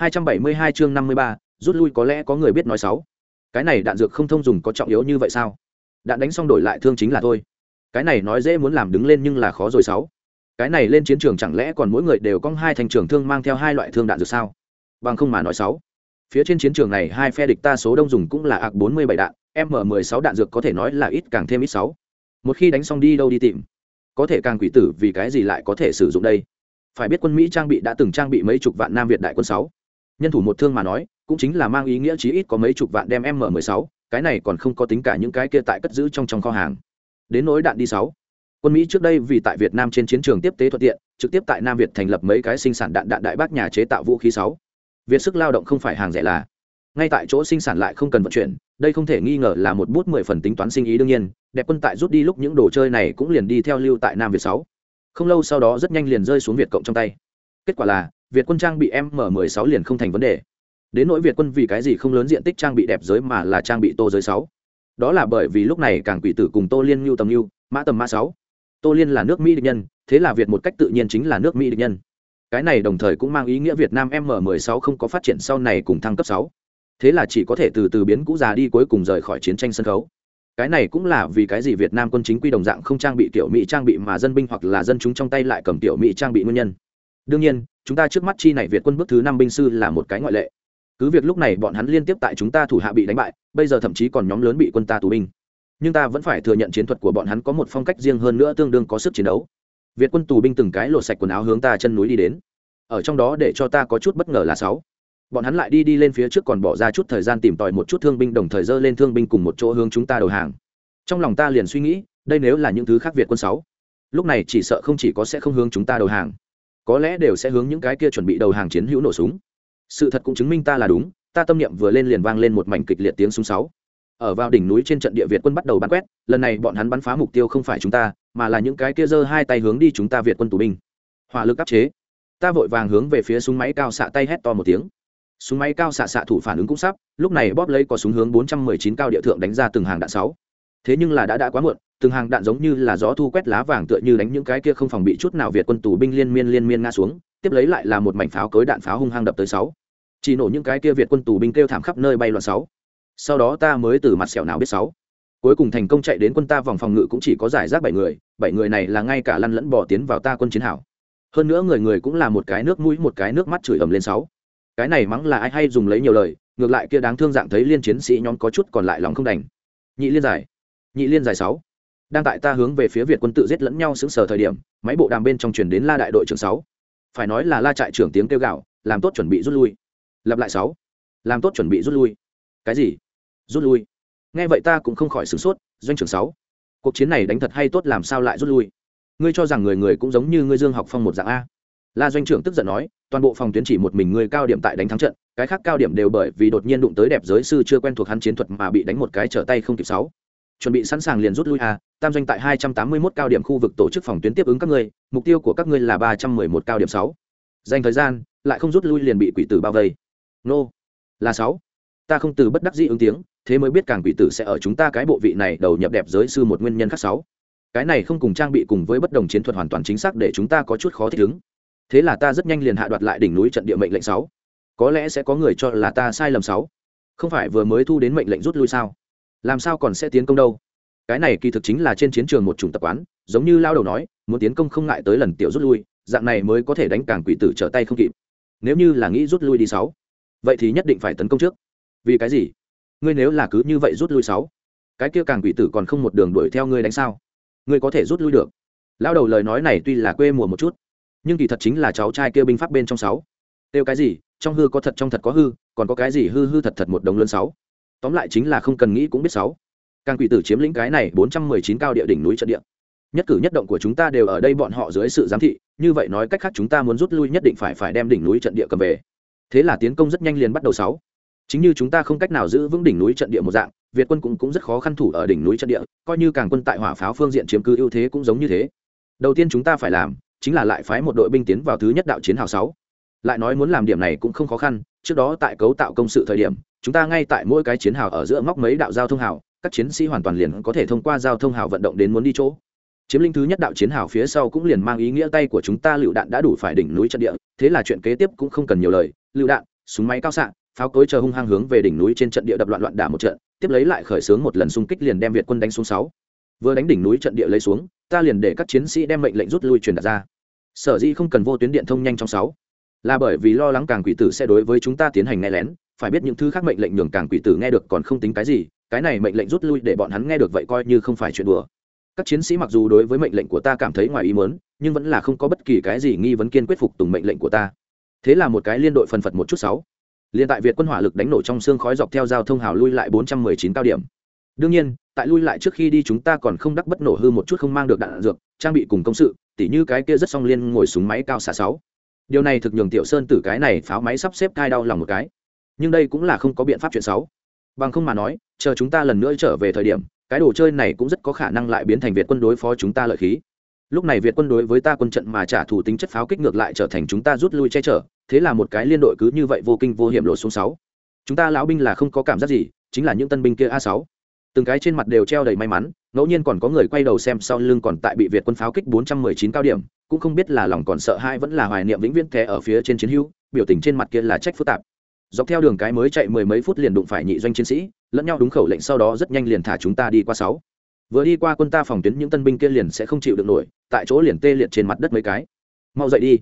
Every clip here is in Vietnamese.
272 chương 53, rút lui có lẽ có người biết nói xấu. Cái này đạn dược không thông dùng có trọng yếu như vậy sao? Đạn đánh xong đổi lại thương chính là thôi. Cái này nói dễ muốn làm đứng lên nhưng là khó rồi sáu. Cái này lên chiến trường chẳng lẽ còn mỗi người đều có hai thành trường thương mang theo hai loại thương đạn dược sao? Bằng không mà nói xấu. Phía trên chiến trường này hai phe địch ta số đông dùng cũng là AK 47 đạn, M16 đạn dược có thể nói là ít càng thêm ít sáu. Một khi đánh xong đi đâu đi tìm? Có thể càng quỷ tử vì cái gì lại có thể sử dụng đây? Phải biết quân Mỹ trang bị đã từng trang bị mấy chục vạn Nam Việt đại quân sáu nhân thủ một thương mà nói, cũng chính là mang ý nghĩa chí ít có mấy chục vạn đem m 16 cái này còn không có tính cả những cái kia tại cất giữ trong trong kho hàng. Đến nỗi đạn đi sáu. Quân mỹ trước đây vì tại việt nam trên chiến trường tiếp tế thuận tiện, trực tiếp tại nam việt thành lập mấy cái sinh sản đạn đạn đại bác nhà chế tạo vũ khí sáu. Việt sức lao động không phải hàng rẻ là. Ngay tại chỗ sinh sản lại không cần vận chuyển, đây không thể nghi ngờ là một bút mười phần tính toán sinh ý đương nhiên, đẹp quân tại rút đi lúc những đồ chơi này cũng liền đi theo lưu tại nam việt sáu. Không lâu sau đó rất nhanh liền rơi xuống việt cộng trong tay. Kết quả là việt quân trang bị m 16 liền không thành vấn đề. Đến nỗi việt quân vì cái gì không lớn diện tích trang bị đẹp giới mà là trang bị tô giới sáu. Đó là bởi vì lúc này càng quỷ tử cùng tô liên lưu tầm lưu mã tầm mã sáu. Tô liên là nước mỹ địch nhân, thế là việt một cách tự nhiên chính là nước mỹ địch nhân. Cái này đồng thời cũng mang ý nghĩa việt nam m 16 không có phát triển sau này cùng thăng cấp sáu. Thế là chỉ có thể từ từ biến cũ già đi cuối cùng rời khỏi chiến tranh sân khấu. Cái này cũng là vì cái gì việt nam quân chính quy đồng dạng không trang bị tiểu mỹ trang bị mà dân binh hoặc là dân chúng trong tay lại cầm tiểu mỹ trang bị nguyên nhân đương nhiên, chúng ta trước mắt chi này việt quân bước thứ năm binh sư là một cái ngoại lệ. Cứ việc lúc này bọn hắn liên tiếp tại chúng ta thủ hạ bị đánh bại, bây giờ thậm chí còn nhóm lớn bị quân ta tù binh. Nhưng ta vẫn phải thừa nhận chiến thuật của bọn hắn có một phong cách riêng hơn nữa tương đương có sức chiến đấu. Việt quân tù binh từng cái lột sạch quần áo hướng ta chân núi đi đến. Ở trong đó để cho ta có chút bất ngờ là sáu. Bọn hắn lại đi đi lên phía trước còn bỏ ra chút thời gian tìm tòi một chút thương binh đồng thời dơ lên thương binh cùng một chỗ hướng chúng ta đầu hàng. Trong lòng ta liền suy nghĩ, đây nếu là những thứ khác việt quân sáu. Lúc này chỉ sợ không chỉ có sẽ không hướng chúng ta đầu hàng có lẽ đều sẽ hướng những cái kia chuẩn bị đầu hàng chiến hữu nổ súng. Sự thật cũng chứng minh ta là đúng, ta tâm niệm vừa lên liền vang lên một mảnh kịch liệt tiếng súng sáu. Ở vào đỉnh núi trên trận địa việt quân bắt đầu bắn quét, lần này bọn hắn bắn phá mục tiêu không phải chúng ta, mà là những cái kia giơ hai tay hướng đi chúng ta việt quân tù binh. Hỏa lực áp chế. Ta vội vàng hướng về phía súng máy cao xạ tay hét to một tiếng. Súng máy cao xạ xạ thủ phản ứng cũng sắp, lúc này bóp lấy có súng hướng 419 cao địa thượng đánh ra từng hàng đạn sáu thế nhưng là đã đã quá muộn, từng hàng đạn giống như là gió thu quét lá vàng tựa như đánh những cái kia không phòng bị chút nào việt quân tù binh liên miên liên miên ngã xuống, tiếp lấy lại là một mảnh pháo cối đạn pháo hung hăng đập tới sáu. Chỉ nổ những cái kia việt quân tù binh kêu thảm khắp nơi bay loạn sáu. Sau đó ta mới từ mặt sẹo nào biết sáu. Cuối cùng thành công chạy đến quân ta vòng phòng ngự cũng chỉ có giải rác bảy người bảy người này là ngay cả lăn lẫn bỏ tiến vào ta quân chiến hảo hơn nữa người người cũng là một cái nước mũi, một cái nước mắt chửi ầm lên sáu. Cái này mắng là ai hay dùng lấy nhiều lời, ngược lại kia đáng thương dạng thấy liên chiến sĩ nhóm có chút còn lại lòng không đành. Nhị liên giải nhị liên dài sáu. Đang tại ta hướng về phía việt quân tự giết lẫn nhau xứng sở thời điểm, máy bộ đàm bên trong chuyển đến la đại đội trưởng sáu. Phải nói là la trại trưởng tiếng kêu gạo làm tốt chuẩn bị rút lui. Lặp lại sáu. Làm tốt chuẩn bị rút lui. Cái gì? Rút lui? Nghe vậy ta cũng không khỏi sửng sốt, doanh trưởng sáu. Cuộc chiến này đánh thật hay tốt làm sao lại rút lui? Ngươi cho rằng người người cũng giống như ngươi dương học phong một dạng a. La doanh trưởng tức giận nói, toàn bộ phòng tuyến chỉ một mình ngươi cao điểm tại đánh thắng trận, cái khác cao điểm đều bởi vì đột nhiên đụng tới đẹp giới sư chưa quen thuộc hắn chiến thuật mà bị đánh một cái trở tay không kịp sáu chuẩn bị sẵn sàng liền rút lui à tam doanh tại 281 cao điểm khu vực tổ chức phòng tuyến tiếp ứng các ngươi, mục tiêu của các ngươi là ba trăm mười một cao điểm sáu. Dành thời gian, lại không rút lui liền bị quỷ tử bao vây. Nô, là sáu. Ta không từ bất đắc dĩ ứng tiếng, thế mới biết càng quỷ tử sẽ ở chúng ta cái bộ vị này đầu nhập đẹp giới sư một nguyên nhân khác sáu. Cái này không cùng trang bị cùng với bất đồng chiến thuật hoàn toàn chính xác để chúng ta có chút khó thích ứng. Thế là ta rất nhanh liền hạ đoạt lại đỉnh núi trận địa mệnh lệnh sáu. Có lẽ sẽ có người cho là ta sai lầm sáu. Không phải vừa mới thu đến mệnh lệnh rút lui sao? Làm sao còn sẽ tiến công đâu? Cái này kỳ thực chính là trên chiến trường một chủng tập quán, giống như lao đầu nói, muốn tiến công không ngại tới lần tiểu rút lui, dạng này mới có thể đánh càng quỷ tử trở tay không kịp. Nếu như là nghĩ rút lui đi sáu, vậy thì nhất định phải tấn công trước. Vì cái gì? Ngươi nếu là cứ như vậy rút lui sáu, cái kia càng quỷ tử còn không một đường đuổi theo ngươi đánh sao? Ngươi có thể rút lui được. Lao đầu lời nói này tuy là quê mùa một chút, nhưng kỳ thật chính là cháu trai kia binh pháp bên trong sáu. Tiêu cái gì? Trong hư có thật, trong thật có hư, còn có cái gì hư hư thật thật một đồng lớn sáu? Tóm lại chính là không cần nghĩ cũng biết sáu. Càng quỷ tử chiếm lĩnh cái này bốn trăm mười chín cao địa đỉnh núi trận địa. Nhất cử nhất động của chúng ta đều ở đây bọn họ dưới sự giám thị, như vậy nói cách khác chúng ta muốn rút lui nhất định phải phải đem đỉnh núi trận địa cầm về. Thế là tiến công rất nhanh liền bắt đầu sáu. Chính như chúng ta không cách nào giữ vững đỉnh núi trận địa một dạng, việt quân cũng cũng rất khó khăn thủ ở đỉnh núi trận địa, coi như càng quân tại hỏa pháo phương diện chiếm cứ ưu thế cũng giống như thế. Đầu tiên chúng ta phải làm, chính là lại phái một đội binh tiến vào thứ nhất đạo chiến hào sáu. Lại nói muốn làm điểm này cũng không khó khăn, trước đó tại cấu tạo công sự thời điểm chúng ta ngay tại mỗi cái chiến hào ở giữa ngóc mấy đạo giao thông hào, các chiến sĩ hoàn toàn liền có thể thông qua giao thông hào vận động đến muốn đi chỗ. Chiếm lĩnh thứ nhất đạo chiến hào phía sau cũng liền mang ý nghĩa tay của chúng ta lựu đạn đã đủ phải đỉnh núi trận địa, thế là chuyện kế tiếp cũng không cần nhiều lời, lựu đạn, súng máy cao xạ, pháo cối chờ hung hăng hướng về đỉnh núi trên trận địa đập loạn loạn đả một trận, tiếp lấy lại khởi xướng một lần xung kích liền đem việt quân đánh xuống sáu. Vừa đánh đỉnh núi trận địa lấy xuống, ta liền để các chiến sĩ đem mệnh lệnh rút lui truyền đạt ra. Sở dĩ không cần vô tuyến điện thông nhanh trong sáu là bởi vì lo lắng càng quỷ tử sẽ đối với chúng ta tiến hành nghe lén, phải biết những thứ khác mệnh lệnh nhường càng quỷ tử nghe được còn không tính cái gì, cái này mệnh lệnh rút lui để bọn hắn nghe được vậy coi như không phải chuyện đùa. Các chiến sĩ mặc dù đối với mệnh lệnh của ta cảm thấy ngoài ý mớn nhưng vẫn là không có bất kỳ cái gì nghi vấn kiên quyết phục tùng mệnh lệnh của ta. Thế là một cái liên đội phần phật một chút sáu. Liên tại việt quân hỏa lực đánh nổ trong xương khói dọc theo giao thông hào lui lại 419 cao điểm. Đương nhiên, tại lui lại trước khi đi chúng ta còn không đắc bất nổ hư một chút không mang được đạn dược, trang bị cùng công sự, tỉ như cái kia rất song liên ngồi súng máy cao xả sáu điều này thực nhường tiểu sơn tử cái này pháo máy sắp xếp thai đau lòng một cái. Nhưng đây cũng là không có biện pháp chuyện xấu. Bằng không mà nói, chờ chúng ta lần nữa trở về thời điểm, cái đồ chơi này cũng rất có khả năng lại biến thành việt quân đối phó chúng ta lợi khí. Lúc này việt quân đối với ta quân trận mà trả thù tính chất pháo kích ngược lại trở thành chúng ta rút lui che chở, thế là một cái liên đội cứ như vậy vô kinh vô hiểm lộ xuống sáu. Chúng ta lão binh là không có cảm giác gì, chính là những tân binh kia a sáu từng cái trên mặt đều treo đầy may mắn, ngẫu nhiên còn có người quay đầu xem sau lưng còn tại bị việt quân pháo kích 419 cao điểm, cũng không biết là lòng còn sợ hãi vẫn là hoài niệm vĩnh viễn thế ở phía trên chiến hữu, biểu tình trên mặt kia là trách phức tạp. Dọc theo đường cái mới chạy mười mấy phút liền đụng phải nhị doanh chiến sĩ, lẫn nhau đúng khẩu lệnh sau đó rất nhanh liền thả chúng ta đi qua sáu. Vừa đi qua quân ta phòng tuyến những tân binh kia liền sẽ không chịu được nổi, tại chỗ liền tê liệt trên mặt đất mấy cái. Mau dậy đi.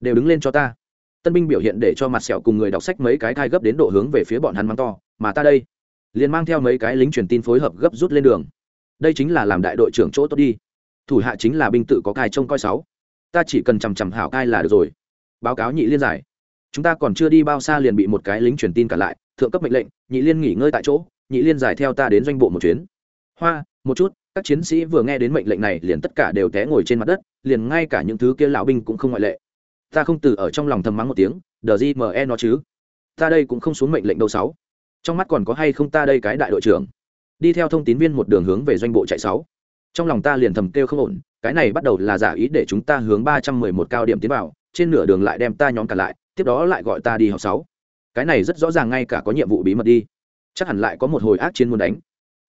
Đều đứng lên cho ta. Tân binh biểu hiện để cho mặt sẹo cùng người đọc sách mấy cái thai gấp đến độ hướng về phía bọn hắn mắng to, mà ta đây liền mang theo mấy cái lính truyền tin phối hợp gấp rút lên đường. Đây chính là làm đại đội trưởng chỗ tốt đi. Thủ hạ chính là binh tự có cai trông coi sáu. Ta chỉ cần chằm chằm hảo cai là được rồi. Báo cáo nhị liên giải. Chúng ta còn chưa đi bao xa liền bị một cái lính truyền tin cả lại, thượng cấp mệnh lệnh, nhị liên nghỉ ngơi tại chỗ, nhị liên giải theo ta đến doanh bộ một chuyến. Hoa, một chút, các chiến sĩ vừa nghe đến mệnh lệnh này liền tất cả đều té ngồi trên mặt đất, liền ngay cả những thứ kia lão binh cũng không ngoại lệ. Ta không từ ở trong lòng thầm mắng một tiếng, đờ gì mờ e nó chứ? Ta đây cũng không xuống mệnh lệnh đâu sáu trong mắt còn có hay không ta đây cái đại đội trưởng? Đi theo thông tín viên một đường hướng về doanh bộ chạy sáu. Trong lòng ta liền thầm kêu không ổn, cái này bắt đầu là giả ý để chúng ta hướng ba trăm mười một cao điểm tiến vào, trên nửa đường lại đem ta nhóm cả lại, tiếp đó lại gọi ta đi học sáu. Cái này rất rõ ràng ngay cả có nhiệm vụ bí mật đi. Chắc hẳn lại có một hồi ác chiến muốn đánh.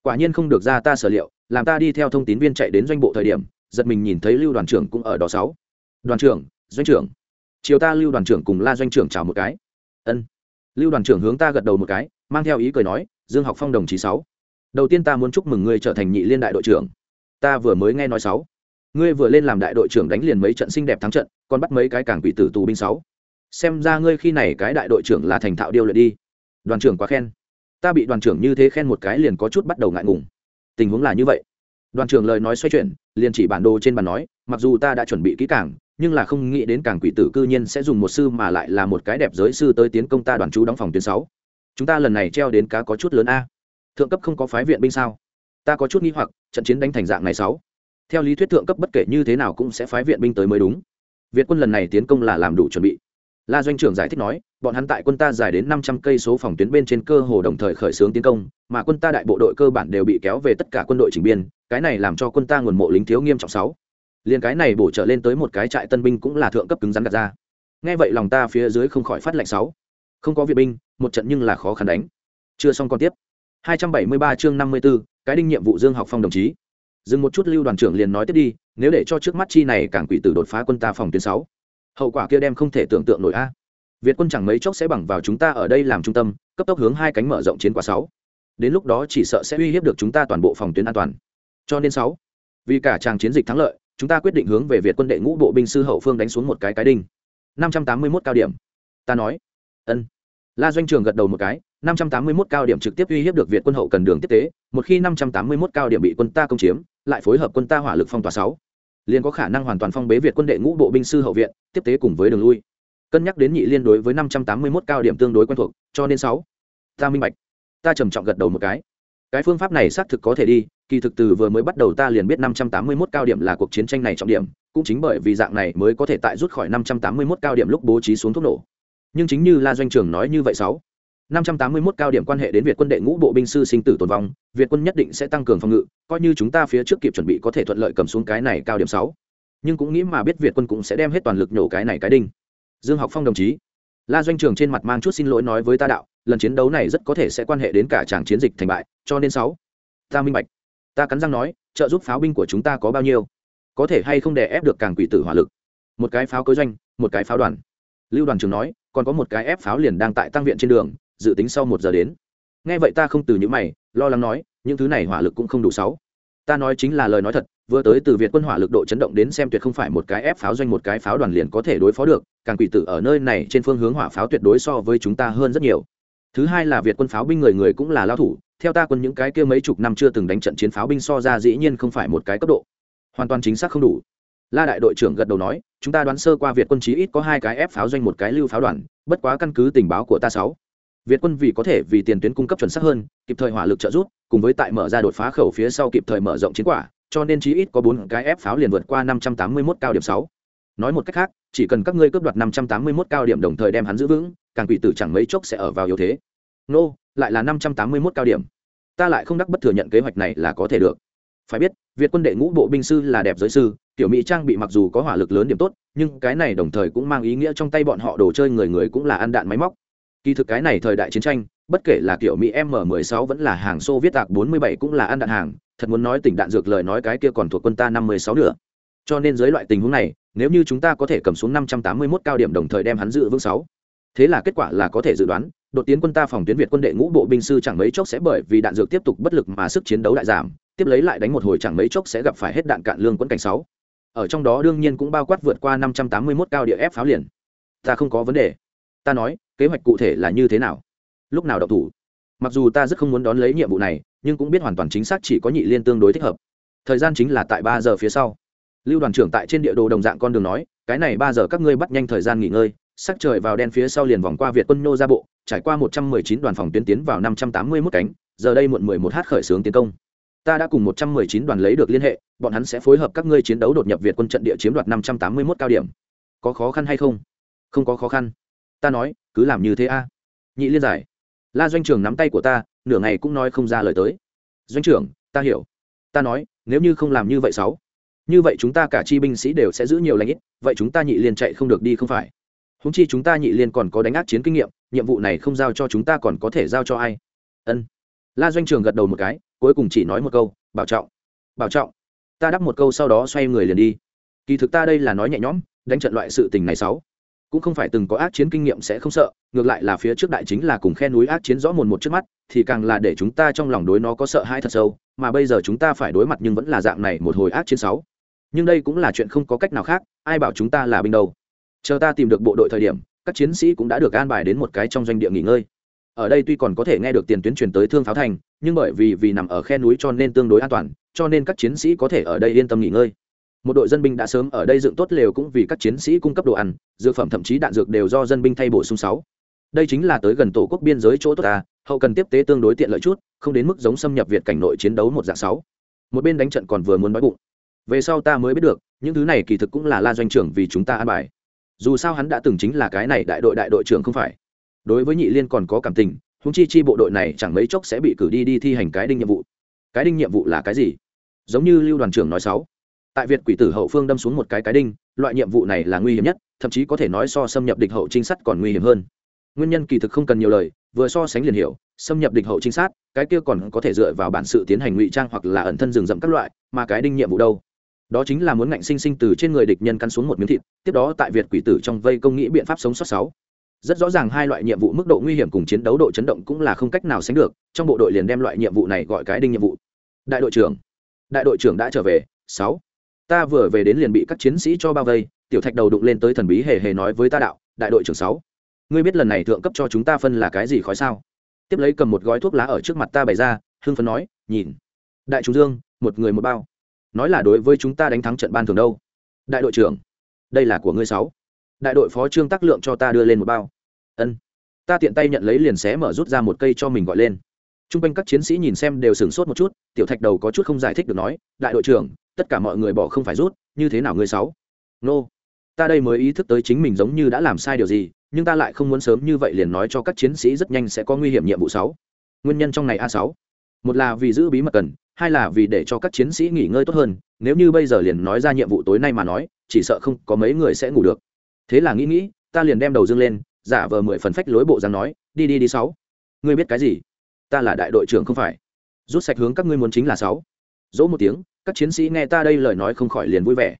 Quả nhiên không được ra ta sở liệu, làm ta đi theo thông tín viên chạy đến doanh bộ thời điểm, giật mình nhìn thấy lưu đoàn trưởng cũng ở đó sáu. Đoàn trưởng, doanh trưởng. Chiều ta lưu đoàn trưởng cùng la doanh trưởng chào một cái. Ân. Lưu đoàn trưởng hướng ta gật đầu một cái mang theo ý cười nói, dương học phong đồng chí sáu, đầu tiên ta muốn chúc mừng ngươi trở thành nhị liên đại đội trưởng. Ta vừa mới nghe nói sáu, ngươi vừa lên làm đại đội trưởng đánh liền mấy trận xinh đẹp thắng trận, còn bắt mấy cái cảng quỷ tử tù binh sáu. Xem ra ngươi khi này cái đại đội trưởng là thành thạo điêu luyện đi. Đoàn trưởng quá khen. Ta bị đoàn trưởng như thế khen một cái liền có chút bắt đầu ngại ngùng. Tình huống là như vậy. Đoàn trưởng lời nói xoay chuyển, liền chỉ bản đồ trên bàn nói, mặc dù ta đã chuẩn bị kỹ càng, nhưng là không nghĩ đến càng quỷ tử cư nhiên sẽ dùng một sư mà lại là một cái đẹp giới sư tới tiến công ta đoàn chú đóng phòng tuyến sáu chúng ta lần này treo đến cá có chút lớn a. Thượng cấp không có phái viện binh sao? Ta có chút nghi hoặc, trận chiến đánh thành dạng này sáu. Theo lý thuyết thượng cấp bất kể như thế nào cũng sẽ phái viện binh tới mới đúng. Việt quân lần này tiến công là làm đủ chuẩn bị. La doanh trưởng giải thích nói, bọn hắn tại quân ta dài đến năm trăm cây số phòng tuyến bên trên cơ hồ đồng thời khởi xướng tiến công, mà quân ta đại bộ đội cơ bản đều bị kéo về tất cả quân đội chỉnh biên, cái này làm cho quân ta nguồn mộ lính thiếu nghiêm trọng sáu. Liền cái này bổ trợ lên tới một cái trại tân binh cũng là thượng cấp cứng rắn đặt ra. Nghe vậy lòng ta phía dưới không khỏi phát lạnh sáu không có viện binh một trận nhưng là khó khăn đánh. Chưa xong còn tiếp. 273 chương 54, cái đinh nhiệm vụ dương học phong đồng chí. Dừng một chút lưu đoàn trưởng liền nói tiếp đi nếu để cho trước mắt chi này càng quỷ tử đột phá quân ta phòng tuyến sáu hậu quả kia đem không thể tưởng tượng nổi a. Việt quân chẳng mấy chốc sẽ bằng vào chúng ta ở đây làm trung tâm cấp tốc hướng hai cánh mở rộng chiến quả sáu. Đến lúc đó chỉ sợ sẽ uy hiếp được chúng ta toàn bộ phòng tuyến an toàn. Cho nên sáu vì cả tràng chiến dịch thắng lợi chúng ta quyết định hướng về việt quân đệ ngũ bộ binh sư hậu phương đánh xuống một cái cái đinh. 581 cao điểm. Ta nói ân. La doanh trường gật đầu một cái, năm trăm tám mươi 581 cao điểm trực tiếp uy hiếp được việt quân hậu cần đường tiếp tế, một khi năm trăm tám mươi 581 cao điểm bị quân ta công chiếm, lại phối hợp quân ta hỏa lực phong tỏa sáu. Liền có khả năng hoàn toàn phong bế việt quân đệ ngũ bộ binh sư hậu viện, tiếp tế cùng với đường lui. Cân nhắc đến nhị liên đối với năm trăm tám mươi 581 cao điểm tương đối quen thuộc, cho nên sáu. Ta minh bạch. Ta trầm trọng gật đầu một cái. Cái phương pháp này xác thực có thể đi, kỳ thực từ vừa mới bắt đầu ta liền biết 581 cao điểm là cuộc chiến tranh này trọng điểm, cũng chính bởi vì dạng này mới có thể tại rút khỏi 581 cao điểm lúc bố trí xuống thuốc nổ nhưng chính như la doanh trưởng nói như vậy sáu. 581 cao điểm quan hệ đến Việt quân đệ ngũ bộ binh sư sinh tử tồn vong, Việt quân nhất định sẽ tăng cường phòng ngự, coi như chúng ta phía trước kịp chuẩn bị có thể thuận lợi cầm xuống cái này cao điểm sáu. Nhưng cũng nghĩ mà biết Việt quân cũng sẽ đem hết toàn lực nhổ cái này cái đinh. Dương Học Phong đồng chí, La doanh trưởng trên mặt mang chút xin lỗi nói với ta đạo, lần chiến đấu này rất có thể sẽ quan hệ đến cả tràng chiến dịch thành bại, cho nên sáu. Ta minh bạch. Ta cắn răng nói trợ giúp pháo binh của chúng ta có bao nhiêu? Có thể hay không đè ép được càng quỷ tử hỏa lực? Một cái pháo cối doanh một cái pháo đoàn lưu đoàn trưởng nói, còn có một cái ép pháo liền đang tại tăng viện trên đường, dự tính sau một giờ đến. Nghe vậy ta không từ những mày, lo lắng nói, những thứ này hỏa lực cũng không đủ sáu. Ta nói chính là lời nói thật, vừa tới từ việt quân hỏa lực độ chấn động đến xem tuyệt không phải một cái ép pháo doanh một cái pháo đoàn liền có thể đối phó được, càng quỷ tử ở nơi này trên phương hướng hỏa pháo tuyệt đối so với chúng ta hơn rất nhiều. Thứ hai là việt quân pháo binh người người cũng là lao thủ, theo ta quân những cái kia mấy chục năm chưa từng đánh trận chiến pháo binh so ra dĩ nhiên không phải một cái cấp độ. Hoàn toàn chính xác không đủ la đại đội trưởng gật đầu nói, chúng ta đoán sơ qua việt quân chí ít có hai cái ép pháo doanh, một cái lưu pháo đoàn, bất quá căn cứ tình báo của ta sáu. Việt quân vì có thể vì tiền tuyến cung cấp chuẩn xác hơn, kịp thời hỏa lực trợ giúp, cùng với tại mở ra đột phá khẩu phía sau kịp thời mở rộng chiến quả, cho nên chí ít có bốn cái ép pháo liền vượt qua năm trăm tám mươi 581 cao điểm sáu. Nói một cách khác, chỉ cần các ngươi cướp đoạt năm trăm tám mươi 581 cao điểm đồng thời đem hắn giữ vững, càng quỷ tử chẳng mấy chốc sẽ ở vào yếu thế. Nô, lại là năm trăm tám mươi 581 cao điểm. Ta lại không đắc bất thừa nhận kế hoạch này là có thể được. Phải biết, việt quân đệ ngũ bộ binh sư là đẹp giới sư tiểu mỹ trang bị mặc dù có hỏa lực lớn điểm tốt, nhưng cái này đồng thời cũng mang ý nghĩa trong tay bọn họ đồ chơi người người cũng là ăn đạn máy móc. Kỳ thực cái này thời đại chiến tranh, bất kể là kiểu mỹ m 16 vẫn là hàng xô viết tạc 47 cũng là ăn đạn hàng, thật muốn nói tỉnh đạn dược lời nói cái kia còn thuộc quân ta năm 16 nữa. Cho nên dưới loại tình huống này, nếu như chúng ta có thể cầm xuống 581 cao điểm đồng thời đem hắn dự vững sáu, thế là kết quả là có thể dự đoán, đột tiến quân ta phòng tuyến việt quân đệ ngũ bộ binh sư chẳng mấy chốc sẽ bởi vì đạn dược tiếp tục bất lực mà sức chiến đấu đại giảm, tiếp lấy lại đánh một hồi chẳng mấy chốc sẽ gặp phải hết đạn cạn lương quân cảnh sáu ở trong đó đương nhiên cũng bao quát vượt qua 581 cao địa ép pháo liền. Ta không có vấn đề. Ta nói, kế hoạch cụ thể là như thế nào? Lúc nào đậu thủ? Mặc dù ta rất không muốn đón lấy nhiệm vụ này, nhưng cũng biết hoàn toàn chính xác chỉ có nhị liên tương đối thích hợp. Thời gian chính là tại ba giờ phía sau. Lưu đoàn trưởng tại trên địa đồ đồng dạng con đường nói, cái này ba giờ các ngươi bắt nhanh thời gian nghỉ ngơi, sắc trời vào đen phía sau liền vòng qua việt quân nô ra bộ, trải qua một trăm mười chín đoàn phòng tuyến tiến vào năm trăm tám mươi 581 cánh, giờ đây muộn mười một h khởi xướng tiến công. Ta đã cùng một trăm mười chín đoàn lấy được liên hệ bọn hắn sẽ phối hợp các ngươi chiến đấu đột nhập việt quân trận địa chiếm đoạt năm trăm tám mươi 581 cao điểm. Có khó khăn hay không? Không có khó khăn. Ta nói, cứ làm như thế a. Nhị liên giải. La doanh trưởng nắm tay của ta, nửa ngày cũng nói không ra lời tới. Doanh trưởng ta hiểu. Ta nói, nếu như không làm như vậy sáu. Như vậy chúng ta cả chi binh sĩ đều sẽ giữ nhiều lãnh ít, vậy chúng ta nhị liên chạy không được đi không phải. Húng chi chúng ta nhị liên còn có đánh ác chiến kinh nghiệm, nhiệm vụ này không giao cho chúng ta còn có thể giao cho ai? Ân. La doanh trường gật đầu một cái, cuối cùng chỉ nói một câu, bảo trọng. Bảo trọng ta đáp một câu sau đó xoay người liền đi. Kỳ thực ta đây là nói nhẹ nhõm, đánh trận loại sự tình này sáu. Cũng không phải từng có ác chiến kinh nghiệm sẽ không sợ, ngược lại là phía trước đại chính là cùng khe núi ác chiến rõ mồn một trước mắt, thì càng là để chúng ta trong lòng đối nó có sợ hãi thật sâu, mà bây giờ chúng ta phải đối mặt nhưng vẫn là dạng này một hồi ác chiến sáu. Nhưng đây cũng là chuyện không có cách nào khác, ai bảo chúng ta là binh đâu. Chờ ta tìm được bộ đội thời điểm, các chiến sĩ cũng đã được an bài đến một cái trong doanh địa nghỉ ngơi. Ở đây tuy còn có thể nghe được tiền tuyến truyền tới thương pháo thành, nhưng bởi vì vì nằm ở khe núi cho nên tương đối an toàn cho nên các chiến sĩ có thể ở đây yên tâm nghỉ ngơi. Một đội dân binh đã sớm ở đây dựng tốt lều cũng vì các chiến sĩ cung cấp đồ ăn, dược phẩm thậm chí đạn dược đều do dân binh thay bổ sung sáu. Đây chính là tới gần tổ quốc biên giới chỗ tốt ta, hậu cần tiếp tế tương đối tiện lợi chút, không đến mức giống xâm nhập việt cảnh nội chiến đấu một dạng sáu. Một bên đánh trận còn vừa muốn nói bụng. Về sau ta mới biết được, những thứ này kỳ thực cũng là la doanh trưởng vì chúng ta an bài. Dù sao hắn đã từng chính là cái này đại đội đại đội trưởng không phải. Đối với nhị liên còn có cảm tình húng chi chi bộ đội này chẳng mấy chốc sẽ bị cử đi đi thi hành cái đinh nhiệm vụ. Cái đinh nhiệm vụ là cái gì? Giống như lưu đoàn trưởng nói sáu. Tại việt quỷ tử hậu phương đâm xuống một cái cái đinh, loại nhiệm vụ này là nguy hiểm nhất, thậm chí có thể nói so xâm nhập địch hậu trinh sát còn nguy hiểm hơn. Nguyên nhân kỳ thực không cần nhiều lời, vừa so sánh liền hiểu, xâm nhập địch hậu trinh sát, cái kia còn có thể dựa vào bản sự tiến hành ngụy trang hoặc là ẩn thân rừng rậm các loại, mà cái đinh nhiệm vụ đâu? Đó chính là muốn ngạnh sinh sinh từ trên người địch nhân cắn xuống một miếng thịt, tiếp đó tại việt quỷ tử trong vây công nghĩ biện pháp sống sót sáu. Rất rõ ràng hai loại nhiệm vụ mức độ nguy hiểm cùng chiến đấu độ chấn động cũng là không cách nào sánh được, trong bộ đội liền đem loại nhiệm vụ này gọi cái đinh nhiệm vụ. Đại đội trưởng đại đội trưởng đã trở về, sáu. Ta vừa về đến liền bị các chiến sĩ cho bao vây, tiểu thạch đầu đụng lên tới thần bí hề hề nói với ta đạo, đại đội trưởng sáu. Ngươi biết lần này thượng cấp cho chúng ta phân là cái gì khói sao? Tiếp lấy cầm một gói thuốc lá ở trước mặt ta bày ra, hưng phấn nói, nhìn. Đại trung dương, một người một bao. Nói là đối với chúng ta đánh thắng trận ban thường đâu. Đại đội trưởng, đây là của ngươi sáu. Đại đội phó trương tác lượng cho ta đưa lên một bao. Ân. Ta tiện tay nhận lấy liền xé mở rút ra một cây cho mình gọi lên t r u n g quanh các chiến sĩ nhìn xem đều sửng sốt một chút, tiểu thạch đầu có chút không giải thích được nói, đại đội trưởng, tất cả mọi người bỏ không phải rút, như thế nào ngươi sáu? Nô、no. ta đây mới ý thức tới chính mình giống như đã làm sai điều gì, nhưng ta lại không muốn sớm như vậy liền nói cho các chiến sĩ rất nhanh sẽ có nguy hiểm nhiệm vụ sáu. Nguyên nhân trong này a sáu. Một là vì giữ bí mật cần, hai là vì để cho các chiến sĩ nghỉ ngơi tốt hơn, nếu như bây giờ liền nói ra nhiệm vụ tối nay mà nói, chỉ sợ không có mấy người sẽ ngủ được. Thế là nghĩ nghĩ, ta liền đem đầu dương lên, giả vờ mười phần phách lối bộ dáng nói, đi đi đi sáu. Ngươi biết cái gì? Ta là đại đội trưởng không phải. Rút sạch hướng các ngươi muốn chính là sáu. Dỗ một tiếng, các chiến sĩ nghe ta đây lời nói không khỏi liền vui vẻ.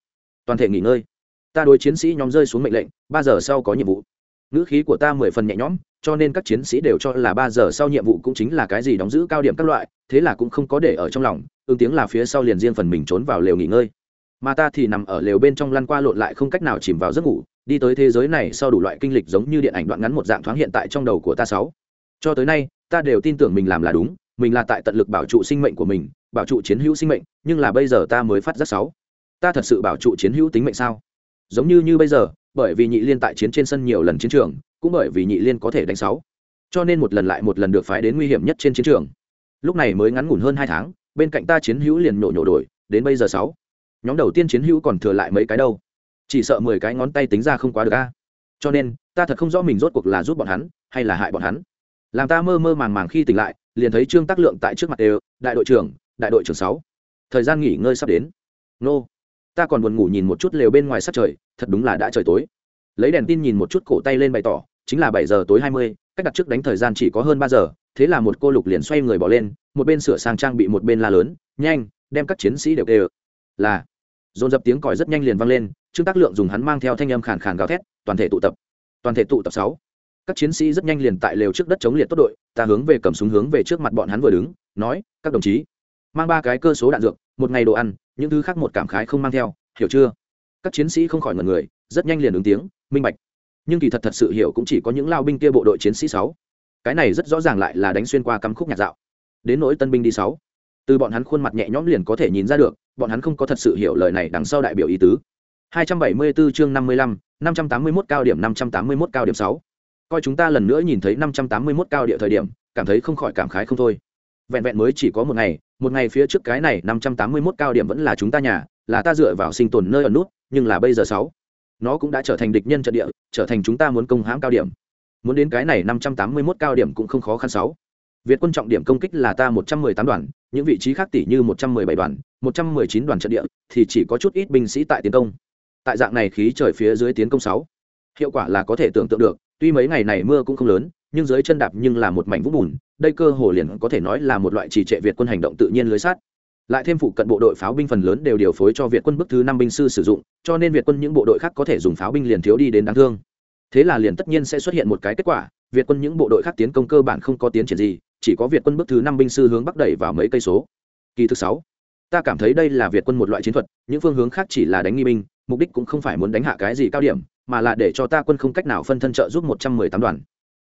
Toàn thể nghỉ ngơi. Ta đối chiến sĩ nhóm rơi xuống mệnh lệnh, ba giờ sau có nhiệm vụ. Ngữ khí của ta mười phần nhẹ nhõm, cho nên các chiến sĩ đều cho là ba giờ sau nhiệm vụ cũng chính là cái gì đóng giữ cao điểm các loại, thế là cũng không có để ở trong lòng, ứng tiếng là phía sau liền riêng phần mình trốn vào lều nghỉ ngơi. Mà ta thì nằm ở lều bên trong lăn qua lộn lại không cách nào chìm vào giấc ngủ, đi tới thế giới này sau đủ loại kinh lịch giống như điện ảnh đoạn ngắn một dạng thoáng hiện tại trong đầu của ta sáu. Cho tới nay ta đều tin tưởng mình làm là đúng, mình là tại tận lực bảo trụ sinh mệnh của mình, bảo trụ chiến hữu sinh mệnh, nhưng là bây giờ ta mới phát giác sáu. Ta thật sự bảo trụ chiến hữu tính mệnh sao? Giống như như bây giờ, bởi vì nhị liên tại chiến trên sân nhiều lần chiến trường, cũng bởi vì nhị liên có thể đánh sáu. Cho nên một lần lại một lần được phái đến nguy hiểm nhất trên chiến trường. Lúc này mới ngắn ngủn hơn hai tháng, bên cạnh ta chiến hữu liền nhổ nhổ đổi, đến bây giờ sáu. Nhóm đầu tiên chiến hữu còn thừa lại mấy cái đâu? Chỉ sợ mười cái ngón tay tính ra không quá được a. Cho nên, ta thật không rõ mình rốt cuộc là giúp bọn hắn, hay là hại bọn hắn làm ta mơ mơ màng màng khi tỉnh lại, liền thấy trương tác lượng tại trước mặt đều, đại đội trưởng, đại đội trưởng sáu, thời gian nghỉ ngơi sắp đến. Nô, ta còn buồn ngủ nhìn một chút lều bên ngoài sát trời, thật đúng là đã trời tối. Lấy đèn tin nhìn một chút cổ tay lên bày tỏ, chính là bảy giờ tối hai mươi, cách đặt trước đánh thời gian chỉ có hơn ba giờ, thế là một cô lục liền xoay người bỏ lên, một bên sửa sang trang bị một bên la lớn, nhanh, đem các chiến sĩ đều đều. Là, dồn dập tiếng còi rất nhanh liền vang lên, trương tác lượng dùng hắn mang theo thanh âm khàn khàn gào thét, toàn thể tụ tập, toàn thể tụ tập sáu các chiến sĩ rất nhanh liền tại lều trước đất chống liệt tốt đội ta hướng về cầm súng hướng về trước mặt bọn hắn vừa đứng nói các đồng chí mang ba cái cơ số đạn dược một ngày đồ ăn những thứ khác một cảm khái không mang theo hiểu chưa? Các chiến sĩ không khỏi ngần người rất nhanh liền ứng tiếng minh bạch. Nhưng kỳ thật thật sự hiểu cũng chỉ có những lao binh kia bộ đội chiến sĩ sáu. Cái này rất rõ ràng lại là đánh xuyên qua cắm khúc nhạc dạo. Đến nỗi tân binh đi sáu. Từ bọn hắn khuôn mặt nhẹ nhõm liền có thể nhìn ra được bọn hắn không có thật sự hiểu lời này đằng sau đại biểu ý tứ. 274 chương 55, 581 cao điểm 581 cao điểm 6. Coi chúng ta lần nữa nhìn thấy 581 cao địa thời điểm, cảm thấy không khỏi cảm khái không thôi. Vẹn vẹn mới chỉ có một ngày, một ngày phía trước cái này 581 cao điểm vẫn là chúng ta nhà, là ta dựa vào sinh tồn nơi ở nút, nhưng là bây giờ 6. Nó cũng đã trở thành địch nhân trận địa, trở thành chúng ta muốn công hãm cao điểm. Muốn đến cái này 581 cao điểm cũng không khó khăn 6. Việt quân trọng điểm công kích là ta 118 đoàn, những vị trí khác tỷ như 117 đoàn, 119 đoàn trận địa thì chỉ có chút ít binh sĩ tại tiến công tại dạng này khí trời phía dưới tiến công sáu hiệu quả là có thể tưởng tượng được tuy mấy ngày này mưa cũng không lớn, nhưng dưới chân đạp nhưng là một mảnh vũng bùn, đây cơ hồ liền có thể nói là một loại trì trệ việt quân hành động tự nhiên lưới sát lại thêm phụ cận bộ đội pháo binh phần lớn đều điều phối cho việt quân bức thứ năm binh sư sử dụng, cho nên việt quân những bộ đội khác có thể dùng pháo binh liền thiếu đi đến đáng thương. Thế là liền tất nhiên sẽ xuất hiện một cái kết quả, việt quân những bộ đội khác tiến công cơ bản không có tiến triển gì, chỉ có việt quân bức thứ năm binh sư hướng bắc đẩy vào mấy cây số. Kỳ thứ sáu, ta cảm thấy đây là việt quân một loại chiến thuật, những phương hướng khác chỉ là đánh nghi binh, mục đích cũng không phải muốn đánh hạ cái gì cao điểm mà là để cho ta quân không cách nào phân thân trợ giúp một trăm mười tám đoàn.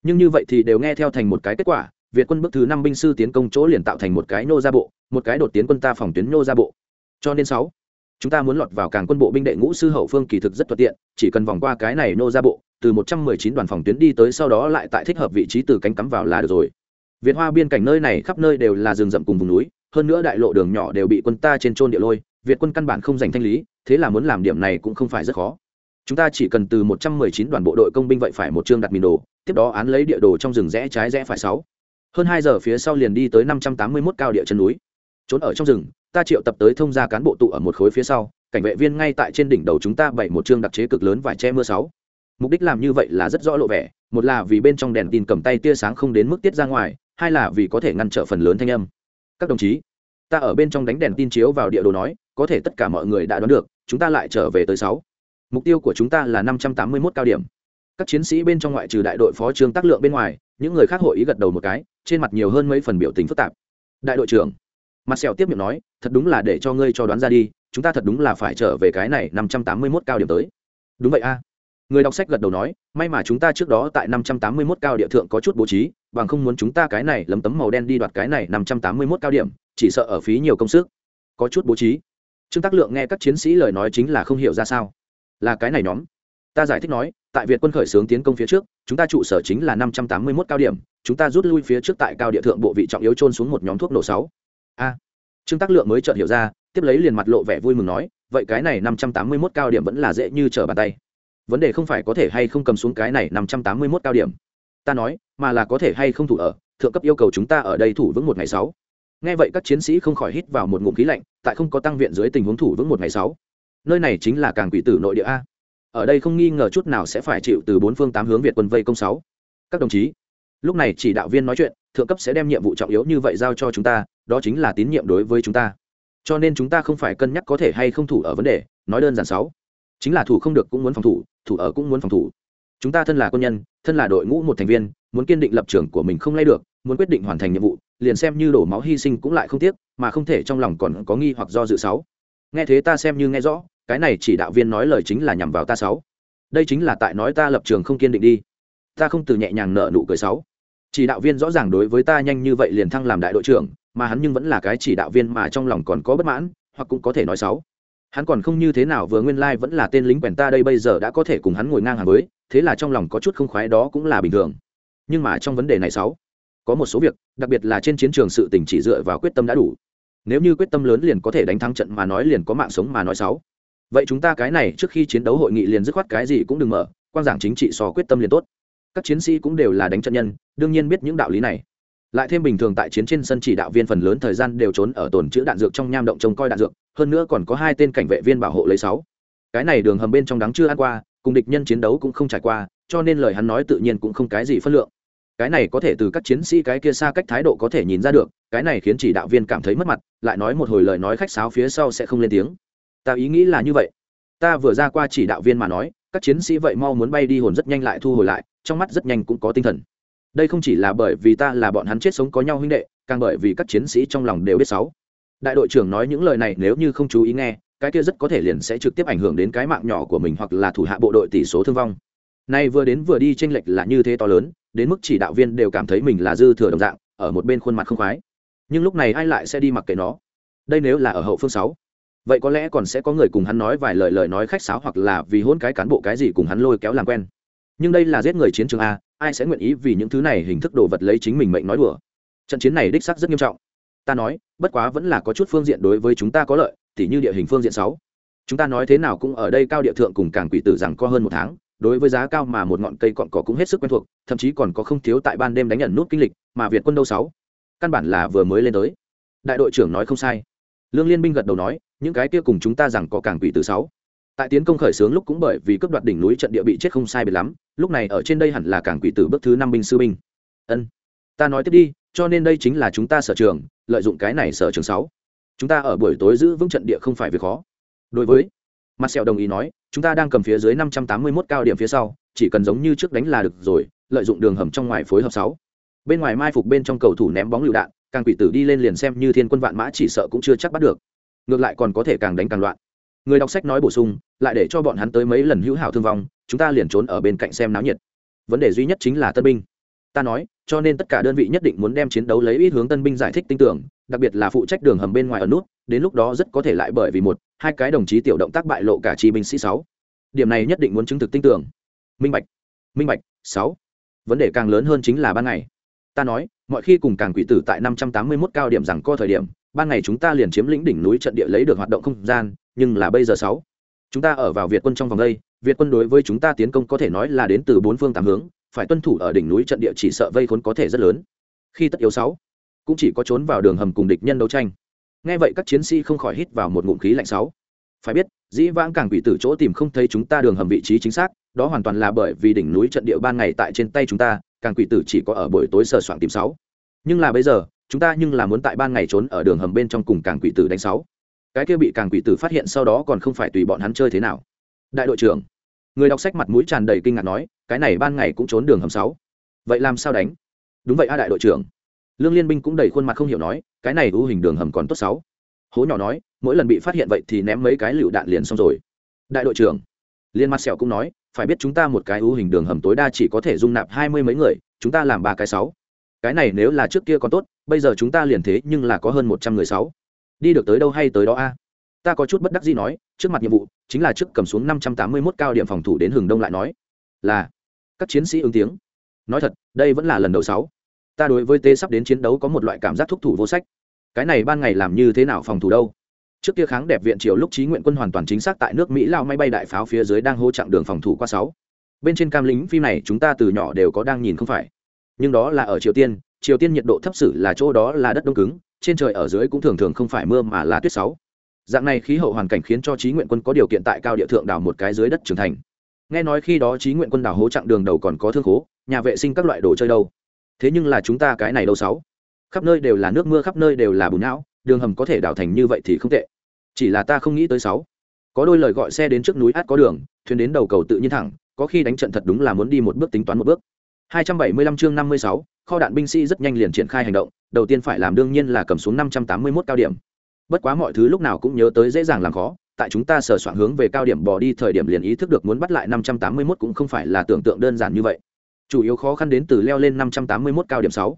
Nhưng như vậy thì đều nghe theo thành một cái kết quả, việt quân bức thứ năm binh sư tiến công chỗ liền tạo thành một cái nô ra bộ, một cái đột tiến quân ta phòng tuyến nô ra bộ. Cho nên sáu, chúng ta muốn lọt vào càng quân bộ binh đệ ngũ sư hậu phương kỳ thực rất thuận tiện, chỉ cần vòng qua cái này nô ra bộ, từ một trăm mười chín đoàn phòng tuyến đi tới sau đó lại tại thích hợp vị trí từ cánh cắm vào là được rồi. Việt hoa biên cảnh nơi này khắp nơi đều là rừng rậm cùng vùng núi, hơn nữa đại lộ đường nhỏ đều bị quân ta trên trôn địa lôi, việt quân căn bản không giành thanh lý, thế là muốn làm điểm này cũng không phải rất khó chúng ta chỉ cần từ một trăm mười chín đoàn bộ đội công binh vậy phải một chương đặt mìn đồ, tiếp đó án lấy địa đồ trong rừng rẽ trái rẽ phải sáu. Hơn hai giờ phía sau liền đi tới năm trăm tám mươi mốt cao địa chân núi. Trốn ở trong rừng, ta triệu tập tới thông gia cán bộ tụ ở một khối phía sau, cảnh vệ viên ngay tại trên đỉnh đầu chúng ta bày một chương đặc chế cực lớn vải che mưa sáu. Mục đích làm như vậy là rất rõ lộ vẻ, một là vì bên trong đèn tin cầm tay tia sáng không đến mức tiết ra ngoài, hai là vì có thể ngăn trở phần lớn thanh âm. Các đồng chí, ta ở bên trong đánh đèn tin chiếu vào địa đồ nói, có thể tất cả mọi người đã đoán được, chúng ta lại trở về tới sáu mục tiêu của chúng ta là năm trăm tám mươi mốt cao điểm. Các chiến sĩ bên trong ngoại trừ đại đội phó trương tác lượng bên ngoài, những người khác hội ý gật đầu một cái, trên mặt nhiều hơn mấy phần biểu tình phức tạp. Đại đội trưởng mặt sẹo tiếp miệng nói, thật đúng là để cho ngươi cho đoán ra đi, chúng ta thật đúng là phải trở về cái này năm trăm tám mươi mốt cao điểm tới. Đúng vậy a. Người đọc sách gật đầu nói, may mà chúng ta trước đó tại năm trăm tám mươi mốt cao địa thượng có chút bố trí, bằng không muốn chúng ta cái này lấm tấm màu đen đi đoạt cái này năm trăm tám mươi mốt cao điểm, chỉ sợ ở phí nhiều công sức. Có chút bố trí. Trương tác lượng nghe các chiến sĩ lời nói chính là không hiểu ra sao là cái này nhóm. Ta giải thích nói, tại việt quân khởi xướng tiến công phía trước, chúng ta trụ sở chính là năm trăm tám mươi mốt cao điểm, chúng ta rút lui phía trước tại cao địa thượng bộ vị trọng yếu trôn xuống một nhóm thuốc nổ sáu. A. Trương tác lượng mới chợt hiểu ra, tiếp lấy liền mặt lộ vẻ vui mừng nói, vậy cái này năm trăm tám mươi mốt cao điểm vẫn là dễ như trở bàn tay. Vấn đề không phải có thể hay không cầm xuống cái này năm trăm tám mươi mốt cao điểm. Ta nói, mà là có thể hay không thủ ở, thượng cấp yêu cầu chúng ta ở đây thủ vững một ngày sáu. Nghe vậy các chiến sĩ không khỏi hít vào một ngụm khí lạnh, tại không có tăng viện dưới tình huống thủ vững một ngày sáu nơi này chính là càng quỷ tử nội địa a. Ở đây không nghi ngờ chút nào sẽ phải chịu từ bốn phương tám hướng việt quân vây công sáu. Các đồng chí, lúc này chỉ đạo viên nói chuyện, thượng cấp sẽ đem nhiệm vụ trọng yếu như vậy giao cho chúng ta, đó chính là tín nhiệm đối với chúng ta. Cho nên chúng ta không phải cân nhắc có thể hay không thủ ở vấn đề, nói đơn giản sáu. Chính là thủ không được cũng muốn phòng thủ thủ ở cũng muốn phòng thủ. Chúng ta thân là quân nhân, thân là đội ngũ một thành viên, muốn kiên định lập trường của mình không lay được, muốn quyết định hoàn thành nhiệm vụ, liền xem như đổ máu hy sinh cũng lại không tiếc, mà không thể trong lòng còn có nghi hoặc do dự sáu. Nghe thế ta xem như nghe rõ cái này chỉ đạo viên nói lời chính là nhằm vào ta sáu. Đây chính là tại nói ta lập trường không kiên định đi. Ta không từ nhẹ nhàng nợ nụ cười sáu. Chỉ đạo viên rõ ràng đối với ta nhanh như vậy liền thăng làm đại đội trưởng, mà hắn nhưng vẫn là cái chỉ đạo viên mà trong lòng còn có bất mãn, hoặc cũng có thể nói sáu. Hắn còn không như thế nào vừa nguyên lai vẫn là tên lính quèn ta đây bây giờ đã có thể cùng hắn ngồi ngang hàng với, thế là trong lòng có chút không khoái đó cũng là bình thường. Nhưng mà trong vấn đề này sáu, có một số việc, đặc biệt là trên chiến trường sự tình chỉ dựa vào quyết tâm đã đủ. Nếu như quyết tâm lớn liền có thể đánh thắng trận mà nói liền có mạng sống mà nói sáu vậy chúng ta cái này trước khi chiến đấu hội nghị liền dứt khoát cái gì cũng đừng mở quan giảng chính trị so quyết tâm liền tốt. Các chiến sĩ cũng đều là đánh trận nhân, đương nhiên biết những đạo lý này. Lại thêm bình thường tại chiến trên sân chỉ đạo viên phần lớn thời gian đều trốn ở tồn chữ đạn dược trong nham động trông coi đạn dược, hơn nữa còn có hai tên cảnh vệ viên bảo hộ lấy sáu. Cái này đường hầm bên trong đắng chưa ăn qua, cùng địch nhân chiến đấu cũng không trải qua, cho nên lời hắn nói tự nhiên cũng không cái gì phân lượng. Cái này có thể từ các chiến sĩ cái kia xa cách thái độ có thể nhìn ra được, cái này khiến chỉ đạo viên cảm thấy mất mặt, lại nói một hồi lời nói khách sáo phía sau sẽ không lên tiếng ta ý nghĩ là như vậy. Ta vừa ra qua chỉ đạo viên mà nói, các chiến sĩ vậy mau muốn bay đi hồn rất nhanh lại thu hồi lại, trong mắt rất nhanh cũng có tinh thần. Đây không chỉ là bởi vì ta là bọn hắn chết sống có nhau huynh đệ, càng bởi vì các chiến sĩ trong lòng đều biết sáu. Đại đội trưởng nói những lời này nếu như không chú ý nghe, cái kia rất có thể liền sẽ trực tiếp ảnh hưởng đến cái mạng nhỏ của mình hoặc là thủ hạ bộ đội tỷ số thương vong. Nay vừa đến vừa đi tranh lệch là như thế to lớn, đến mức chỉ đạo viên đều cảm thấy mình là dư thừa đồng dạng, ở một bên khuôn mặt không khoái. Nhưng lúc này ai lại sẽ đi mặc kệ nó? Đây nếu là ở hậu phương sáu vậy có lẽ còn sẽ có người cùng hắn nói vài lời lời nói khách sáo hoặc là vì hôn cái cán bộ cái gì cùng hắn lôi kéo làm quen. Nhưng đây là giết người chiến trường a, ai sẽ nguyện ý vì những thứ này hình thức đồ vật lấy chính mình mệnh nói đùa? Trận chiến này đích sắc rất nghiêm trọng. Ta nói, bất quá vẫn là có chút phương diện đối với chúng ta có lợi, tỉ như địa hình phương diện sáu. Chúng ta nói thế nào cũng ở đây cao địa thượng cùng càng quỷ tử rằng có hơn một tháng, đối với giá cao mà một ngọn cây cọn cỏ cũng hết sức quen thuộc, thậm chí còn có không thiếu tại ban đêm đánh nhận nút kinh lịch, mà việt quân đâu sáu? Căn bản là vừa mới lên tới. Đại đội trưởng nói không sai. Lương liên binh gật đầu nói những cái kia cùng chúng ta rằng có càng quỷ từ sáu. Tại tiến công khởi xướng lúc cũng bởi vì cướp đoạt đỉnh núi trận địa bị chết không sai biệt lắm, lúc này ở trên đây hẳn là càng quỷ tử bước thứ năm binh sư binh. Ân, ta nói tiếp đi, cho nên đây chính là chúng ta sở trường, lợi dụng cái này sở trường sáu. Chúng ta ở buổi tối giữ vững trận địa không phải việc khó. Đối với mặt sẹo đồng ý nói, chúng ta đang cầm phía dưới năm trăm tám mươi 581 cao điểm phía sau, chỉ cần giống như trước đánh là được rồi, lợi dụng đường hầm trong ngoài phối hợp sáu. Bên ngoài mai phục bên trong cầu thủ ném bóng lựu đạn, càng quỷ tử đi lên liền xem như thiên quân vạn mã chỉ sợ cũng chưa chắc bắt được ngược lại còn có thể càng đánh càng loạn. Người đọc sách nói bổ sung, lại để cho bọn hắn tới mấy lần hữu hảo thương vong, chúng ta liền trốn ở bên cạnh xem náo nhiệt. Vấn đề duy nhất chính là tân binh. Ta nói, cho nên tất cả đơn vị nhất định muốn đem chiến đấu lấy ít hướng tân binh giải thích tin tưởng, đặc biệt là phụ trách đường hầm bên ngoài ở nút, đến lúc đó rất có thể lại bởi vì một, hai cái đồng chí tiểu động tác bại lộ cả chi binh sĩ sáu. Điểm này nhất định muốn chứng thực tin tưởng. Minh bạch. Minh bạch, sáu. Vấn đề càng lớn hơn chính là ban ngày. Ta nói, mọi khi cùng càng quỷ tử tại năm trăm tám mươi 581 cao điểm rằng co thời điểm ban ngày chúng ta liền chiếm lĩnh đỉnh núi trận địa lấy được hoạt động không gian, nhưng là bây giờ sáu, chúng ta ở vào việt quân trong vòng đây, việt quân đối với chúng ta tiến công có thể nói là đến từ bốn phương tám hướng, phải tuân thủ ở đỉnh núi trận địa chỉ sợ vây khốn có thể rất lớn. Khi tất yếu sáu, cũng chỉ có trốn vào đường hầm cùng địch nhân đấu tranh. Nghe vậy các chiến sĩ không khỏi hít vào một ngụm khí lạnh sáu. Phải biết, dĩ vãng càng quỷ tử chỗ tìm không thấy chúng ta đường hầm vị trí chính xác, đó hoàn toàn là bởi vì đỉnh núi trận địa ban ngày tại trên tay chúng ta, càng quỷ tử chỉ có ở buổi tối sờ soạn tìm sáu. Nhưng là bây giờ chúng ta nhưng là muốn tại ban ngày trốn ở đường hầm bên trong cùng càng quỷ tử đánh sáu. Cái kia bị càng quỷ tử phát hiện sau đó còn không phải tùy bọn hắn chơi thế nào. Đại đội trưởng, người đọc sách mặt mũi tràn đầy kinh ngạc nói, cái này ban ngày cũng trốn đường hầm sáu. Vậy làm sao đánh? Đúng vậy a đại đội trưởng. Lương liên binh cũng đầy khuôn mặt không hiểu nói, cái này ưu hình đường hầm còn tốt sáu. Hố nhỏ nói, mỗi lần bị phát hiện vậy thì ném mấy cái lựu đạn liền xong rồi. Đại đội trưởng, liên mặt sẹo cũng nói, phải biết chúng ta một cái ưu hình đường hầm tối đa chỉ có thể dung nạp hai mươi mấy người, chúng ta làm ba cái sáu cái này nếu là trước kia còn tốt, bây giờ chúng ta liền thế nhưng là có hơn một trăm người sáu. Đi được tới đâu hay tới đó a? Ta có chút bất đắc gì nói, trước mặt nhiệm vụ, chính là trước cầm xuống năm trăm tám mươi 581 cao điểm phòng thủ đến hừng đông lại nói. Là, các chiến sĩ ứng tiếng. Nói thật, đây vẫn là lần đầu sáu. Ta đối với tê sắp đến chiến đấu có một loại cảm giác thúc thủ vô sách. Cái này ban ngày làm như thế nào phòng thủ đâu? Trước kia kháng đẹp viện triều lúc trí nguyện quân hoàn toàn chính xác tại nước mỹ lao máy bay đại pháo phía dưới đang hô chặng đường phòng thủ qua sáu. Bên trên cam lính phim này chúng ta từ nhỏ đều có đang nhìn không phải nhưng đó là ở triều tiên triều tiên nhiệt độ thấp sử là chỗ đó là đất đông cứng, trên trời ở dưới cũng thường thường không phải mưa mà là tuyết sáu. Dạng này khí hậu hoàn cảnh khiến cho trí nguyện quân có điều kiện tại cao địa thượng đào một cái dưới đất trưởng thành. Nghe nói khi đó trí nguyện quân đào hố chặng đường đầu còn có thương khố, nhà vệ sinh các loại đồ chơi đâu. Thế nhưng là chúng ta cái này đâu sáu? Khắp nơi đều là nước mưa, khắp nơi đều là bùn não, đường hầm có thể đào thành như vậy thì không tệ. Chỉ là ta không nghĩ tới sáu. Có đôi lời gọi xe đến trước núi át có đường, thuyền đến đầu cầu tự nhiên thẳng, có khi đánh trận thật đúng là muốn đi một bước tính toán một bước. 275 chương 56, kho đạn binh sĩ rất nhanh liền triển khai hành động đầu tiên phải làm đương nhiên là cầm xuống 581 cao điểm. Bất quá mọi thứ lúc nào cũng nhớ tới dễ dàng làm khó tại chúng ta sờ soạn hướng về cao điểm bỏ đi thời điểm liền ý thức được muốn bắt lại 581 cũng không phải là tưởng tượng đơn giản như vậy. Chủ yếu khó khăn đến từ leo lên 581 cao điểm 6.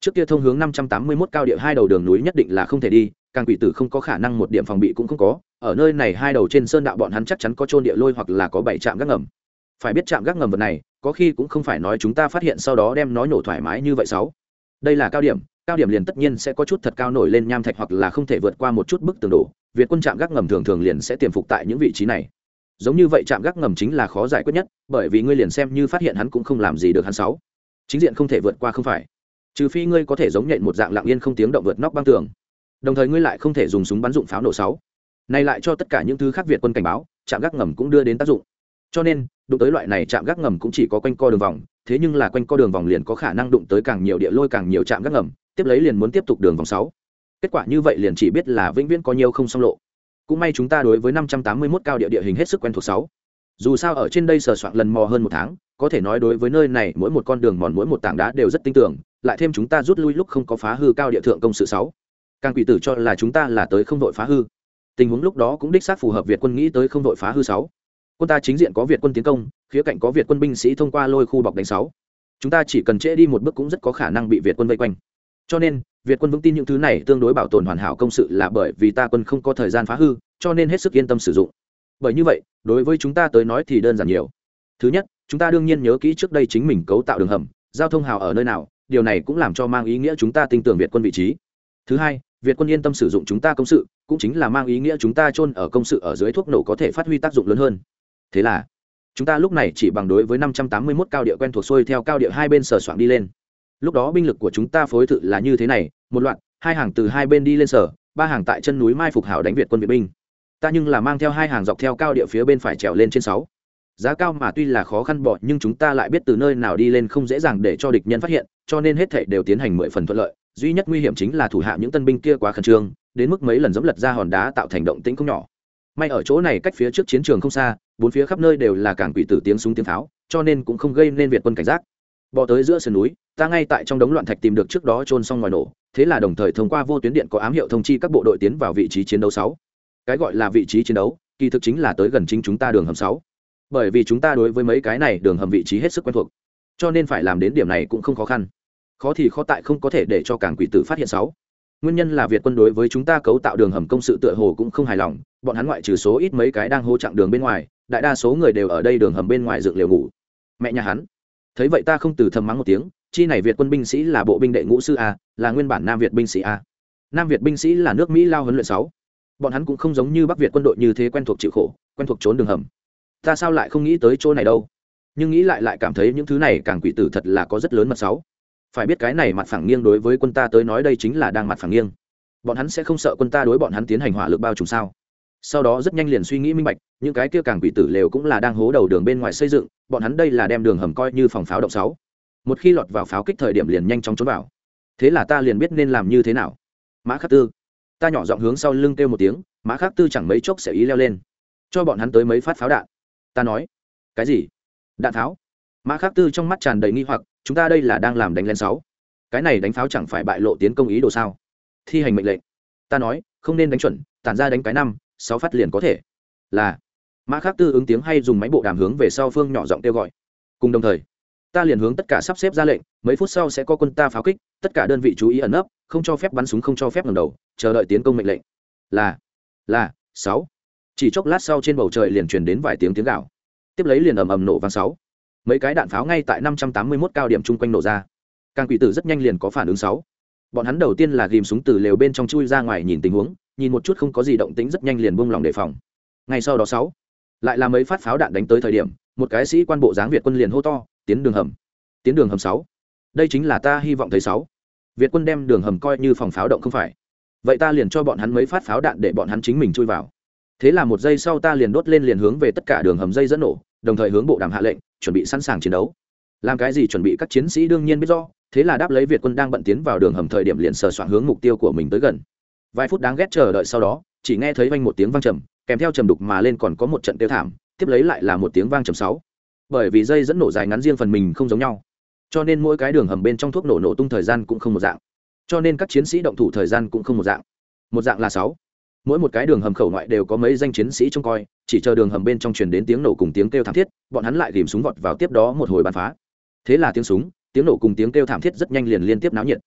trước kia thông hướng 581 cao điểm hai đầu đường núi nhất định là không thể đi càng quỷ tử không có khả năng một điểm phòng bị cũng không có ở nơi này hai đầu trên sơn đạo bọn hắn chắc chắn có trôn địa lôi hoặc là có bảy trạm gác ngầm. Phải biết trạm gác ngầm vật này có khi cũng không phải nói chúng ta phát hiện sau đó đem nó nổ thoải mái như vậy sáu. Đây là cao điểm cao điểm liền tất nhiên sẽ có chút thật cao nổi lên nham thạch hoặc là không thể vượt qua một chút bức tường đổ. Việt quân trạm gác ngầm thường thường liền sẽ tiềm phục tại những vị trí này. Giống như vậy trạm gác ngầm chính là khó giải quyết nhất, bởi vì ngươi liền xem như phát hiện hắn cũng không làm gì được hắn sáu. Chính diện không thể vượt qua không phải. Trừ phi ngươi có thể giống nhện một dạng lặng yên không tiếng động vượt nóc băng tường. Đồng thời ngươi lại không thể dùng súng bắn dụng pháo nổ sáu. Này lại cho tất cả những thứ khác việt quân cảnh báo, trạm gác ngầm cũng đưa đến tác dụng cho nên, đụng tới loại này chạm gác ngầm cũng chỉ có quanh co đường vòng, thế nhưng là quanh co đường vòng liền có khả năng đụng tới càng nhiều địa lôi càng nhiều chạm gác ngầm, tiếp lấy liền muốn tiếp tục đường vòng sáu. Kết quả như vậy liền chỉ biết là vĩnh viễn có nhiều không song lộ. Cũng may chúng ta đối với năm trăm tám mươi 581 cao địa địa hình hết sức quen thuộc sáu. Dù sao ở trên đây sờ soạn lần mò hơn một tháng, có thể nói đối với nơi này mỗi một con đường mòn mỗi một tảng đá đều rất tin tưởng, lại thêm chúng ta rút lui lúc không có phá hư cao địa thượng công sự sáu. Càng quỷ tử cho là chúng ta là tới không đội phá hư. Tình huống lúc đó cũng đích xác phù hợp việt quân nghĩ tới không đội phá hư sáu quân ta chính diện có việt quân tiến công, khía cạnh có việt quân binh sĩ thông qua lôi khu bọc đánh sáu. Chúng ta chỉ cần trễ đi một bước cũng rất có khả năng bị việt quân vây quanh. Cho nên, việt quân vững tin những thứ này tương đối bảo tồn hoàn hảo công sự là bởi vì ta quân không có thời gian phá hư, cho nên hết sức yên tâm sử dụng. Bởi như vậy, đối với chúng ta tới nói thì đơn giản nhiều. Thứ nhất, chúng ta đương nhiên nhớ kỹ trước đây chính mình cấu tạo đường hầm, giao thông hào ở nơi nào, điều này cũng làm cho mang ý nghĩa chúng ta tin tưởng việt quân vị trí. Thứ hai, việt quân yên tâm sử dụng chúng ta công sự, cũng chính là mang ý nghĩa chúng ta chôn ở công sự ở dưới thuốc nổ có thể phát huy tác dụng lớn hơn thế là, chúng ta lúc này chỉ bằng đối với năm trăm tám mươi 581 cao địa quen thuộc xuôi theo cao địa hai bên sở soạn đi lên. Lúc đó binh lực của chúng ta phối thự là như thế này, một loạt, hai hàng từ hai bên đi lên sở ba hàng tại chân núi mai phục hảo đánh việt quân việt binh. Ta nhưng là mang theo hai hàng dọc theo cao địa phía bên phải trèo lên trên sáu. Giá cao mà tuy là khó khăn bỏ, nhưng chúng ta lại biết từ nơi nào đi lên không dễ dàng để cho địch nhân phát hiện, cho nên hết thảy đều tiến hành mười phần thuận lợi. Duy nhất nguy hiểm chính là thủ hạ những tân binh kia quá khẩn trương, đến mức mấy lần dẫm lật ra hòn đá tạo thành động tĩnh không nhỏ may ở chỗ này cách phía trước chiến trường không xa, bốn phía khắp nơi đều là cảng quỷ tử tiếng súng tiếng pháo, cho nên cũng không gây nên việt quân cảnh giác. Bỏ tới giữa sườn núi, ta ngay tại trong đống loạn thạch tìm được trước đó trôn xong ngoài nổ, thế là đồng thời thông qua vô tuyến điện có ám hiệu thông chi các bộ đội tiến vào vị trí chiến đấu sáu. Cái gọi là vị trí chiến đấu, kỳ thực chính là tới gần chính chúng ta đường hầm sáu. Bởi vì chúng ta đối với mấy cái này đường hầm vị trí hết sức quen thuộc, cho nên phải làm đến điểm này cũng không khó khăn. Khó thì khó tại không có thể để cho cảng quỷ tử phát hiện sáu nguyên nhân là việt quân đối với chúng ta cấu tạo đường hầm công sự tựa hồ cũng không hài lòng, bọn hắn ngoại trừ số ít mấy cái đang hô chặng đường bên ngoài, đại đa số người đều ở đây đường hầm bên ngoài dựng liều ngủ. Mẹ nhà hắn. Thấy vậy ta không từ thầm mắng một tiếng, chi này việt quân binh sĩ là bộ binh đệ ngũ sư a, là nguyên bản nam việt binh sĩ a. Nam việt binh sĩ là nước mỹ lao huấn luyện sáu. Bọn hắn cũng không giống như bắc việt quân đội như thế quen thuộc chịu khổ, quen thuộc trốn đường hầm. Ta sao lại không nghĩ tới chỗ này đâu? Nhưng nghĩ lại lại cảm thấy những thứ này càng quỷ tử thật là có rất lớn mật sáu phải biết cái này mặt phẳng nghiêng đối với quân ta tới nói đây chính là đang mặt phẳng nghiêng. Bọn hắn sẽ không sợ quân ta đối bọn hắn tiến hành hỏa lực bao trùm sao? Sau đó rất nhanh liền suy nghĩ minh bạch, những cái kia càng quỷ tử lều cũng là đang hố đầu đường bên ngoài xây dựng, bọn hắn đây là đem đường hầm coi như phòng pháo động sáu. Một khi lọt vào pháo kích thời điểm liền nhanh chóng trốn vào. Thế là ta liền biết nên làm như thế nào. Mã khắc tư, ta nhỏ giọng hướng sau lưng kêu một tiếng, mã khắc tư chẳng mấy chốc sẽ ý leo lên. Cho bọn hắn tới mấy phát pháo đạn. Ta nói, cái gì? Đạn tháo mã khắc tư trong mắt tràn đầy nghi hoặc chúng ta đây là đang làm đánh lên sáu. Cái này đánh pháo chẳng phải bại lộ tiến công ý đồ sao? Thi hành mệnh lệnh. Ta nói, không nên đánh chuẩn, tản ra đánh cái năm, sáu phát liền có thể. Là. Mã khắc tư ứng tiếng hay dùng máy bộ đàm hướng về sau phương nhỏ giọng kêu gọi. Cùng đồng thời, ta liền hướng tất cả sắp xếp ra lệnh, mấy phút sau sẽ có quân ta pháo kích, tất cả đơn vị chú ý ẩn nấp, không cho phép bắn súng, không cho phép ngầm đầu, chờ đợi tiến công mệnh lệnh. Là. Là. Sáu. Chỉ chốc lát sau trên bầu trời liền truyền đến vài tiếng tiếng gạo tiếp lấy liền ầm ầm nổ vang sáu mấy cái đạn pháo ngay tại năm trăm tám mươi 581 cao điểm chung quanh nổ ra. Càng quỷ tử rất nhanh liền có phản ứng sáu. Bọn hắn đầu tiên là ghìm súng từ lều bên trong chui ra ngoài nhìn tình huống, nhìn một chút không có gì động tĩnh rất nhanh liền buông lòng đề phòng. Ngay sau đó sáu, lại là mấy phát pháo đạn đánh tới thời điểm, một cái sĩ quan bộ dáng việt quân liền hô to, tiến đường hầm. Tiến đường hầm sáu. Đây chính là ta hy vọng thấy sáu. Việt quân đem đường hầm coi như phòng pháo động không phải. Vậy ta liền cho bọn hắn mấy phát pháo đạn để bọn hắn chính mình chui vào. Thế là một giây sau ta liền đốt lên liền hướng về tất cả đường hầm dây dẫn nổ, đồng thời hướng bộ đàm hạ lệnh chuẩn bị sẵn sàng chiến đấu. Làm cái gì chuẩn bị các chiến sĩ đương nhiên biết do thế là đáp lấy việt quân đang bận tiến vào đường hầm thời điểm liền sờ soạn hướng mục tiêu của mình tới gần. Vài phút đáng ghét chờ đợi sau đó, chỉ nghe thấy vang một tiếng vang trầm, kèm theo trầm đục mà lên còn có một trận tiêu thảm, tiếp lấy lại là một tiếng vang trầm sáu. Bởi vì dây dẫn nổ dài ngắn riêng phần mình không giống nhau, cho nên mỗi cái đường hầm bên trong thuốc nổ nổ tung thời gian cũng không một dạng, cho nên các chiến sĩ động thủ thời gian cũng không một dạng. Một dạng là sáu mỗi một cái đường hầm khẩu ngoại đều có mấy danh chiến sĩ trông coi, chỉ chờ đường hầm bên trong truyền đến tiếng nổ cùng tiếng kêu thảm thiết, bọn hắn lại ghìm súng vọt vào tiếp đó một hồi bắn phá. Thế là tiếng súng, tiếng nổ cùng tiếng kêu thảm thiết rất nhanh liền liên tiếp náo nhiệt.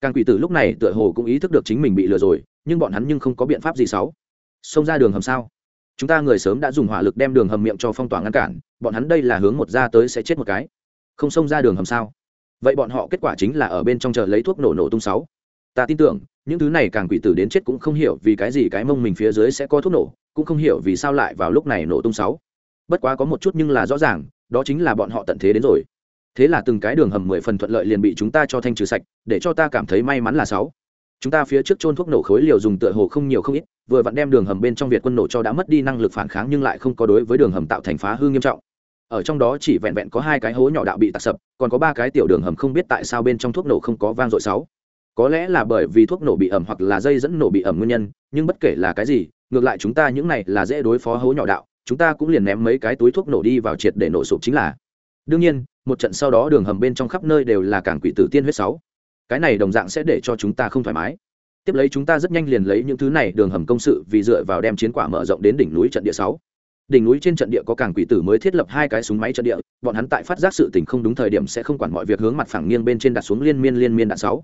Càng quỷ tử lúc này tựa hồ cũng ý thức được chính mình bị lừa rồi, nhưng bọn hắn nhưng không có biện pháp gì xấu. Xông ra đường hầm sao? Chúng ta người sớm đã dùng hỏa lực đem đường hầm miệng cho phong tỏa ngăn cản, bọn hắn đây là hướng một ra tới sẽ chết một cái. Không xông ra đường hầm sao? Vậy bọn họ kết quả chính là ở bên trong chờ lấy thuốc nổ nổ tung sáu ta tin tưởng, những thứ này càng quỷ tử đến chết cũng không hiểu vì cái gì cái mông mình phía dưới sẽ có thuốc nổ, cũng không hiểu vì sao lại vào lúc này nổ tung sáu. Bất quá có một chút nhưng là rõ ràng, đó chính là bọn họ tận thế đến rồi. Thế là từng cái đường hầm mười phần thuận lợi liền bị chúng ta cho thanh trừ sạch, để cho ta cảm thấy may mắn là sáu. Chúng ta phía trước trôn thuốc nổ khối liều dùng tựa hồ không nhiều không ít, vừa vặn đem đường hầm bên trong việt quân nổ cho đã mất đi năng lực phản kháng nhưng lại không có đối với đường hầm tạo thành phá hư nghiêm trọng. Ở trong đó chỉ vẹn vẹn có hai cái hố nhỏ đạo bị tạc sập, còn có ba cái tiểu đường hầm không biết tại sao bên trong thuốc nổ không có vang dội sáu có lẽ là bởi vì thuốc nổ bị ẩm hoặc là dây dẫn nổ bị ẩm nguyên nhân, nhưng bất kể là cái gì, ngược lại chúng ta những này là dễ đối phó hố nhỏ đạo, chúng ta cũng liền ném mấy cái túi thuốc nổ đi vào triệt để nổ sụp chính là. Đương nhiên, một trận sau đó đường hầm bên trong khắp nơi đều là cảng quỷ tử tiên huyết sáu. Cái này đồng dạng sẽ để cho chúng ta không thoải mái. Tiếp lấy chúng ta rất nhanh liền lấy những thứ này đường hầm công sự vì dựa vào đem chiến quả mở rộng đến đỉnh núi trận địa sáu. Đỉnh núi trên trận địa có cảng quỷ tử mới thiết lập hai cái súng máy trận địa, bọn hắn tại phát giác sự tình không đúng thời điểm sẽ không quản mọi việc hướng mặt phẳng nghiêng bên trên đặt xuống liên miên liên miên đạn sáu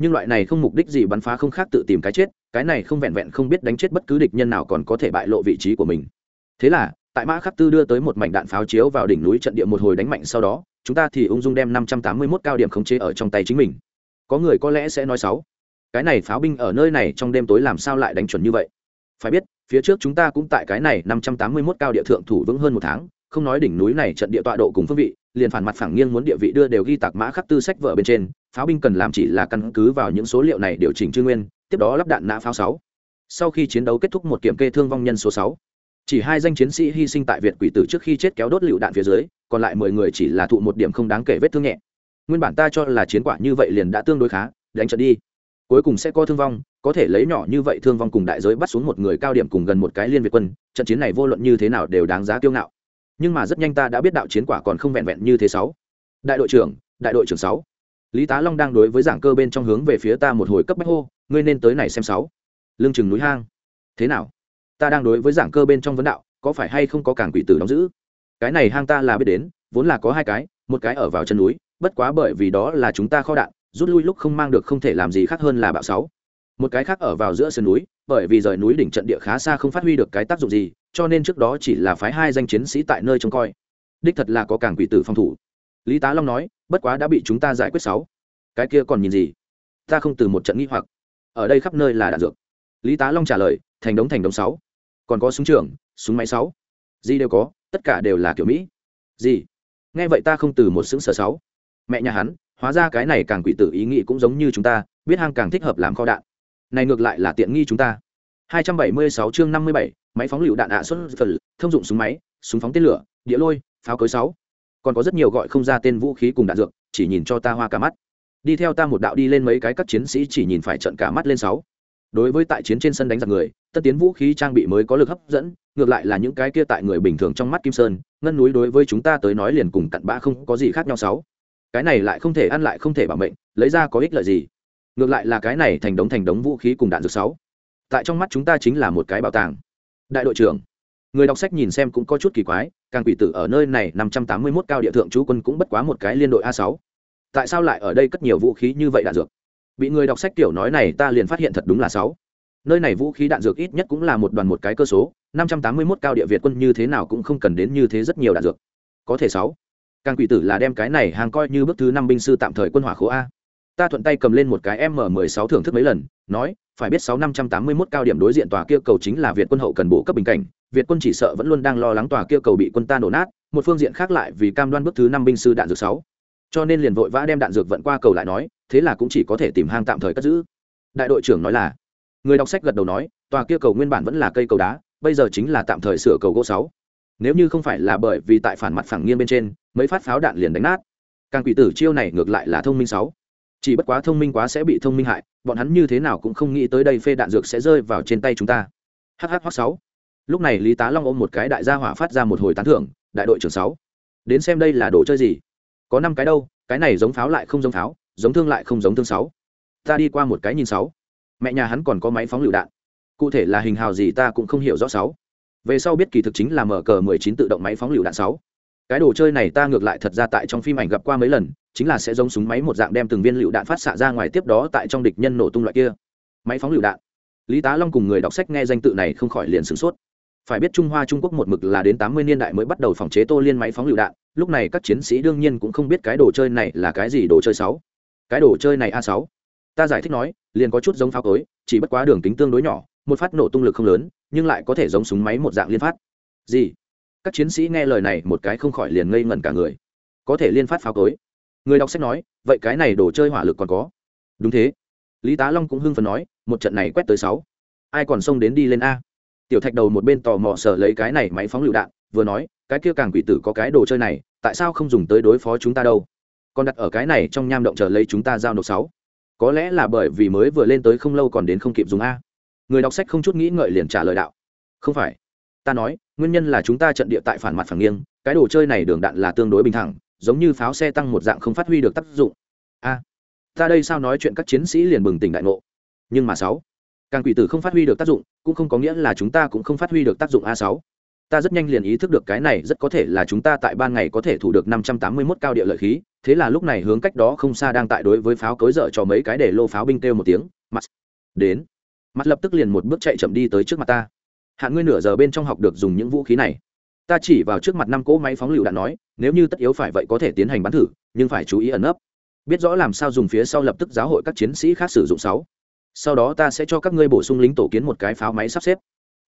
nhưng loại này không mục đích gì bắn phá không khác tự tìm cái chết, cái này không vẹn vẹn không biết đánh chết bất cứ địch nhân nào còn có thể bại lộ vị trí của mình. Thế là, tại mã khắc tư đưa tới một mảnh đạn pháo chiếu vào đỉnh núi trận địa một hồi đánh mạnh sau đó, chúng ta thì ung dung đem năm trăm tám mươi 581 cao điểm khống chế ở trong tay chính mình. Có người có lẽ sẽ nói xấu. Cái này pháo binh ở nơi này trong đêm tối làm sao lại đánh chuẩn như vậy? Phải biết, phía trước chúng ta cũng tại cái này năm trăm tám mươi 581 cao địa thượng thủ vững hơn một tháng, không nói đỉnh núi này trận địa tọa độ cùng phương vị liền phản mặt phẳng nghiêng muốn địa vị đưa đều ghi tạc mã khắc tư sách vở bên trên, pháo binh cần làm chỉ là căn cứ vào những số liệu này điều chỉnh chư nguyên, tiếp đó lắp đạn nã pháo sáu. Sau khi chiến đấu kết thúc một kiểm kê thương vong nhân số sáu. Chỉ hai danh chiến sĩ hy sinh tại việt quỷ tử trước khi chết kéo đốt lựu đạn phía dưới, còn lại mười người chỉ là thụ một điểm không đáng kể vết thương nhẹ. Nguyên bản ta cho là chiến quả như vậy liền đã tương đối khá, đánh trận đi. Cuối cùng sẽ có thương vong, có thể lấy nhỏ như vậy thương vong cùng đại giới bắt xuống một người cao điểm cùng gần một cái liên việt quân, trận chiến này vô luận như thế nào đều đáng giá kiêu ngạo nhưng mà rất nhanh ta đã biết đạo chiến quả còn không vẹn vẹn như thế sáu. Đại đội trưởng, đại đội trưởng sáu. Lý tá long đang đối với giảng cơ bên trong hướng về phía ta một hồi cấp bách hô, ngươi nên tới này xem sáu. Lương chừng núi hang. Thế nào? Ta đang đối với giảng cơ bên trong vấn đạo, có phải hay không có cảng quỷ tử đóng giữ? Cái này hang ta là biết đến, vốn là có hai cái, một cái ở vào chân núi, bất quá bởi vì đó là chúng ta kho đạn, rút lui lúc không mang được không thể làm gì khác hơn là bạo sáu. Một cái khác ở vào giữa sườn núi, bởi vì rời núi đỉnh trận địa khá xa không phát huy được cái tác dụng gì cho nên trước đó chỉ là phái hai danh chiến sĩ tại nơi trông coi. Đích thật là có cảng quỷ tử phòng thủ. Lý tá long nói bất quá đã bị chúng ta giải quyết sáu. Cái kia còn nhìn gì? Ta không từ một trận nghi hoặc. Ở đây khắp nơi là đạn dược. Lý tá long trả lời thành đống thành đống sáu. Còn có súng trường súng máy sáu. Gì đều có tất cả đều là kiểu mỹ. Gì? Nghe vậy ta không từ một xứng sở sáu. Mẹ nhà hắn hóa ra cái này càng quỷ tử ý nghĩ cũng giống như chúng ta biết hang càng thích hợp làm kho đạn. Này ngược lại là tiện nghi chúng ta. 276 chương 57, máy phóng lựu đạn ạ xuất phần thông dụng súng máy, súng phóng tên lửa, địa lôi, pháo cối sáu. Còn có rất nhiều gọi không ra tên vũ khí cùng đạn dược, chỉ nhìn cho ta hoa cả mắt. Đi theo ta một đạo đi lên mấy cái các chiến sĩ chỉ nhìn phải trận cả mắt lên sáu. Đối với tại chiến trên sân đánh giặc người, tất tiến vũ khí trang bị mới có lực hấp dẫn, ngược lại là những cái kia tại người bình thường trong mắt kim sơn, ngân núi đối với chúng ta tới nói liền cùng cặn bã không có gì khác nhau sáu. Cái này lại không thể ăn lại không thể bảo mệnh, lấy ra có ích lợi gì? Ngược lại là cái này thành đống thành đống vũ khí cùng đạn dược sáu. Tại trong mắt chúng ta chính là một cái bảo tàng đại đội trưởng. Người đọc sách nhìn xem cũng có chút kỳ quái, càng quỷ tử ở nơi này năm trăm tám mươi mốt cao địa thượng chú quân cũng bất quá một cái liên đội a sáu. Tại sao lại ở đây cất nhiều vũ khí như vậy đạn dược? Bị người đọc sách tiểu nói này ta liền phát hiện thật đúng là sáu. Nơi này vũ khí đạn dược ít nhất cũng là một đoàn một cái cơ số, năm trăm tám mươi mốt cao địa việt quân như thế nào cũng không cần đến như thế rất nhiều đạn dược. Có thể sáu. Càng quỷ tử là đem cái này hàng coi như bước thứ năm binh sư tạm thời quân hỏa khố a ta thuận tay cầm lên một cái m 16 thưởng thức mấy lần, nói, phải biết sáu năm trăm tám mươi 581 cao điểm đối diện tòa kia cầu chính là việt quân hậu cần bộ cấp bình cảnh, việt quân chỉ sợ vẫn luôn đang lo lắng tòa kia cầu bị quân ta nổ nát, một phương diện khác lại vì cam đoan bước thứ năm binh sư đạn dược sáu. Cho nên liền vội vã đem đạn dược vận qua cầu lại nói, thế là cũng chỉ có thể tìm hang tạm thời cất giữ. Đại đội trưởng nói là, người đọc sách gật đầu nói, tòa kia cầu nguyên bản vẫn là cây cầu đá, bây giờ chính là tạm thời sửa cầu gỗ sáu. Nếu như không phải là bởi vì tại phản mặt phẳng nghiêng bên trên, mấy phát pháo đạn liền đánh nát. Càng quỷ tử chiêu này ngược lại là thông minh sáu chỉ bất quá thông minh quá sẽ bị thông minh hại, bọn hắn như thế nào cũng không nghĩ tới đây phê đạn dược sẽ rơi vào trên tay chúng ta. Hh sáu. Lúc này lý tá long ôm một cái đại gia hỏa phát ra một hồi tán thưởng, đại đội trưởng sáu, đến xem đây là đồ chơi gì? Có năm cái đâu, cái này giống pháo lại không giống pháo, giống thương lại không giống thương sáu. Ta đi qua một cái nhìn sáu. Mẹ nhà hắn còn có máy phóng lựu đạn. Cụ thể là hình hào gì ta cũng không hiểu rõ sáu. Về sau biết kỳ thực chính là mở cờ 19 tự động máy phóng lựu đạn sáu cái đồ chơi này ta ngược lại thật ra tại trong phim ảnh gặp qua mấy lần, chính là sẽ giống súng máy một dạng đem từng viên lựu đạn phát xạ ra ngoài tiếp đó tại trong địch nhân nổ tung loại kia. Máy phóng lựu đạn. Lý tá long cùng người đọc sách nghe danh tự này không khỏi liền sửng sốt. Phải biết trung hoa trung quốc một mực là đến tám mươi niên đại mới bắt đầu phòng chế tô liên máy phóng lựu đạn, lúc này các chiến sĩ đương nhiên cũng không biết cái đồ chơi này là cái gì đồ chơi sáu. Cái đồ chơi này a sáu. Ta giải thích nói, liền có chút giống pháo cối, chỉ bất quá đường kính tương đối nhỏ, một phát nổ tung lực không lớn, nhưng lại có thể giống súng máy một dạng liên phát. Gì? Các chiến sĩ nghe lời này một cái không khỏi liền ngây ngẩn cả người. Có thể liên phát pháo cối. Người đọc sách nói, vậy cái này đồ chơi hỏa lực còn có. Đúng thế. Lý tá long cũng hưng phần nói, một trận này quét tới sáu. Ai còn xông đến đi lên a? Tiểu thạch đầu một bên tò mò sở lấy cái này máy phóng lựu đạn, vừa nói, cái kia càng quỷ tử có cái đồ chơi này, tại sao không dùng tới đối phó chúng ta đâu? Còn đặt ở cái này trong nham động chờ lấy chúng ta giao nộp sáu. Có lẽ là bởi vì mới vừa lên tới không lâu còn đến không kịp dùng a. Người đọc sách không chút nghĩ ngợi liền trả lời đạo. Không phải ta nói, nguyên nhân là chúng ta trận địa tại phản mặt phản nghiêng, cái đồ chơi này đường đạn là tương đối bình thẳng, giống như pháo xe tăng một dạng không phát huy được tác dụng. A, ta đây sao nói chuyện các chiến sĩ liền bừng tỉnh đại ngộ. Nhưng mà sáu, càng quỷ tử không phát huy được tác dụng, cũng không có nghĩa là chúng ta cũng không phát huy được tác dụng a sáu. Ta rất nhanh liền ý thức được cái này rất có thể là chúng ta tại ban ngày có thể thủ được năm trăm tám mươi 581 cao địa lợi khí, thế là lúc này hướng cách đó không xa đang tại đối với pháo cối dở cho mấy cái để lô pháo binh kêu một tiếng mặt đến. Mặt lập tức liền một bước chạy chậm đi tới trước mặt ta hạn ngươi nửa giờ bên trong học được dùng những vũ khí này. Ta chỉ vào trước mặt năm cỗ máy phóng lựu đạn nói, nếu như tất yếu phải vậy có thể tiến hành bắn thử, nhưng phải chú ý ẩn nấp. Biết rõ làm sao dùng phía sau lập tức giáo hội các chiến sĩ khác sử dụng sáu. Sau đó ta sẽ cho các ngươi bổ sung lính tổ kiến một cái pháo máy sắp xếp.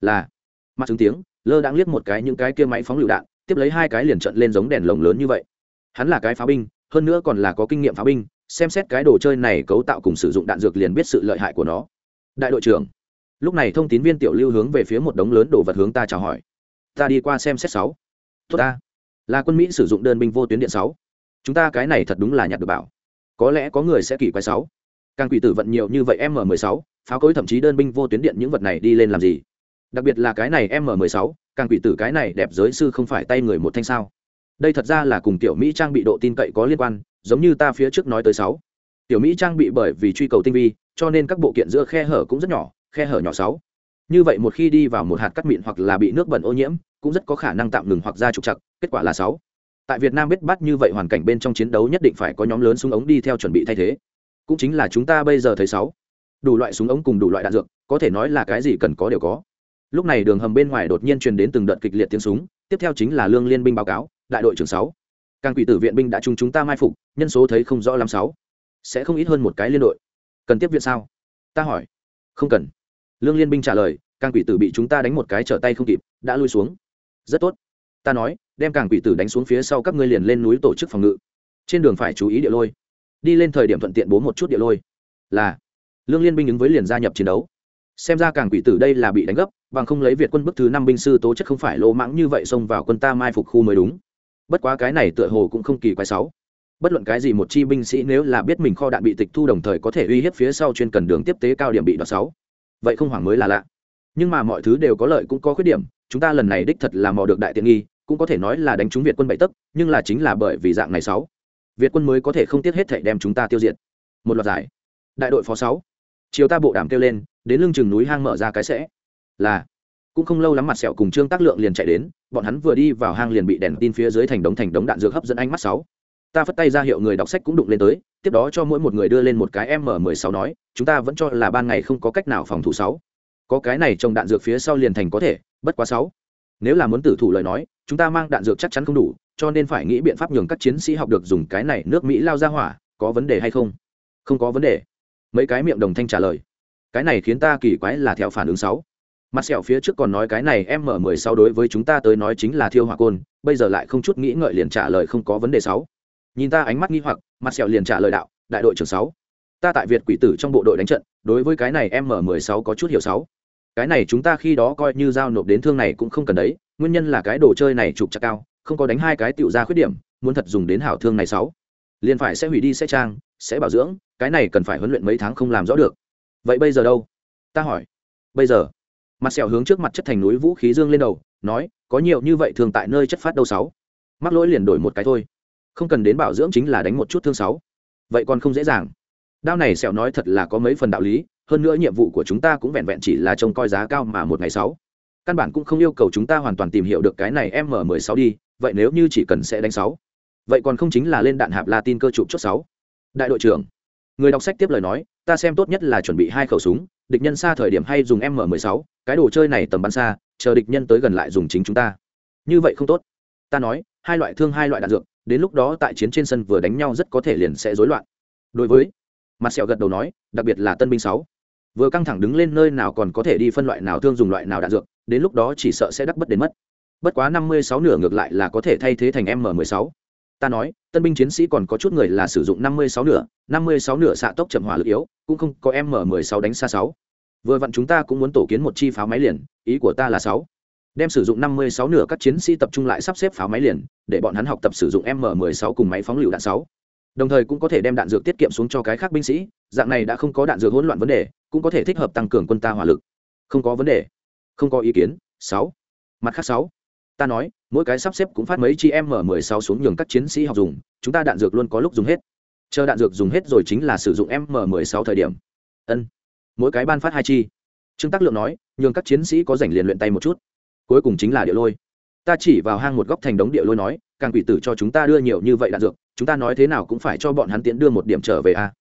Là. Mặt chứng tiếng, lơ đang liếc một cái những cái kia máy phóng lựu đạn, tiếp lấy hai cái liền trận lên giống đèn lồng lớn như vậy. Hắn là cái pháo binh, hơn nữa còn là có kinh nghiệm pháo binh, xem xét cái đồ chơi này cấu tạo cùng sử dụng đạn dược liền biết sự lợi hại của nó. Đại đội trưởng lúc này thông tín viên tiểu lưu hướng về phía một đống lớn đồ vật hướng ta chào hỏi. Ta đi qua xem xét sáu. Tốt ta. Là quân mỹ sử dụng đơn binh vô tuyến điện sáu. Chúng ta cái này thật đúng là nhặt được bảo. Có lẽ có người sẽ kỳ quái sáu. Càng quỷ tử vận nhiều như vậy m 16 pháo cối thậm chí đơn binh vô tuyến điện những vật này đi lên làm gì? Đặc biệt là cái này m 16 càng quỷ tử cái này đẹp giới sư không phải tay người một thanh sao? Đây thật ra là cùng tiểu mỹ trang bị độ tin cậy có liên quan, giống như ta phía trước nói tới sáu. Tiểu mỹ trang bị bởi vì truy cầu tinh vi, cho nên các bộ kiện giữa khe hở cũng rất nhỏ khe hở nhỏ sáu. Như vậy một khi đi vào một hạt cắt mịn hoặc là bị nước bẩn ô nhiễm, cũng rất có khả năng tạm ngừng hoặc ra trục chặt kết quả là sáu. Tại việt nam biết bắt như vậy hoàn cảnh bên trong chiến đấu nhất định phải có nhóm lớn súng ống đi theo chuẩn bị thay thế. Cũng chính là chúng ta bây giờ thấy sáu. Đủ loại súng ống cùng đủ loại đạn dược, có thể nói là cái gì cần có đều có. Lúc này đường hầm bên ngoài đột nhiên truyền đến từng đợt kịch liệt tiếng súng, tiếp theo chính là lương liên binh báo cáo, đại đội trưởng sáu. Càng quỷ tử viện binh đã chung chúng ta mai phục, nhân số thấy không rõ lắm sáu. Sẽ không ít hơn một cái liên đội. Cần tiếp viện sao? Ta hỏi. Không cần lương liên binh trả lời, càng quỷ tử bị chúng ta đánh một cái trở tay không kịp, đã lui xuống. Rất tốt. Ta nói, đem càng quỷ tử đánh xuống phía sau các ngươi liền lên núi tổ chức phòng ngự. Trên đường phải chú ý địa lôi. Đi lên thời điểm thuận tiện bố một chút địa lôi. Là. Lương liên binh ứng với liền gia nhập chiến đấu. Xem ra càng quỷ tử đây là bị đánh gấp, bằng không lấy việt quân bức thứ năm binh sư tố chất không phải lỗ mãng như vậy xông vào quân ta mai phục khu mới đúng. Bất quá cái này tựa hồ cũng không kỳ quái sáu. Bất luận cái gì một chi binh sĩ nếu là biết mình kho đạn bị tịch thu đồng thời có thể uy hiếp phía sau chuyên cần đường tiếp tế cao điểm bị đoạt sáu vậy không hoảng mới là lạ. Nhưng mà mọi thứ đều có lợi cũng có khuyết điểm, chúng ta lần này đích thật là mò được đại tiện nghi, cũng có thể nói là đánh trúng việt quân bảy tấc, nhưng là chính là bởi vì dạng này sáu. Việt quân mới có thể không tiếc hết thể đem chúng ta tiêu diệt. Một loạt giải. Đại đội phó sáu. Chiều ta bộ đàm kêu lên, đến lưng chừng núi hang mở ra cái sẽ. Là. Cũng không lâu lắm mặt sẹo cùng trương tác lượng liền chạy đến, bọn hắn vừa đi vào hang liền bị đèn tin phía dưới thành đống thành đống đạn dược hấp dẫn ánh mắt sáu ta phất tay ra hiệu người đọc sách cũng đụng lên tới, tiếp đó cho mỗi một người đưa lên một cái m 16 nói, chúng ta vẫn cho là ban ngày không có cách nào phòng thủ sáu. Có cái này trồng đạn dược phía sau liền thành có thể, bất quá sáu. Nếu là muốn tử thủ lời nói, chúng ta mang đạn dược chắc chắn không đủ, cho nên phải nghĩ biện pháp nhường các chiến sĩ học được dùng cái này nước mỹ lao ra hỏa, có vấn đề hay không? Không có vấn đề. Mấy cái miệng đồng thanh trả lời. Cái này khiến ta kỳ quái là theo phản ứng sáu. Mặt sẹo phía trước còn nói cái này m 16 đối với chúng ta tới nói chính là thiêu hỏa côn, bây giờ lại không chút nghĩ ngợi liền trả lời không có vấn đề sáu nhìn ta ánh mắt nghi hoặc, mặt sẹo liền trả lời đạo, đại đội trưởng sáu, ta tại việt quỷ tử trong bộ đội đánh trận, đối với cái này m 16 có chút hiểu sáu. Cái này chúng ta khi đó coi như giao nộp đến thương này cũng không cần đấy, nguyên nhân là cái đồ chơi này trục chặt cao, không có đánh hai cái tiểu ra khuyết điểm, muốn thật dùng đến hảo thương này sáu. Liền phải sẽ hủy đi sẽ trang, sẽ bảo dưỡng, cái này cần phải huấn luyện mấy tháng không làm rõ được. Vậy bây giờ đâu? ta hỏi. Bây giờ. Mặt sẹo hướng trước mặt chất thành núi vũ khí dương lên đầu, nói, có nhiều như vậy thường tại nơi chất phát đâu sáu. Mắc lỗi liền đổi một cái thôi không cần đến bảo dưỡng chính là đánh một chút thương sáu. Vậy còn không dễ dàng. Đao này sẹo nói thật là có mấy phần đạo lý, hơn nữa nhiệm vụ của chúng ta cũng vẹn vẹn chỉ là trông coi giá cao mà một ngày sáu. Căn bản cũng không yêu cầu chúng ta hoàn toàn tìm hiểu được cái này m 16 đi, vậy nếu như chỉ cần sẽ đánh sáu, vậy còn không chính là lên đạn hạp latin cơ chụp chốt sáu. Đại đội trưởng, người đọc sách tiếp lời nói, ta xem tốt nhất là chuẩn bị hai khẩu súng, địch nhân xa thời điểm hay dùng m 16 cái đồ chơi này tầm bắn xa, chờ địch nhân tới gần lại dùng chính chúng ta. Như vậy không tốt. Ta nói, hai loại thương hai loại đạn dược đến lúc đó tại chiến trên sân vừa đánh nhau rất có thể liền sẽ rối loạn. Đối với mặt sẹo gật đầu nói, đặc biệt là tân binh sáu, vừa căng thẳng đứng lên nơi nào còn có thể đi phân loại nào thương dùng loại nào đạn dược, đến lúc đó chỉ sợ sẽ đắc bất đến mất. Bất quá năm mươi sáu nửa ngược lại là có thể thay thế thành m mười sáu. Ta nói, tân binh chiến sĩ còn có chút người là sử dụng năm mươi sáu nửa, năm mươi sáu nửa xạ tốc chậm hỏa lực yếu, cũng không có m mười sáu đánh xa sáu. Vừa vặn chúng ta cũng muốn tổ kiến một chi pháo máy liền, ý của ta là sáu đem sử dụng năm mươi sáu nửa các chiến sĩ tập trung lại sắp xếp pháo máy liền, để bọn hắn học tập sử dụng m mười sáu cùng máy phóng lựu đạn sáu. Đồng thời cũng có thể đem đạn dược tiết kiệm xuống cho cái khác binh sĩ, dạng này đã không có đạn dược hỗn loạn vấn đề, cũng có thể thích hợp tăng cường quân ta hỏa lực. Không có vấn đề. Không có ý kiến. Sáu. Mặt khác sáu. Ta nói, mỗi cái sắp xếp cũng phát mấy chi m mười sáu xuống nhường các chiến sĩ học dùng, chúng ta đạn dược luôn có lúc dùng hết. Chờ đạn dược dùng hết rồi chính là sử dụng m mười sáu thời điểm. Ân. Mỗi cái ban phát hai chi. Trương tác lượng nói, nhường các chiến sĩ có rảnh liền luyện tay một chút cuối cùng chính là địa lôi. Ta chỉ vào hang một góc thành đống địa lôi nói càng quỷ tử cho chúng ta đưa nhiều như vậy đạn dược chúng ta nói thế nào cũng phải cho bọn hắn tiễn đưa một điểm trở về a.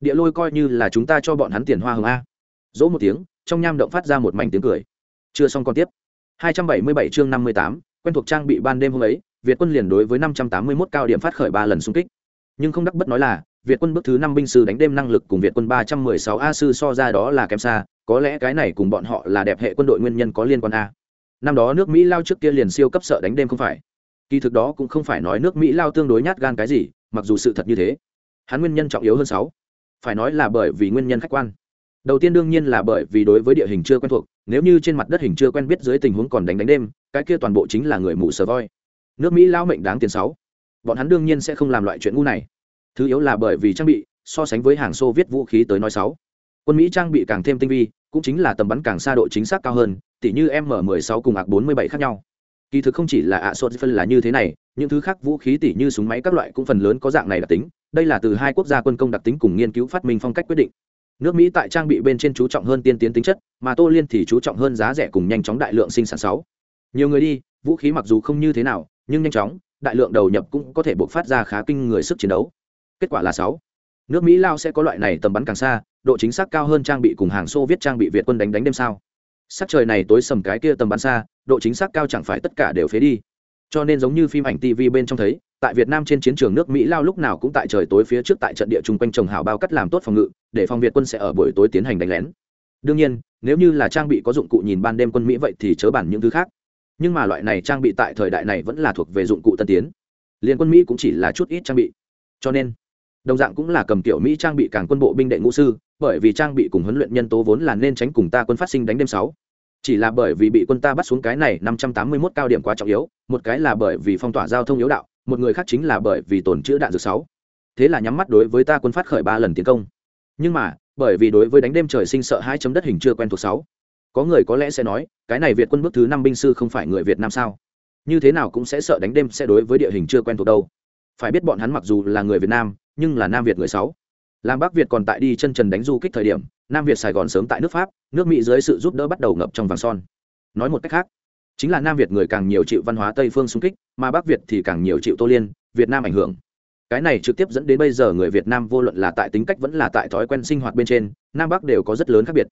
Địa lôi coi như là chúng ta cho bọn hắn tiền hoa hồng a. Dỗ một tiếng trong nham động phát ra một mảnh tiếng cười. Chưa xong còn tiếp. 277 chương 58, quen thuộc trang bị ban đêm hôm ấy việt quân liền đối với 581 cao điểm phát khởi ba lần xung kích. Nhưng không đắc bất nói là việt quân bước thứ năm binh sư đánh đêm năng lực cùng việt quân 316 a sư so ra đó là kém xa có lẽ cái này cùng bọn họ là đẹp hệ quân đội nguyên nhân có liên quan a năm đó nước mỹ lao trước kia liền siêu cấp sợ đánh đêm không phải. Kỳ thực đó cũng không phải nói nước mỹ lao tương đối nhát gan cái gì, mặc dù sự thật như thế. Hắn nguyên nhân trọng yếu hơn sáu. Phải nói là bởi vì nguyên nhân khách quan. Đầu tiên đương nhiên là bởi vì đối với địa hình chưa quen thuộc, nếu như trên mặt đất hình chưa quen biết dưới tình huống còn đánh đánh đêm, cái kia toàn bộ chính là người mù sờ voi. Nước mỹ lao mệnh đáng tiền sáu. Bọn hắn đương nhiên sẽ không làm loại chuyện ngu này. Thứ yếu là bởi vì trang bị, so sánh với hàng xô viết vũ khí tới nói sáu. Quân mỹ trang bị càng thêm tinh vi, cũng chính là tầm bắn càng xa độ chính xác cao hơn tỉ như m 16 cùng AK47 khác nhau. Kỳ thực không chỉ là ạ sốt phân là như thế này, những thứ khác vũ khí tỉ như súng máy các loại cũng phần lớn có dạng này đặc tính, đây là từ hai quốc gia quân công đặc tính cùng nghiên cứu phát minh phong cách quyết định. Nước mỹ tại trang bị bên trên chú trọng hơn tiên tiến tính chất, mà tô liên thì chú trọng hơn giá rẻ cùng nhanh chóng đại lượng sinh sản sáu. Nhiều người đi, vũ khí mặc dù không như thế nào, nhưng nhanh chóng, đại lượng đầu nhập cũng có thể bộc phát ra khá kinh người sức chiến đấu. Kết quả là sáu. Nước mỹ lao sẽ có loại này tầm bắn càng xa, độ chính xác cao hơn trang bị cùng hàng xô viết trang bị việt quân đánh đánh đêm sao? Sắc trời này tối sầm cái kia tầm bắn xa, độ chính xác cao chẳng phải tất cả đều phế đi. Cho nên giống như phim ảnh tv bên trong thấy, tại việt nam trên chiến trường nước mỹ lao lúc nào cũng tại trời tối phía trước tại trận địa chung quanh trồng hào bao cắt làm tốt phòng ngự, để phòng việt quân sẽ ở buổi tối tiến hành đánh lén. Đương nhiên, nếu như là trang bị có dụng cụ nhìn ban đêm quân mỹ vậy thì chớ bản những thứ khác. Nhưng mà loại này trang bị tại thời đại này vẫn là thuộc về dụng cụ tân tiến. Liên quân mỹ cũng chỉ là chút ít trang bị. Cho nên, đồng dạng cũng là cầm kiểu mỹ trang bị càng quân bộ binh đệ ngũ sư bởi vì trang bị cùng huấn luyện nhân tố vốn là nên tránh cùng ta quân phát sinh đánh đêm sáu. Chỉ là bởi vì bị quân ta bắt xuống cái này năm trăm tám mươi 581 cao điểm quá trọng yếu, một cái là bởi vì phong tỏa giao thông yếu đạo, một người khác chính là bởi vì tổn chữa đạn dược sáu. Thế là nhắm mắt đối với ta quân phát khởi ba lần tiến công. Nhưng mà, bởi vì đối với đánh đêm trời sinh sợ hai chấm đất hình chưa quen thuộc sáu. Có người có lẽ sẽ nói, cái này việt quân bước thứ năm binh sư không phải người việt nam sao? Như thế nào cũng sẽ sợ đánh đêm sẽ đối với địa hình chưa quen thuộc đâu. Phải biết bọn hắn mặc dù là người việt nam, nhưng là nam việt người sáu làm bắc việt còn tại đi chân trần đánh du kích thời điểm, nam việt sài gòn sớm tại nước pháp, nước mỹ dưới sự giúp đỡ bắt đầu ngập trong vàng son. Nói một cách khác, chính là nam việt người càng nhiều chịu văn hóa tây phương xung kích, mà bắc việt thì càng nhiều chịu tô liên, việt nam ảnh hưởng. Cái này trực tiếp dẫn đến bây giờ người việt nam vô luận là tại tính cách vẫn là tại thói quen sinh hoạt bên trên, nam bắc đều có rất lớn khác biệt.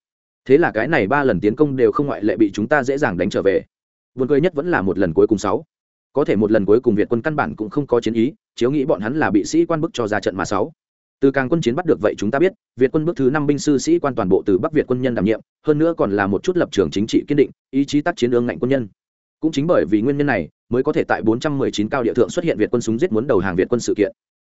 Thế là cái này ba lần tiến công đều không ngoại lệ bị chúng ta dễ dàng đánh trở về. Vốn cười nhất vẫn là một lần cuối cùng sáu. Có thể một lần cuối cùng việt quân căn bản cũng không có chiến ý, chiếu nghĩ bọn hắn là bị sĩ quan bức cho ra trận mà sáu từ càng quân chiến bắt được vậy chúng ta biết, việt quân bước thứ năm binh sư sĩ quan toàn bộ từ bắc việt quân nhân đảm nhiệm, hơn nữa còn là một chút lập trường chính trị kiên định, ý chí tác chiến ương ngạnh quân nhân. Cũng chính bởi vì nguyên nhân này, mới có thể tại 419 cao địa thượng xuất hiện việt quân súng giết muốn đầu hàng việt quân sự kiện.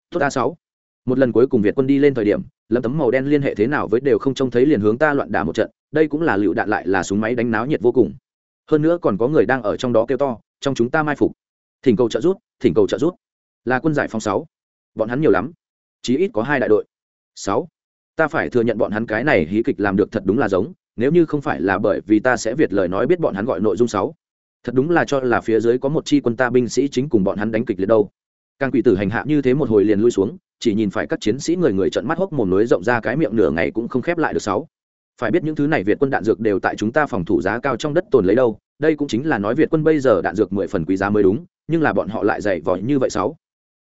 Tốt a sáu. Một lần cuối cùng việt quân đi lên thời điểm lâm tấm màu đen liên hệ thế nào với đều không trông thấy liền hướng ta loạn đả một trận, đây cũng là lựu đạn lại là súng máy đánh náo nhiệt vô cùng. Hơn nữa còn có người đang ở trong đó kêu to, trong chúng ta mai phục. Thỉnh cầu trợ rút thỉnh cầu trợ rút là quân giải phóng sáu. Bọn hắn nhiều lắm chí ít có hai đại đội. Sáu, ta phải thừa nhận bọn hắn cái này hí kịch làm được thật đúng là giống, nếu như không phải là bởi vì ta sẽ việt lời nói biết bọn hắn gọi nội dung sáu. Thật đúng là cho là phía dưới có một chi quân ta binh sĩ chính cùng bọn hắn đánh kịch liệt đâu. Càng quỷ tử hành hạ như thế một hồi liền lui xuống, chỉ nhìn phải các chiến sĩ người người trận mắt hốc mồm nối rộng ra cái miệng nửa ngày cũng không khép lại được sáu. Phải biết những thứ này việt quân đạn dược đều tại chúng ta phòng thủ giá cao trong đất tồn lấy đâu, đây cũng chính là nói việt quân bây giờ đạn dược mười phần quý giá mới đúng, nhưng là bọn họ lại dày vòi như vậy sáu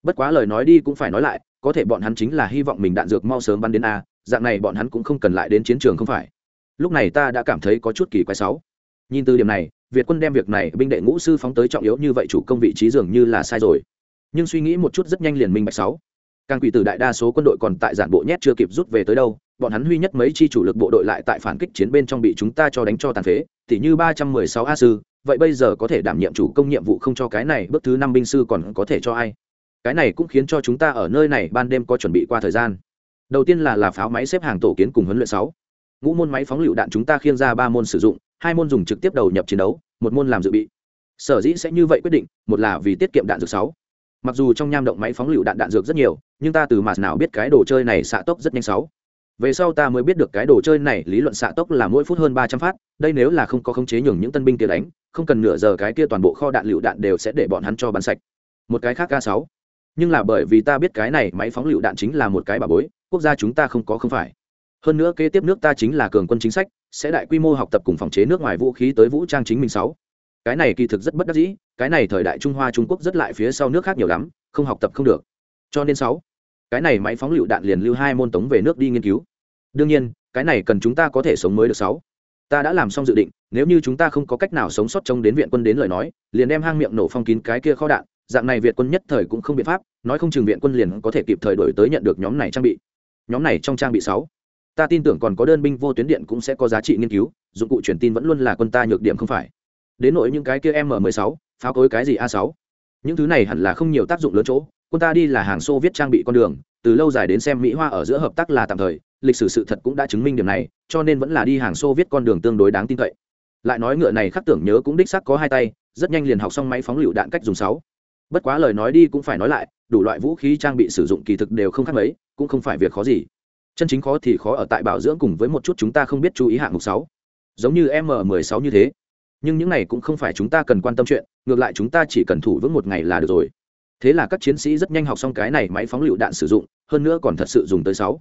bất quá lời nói đi cũng phải nói lại, có thể bọn hắn chính là hy vọng mình đạn dược mau sớm bắn đến a, dạng này bọn hắn cũng không cần lại đến chiến trường không phải. Lúc này ta đã cảm thấy có chút kỳ quái sáu. Nhìn từ điểm này, việt quân đem việc này binh đệ ngũ sư phóng tới trọng yếu như vậy chủ công vị trí dường như là sai rồi. Nhưng suy nghĩ một chút rất nhanh liền minh bạch sáu. Càng quỷ tử đại đa số quân đội còn tại giản bộ nhét chưa kịp rút về tới đâu, bọn hắn huy nhất mấy chi chủ lực bộ đội lại tại phản kích chiến bên trong bị chúng ta cho đánh cho tàn phế, tỉ như ba trăm mười sáu a sư, vậy bây giờ có thể đảm nhiệm chủ công nhiệm vụ không cho cái này, bước thứ năm binh sư còn có thể cho ai? Cái này cũng khiến cho chúng ta ở nơi này ban đêm có chuẩn bị qua thời gian. Đầu tiên là là pháo máy xếp hàng tổ kiến cùng huấn luyện sáu. Ngũ môn máy phóng lựu đạn chúng ta khiêng ra ba môn sử dụng, hai môn dùng trực tiếp đầu nhập chiến đấu, một môn làm dự bị. Sở dĩ sẽ như vậy quyết định, một là vì tiết kiệm đạn dược sáu. Mặc dù trong nham động máy phóng lựu đạn đạn dược rất nhiều, nhưng ta từ mặt nào biết cái đồ chơi này xạ tốc rất nhanh sáu. Về sau ta mới biết được cái đồ chơi này lý luận xạ tốc là mỗi phút hơn ba trăm phát, đây nếu là không có khống chế nhường những tân binh kia đánh, không cần nửa giờ cái kia toàn bộ kho đạn lựu đạn đều sẽ để bọn hắn cho bắn sạch. Một cái khác k sáu nhưng là bởi vì ta biết cái này máy phóng lựu đạn chính là một cái bà bối, quốc gia chúng ta không có không phải. Hơn nữa kế tiếp nước ta chính là cường quân chính sách, sẽ đại quy mô học tập cùng phòng chế nước ngoài vũ khí tới vũ trang chính mình sáu. Cái này kỳ thực rất bất đắc dĩ, cái này thời đại trung hoa trung quốc rất lại phía sau nước khác nhiều lắm, không học tập không được. Cho nên sáu, cái này máy phóng lựu đạn liền lưu hai môn tống về nước đi nghiên cứu. Đương nhiên, cái này cần chúng ta có thể sống mới được sáu. Ta đã làm xong dự định, nếu như chúng ta không có cách nào sống sót trông đến viện quân đến lời nói, liền đem hang miệng nổ phong kín cái kia kho đạn dạng này việt quân nhất thời cũng không biện pháp, nói không chừng viện quân liền có thể kịp thời đổi tới nhận được nhóm này trang bị. Nhóm này trong trang bị sáu, ta tin tưởng còn có đơn binh vô tuyến điện cũng sẽ có giá trị nghiên cứu, dụng cụ truyền tin vẫn luôn là quân ta nhược điểm không phải. Đến nỗi những cái kia m 16 pháo cối cái gì a 6 những thứ này hẳn là không nhiều tác dụng lớn chỗ, quân ta đi là hàng xô viết trang bị con đường, từ lâu dài đến xem mỹ hoa ở giữa hợp tác là tạm thời, lịch sử sự thật cũng đã chứng minh điểm này, cho nên vẫn là đi hàng xô viết con đường tương đối đáng tin cậy. Lại nói ngựa này khắc tưởng nhớ cũng đích xác có hai tay, rất nhanh liền học xong máy phóng lựu đạn cách dùng sáu bất quá lời nói đi cũng phải nói lại, đủ loại vũ khí trang bị sử dụng kỳ thực đều không khác mấy, cũng không phải việc khó gì. Chân chính khó thì khó ở tại bảo dưỡng cùng với một chút chúng ta không biết chú ý hạng mục sáu. Giống như m 16 như thế. Nhưng những này cũng không phải chúng ta cần quan tâm chuyện, ngược lại chúng ta chỉ cần thủ vững một ngày là được rồi. Thế là các chiến sĩ rất nhanh học xong cái này máy phóng lựu đạn sử dụng, hơn nữa còn thật sự dùng tới sáu.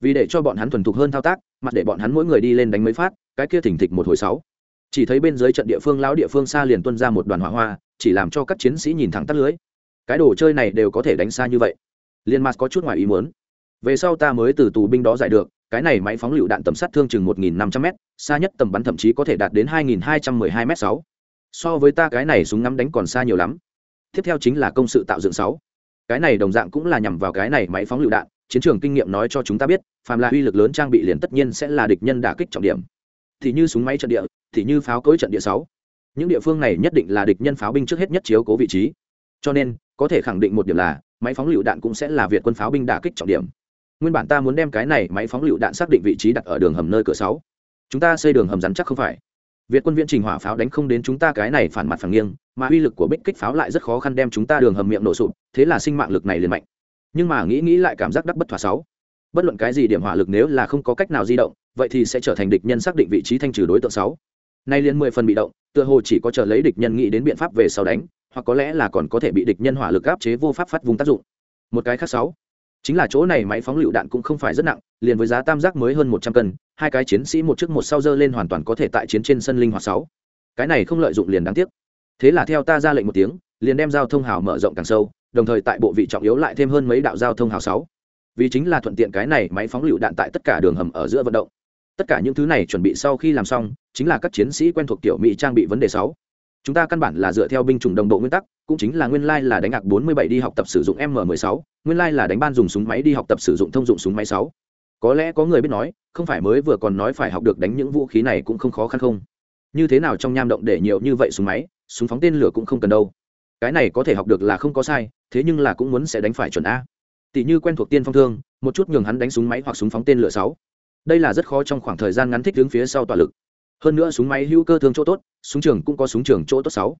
Vì để cho bọn hắn thuần thục hơn thao tác mặt để bọn hắn mỗi người đi lên đánh mấy phát, cái kia thỉnh thịch một hồi sáu. Chỉ thấy bên dưới trận địa phương, lão địa phương xa liền tuân ra một đoàn hỏa hoa chỉ làm cho các chiến sĩ nhìn thẳng tắt lưới. Cái đồ chơi này đều có thể đánh xa như vậy. Liên mặt có chút ngoài ý muốn. Về sau ta mới từ tù binh đó giải được, cái này máy phóng lựu đạn tầm sát thương chừng một nghìn năm trăm m xa nhất tầm bắn thậm chí có thể đạt đến hai nghìn hai trăm mười hai m sáu. So với ta cái này súng ngắm đánh còn xa nhiều lắm. Tiếp theo chính là công sự tạo dựng sáu. Cái này đồng dạng cũng là nhằm vào cái này máy phóng lựu đạn, chiến trường kinh nghiệm nói cho chúng ta biết, phàm là uy lực lớn trang bị liền tất nhiên sẽ là địch nhân đả kích trọng điểm. Thì như súng máy trận địa, thì như pháo cối trận địa sáu những địa phương này nhất định là địch nhân pháo binh trước hết nhất chiếu cố vị trí. Cho nên, có thể khẳng định một điểm là, máy phóng lựu đạn cũng sẽ là việt quân pháo binh đả kích trọng điểm. Nguyên bản ta muốn đem cái này máy phóng lựu đạn xác định vị trí đặt ở đường hầm nơi cửa sáu. Chúng ta xây đường hầm rắn chắc không phải. Việt quân viễn trình hỏa pháo đánh không đến chúng ta cái này phản mặt phản nghiêng, mà uy lực của bích kích pháo lại rất khó khăn đem chúng ta đường hầm miệng nổ sụp, thế là sinh mạng lực này liền mạnh. Nhưng mà nghĩ nghĩ lại cảm giác đắc bất thỏa sáu. Bất luận cái gì điểm hỏa lực nếu là không có cách nào di động, vậy thì sẽ trở thành địch nhân xác định vị trí thanh trừ đối tượng sáu nay liền mười phần bị động, tựa hồ chỉ có chờ lấy địch nhân nghĩ đến biện pháp về sau đánh, hoặc có lẽ là còn có thể bị địch nhân hỏa lực áp chế vô pháp phát vùng tác dụng. Một cái khác sáu. Chính là chỗ này máy phóng lựu đạn cũng không phải rất nặng, liền với giá tam giác mới hơn một trăm cân, hai cái chiến sĩ một trước một sau dơ lên hoàn toàn có thể tại chiến trên sân linh hoạt sáu. Cái này không lợi dụng liền đáng tiếc. Thế là theo ta ra lệnh một tiếng, liền đem giao thông hào mở rộng càng sâu, đồng thời tại bộ vị trọng yếu lại thêm hơn mấy đạo giao thông hào sáu. Vì chính là thuận tiện cái này máy phóng lựu đạn tại tất cả đường hầm ở giữa vận động. Tất cả những thứ này chuẩn bị sau khi làm xong chính là các chiến sĩ quen thuộc tiểu mỹ trang bị vấn đề sáu. Chúng ta căn bản là dựa theo binh chủng đồng bộ nguyên tắc, cũng chính là nguyên lai là đánh ngạc 47 đi học tập sử dụng m 16 nguyên lai là đánh ban dùng súng máy đi học tập sử dụng thông dụng súng máy sáu. Có lẽ có người biết nói, không phải mới vừa còn nói phải học được đánh những vũ khí này cũng không khó khăn không? Như thế nào trong nham động để nhiều như vậy súng máy, súng phóng tên lửa cũng không cần đâu. Cái này có thể học được là không có sai, thế nhưng là cũng muốn sẽ đánh phải chuẩn a. Tỷ như quen thuộc tiên phong thương, một chút nhường hắn đánh súng máy hoặc súng phóng tên lửa sáu. Đây là rất khó trong khoảng thời gian ngắn thích đứng phía sau tỏa lực hơn nữa súng máy hữu cơ thương chỗ tốt súng trường cũng có súng trường chỗ tốt sáu.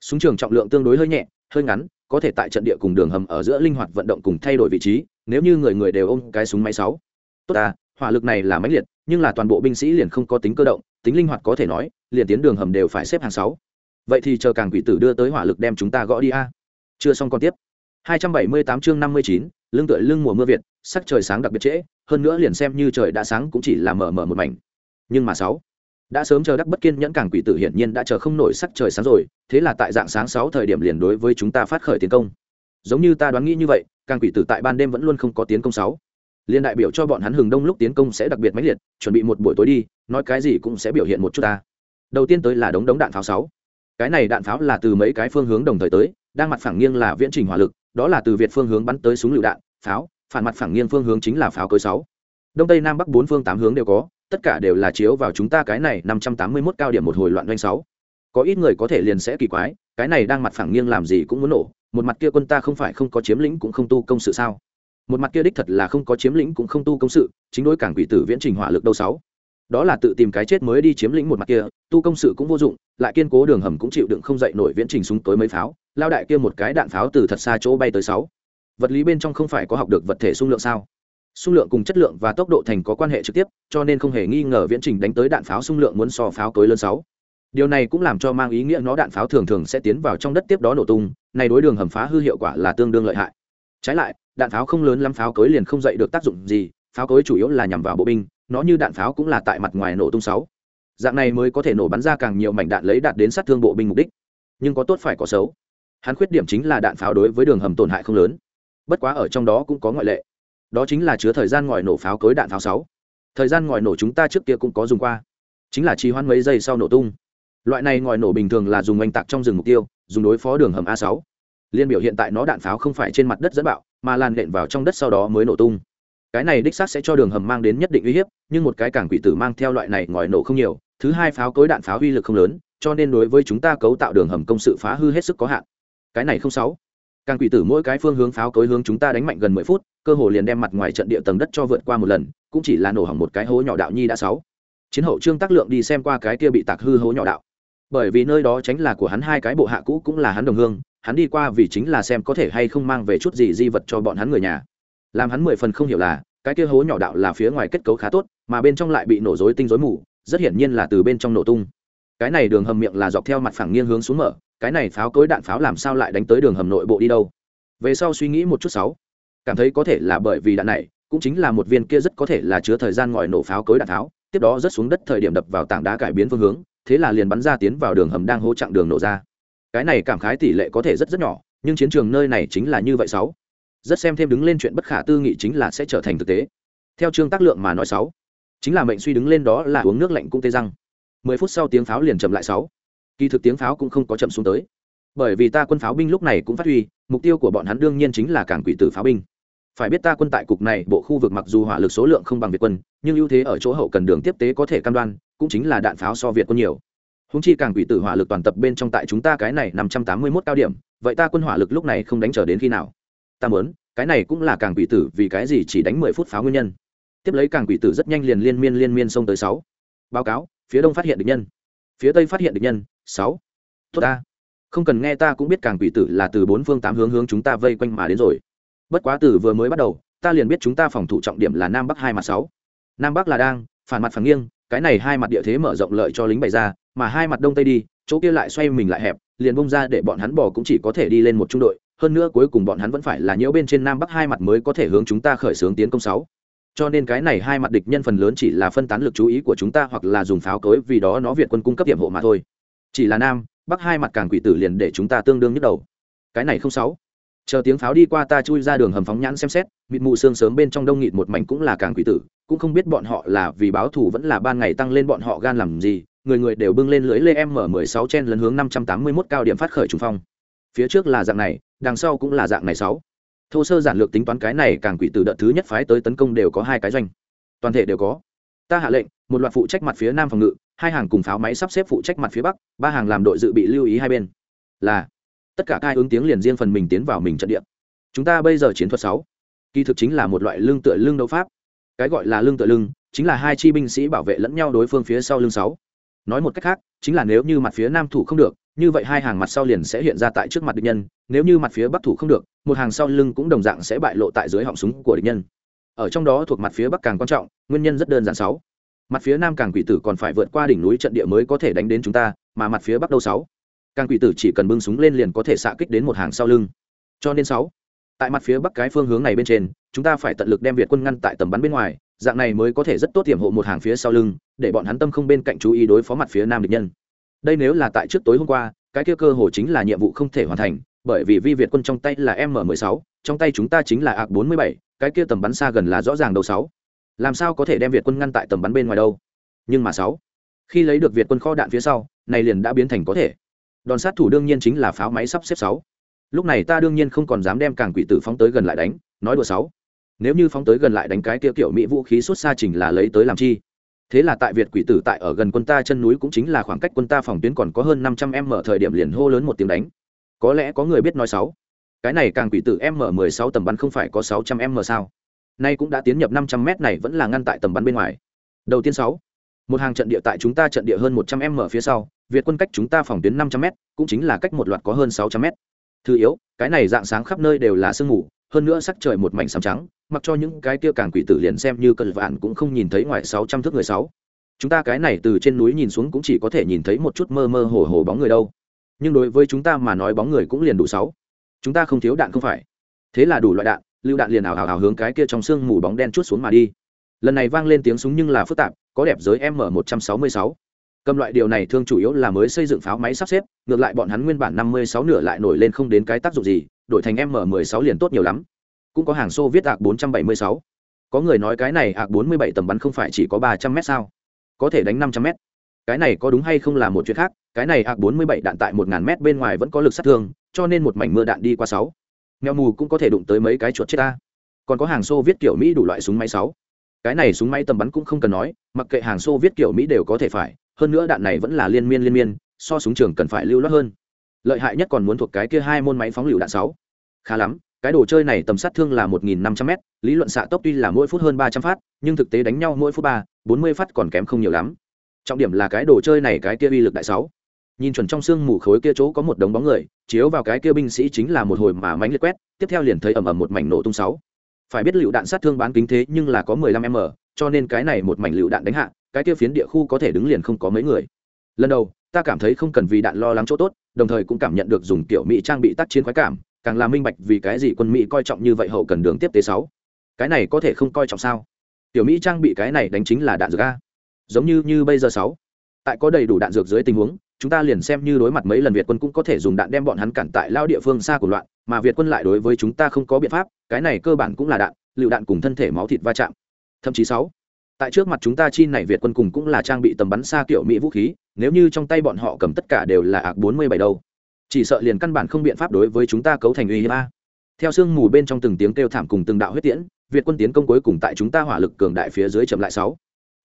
Súng trường trọng lượng tương đối hơi nhẹ hơi ngắn có thể tại trận địa cùng đường hầm ở giữa linh hoạt vận động cùng thay đổi vị trí nếu như người người đều ôm cái súng máy sáu. Tốt à hỏa lực này là máy liệt nhưng là toàn bộ binh sĩ liền không có tính cơ động tính linh hoạt có thể nói liền tiến đường hầm đều phải xếp hàng sáu. Vậy thì chờ càng quỷ tử đưa tới hỏa lực đem chúng ta gõ đi a. Chưa xong còn tiếp. 278 chương 59, lưng tựa lưng mùa mưa việt sắc trời sáng đặc biệt trễ hơn nữa liền xem như trời đã sáng cũng chỉ là mờ mờ một mảnh. Nhưng mà sáu đã sớm chờ đắc bất kiên nhẫn cảng quỷ tử hiển nhiên đã chờ không nổi sắc trời sáng rồi, thế là tại dạng sáng sáu thời điểm liền đối với chúng ta phát khởi tiến công. Giống như ta đoán nghĩ như vậy, càng quỷ tử tại ban đêm vẫn luôn không có tiến công sáu. Liên đại biểu cho bọn hắn hừng đông lúc tiến công sẽ đặc biệt mãnh liệt, chuẩn bị một buổi tối đi, nói cái gì cũng sẽ biểu hiện một chút ta. Đầu tiên tới là đống đống đạn pháo sáu. Cái này đạn pháo là từ mấy cái phương hướng đồng thời tới, đang mặt phẳng nghiêng là viễn trình hỏa lực, đó là từ việt phương hướng bắn tới súng lựu đạn, pháo, phản mặt phẳng nghiêng phương hướng chính là pháo cối sáu. Đông tây nam bắc bốn phương tám hướng đều có tất cả đều là chiếu vào chúng ta cái này năm trăm tám mươi 581 cao điểm một hồi loạn doanh sáu. Có ít người có thể liền sẽ kỳ quái, cái này đang mặt phẳng nghiêng làm gì cũng muốn nổ, một mặt kia quân ta không phải không có chiếm lĩnh cũng không tu công sự sao? Một mặt kia đích thật là không có chiếm lĩnh cũng không tu công sự, chính đối cảng quỷ tử viễn trình hỏa lực đâu sáu. Đó là tự tìm cái chết mới đi chiếm lĩnh một mặt kia, tu công sự cũng vô dụng, lại kiên cố đường hầm cũng chịu đựng không dậy nổi viễn trình súng tối mấy pháo, lao đại kia một cái đạn pháo từ thật xa chỗ bay tới sáu. Vật lý bên trong không phải có học được vật thể xung lượng sao? Xung lượng cùng chất lượng và tốc độ thành có quan hệ trực tiếp, cho nên không hề nghi ngờ viễn trình đánh tới đạn pháo xung lượng muốn so pháo cối lớn sáu. Điều này cũng làm cho mang ý nghĩa nó đạn pháo thường thường sẽ tiến vào trong đất tiếp đó nổ tung này đối đường hầm phá hư hiệu quả là tương đương lợi hại. Trái lại, đạn pháo không lớn lắm pháo cối liền không dậy được tác dụng gì, pháo cối chủ yếu là nhằm vào bộ binh, nó như đạn pháo cũng là tại mặt ngoài nổ tung sáu. Dạng này mới có thể nổ bắn ra càng nhiều mảnh đạn lấy đạt đến sát thương bộ binh mục đích. Nhưng có tốt phải có xấu. Hắn khuyết điểm chính là đạn pháo đối với đường hầm tổn hại không lớn. Bất quá ở trong đó cũng có ngoại lệ đó chính là chứa thời gian ngòi nổ pháo cối đạn pháo sáu. Thời gian ngòi nổ chúng ta trước kia cũng có dùng qua. Chính là trì hoãn mấy giây sau nổ tung. Loại này ngòi nổ bình thường là dùng oanh tạc trong rừng mục tiêu, dùng đối phó đường hầm a sáu. Liên biểu hiện tại nó đạn pháo không phải trên mặt đất dẫn bạo, mà lan nện vào trong đất sau đó mới nổ tung. Cái này đích xác sẽ cho đường hầm mang đến nhất định uy hiếp, nhưng một cái cảng quỷ tử mang theo loại này ngòi nổ không nhiều, thứ hai pháo cối đạn pháo uy lực không lớn, cho nên đối với chúng ta cấu tạo đường hầm công sự phá hư hết sức có hạn. Cái này không sáu càng quỷ tử mỗi cái phương hướng pháo cối hướng chúng ta đánh mạnh gần mười phút, cơ hồ liền đem mặt ngoài trận địa tầng đất cho vượt qua một lần, cũng chỉ là nổ hỏng một cái hố nhỏ đạo nhi đã sáu. Chiến hậu trương tác lượng đi xem qua cái kia bị tạc hư hố nhỏ đạo. Bởi vì nơi đó tránh là của hắn hai cái bộ hạ cũ cũng là hắn đồng hương, hắn đi qua vì chính là xem có thể hay không mang về chút gì di vật cho bọn hắn người nhà. Làm hắn mười phần không hiểu là, cái kia hố nhỏ đạo là phía ngoài kết cấu khá tốt, mà bên trong lại bị nổ rối tinh rối mù, rất hiển nhiên là từ bên trong nổ tung. Cái này đường hầm miệng là dọc theo mặt phẳng nghiêng hướng xuống mở cái này pháo cối đạn pháo làm sao lại đánh tới đường hầm nội bộ đi đâu? Về sau suy nghĩ một chút sáu. Cảm thấy có thể là bởi vì đạn này, cũng chính là một viên kia rất có thể là chứa thời gian ngòi nổ pháo cối đạn pháo, tiếp đó rớt xuống đất thời điểm đập vào tảng đá cải biến phương hướng, thế là liền bắn ra tiến vào đường hầm đang hỗ chặng đường nổ ra. Cái này cảm khái tỷ lệ có thể rất rất nhỏ, nhưng chiến trường nơi này chính là như vậy sáu. Rất xem thêm đứng lên chuyện bất khả tư nghị chính là sẽ trở thành thực tế. Theo trương tác lượng mà nói sáu, chính là mệnh suy đứng lên đó là uống nước lạnh cũng tê răng. Mười phút sau tiếng pháo liền chậm lại sáu kỳ thực tiếng pháo cũng không có chậm xuống tới. Bởi vì ta quân pháo binh lúc này cũng phát huy, mục tiêu của bọn hắn đương nhiên chính là cảng quỷ tử pháo binh. Phải biết ta quân tại cục này, bộ khu vực mặc dù hỏa lực số lượng không bằng việt quân, nhưng ưu thế ở chỗ hậu cần đường tiếp tế có thể cam đoan, cũng chính là đạn pháo so việt quân nhiều. Húng chi càng quỷ tử hỏa lực toàn tập bên trong tại chúng ta cái này năm trăm tám mươi mốt cao điểm, vậy ta quân hỏa lực lúc này không đánh chờ đến khi nào? Ta muốn, cái này cũng là càng quỷ tử vì cái gì chỉ đánh mười phút pháo nguyên nhân. Tiếp lấy càng quỷ tử rất nhanh liền liên miên liên miên xông tới sáu. Báo cáo, phía đông phát hiện địch nhân phía tây phát hiện địch nhân, sáu. Tốt ta. Không cần nghe ta cũng biết càng quỷ tử là từ bốn phương tám hướng hướng chúng ta vây quanh mà đến rồi. Bất quá từ vừa mới bắt đầu, ta liền biết chúng ta phòng thủ trọng điểm là nam bắc hai mặt sáu. Nam bắc là đang, phản mặt phản nghiêng, cái này hai mặt địa thế mở rộng lợi cho lính bày ra, mà hai mặt đông tây đi, chỗ kia lại xoay mình lại hẹp, liền bông ra để bọn hắn bỏ cũng chỉ có thể đi lên một trung đội, hơn nữa cuối cùng bọn hắn vẫn phải là nhiễu bên trên nam bắc hai mặt mới có thể hướng chúng ta khởi xướng tiến công sáu cho nên cái này hai mặt địch nhân phần lớn chỉ là phân tán lực chú ý của chúng ta hoặc là dùng pháo cối vì đó nó việt quân cung cấp điểm hộ mà thôi. Chỉ là nam, bắc hai mặt càng quỷ tử liền để chúng ta tương đương nhức đầu. Cái này không sáu. Chờ tiếng pháo đi qua ta chui ra đường hầm phóng nhãn xem xét, mịt mù sương sớm bên trong đông nghịt một mảnh cũng là càng quỷ tử, cũng không biết bọn họ là vì báo thù vẫn là ban ngày tăng lên bọn họ gan làm gì, người người đều bưng lên lưới lê m mười sáu chen lần hướng năm trăm tám mươi mốt cao điểm phát khởi trung phong. Phía trước là dạng này, đằng sau cũng là dạng này sáu thô sơ giản lược tính toán cái này càng quỷ tử đợt thứ nhất phái tới tấn công đều có hai cái doanh. Toàn thể đều có. Ta hạ lệnh, một loạt phụ trách mặt phía nam phòng ngự, hai hàng cùng pháo máy sắp xếp phụ trách mặt phía bắc, ba hàng làm đội dự bị lưu ý hai bên. Là, tất cả cai ứng tiếng liền riêng phần mình tiến vào mình trận địa. Chúng ta bây giờ chiến thuật sáu. Kỳ thực chính là một loại lương tựa lương đấu pháp. Cái gọi là lương tựa lưng, chính là hai chi binh sĩ bảo vệ lẫn nhau đối phương phía sau lưng sáu. Nói một cách khác, chính là nếu như mặt phía nam thủ không được như vậy hai hàng mặt sau liền sẽ hiện ra tại trước mặt địch nhân, nếu như mặt phía bắc thủ không được, một hàng sau lưng cũng đồng dạng sẽ bại lộ tại dưới họng súng của địch nhân. Ở trong đó thuộc mặt phía bắc càng quan trọng, nguyên nhân rất đơn giản sáu. Mặt phía nam càng quỷ tử còn phải vượt qua đỉnh núi trận địa mới có thể đánh đến chúng ta, mà mặt phía bắc đâu sáu. Càng quỷ tử chỉ cần bưng súng lên liền có thể xạ kích đến một hàng sau lưng. Cho nên sáu. Tại mặt phía bắc cái phương hướng này bên trên, chúng ta phải tận lực đem việt quân ngăn tại tầm bắn bên ngoài, dạng này mới có thể rất tốt tiềm hộ một hàng phía sau lưng, để bọn hắn tâm không bên cạnh chú ý đối phó mặt phía nam địch nhân đây nếu là tại trước tối hôm qua cái kia cơ hồ chính là nhiệm vụ không thể hoàn thành bởi vì vi việt quân trong tay là m 16 trong tay chúng ta chính là ạc 47, cái kia tầm bắn xa gần là rõ ràng đầu sáu. Làm sao có thể đem việt quân ngăn tại tầm bắn bên ngoài đâu? Nhưng mà sáu. Khi lấy được việt quân kho đạn phía sau này liền đã biến thành có thể. Đòn sát thủ đương nhiên chính là pháo máy sắp xếp sáu. Lúc này ta đương nhiên không còn dám đem càng quỷ tử phóng tới gần lại đánh nói đùa sáu. Nếu như phóng tới gần lại đánh cái kia kiểu mỹ vũ khí xuất xa trình là lấy tới làm chi? Thế là tại việt quỷ tử tại ở gần quân ta chân núi cũng chính là khoảng cách quân ta phòng tuyến còn có hơn năm trăm m thời điểm liền hô lớn một tiếng đánh. Có lẽ có người biết nói sáu cái này càng quỷ tử m mười sáu tầm bắn không phải có sáu trăm m sao? Nay cũng đã tiến nhập năm trăm m này vẫn là ngăn tại tầm bắn bên ngoài. Đầu tiên sáu. Một hàng trận địa tại chúng ta trận địa hơn một trăm m phía sau, việt quân cách chúng ta phòng tuyến năm trăm m cũng chính là cách một loạt có hơn sáu trăm m thứ yếu, cái này dạng sáng khắp nơi đều là sương mù hơn nữa sắc trời một mảnh sám trắng, mặc cho những cái kia càng quỷ tử liền xem như cơn vạn cũng không nhìn thấy ngoài sáu trăm thước người sáu. Chúng ta cái này từ trên núi nhìn xuống cũng chỉ có thể nhìn thấy một chút mơ mơ hồ hồ bóng người đâu. Nhưng đối với chúng ta mà nói bóng người cũng liền đủ sáu. Chúng ta không thiếu đạn không phải. Thế là đủ loại đạn, lưu đạn liền ảo ảo ảo hướng cái kia trong sương mù bóng đen chút xuống mà đi. Lần này vang lên tiếng súng nhưng là phức tạp, có đẹp giới m một trăm sáu mươi sáu. Cầm loại điều này thương chủ yếu là mới xây dựng pháo máy sắp xếp, ngược lại bọn hắn nguyên bản năm mươi sáu nửa lại nổi lên không đến cái tác dụng gì đổi thành m mười sáu liền tốt nhiều lắm. Cũng có hàng xô viết ạc bốn trăm bảy mươi sáu. Có người nói cái này ạc bốn mươi bảy tầm bắn không phải chỉ có ba trăm m sao? Có thể đánh năm trăm m cái này có đúng hay không là một chuyện khác, cái này ạc bốn mươi bảy đạn tại 1000 m bên ngoài vẫn có lực sát thương, cho nên một mảnh mưa đạn đi qua sáu. Nghèo mù cũng có thể đụng tới mấy cái chuột chết ta. Còn có hàng xô viết kiểu mỹ đủ loại súng máy sáu. Cái này súng máy tầm bắn cũng không cần nói, mặc kệ hàng xô viết kiểu mỹ đều có thể phải, hơn nữa đạn này vẫn là liên miên liên miên, so súng trường cần phải lưu loát hơn lợi hại nhất còn muốn thuộc cái kia hai môn máy phóng lựu đạn sáu. Khá lắm, cái đồ chơi này tầm sát thương là một nghìn năm trăm m lý luận xạ tốc tuy là mỗi phút hơn ba trăm phát, nhưng thực tế đánh nhau mỗi phút ba, bốn mươi phát còn kém không nhiều lắm. Trọng điểm là cái đồ chơi này cái kia uy lực đại sáu. Nhìn chuẩn trong xương mù khối kia chỗ có một đống bóng người, chiếu vào cái kia binh sĩ chính là một hồi mà mánh liệt quét, tiếp theo liền thấy ầm ầm một mảnh nổ tung sáu. Phải biết lựu đạn sát thương bán kính thế nhưng là có mười lăm m, cho nên cái này một mảnh lựu đạn đánh hạ, cái kia phiến địa khu có thể đứng liền không có mấy người. Lần đầu ta cảm thấy không cần vì đạn lo lắng chỗ tốt, đồng thời cũng cảm nhận được dùng kiểu mỹ trang bị tác chiến khoái cảm, càng là minh bạch vì cái gì quân mỹ coi trọng như vậy hậu cần đường tiếp tế sáu. Cái này có thể không coi trọng sao? Tiểu mỹ trang bị cái này đánh chính là đạn dược a. Giống như như bây giờ sáu. Tại có đầy đủ đạn dược dưới tình huống, chúng ta liền xem như đối mặt mấy lần việt quân cũng có thể dùng đạn đem bọn hắn cản tại lao địa phương xa của loạn, mà việt quân lại đối với chúng ta không có biện pháp, cái này cơ bản cũng là đạn, lựu đạn cùng thân thể máu thịt va chạm. Thậm chí sáu, tại trước mặt chúng ta chi này việt quân cùng cũng là trang bị tầm bắn xa kiểu mỹ vũ khí nếu như trong tay bọn họ cầm tất cả đều là ạc bốn mươi bảy đâu, chỉ sợ liền căn bản không biện pháp đối với chúng ta cấu thành uy hiếp a. Theo sương mù bên trong từng tiếng kêu thảm cùng từng đạo huyết tiễn, việt quân tiến công cuối cùng tại chúng ta hỏa lực cường đại phía dưới chậm lại sáu.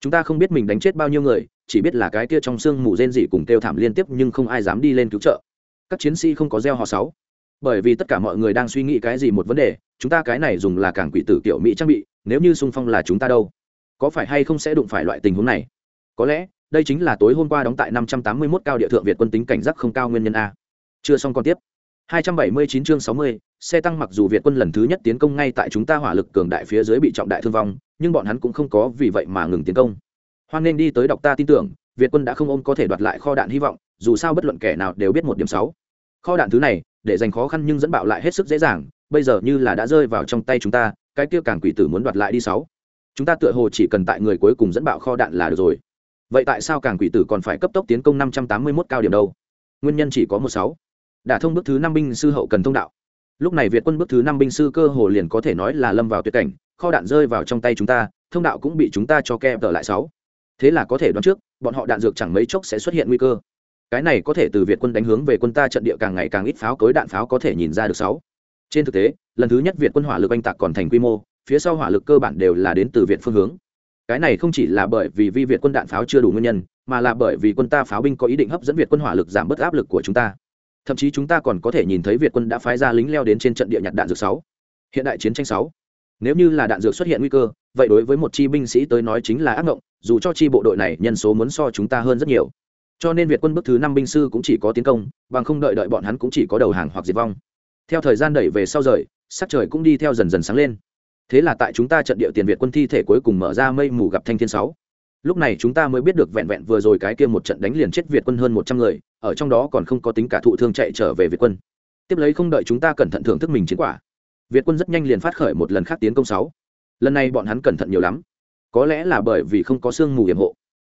Chúng ta không biết mình đánh chết bao nhiêu người, chỉ biết là cái kia trong sương mù rên rỉ cùng kêu thảm liên tiếp nhưng không ai dám đi lên cứu trợ. Các chiến sĩ không có gieo họ sáu. Bởi vì tất cả mọi người đang suy nghĩ cái gì một vấn đề, chúng ta cái này dùng là cảng quỷ tử kiểu mỹ trang bị, nếu như xung phong là chúng ta đâu? Có phải hay không sẽ đụng phải loại tình huống này? Có lẽ đây chính là tối hôm qua đóng tại năm trăm tám mươi 581 cao địa thượng việt quân tính cảnh giác không cao nguyên nhân a. Chưa xong còn tiếp. 279 chương 60, xe tăng mặc dù việt quân lần thứ nhất tiến công ngay tại chúng ta hỏa lực cường đại phía dưới bị trọng đại thương vong nhưng bọn hắn cũng không có vì vậy mà ngừng tiến công. Hoan nên đi tới đọc ta tin tưởng việt quân đã không ôm có thể đoạt lại kho đạn hy vọng dù sao bất luận kẻ nào đều biết một điểm sáu. Kho đạn thứ này để giành khó khăn nhưng dẫn bạo lại hết sức dễ dàng bây giờ như là đã rơi vào trong tay chúng ta cái kia càng quỷ tử muốn đoạt lại đi sáu. Chúng ta tựa hồ chỉ cần tại người cuối cùng dẫn bạo kho đạn là được rồi vậy tại sao càng quỷ tử còn phải cấp tốc tiến công năm trăm tám mươi 581 cao điểm đâu? Nguyên nhân chỉ có một sáu. Đả thông bước thứ năm binh sư hậu cần thông đạo. Lúc này việt quân bước thứ năm binh sư cơ hồ liền có thể nói là lâm vào tuyệt cảnh, kho đạn rơi vào trong tay chúng ta, thông đạo cũng bị chúng ta cho kẹp tở lại sáu. Thế là có thể đoán trước, bọn họ đạn dược chẳng mấy chốc sẽ xuất hiện nguy cơ. Cái này có thể từ việt quân đánh hướng về quân ta trận địa càng ngày càng ít pháo cối đạn pháo có thể nhìn ra được sáu. Trên thực tế, lần thứ nhất việt quân hỏa lực oanh tạc còn thành quy mô, phía sau hỏa lực cơ bản đều là đến từ viện phương hướng cái này không chỉ là bởi vì vi việt quân đạn pháo chưa đủ nguyên nhân, mà là bởi vì quân ta pháo binh có ý định hấp dẫn việt quân hỏa lực giảm bớt áp lực của chúng ta. Thậm chí chúng ta còn có thể nhìn thấy việt quân đã phái ra lính leo đến trên trận địa nhặt đạn dược sáu. Hiện đại chiến tranh sáu. Nếu như là đạn dược xuất hiện nguy cơ, vậy đối với một chi binh sĩ tới nói chính là ác mộng dù cho chi bộ đội này nhân số muốn so chúng ta hơn rất nhiều. Cho nên việt quân bước thứ năm binh sư cũng chỉ có tiến công, bằng không đợi đợi bọn hắn cũng chỉ có đầu hàng hoặc diệt vong. Theo thời gian đẩy về sau rời, sắc trời cũng đi theo dần dần sáng lên thế là tại chúng ta trận địa tiền việt quân thi thể cuối cùng mở ra mây mù gặp thanh thiên sáu. Lúc này chúng ta mới biết được vẹn vẹn vừa rồi cái kia một trận đánh liền chết việt quân hơn một trăm người, ở trong đó còn không có tính cả thụ thương chạy trở về việt quân. Tiếp lấy không đợi chúng ta cẩn thận thưởng thức mình chiến quả, việt quân rất nhanh liền phát khởi một lần khác tiến công sáu. Lần này bọn hắn cẩn thận nhiều lắm. Có lẽ là bởi vì không có sương mù hiểm hộ,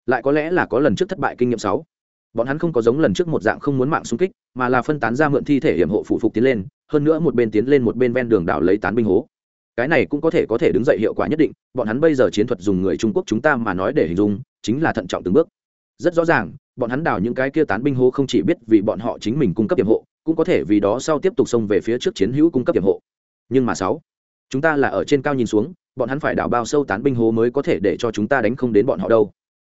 lại có lẽ là có lần trước thất bại kinh nghiệm sáu. Bọn hắn không có giống lần trước một dạng không muốn mạng xung kích, mà là phân tán ra mượn thi thể hiểm hộ phụ phục tiến lên, hơn nữa một bên tiến lên một bên ven đường đảo lấy tán binh hố cái này cũng có thể có thể đứng dậy hiệu quả nhất định, bọn hắn bây giờ chiến thuật dùng người trung quốc chúng ta mà nói để hình dung, chính là thận trọng từng bước. Rất rõ ràng, bọn hắn đào những cái kia tán binh hô không chỉ biết vì bọn họ chính mình cung cấp tiềm hộ, cũng có thể vì đó sau tiếp tục xông về phía trước chiến hữu cung cấp tiềm hộ. Nhưng mà sáu, chúng ta là ở trên cao nhìn xuống, bọn hắn phải đào bao sâu tán binh hố mới có thể để cho chúng ta đánh không đến bọn họ đâu.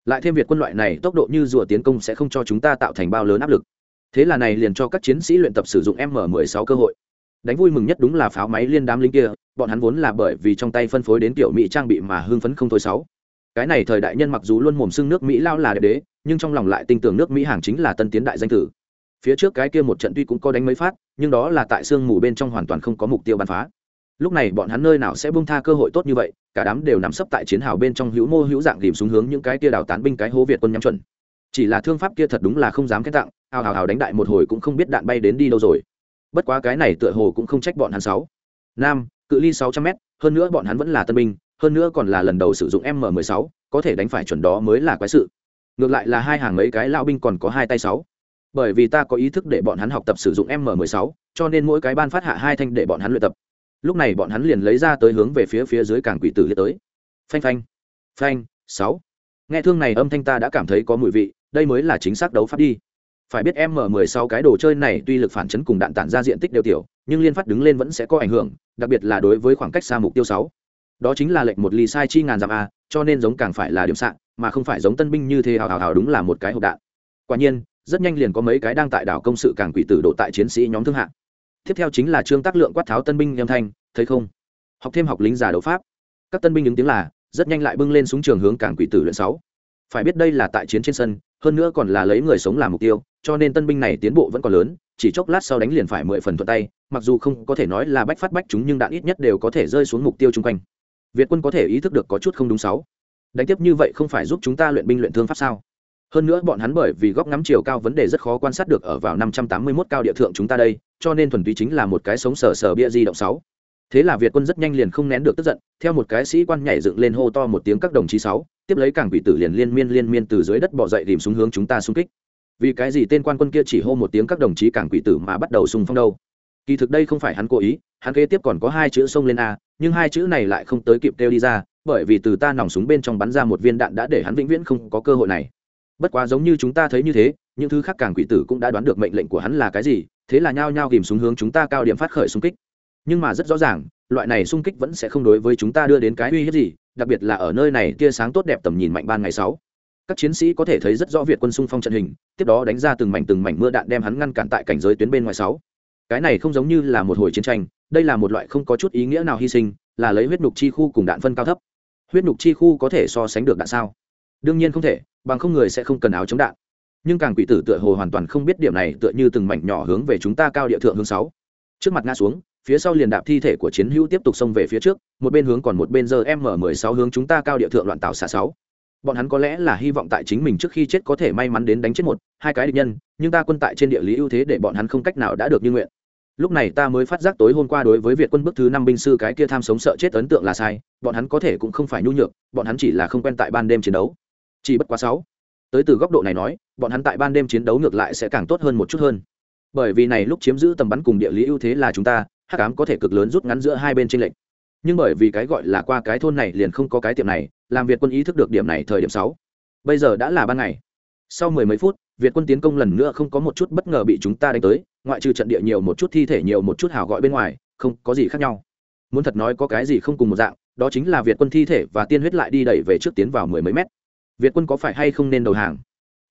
Lại thêm việc quân loại này tốc độ như rùa tiến công sẽ không cho chúng ta tạo thành bao lớn áp lực. Thế là này liền cho các chiến sĩ luyện tập sử dụng m 16 cơ hội đánh vui mừng nhất đúng là pháo máy liên đám lính kia, bọn hắn vốn là bởi vì trong tay phân phối đến tiểu mỹ trang bị mà hưng phấn không thôi sáu. Cái này thời đại nhân mặc dù luôn mồm xưng nước mỹ lao là đẹp đế, nhưng trong lòng lại tin tưởng nước mỹ hàng chính là tân tiến đại danh tử. Phía trước cái kia một trận tuy cũng có đánh mấy phát, nhưng đó là tại sương mù bên trong hoàn toàn không có mục tiêu bắn phá. Lúc này bọn hắn nơi nào sẽ bung tha cơ hội tốt như vậy, cả đám đều nằm sấp tại chiến hào bên trong hữu mô hữu dạng tìm xuống hướng những cái kia đào tán binh cái hố việt quân nhắm chuẩn. Chỉ là thương pháp kia thật đúng là không dám khen tặng, hào hào hào đánh đại một hồi cũng không biết đạn bay đến đi đâu rồi bất quá cái này tựa hồ cũng không trách bọn hắn sáu. Nam, cự ly sáu trăm m hơn nữa bọn hắn vẫn là tân binh, hơn nữa còn là lần đầu sử dụng m 16 có thể đánh phải chuẩn đó mới là quái sự. Ngược lại là hai hàng mấy cái lão binh còn có hai tay sáu. Bởi vì ta có ý thức để bọn hắn học tập sử dụng m 16 cho nên mỗi cái ban phát hạ hai thanh để bọn hắn luyện tập. Lúc này bọn hắn liền lấy ra tới hướng về phía phía dưới cảng quỷ tử liệt tới. Phanh phanh phanh, sáu. Nghe thương này âm thanh ta đã cảm thấy có mùi vị, đây mới là chính xác đấu pháp đi phải biết m 16 cái đồ chơi này tuy lực phản chấn cùng đạn tản ra diện tích đều tiểu, nhưng liên phát đứng lên vẫn sẽ có ảnh hưởng, đặc biệt là đối với khoảng cách xa mục tiêu sáu. Đó chính là lệnh một ly sai chi ngàn dặm a, cho nên giống càng phải là điểm sạn, mà không phải giống tân binh như thế hào hào hào đúng là một cái hộp đạn. Quả nhiên, rất nhanh liền có mấy cái đang tại đảo công sự càng quỷ tử độ tại chiến sĩ nhóm thương hạ. Tiếp theo chính là trương tác lượng quát tháo tân binh nghiêm thanh, thấy không? Học thêm học lính giả đấu pháp. Các tân binh ứng tiếng là, rất nhanh lại bưng lên súng trường hướng càng quỷ tử luyện sáu phải biết đây là tại chiến trên sân, hơn nữa còn là lấy người sống làm mục tiêu, cho nên tân binh này tiến bộ vẫn còn lớn, chỉ chốc lát sau đánh liền phải mười phần thuận tay, mặc dù không có thể nói là bách phát bách chúng nhưng đạn ít nhất đều có thể rơi xuống mục tiêu chung quanh. Việt quân có thể ý thức được có chút không đúng sáu. Đánh tiếp như vậy không phải giúp chúng ta luyện binh luyện thương pháp sao? Hơn nữa bọn hắn bởi vì góc ngắm chiều cao vấn đề rất khó quan sát được ở vào năm trăm tám mươi 581 cao địa thượng chúng ta đây, cho nên thuần túy chính là một cái sống sờ sờ bia di động sáu thế là việt quân rất nhanh liền không nén được tức giận, theo một cái sĩ quan nhảy dựng lên hô to một tiếng các đồng chí sáu, tiếp lấy cảng quỷ tử liền liên miên liên miên từ dưới đất bỏ dậy tìm xuống hướng chúng ta xung kích. Vì cái gì tên quan quân kia chỉ hô một tiếng các đồng chí cảng quỷ tử mà bắt đầu xung phong đâu? Kỳ thực đây không phải hắn cố ý, hắn kế tiếp còn có hai chữ xông lên a, nhưng hai chữ này lại không tới kịp kêu đi ra, bởi vì từ ta nòng súng bên trong bắn ra một viên đạn đã để hắn vĩnh viễn không có cơ hội này. Bất quá giống như chúng ta thấy như thế, những thứ khác càng quỷ tử cũng đã đoán được mệnh lệnh của hắn là cái gì, thế là nhao nhao ghìm xuống hướng chúng ta cao điểm phát khởi xung kích nhưng mà rất rõ ràng, loại này xung kích vẫn sẽ không đối với chúng ta đưa đến cái uy hiếp gì, đặc biệt là ở nơi này tia sáng tốt đẹp tầm nhìn mạnh ban ngày sáu. Các chiến sĩ có thể thấy rất rõ việt quân xung phong trận hình, tiếp đó đánh ra từng mảnh từng mảnh mưa đạn đem hắn ngăn cản tại cảnh giới tuyến bên ngoài sáu. Cái này không giống như là một hồi chiến tranh, đây là một loại không có chút ý nghĩa nào hy sinh, là lấy huyết nhục chi khu cùng đạn phân cao thấp. Huyết nhục chi khu có thể so sánh được đạn sao? Đương nhiên không thể, bằng không người sẽ không cần áo chống đạn. Nhưng càng quỷ tử tựa hồ hoàn toàn không biết điểm này tựa như từng mảnh nhỏ hướng về chúng ta cao địa thượng hướng sáu. Trước mặt ngã xuống phía sau liền đạp thi thể của chiến hữu tiếp tục xông về phía trước, một bên hướng còn một bên giờ m 16 hướng chúng ta cao địa thượng loạn tạo xạ sáu. Bọn hắn có lẽ là hy vọng tại chính mình trước khi chết có thể may mắn đến đánh chết một, hai cái địch nhân, nhưng ta quân tại trên địa lý ưu thế để bọn hắn không cách nào đã được như nguyện. Lúc này ta mới phát giác tối hôm qua đối với việt quân bước thứ năm binh sư cái kia tham sống sợ chết ấn tượng là sai, bọn hắn có thể cũng không phải nhu nhược, bọn hắn chỉ là không quen tại ban đêm chiến đấu. Chỉ bất quá sáu. Tới từ góc độ này nói, bọn hắn tại ban đêm chiến đấu ngược lại sẽ càng tốt hơn một chút hơn. Bởi vì này lúc chiếm giữ tầm bắn cùng địa lý ưu thế là chúng ta hắc ám có thể cực lớn rút ngắn giữa hai bên tranh lệch. Nhưng bởi vì cái gọi là qua cái thôn này liền không có cái tiệm này, làm việt quân ý thức được điểm này thời điểm sáu. Bây giờ đã là ban ngày. Sau mười mấy phút, việt quân tiến công lần nữa không có một chút bất ngờ bị chúng ta đánh tới, ngoại trừ trận địa nhiều một chút thi thể nhiều một chút hào gọi bên ngoài, không có gì khác nhau. Muốn thật nói có cái gì không cùng một dạng, đó chính là việt quân thi thể và tiên huyết lại đi đẩy về trước tiến vào mười mấy mét. Việt quân có phải hay không nên đầu hàng?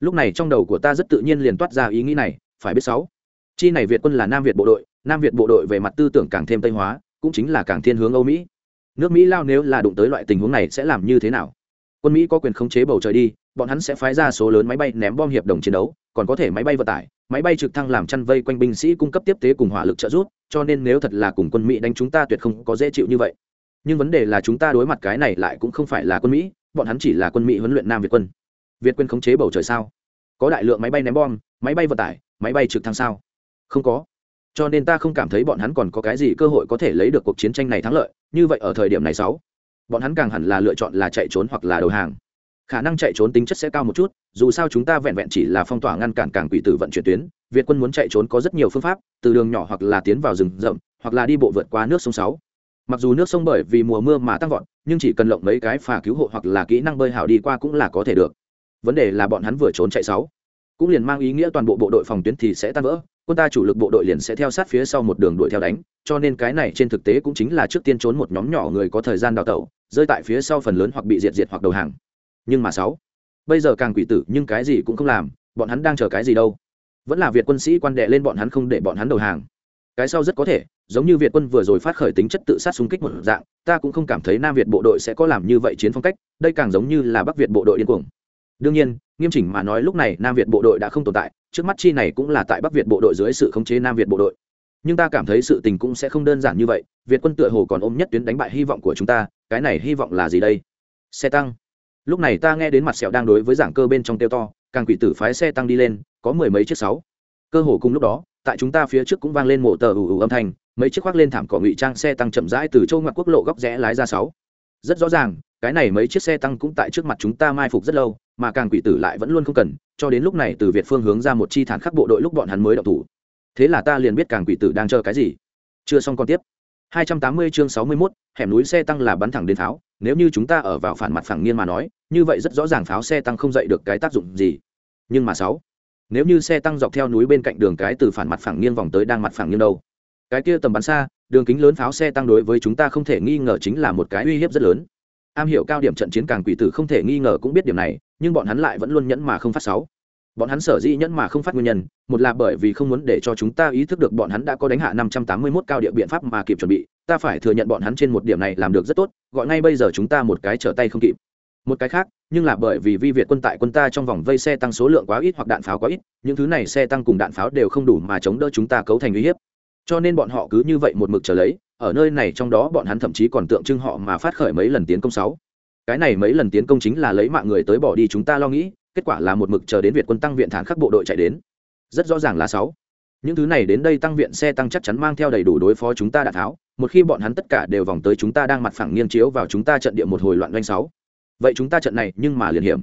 Lúc này trong đầu của ta rất tự nhiên liền toát ra ý nghĩ này, phải biết sáu chi này việt quân là nam việt bộ đội, nam việt bộ đội về mặt tư tưởng càng thêm tây hóa, cũng chính là càng thiên hướng âu mỹ. Nước mỹ lao nếu là đụng tới loại tình huống này sẽ làm như thế nào? Quân mỹ có quyền khống chế bầu trời đi, bọn hắn sẽ phái ra số lớn máy bay ném bom hiệp đồng chiến đấu, còn có thể máy bay vận tải, máy bay trực thăng làm chăn vây quanh binh sĩ cung cấp tiếp tế cùng hỏa lực trợ giúp, cho nên nếu thật là cùng quân mỹ đánh chúng ta tuyệt không có dễ chịu như vậy. Nhưng vấn đề là chúng ta đối mặt cái này lại cũng không phải là quân mỹ, bọn hắn chỉ là quân mỹ huấn luyện nam việt quân. Việt quân khống chế bầu trời sao? Có đại lượng máy bay ném bom, máy bay vận tải, máy bay trực thăng sao? Không có. Cho nên ta không cảm thấy bọn hắn còn có cái gì cơ hội có thể lấy được cuộc chiến tranh này thắng lợi, như vậy ở thời điểm này sáu, bọn hắn càng hẳn là lựa chọn là chạy trốn hoặc là đầu hàng. Khả năng chạy trốn tính chất sẽ cao một chút, dù sao chúng ta vẹn vẹn chỉ là phong tỏa ngăn cản cảng quỷ tử vận chuyển tuyến, việt quân muốn chạy trốn có rất nhiều phương pháp, từ đường nhỏ hoặc là tiến vào rừng rậm, hoặc là đi bộ vượt qua nước sông sáu. Mặc dù nước sông bởi vì mùa mưa mà tăng vọt, nhưng chỉ cần lộng mấy cái phà cứu hộ hoặc là kỹ năng bơi hảo đi qua cũng là có thể được. Vấn đề là bọn hắn vừa trốn chạy sáu, cũng liền mang ý nghĩa toàn bộ bộ đội phòng tuyến thì sẽ tan vỡ quân ta chủ lực bộ đội liền sẽ theo sát phía sau một đường đuổi theo đánh, cho nên cái này trên thực tế cũng chính là trước tiên trốn một nhóm nhỏ người có thời gian đào tẩu, rơi tại phía sau phần lớn hoặc bị diệt diệt hoặc đầu hàng. Nhưng mà sáu, bây giờ càng quỷ tử, nhưng cái gì cũng không làm, bọn hắn đang chờ cái gì đâu? Vẫn là việt quân sĩ quan đệ lên bọn hắn không để bọn hắn đầu hàng. Cái sau rất có thể, giống như việt quân vừa rồi phát khởi tính chất tự sát xung kích một dạng, ta cũng không cảm thấy nam việt bộ đội sẽ có làm như vậy chiến phong cách, đây càng giống như là bắc việt bộ đội điên cuồng. Đương nhiên, nghiêm chỉnh mà nói lúc này nam việt bộ đội đã không tồn tại trước mắt chi này cũng là tại bắc việt bộ đội dưới sự khống chế nam việt bộ đội. Nhưng ta cảm thấy sự tình cũng sẽ không đơn giản như vậy, việt quân tựa hồ còn ôm nhất tuyến đánh bại hy vọng của chúng ta, cái này hy vọng là gì đây? Xe tăng. Lúc này ta nghe đến mặt sẹo đang đối với giảng cơ bên trong tiêu to, càng quỷ tử phái xe tăng đi lên, có mười mấy chiếc sáu. Cơ hồ cùng lúc đó, tại chúng ta phía trước cũng vang lên mộ tờ ù ù âm thanh, mấy chiếc khoác lên thảm cỏ ngụy trang xe tăng chậm rãi từ châu ngoặc quốc lộ góc rẽ lái ra sáu. Rất rõ ràng, cái này mấy chiếc xe tăng cũng tại trước mặt chúng ta mai phục rất lâu mà càng quỷ tử lại vẫn luôn không cần cho đến lúc này từ việt phương hướng ra một chi thản khắc bộ đội lúc bọn hắn mới đậu thủ. Thế là ta liền biết càng quỷ tử đang chờ cái gì. Chưa xong còn tiếp. 280 chương 61, hẻm núi xe tăng là bắn thẳng đến pháo. Nếu như chúng ta ở vào phản mặt phẳng nghiên mà nói như vậy rất rõ ràng pháo xe tăng không dậy được cái tác dụng gì. Nhưng mà sáu nếu như xe tăng dọc theo núi bên cạnh đường cái từ phản mặt phẳng nghiêng vòng tới đang mặt phẳng nghiêng đâu? Cái kia tầm bắn xa đường kính lớn pháo xe tăng đối với chúng ta không thể nghi ngờ chính là một cái uy hiếp rất lớn. Am hiểu cao điểm trận chiến càng quỷ tử không thể nghi ngờ cũng biết điểm này nhưng bọn hắn lại vẫn luôn nhẫn mà không phát sáu. Bọn hắn sở dĩ nhẫn mà không phát nguyên nhân, một là bởi vì không muốn để cho chúng ta ý thức được bọn hắn đã có đánh hạ 581 cao địa biện pháp mà kịp chuẩn bị, ta phải thừa nhận bọn hắn trên một điểm này làm được rất tốt, gọi ngay bây giờ chúng ta một cái trở tay không kịp. Một cái khác, nhưng là bởi vì vi việt quân tại quân ta trong vòng vây xe tăng số lượng quá ít hoặc đạn pháo quá ít, những thứ này xe tăng cùng đạn pháo đều không đủ mà chống đỡ chúng ta cấu thành uy hiếp. Cho nên bọn họ cứ như vậy một mực trở lấy, ở nơi này trong đó bọn hắn thậm chí còn tượng trưng họ mà phát khởi mấy lần tiến công sáu cái này mấy lần tiến công chính là lấy mạng người tới bỏ đi chúng ta lo nghĩ, kết quả là một mực chờ đến việt quân tăng viện thản khắc bộ đội chạy đến. Rất rõ ràng là sáu. Những thứ này đến đây tăng viện xe tăng chắc chắn mang theo đầy đủ đối phó chúng ta đạn tháo, một khi bọn hắn tất cả đều vòng tới chúng ta đang mặt phẳng nghiêng chiếu vào chúng ta trận địa một hồi loạn doanh sáu. Vậy chúng ta trận này, nhưng mà liền hiểm.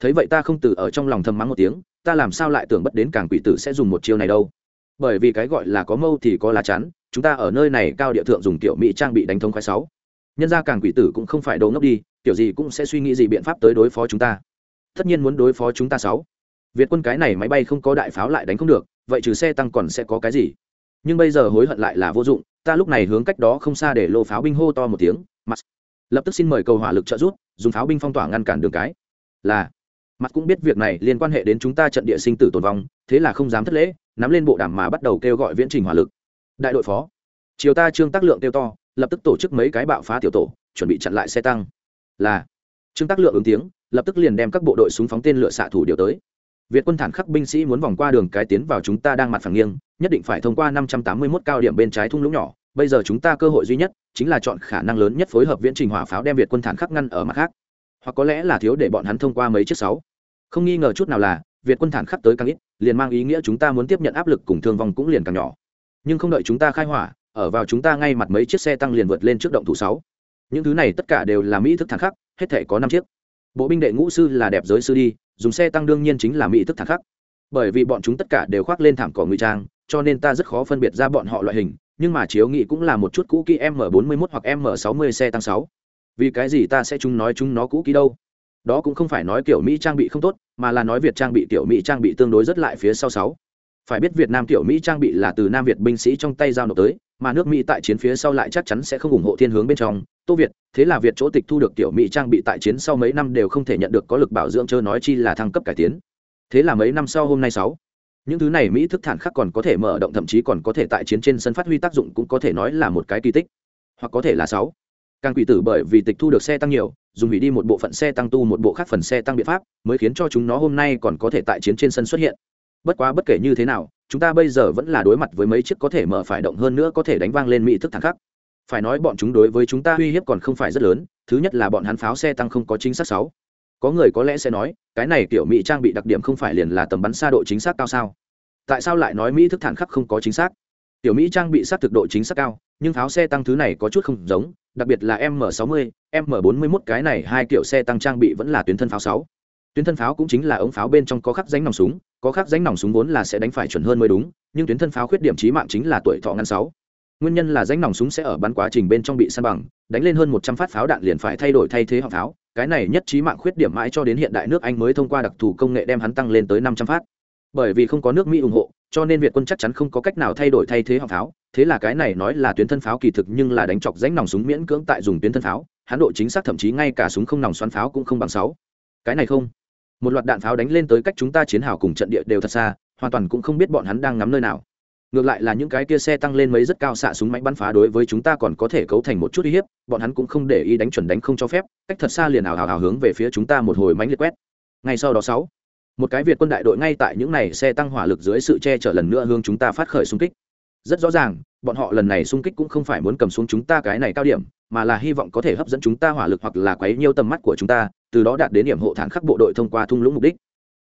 Thấy vậy ta không từ ở trong lòng thầm mắng một tiếng, ta làm sao lại tưởng bất đến càng quỷ tử sẽ dùng một chiêu này đâu. Bởi vì cái gọi là có mâu thì có lá chắn, chúng ta ở nơi này cao địa thượng dùng tiểu mỹ trang bị đánh thông khoái sáu. Nhân ra càng quỷ tử cũng không phải đồ ngốc đi kiểu gì cũng sẽ suy nghĩ gì biện pháp tới đối phó chúng ta. Tất nhiên muốn đối phó chúng ta sáu. Việt quân cái này máy bay không có đại pháo lại đánh không được, vậy trừ xe tăng còn sẽ có cái gì? Nhưng bây giờ hối hận lại là vô dụng, ta lúc này hướng cách đó không xa để lô pháo binh hô to một tiếng mặt lập tức xin mời cầu hỏa lực trợ giúp, dùng pháo binh phong tỏa ngăn cản đường cái. Là. Mặt cũng biết việc này liên quan hệ đến chúng ta trận địa sinh tử tồn vong, thế là không dám thất lễ, nắm lên bộ đàm mà bắt đầu kêu gọi viễn trình hỏa lực. Đại đội phó. Chiều ta trương tác lượng kêu to, lập tức tổ chức mấy cái bạo phá tiểu tổ, chuẩn bị chặn lại xe tăng là trương tác lượng ứng tiếng lập tức liền đem các bộ đội súng phóng tên lửa xạ thủ điều tới việt quân thản khắc binh sĩ muốn vòng qua đường cái tiến vào chúng ta đang mặt phẳng nghiêng nhất định phải thông qua năm trăm tám mươi 581 cao điểm bên trái thung lũng nhỏ bây giờ chúng ta cơ hội duy nhất chính là chọn khả năng lớn nhất phối hợp viễn trình hỏa pháo đem việt quân thản khắc ngăn ở mặt khác hoặc có lẽ là thiếu để bọn hắn thông qua mấy chiếc sáu không nghi ngờ chút nào là việt quân thản khắc tới càng ít liền mang ý nghĩa chúng ta muốn tiếp nhận áp lực cùng thương vong cũng liền càng nhỏ nhưng không đợi chúng ta khai hỏa ở vào chúng ta ngay mặt mấy chiếc xe tăng liền vượt lên trước động thủ sáu những thứ này tất cả đều là mỹ thức thẳng khắc, hết thể có năm chiếc. Bộ binh đệ ngũ sư là đẹp giới sư đi, dùng xe tăng đương nhiên chính là mỹ thức thẳng khắc. Bởi vì bọn chúng tất cả đều khoác lên thảm cỏ ngụy trang, cho nên ta rất khó phân biệt ra bọn họ loại hình, nhưng mà chiếu nghị cũng là một chút cũ kỹ m 41 hoặc m 60 xe tăng sáu. Vì cái gì ta sẽ chúng nói chúng nó cũ kỹ đâu? Đó cũng không phải nói kiểu mỹ trang bị không tốt, mà là nói việt trang bị tiểu mỹ trang bị tương đối rất lại phía sau sáu. Phải biết việt nam tiểu mỹ trang bị là từ nam việt binh sĩ trong tay giao nộp tới, mà nước mỹ tại chiến phía sau lại chắc chắn sẽ không ủng hộ thiên hướng bên trong tô việt, thế là việt chỗ tịch thu được tiểu mỹ trang bị tại chiến sau mấy năm đều không thể nhận được có lực bảo dưỡng chớ nói chi là thăng cấp cải tiến. Thế là mấy năm sau hôm nay sáu, những thứ này mỹ thức thản khắc còn có thể mở động thậm chí còn có thể tại chiến trên sân phát huy tác dụng cũng có thể nói là một cái kỳ tích. Hoặc có thể là sáu, càng quỷ tử bởi vì tịch thu được xe tăng nhiều, dùng hủy đi một bộ phận xe tăng tu một bộ khác phần xe tăng biện pháp, mới khiến cho chúng nó hôm nay còn có thể tại chiến trên sân xuất hiện. Bất quá bất kể như thế nào, chúng ta bây giờ vẫn là đối mặt với mấy chiếc có thể mở phải động hơn nữa có thể đánh vang lên mỹ thức thẳng khắc phải nói bọn chúng đối với chúng ta uy hiếp còn không phải rất lớn, thứ nhất là bọn hắn pháo xe tăng không có chính xác sáu. Có người có lẽ sẽ nói, cái này kiểu mỹ trang bị đặc điểm không phải liền là tầm bắn xa độ chính xác cao sao? Tại sao lại nói mỹ thức thản khắc không có chính xác? Tiểu mỹ trang bị xác thực độ chính xác cao, nhưng pháo xe tăng thứ này có chút không giống, đặc biệt là m 60 m 41 cái này hai kiểu xe tăng trang bị vẫn là tuyến thân pháo sáu. Tuyến thân pháo cũng chính là ống pháo bên trong có khắc ránh nòng súng, có khắc ránh nòng súng vốn là sẽ đánh phải chuẩn hơn mới đúng, nhưng tuyến thân pháo khuyết điểm chí mạng chính là tuổi thọ ngăn sáu nguyên nhân là danh nòng súng sẽ ở bắn quá trình bên trong bị săn bằng, đánh lên hơn một trăm phát pháo đạn liền phải thay đổi thay thế họng pháo. Cái này nhất trí mạng khuyết điểm mãi cho đến hiện đại nước anh mới thông qua đặc thù công nghệ đem hắn tăng lên tới năm trăm phát. Bởi vì không có nước mỹ ủng hộ, cho nên việt quân chắc chắn không có cách nào thay đổi thay thế họng pháo. Thế là cái này nói là tuyến thân pháo kỳ thực nhưng là đánh chọc ránh nòng súng miễn cưỡng tại dùng tuyến thân pháo. Hắn độ chính xác thậm chí ngay cả súng không nòng xoắn pháo cũng không bằng sáu. Cái này không. Một loạt đạn pháo đánh lên tới cách chúng ta chiến hào cùng trận địa đều thật xa, hoàn toàn cũng không biết bọn hắn đang ngắm nơi nào ngược lại là những cái kia xe tăng lên mấy rất cao xạ súng máy bắn phá đối với chúng ta còn có thể cấu thành một chút uy hiếp, bọn hắn cũng không để ý đánh chuẩn đánh không cho phép, cách thật xa liền ảo hào hào hướng về phía chúng ta một hồi mánh liệt quét. Ngay sau đó sáu, một cái việt quân đại đội ngay tại những này xe tăng hỏa lực dưới sự che chở lần nữa hướng chúng ta phát khởi xung kích. Rất rõ ràng, bọn họ lần này xung kích cũng không phải muốn cầm xuống chúng ta cái này cao điểm, mà là hy vọng có thể hấp dẫn chúng ta hỏa lực hoặc là quấy nhiêu tầm mắt của chúng ta, từ đó đạt đến điểm hộ thản khắc bộ đội thông qua thung lũng mục đích.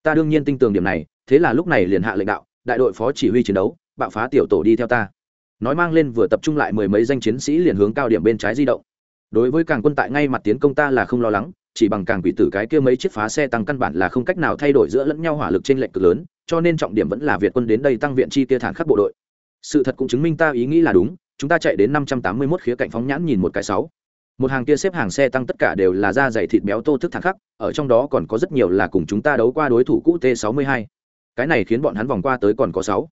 Ta đương nhiên tin tưởng điểm này, thế là lúc này liền hạ lệnh đạo, đại đội phó chỉ huy chiến đấu bạo phá tiểu tổ đi theo ta. Nói mang lên vừa tập trung lại mười mấy danh chiến sĩ liền hướng cao điểm bên trái di động. Đối với càng quân tại ngay mặt tiến công ta là không lo lắng, chỉ bằng càng quỷ tử cái kia mấy chiếc phá xe tăng căn bản là không cách nào thay đổi giữa lẫn nhau hỏa lực trên lệnh cực lớn, cho nên trọng điểm vẫn là việt quân đến đây tăng viện chi kia thản khắc bộ đội. Sự thật cũng chứng minh ta ý nghĩ là đúng, chúng ta chạy đến năm trăm tám mươi 581 khía cạnh phóng nhãn nhìn một cái sáu. Một hàng kia xếp hàng xe tăng tất cả đều là da dày thịt béo tô thức thẳng khắc ở trong đó còn có rất nhiều là cùng chúng ta đấu qua đối thủ cũ t 62 cái này khiến bọn hắn vòng qua tới còn có sáu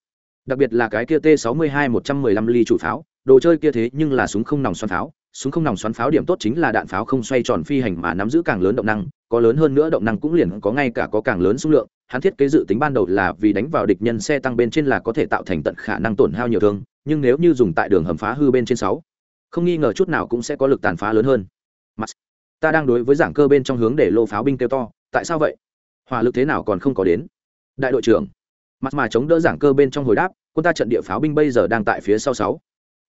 đặc biệt là cái kia t 62 115 ly chủ pháo, đồ chơi kia thế nhưng là súng không nòng xoắn pháo, súng không nòng xoắn pháo điểm tốt chính là đạn pháo không xoay tròn phi hành mà nắm giữ càng lớn động năng, có lớn hơn nữa động năng cũng liền có ngay cả có càng lớn số lượng, hắn thiết kế dự tính ban đầu là vì đánh vào địch nhân xe tăng bên trên là có thể tạo thành tận khả năng tổn hao nhiều thương, nhưng nếu như dùng tại đường hầm phá hư bên trên sáu, không nghi ngờ chút nào cũng sẽ có lực tàn phá lớn hơn. Mặt ta đang đối với giảng cơ bên trong hướng để lô pháo binh kêu to, tại sao vậy? Hỏa lực thế nào còn không có đến? Đại đội trưởng mặt mà chống đỡ giảng cơ bên trong hồi đáp, quân ta trận địa pháo binh bây giờ đang tại phía sau sáu.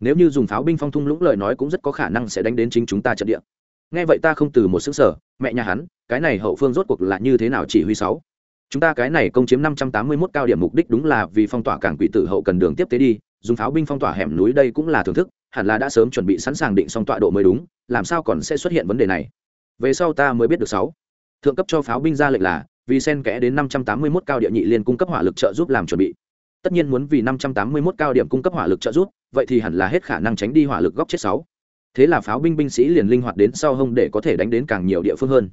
Nếu như dùng pháo binh phong thung lũng lời nói cũng rất có khả năng sẽ đánh đến chính chúng ta trận địa. Nghe vậy ta không từ một xứ sở mẹ nhà hắn, cái này hậu phương rốt cuộc là như thế nào chỉ huy sáu? Chúng ta cái này công chiếm năm trăm tám mươi 581 cao điểm mục đích đúng là vì phong tỏa cảng quỷ tử hậu cần đường tiếp tế đi, dùng pháo binh phong tỏa hẻm núi đây cũng là thưởng thức, hẳn là đã sớm chuẩn bị sẵn sàng định xong tọa độ mới đúng, làm sao còn sẽ xuất hiện vấn đề này? Về sau ta mới biết được sáu. Thượng cấp cho pháo binh ra lệnh là vì sen kẽ đến 581 cao địa nhị liên cung cấp hỏa lực trợ giúp làm chuẩn bị. Tất nhiên muốn vì 581 cao điểm cung cấp hỏa lực trợ giúp, vậy thì hẳn là hết khả năng tránh đi hỏa lực góc chết sáu. Thế là pháo binh binh sĩ liền linh hoạt đến sau hông để có thể đánh đến càng nhiều địa phương hơn.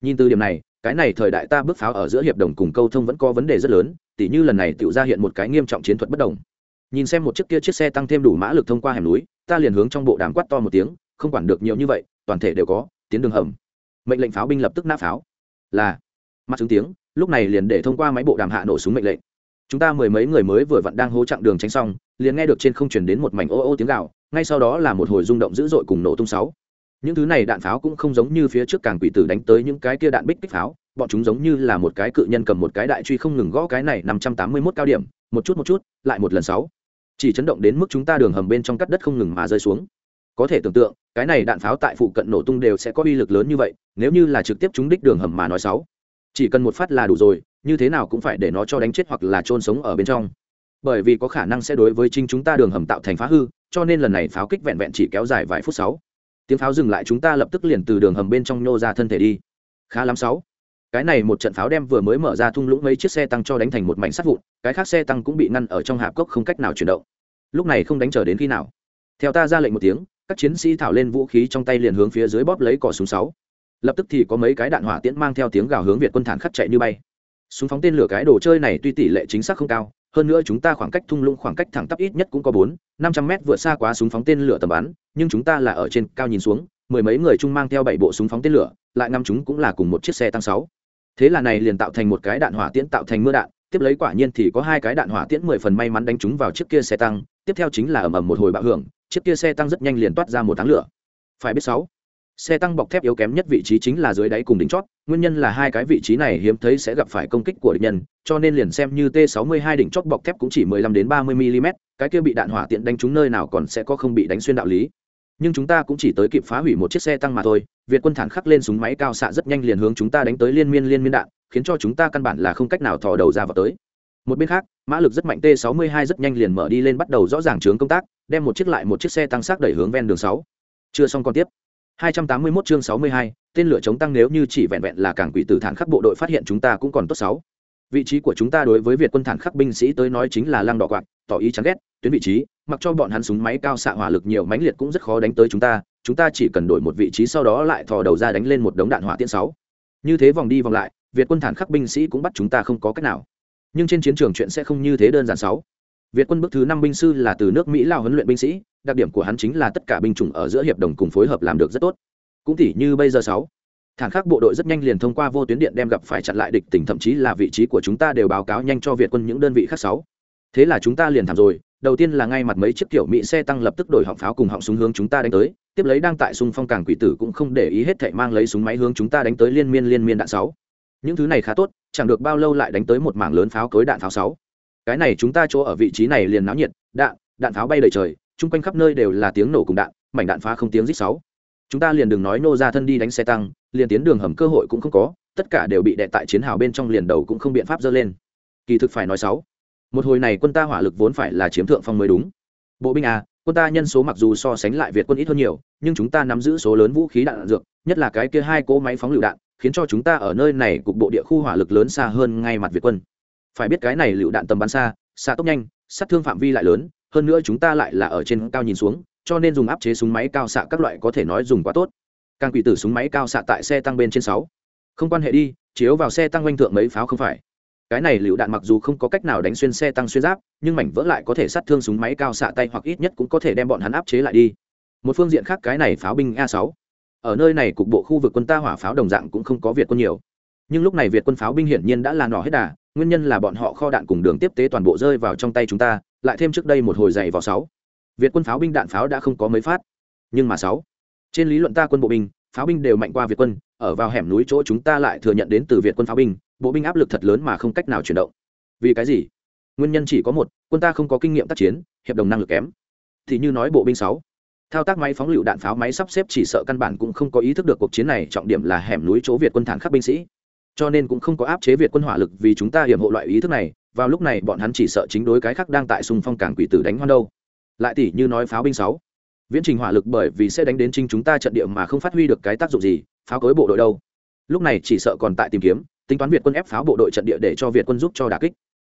Nhìn từ điểm này, cái này thời đại ta bước pháo ở giữa hiệp đồng cùng câu thông vẫn có vấn đề rất lớn, tỉ như lần này tiểu ra hiện một cái nghiêm trọng chiến thuật bất đồng. Nhìn xem một chiếc kia chiếc xe tăng thêm đủ mã lực thông qua hẻm núi, ta liền hướng trong bộ đàm quát to một tiếng, không quản được nhiều như vậy, toàn thể đều có, tiến đường hầm. Mệnh lệnh pháo binh lập tức nã pháo. Là mắt chứng tiếng, lúc này liền để thông qua máy bộ đàm hạ nổ súng mệnh lệnh. Chúng ta mười mấy người mới vừa vặn đang hố chặng đường tránh xong, liền nghe được trên không chuyển đến một mảnh ô ô tiếng gạo ngay sau đó là một hồi rung động dữ dội cùng nổ tung sáu. Những thứ này đạn pháo cũng không giống như phía trước càng quỷ tử đánh tới những cái kia đạn bích kích pháo, bọn chúng giống như là một cái cự nhân cầm một cái đại truy không ngừng gõ cái này năm trăm tám mươi 581 cao điểm, một chút một chút, lại một lần sáu. Chỉ chấn động đến mức chúng ta đường hầm bên trong cắt đất không ngừng mà rơi xuống. Có thể tưởng tượng, cái này đạn pháo tại phụ cận nổ tung đều sẽ có uy lực lớn như vậy, nếu như là trực tiếp trúng đích đường hầm mà nói sáu chỉ cần một phát là đủ rồi, như thế nào cũng phải để nó cho đánh chết hoặc là trôn sống ở bên trong. Bởi vì có khả năng sẽ đối với chính chúng ta đường hầm tạo thành phá hư, cho nên lần này pháo kích vẹn vẹn chỉ kéo dài vài phút sáu. Tiếng pháo dừng lại, chúng ta lập tức liền từ đường hầm bên trong nhô ra thân thể đi. Khá lắm sáu. Cái này một trận pháo đem vừa mới mở ra thung lũng mấy chiếc xe tăng cho đánh thành một mảnh sắt vụn, cái khác xe tăng cũng bị ngăn ở trong hạp cốc không cách nào chuyển động. Lúc này không đánh chờ đến khi nào. Theo ta ra lệnh một tiếng, các chiến sĩ thảo lên vũ khí trong tay liền hướng phía dưới bóp lấy cỏ súng sáu lập tức thì có mấy cái đạn hỏa tiễn mang theo tiếng gào hướng việt quân thản khắc chạy như bay. Súng phóng tên lửa cái đồ chơi này tuy tỷ lệ chính xác không cao, hơn nữa chúng ta khoảng cách thung lũng khoảng cách thẳng tắp ít nhất cũng có bốn, năm trăm mét vượt xa quá súng phóng tên lửa tầm bắn, nhưng chúng ta là ở trên cao nhìn xuống, mười mấy người chung mang theo bảy bộ súng phóng tên lửa, lại ngắm chúng cũng là cùng một chiếc xe tăng sáu. Thế là này liền tạo thành một cái đạn hỏa tiễn tạo thành mưa đạn, tiếp lấy quả nhiên thì có hai cái đạn hỏa tiễn mười phần may mắn đánh chúng vào chiếc kia xe tăng, tiếp theo chính là ầm ầm một hồi bạo hưởng, chiếc kia xe tăng rất nhanh liền toát ra một tháng lửa. Phải biết sáu xe tăng bọc thép yếu kém nhất vị trí chính là dưới đáy cùng đỉnh chót, nguyên nhân là hai cái vị trí này hiếm thấy sẽ gặp phải công kích của địch nhân, cho nên liền xem như t 62 đỉnh chót bọc thép cũng chỉ 15 đến 30 mm cái kia bị đạn hỏa tiện đánh trúng nơi nào còn sẽ có không bị đánh xuyên đạo lý. Nhưng chúng ta cũng chỉ tới kịp phá hủy một chiếc xe tăng mà thôi, việt quân thản khắc lên súng máy cao xạ rất nhanh liền hướng chúng ta đánh tới liên miên liên miên đạn, khiến cho chúng ta căn bản là không cách nào thò đầu ra vào tới. Một bên khác, mã lực rất mạnh t 62 rất nhanh liền mở đi lên bắt đầu rõ ràng chướng công tác, đem một chiếc lại một chiếc xe tăng xác đẩy hướng ven đường sáu. Chưa xong còn tiếp. 281 chương 62, tên lửa chống tăng nếu như chỉ vẹn vẹn là cảng quỷ tử thản khắc bộ đội phát hiện chúng ta cũng còn tốt sáu. Vị trí của chúng ta đối với việt quân thản khắc binh sĩ tới nói chính là lăng đỏ quạt tỏ ý chán ghét tuyến vị trí mặc cho bọn hắn súng máy cao xạ hỏa lực nhiều mãnh liệt cũng rất khó đánh tới chúng ta chúng ta chỉ cần đổi một vị trí sau đó lại thò đầu ra đánh lên một đống đạn hỏa tiễn sáu. Như thế vòng đi vòng lại việt quân thản khắc binh sĩ cũng bắt chúng ta không có cách nào. Nhưng trên chiến trường chuyện sẽ không như thế đơn giản sáu việt quân bước thứ năm binh sư là từ nước mỹ lao huấn luyện binh sĩ, đặc điểm của hắn chính là tất cả binh chủng ở giữa hiệp đồng cùng phối hợp làm được rất tốt. Cũng tỉ như bây giờ sáu thản khắc bộ đội rất nhanh liền thông qua vô tuyến điện đem gặp phải chặn lại địch tỉnh, thậm chí là vị trí của chúng ta đều báo cáo nhanh cho việt quân những đơn vị khác sáu. Thế là chúng ta liền thảm rồi, đầu tiên là ngay mặt mấy chiếc kiểu mỹ xe tăng lập tức đổi họng pháo cùng họng súng hướng chúng ta đánh tới, tiếp lấy đang tại xung phong cảng quỷ tử cũng không để ý hết thảy mang lấy súng máy hướng chúng ta đánh tới liên miên liên miên đạn sáu. Những thứ này khá tốt, chẳng được bao lâu lại đánh tới một mảng lớn pháo cối đạn pháo sáu cái này chúng ta chỗ ở vị trí này liền náo nhiệt đạn đạn pháo bay đầy trời chung quanh khắp nơi đều là tiếng nổ cùng đạn mảnh đạn phá không tiếng rít sáu. Chúng ta liền đừng nói nô ra thân đi đánh xe tăng liền tiến đường hầm cơ hội cũng không có tất cả đều bị đệ tại chiến hào bên trong liền đầu cũng không biện pháp dơ lên. Kỳ thực phải nói sáu một hồi này quân ta hỏa lực vốn phải là chiếm thượng phong mới đúng. Bộ binh a quân ta nhân số mặc dù so sánh lại việt quân ít hơn nhiều nhưng chúng ta nắm giữ số lớn vũ khí đạn, đạn dược nhất là cái kia hai cỗ máy phóng lựu đạn khiến cho chúng ta ở nơi này cục bộ địa khu hỏa lực lớn xa hơn ngay mặt việt quân phải biết cái này lựu đạn tầm bắn xa xa tốc nhanh, sát thương phạm vi lại lớn, hơn nữa chúng ta lại là ở trên cao nhìn xuống, cho nên dùng áp chế súng máy cao xạ các loại có thể nói dùng quá tốt. Càng quỷ tử súng máy cao xạ tại xe tăng bên trên sáu. Không quan hệ đi, chiếu vào xe tăng oanh thượng mấy pháo không phải. Cái này lựu đạn mặc dù không có cách nào đánh xuyên xe tăng xuyên giáp, nhưng mảnh vỡ lại có thể sát thương súng máy cao xạ tay hoặc ít nhất cũng có thể đem bọn hắn áp chế lại đi. Một phương diện khác cái này pháo binh a 6 ở nơi này cục bộ khu vực quân ta hỏa pháo đồng dạng cũng không có việt quân nhiều. Nhưng lúc này việt quân pháo binh hiển nhiên đã là nỏ hết đà nguyên nhân là bọn họ kho đạn cùng đường tiếp tế toàn bộ rơi vào trong tay chúng ta, lại thêm trước đây một hồi dày vào sáu. Việt quân pháo binh đạn pháo đã không có mấy phát. Nhưng mà sáu. Trên lý luận ta quân bộ binh, pháo binh đều mạnh qua việt quân, ở vào hẻm núi chỗ chúng ta lại thừa nhận đến từ việt quân pháo binh, bộ binh áp lực thật lớn mà không cách nào chuyển động. Vì cái gì? Nguyên nhân chỉ có một, quân ta không có kinh nghiệm tác chiến, hiệp đồng năng lực kém. Thì như nói bộ binh sáu. Thao tác máy phóng lựu đạn pháo máy sắp xếp chỉ sợ căn bản cũng không có ý thức được cuộc chiến này, trọng điểm là hẻm núi chỗ việt quân thản khắc binh sĩ cho nên cũng không có áp chế việt quân hỏa lực vì chúng ta hiểm hộ loại ý thức này, vào lúc này bọn hắn chỉ sợ chính đối cái khác đang tại xung phong cảng quỷ tử đánh hoan đâu. Lại tỷ như nói pháo binh sáu, viễn trình hỏa lực bởi vì sẽ đánh đến chính chúng ta trận địa mà không phát huy được cái tác dụng gì, pháo cối bộ đội đâu. Lúc này chỉ sợ còn tại tìm kiếm, tính toán việt quân ép pháo bộ đội trận địa để cho việt quân giúp cho đà kích.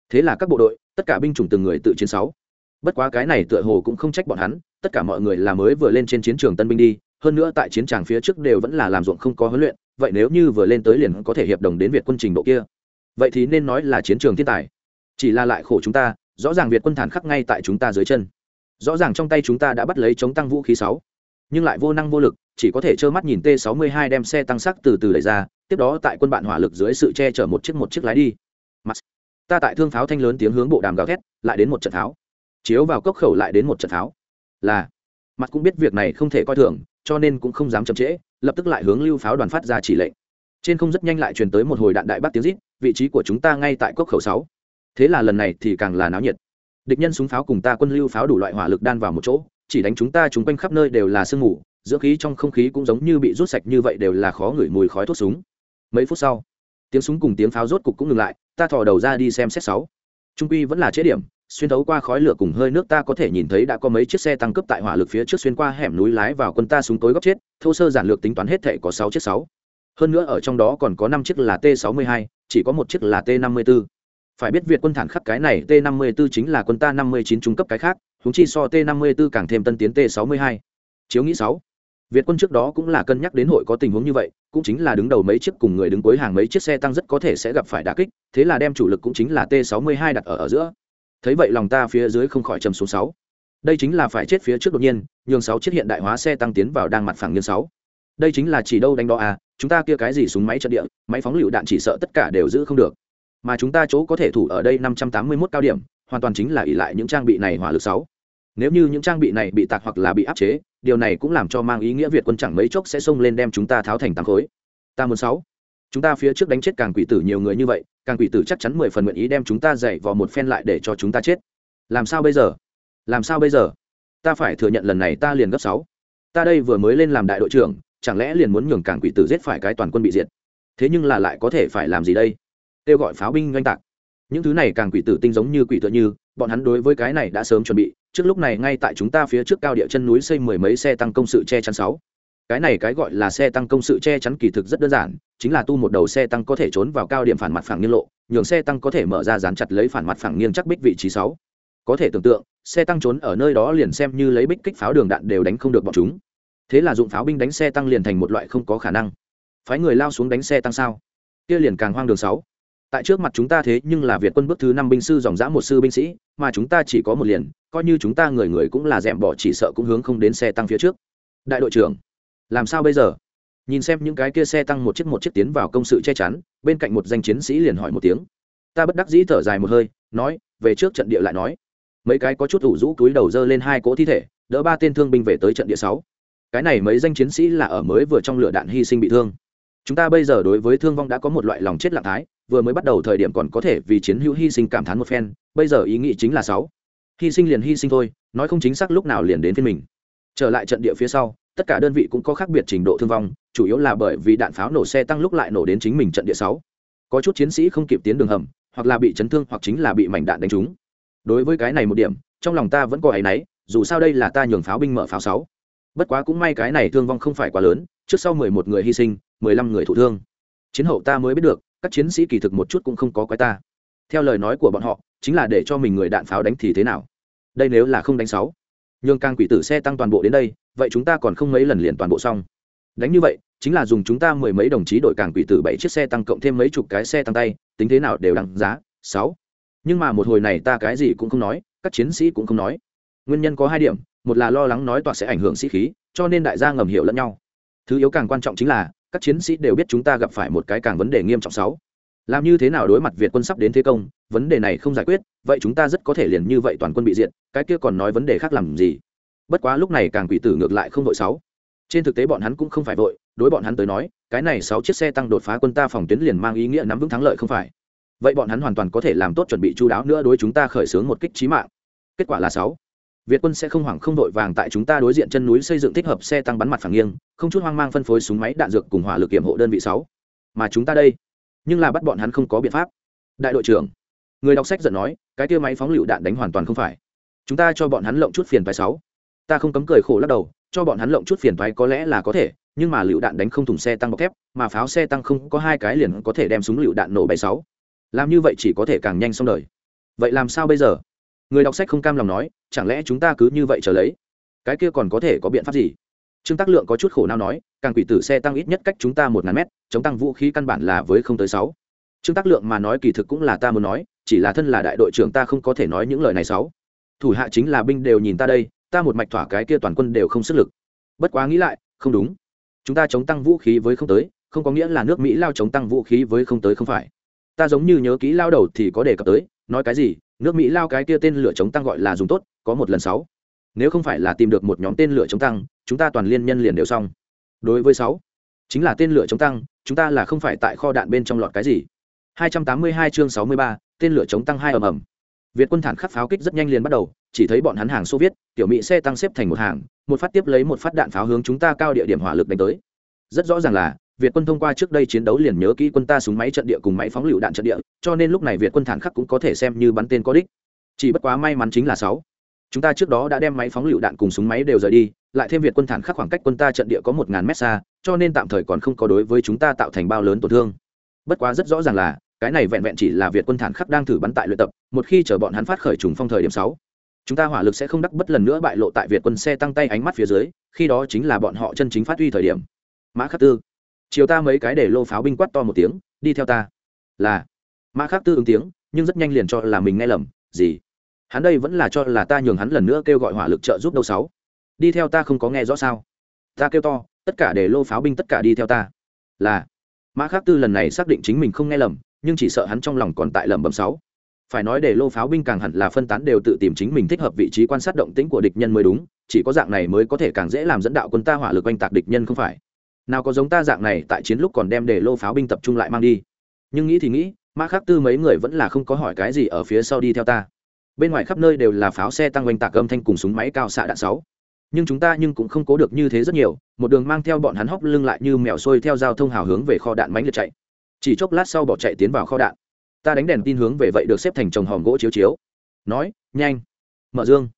Thế là các bộ đội, tất cả binh chủng từng người tự chiến sáu. Bất quá cái này tựa hồ cũng không trách bọn hắn, tất cả mọi người là mới vừa lên trên chiến trường tân binh đi hơn nữa tại chiến tràng phía trước đều vẫn là làm ruộng không có huấn luyện, vậy nếu như vừa lên tới liền có thể hiệp đồng đến việt quân trình độ kia. Vậy thì nên nói là chiến trường thiên tài. Chỉ là lại khổ chúng ta, rõ ràng việt quân thản khắc ngay tại chúng ta dưới chân. Rõ ràng trong tay chúng ta đã bắt lấy chống tăng vũ khí sáu. Nhưng lại vô năng vô lực, chỉ có thể trơ mắt nhìn t 62 đem xe tăng sắc từ từ đẩy ra, tiếp đó tại quân bạn hỏa lực dưới sự che chở một chiếc một chiếc lái đi. Mặt ta tại thương pháo thanh lớn tiếng hướng bộ đàm gào thét, lại đến một trận tháo chiếu vào cốc khẩu lại đến một trận tháo là. Mặt cũng biết việc này không thể coi thường cho nên cũng không dám chậm trễ, lập tức lại hướng lưu pháo đoàn phát ra chỉ lệnh. Trên không rất nhanh lại truyền tới một hồi đạn đại bác tiếng rít, vị trí của chúng ta ngay tại cốc khẩu sáu. Thế là lần này thì càng là náo nhiệt. Địch nhân súng pháo cùng ta quân lưu pháo đủ loại hỏa lực đan vào một chỗ, chỉ đánh chúng ta chúng quanh khắp nơi đều là sương mù, giữa khí trong không khí cũng giống như bị rút sạch như vậy đều là khó ngửi mùi khói thuốc súng. Mấy phút sau, tiếng súng cùng tiếng pháo rốt cục cũng ngừng lại, ta thò đầu ra đi xem xét sáu. Trung quy vẫn là chế điểm xuyên thấu qua khói lửa cùng hơi nước, ta có thể nhìn thấy đã có mấy chiếc xe tăng cấp tại hỏa lực phía trước xuyên qua hẻm núi lái vào quân ta súng tối góc chết, thô sơ giản lược tính toán hết thể có sáu chiếc sáu. Hơn nữa ở trong đó còn có năm chiếc là t 62 chỉ có một chiếc là t 54 phải biết việt quân thản khắc cái này t 54 chính là quân ta 59 trung cấp cái khác húng chi so t 54 càng thêm tân tiến t 62 chiếu nghĩ sáu. Việt quân trước đó cũng là cân nhắc đến hội có tình huống như vậy, cũng chính là đứng đầu mấy chiếc cùng người đứng cuối hàng mấy chiếc xe tăng rất có thể sẽ gặp phải đả kích, thế là đem chủ lực cũng chính là t 62 đặt ở ở giữa thấy vậy lòng ta phía dưới không khỏi trầm xuống sáu. Đây chính là phải chết phía trước đột nhiên, nhường sáu chiếc hiện đại hóa xe tăng tiến vào đang mặt phẳng nghiêng sáu. Đây chính là chỉ đâu đánh đó à chúng ta kia cái gì súng máy trận địa, máy phóng lựu đạn chỉ sợ tất cả đều giữ không được. Mà chúng ta chỗ có thể thủ ở đây năm trăm tám mươi 581 cao điểm, hoàn toàn chính là ỷ lại những trang bị này hỏa lực sáu. Nếu như những trang bị này bị tạc hoặc là bị áp chế, điều này cũng làm cho mang ý nghĩa việt quân chẳng mấy chốc sẽ xông lên đem chúng ta tháo thành tám khối. Ta muốn sáu. Chúng ta phía trước đánh chết càng quỷ tử nhiều người như vậy càng quỷ tử chắc chắn mười phần nguyện ý đem chúng ta dạy vào một phen lại để cho chúng ta chết. Làm sao bây giờ? Làm sao bây giờ? Ta phải thừa nhận lần này ta liền gấp sáu. Ta đây vừa mới lên làm đại đội trưởng, chẳng lẽ liền muốn nhường càng quỷ tử giết phải cái toàn quân bị diệt? Thế nhưng là lại có thể phải làm gì đây? Kêu gọi pháo binh oanh tạc. Những thứ này càng quỷ tử tinh giống như quỷ tựa như, bọn hắn đối với cái này đã sớm chuẩn bị. Trước lúc này, ngay tại chúng ta phía trước cao địa chân núi xây mười mấy xe tăng công sự che chắn sáu cái này cái gọi là xe tăng công sự che chắn kỳ thực rất đơn giản, chính là tu một đầu xe tăng có thể trốn vào cao điểm phản mặt phẳng nghiêng lộ, nhường xe tăng có thể mở ra dán chặt lấy phản mặt phẳng nghiêng chắc bích vị trí sáu. Có thể tưởng tượng, xe tăng trốn ở nơi đó liền xem như lấy bích kích pháo đường đạn đều đánh không được bọn chúng. Thế là dụng pháo binh đánh xe tăng liền thành một loại không có khả năng. Phái người lao xuống đánh xe tăng sao? Kia liền càng hoang đường sáu. Tại trước mặt chúng ta thế nhưng là việt quân bước thứ năm binh sư dòng dã một sư binh sĩ, mà chúng ta chỉ có một liền, coi như chúng ta người người cũng là dẻm bỏ chỉ sợ cũng hướng không đến xe tăng phía trước. Đại đội trưởng làm sao bây giờ? Nhìn xem những cái kia xe tăng một chiếc một chiếc tiến vào công sự che chắn, bên cạnh một danh chiến sĩ liền hỏi một tiếng. Ta bất đắc dĩ thở dài một hơi, nói, về trước trận địa lại nói. Mấy cái có chút ủ rũ túi đầu dơ lên hai cỗ thi thể, đỡ ba tên thương binh về tới trận địa sáu. Cái này mấy danh chiến sĩ là ở mới vừa trong lửa đạn hy sinh bị thương. Chúng ta bây giờ đối với thương vong đã có một loại lòng chết lặng thái, vừa mới bắt đầu thời điểm còn có thể vì chiến hữu hy sinh cảm thán một phen, bây giờ ý nghĩ chính là sáu. Hy sinh liền hy sinh thôi, nói không chính xác lúc nào liền đến phiên mình. Trở lại trận địa phía sau tất cả đơn vị cũng có khác biệt trình độ thương vong, chủ yếu là bởi vì đạn pháo nổ xe tăng lúc lại nổ đến chính mình trận địa sáu. Có chút chiến sĩ không kịp tiến đường hầm, hoặc là bị chấn thương hoặc chính là bị mảnh đạn đánh trúng. Đối với cái này một điểm, trong lòng ta vẫn có áy náy, dù sao đây là ta nhường pháo binh mở pháo sáu. Bất quá cũng may cái này thương vong không phải quá lớn, trước sau mười một người hy sinh, mười lăm người thụ thương. Chiến hậu ta mới biết được, các chiến sĩ kỳ thực một chút cũng không có quái ta. Theo lời nói của bọn họ, chính là để cho mình người đạn pháo đánh thì thế nào? Đây nếu là không đánh sáu, nhường càng quỷ tử xe tăng toàn bộ đến đây vậy chúng ta còn không mấy lần liền toàn bộ xong. Đánh như vậy, chính là dùng chúng ta mười mấy đồng chí đội càng quỷ tử bảy chiếc xe tăng cộng thêm mấy chục cái xe tăng tay, tính thế nào đều đằng giá, sáu. Nhưng mà một hồi này ta cái gì cũng không nói, các chiến sĩ cũng không nói. Nguyên nhân có hai điểm, một là lo lắng nói tọa sẽ ảnh hưởng sĩ khí, cho nên đại gia ngầm hiểu lẫn nhau. Thứ yếu càng quan trọng chính là, các chiến sĩ đều biết chúng ta gặp phải một cái càng vấn đề nghiêm trọng sáu. Làm như thế nào đối mặt việt quân sắp đến thế công, vấn đề này không giải quyết, vậy chúng ta rất có thể liền như vậy toàn quân bị diệt, cái kia còn nói vấn đề khác làm gì? Bất quá lúc này càng quỷ tử ngược lại không vội sáu. Trên thực tế bọn hắn cũng không phải vội, đối bọn hắn tới nói, cái này sáu chiếc xe tăng đột phá quân ta phòng tuyến liền mang ý nghĩa nắm vững thắng lợi không phải. Vậy bọn hắn hoàn toàn có thể làm tốt chuẩn bị chú đáo nữa đối chúng ta khởi xướng một kích trí mạng. Kết quả là sáu. Việt quân sẽ không hoảng không vội vàng tại chúng ta đối diện chân núi xây dựng thích hợp xe tăng bắn mặt phẳng nghiêng, không chút hoang mang phân phối súng máy đạn dược cùng hỏa lực kiểm hộ đơn vị sáu. Mà chúng ta đây, nhưng là bắt bọn hắn không có biện pháp. Đại đội trưởng, người đọc sách giận nói, cái kia máy phóng lựu đạn đánh hoàn toàn không phải. Chúng ta cho bọn hắn lộng chút phiền phải sáu ta không cấm cười khổ lắc đầu, cho bọn hắn lộng chút phiền thoái có lẽ là có thể, nhưng mà lựu đạn đánh không thùng xe tăng bọc thép, mà pháo xe tăng không có hai cái liền có thể đem súng lựu đạn nổ bay sáu. Làm như vậy chỉ có thể càng nhanh xong đời. Vậy làm sao bây giờ? Người đọc sách không cam lòng nói, chẳng lẽ chúng ta cứ như vậy trở lấy? Cái kia còn có thể có biện pháp gì? Trương tác lượng có chút khổ nào nói, càng quỷ tử xe tăng ít nhất cách chúng ta một ngàn mét, chống tăng vũ khí căn bản là với không tới sáu. Trương tác lượng mà nói kỳ thực cũng là ta muốn nói, chỉ là thân là đại đội trưởng ta không có thể nói những lời này sáu. Thủ hạ chính là binh đều nhìn ta đây ta một mạch thỏa cái kia toàn quân đều không sức lực. Bất quá nghĩ lại không đúng. Chúng ta chống tăng vũ khí với không tới không có nghĩa là nước mỹ lao chống tăng vũ khí với không tới không phải. Ta giống như nhớ kỹ lao đầu thì có đề cập tới nói cái gì nước mỹ lao cái kia tên lửa chống tăng gọi là dùng tốt có một lần sáu. Nếu không phải là tìm được một nhóm tên lửa chống tăng chúng ta toàn liên nhân liền đều xong. Đối với sáu chính là tên lửa chống tăng chúng ta là không phải tại kho đạn bên trong lọt cái gì. 282 chương 63, tên lửa chống tăng hai ầm ầm. Việt quân thản khắc pháo kích rất nhanh liền bắt đầu, chỉ thấy bọn hắn hàng Xô Viết, tiểu Mỹ xe tăng xếp thành một hàng, một phát tiếp lấy một phát đạn pháo hướng chúng ta cao địa điểm hỏa lực đánh tới. Rất rõ ràng là, Việt quân thông qua trước đây chiến đấu liền nhớ kỹ quân ta súng máy trận địa cùng máy phóng lựu đạn trận địa, cho nên lúc này Việt quân thản khắc cũng có thể xem như bắn tên có đích. Chỉ bất quá may mắn chính là sáu, chúng ta trước đó đã đem máy phóng lựu đạn cùng súng máy đều rời đi, lại thêm Việt quân thản khắc khoảng cách quân ta trận địa có một ngàn mét xa, cho nên tạm thời còn không có đối với chúng ta tạo thành bao lớn tổn thương. Bất quá rất rõ ràng là, cái này vẹn vẹn chỉ là việt quân thản khắc đang thử bắn tại luyện tập, một khi chờ bọn hắn phát khởi trùng phong thời điểm sáu, chúng ta hỏa lực sẽ không đắc bất lần nữa bại lộ tại việt quân xe tăng tay ánh mắt phía dưới, khi đó chính là bọn họ chân chính phát huy thời điểm. Mã khắc tư, chiều ta mấy cái để lô pháo binh quát to một tiếng, đi theo ta. Là. Mã khắc tư ứng tiếng, nhưng rất nhanh liền cho là mình nghe lầm, gì? Hắn đây vẫn là cho là ta nhường hắn lần nữa kêu gọi hỏa lực trợ giúp đâu sáu. Đi theo ta không có nghe rõ sao? Ta kêu to, tất cả để lô pháo binh tất cả đi theo ta. Là. Mã khắc tư lần này xác định chính mình không nghe lầm nhưng chỉ sợ hắn trong lòng còn tại lẩm bẩm sáu. Phải nói để lô pháo binh càng hẳn là phân tán đều tự tìm chính mình thích hợp vị trí quan sát động tĩnh của địch nhân mới đúng, chỉ có dạng này mới có thể càng dễ làm dẫn đạo quân ta hỏa lực oanh tạc địch nhân không phải. Nào có giống ta dạng này tại chiến lúc còn đem để lô pháo binh tập trung lại mang đi. Nhưng nghĩ thì nghĩ, mã khắc tư mấy người vẫn là không có hỏi cái gì ở phía sau đi theo ta. Bên ngoài khắp nơi đều là pháo xe tăng oanh tạc âm thanh cùng súng máy cao xạ đạn sáu. Nhưng chúng ta nhưng cũng không cố được như thế rất nhiều, một đường mang theo bọn hắn hóc lưng lại như mèo xuôi theo giao thông hào hướng về kho đạn mánh liệt chạy chỉ chốc lát sau bỏ chạy tiến vào kho đạn. Ta đánh đèn tin hướng về vậy được xếp thành chồng hòm gỗ chiếu chiếu. Nói, nhanh. Mở dương.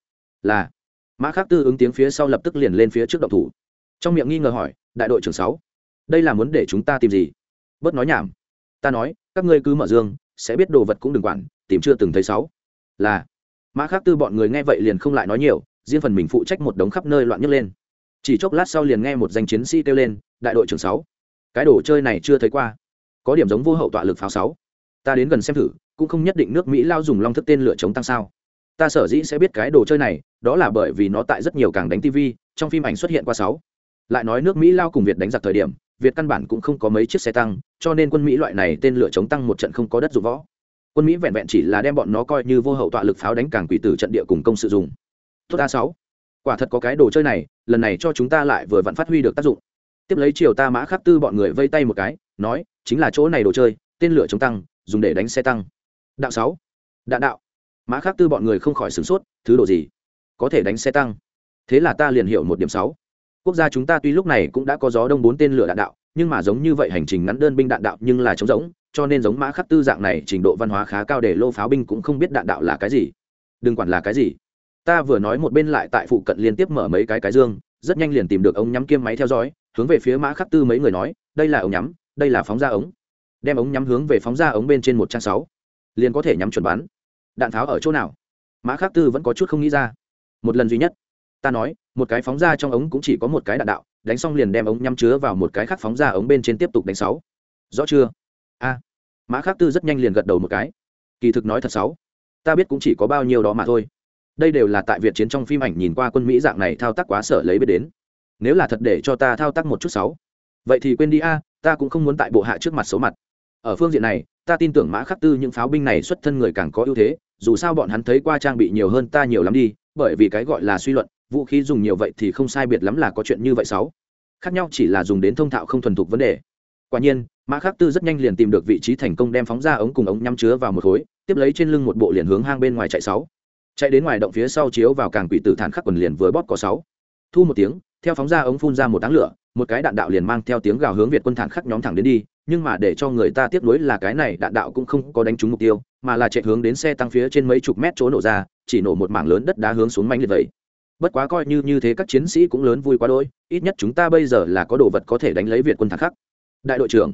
Là. Mã khắc tư ứng tiếng phía sau lập tức liền lên phía trước động thủ. Trong miệng nghi ngờ hỏi, đại đội trưởng sáu, đây là muốn để chúng ta tìm gì? Bớt nói nhảm. Ta nói, các ngươi cứ mở dương, sẽ biết đồ vật cũng đừng quản, tìm chưa từng thấy sáu. Là. Mã khắc tư bọn người nghe vậy liền không lại nói nhiều, riêng phần mình phụ trách một đống khắp nơi loạn nhấc lên. Chỉ chốc lát sau liền nghe một danh chiến sĩ kêu lên, đại đội trưởng sáu, cái đồ chơi này chưa thấy qua có điểm giống vô hậu tọa lực pháo sáu. Ta đến gần xem thử, cũng không nhất định nước mỹ lao dùng long thức tên lửa chống tăng sao. Ta sở dĩ sẽ biết cái đồ chơi này, đó là bởi vì nó tại rất nhiều càng đánh tv trong phim ảnh xuất hiện qua sáu. Lại nói nước mỹ lao cùng việt đánh giặc thời điểm, việt căn bản cũng không có mấy chiếc xe tăng, cho nên quân mỹ loại này tên lửa chống tăng một trận không có đất dụng võ. Quân mỹ vẹn vẹn chỉ là đem bọn nó coi như vô hậu tọa lực pháo đánh càng quỷ tử trận địa cùng công sử dụng tốt a sáu. Quả thật có cái đồ chơi này, lần này cho chúng ta lại vừa vặn phát huy được tác dụng. Tiếp lấy chiều ta mã khắc tư bọn người vây tay một cái, nói chính là chỗ này đồ chơi, tên lửa chống tăng, dùng để đánh xe tăng. Đạo sáu. Đạn đạo. Mã khắc tư bọn người không khỏi sửng sốt, thứ đồ gì? Có thể đánh xe tăng. Thế là ta liền hiểu một điểm sáu. Quốc gia chúng ta tuy lúc này cũng đã có gió đông bốn tên lửa đạn đạo, nhưng mà giống như vậy hành trình ngắn đơn binh đạn đạo nhưng là trống rỗng, cho nên giống mã khắc tư dạng này trình độ văn hóa khá cao để lô pháo binh cũng không biết đạn đạo là cái gì. Đừng quản là cái gì. Ta vừa nói một bên lại tại phụ cận liên tiếp mở mấy cái cái dương, rất nhanh liền tìm được ống nhắm kiêm máy theo dõi, hướng về phía mã khắc tư mấy người nói, đây là ống nhắm đây là phóng ra ống. Đem ống nhắm hướng về phóng ra ống bên trên một trang sáu. Liền có thể nhắm chuẩn bắn. Đạn tháo ở chỗ nào? Mã khắc tư vẫn có chút không nghĩ ra. Một lần duy nhất. Ta nói, một cái phóng ra trong ống cũng chỉ có một cái đạn đạo, đánh xong liền đem ống nhắm chứa vào một cái khác phóng ra ống bên trên tiếp tục đánh sáu. Rõ chưa? A. Mã khắc tư rất nhanh liền gật đầu một cái. Kỳ thực nói thật sáu, ta biết cũng chỉ có bao nhiêu đó mà thôi. Đây đều là tại việt chiến trong phim ảnh nhìn qua quân mỹ dạng này thao tác quá sở lấy biết đến. Nếu là thật để cho ta thao tác một chút sáu vậy thì quên đi a, ta cũng không muốn tại bộ hạ trước mặt xấu mặt. Ở phương diện này, ta tin tưởng mã khắc tư những pháo binh này xuất thân người càng có ưu thế, dù sao bọn hắn thấy qua trang bị nhiều hơn ta nhiều lắm đi, bởi vì cái gọi là suy luận, vũ khí dùng nhiều vậy thì không sai biệt lắm là có chuyện như vậy sáu. Khác nhau chỉ là dùng đến thông thạo không thuần thục vấn đề. Quả nhiên, mã khắc tư rất nhanh liền tìm được vị trí thành công đem phóng ra ống cùng ống nhắm chứa vào một khối, tiếp lấy trên lưng một bộ liền hướng hang bên ngoài chạy sáu. Chạy đến ngoài động phía sau chiếu vào càng quỷ tử thản khắc quần liền vừa bóp có sáu. Thu một tiếng, theo phóng ra ống phun ra một đám lửa một cái đạn đạo liền mang theo tiếng gào hướng việt quân thản khắc nhóm thẳng đến đi, nhưng mà để cho người ta tiếc nuối là cái này đạn đạo cũng không có đánh trúng mục tiêu, mà là chạy hướng đến xe tăng phía trên mấy chục mét chỗ nổ ra, chỉ nổ một mảng lớn đất đá hướng xuống mạnh liệt vậy. Bất quá coi như như thế các chiến sĩ cũng lớn vui quá đôi ít nhất chúng ta bây giờ là có đồ vật có thể đánh lấy việt quân thản khắc. Đại đội trưởng,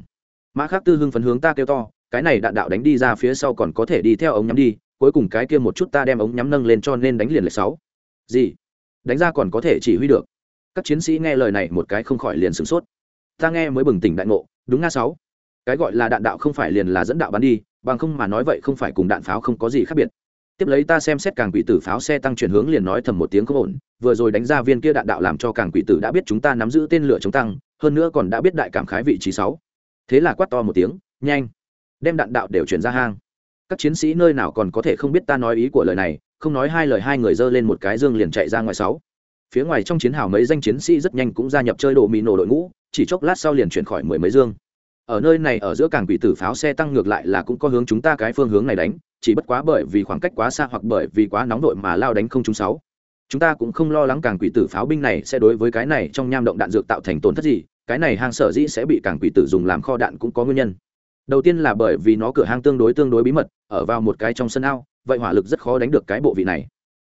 mã khắc tư hưng phấn hướng ta kêu to, cái này đạn đạo đánh đi ra phía sau còn có thể đi theo ống nhắm đi, cuối cùng cái kia một chút ta đem ống nhắm nâng lên cho nên đánh liền lệch sáu. Gì? Đánh ra còn có thể chỉ huy được các chiến sĩ nghe lời này một cái không khỏi liền sửng sốt. Ta nghe mới bừng tỉnh đại ngộ, đúng nga sáu. Cái gọi là đạn đạo không phải liền là dẫn đạo bắn đi, bằng không mà nói vậy không phải cùng đạn pháo không có gì khác biệt. Tiếp lấy ta xem xét càng quỷ tử pháo xe tăng chuyển hướng liền nói thầm một tiếng không ổn, vừa rồi đánh ra viên kia đạn đạo làm cho càng quỷ tử đã biết chúng ta nắm giữ tên lửa chống tăng, hơn nữa còn đã biết đại cảm khái vị trí sáu. Thế là quát to một tiếng, nhanh, đem đạn đạo đều chuyển ra hang. Các chiến sĩ nơi nào còn có thể không biết ta nói ý của lời này, không nói hai lời hai người dơ lên một cái dương liền chạy ra ngoài sáu phía ngoài trong chiến hào mấy danh chiến sĩ rất nhanh cũng gia nhập chơi đồ mì nổ đội ngũ, chỉ chốc lát sau liền chuyển khỏi mười mấy dương. Ở nơi này ở giữa cảng quỷ tử pháo xe tăng ngược lại là cũng có hướng chúng ta cái phương hướng này đánh, chỉ bất quá bởi vì khoảng cách quá xa hoặc bởi vì quá nóng đội mà lao đánh không chúng sáu. Chúng ta cũng không lo lắng cảng quỷ tử pháo binh này sẽ đối với cái này trong nham động đạn dược tạo thành tổn thất gì, cái này hang sở dĩ sẽ bị cảng quỷ tử dùng làm kho đạn cũng có nguyên nhân. Đầu tiên là bởi vì nó cửa hang tương đối tương đối bí mật, ở vào một cái trong sân ao, vậy hỏa lực rất khó đánh được cái bộ vị này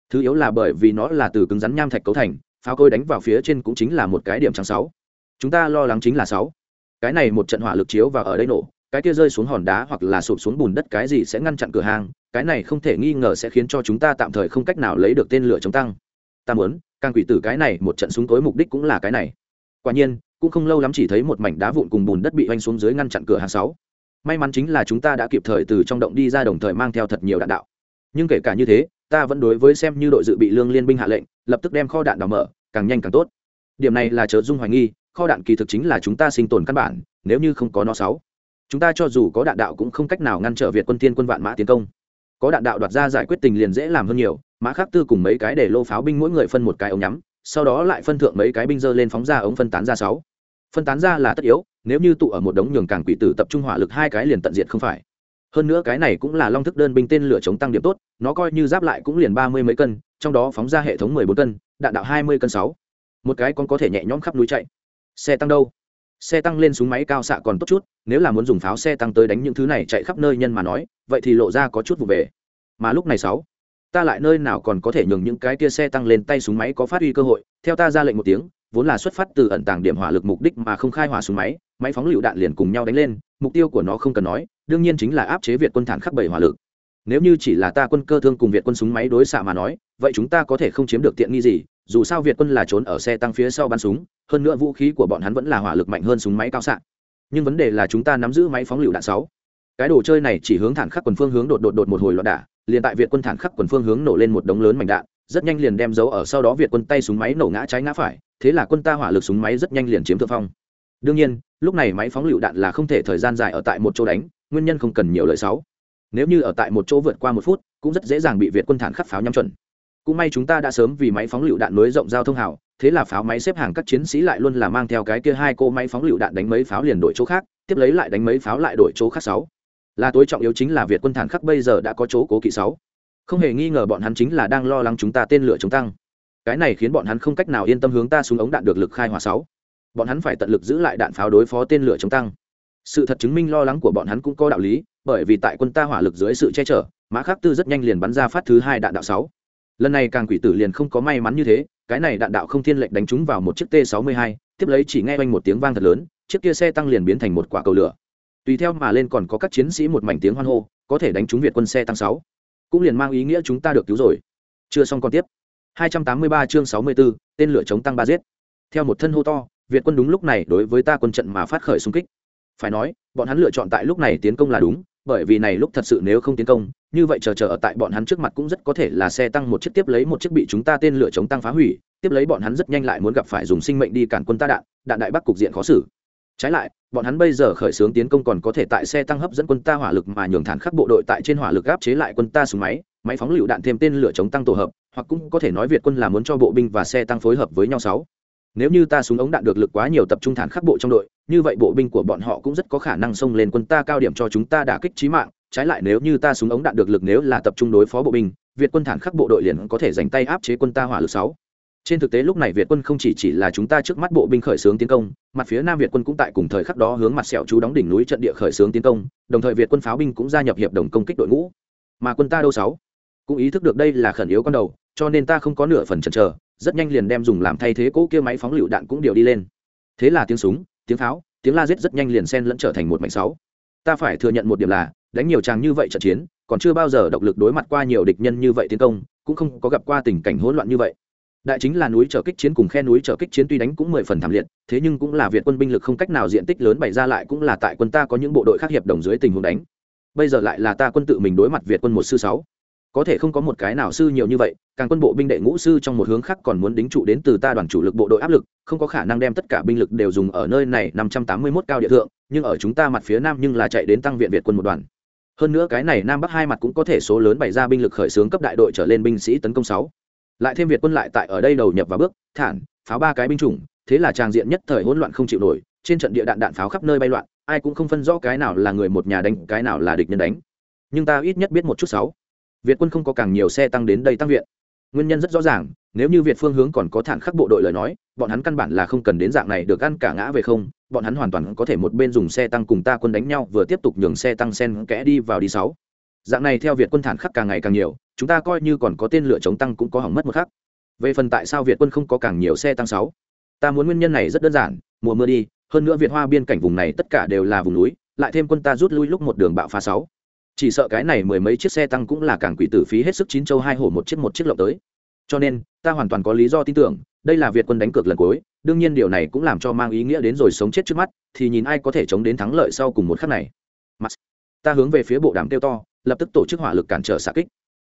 thứ yếu là bởi vì nó là từ cứng rắn nham thạch cấu thành, pháo cối đánh vào phía trên cũng chính là một cái điểm trắng sáu. Chúng ta lo lắng chính là sáu. Cái này một trận hỏa lực chiếu vào ở đây nổ, cái kia rơi xuống hòn đá hoặc là sụp xuống bùn đất cái gì sẽ ngăn chặn cửa hàng, cái này không thể nghi ngờ sẽ khiến cho chúng ta tạm thời không cách nào lấy được tên lửa chống tăng. Ta muốn, càng quỷ tử cái này một trận súng tối mục đích cũng là cái này. Quả nhiên, cũng không lâu lắm chỉ thấy một mảnh đá vụn cùng bùn đất bị oanh xuống dưới ngăn chặn cửa hàng sáu. May mắn chính là chúng ta đã kịp thời từ trong động đi ra đồng thời mang theo thật nhiều đạn đạo. Nhưng kể cả như thế ta vẫn đối với xem như đội dự bị lương liên binh hạ lệnh, lập tức đem kho đạn đào mở, càng nhanh càng tốt. Điểm này là chớ dung hoài nghi, kho đạn kỳ thực chính là chúng ta sinh tồn căn bản, nếu như không có nó sáu. Chúng ta cho dù có đạn đạo cũng không cách nào ngăn trở việt quân tiên quân vạn mã tiến công. Có đạn đạo đoạt ra giải quyết tình liền dễ làm hơn nhiều, mã khắc tư cùng mấy cái để lô pháo binh mỗi người phân một cái ống nhắm, sau đó lại phân thượng mấy cái binh dơ lên phóng ra ống phân tán ra sáu. Phân tán ra là tất yếu, nếu như tụ ở một đống nhường càng quỷ tử tập trung hỏa lực hai cái liền tận diệt không phải. Hơn nữa cái này cũng là long thức đơn binh tên lửa chống tăng điểm tốt nó coi như giáp lại cũng liền ba mươi mấy cân, trong đó phóng ra hệ thống mười bốn cân, đạn đạo hai mươi cân sáu. Một cái còn có thể nhẹ nhõm khắp núi chạy. Xe tăng đâu? Xe tăng lên súng máy cao xạ còn tốt chút, nếu là muốn dùng pháo xe tăng tới đánh những thứ này chạy khắp nơi nhân mà nói, vậy thì lộ ra có chút vụ về. Mà lúc này sáu, ta lại nơi nào còn có thể nhường những cái kia xe tăng lên tay súng máy có phát huy cơ hội, theo ta ra lệnh một tiếng, vốn là xuất phát từ ẩn tàng điểm hỏa lực mục đích mà không khai hỏa súng máy máy phóng lựu đạn liền cùng nhau đánh lên, mục tiêu của nó không cần nói, đương nhiên chính là áp chế việt quân thản khắc bảy hỏa lực nếu như chỉ là ta quân cơ thương cùng việt quân súng máy đối xạ mà nói, vậy chúng ta có thể không chiếm được tiện nghi gì, dù sao việt quân là trốn ở xe tăng phía sau bắn súng, hơn nữa vũ khí của bọn hắn vẫn là hỏa lực mạnh hơn súng máy cao xạ. Nhưng vấn đề là chúng ta nắm giữ máy phóng lựu đạn sáu. Cái đồ chơi này chỉ hướng thản khắc quần phương hướng đột đột đột một hồi loạn đả, liền tại việt quân thản khắc quần phương hướng nổ lên một đống lớn mảnh đạn, rất nhanh liền đem dấu ở sau đó việt quân tay súng máy nổ ngã trái ngã phải, thế là quân ta hỏa lực súng máy rất nhanh liền chiếm thượng phong. Đương nhiên, lúc này máy phóng lựu đạn là không thể thời gian dài ở tại một chỗ đánh, nguyên nhân không cần nhiều lời sáu nếu như ở tại một chỗ vượt qua một phút, cũng rất dễ dàng bị việt quân thản khắc pháo nhắm chuẩn. Cũng may chúng ta đã sớm vì máy phóng lựu đạn nối rộng giao thông hào, thế là pháo máy xếp hàng các chiến sĩ lại luôn là mang theo cái kia hai cô máy phóng lựu đạn đánh mấy pháo liền đổi chỗ khác, tiếp lấy lại đánh mấy pháo lại đổi chỗ khác sáu. Là tối trọng yếu chính là việt quân thản khắc bây giờ đã có chỗ cố kỵ sáu. Không hề nghi ngờ bọn hắn chính là đang lo lắng chúng ta tên lửa chống tăng. Cái này khiến bọn hắn không cách nào yên tâm hướng ta xuống ống đạn được lực khai hỏa sáu. Bọn hắn phải tận lực giữ lại đạn pháo đối phó tên lửa chống tăng. Sự thật chứng minh lo lắng của bọn hắn cũng có đạo lý bởi vì tại quân ta hỏa lực dưới sự che chở mã khắc tư rất nhanh liền bắn ra phát thứ hai đạn đạo sáu. Lần này càng quỷ tử liền không có may mắn như thế cái này đạn đạo không thiên lệnh đánh trúng vào một chiếc t 62 tiếp lấy chỉ nghe oanh một tiếng vang thật lớn chiếc kia xe tăng liền biến thành một quả cầu lửa. Tùy theo mà lên còn có các chiến sĩ một mảnh tiếng hoan hô có thể đánh trúng việt quân xe tăng sáu. Cũng liền mang ý nghĩa chúng ta được cứu rồi. Chưa xong còn tiếp. 283 chương 64, tên lửa chống tăng ba giết. Theo một thân hô to việt quân đúng lúc này đối với ta quân trận mà phát khởi xung kích. Phải nói bọn hắn lựa chọn tại lúc này tiến công là đúng bởi vì này lúc thật sự nếu không tiến công, như vậy chờ chờ ở tại bọn hắn trước mặt cũng rất có thể là xe tăng một chiếc tiếp lấy một chiếc bị chúng ta tên lửa chống tăng phá hủy, tiếp lấy bọn hắn rất nhanh lại muốn gặp phải dùng sinh mệnh đi cản quân ta đạn đạn đại bắc cục diện khó xử. Trái lại, bọn hắn bây giờ khởi xướng tiến công còn có thể tại xe tăng hấp dẫn quân ta hỏa lực mà nhường thản khắc bộ đội tại trên hỏa lực áp chế lại quân ta súng máy máy phóng lựu đạn thêm tên lửa chống tăng tổ hợp, hoặc cũng có thể nói việt quân là muốn cho bộ binh và xe tăng phối hợp với nhau sáu. Nếu như ta súng ống đạn được lực quá nhiều tập trung thản khắc bộ trong đội như vậy bộ binh của bọn họ cũng rất có khả năng xông lên quân ta cao điểm cho chúng ta đả kích trí mạng, trái lại nếu như ta súng ống đạn được lực nếu là tập trung đối phó bộ binh, việt quân thản khắc bộ đội liền có thể dành tay áp chế quân ta hỏa lực sáu. Trên thực tế lúc này việt quân không chỉ chỉ là chúng ta trước mắt bộ binh khởi xướng tiến công, mặt phía nam việt quân cũng tại cùng thời khắc đó hướng mặt sẹo chú đóng đỉnh núi trận địa khởi xướng tiến công, đồng thời việt quân pháo binh cũng gia nhập hiệp đồng công kích đội ngũ. Mà quân ta đâu sáu? Cũng ý thức được đây là khẩn yếu con đầu, cho nên ta không có nửa phần chần chờ, rất nhanh liền đem dùng làm thay thế cỗ kia máy phóng lựu đạn cũng điều đi lên. Thế là tiếng súng tiếng pháo, tiếng la giết rất nhanh liền sen lẫn trở thành một mảnh sáu. Ta phải thừa nhận một điểm là, đánh nhiều tràng như vậy trận chiến, còn chưa bao giờ độc lực đối mặt qua nhiều địch nhân như vậy tiến công, cũng không có gặp qua tình cảnh hỗn loạn như vậy. Đại chính là núi trở kích chiến cùng khe núi trở kích chiến tuy đánh cũng mười phần thảm liệt, thế nhưng cũng là việt quân binh lực không cách nào diện tích lớn bày ra lại cũng là tại quân ta có những bộ đội khác hiệp đồng dưới tình huống đánh. Bây giờ lại là ta quân tự mình đối mặt việt quân một sư sáu có thể không có một cái nào sư nhiều như vậy, càng quân bộ binh đệ ngũ sư trong một hướng khác còn muốn đính trụ đến từ ta đoàn chủ lực bộ đội áp lực, không có khả năng đem tất cả binh lực đều dùng ở nơi này năm trăm tám mươi 581 cao địa thượng, nhưng ở chúng ta mặt phía nam nhưng là chạy đến tăng viện việt quân một đoàn. Hơn nữa cái này nam bắc hai mặt cũng có thể số lớn bày ra binh lực khởi xướng cấp đại đội trở lên binh sĩ tấn công sáu. Lại thêm việt quân lại tại ở đây đầu nhập vào bước, thản, pháo ba cái binh chủng, thế là tràng diện nhất thời hỗn loạn không chịu nổi, trên trận địa đạn đạn pháo khắp nơi bay loạn, ai cũng không phân rõ cái nào là người một nhà đánh, cái nào là địch nhân đánh. Nhưng ta ít nhất biết một chút sáu việt quân không có càng nhiều xe tăng đến đây tăng viện. Nguyên nhân rất rõ ràng, nếu như việt phương hướng còn có thản khắc bộ đội lời nói, bọn hắn căn bản là không cần đến dạng này được ăn cả ngã về không, bọn hắn hoàn toàn có thể một bên dùng xe tăng cùng ta quân đánh nhau vừa tiếp tục nhường xe tăng sen kẽ đi vào đi sáu. Dạng này theo việt quân thản khắc càng ngày càng nhiều, chúng ta coi như còn có tên lửa chống tăng cũng có hỏng mất một khắc. Về phần tại sao việt quân không có càng nhiều xe tăng sáu? Ta muốn nguyên nhân này rất đơn giản, mùa mưa đi, hơn nữa việt hoa biên cảnh vùng này tất cả đều là vùng núi, lại thêm quân ta rút lui lúc một đường bạo phá sáu chỉ sợ cái này mười mấy chiếc xe tăng cũng là càng quỷ tử phí hết sức chín châu hai hổ một chiếc một chiếc lộng tới. Cho nên, ta hoàn toàn có lý do tin tưởng, đây là việt quân đánh cược lần cuối, đương nhiên điều này cũng làm cho mang ý nghĩa đến rồi sống chết trước mắt, thì nhìn ai có thể chống đến thắng lợi sau cùng một khắc này. Mặt, ta hướng về phía bộ đàm kêu to, lập tức tổ chức hỏa lực cản trở xạ kích.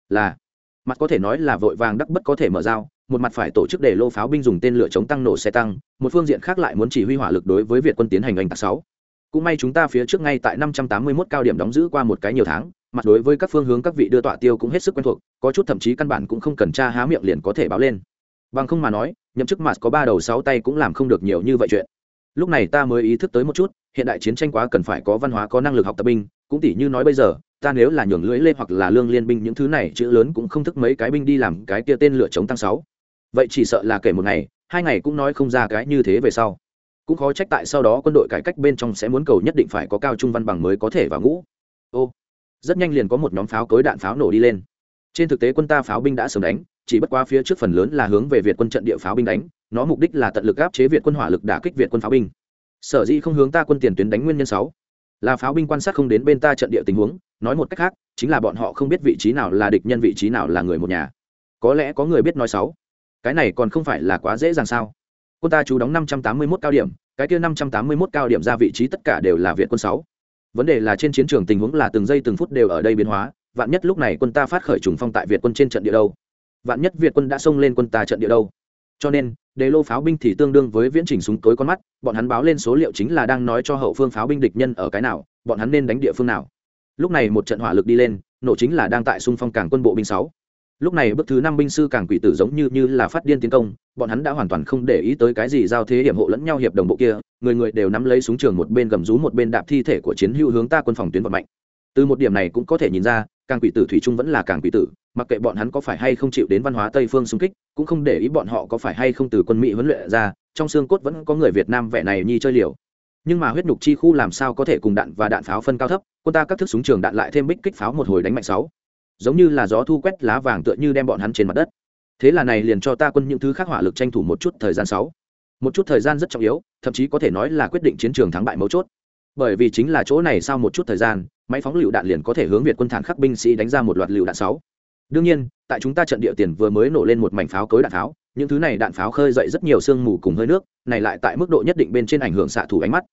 Là, mặt có thể nói là vội vàng đắc bất có thể mở dao một mặt phải tổ chức để lô pháo binh dùng tên lửa chống tăng nổ xe tăng, một phương diện khác lại muốn chỉ huy hỏa lực đối với việt quân tiến hành oanh tạc sáu cũng may chúng ta phía trước ngay tại 581 cao điểm đóng giữ qua một cái nhiều tháng mặt đối với các phương hướng các vị đưa tọa tiêu cũng hết sức quen thuộc, có chút thậm chí căn bản cũng không cần tra há miệng liền có thể báo lên. Bằng không mà nói, nhậm chức mặt có ba đầu sáu tay cũng làm không được nhiều như vậy chuyện. Lúc này ta mới ý thức tới một chút, hiện đại chiến tranh quá cần phải có văn hóa, có năng lực học tập binh, cũng tỉ như nói bây giờ, ta nếu là nhường lưỡi lê hoặc là lương liên binh những thứ này, chữ lớn cũng không thức mấy cái binh đi làm cái kia tên lửa chống tăng sáu. Vậy chỉ sợ là kể một ngày, hai ngày cũng nói không ra cái như thế về sau cũng khó trách tại sau đó quân đội cải cách bên trong sẽ muốn cầu nhất định phải có cao trung văn bằng mới có thể vào ngũ. Ô, rất nhanh liền có một nhóm pháo cối đạn pháo nổ đi lên. Trên thực tế quân ta pháo binh đã sớm đánh, chỉ bất qua phía trước phần lớn là hướng về việt quân trận địa pháo binh đánh, nó mục đích là tận lực áp chế việt quân hỏa lực đả kích việt quân pháo binh. Sở dĩ không hướng ta quân tiền tuyến đánh nguyên nhân sáu, là pháo binh quan sát không đến bên ta trận địa tình huống, nói một cách khác, chính là bọn họ không biết vị trí nào là địch nhân, vị trí nào là người một nhà. Có lẽ có người biết nói sáu, cái này còn không phải là quá dễ dàng sao? Quân ta chú đóng năm trăm tám mươi 581 cao điểm, cái kia năm trăm tám mươi 581 cao điểm ra vị trí tất cả đều là việt quân sáu. Vấn đề là trên chiến trường tình huống là từng giây từng phút đều ở đây biến hóa, vạn nhất lúc này quân ta phát khởi trùng phong tại việt quân trên trận địa đâu? Vạn nhất việt quân đã xông lên quân ta trận địa đâu? Cho nên đề lô pháo binh thì tương đương với viễn trình súng tối con mắt, bọn hắn báo lên số liệu chính là đang nói cho hậu phương pháo binh địch nhân ở cái nào, bọn hắn nên đánh địa phương nào. Lúc này một trận hỏa lực đi lên, nổ chính là đang tại xung phong cảng quân bộ binh sáu lúc này bước thứ năm binh sư cảng quỷ tử giống như như là phát điên tiến công, bọn hắn đã hoàn toàn không để ý tới cái gì giao thế hiểm hộ lẫn nhau hiệp đồng bộ kia, người người đều nắm lấy súng trường một bên gầm rú một bên đạp thi thể của chiến hữu hướng ta quân phòng tuyến vận mạnh. Từ một điểm này cũng có thể nhìn ra, càng quỷ tử thủy trung vẫn là càng quỷ tử, mặc kệ bọn hắn có phải hay không chịu đến văn hóa tây phương xung kích, cũng không để ý bọn họ có phải hay không từ quân mỹ huấn luyện ra, trong xương cốt vẫn có người việt nam vẻ này nhi chơi liều. Nhưng mà huyết nhục chi khu làm sao có thể cùng đạn và đạn pháo phân cao thấp, quân ta các thức súng trường đạn lại thêm bích kích pháo một hồi đánh mạnh sáu giống như là gió thu quét lá vàng tựa như đem bọn hắn trên mặt đất. Thế là này liền cho ta quân những thứ khác hỏa lực tranh thủ một chút thời gian sáu. Một chút thời gian rất trọng yếu, thậm chí có thể nói là quyết định chiến trường thắng bại mấu chốt. Bởi vì chính là chỗ này sau một chút thời gian, máy phóng lựu đạn liền có thể hướng việt quân thản khắc binh sĩ đánh ra một loạt lựu đạn sáu. Đương nhiên, tại chúng ta trận địa tiền vừa mới nổ lên một mảnh pháo cối đạn pháo, những thứ này đạn pháo khơi dậy rất nhiều sương mù cùng hơi nước, này lại tại mức độ nhất định bên trên ảnh hưởng xạ thủ ánh mắt.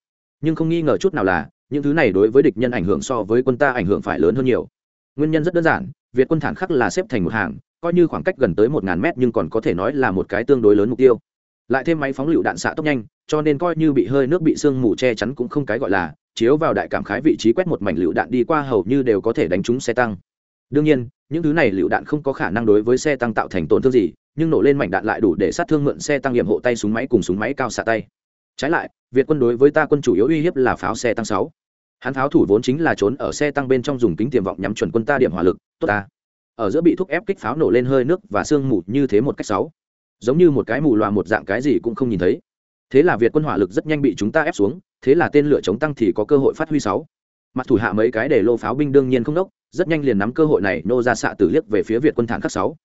Nhưng không nghi ngờ chút nào là, những thứ này đối với địch nhân ảnh hưởng so với quân ta ảnh hưởng phải lớn hơn nhiều nguyên nhân rất đơn giản, việt quân thản khắc là xếp thành một hàng, coi như khoảng cách gần tới một ngàn mét nhưng còn có thể nói là một cái tương đối lớn mục tiêu. Lại thêm máy phóng lựu đạn xạ tốc nhanh, cho nên coi như bị hơi nước bị sương mù che chắn cũng không cái gọi là, chiếu vào đại cảm khái vị trí quét một mảnh lựu đạn đi qua hầu như đều có thể đánh trúng xe tăng. Đương nhiên, những thứ này lựu đạn không có khả năng đối với xe tăng tạo thành tổn thương gì, nhưng nổ lên mảnh đạn lại đủ để sát thương mượn xe tăng hiểm hộ tay súng máy cùng súng máy cao xạ tay. Trái lại, việt quân đối với ta quân chủ yếu uy hiếp là pháo xe tăng sáu hắn pháo thủ vốn chính là trốn ở xe tăng bên trong dùng kính tiềm vọng nhắm chuẩn quân ta điểm hỏa lực, tốt ta. Ở giữa bị thúc ép kích pháo nổ lên hơi nước và sương mù như thế một cách sáu. Giống như một cái mù loà một dạng cái gì cũng không nhìn thấy. Thế là việt quân hỏa lực rất nhanh bị chúng ta ép xuống, thế là tên lửa chống tăng thì có cơ hội phát huy sáu. Mặt thủ hạ mấy cái để lô pháo binh đương nhiên không đốc, rất nhanh liền nắm cơ hội này nô ra xạ tử liếc về phía việt quân thản khắc sáu.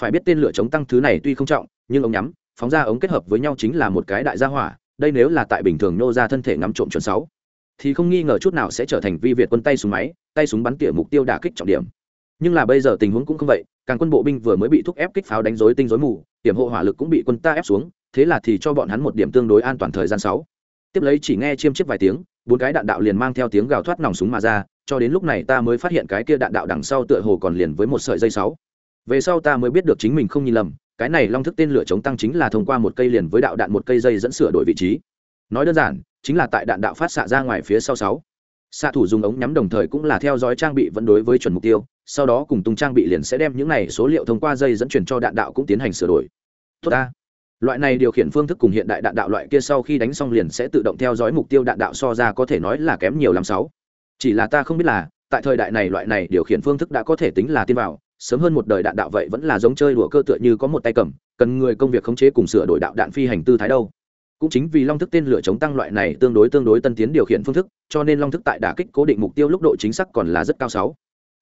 Phải biết tên lửa chống tăng thứ này tuy không trọng, nhưng ống nhắm, phóng ra ống kết hợp với nhau chính là một cái đại gia hỏa, đây nếu là tại bình thường nô ra thân thể ngắm trộm chuẩn sáu thì không nghi ngờ chút nào sẽ trở thành vi việt quân tay súng máy, tay súng bắn tỉa mục tiêu đả kích trọng điểm. Nhưng là bây giờ tình huống cũng không vậy, càng quân bộ binh vừa mới bị thúc ép kích pháo đánh rối tinh rối mù hiểm hộ hỏa lực cũng bị quân ta ép xuống, thế là thì cho bọn hắn một điểm tương đối an toàn thời gian sáu. Tiếp lấy chỉ nghe chiêm chiếc vài tiếng, bốn cái đạn đạo liền mang theo tiếng gào thoát nòng súng mà ra, cho đến lúc này ta mới phát hiện cái kia đạn đạo đằng sau tựa hồ còn liền với một sợi dây sáu. Về sau ta mới biết được chính mình không nhìn lầm, cái này long thức tên lửa chống tăng chính là thông qua một cây liền với đạo đạn một cây dây dẫn sửa đổi vị trí nói đơn giản, chính là tại đạn đạo phát xạ ra ngoài phía sau sáu. Xạ thủ dùng ống nhắm đồng thời cũng là theo dõi trang bị vẫn đối với chuẩn mục tiêu, sau đó cùng tung trang bị liền sẽ đem những này số liệu thông qua dây dẫn truyền cho đạn đạo cũng tiến hành sửa đổi. Tốt ta. Loại này điều khiển phương thức cùng hiện đại đạn đạo loại kia sau khi đánh xong liền sẽ tự động theo dõi mục tiêu đạn đạo so ra có thể nói là kém nhiều lắm sáu. Chỉ là ta không biết là, tại thời đại này loại này điều khiển phương thức đã có thể tính là tiên vào, sớm hơn một đời đạn đạo vậy vẫn là giống chơi đùa cơ tựa như có một tay cầm, cần người công việc khống chế cùng sửa đổi đạo đạn phi hành tư thái đâu cũng chính vì long thức tên lửa chống tăng loại này tương đối tương đối tân tiến điều khiển phương thức, cho nên long thức tại đả kích cố định mục tiêu lúc độ chính xác còn là rất cao sáu.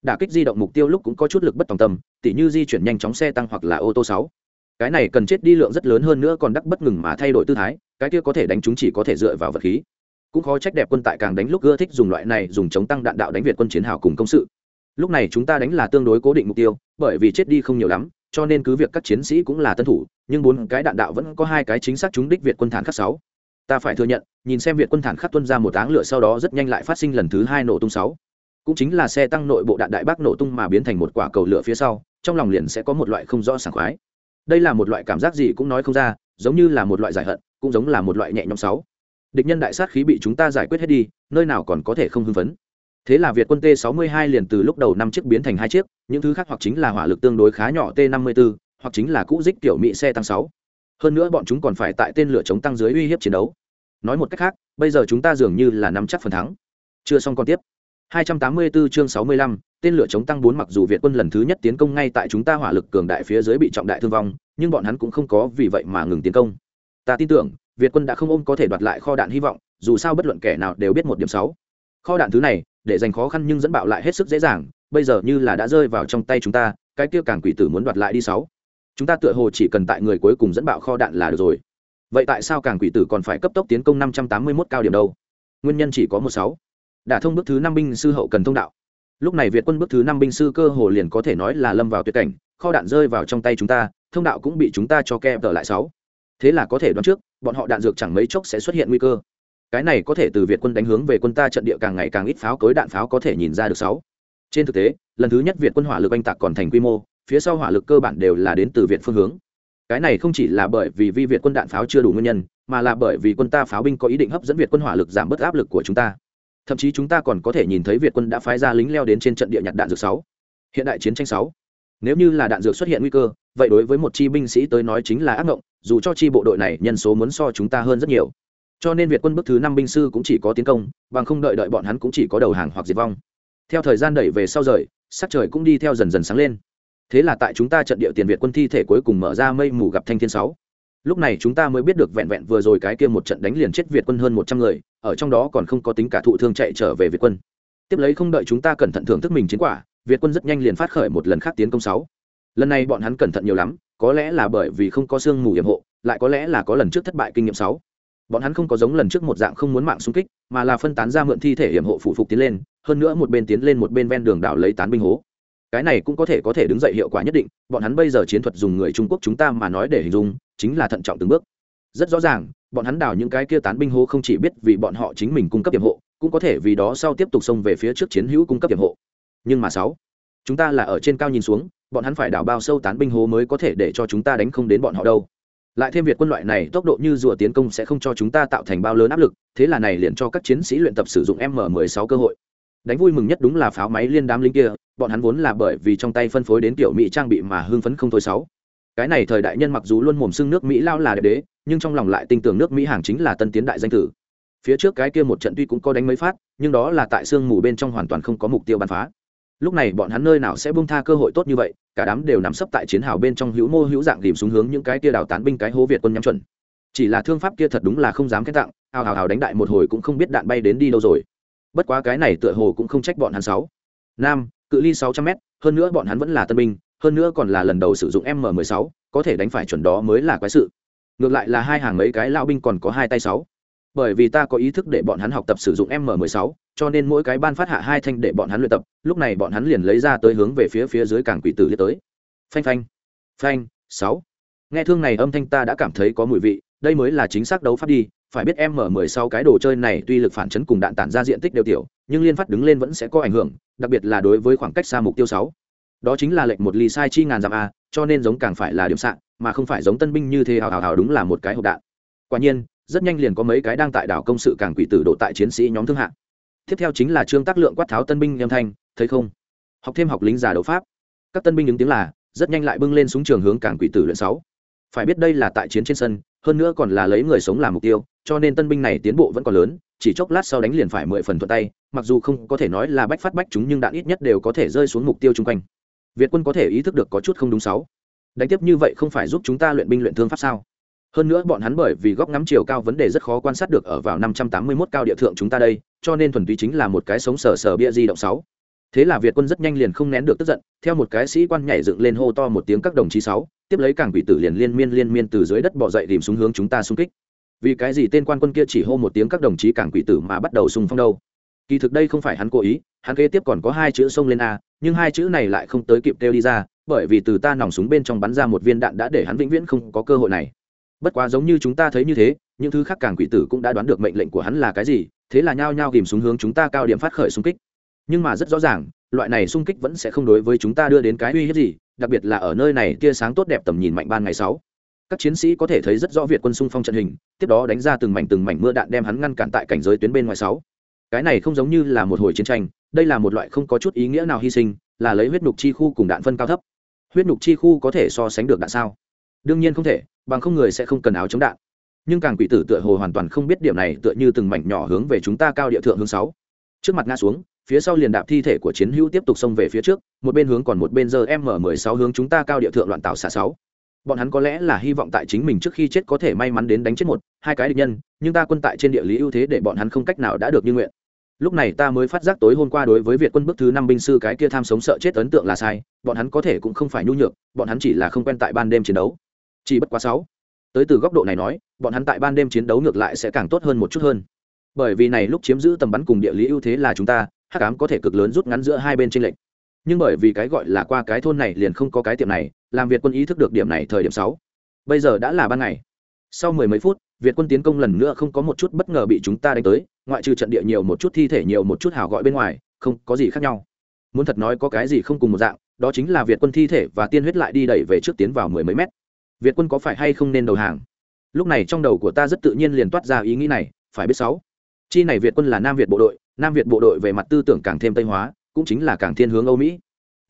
Đả kích di động mục tiêu lúc cũng có chút lực bất tòng tâm, tỉ như di chuyển nhanh chóng xe tăng hoặc là ô tô sáu. Cái này cần chết đi lượng rất lớn hơn nữa còn đắc bất ngừng mà thay đổi tư thái, cái kia có thể đánh chúng chỉ có thể dựa vào vật khí. Cũng khó trách đẹp quân tại càng đánh lúc ưa thích dùng loại này dùng chống tăng đạn đạo đánh việt quân chiến hào cùng công sự. Lúc này chúng ta đánh là tương đối cố định mục tiêu, bởi vì chết đi không nhiều lắm cho nên cứ việc các chiến sĩ cũng là tân thủ, nhưng bốn cái đạn đạo vẫn có hai cái chính xác chúng đích việt quân thản khắc sáu. Ta phải thừa nhận, nhìn xem việt quân thản khắc tuân ra một áng lửa sau đó rất nhanh lại phát sinh lần thứ hai nổ tung sáu. Cũng chính là xe tăng nội bộ đạn đại bác nổ tung mà biến thành một quả cầu lửa phía sau, trong lòng liền sẽ có một loại không rõ sảng khoái. Đây là một loại cảm giác gì cũng nói không ra, giống như là một loại giải hận, cũng giống là một loại nhẹ nhõm sáu. Địch nhân đại sát khí bị chúng ta giải quyết hết đi, nơi nào còn có thể không hưng phấn? Thế là việt quân t 62 liền từ lúc đầu năm chiếc biến thành hai chiếc những thứ khác hoặc chính là hỏa lực tương đối khá nhỏ t 54 hoặc chính là cũ dích kiểu mỹ xe tăng sáu hơn nữa bọn chúng còn phải tại tên lửa chống tăng dưới uy hiếp chiến đấu nói một cách khác bây giờ chúng ta dường như là nắm chắc phần thắng chưa xong còn tiếp 284 chương 65, tên lửa chống tăng 4 mặc dù Việt quân lần thứ nhất tiến công ngay tại chúng ta hỏa lực cường đại phía dưới bị trọng đại thương vong, nhưng bọn hắn cũng không có vì vậy mà ngừng tiến công. Ta tin tưởng, việt quân đã không ôm có thể đoạt lại kho đạn hy vọng dù sao bất luận kẻ nào đều biết một điểm 6 kho đạn thứ này, để giành khó khăn nhưng dẫn bạo lại hết sức dễ dàng, bây giờ như là đã rơi vào trong tay chúng ta, cái kia càng quỷ tử muốn đoạt lại đi sáu. Chúng ta tựa hồ chỉ cần tại người cuối cùng dẫn bạo kho đạn là được rồi. Vậy tại sao càng quỷ tử còn phải cấp tốc tiến công năm trăm tám mươi 581 cao điểm đâu? Nguyên nhân chỉ có một sáu. Đả thông bước thứ năm binh sư hậu cần thông đạo. Lúc này việt quân bước thứ năm binh sư cơ hồ liền có thể nói là lâm vào tuyệt cảnh, kho đạn rơi vào trong tay chúng ta, thông đạo cũng bị chúng ta cho kẹp tở lại sáu. Thế là có thể đoán trước, bọn họ đạn dược chẳng mấy chốc sẽ xuất hiện nguy cơ cái này có thể từ việt quân đánh hướng về quân ta trận địa càng ngày càng ít pháo cối đạn pháo có thể nhìn ra được sáu. Trên thực tế, lần thứ nhất việt quân hỏa lực oanh tạc còn thành quy mô, phía sau hỏa lực cơ bản đều là đến từ việt phương hướng. Cái này không chỉ là bởi vì vi việt quân đạn pháo chưa đủ nguyên nhân, mà là bởi vì quân ta pháo binh có ý định hấp dẫn việt quân hỏa lực giảm bớt áp lực của chúng ta. Thậm chí chúng ta còn có thể nhìn thấy việt quân đã phái ra lính leo đến trên trận địa nhặt đạn dược sáu. Hiện đại chiến tranh sáu. Nếu như là đạn dược xuất hiện nguy cơ, vậy đối với một chi binh sĩ tới nói chính là ác ngộng, dù cho chi bộ đội này nhân số muốn so chúng ta hơn rất nhiều cho nên việt quân bước thứ năm binh sư cũng chỉ có tiến công, bằng không đợi đợi bọn hắn cũng chỉ có đầu hàng hoặc diệt vong. Theo thời gian đẩy về sau rời, sắc trời cũng đi theo dần dần sáng lên. Thế là tại chúng ta trận địa tiền việt quân thi thể cuối cùng mở ra mây mù gặp thanh thiên sáu. Lúc này chúng ta mới biết được vẹn vẹn vừa rồi cái kia một trận đánh liền chết việt quân hơn một trăm người, ở trong đó còn không có tính cả thụ thương chạy trở về việt quân. Tiếp lấy không đợi chúng ta cẩn thận thưởng thức mình chiến quả, việt quân rất nhanh liền phát khởi một lần khác tiến công sáu. Lần này bọn hắn cẩn thận nhiều lắm, có lẽ là bởi vì không có sương mù hiểm hộ, lại có lẽ là có lần trước thất bại kinh nghiệm sáu bọn hắn không có giống lần trước một dạng không muốn mạng xung kích, mà là phân tán ra mượn thi thể hiểm hộ phụ phục tiến lên, hơn nữa một bên tiến lên một bên ven đường đảo lấy tán binh hố. Cái này cũng có thể có thể đứng dậy hiệu quả nhất định, bọn hắn bây giờ chiến thuật dùng người trung quốc chúng ta mà nói để hình dung, chính là thận trọng từng bước. Rất rõ ràng, bọn hắn đào những cái kia tán binh hố không chỉ biết vì bọn họ chính mình cung cấp hiểm hộ, cũng có thể vì đó sau tiếp tục xông về phía trước chiến hữu cung cấp hiểm hộ. Nhưng mà sáu, chúng ta là ở trên cao nhìn xuống, bọn hắn phải đào bao sâu tán binh hố mới có thể để cho chúng ta đánh không đến bọn họ đâu lại thêm việc quân loại này tốc độ như rùa tiến công sẽ không cho chúng ta tạo thành bao lớn áp lực, thế là này liền cho các chiến sĩ luyện tập sử dụng m 16 cơ hội. Đánh vui mừng nhất đúng là pháo máy liên đám lính kia, bọn hắn vốn là bởi vì trong tay phân phối đến tiểu mỹ trang bị mà hưng phấn không thôi sáu. Cái này thời đại nhân mặc dù luôn mồm xưng nước mỹ lao là đẹp đế, nhưng trong lòng lại tin tưởng nước mỹ hàng chính là tân tiến đại danh tử. Phía trước cái kia một trận tuy cũng có đánh mấy phát, nhưng đó là tại sương mù bên trong hoàn toàn không có mục tiêu bắn phá lúc này bọn hắn nơi nào sẽ bung tha cơ hội tốt như vậy, cả đám đều nằm sấp tại chiến hào bên trong hữu mô hữu dạng tìm xuống hướng những cái kia đào tán binh cái hố việt quân nhắm chuẩn. Chỉ là thương pháp kia thật đúng là không dám khen tặng, hào hào hào đánh đại một hồi cũng không biết đạn bay đến đi đâu rồi. Bất quá cái này tựa hồ cũng không trách bọn hắn sáu. Nam, cự ly sáu trăm m hơn nữa bọn hắn vẫn là tân binh, hơn nữa còn là lần đầu sử dụng m 16 có thể đánh phải chuẩn đó mới là quái sự. Ngược lại là hai hàng mấy cái lão binh còn có hai tay sáu. Bởi vì ta có ý thức để bọn hắn học tập sử dụng m 16 cho nên mỗi cái ban phát hạ hai thanh để bọn hắn luyện tập, lúc này bọn hắn liền lấy ra tới hướng về phía phía dưới cảng quỷ tử liệt tới. Phanh phanh phanh, sáu. Nghe thương này âm thanh ta đã cảm thấy có mùi vị, đây mới là chính xác đấu pháp đi, phải biết em mở mười sau cái đồ chơi này tuy lực phản chấn cùng đạn tản ra diện tích đều tiểu, nhưng liên phát đứng lên vẫn sẽ có ảnh hưởng, đặc biệt là đối với khoảng cách xa mục tiêu sáu. Đó chính là lệnh một ly sai chi ngàn dặm a, cho nên giống càng phải là điểm sạn, mà không phải giống tân binh như thế hào hào hào đúng là một cái hộp đạn. Quả nhiên, rất nhanh liền có mấy cái đang tại đảo công sự càng quỷ tử độ tại chiến sĩ nhóm thương hạng tiếp theo chính là trương tác lượng quát tháo tân binh âm thanh, thấy không? Học thêm học lính giả đấu pháp. Các tân binh ứng tiếng là, rất nhanh lại bưng lên súng trường hướng cảng quỷ tử luyện sáu. Phải biết đây là tại chiến trên sân, hơn nữa còn là lấy người sống làm mục tiêu, cho nên tân binh này tiến bộ vẫn còn lớn, chỉ chốc lát sau đánh liền phải mười phần thuận tay, mặc dù không có thể nói là bách phát bách chúng nhưng đạn ít nhất đều có thể rơi xuống mục tiêu chung quanh. Việt quân có thể ý thức được có chút không đúng sáu. Đánh tiếp như vậy không phải giúp chúng ta luyện binh luyện thương pháp sao? Hơn nữa bọn hắn bởi vì góc ngắm chiều cao vấn đề rất khó quan sát được ở vào năm trăm tám mươi 581 cao địa thượng chúng ta đây, cho nên thuần túy chính là một cái sống sờ sờ bia di động sáu. Thế là việt quân rất nhanh liền không nén được tức giận, theo một cái sĩ quan nhảy dựng lên hô to một tiếng các đồng chí sáu, tiếp lấy cảng quỷ tử liền liên miên liên miên từ dưới đất bỏ dậy tìm xuống hướng chúng ta xung kích. Vì cái gì tên quan quân kia chỉ hô một tiếng các đồng chí cảng quỷ tử mà bắt đầu xung phong đâu? Kỳ thực đây không phải hắn cố ý, hắn kế tiếp còn có hai chữ xông lên a, nhưng hai chữ này lại không tới kịp kêu đi ra, bởi vì từ ta nòng súng bên trong bắn ra một viên đạn đã để hắn vĩnh viễn không có cơ hội này bất quá giống như chúng ta thấy như thế, những thứ khác càng quỷ tử cũng đã đoán được mệnh lệnh của hắn là cái gì, thế là nhao nhao ghìm xuống hướng chúng ta cao điểm phát khởi xung kích. Nhưng mà rất rõ ràng, loại này xung kích vẫn sẽ không đối với chúng ta đưa đến cái uy hiếp gì, đặc biệt là ở nơi này tia sáng tốt đẹp tầm nhìn mạnh ban ngày sáu. Các chiến sĩ có thể thấy rất rõ việt quân xung phong trận hình, tiếp đó đánh ra từng mảnh từng mảnh mưa đạn đem hắn ngăn cản tại cảnh giới tuyến bên ngoài sáu. Cái này không giống như là một hồi chiến tranh, đây là một loại không có chút ý nghĩa nào hy sinh, là lấy huyết nhục chi khu cùng đạn phân cao thấp. Huyết nhục chi khu có thể so sánh được đạn sao? Đương nhiên không thể, bằng không người sẽ không cần áo chống đạn. Nhưng càng quỷ tử tựa hồ hoàn toàn không biết điểm này tựa như từng mảnh nhỏ hướng về chúng ta cao địa thượng hướng sáu. Trước mặt ngã xuống, phía sau liền đạp thi thể của chiến hữu tiếp tục xông về phía trước, một bên hướng còn một bên giờ m 16 hướng chúng ta cao địa thượng loạn tạo xả sáu. Bọn hắn có lẽ là hy vọng tại chính mình trước khi chết có thể may mắn đến đánh chết một, hai cái địch nhân, nhưng ta quân tại trên địa lý ưu thế để bọn hắn không cách nào đã được như nguyện. Lúc này ta mới phát giác tối hôm qua đối với việt quân bức thứ năm binh sư cái kia tham sống sợ chết ấn tượng là sai, bọn hắn có thể cũng không phải nhu nhược, bọn hắn chỉ là không quen tại ban đêm chiến đấu chỉ bất quá sáu. Tới từ góc độ này nói, bọn hắn tại ban đêm chiến đấu ngược lại sẽ càng tốt hơn một chút hơn. Bởi vì này lúc chiếm giữ tầm bắn cùng địa lý ưu thế là chúng ta, hắc ám có thể cực lớn rút ngắn giữa hai bên tranh lệch. Nhưng bởi vì cái gọi là qua cái thôn này liền không có cái tiệm này, làm việt quân ý thức được điểm này thời điểm sáu. Bây giờ đã là ban ngày. Sau mười mấy phút, việt quân tiến công lần nữa không có một chút bất ngờ bị chúng ta đánh tới, ngoại trừ trận địa nhiều một chút thi thể nhiều một chút hào gọi bên ngoài, không có gì khác nhau. Muốn thật nói có cái gì không cùng một dạng, đó chính là việt quân thi thể và tiên huyết lại đi đẩy về trước tiến vào mười mấy mét việt quân có phải hay không nên đầu hàng? Lúc này trong đầu của ta rất tự nhiên liền toát ra ý nghĩ này, phải biết sáu. Chi này việt quân là nam việt bộ đội, nam việt bộ đội về mặt tư tưởng càng thêm tây hóa, cũng chính là càng thiên hướng âu mỹ.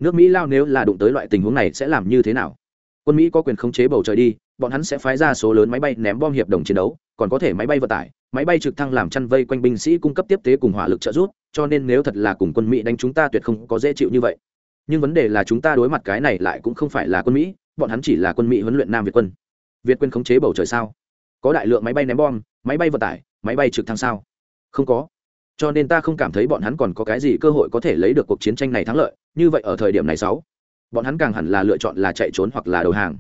Nước mỹ lao nếu là đụng tới loại tình huống này sẽ làm như thế nào? Quân mỹ có quyền khống chế bầu trời đi, bọn hắn sẽ phái ra số lớn máy bay ném bom hiệp đồng chiến đấu, còn có thể máy bay vận tải, máy bay trực thăng làm chăn vây quanh binh sĩ cung cấp tiếp tế cùng hỏa lực trợ giúp, cho nên nếu thật là cùng quân mỹ đánh chúng ta tuyệt không có dễ chịu như vậy. Nhưng vấn đề là chúng ta đối mặt cái này lại cũng không phải là quân mỹ bọn hắn chỉ là quân mỹ huấn luyện nam việt quân. Việt quân khống chế bầu trời sao? Có đại lượng máy bay ném bom, máy bay vận tải, máy bay trực thăng sao? Không có. Cho nên ta không cảm thấy bọn hắn còn có cái gì cơ hội có thể lấy được cuộc chiến tranh này thắng lợi, như vậy ở thời điểm này sáu, bọn hắn càng hẳn là lựa chọn là chạy trốn hoặc là đầu hàng.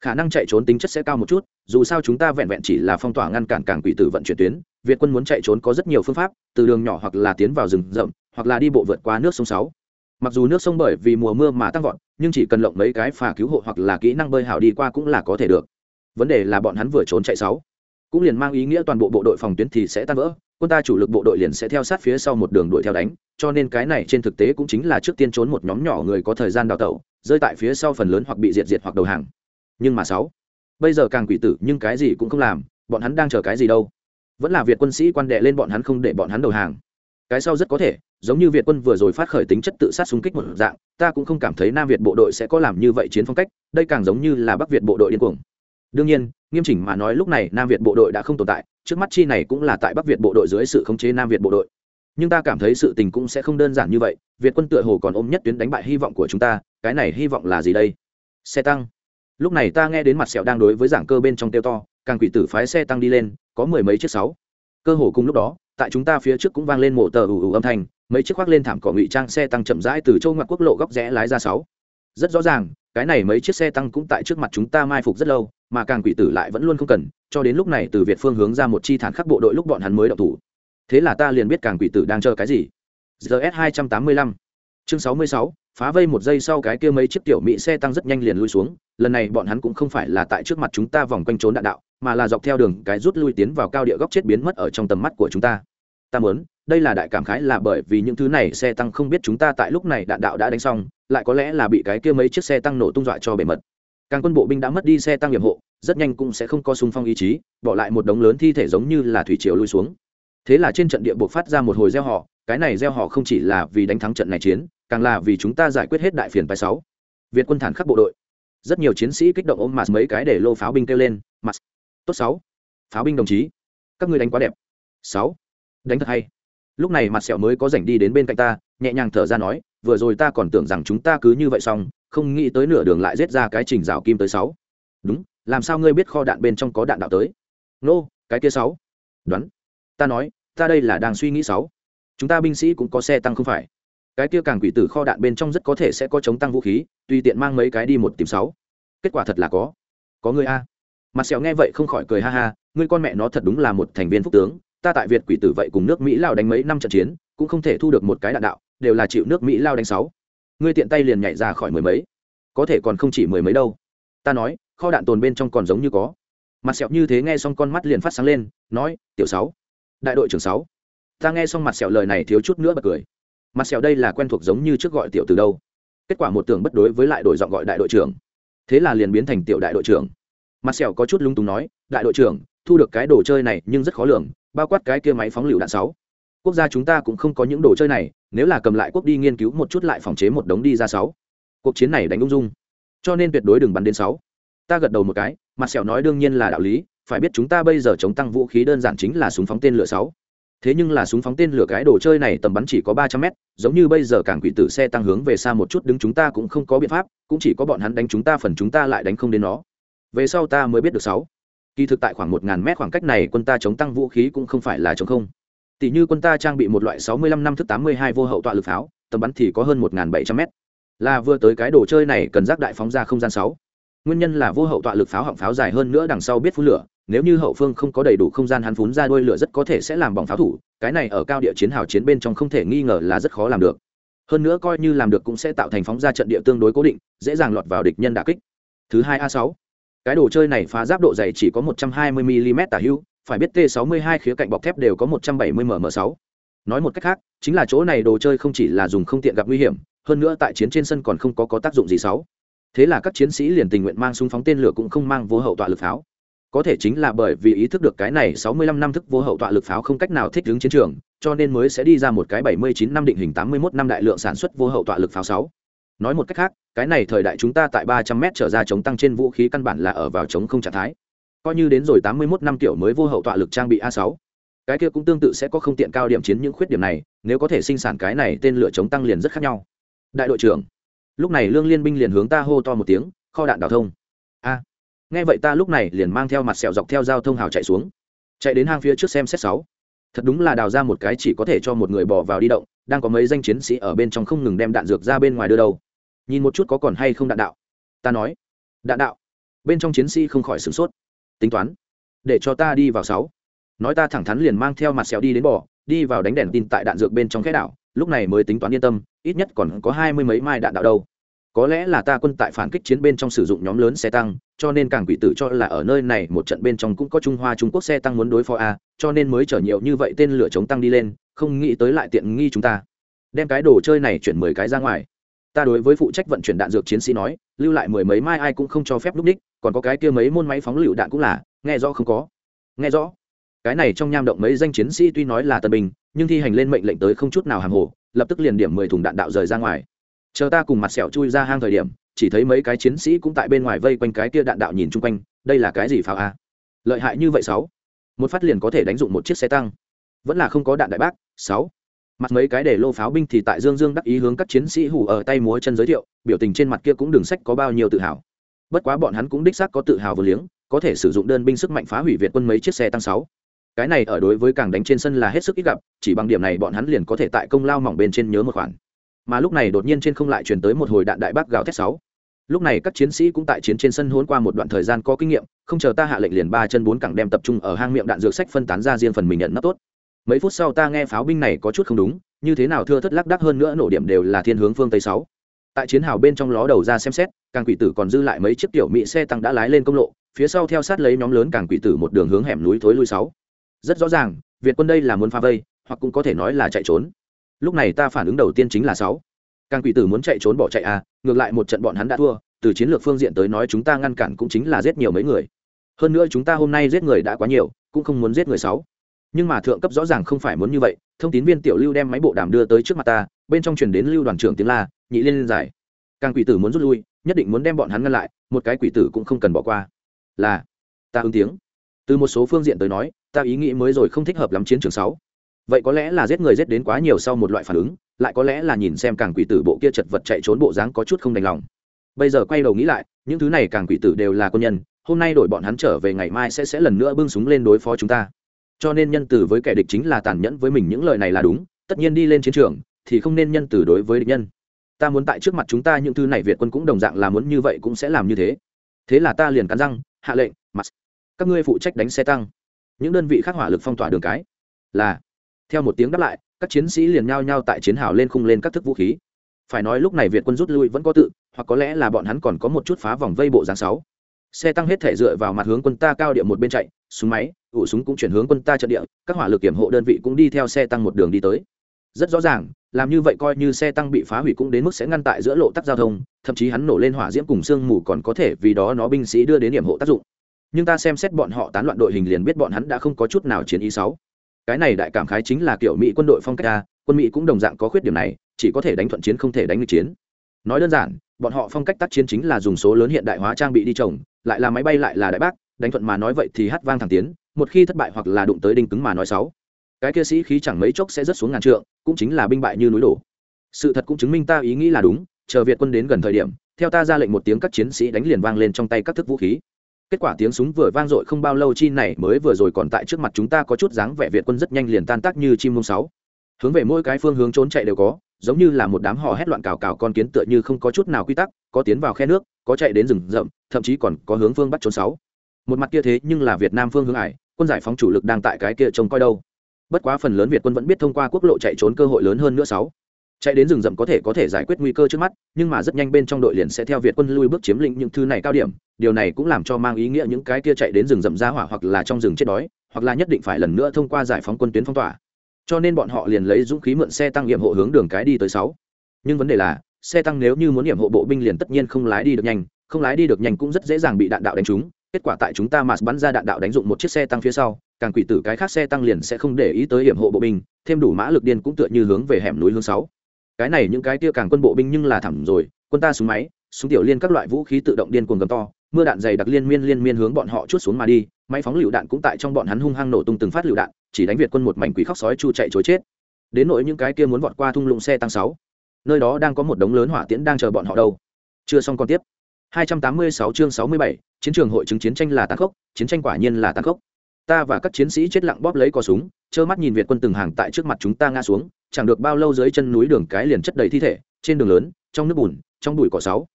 Khả năng chạy trốn tính chất sẽ cao một chút, dù sao chúng ta vẹn vẹn chỉ là phong tỏa ngăn cản cảng quỷ tử vận chuyển tuyến, việt quân muốn chạy trốn có rất nhiều phương pháp, từ đường nhỏ hoặc là tiến vào rừng rậm, hoặc là đi bộ vượt qua nước sông sáu mặc dù nước sông bởi vì mùa mưa mà tăng vọt, nhưng chỉ cần lộng mấy cái phà cứu hộ hoặc là kỹ năng bơi hảo đi qua cũng là có thể được. Vấn đề là bọn hắn vừa trốn chạy sáu. Cũng liền mang ý nghĩa toàn bộ bộ đội phòng tuyến thì sẽ tan vỡ, quân ta chủ lực bộ đội liền sẽ theo sát phía sau một đường đuổi theo đánh, cho nên cái này trên thực tế cũng chính là trước tiên trốn một nhóm nhỏ người có thời gian đào tẩu, rơi tại phía sau phần lớn hoặc bị diệt diệt hoặc đầu hàng. Nhưng mà sáu, bây giờ càng quỷ tử, nhưng cái gì cũng không làm, bọn hắn đang chờ cái gì đâu? Vẫn là việt quân sĩ quan đệ lên bọn hắn không để bọn hắn đầu hàng cái sau rất có thể, giống như việt quân vừa rồi phát khởi tính chất tự sát xung kích một dạng, ta cũng không cảm thấy nam việt bộ đội sẽ có làm như vậy chiến phong cách, đây càng giống như là bắc việt bộ đội điên cuồng. Đương nhiên, nghiêm chỉnh mà nói lúc này nam việt bộ đội đã không tồn tại, trước mắt chi này cũng là tại bắc việt bộ đội dưới sự khống chế nam việt bộ đội. Nhưng ta cảm thấy sự tình cũng sẽ không đơn giản như vậy, việt quân tựa hồ còn ôm nhất tuyến đánh bại hy vọng của chúng ta, cái này hy vọng là gì đây? Xe tăng. Lúc này ta nghe đến mặt sẹo đang đối với giảng cơ bên trong tiêu to, càng quỷ tử phái xe tăng đi lên, có mười mấy chiếc sáu. Cơ hồ cùng lúc đó tại chúng ta phía trước cũng vang lên mổ tờ ù ù âm thanh, mấy chiếc khoác lên thảm cỏ ngụy trang xe tăng chậm rãi từ châu ngoặc quốc lộ góc rẽ lái ra sáu. Rất rõ ràng, cái này mấy chiếc xe tăng cũng tại trước mặt chúng ta mai phục rất lâu, mà càng quỷ tử lại vẫn luôn không cần, cho đến lúc này từ việt phương hướng ra một chi thản khắc bộ đội lúc bọn hắn mới đậu thủ. Thế là ta liền biết càng quỷ tử đang chờ cái gì. Gs hai trăm tám mươi lăm. Chương sáu mươi sáu phá vây một giây sau cái kia mấy chiếc tiểu mỹ xe tăng rất nhanh liền lui xuống, lần này bọn hắn cũng không phải là tại trước mặt chúng ta vòng quanh trốn đạn đạo, mà là dọc theo đường cái rút lui tiến vào cao địa góc chết biến mất ở trong tầm mắt của chúng ta. Ta muốn, đây là đại cảm khái là bởi vì những thứ này xe tăng không biết chúng ta tại lúc này đạn đạo đã đánh xong, lại có lẽ là bị cái kia mấy chiếc xe tăng nổ tung dọa cho bề mật. Càng quân bộ binh đã mất đi xe tăng nhiệm hộ, rất nhanh cũng sẽ không có sung phong ý chí, bỏ lại một đống lớn thi thể giống như là thủy triều lui xuống. Thế là trên trận địa buộc phát ra một hồi gieo họ, cái này gieo họ không chỉ là vì đánh thắng trận này chiến càng là vì chúng ta giải quyết hết đại phiền bài sáu. Việt quân thản khắc bộ đội. Rất nhiều chiến sĩ kích động ôm mặt mấy cái để lô pháo binh kêu lên mặt tốt sáu. Pháo binh đồng chí các ngươi đánh quá đẹp. Sáu. Đánh thật hay. Lúc này mặt sẹo mới có rảnh đi đến bên cạnh ta nhẹ nhàng thở ra nói vừa rồi ta còn tưởng rằng chúng ta cứ như vậy xong không nghĩ tới nửa đường lại rết ra cái trình rào kim tới sáu. Đúng làm sao ngươi biết kho đạn bên trong có đạn đạo tới? Nô、no, cái kia sáu. Đoán. Ta nói ta đây là đang suy nghĩ sáu. Chúng ta binh sĩ cũng có xe tăng không phải cái kia càng quỷ tử kho đạn bên trong rất có thể sẽ có chống tăng vũ khí, tùy tiện mang mấy cái đi một tìm sáu. Kết quả thật là có. Có người a. Mặt sẹo nghe vậy không khỏi cười ha ha, ngươi con mẹ nó thật đúng là một thành viên phúc tướng, ta tại việt quỷ tử vậy cùng nước mỹ lao đánh mấy năm trận chiến, cũng không thể thu được một cái đạn đạo, đều là chịu nước mỹ lao đánh sáu. Ngươi tiện tay liền nhảy ra khỏi mười mấy. Có thể còn không chỉ mười mấy đâu. Ta nói, kho đạn tồn bên trong còn giống như có. Mặt sẹo như thế nghe xong con mắt liền phát sáng lên, nói, tiểu sáu, đại đội trưởng sáu. Ta nghe xong mặt sẹo lời này thiếu chút nữa bật cười mặt sẹo đây là quen thuộc giống như trước gọi tiểu từ đâu. Kết quả một tưởng bất đối với lại đổi giọng gọi đại đội trưởng. Thế là liền biến thành tiểu đại đội trưởng. Mặt sẹo có chút lung túng nói, đại đội trưởng, thu được cái đồ chơi này nhưng rất khó lường, bao quát cái kia máy phóng lựu đạn sáu. Quốc gia chúng ta cũng không có những đồ chơi này, nếu là cầm lại quốc đi nghiên cứu một chút lại phòng chế một đống đi ra sáu. Cuộc chiến này đánh ung dung. Cho nên tuyệt đối đừng bắn đến sáu. Ta gật đầu một cái, mặt sẹo nói đương nhiên là đạo lý, phải biết chúng ta bây giờ chống tăng vũ khí đơn giản chính là súng phóng tên lửa sáu thế nhưng là súng phóng tên lửa cái đồ chơi này tầm bắn chỉ có ba trăm mét, giống như bây giờ cảng quỷ tử xe tăng hướng về xa một chút đứng chúng ta cũng không có biện pháp, cũng chỉ có bọn hắn đánh chúng ta phần chúng ta lại đánh không đến nó. Về sau ta mới biết được sáu. Kỳ thực tại khoảng một ngàn mét khoảng cách này quân ta chống tăng vũ khí cũng không phải là chống không. Tỷ như quân ta trang bị một loại sáu mươi lăm năm thức tám mươi hai vô hậu tọa lực pháo, tầm bắn thì có hơn một ngàn bảy trăm mét. Là vừa tới cái đồ chơi này cần giác đại phóng ra không gian sáu. Nguyên nhân là vô hậu tọa lực pháo họng pháo dài hơn nữa đằng sau biết phun lửa nếu như hậu phương không có đầy đủ không gian hắn phún ra đôi lửa rất có thể sẽ làm bỏng pháo thủ, cái này ở cao địa chiến hào chiến bên trong không thể nghi ngờ là rất khó làm được. Hơn nữa coi như làm được cũng sẽ tạo thành phóng ra trận địa tương đối cố định, dễ dàng lọt vào địch nhân đà kích. Thứ hai a sáu. Cái đồ chơi này phá giáp độ dày chỉ có một trăm hai mươi mm tả hữu, phải biết t 62 khía cạnh bọc thép đều có 170mm6. nói một cách khác, chính là chỗ này đồ chơi không chỉ là dùng không tiện gặp nguy hiểm, hơn nữa tại chiến trên sân còn không có có tác dụng gì sáu. Thế là các chiến sĩ liền tình nguyện mang súng phóng tên lửa cũng không mang vô hậu tọa lực pháo có thể chính là bởi vì ý thức được cái này 65 năm thức vô hậu tọa lực pháo không cách nào thích ứng chiến trường, cho nên mới sẽ đi ra một cái 79 năm định hình 81 năm đại lượng sản xuất vô hậu tọa lực pháo 6. nói một cách khác, cái này thời đại chúng ta tại 300 m trở ra chống tăng trên vũ khí căn bản là ở vào chống không trạng thái. Coi như đến rồi 81 năm tiểu mới vô hậu tọa lực trang bị a 6 cái kia cũng tương tự sẽ có không tiện cao điểm chiến những khuyết điểm này, nếu có thể sinh sản cái này tên lửa chống tăng liền rất khác nhau. Đại đội trưởng, lúc này lương liên binh liền hướng ta hô to một tiếng, kho đạn đào thông. A nghe vậy ta lúc này liền mang theo mặt sẹo dọc theo giao thông hào chạy xuống. Chạy đến hang phía trước xem xét sáu. Thật đúng là đào ra một cái chỉ có thể cho một người bỏ vào đi động, đang có mấy danh chiến sĩ ở bên trong không ngừng đem đạn dược ra bên ngoài đưa đầu nhìn một chút có còn hay không đạn đạo. Ta nói, đạn đạo. Bên trong chiến sĩ không khỏi sửng sốt. Tính toán, để cho ta đi vào sáu. Nói ta thẳng thắn liền mang theo mặt sẹo đi đến bỏ đi vào đánh đèn tin tại đạn dược bên trong khe đảo, lúc này mới tính toán yên tâm, ít nhất còn có hai mươi mấy mai đạn đạo đâu có lẽ là ta quân tại phản kích chiến bên trong sử dụng nhóm lớn xe tăng, cho nên càng quỷ tử cho là ở nơi này một trận bên trong cũng có trung hoa trung quốc xe tăng muốn đối phó a, cho nên mới chở nhiều như vậy tên lửa chống tăng đi lên, không nghĩ tới lại tiện nghi chúng ta. Đem cái đồ chơi này chuyển mười cái ra ngoài. Ta đối với phụ trách vận chuyển đạn dược chiến sĩ nói, lưu lại mười mấy mai ai cũng không cho phép lúc đích, còn có cái kia mấy môn máy phóng lựu đạn cũng là, nghe rõ không có. Nghe rõ. Cái này trong nham động mấy danh chiến sĩ tuy nói là tân bình nhưng thi hành lên mệnh lệnh tới không chút nào hàng hồ, lập tức liền điểm mười thùng đạn đạo rời ra ngoài chờ ta cùng mặt sẹo chui ra hang thời điểm, chỉ thấy mấy cái chiến sĩ cũng tại bên ngoài vây quanh cái kia đạn đạo nhìn chung quanh, đây là cái gì pháo a? Lợi hại như vậy sáu. Một phát liền có thể đánh dụng một chiếc xe tăng. Vẫn là không có đạn đại bác, sáu. Mặt mấy cái để lô pháo binh thì tại dương dương đắc ý hướng các chiến sĩ hủ ở tay múa chân giới thiệu, biểu tình trên mặt kia cũng đường sách có bao nhiêu tự hào. Bất quá bọn hắn cũng đích xác có tự hào vừa liếng, có thể sử dụng đơn binh sức mạnh phá hủy việt quân mấy chiếc xe tăng sáu. Cái này ở đối với càng đánh trên sân là hết sức ít gặp, chỉ bằng điểm này bọn hắn liền có thể tại công lao mỏng bên trên nhớ một khoản mà lúc này đột nhiên trên không lại truyền tới một hồi đạn đại bác gào thét sáu. Lúc này các chiến sĩ cũng tại chiến trên sân hỗn qua một đoạn thời gian có kinh nghiệm, không chờ ta hạ lệnh liền ba chân bốn cẳng đem tập trung ở hang miệng đạn dược sách phân tán ra riêng phần mình nhận nắp tốt. Mấy phút sau ta nghe pháo binh này có chút không đúng, như thế nào thưa thất lắc đắc hơn nữa nổ điểm đều là thiên hướng phương tây sáu. Tại chiến hào bên trong ló đầu ra xem xét, càng quỷ tử còn dư lại mấy chiếc tiểu mỹ xe tăng đã lái lên công lộ, phía sau theo sát lấy nhóm lớn càng quỷ tử một đường hướng hẻm núi thối lui sáu. Rất rõ ràng, việt quân đây là muốn phá vây, hoặc cũng có thể nói là chạy trốn lúc này ta phản ứng đầu tiên chính là sáu. Càng quỷ tử muốn chạy trốn bỏ chạy à ngược lại một trận bọn hắn đã thua, từ chiến lược phương diện tới nói chúng ta ngăn cản cũng chính là giết nhiều mấy người. Hơn nữa chúng ta hôm nay giết người đã quá nhiều, cũng không muốn giết người sáu. Nhưng mà thượng cấp rõ ràng không phải muốn như vậy, thông tín viên tiểu lưu đem máy bộ đàm đưa tới trước mặt ta, bên trong truyền đến lưu đoàn trưởng tiếng la, nhị liên giải. Càng quỷ tử muốn rút lui, nhất định muốn đem bọn hắn ngăn lại, một cái quỷ tử cũng không cần bỏ qua. Là, ta ứng tiếng. Từ một số phương diện tới nói, ta ý nghĩ mới rồi không thích hợp lắm chiến trường sáu vậy có lẽ là giết người giết đến quá nhiều sau một loại phản ứng, lại có lẽ là nhìn xem càng quỷ tử bộ kia chật vật chạy trốn bộ dáng có chút không đành lòng. Bây giờ quay đầu nghĩ lại, những thứ này càng quỷ tử đều là quân nhân, hôm nay đổi bọn hắn trở về ngày mai sẽ sẽ lần nữa bưng súng lên đối phó chúng ta. Cho nên nhân từ với kẻ địch chính là tàn nhẫn với mình, những lời này là đúng, tất nhiên đi lên chiến trường thì không nên nhân từ đối với địch nhân. Ta muốn tại trước mặt chúng ta những thứ này việt quân cũng đồng dạng là muốn như vậy cũng sẽ làm như thế. Thế là ta liền cắn răng, hạ lệnh mặt các ngươi phụ trách đánh xe tăng. Những đơn vị khác hỏa lực phong tỏa đường cái là theo một tiếng đáp lại, các chiến sĩ liền nhao nhao tại chiến hào lên khung lên các thức vũ khí. Phải nói lúc này việt quân rút lui vẫn có tự, hoặc có lẽ là bọn hắn còn có một chút phá vòng vây bộ dáng sáu. Xe tăng hết thể dựa vào mặt hướng quân ta cao địa một bên chạy, súng máy, ủ súng cũng chuyển hướng quân ta trận địa, các hỏa lực kiểm hộ đơn vị cũng đi theo xe tăng một đường đi tới. Rất rõ ràng, làm như vậy coi như xe tăng bị phá hủy cũng đến mức sẽ ngăn tại giữa lộ tắc giao thông, thậm chí hắn nổ lên hỏa diễm cùng sương mù còn có thể vì đó nó binh sĩ đưa đến điểm hộ tác dụng. Nhưng ta xem xét bọn họ tán loạn đội hình liền biết bọn hắn đã không có chút nào chiến ý sáu cái này đại cảm khái chính là kiểu mỹ quân đội phong cách a, quân mỹ cũng đồng dạng có khuyết điểm này, chỉ có thể đánh thuận chiến không thể đánh nghịch chiến. Nói đơn giản, bọn họ phong cách tác chiến chính là dùng số lớn hiện đại hóa trang bị đi trồng, lại là máy bay lại là đại bác, đánh thuận mà nói vậy thì hát vang thẳng tiến, một khi thất bại hoặc là đụng tới đinh cứng mà nói sáu cái kia sĩ khí chẳng mấy chốc sẽ rất xuống ngàn trượng, cũng chính là binh bại như núi đổ. Sự thật cũng chứng minh ta ý nghĩ là đúng, chờ việt quân đến gần thời điểm, theo ta ra lệnh một tiếng các chiến sĩ đánh liền vang lên trong tay các thức vũ khí kết quả tiếng súng vừa vang dội không bao lâu chi này mới vừa rồi còn tại trước mặt chúng ta có chút dáng vẻ việt quân rất nhanh liền tan tác như chim mông sáu. Hướng về mỗi cái phương hướng trốn chạy đều có, giống như là một đám hò hét loạn cào cào con kiến tựa như không có chút nào quy tắc, có tiến vào khe nước, có chạy đến rừng rậm, thậm chí còn có hướng phương bắt trốn sáu. Một mặt kia thế nhưng là việt nam phương hướng ải, quân giải phóng chủ lực đang tại cái kia trông coi đâu. Bất quá phần lớn việt quân vẫn biết thông qua quốc lộ chạy trốn cơ hội lớn hơn nữa sáu chạy đến rừng rậm có thể có thể giải quyết nguy cơ trước mắt, nhưng mà rất nhanh bên trong đội liền sẽ theo việt quân lui bước chiếm lĩnh những thứ này cao điểm. Điều này cũng làm cho mang ý nghĩa những cái kia chạy đến rừng rậm ra hỏa hoặc là trong rừng chết đói, hoặc là nhất định phải lần nữa thông qua giải phóng quân tuyến phong tỏa. Cho nên bọn họ liền lấy dũng khí mượn xe tăng nghiệm hộ hướng đường cái đi tới sáu. Nhưng vấn đề là, xe tăng nếu như muốn nghiệm hộ bộ binh liền tất nhiên không lái đi được nhanh, không lái đi được nhanh cũng rất dễ dàng bị đạn đạo đánh trúng. Kết quả tại chúng ta mà bắn ra đạn đạo đánh dụng một chiếc xe tăng phía sau, càng quỷ tử cái khác xe tăng liền sẽ không để ý tới hiểm hộ bộ binh, thêm đủ mã lực điên cũng tựa như hướng về hẻm núi hướng sáu cái này những cái kia càng quân bộ binh nhưng là thẳng rồi quân ta súng máy súng tiểu liên các loại vũ khí tự động điên cuồng gầm to mưa đạn dày đặc liên miên liên miên hướng bọn họ chút xuống mà đi máy phóng lựu đạn cũng tại trong bọn hắn hung hăng nổ tung từng phát lựu đạn chỉ đánh việt quân một mảnh quỷ khóc sói chu chạy chối chết. Đến nỗi những cái kia muốn vọt qua thung lũng xe tăng sáu nơi đó đang có một đống lớn hỏa tiễn đang chờ bọn họ đâu. Chưa xong còn tiếp. 286 chương 67, chiến trường hội chứng chiến tranh là tàn khốc chiến tranh quả nhiên là tàn khốc ta và các chiến sĩ chết lặng bóp lấy cò súng, trơ mắt nhìn việt quân từng hàng tại trước mặt chúng ta ngã xuống, chẳng được bao lâu dưới chân núi đường cái liền chất đầy thi thể, trên đường lớn, trong nước bùn, trong bụi cỏ sáu.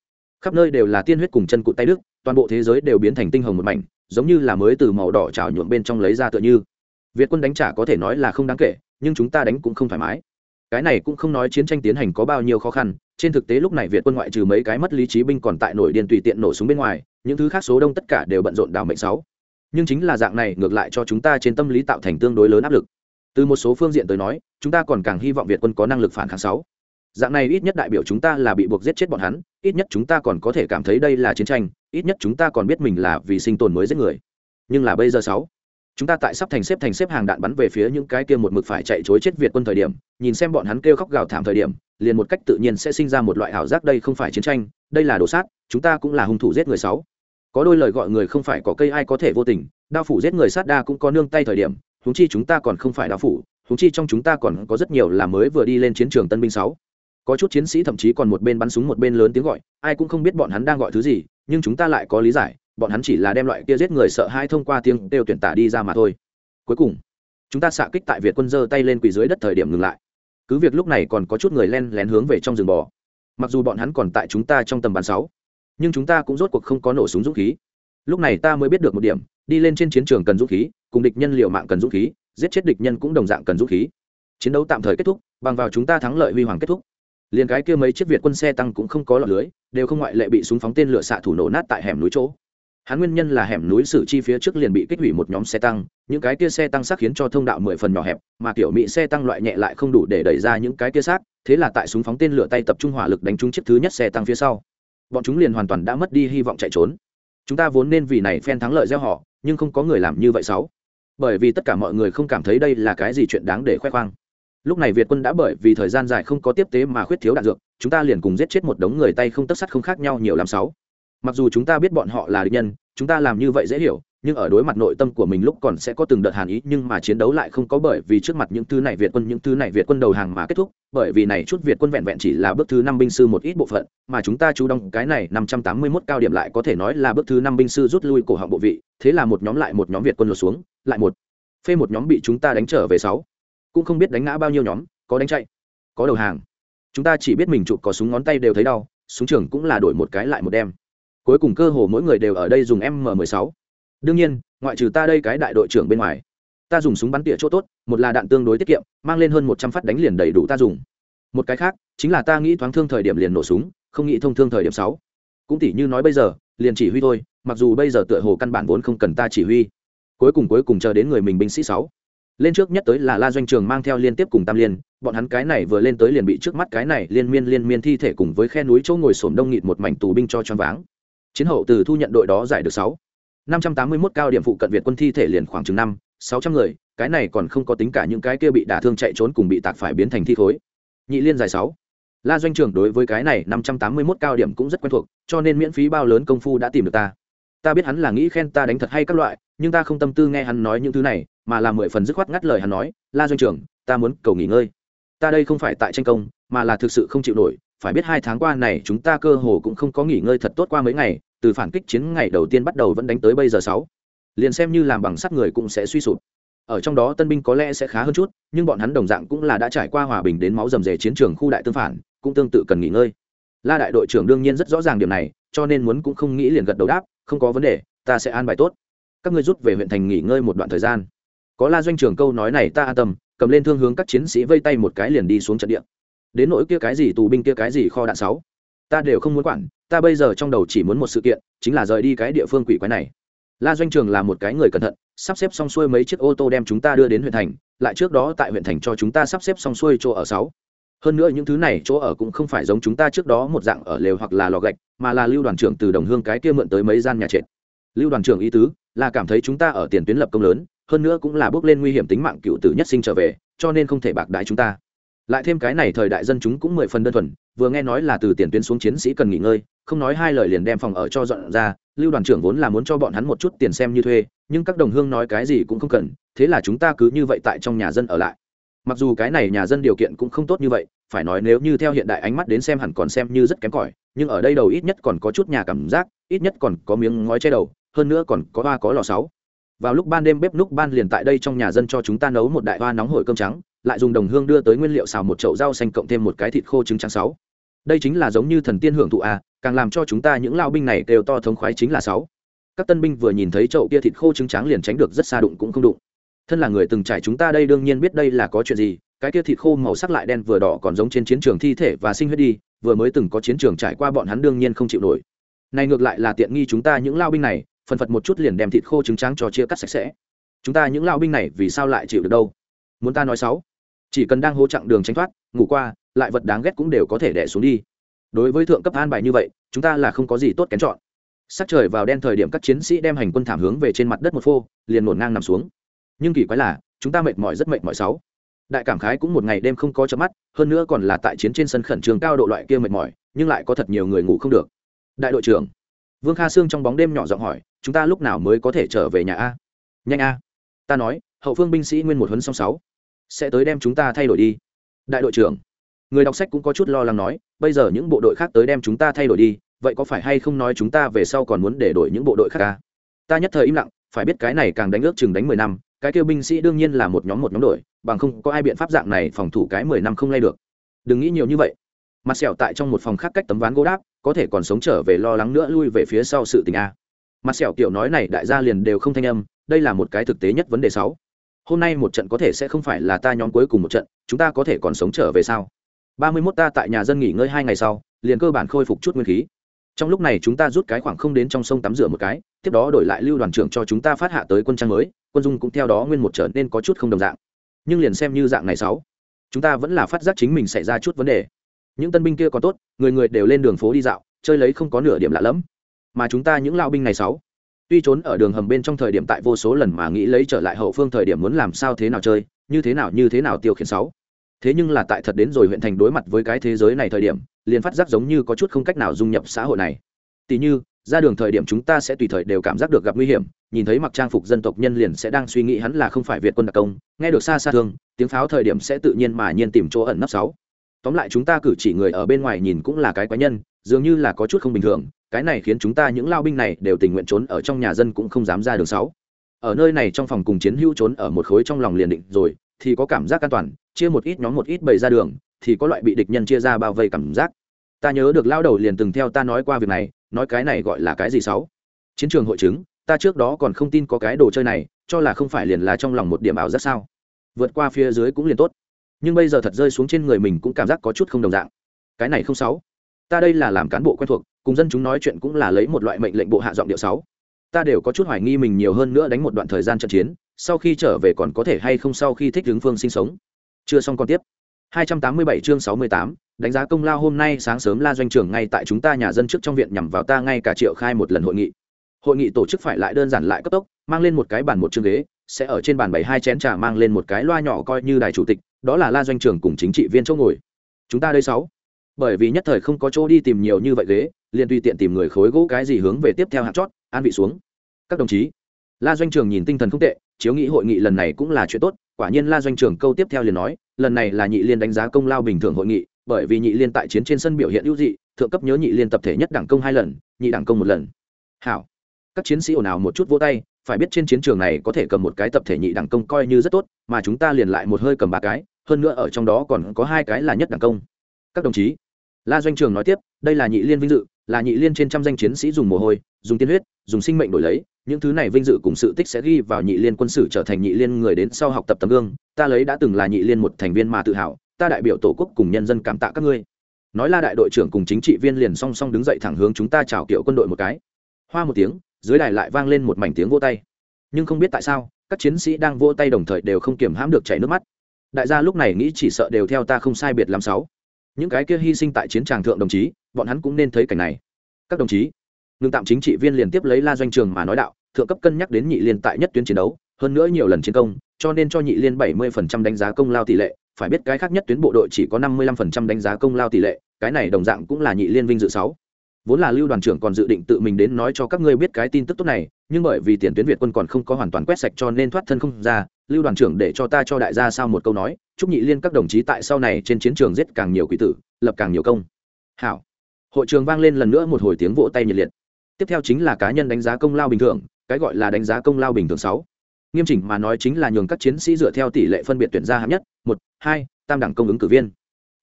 Khắp nơi đều là tiên huyết cùng chân cụt tay đức, toàn bộ thế giới đều biến thành tinh hồng một mảnh, giống như là mới từ màu đỏ trào nhuộm bên trong lấy ra tựa như. Việt quân đánh trả có thể nói là không đáng kể, nhưng chúng ta đánh cũng không thoải mái. Cái này cũng không nói chiến tranh tiến hành có bao nhiêu khó khăn, trên thực tế lúc này việt quân ngoại trừ mấy cái mất lý trí binh còn tại nổi điên tùy tiện nổ súng bên ngoài, những thứ khác số đông tất cả đều bận rộn đào mệnh sáu nhưng chính là dạng này ngược lại cho chúng ta trên tâm lý tạo thành tương đối lớn áp lực. Từ một số phương diện tới nói, chúng ta còn càng hy vọng việt quân có năng lực phản kháng sáu. Dạng này ít nhất đại biểu chúng ta là bị buộc giết chết bọn hắn, ít nhất chúng ta còn có thể cảm thấy đây là chiến tranh, ít nhất chúng ta còn biết mình là vì sinh tồn mới giết người. Nhưng là bây giờ sáu, chúng ta tại sắp thành xếp thành xếp hàng đạn bắn về phía những cái kia một mực phải chạy chối chết việt quân thời điểm, nhìn xem bọn hắn kêu khóc gào thảm thời điểm, liền một cách tự nhiên sẽ sinh ra một loại ảo giác đây không phải chiến tranh, đây là đồ sát, chúng ta cũng là hung thủ giết người sáu có đôi lời gọi người không phải có cây ai có thể vô tình, đao phủ giết người sát đa cũng có nương tay thời điểm húng chi chúng ta còn không phải đao phủ húng chi trong chúng ta còn có rất nhiều là mới vừa đi lên chiến trường tân binh sáu. Có chút chiến sĩ thậm chí còn một bên bắn súng một bên lớn tiếng gọi, ai cũng không biết bọn hắn đang gọi thứ gì, nhưng chúng ta lại có lý giải, bọn hắn chỉ là đem loại kia giết người sợ hai thông qua tiếng đều tuyển tả đi ra mà thôi. Cuối cùng, chúng ta xạ kích tại việt quân giơ tay lên quỳ dưới đất thời điểm ngừng lại. Cứ việc lúc này còn có chút người len lén hướng về trong rừng bò. Mặc dù bọn hắn còn tại chúng ta trong tầm bắn sáu nhưng chúng ta cũng rốt cuộc không có nổ súng dũng khí. Lúc này ta mới biết được một điểm, đi lên trên chiến trường cần dũng khí, cùng địch nhân liều mạng cần dũng khí, giết chết địch nhân cũng đồng dạng cần dũng khí. Chiến đấu tạm thời kết thúc, bằng vào chúng ta thắng lợi huy hoàng kết thúc. Liền cái kia mấy chiếc việt quân xe tăng cũng không có lọt lưới, đều không ngoại lệ bị súng phóng tên lửa xạ thủ nổ nát tại hẻm núi chỗ. Hắn nguyên nhân là hẻm núi sử chi phía trước liền bị kích hủy một nhóm xe tăng, những cái kia xe tăng xác khiến cho thông đạo mười phần nhỏ hẹp, mà kiểu mỹ xe tăng loại nhẹ lại không đủ để đẩy ra những cái kia xác, thế là tại súng phóng tên lửa tay tập trung hỏa lực đánh trúng chiếc thứ nhất xe tăng phía sau bọn chúng liền hoàn toàn đã mất đi hy vọng chạy trốn. Chúng ta vốn nên vì này phen thắng lợi gieo họ, nhưng không có người làm như vậy sáu. Bởi vì tất cả mọi người không cảm thấy đây là cái gì chuyện đáng để khoe khoang. Lúc này việt quân đã bởi vì thời gian dài không có tiếp tế mà khuyết thiếu đạn dược, chúng ta liền cùng giết chết một đống người tay không tất sắt không khác nhau nhiều làm sáu. Mặc dù chúng ta biết bọn họ là địch nhân, chúng ta làm như vậy dễ hiểu nhưng ở đối mặt nội tâm của mình lúc còn sẽ có từng đợt hàn ý, nhưng mà chiến đấu lại không có bởi vì trước mặt những thứ này việt quân, những thứ này việt quân đầu hàng mà kết thúc. Bởi vì này chút việt quân vẹn vẹn chỉ là bước thứ năm binh sư một ít bộ phận, mà chúng ta chú đông cái này năm trăm tám mươi 581 cao điểm lại có thể nói là bước thứ năm binh sư rút lui cổ họng bộ vị. Thế là một nhóm lại một nhóm việt quân lột xuống, lại một phê một nhóm bị chúng ta đánh trở về sáu. Cũng không biết đánh ngã bao nhiêu nhóm, có đánh chạy, có đầu hàng. Chúng ta chỉ biết mình chụp có súng ngón tay đều thấy đau, súng trường cũng là đổi một cái lại một đem. Cuối cùng cơ hồ mỗi người đều ở đây dùng m 16 đương nhiên, ngoại trừ ta đây cái đại đội trưởng bên ngoài, ta dùng súng bắn tỉa chỗ tốt, một là đạn tương đối tiết kiệm, mang lên hơn một trăm phát đánh liền đầy đủ ta dùng. Một cái khác, chính là ta nghĩ thoáng thương thời điểm liền nổ súng, không nghĩ thông thương thời điểm sáu. Cũng tỉ như nói bây giờ, liền chỉ huy thôi, mặc dù bây giờ tựa hồ căn bản vốn không cần ta chỉ huy. Cuối cùng cuối cùng chờ đến người mình binh sĩ sáu. Lên trước nhất tới là la doanh trường mang theo liên tiếp cùng tam liên, bọn hắn cái này vừa lên tới liền bị trước mắt cái này liên miên liên miên thi thể cùng với khe núi chỗ ngồi sổm đông nghịt một mảnh tù binh cho choáng váng. Chiến hậu từ thu nhận đội đó giải được sáu năm trăm tám mươi 581 cao điểm phụ cận việt quân thi thể liền khoảng chừng năm sáu trăm người cái này còn không có tính cả những cái kia bị đả thương chạy trốn cùng bị tạc phải biến thành thi khối. Nhị liên dài sáu. La doanh trưởng đối với cái này năm trăm tám mươi 581 cao điểm cũng rất quen thuộc cho nên miễn phí bao lớn công phu đã tìm được ta. Ta biết hắn là nghĩ khen ta đánh thật hay các loại nhưng ta không tâm tư nghe hắn nói những thứ này mà là mười phần dứt khoát ngắt lời hắn nói la doanh trưởng, ta muốn cầu nghỉ ngơi. Ta đây không phải tại tranh công mà là thực sự không chịu nổi phải biết hai tháng qua này chúng ta cơ hồ cũng không có nghỉ ngơi thật tốt qua mấy ngày từ phản kích chiến ngày đầu tiên bắt đầu vẫn đánh tới bây giờ sáu. Liền xem như làm bằng sắt người cũng sẽ suy sụp. Ở trong đó tân binh có lẽ sẽ khá hơn chút, nhưng bọn hắn đồng dạng cũng là đã trải qua hòa bình đến máu rầm rề chiến trường khu đại tương phản, cũng tương tự cần nghỉ ngơi. La đại đội trưởng đương nhiên rất rõ ràng điểm này, cho nên muốn cũng không nghĩ liền gật đầu đáp, không có vấn đề, ta sẽ an bài tốt. Các ngươi rút về huyện thành nghỉ ngơi một đoạn thời gian. Có la doanh trưởng câu nói này ta an tâm, cầm lên thương hướng các chiến sĩ vây tay một cái liền đi xuống trận địa. Đến nỗi kia cái gì tù binh kia cái gì kho đạn sáu ta đều không muốn quản, ta bây giờ trong đầu chỉ muốn một sự kiện, chính là rời đi cái địa phương quỷ quái này. La doanh trường là một cái người cẩn thận, sắp xếp xong xuôi mấy chiếc ô tô đem chúng ta đưa đến huyện thành, lại trước đó tại huyện thành cho chúng ta sắp xếp xong xuôi chỗ ở sáu. Hơn nữa những thứ này chỗ ở cũng không phải giống chúng ta trước đó một dạng ở lều hoặc là lò gạch, mà là lưu đoàn trưởng từ đồng hương cái kia mượn tới mấy gian nhà trệt. Lưu đoàn trưởng ý tứ là cảm thấy chúng ta ở tiền tuyến lập công lớn, hơn nữa cũng là bước lên nguy hiểm tính mạng cựu tử nhất sinh trở về, cho nên không thể bạc đái chúng ta lại thêm cái này thời đại dân chúng cũng mười phần đơn thuần, vừa nghe nói là từ tiền tuyến xuống chiến sĩ cần nghỉ ngơi, không nói hai lời liền đem phòng ở cho dọn ra, lưu đoàn trưởng vốn là muốn cho bọn hắn một chút tiền xem như thuê, nhưng các đồng hương nói cái gì cũng không cần, thế là chúng ta cứ như vậy tại trong nhà dân ở lại. Mặc dù cái này nhà dân điều kiện cũng không tốt như vậy, phải nói nếu như theo hiện đại ánh mắt đến xem hẳn còn xem như rất kém cỏi, nhưng ở đây đầu ít nhất còn có chút nhà cảm giác, ít nhất còn có miếng ngói che đầu, hơn nữa còn có hoa có lò sáu. Vào lúc ban đêm bếp núc ban liền tại đây trong nhà dân cho chúng ta nấu một đại hoa nóng hổi cơm trắng lại dùng đồng hương đưa tới nguyên liệu xào một chậu rau xanh cộng thêm một cái thịt khô trứng trắng sáu. Đây chính là giống như thần tiên hưởng thụ à? càng làm cho chúng ta những lao binh này đều to thống khoái chính là sáu. Các tân binh vừa nhìn thấy chậu kia thịt khô trứng trắng liền tránh được rất xa đụng cũng không đụng. Thân là người từng trải chúng ta đây đương nhiên biết đây là có chuyện gì, cái kia thịt khô màu sắc lại đen vừa đỏ còn giống trên chiến trường thi thể và sinh huyết đi, vừa mới từng có chiến trường trải qua bọn hắn đương nhiên không chịu nổi. Này ngược lại là tiện nghi chúng ta những lao binh này, phần phật một chút liền đem thịt khô trứng trắng cho chia cắt sạch sẽ. Chúng ta những lao binh này vì sao lại chịu được đâu? Muốn ta nói sáu? Chỉ cần đang hỗ chặng đường tránh thoát, ngủ qua, lại vật đáng ghét cũng đều có thể đẻ xuống đi. Đối với thượng cấp an bài như vậy, chúng ta là không có gì tốt kén chọn. Sắc trời vào đen thời điểm các chiến sĩ đem hành quân thảm hướng về trên mặt đất một phô, liền nổn ngang nằm xuống. Nhưng kỳ quái là, chúng ta mệt mỏi rất mệt mỏi sáu. Đại cảm khái cũng một ngày đêm không có chớp mắt, hơn nữa còn là tại chiến trên sân khẩn trương cao độ loại kia mệt mỏi, nhưng lại có thật nhiều người ngủ không được. Đại đội trưởng, vương kha sương trong bóng đêm nhỏ giọng hỏi, chúng ta lúc nào mới có thể trở về nhà a? Nhanh a. Ta nói, hậu phương binh sĩ nguyên một huấn song sáu sẽ tới đem chúng ta thay đổi đi. Đại đội trưởng, người đọc sách cũng có chút lo lắng nói, bây giờ những bộ đội khác tới đem chúng ta thay đổi đi, vậy có phải hay không nói chúng ta về sau còn muốn để đổi những bộ đội khác ca ta nhất thời im lặng, phải biết cái này càng đánh ước chừng đánh mười năm, cái kêu binh sĩ đương nhiên là một nhóm một nhóm đội bằng không có ai biện pháp dạng này phòng thủ cái mười năm không lay được. Đừng nghĩ nhiều như vậy. Mặt sẹo tại trong một phòng khác cách tấm ván gỗ đáp, có thể còn sống trở về lo lắng nữa lui về phía sau sự tình a. Mặt sẹo kiểu nói này đại gia liền đều không thanh âm, đây là một cái thực tế nhất vấn đề sáu hôm nay một trận có thể sẽ không phải là ta nhóm cuối cùng một trận, chúng ta có thể còn sống trở về sao? Ba mươi mốt ta tại nhà dân nghỉ ngơi hai ngày sau, liền cơ bản khôi phục chút nguyên khí. Trong lúc này chúng ta rút cái khoảng không đến trong sông tắm rửa một cái, tiếp đó đổi lại lưu đoàn trưởng cho chúng ta phát hạ tới quân trang mới, quân dung cũng theo đó nguyên một trở nên có chút không đồng dạng. Nhưng liền xem như dạng này sáu, chúng ta vẫn là phát giác chính mình xảy ra chút vấn đề. Những tân binh kia có tốt, người người đều lên đường phố đi dạo, chơi lấy không có nửa điểm lạ lẫm. Mà chúng ta những lao binh này sáu tuy trốn ở đường hầm bên trong thời điểm tại vô số lần mà nghĩ lấy trở lại hậu phương thời điểm muốn làm sao thế nào chơi, như thế nào, như thế nào tiêu khiển sáu. Thế nhưng là tại thật đến rồi huyện thành đối mặt với cái thế giới này thời điểm, liền phát giác giống như có chút không cách nào dung nhập xã hội này. Tỷ như, ra đường thời điểm chúng ta sẽ tùy thời đều cảm giác được gặp nguy hiểm, nhìn thấy mặc trang phục dân tộc nhân liền sẽ đang suy nghĩ hắn là không phải việt quân đặc công, nghe được xa xa thương, tiếng pháo thời điểm sẽ tự nhiên mà nhiên tìm chỗ ẩn nấp sáu. Tóm lại chúng ta cử chỉ người ở bên ngoài nhìn cũng là cái quái nhân, dường như là có chút không bình thường cái này khiến chúng ta những lao binh này đều tình nguyện trốn ở trong nhà dân cũng không dám ra đường sáu. Ở nơi này trong phòng cùng chiến hữu trốn ở một khối trong lòng liền định rồi, thì có cảm giác an toàn, chia một ít nhóm một ít bầy ra đường, thì có loại bị địch nhân chia ra bao vây cảm giác. Ta nhớ được lao đầu liền từng theo ta nói qua việc này, nói cái này gọi là cái gì sáu? Chiến trường hội chứng, ta trước đó còn không tin có cái đồ chơi này, cho là không phải liền là trong lòng một điểm ảo rất sao? Vượt qua phía dưới cũng liền tốt. Nhưng bây giờ thật rơi xuống trên người mình cũng cảm giác có chút không đồng dạng. Cái này không sáu. Ta đây là làm cán bộ quen thuộc cùng dân chúng nói chuyện cũng là lấy một loại mệnh lệnh bộ hạ giọng điệu sáu. Ta đều có chút hoài nghi mình nhiều hơn nữa đánh một đoạn thời gian trận chiến sau khi trở về còn có thể hay không sau khi thích hướng phương sinh sống. Chưa xong còn tiếp. 287 chương 68, đánh giá công lao hôm nay sáng sớm la doanh trưởng ngay tại chúng ta nhà dân trước trong viện nhằm vào ta ngay cả triệu khai một lần hội nghị. Hội nghị tổ chức phải lại đơn giản lại cấp tốc mang lên một cái bàn một chương ghế sẽ ở trên bàn bảy hai chén trà mang lên một cái loa nhỏ coi như đài chủ tịch đó là la doanh trưởng cùng chính trị viên chỗ ngồi. Chúng ta đây sáu bởi vì nhất thời không có chỗ đi tìm nhiều như vậy ghế, liền tùy tiện tìm người khối gỗ cái gì hướng về tiếp theo hạng chót, an vị xuống. Các đồng chí, la doanh trường nhìn tinh thần không tệ, chiếu nghĩ hội nghị lần này cũng là chuyện tốt, quả nhiên la doanh trường câu tiếp theo liền nói, lần này là nhị liên đánh giá công lao bình thường hội nghị, bởi vì nhị liên tại chiến trên sân biểu hiện ưu dị, thượng cấp nhớ nhị liên tập thể nhất đảng công hai lần, nhị đảng công một lần. Hảo. Các chiến sĩ ồn ào một chút vỗ tay, phải biết trên chiến trường này có thể cầm một cái tập thể nhị đẳng công coi như rất tốt, mà chúng ta liền lại một hơi cầm ba cái, hơn nữa ở trong đó còn có hai cái là nhất đẳng công. Các đồng chí la doanh trường nói tiếp, đây là nhị liên vinh dự, là nhị liên trên trăm danh chiến sĩ dùng mồ hôi, dùng tiên huyết, dùng sinh mệnh đổi lấy, những thứ này vinh dự cùng sự tích sẽ ghi vào nhị liên quân sử trở thành nhị liên người đến sau học tập tấm gương, ta lấy đã từng là nhị liên một thành viên mà tự hào, ta đại biểu tổ quốc cùng nhân dân cảm tạ các ngươi. Nói la đại đội trưởng cùng chính trị viên liền song song đứng dậy thẳng hướng chúng ta chào kiểu quân đội một cái. Hoa một tiếng, dưới đài lại vang lên một mảnh tiếng vô tay. Nhưng không biết tại sao, các chiến sĩ đang vô tay đồng thời đều không kiểm hãm được chảy nước mắt. Đại gia lúc này nghĩ chỉ sợ đều theo ta không sai biệt làm sáu những cái kia hy sinh tại chiến tràng thượng đồng chí, bọn hắn cũng nên thấy cảnh này. Các đồng chí, ngưng tạm chính trị viên liền tiếp lấy la doanh trường mà nói đạo, thượng cấp cân nhắc đến nhị liên tại nhất tuyến chiến đấu, hơn nữa nhiều lần chiến công, cho nên cho nhị liên bảy mươi phần trăm đánh giá công lao tỷ lệ, phải biết cái khác nhất tuyến bộ đội chỉ có năm mươi lăm phần trăm đánh giá công lao tỷ lệ, cái này đồng dạng cũng là nhị liên vinh dự sáu vốn là lưu đoàn trưởng còn dự định tự mình đến nói cho các ngươi biết cái tin tức tốt này, nhưng bởi vì tiền tuyến việt quân còn không có hoàn toàn quét sạch cho nên thoát thân không ra, lưu đoàn trưởng để cho ta cho đại gia sao một câu nói, chúc nhị liên các đồng chí tại sau này trên chiến trường giết càng nhiều quỷ tử, lập càng nhiều công. Hảo. Hội trường vang lên lần nữa một hồi tiếng vỗ tay nhiệt liệt. Tiếp theo chính là cá nhân đánh giá công lao bình thường, cái gọi là đánh giá công lao bình thường sáu. Nghiêm chỉnh mà nói chính là nhường các chiến sĩ dựa theo tỷ lệ phân biệt tuyển ra hạng nhất, một, hai, tam đẳng công ứng cử viên.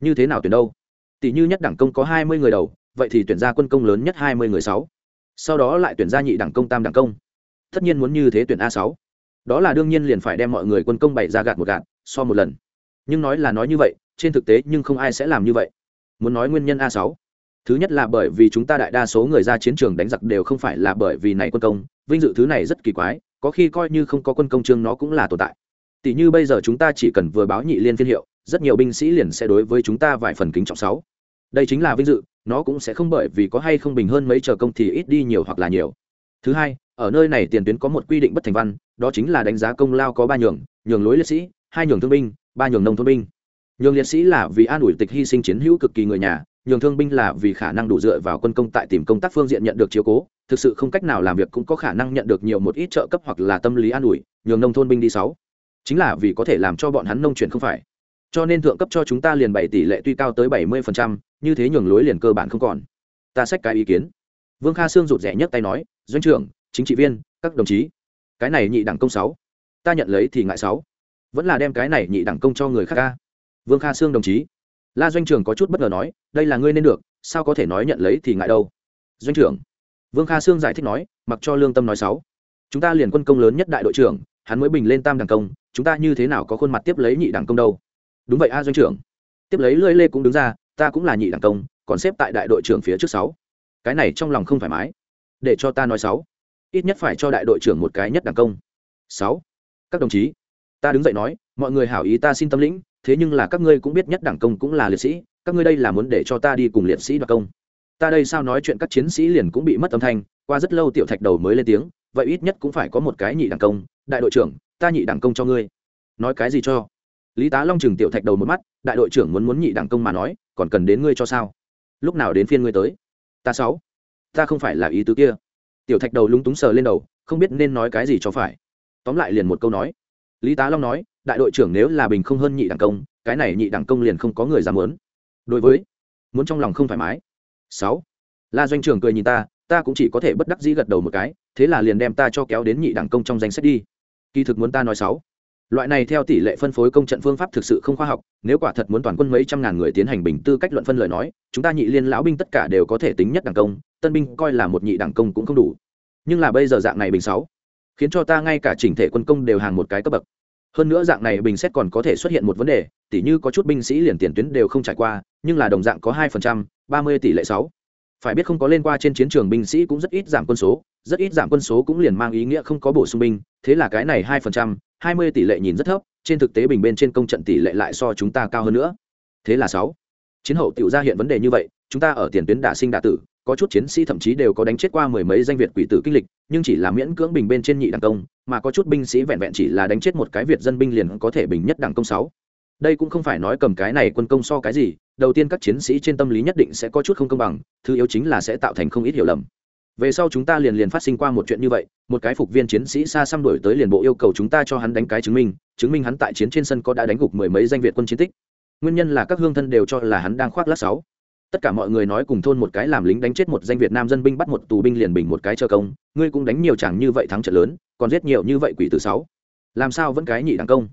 Như thế nào tuyển đâu? Tỷ như nhất đẳng công có hai mươi người đầu vậy thì tuyển ra quân công lớn nhất hai mươi người sáu. Sau đó lại tuyển ra nhị đẳng công, tam đẳng công. Tất nhiên muốn như thế tuyển a sáu. Đó là đương nhiên liền phải đem mọi người quân công bày ra gạt một gạt, so một lần. Nhưng nói là nói như vậy, trên thực tế nhưng không ai sẽ làm như vậy. Muốn nói nguyên nhân a sáu. Thứ nhất là bởi vì chúng ta đại đa số người ra chiến trường đánh giặc đều không phải là bởi vì này quân công. Vinh dự thứ này rất kỳ quái, có khi coi như không có quân công chương nó cũng là tồn tại. Tỷ như bây giờ chúng ta chỉ cần vừa báo nhị liên phiên hiệu, rất nhiều binh sĩ liền sẽ đối với chúng ta vài phần kính trọng sáu đây chính là vinh dự nó cũng sẽ không bởi vì có hay không bình hơn mấy chờ công thì ít đi nhiều hoặc là nhiều. Thứ hai ở nơi này tiền tuyến có một quy định bất thành văn đó chính là đánh giá công lao có ba nhường nhường lối liệt sĩ hai nhường thương binh ba nhường nông thôn binh. Nhường liệt sĩ là vì an ủi tịch hy sinh chiến hữu cực kỳ người nhà nhường thương binh là vì khả năng đủ dựa vào quân công tại tìm công tác phương diện nhận được chiếu cố thực sự không cách nào làm việc cũng có khả năng nhận được nhiều một ít trợ cấp hoặc là tâm lý an ủi nhường nông thôn binh đi sáu. Chính là vì có thể làm cho bọn hắn nông chuyển không phải. Cho nên thượng cấp cho chúng ta liền bảy tỷ lệ tuy cao tới bảy mươi phần trăm, như thế nhường lối liền cơ bản không còn. Ta xách cái ý kiến. Vương kha sương rụt rẻ nhất tay nói, doanh trưởng, chính trị viên, các đồng chí, cái này nhị đẳng công sáu, ta nhận lấy thì ngại sáu, vẫn là đem cái này nhị đẳng công cho người khác ca. Vương kha sương đồng chí, la doanh trưởng có chút bất ngờ nói, đây là ngươi nên được, sao có thể nói nhận lấy thì ngại đâu? Doanh trưởng, vương kha sương giải thích nói, mặc cho lương tâm nói sáu, chúng ta liền quân công lớn nhất đại đội trưởng, hắn mới bình lên tam đẳng công, chúng ta như thế nào có khuôn mặt tiếp lấy nhị đẳng công đâu? Đúng vậy a, doanh trưởng. Tiếp lấy lưỡi lê cũng đứng ra ta cũng là nhị đẳng công, còn xếp tại đại đội trưởng phía trước sáu. Cái này trong lòng không thoải mái. Để cho ta nói sáu. Ít nhất phải cho đại đội trưởng một cái nhất đẳng công. Sáu. Các đồng chí, ta đứng dậy nói, mọi người hảo ý ta xin tâm lĩnh, thế nhưng là các ngươi cũng biết nhất đẳng công cũng là liệt sĩ, các ngươi đây là muốn để cho ta đi cùng liệt sĩ đoạt công. Ta đây sao nói chuyện các chiến sĩ liền cũng bị mất âm thanh, qua rất lâu tiểu thạch đầu mới lên tiếng, vậy ít nhất cũng phải có một cái nhị đẳng công. Đại đội trưởng, ta nhị đẳng công cho ngươi. Nói cái gì cho? Lý tá long chừng tiểu thạch đầu một mắt, đại đội trưởng muốn muốn nhị đẳng công mà nói còn cần đến ngươi cho sao? Lúc nào đến phiên ngươi tới? Ta sáu. Ta không phải là ý tứ kia. Tiểu thạch đầu lúng túng sờ lên đầu, không biết nên nói cái gì cho phải. Tóm lại liền một câu nói. Lý tá long nói, đại đội trưởng nếu là bình không hơn nhị đẳng công, cái này nhị đẳng công liền không có người dám muốn. Đối với, muốn trong lòng không thoải mái. Sáu. La doanh trưởng cười nhìn ta ta cũng chỉ có thể bất đắc dĩ gật đầu một cái, thế là liền đem ta cho kéo đến nhị đẳng công trong danh sách đi. Kỳ thực muốn ta nói sáu loại này theo tỷ lệ phân phối công trận phương pháp thực sự không khoa học, nếu quả thật muốn toàn quân mấy trăm ngàn người tiến hành bình tư cách luận phân lời nói, chúng ta nhị liên lão binh tất cả đều có thể tính nhất đẳng công, tân binh coi là một nhị đẳng công cũng không đủ. Nhưng là bây giờ dạng này bình sáu, khiến cho ta ngay cả chỉnh thể quân công đều hàng một cái cấp bậc. Hơn nữa dạng này bình xét còn có thể xuất hiện một vấn đề, tỉ như có chút binh sĩ liền tiền tuyến đều không trải qua, nhưng là đồng dạng có hai phần trăm, ba mươi tỷ lệ sáu. Phải biết không có lên qua trên chiến trường binh sĩ cũng rất ít giảm quân số, rất ít giảm quân số cũng liền mang ý nghĩa không có bổ sung binh, thế là cái này hai phần trăm hai mươi tỷ lệ nhìn rất thấp, trên thực tế bình bên trên công trận tỷ lệ lại so chúng ta cao hơn nữa. Thế là sáu. Chiến hậu tiểu ra hiện vấn đề như vậy, chúng ta ở tiền tuyến đả sinh đả tử, có chút chiến sĩ thậm chí đều có đánh chết qua mười mấy danh việt quỷ tử kinh lịch, nhưng chỉ là miễn cưỡng bình bên trên nhị đẳng công, mà có chút binh sĩ vẹn vẹn chỉ là đánh chết một cái việt dân binh liền có thể bình nhất đẳng công sáu. Đây cũng không phải nói cầm cái này quân công so cái gì, đầu tiên các chiến sĩ trên tâm lý nhất định sẽ có chút không công bằng, thứ yếu chính là sẽ tạo thành không ít hiểu lầm về sau chúng ta liền liền phát sinh qua một chuyện như vậy, một cái phục viên chiến sĩ xa xăm đổi tới liền bộ yêu cầu chúng ta cho hắn đánh cái chứng minh chứng minh hắn tại chiến trên sân có đã đánh gục mười mấy danh việt quân chiến tích. Nguyên nhân là các hương thân đều cho là hắn đang khoác lát sáu. Tất cả mọi người nói cùng thôn một cái làm lính đánh chết một danh việt nam dân binh bắt một tù binh liền bình một cái cho công, ngươi cũng đánh nhiều chẳng như vậy thắng trận lớn, còn giết nhiều như vậy quỷ từ sáu. Làm sao vẫn cái nhị đẳng công?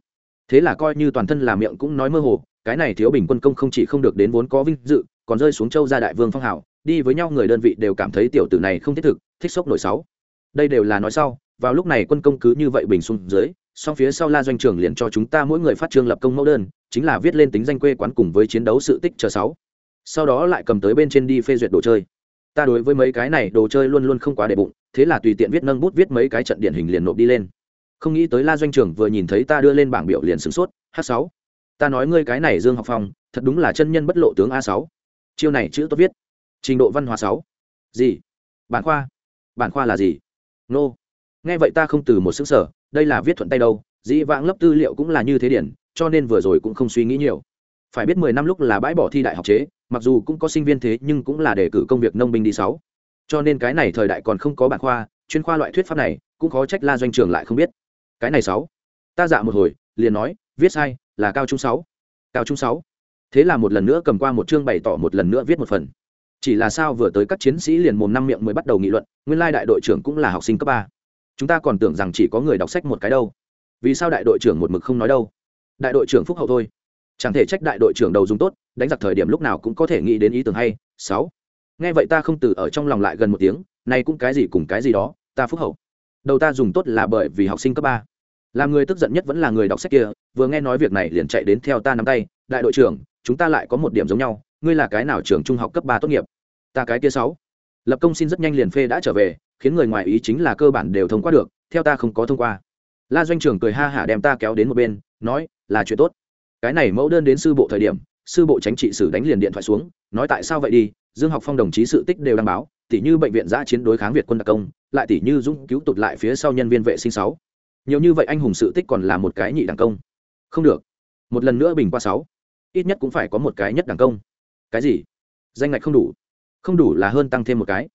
Thế là coi như toàn thân là miệng cũng nói mơ hồ, cái này thiếu bình quân công không chỉ không được đến vốn có vinh dự, còn rơi xuống châu gia đại vương phong hảo đi với nhau người đơn vị đều cảm thấy tiểu tử này không thiết thực, thích sốc nổi sáu. Đây đều là nói sau, vào lúc này quân công cứ như vậy bình xuống dưới, song phía sau la doanh trưởng liền cho chúng ta mỗi người phát trương lập công mẫu đơn, chính là viết lên tính danh quê quán cùng với chiến đấu sự tích chờ sáu. Sau đó lại cầm tới bên trên đi phê duyệt đồ chơi. Ta đối với mấy cái này đồ chơi luôn luôn không quá để bụng, thế là tùy tiện viết nâng bút viết mấy cái trận điển hình liền nộp đi lên. Không nghĩ tới la doanh trưởng vừa nhìn thấy ta đưa lên bảng biểu liền sửng sốt h sáu. Ta nói ngươi cái này dương học phong, thật đúng là chân nhân bất lộ tướng a sáu. Chiêu này chữ tốt viết trình độ văn hóa sáu. Gì? Bản khoa? Bản khoa là gì? Nô. Nghe vậy ta không từ một xứng sở đây là viết thuận tay đâu, dĩ vãng lấp tư liệu cũng là như thế điển, cho nên vừa rồi cũng không suy nghĩ nhiều. Phải biết mười năm lúc là bãi bỏ thi đại học chế, mặc dù cũng có sinh viên thế nhưng cũng là đề cử công việc nông binh đi sáu. Cho nên cái này thời đại còn không có bản khoa, chuyên khoa loại thuyết pháp này cũng khó trách la doanh trường lại không biết. Cái này sáu. Ta dạ một hồi, liền nói, viết sai, là cao trung sáu. Cao trung sáu. Thế là một lần nữa cầm qua một chương bày tỏ một lần nữa viết một phần chỉ là sao vừa tới các chiến sĩ liền mồm năm miệng mới bắt đầu nghị luận, nguyên lai đại đội trưởng cũng là học sinh cấp ba. Chúng ta còn tưởng rằng chỉ có người đọc sách một cái đâu. Vì sao đại đội trưởng một mực không nói đâu? Đại đội trưởng phúc hậu thôi. Chẳng thể trách đại đội trưởng đầu dùng tốt, đánh giặc thời điểm lúc nào cũng có thể nghĩ đến ý tưởng hay. Sáu. Nghe vậy ta không từ ở trong lòng lại gần một tiếng, nay cũng cái gì cùng cái gì đó, ta phúc hậu. Đầu ta dùng tốt là bởi vì học sinh cấp ba. Làm người tức giận nhất vẫn là người đọc sách kia, vừa nghe nói việc này liền chạy đến theo ta nắm tay. Đại đội trưởng, chúng ta lại có một điểm giống nhau ngươi là cái nào trường trung học cấp ba tốt nghiệp? Ta cái kia sáu. Lập công xin rất nhanh liền phê đã trở về, khiến người ngoài ý chính là cơ bản đều thông qua được, theo ta không có thông qua. La doanh trưởng cười ha hả đem ta kéo đến một bên, nói, là chuyện tốt. Cái này mẫu đơn đến sư bộ thời điểm, sư bộ tránh trị sử đánh liền điện thoại xuống, nói tại sao vậy đi, dương học phong đồng chí sự tích đều đăng báo tỷ như bệnh viện giã chiến đối kháng việt quân đặc công, lại tỷ như dũng cứu tụt lại phía sau nhân viên vệ sinh sáu. Nhiều như vậy anh hùng sự tích còn là một cái nhị đẳng công. Không được. Một lần nữa bình qua sáu. Ít nhất cũng phải có một cái nhất đẳng công cái gì? Danh ngạch không đủ. Không đủ là hơn tăng thêm một cái.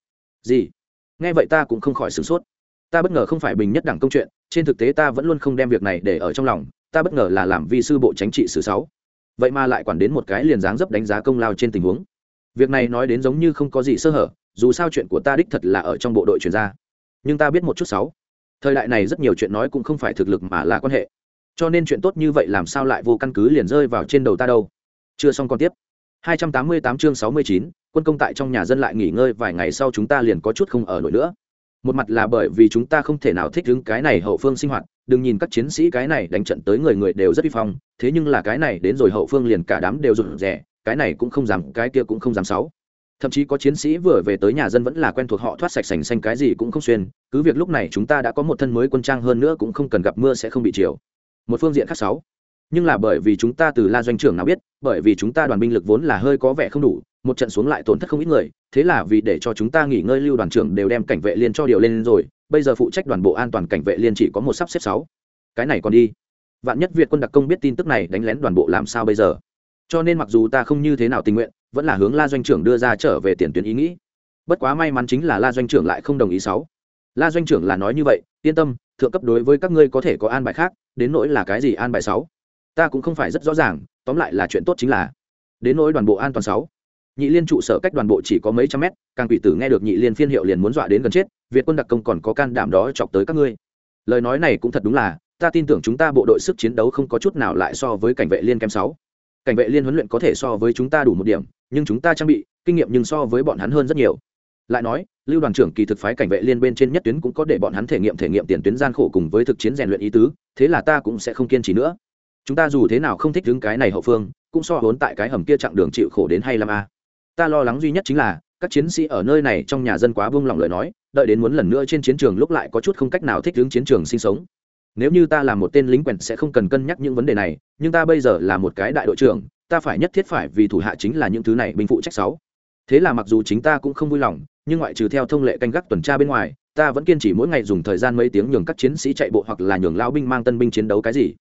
Gì? Nghe vậy ta cũng không khỏi sửng sốt. Ta bất ngờ không phải bình nhất đẳng công chuyện, trên thực tế ta vẫn luôn không đem việc này để ở trong lòng, ta bất ngờ là làm vi sư bộ chính trị sử sáu. Vậy mà lại quản đến một cái liền dáng dấp đánh giá công lao trên tình huống. Việc này nói đến giống như không có gì sơ hở, dù sao chuyện của ta đích thật là ở trong bộ đội chuyển ra. Nhưng ta biết một chút sáu. Thời đại này rất nhiều chuyện nói cũng không phải thực lực mà là quan hệ. Cho nên chuyện tốt như vậy làm sao lại vô căn cứ liền rơi vào trên đầu ta đâu? Chưa xong còn tiếp. 288 chương 69, quân công tại trong nhà dân lại nghỉ ngơi vài ngày sau chúng ta liền có chút không ở nổi nữa. Một mặt là bởi vì chúng ta không thể nào thích ứng cái này hậu phương sinh hoạt đừng nhìn các chiến sĩ cái này đánh trận tới người người đều rất vi phong thế nhưng là cái này đến rồi hậu phương liền cả đám đều rụt rè cái này cũng không dám cái kia cũng không dám sáu thậm chí có chiến sĩ vừa về tới nhà dân vẫn là quen thuộc họ thoát sạch sành xanh cái gì cũng không xuyên cứ việc lúc này chúng ta đã có một thân mới quân trang hơn nữa cũng không cần gặp mưa sẽ không bị chiều. Một phương diện khác sáu nhưng là bởi vì chúng ta từ la doanh trưởng nào biết, bởi vì chúng ta đoàn binh lực vốn là hơi có vẻ không đủ, một trận xuống lại tổn thất không ít người, thế là vì để cho chúng ta nghỉ ngơi lưu đoàn trưởng đều đem cảnh vệ liên cho điều lên rồi, bây giờ phụ trách đoàn bộ an toàn cảnh vệ liên chỉ có một sắp xếp sáu. Cái này còn đi. Vạn nhất việt quân đặc công biết tin tức này đánh lén đoàn bộ làm sao bây giờ? Cho nên mặc dù ta không như thế nào tình nguyện, vẫn là hướng la doanh trưởng đưa ra trở về tiền tuyến ý nghĩ. Bất quá may mắn chính là la doanh trưởng lại không đồng ý sáu. La doanh trưởng là nói như vậy, yên tâm, thượng cấp đối với các ngươi có thể có an bài khác, đến nỗi là cái gì an bài sáu? Ta cũng không phải rất rõ ràng, tóm lại là chuyện tốt chính là. Đến nỗi đoàn bộ an toàn sáu, nhị liên trụ sở cách đoàn bộ chỉ có mấy trăm mét, càng quỷ tử nghe được nhị liên phiên hiệu liền muốn dọa đến gần chết, việt quân đặc công còn có can đảm đó chọc tới các ngươi. Lời nói này cũng thật đúng là, ta tin tưởng chúng ta bộ đội sức chiến đấu không có chút nào lại so với cảnh vệ liên kém sáu. Cảnh vệ liên huấn luyện có thể so với chúng ta đủ một điểm, nhưng chúng ta trang bị, kinh nghiệm nhưng so với bọn hắn hơn rất nhiều. Lại nói, lưu đoàn trưởng kỳ thực phái cảnh vệ liên bên trên nhất tuyến cũng có để bọn hắn thể nghiệm thể nghiệm tiền tuyến gian khổ cùng với thực chiến rèn luyện ý tứ, thế là ta cũng sẽ không kiên trì nữa chúng ta dù thế nào không thích đứng cái này hậu phương, cũng so hốn tại cái hầm kia chặng đường chịu khổ đến hay lắm a. Ta lo lắng duy nhất chính là, các chiến sĩ ở nơi này trong nhà dân quá buông lỏng lời nói, đợi đến muốn lần nữa trên chiến trường lúc lại có chút không cách nào thích ứng chiến trường sinh sống. Nếu như ta là một tên lính quèn sẽ không cần cân nhắc những vấn đề này, nhưng ta bây giờ là một cái đại đội trưởng, ta phải nhất thiết phải vì thủ hạ chính là những thứ này binh phụ trách sáu. Thế là mặc dù chính ta cũng không vui lòng, nhưng ngoại trừ theo thông lệ canh gác tuần tra bên ngoài, ta vẫn kiên trì mỗi ngày dùng thời gian mấy tiếng nhường các chiến sĩ chạy bộ hoặc là nhường lao binh mang tân binh chiến đấu cái gì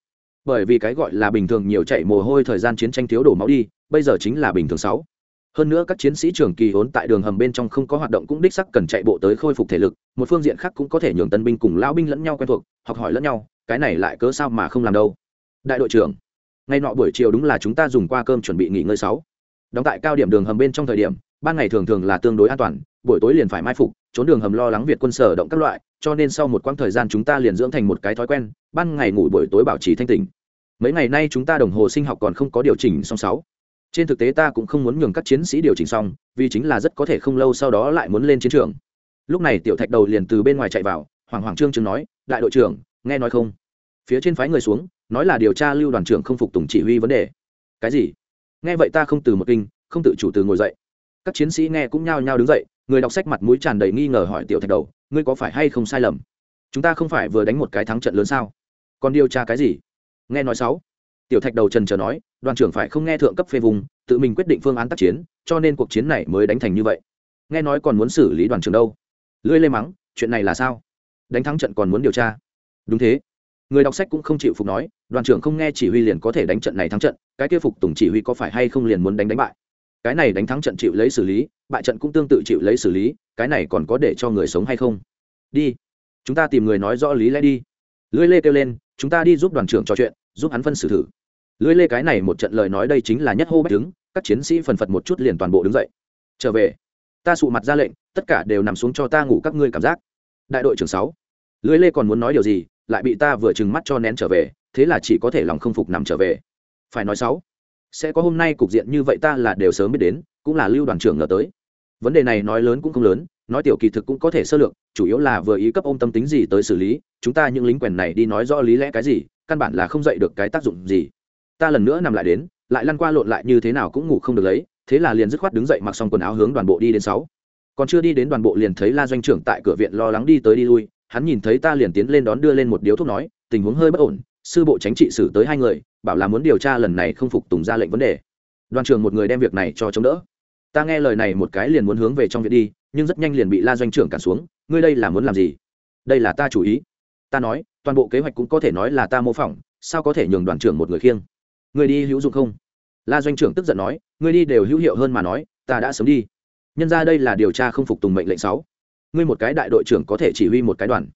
bởi vì cái gọi là bình thường nhiều chạy mồ hôi thời gian chiến tranh thiếu đổ máu đi, bây giờ chính là bình thường sáu. Hơn nữa các chiến sĩ trường kỳ hốn tại đường hầm bên trong không có hoạt động cũng đích sắc cần chạy bộ tới khôi phục thể lực, một phương diện khác cũng có thể nhường tân binh cùng lão binh lẫn nhau quen thuộc, học hỏi lẫn nhau, cái này lại cớ sao mà không làm đâu. Đại đội trưởng ngày nọ buổi chiều đúng là chúng ta dùng qua cơm chuẩn bị nghỉ ngơi sáu. Đóng tại cao điểm đường hầm bên trong thời điểm, ban ngày thường thường là tương đối an toàn, buổi tối liền phải mai phục, trốn đường hầm lo lắng việt quân sở động các loại, cho nên sau một quãng thời gian chúng ta liền dưỡng thành một cái thói quen, ban ngày ngủ buổi tối bảo trì thanh tỉnh mấy ngày nay chúng ta đồng hồ sinh học còn không có điều chỉnh xong sáu. Trên thực tế ta cũng không muốn nhường các chiến sĩ điều chỉnh xong, vì chính là rất có thể không lâu sau đó lại muốn lên chiến trường. Lúc này tiểu thạch đầu liền từ bên ngoài chạy vào, hoàng hoàng trương trương nói, đại đội trưởng, nghe nói không? Phía trên phái người xuống, nói là điều tra lưu đoàn trưởng không phục tùng chỉ huy vấn đề. Cái gì? Nghe vậy ta không từ một kinh, không tự chủ từ ngồi dậy. Các chiến sĩ nghe cũng nhao nhao đứng dậy, người đọc sách mặt mũi tràn đầy nghi ngờ hỏi tiểu thạch đầu, ngươi có phải hay không sai lầm? Chúng ta không phải vừa đánh một cái thắng trận lớn sao? Còn điều tra cái gì? Nghe nói sáu. Tiểu thạch đầu trần chờ nói, đoàn trưởng phải không nghe thượng cấp phê vùng, tự mình quyết định phương án tác chiến, cho nên cuộc chiến này mới đánh thành như vậy. Nghe nói còn muốn xử lý đoàn trưởng đâu? Lưỡi lê mắng, chuyện này là sao? Đánh thắng trận còn muốn điều tra? Đúng thế. Người đọc sách cũng không chịu phục nói, đoàn trưởng không nghe chỉ huy liền có thể đánh trận này thắng trận, cái kia phục tùng chỉ huy có phải hay không liền muốn đánh đánh bại? Cái này đánh thắng trận chịu lấy xử lý, bại trận cũng tương tự chịu lấy xử lý, cái này còn có để cho người sống hay không? Đi. Chúng ta tìm người nói rõ lý lẽ đi. Lưỡi lê kêu lên chúng ta đi giúp đoàn trưởng trò chuyện, giúp hắn phân xử thử. Lưới lê cái này một trận lời nói đây chính là nhất hô bách đứng, các chiến sĩ phần phật một chút liền toàn bộ đứng dậy. Trở về. Ta sụ mặt ra lệnh, tất cả đều nằm xuống cho ta ngủ các ngươi cảm giác. Đại đội trưởng sáu. Lưới lê còn muốn nói điều gì, lại bị ta vừa trừng mắt cho nén trở về, thế là chỉ có thể lòng không phục nằm trở về. Phải nói sáu. Sẽ có hôm nay cục diện như vậy ta là đều sớm biết đến, cũng là lưu đoàn trưởng ngờ tới vấn đề này nói lớn cũng không lớn, nói tiểu kỳ thực cũng có thể sơ lược, chủ yếu là vừa ý cấp ôm tâm tính gì tới xử lý, chúng ta những lính quèn này đi nói rõ lý lẽ cái gì, căn bản là không dạy được cái tác dụng gì. Ta lần nữa nằm lại đến, lại lăn qua lộn lại như thế nào cũng ngủ không được lấy, thế là liền dứt khoát đứng dậy mặc xong quần áo hướng đoàn bộ đi đến sáu. Còn chưa đi đến đoàn bộ liền thấy la doanh trưởng tại cửa viện lo lắng đi tới đi lui, hắn nhìn thấy ta liền tiến lên đón đưa lên một điếu thuốc nói, tình huống hơi bất ổn, sư bộ tránh trị xử tới hai người, bảo là muốn điều tra lần này không phục tùng ra lệnh vấn đề. Đoàn trưởng một người đem việc này cho chống đỡ ta nghe lời này một cái liền muốn hướng về trong viện đi, nhưng rất nhanh liền bị la doanh trưởng cản xuống. Ngươi đây là muốn làm gì? Đây là ta chủ ý. Ta nói, toàn bộ kế hoạch cũng có thể nói là ta mô phỏng, sao có thể nhường đoàn trưởng một người khiêng? Người đi hữu dụng không? La doanh trưởng tức giận nói người đi đều hữu hiệu hơn mà nói, ta đã sớm đi. Nhân ra đây là điều tra không phục tùng mệnh lệnh sáu. Ngươi một cái đại đội trưởng có thể chỉ huy một cái đoàn.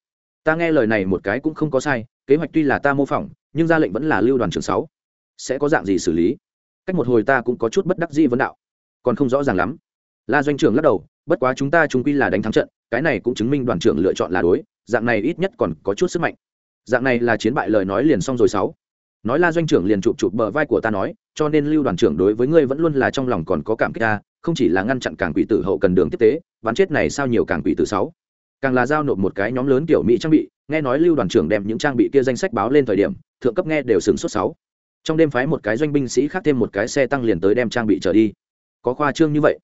Ta nghe lời này một cái cũng không có sai, kế hoạch tuy là ta mô phỏng, nhưng ra lệnh vẫn là lưu đoàn trưởng sáu. Sẽ có dạng gì xử lý? Cách một hồi ta cũng có chút bất đắc dĩ vấn đạo còn không rõ ràng lắm. La doanh trưởng lắc đầu, bất quá chúng ta chúng quy là đánh thắng trận, cái này cũng chứng minh đoàn trưởng lựa chọn là đối, dạng này ít nhất còn có chút sức mạnh. Dạng này là chiến bại lời nói liền xong rồi sáu. Nói la doanh trưởng liền chụp chụp bờ vai của ta nói, cho nên lưu đoàn trưởng đối với ngươi vẫn luôn là trong lòng còn có cảm kích ta, không chỉ là ngăn chặn càng quỷ tử hậu cần đường tiếp tế bắn chết này sao nhiều càng quỷ tử sáu. Càng là giao nộp một cái nhóm lớn kiểu mỹ trang bị, nghe nói lưu đoàn trưởng đem những trang bị kia danh sách báo lên thời điểm, thượng cấp nghe đều sừng suốt sáu. Trong đêm phái một cái doanh binh sĩ khác thêm một cái xe tăng liền tới đem trang bị trở đi có khoa trương như vậy.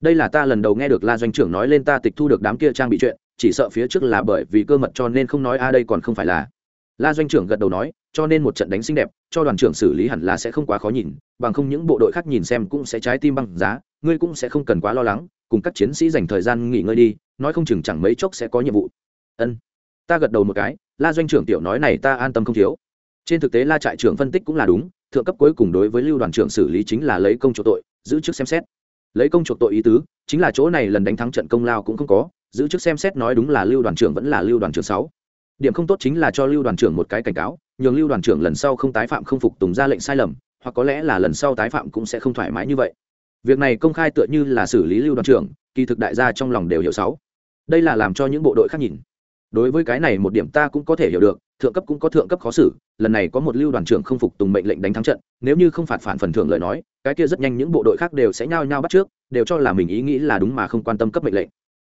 Đây là ta lần đầu nghe được la doanh trưởng nói lên ta tịch thu được đám kia trang bị chuyện, chỉ sợ phía trước là bởi vì cơ mật cho nên không nói a đây còn không phải là. La doanh trưởng gật đầu nói, cho nên một trận đánh xinh đẹp, cho đoàn trưởng xử lý hẳn là sẽ không quá khó nhìn, bằng không những bộ đội khác nhìn xem cũng sẽ trái tim băng giá, ngươi cũng sẽ không cần quá lo lắng, cùng các chiến sĩ dành thời gian nghỉ ngơi đi, nói không chừng chẳng mấy chốc sẽ có nhiệm vụ. Ân. Ta gật đầu một cái, la doanh trưởng tiểu nói này ta an tâm không thiếu. Trên thực tế la trại trưởng phân tích cũng là đúng thượng cấp cuối cùng đối với lưu đoàn trưởng xử lý chính là lấy công chuộc tội, giữ chức xem xét. Lấy công chuộc tội ý tứ, chính là chỗ này lần đánh thắng trận công lao cũng không có, giữ chức xem xét nói đúng là lưu đoàn trưởng vẫn là lưu đoàn trưởng sáu. Điểm không tốt chính là cho lưu đoàn trưởng một cái cảnh cáo, nhường lưu đoàn trưởng lần sau không tái phạm không phục tùng ra lệnh sai lầm, hoặc có lẽ là lần sau tái phạm cũng sẽ không thoải mái như vậy. Việc này công khai tựa như là xử lý lưu đoàn trưởng, kỳ thực đại gia trong lòng đều hiểu sáu. Đây là làm cho những bộ đội khác nhìn đối với cái này một điểm ta cũng có thể hiểu được, thượng cấp cũng có thượng cấp khó xử, lần này có một lưu đoàn trưởng không phục tùng mệnh lệnh đánh thắng trận, nếu như không phạt phản phần thưởng lời nói, cái kia rất nhanh những bộ đội khác đều sẽ nhao nhao bắt trước, đều cho là mình ý nghĩ là đúng mà không quan tâm cấp mệnh lệnh.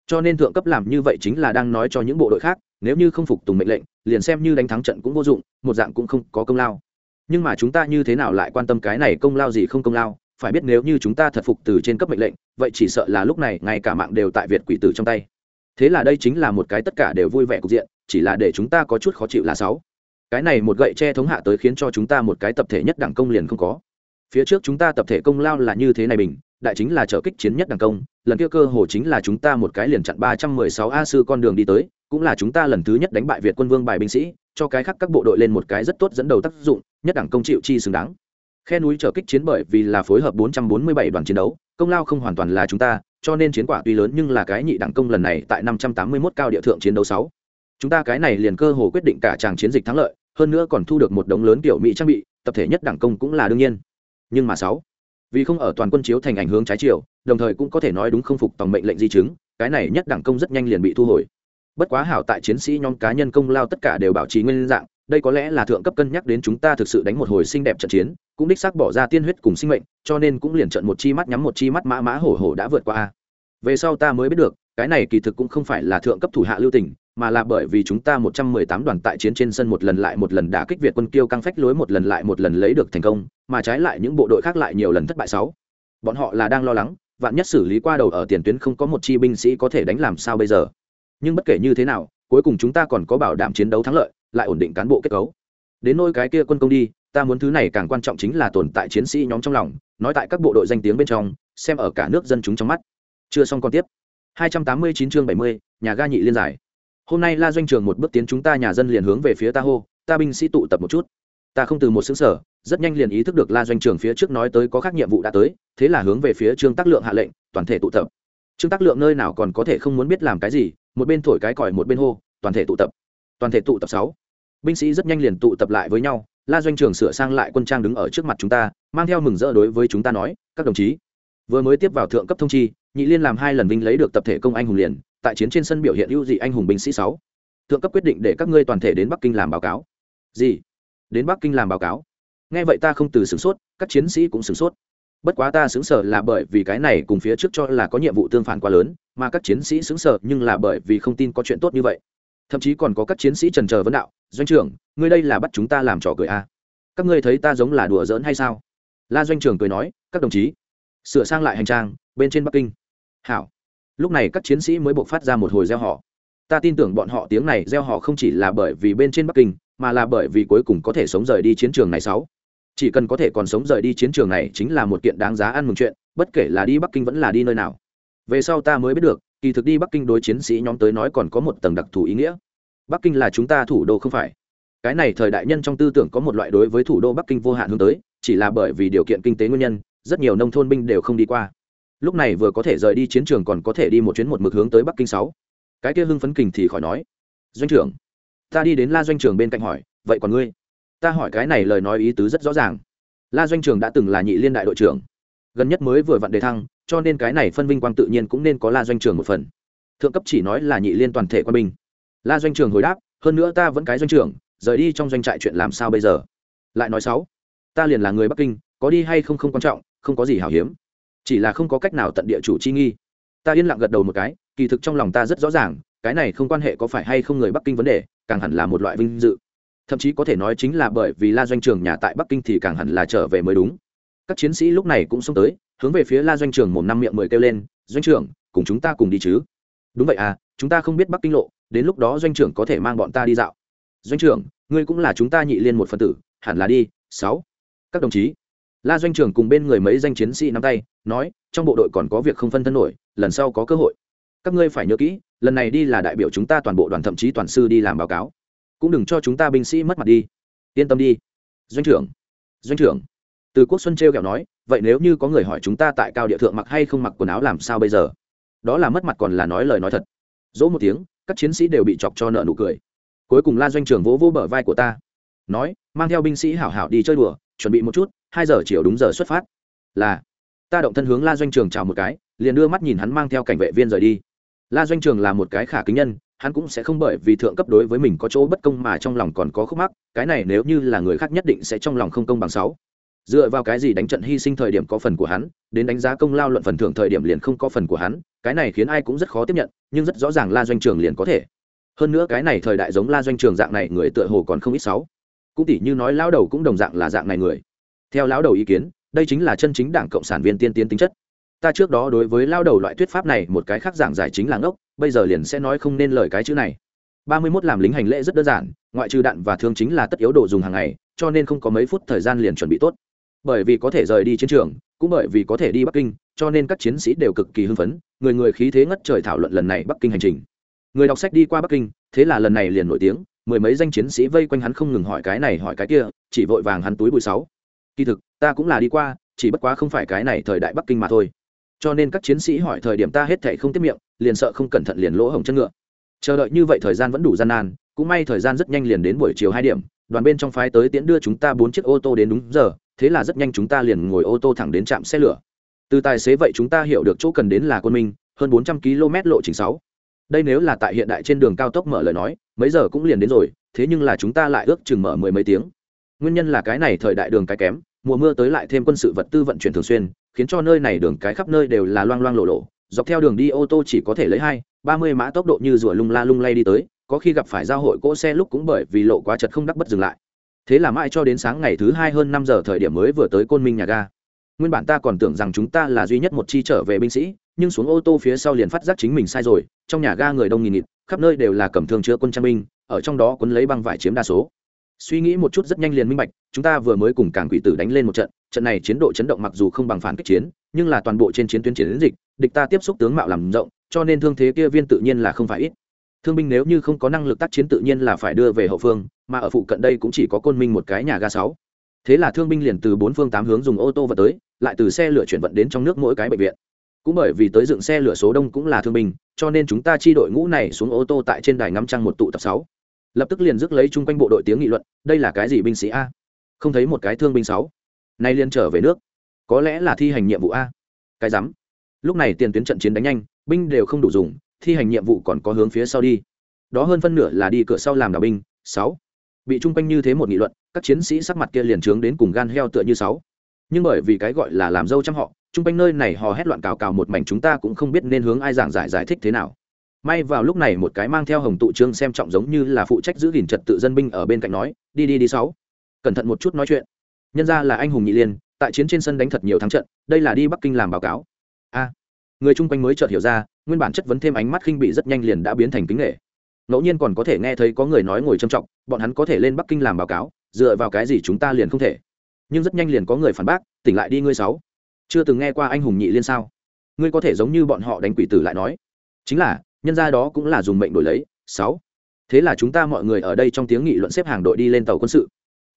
Cho nên thượng cấp làm như vậy chính là đang nói cho những bộ đội khác, nếu như không phục tùng mệnh lệnh, liền xem như đánh thắng trận cũng vô dụng, một dạng cũng không có công lao. Nhưng mà chúng ta như thế nào lại quan tâm cái này công lao gì không công lao, phải biết nếu như chúng ta thật phục từ trên cấp mệnh lệnh, vậy chỉ sợ là lúc này ngay cả mạng đều tại việt quỷ tử trong tay thế là đây chính là một cái tất cả đều vui vẻ cục diện, chỉ là để chúng ta có chút khó chịu là sáu. Cái này một gậy che thống hạ tới khiến cho chúng ta một cái tập thể nhất đẳng công liền không có. Phía trước chúng ta tập thể công lao là như thế này bình, đại chính là trở kích chiến nhất đẳng công, lần kia cơ hồ chính là chúng ta một cái liền chặn ba trăm mười sáu a sư con đường đi tới, cũng là chúng ta lần thứ nhất đánh bại việt quân vương bài binh sĩ, cho cái khác các bộ đội lên một cái rất tốt dẫn đầu tác dụng, nhất đẳng công chịu chi xứng đáng khe núi trở kích chiến bởi vì là phối hợp 447 đoàn chiến đấu, công lao không hoàn toàn là chúng ta, cho nên chiến quả tuy lớn nhưng là cái nhị đẳng công lần này tại 581 cao địa thượng chiến đấu 6. chúng ta cái này liền cơ hồ quyết định cả tràng chiến dịch thắng lợi, hơn nữa còn thu được một đống lớn kiểu mỹ trang bị, tập thể nhất đẳng công cũng là đương nhiên nhưng mà sáu, vì không ở toàn quân chiếu thành ảnh hướng trái chiều, đồng thời cũng có thể nói đúng không phục tòng mệnh lệnh di chứng, cái này nhất đẳng công rất nhanh liền bị thu hồi bất quá hảo tại chiến sĩ nhóm cá nhân công lao tất cả đều bảo trì nguyên dạng đây có lẽ là thượng cấp cân nhắc đến chúng ta thực sự đánh một hồi xinh đẹp trận chiến, cũng đích xác bỏ ra tiên huyết cùng sinh mệnh, cho nên cũng liền trận một chi mắt nhắm một chi mắt mã mã hổ hổ đã vượt qua về sau ta mới biết được, cái này kỳ thực cũng không phải là thượng cấp thủ hạ lưu tình, mà là bởi vì chúng ta một trăm mười tám đoàn tại chiến trên sân một lần lại một lần đã kích việt quân kiêu căng phách lối một lần lại một lần lấy được thành công, mà trái lại những bộ đội khác lại nhiều lần thất bại sáu. Bọn họ là đang lo lắng, vạn nhất xử lý qua đầu ở tiền tuyến không có một chi binh sĩ có thể đánh làm sao bây giờ. Nhưng bất kể như thế nào, cuối cùng chúng ta còn có bảo đảm chiến đấu thắng lợi lại ổn định cán bộ kết cấu. Đến nôi cái kia quân công đi ta muốn thứ này càng quan trọng chính là tồn tại chiến sĩ nhóm trong lòng nói tại các bộ đội danh tiếng bên trong xem ở cả nước dân chúng trong mắt. Chưa xong còn tiếp. 289 chương 70, nhà ga nhị liên giải. Hôm nay la doanh trường một bước tiến chúng ta nhà dân liền hướng về phía ta hô ta binh sĩ tụ tập một chút. Ta không từ một xứng sở rất nhanh liền ý thức được la doanh trường phía trước nói tới có khác nhiệm vụ đã tới thế là hướng về phía trương tác lượng hạ lệnh toàn thể tụ tập. Trương tác lượng nơi nào còn có thể không muốn biết làm cái gì một bên thổi cái còi một bên hô toàn thể tụ tập. Toàn thể tụ tập sáu binh sĩ rất nhanh liền tụ tập lại với nhau, la doanh trường sửa sang lại quân trang đứng ở trước mặt chúng ta, mang theo mừng rỡ đối với chúng ta nói, các đồng chí, vừa mới tiếp vào thượng cấp thông chi, nhị liên làm hai lần vinh lấy được tập thể công anh hùng liền, tại chiến trên sân biểu hiện ưu dị anh hùng binh sĩ sáu. Thượng cấp quyết định để các ngươi toàn thể đến bắc kinh làm báo cáo. Gì? Đến bắc kinh làm báo cáo? Nghe vậy ta không từ sửng sốt, các chiến sĩ cũng sửng sốt. Bất quá ta xứng sở là bởi vì cái này cùng phía trước cho là có nhiệm vụ tương phản quá lớn, mà các chiến sĩ xứng sở nhưng là bởi vì không tin có chuyện tốt như vậy thậm chí còn có các chiến sĩ trần trờ vấn đạo, doanh trưởng, ngươi đây là bắt chúng ta làm trò cười à? các ngươi thấy ta giống là đùa giỡn hay sao? La doanh trưởng cười nói, các đồng chí, sửa sang lại hành trang, bên trên bắc kinh. Hảo. Lúc này các chiến sĩ mới buộc phát ra một hồi gieo họ ta tin tưởng bọn họ tiếng này gieo họ không chỉ là bởi vì bên trên bắc kinh, mà là bởi vì cuối cùng có thể sống rời đi chiến trường này sáu. Chỉ cần có thể còn sống rời đi chiến trường này chính là một kiện đáng giá ăn mừng chuyện, bất kể là đi bắc kinh vẫn là đi nơi nào. Về sau ta mới biết được kỳ thực đi bắc kinh đối chiến sĩ nhóm tới nói còn có một tầng đặc thù ý nghĩa. Bắc kinh là chúng ta thủ đô không phải. Cái này thời đại nhân trong tư tưởng có một loại đối với thủ đô bắc kinh vô hạn hướng tới, chỉ là bởi vì điều kiện kinh tế nguyên nhân, rất nhiều nông thôn binh đều không đi qua. Lúc này vừa có thể rời đi chiến trường còn có thể đi một chuyến một mực hướng tới bắc kinh sáu. Cái kia hưng phấn kình thì khỏi nói. Doanh trưởng, ta đi đến la doanh trường bên cạnh hỏi, vậy còn ngươi? Ta hỏi cái này lời nói ý tứ rất rõ ràng. La doanh trường đã từng là nhị liên đại đội trưởng gần nhất mới vừa vặn đề thăng cho nên cái này phân vinh quang tự nhiên cũng nên có la doanh trường một phần. Thượng cấp chỉ nói là nhị liên toàn thể quân binh. La doanh trường hồi đáp hơn nữa ta vẫn cái doanh Trường, rời đi trong doanh trại chuyện làm sao bây giờ? Lại nói sáu ta liền là người bắc kinh có đi hay không không quan trọng không có gì hảo hiếm. Chỉ là không có cách nào tận địa chủ chi nghi. Ta yên lặng gật đầu một cái kỳ thực trong lòng ta rất rõ ràng cái này không quan hệ có phải hay không người bắc kinh vấn đề càng hẳn là một loại vinh dự. Thậm chí có thể nói chính là bởi vì la doanh trường nhà tại bắc kinh thì càng hẳn là trở về mới đúng các chiến sĩ lúc này cũng xông tới, hướng về phía la doanh trường mồm năm miệng mười kêu lên, doanh trưởng cùng chúng ta cùng đi chứ. Đúng vậy à chúng ta không biết bắc kinh lộ, đến lúc đó doanh trưởng có thể mang bọn ta đi dạo. Doanh trưởng ngươi cũng là chúng ta nhị liên một phân tử, hẳn là đi, sáu. Các đồng chí. La doanh trưởng cùng bên người mấy danh chiến sĩ nắm tay, nói, trong bộ đội còn có việc không phân thân nổi, lần sau có cơ hội. Các ngươi phải nhớ kỹ, lần này đi là đại biểu chúng ta toàn bộ đoàn thậm chí toàn sư đi làm báo cáo. Cũng đừng cho chúng ta binh sĩ mất mặt đi. Yên tâm đi. Doanh trưởng doanh trưởng từ quốc xuân t r kẹo nói, vậy nếu như có người hỏi chúng ta tại cao địa thượng mặc hay không mặc quần áo làm sao bây giờ? Đó là mất mặt còn là nói lời nói thật. Dỗ một tiếng, các chiến sĩ đều bị chọc cho nợ nụ cười. Cuối cùng la doanh Trường vỗ vỗ bờ vai của ta. Nói, mang theo binh sĩ hảo hảo đi chơi đùa, chuẩn bị một chút, hai giờ chiều đúng giờ xuất phát. Là, ta động thân hướng la doanh trường chào một cái, liền đưa mắt nhìn hắn mang theo cảnh vệ viên rời đi. La doanh trường là một cái khả kính nhân, hắn cũng sẽ không bởi vì thượng cấp đối với mình có chỗ bất công mà trong lòng còn có khúc mắc, cái này nếu như là người khác nhất định sẽ trong lòng không công bằng sáu dựa vào cái gì đánh trận hy sinh thời điểm có phần của hắn, đến đánh giá công lao luận phần thưởng thời điểm liền không có phần của hắn, cái này khiến ai cũng rất khó tiếp nhận, nhưng rất rõ ràng la doanh trường liền có thể. Hơn nữa cái này thời đại giống la doanh trường dạng này người tựa hồ còn không ít sáu. Cũng tỷ như nói lão đầu cũng đồng dạng là dạng này người. Theo lão đầu ý kiến, đây chính là chân chính đảng cộng sản viên tiên tiến tính chất. Ta trước đó đối với lao đầu loại thuyết pháp này một cái khác giảng giải chính là ngốc, bây giờ liền sẽ nói không nên lời cái chữ này. Ba mươi mốt làm lính hành lễ rất đơn giản, ngoại trừ đạn và thương chính là tất yếu đồ dùng hàng ngày, cho nên không có mấy phút thời gian liền chuẩn bị tốt bởi vì có thể rời đi chiến trường, cũng bởi vì có thể đi bắc kinh, cho nên các chiến sĩ đều cực kỳ hưng phấn, người người khí thế ngất trời thảo luận lần này bắc kinh hành trình. Người đọc sách đi qua bắc kinh, thế là lần này liền nổi tiếng, mười mấy danh chiến sĩ vây quanh hắn không ngừng hỏi cái này hỏi cái kia, chỉ vội vàng hắn túi bụi sáu. Kỳ thực, ta cũng là đi qua, chỉ bất quá không phải cái này thời đại bắc kinh mà thôi. Cho nên các chiến sĩ hỏi thời điểm ta hết thảy không tiếp miệng, liền sợ không cẩn thận liền lỗ hổng chân ngựa. Chờ đợi như vậy thời gian vẫn đủ gian nan, cũng may thời gian rất nhanh liền đến buổi chiều hai điểm, đoàn bên trong phái tới tiễn đưa chúng ta bốn chiếc ô tô đến đúng giờ thế là rất nhanh chúng ta liền ngồi ô tô thẳng đến trạm xe lửa. Từ tài xế vậy chúng ta hiểu được chỗ cần đến là quân minh, hơn bốn trăm km lộ trình sáu. Đây nếu là tại hiện đại trên đường cao tốc mở lời nói, mấy giờ cũng liền đến rồi, thế nhưng là chúng ta lại ước chừng mở mười mấy tiếng. Nguyên nhân là cái này thời đại đường cái kém, mùa mưa tới lại thêm quân sự vật tư vận chuyển thường xuyên, khiến cho nơi này đường cái khắp nơi đều là loang loang lộ lộ, dọc theo đường đi ô tô chỉ có thể lấy hai, ba mươi mã tốc độ như rùa lung la lung lay đi tới, có khi gặp phải giao hội cỗ xe lúc cũng bởi vì lộ quá chật không đắc bất dừng lại thế là mãi cho đến sáng ngày thứ hai hơn năm giờ thời điểm mới vừa tới côn minh nhà ga. Nguyên bản ta còn tưởng rằng chúng ta là duy nhất một chi trở về binh sĩ, nhưng xuống ô tô phía sau liền phát giác chính mình sai rồi, trong nhà ga người đông nghìn nghịt, khắp nơi đều là cầm thương chứa quân trang binh, ở trong đó quấn lấy băng vải chiếm đa số. Suy nghĩ một chút rất nhanh liền minh bạch, chúng ta vừa mới cùng cảng quỷ tử đánh lên một trận trận này chiến độ chấn động mặc dù không bằng phản kích chiến, nhưng là toàn bộ trên chiến tuyến chiến dịch, địch ta tiếp xúc tướng mạo làm rộng, cho nên thương thế kia viên tự nhiên là không phải ít thương binh nếu như không có năng lực tác chiến tự nhiên là phải đưa về hậu phương, mà ở phụ cận đây cũng chỉ có côn minh một cái nhà ga sáu. Thế là thương binh liền từ bốn phương tám hướng dùng ô tô vào tới, lại từ xe lửa chuyển vận đến trong nước mỗi cái bệnh viện. Cũng bởi vì tới dựng xe lửa số đông cũng là thương binh, cho nên chúng ta chi đội ngũ này xuống ô tô tại trên đài ngắm trăng một tụ tập sáu. Lập tức liền rước lấy chung quanh bộ đội tiếng nghị luận, đây là cái gì binh sĩ a? Không thấy một cái thương binh sáu. Nay liền trở về nước. Có lẽ là thi hành nhiệm vụ a. Cái rắm. Lúc này tiền tuyến trận chiến đánh nhanh, binh đều không đủ dùng thi hành nhiệm vụ còn có hướng phía sau đi. Đó hơn phân nửa là đi cửa sau làm đảo binh. Sáu. Bị chung quanh như thế một nghị luận, các chiến sĩ sắc mặt kia liền trướng đến cùng gan heo tựa như sáu. Nhưng bởi vì cái gọi là làm dâu trăm họ chung quanh nơi này hò hét loạn cào cào một mảnh chúng ta cũng không biết nên hướng ai giảng giải giải thích thế nào. May vào lúc này một cái mang theo hồng tụ trương xem trọng giống như là phụ trách giữ gìn trật tự dân binh ở bên cạnh nói, đi đi đi, sáu. Cẩn thận một chút nói chuyện. Nhân ra là anh hùng nhị liên, tại chiến trên sân đánh thật nhiều thắng trận, đây là đi bắc kinh làm báo cáo. A. Người chung quanh mới chợt hiểu ra nguyên bản chất vấn thêm ánh mắt khinh bị rất nhanh liền đã biến thành kính nghệ. Ngẫu nhiên còn có thể nghe thấy có người nói ngồi trầm trọng, bọn hắn có thể lên bắc kinh làm báo cáo, dựa vào cái gì chúng ta liền không thể. Nhưng rất nhanh liền có người phản bác, tỉnh lại đi ngươi sáu. Chưa từng nghe qua anh hùng nhị liên sao? Ngươi có thể giống như bọn họ đánh quỷ tử lại nói. Chính là, nhân gia đó cũng là dùng mệnh đổi lấy, sáu. Thế là chúng ta mọi người ở đây trong tiếng nghị luận xếp hàng đội đi lên tàu quân sự.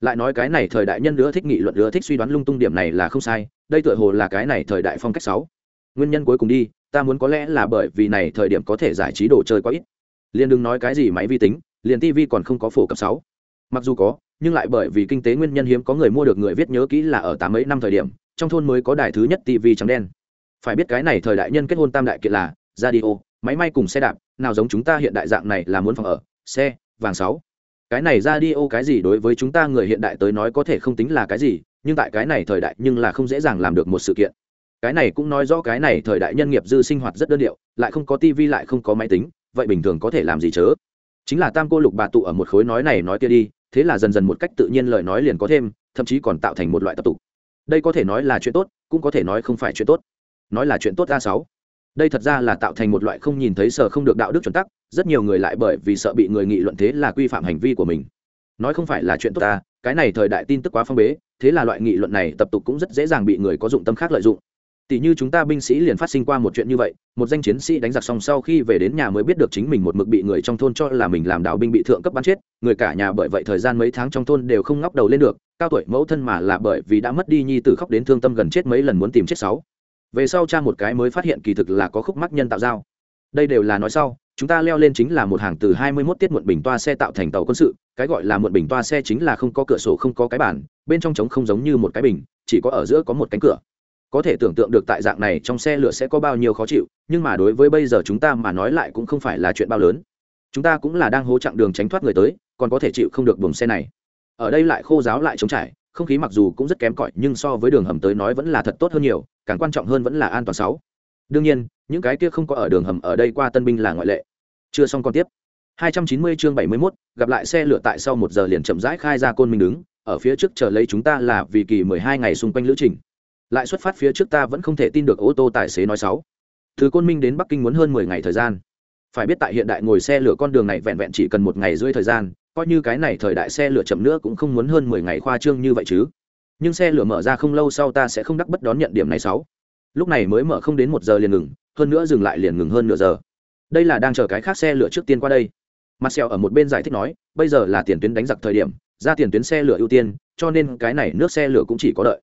Lại nói cái này thời đại nhân nữa thích nghị luận nữa thích suy đoán lung tung điểm này là không sai, đây tựa hồ là cái này thời đại phong cách sáu. Nguyên nhân cuối cùng đi ta muốn có lẽ là bởi vì này thời điểm có thể giải trí đồ chơi quá ít. Liền đừng nói cái gì máy vi tính, liền tv còn không có phổ cập sáu. Mặc dù có, nhưng lại bởi vì kinh tế nguyên nhân hiếm có người mua được người viết nhớ kỹ là ở tám mấy năm thời điểm, trong thôn mới có đài thứ nhất tv trắng đen. Phải biết cái này thời đại nhân kết hôn tam đại kiện là radio, máy may cùng xe đạp, nào giống chúng ta hiện đại dạng này là muốn phòng ở, xe, vàng sáu. Cái này radio cái gì đối với chúng ta người hiện đại tới nói có thể không tính là cái gì, nhưng tại cái này thời đại nhưng là không dễ dàng làm được một sự kiện cái này cũng nói rõ cái này thời đại nhân nghiệp dư sinh hoạt rất đơn điệu, lại không có tivi lại không có máy tính, vậy bình thường có thể làm gì chớ? Chính là tam cô lục bà tụ ở một khối nói này nói kia đi, thế là dần dần một cách tự nhiên lời nói liền có thêm, thậm chí còn tạo thành một loại tập tục. Đây có thể nói là chuyện tốt, cũng có thể nói không phải chuyện tốt. Nói là chuyện tốt a sáu. Đây thật ra là tạo thành một loại không nhìn thấy sở không được đạo đức chuẩn tắc, rất nhiều người lại bởi vì sợ bị người nghị luận thế là quy phạm hành vi của mình. Nói không phải là chuyện tốt ta, cái này thời đại tin tức quá phong bế, thế là loại nghị luận này tập tục cũng rất dễ dàng bị người có dụng tâm khác lợi dụng tỷ như chúng ta binh sĩ liền phát sinh qua một chuyện như vậy, một danh chiến sĩ đánh giặc xong sau khi về đến nhà mới biết được chính mình một mực bị người trong thôn cho là mình làm đạo binh bị thượng cấp bắn chết, người cả nhà bởi vậy thời gian mấy tháng trong thôn đều không ngóc đầu lên được, cao tuổi mẫu thân mà là bởi vì đã mất đi nhi tử khóc đến thương tâm gần chết mấy lần muốn tìm chết sáu. Về sau cha một cái mới phát hiện kỳ thực là có khúc mắc nhân tạo giao. Đây đều là nói sau, chúng ta leo lên chính là một hàng từ hai mươi 21 tiết muộn bình toa xe tạo thành tàu quân sự, cái gọi là muộn bình toa xe chính là không có cửa sổ không có cái bàn, bên trong trống không giống như một cái bình, chỉ có ở giữa có một cánh cửa có thể tưởng tượng được tại dạng này trong xe lửa sẽ có bao nhiêu khó chịu nhưng mà đối với bây giờ chúng ta mà nói lại cũng không phải là chuyện bao lớn. Chúng ta cũng là đang hố chặng đường tránh thoát người tới còn có thể chịu không được buồng xe này. Ở đây lại khô giáo lại trống trải không khí mặc dù cũng rất kém cỏi nhưng so với đường hầm tới nói vẫn là thật tốt hơn nhiều càng quan trọng hơn vẫn là an toàn sáu. Đương nhiên những cái kia không có ở đường hầm ở đây qua tân binh là ngoại lệ. Chưa xong còn tiếp. 290 chương 71, gặp lại xe lửa tại sau một giờ liền chậm rãi khai ra côn minh đứng ở phía trước chờ lấy chúng ta là vì kỳ 12 ngày xung quanh lữ trình lại xuất phát phía trước ta vẫn không thể tin được ô tô tài xế nói sáu. Từ côn minh đến bắc kinh muốn hơn 10 ngày thời gian. Phải biết tại hiện đại ngồi xe lửa con đường này vẹn vẹn chỉ cần một ngày rưỡi thời gian, coi như cái này thời đại xe lửa chậm nữa cũng không muốn hơn mười ngày khoa trương như vậy chứ. Nhưng xe lửa mở ra không lâu sau ta sẽ không đắc bất đón nhận điểm này sáu. Lúc này mới mở không đến một giờ liền ngừng, hơn nữa dừng lại liền ngừng hơn nửa giờ. Đây là đang chờ cái khác xe lửa trước tiên qua đây. Mặt sẹo ở một bên giải thích nói, bây giờ là tiền tuyến đánh giặc thời điểm, ra tiền tuyến xe lửa ưu tiên, cho nên cái này nước xe lửa cũng chỉ có đợi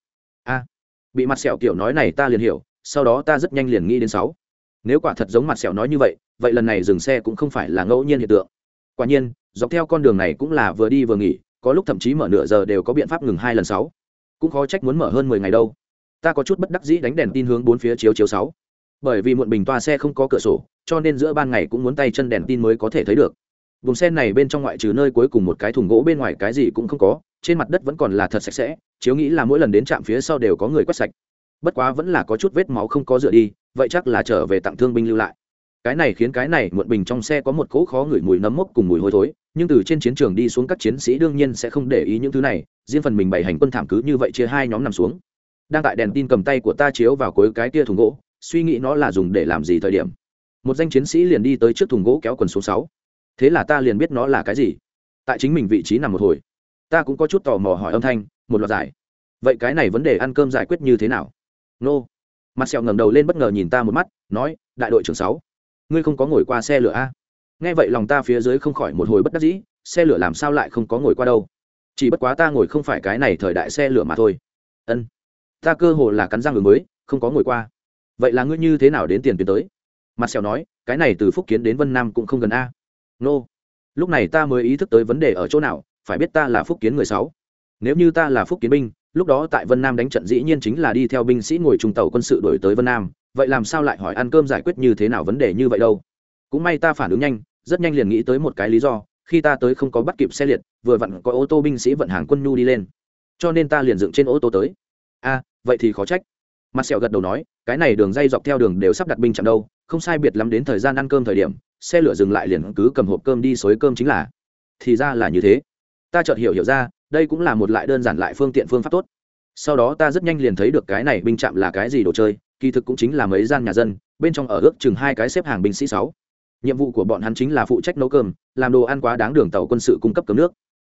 bị mặt sẹo kiểu nói này ta liền hiểu, sau đó ta rất nhanh liền nghĩ đến sáu. Nếu quả thật giống mặt sẹo nói như vậy vậy lần này dừng xe cũng không phải là ngẫu nhiên hiện tượng. Quả nhiên, dọc theo con đường này cũng là vừa đi vừa nghỉ, có lúc thậm chí mở nửa giờ đều có biện pháp ngừng hai lần sáu. Cũng khó trách muốn mở hơn mười ngày đâu. Ta có chút bất đắc dĩ đánh đèn tin hướng bốn phía chiếu chiếu sáu. Bởi vì muộn bình toa xe không có cửa sổ, cho nên giữa ban ngày cũng muốn tay chân đèn tin mới có thể thấy được. Vùng xe này bên trong ngoại trừ nơi cuối cùng một cái thùng gỗ bên ngoài cái gì cũng không có trên mặt đất vẫn còn là thật sạch sẽ, chiếu nghĩ là mỗi lần đến trạm phía sau đều có người quét sạch. Bất quá vẫn là có chút vết máu không có dựa đi, vậy chắc là trở về tặng thương binh lưu lại. Cái này khiến cái này muộn bình trong xe có một cỗ khó ngửi mùi nấm mốc cùng mùi hôi thối, nhưng từ trên chiến trường đi xuống các chiến sĩ đương nhiên sẽ không để ý những thứ này, riêng phần mình bày hành quân thảm cứ như vậy chia hai nhóm nằm xuống. Đang tại đèn tin cầm tay của ta chiếu vào cuối cái kia thùng gỗ, suy nghĩ nó là dùng để làm gì thời điểm. Một danh chiến sĩ liền đi tới trước thùng gỗ kéo quần số sáu. Thế là ta liền biết nó là cái gì. Tại chính mình vị trí nằm một hồi ta cũng có chút tò mò hỏi âm thanh, một loạt giải. Vậy cái này vấn đề ăn cơm giải quyết như thế nào? Nô. Mặt sẹo ngẩng đầu lên bất ngờ nhìn ta một mắt, nói, đại đội trưởng sáu, ngươi không có ngồi qua xe lửa a? Nghe vậy lòng ta phía dưới không khỏi một hồi bất đắc dĩ, xe lửa làm sao lại không có ngồi qua đâu? Chỉ bất quá ta ngồi không phải cái này thời đại xe lửa mà thôi. Ân. Ta cơ hồ là cắn răng người mới, không có ngồi qua. Vậy là ngươi như thế nào đến tiền tuyến tới? Mặt sẹo nói, cái này từ phúc kiến đến vân nam cũng không gần a. Nô. Lúc này ta mới ý thức tới vấn đề ở chỗ nào phải biết ta là phúc kiến người sáu. Nếu như ta là phúc kiến binh, lúc đó tại vân nam đánh trận dĩ nhiên chính là đi theo binh sĩ ngồi trung tàu quân sự đổi tới vân nam, vậy làm sao lại hỏi ăn cơm giải quyết như thế nào vấn đề như vậy đâu? Cũng may ta phản ứng nhanh, rất nhanh liền nghĩ tới một cái lý do, khi ta tới không có bắt kịp xe liệt, vừa vặn có ô tô binh sĩ vận hàng quân nhu đi lên. Cho nên ta liền dựng trên ô tô tới. A, vậy thì khó trách. Mặt sẹo gật đầu nói, cái này đường dây dọc theo đường đều sắp đặt binh chặn đâu, không sai biệt lắm đến thời gian ăn cơm thời điểm, xe lửa dừng lại liền cứ cầm hộp cơm đi xối cơm chính là. Thì ra là như thế ta chợt hiểu hiểu ra, đây cũng là một lại đơn giản lại phương tiện phương pháp tốt. Sau đó ta rất nhanh liền thấy được cái này binh chạm là cái gì đồ chơi, kỳ thực cũng chính là mấy gian nhà dân, bên trong ở ước chừng hai cái xếp hàng binh sĩ sáu. Nhiệm vụ của bọn hắn chính là phụ trách nấu cơm, làm đồ ăn quá đáng đường tàu quân sự cung cấp cơm nước.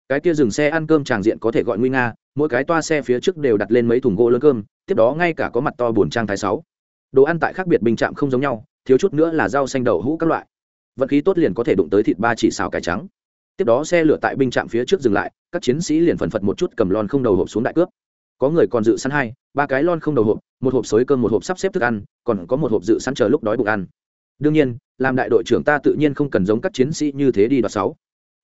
Cái kia dừng xe ăn cơm tràng diện có thể gọi nguy nga, mỗi cái toa xe phía trước đều đặt lên mấy thùng gỗ lớn cơm, tiếp đó ngay cả có mặt to bồn trang thái sáu. Đồ ăn tại khác biệt bình trạm không giống nhau, thiếu chút nữa là rau xanh đậu hũ các loại. Vận khí tốt liền có thể đụng tới thịt ba chỉ xào cải trắng tiếp đó xe lửa tại binh trạm phía trước dừng lại, các chiến sĩ liền phần phật một chút cầm lon không đầu hộp xuống đại cướp. Có người còn dự sẵn hai, ba cái lon không đầu hộp, một hộp xối cơm một hộp sắp xếp thức ăn, còn có một hộp dự sẵn chờ lúc đói bụng ăn. Đương nhiên, làm đại đội trưởng ta tự nhiên không cần giống các chiến sĩ như thế đi đoạt sáu.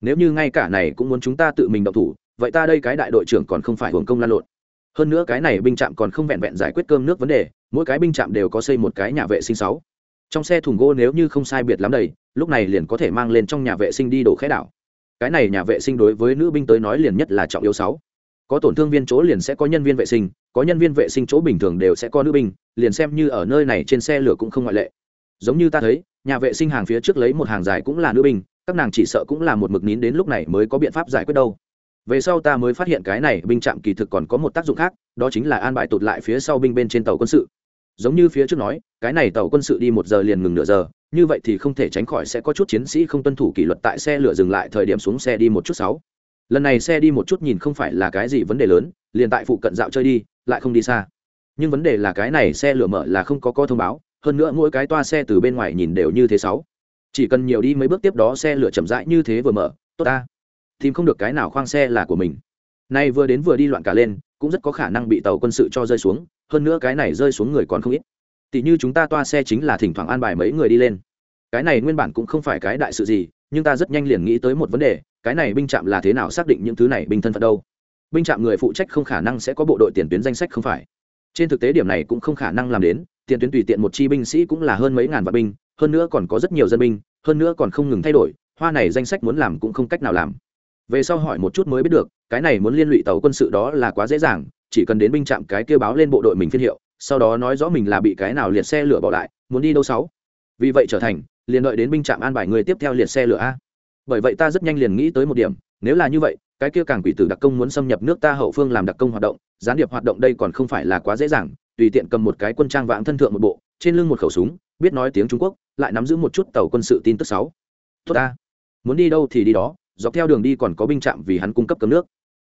Nếu như ngay cả này cũng muốn chúng ta tự mình động thủ, vậy ta đây cái đại đội trưởng còn không phải hưởng công lan lộn. Hơn nữa cái này binh trạm còn không vẹn vẹn giải quyết cơm nước vấn đề, mỗi cái binh trạm đều có xây một cái nhà vệ sinh sáu. Trong xe thùng gỗ nếu như không sai biệt lắm đầy, lúc này liền có thể mang lên trong nhà vệ sinh đi đổ khẽ đảo cái này nhà vệ sinh đối với nữ binh tới nói liền nhất là trọng yếu sáu. Có tổn thương viên chỗ liền sẽ có nhân viên vệ sinh, có nhân viên vệ sinh chỗ bình thường đều sẽ có nữ binh, liền xem như ở nơi này trên xe lửa cũng không ngoại lệ. Giống như ta thấy, nhà vệ sinh hàng phía trước lấy một hàng dài cũng là nữ binh, các nàng chỉ sợ cũng là một mực nín đến lúc này mới có biện pháp giải quyết đâu. Về sau ta mới phát hiện cái này binh trạm kỳ thực còn có một tác dụng khác, đó chính là an bài tụt lại phía sau binh bên trên tàu quân sự giống như phía trước nói, cái này tàu quân sự đi một giờ liền ngừng nửa giờ, như vậy thì không thể tránh khỏi sẽ có chút chiến sĩ không tuân thủ kỷ luật tại xe lửa dừng lại thời điểm xuống xe đi một chút sáu. Lần này xe đi một chút nhìn không phải là cái gì vấn đề lớn, liền tại phụ cận dạo chơi đi, lại không đi xa. Nhưng vấn đề là cái này xe lửa mở là không có co thông báo, hơn nữa mỗi cái toa xe từ bên ngoài nhìn đều như thế sáu. Chỉ cần nhiều đi mấy bước tiếp đó xe lửa chậm rãi như thế vừa mở, tốt ta. Tìm không được cái nào khoang xe là của mình nay vừa đến vừa đi loạn cả lên, cũng rất có khả năng bị tàu quân sự cho rơi xuống, hơn nữa cái này rơi xuống người còn không ít. Tỷ như chúng ta toa xe chính là thỉnh thoảng an bài mấy người đi lên. Cái này nguyên bản cũng không phải cái đại sự gì, nhưng ta rất nhanh liền nghĩ tới một vấn đề, cái này binh trạm là thế nào xác định những thứ này binh thân phận đâu? Binh trạm người phụ trách không khả năng sẽ có bộ đội tiền tuyến danh sách không phải. Trên thực tế điểm này cũng không khả năng làm đến, tiền tuyến tùy tiện một chi binh sĩ cũng là hơn mấy ngàn vạn binh, hơn nữa còn có rất nhiều dân binh, hơn nữa còn không ngừng thay đổi, hoa này danh sách muốn làm cũng không cách nào làm về sau hỏi một chút mới biết được, cái này muốn liên lụy tàu quân sự đó là quá dễ dàng, chỉ cần đến binh trạm cái kêu báo lên bộ đội mình phiên hiệu, sau đó nói rõ mình là bị cái nào liệt xe lửa bỏ lại, muốn đi đâu sáu. Vì vậy trở thành, liền đợi đến binh trạm an bài người tiếp theo liệt xe lửa a. Bởi vậy ta rất nhanh liền nghĩ tới một điểm, nếu là như vậy, cái kia càng quỷ tử đặc công muốn xâm nhập nước ta hậu phương làm đặc công hoạt động, gián điệp hoạt động đây còn không phải là quá dễ dàng, tùy tiện cầm một cái quân trang vãng thân thượng một bộ, trên lưng một khẩu súng, biết nói tiếng trung quốc, lại nắm giữ một chút tàu quân sự tin tức sáu. Tốt ta, muốn đi đâu thì đi đó dọc theo đường đi còn có binh trạm vì hắn cung cấp cấm nước.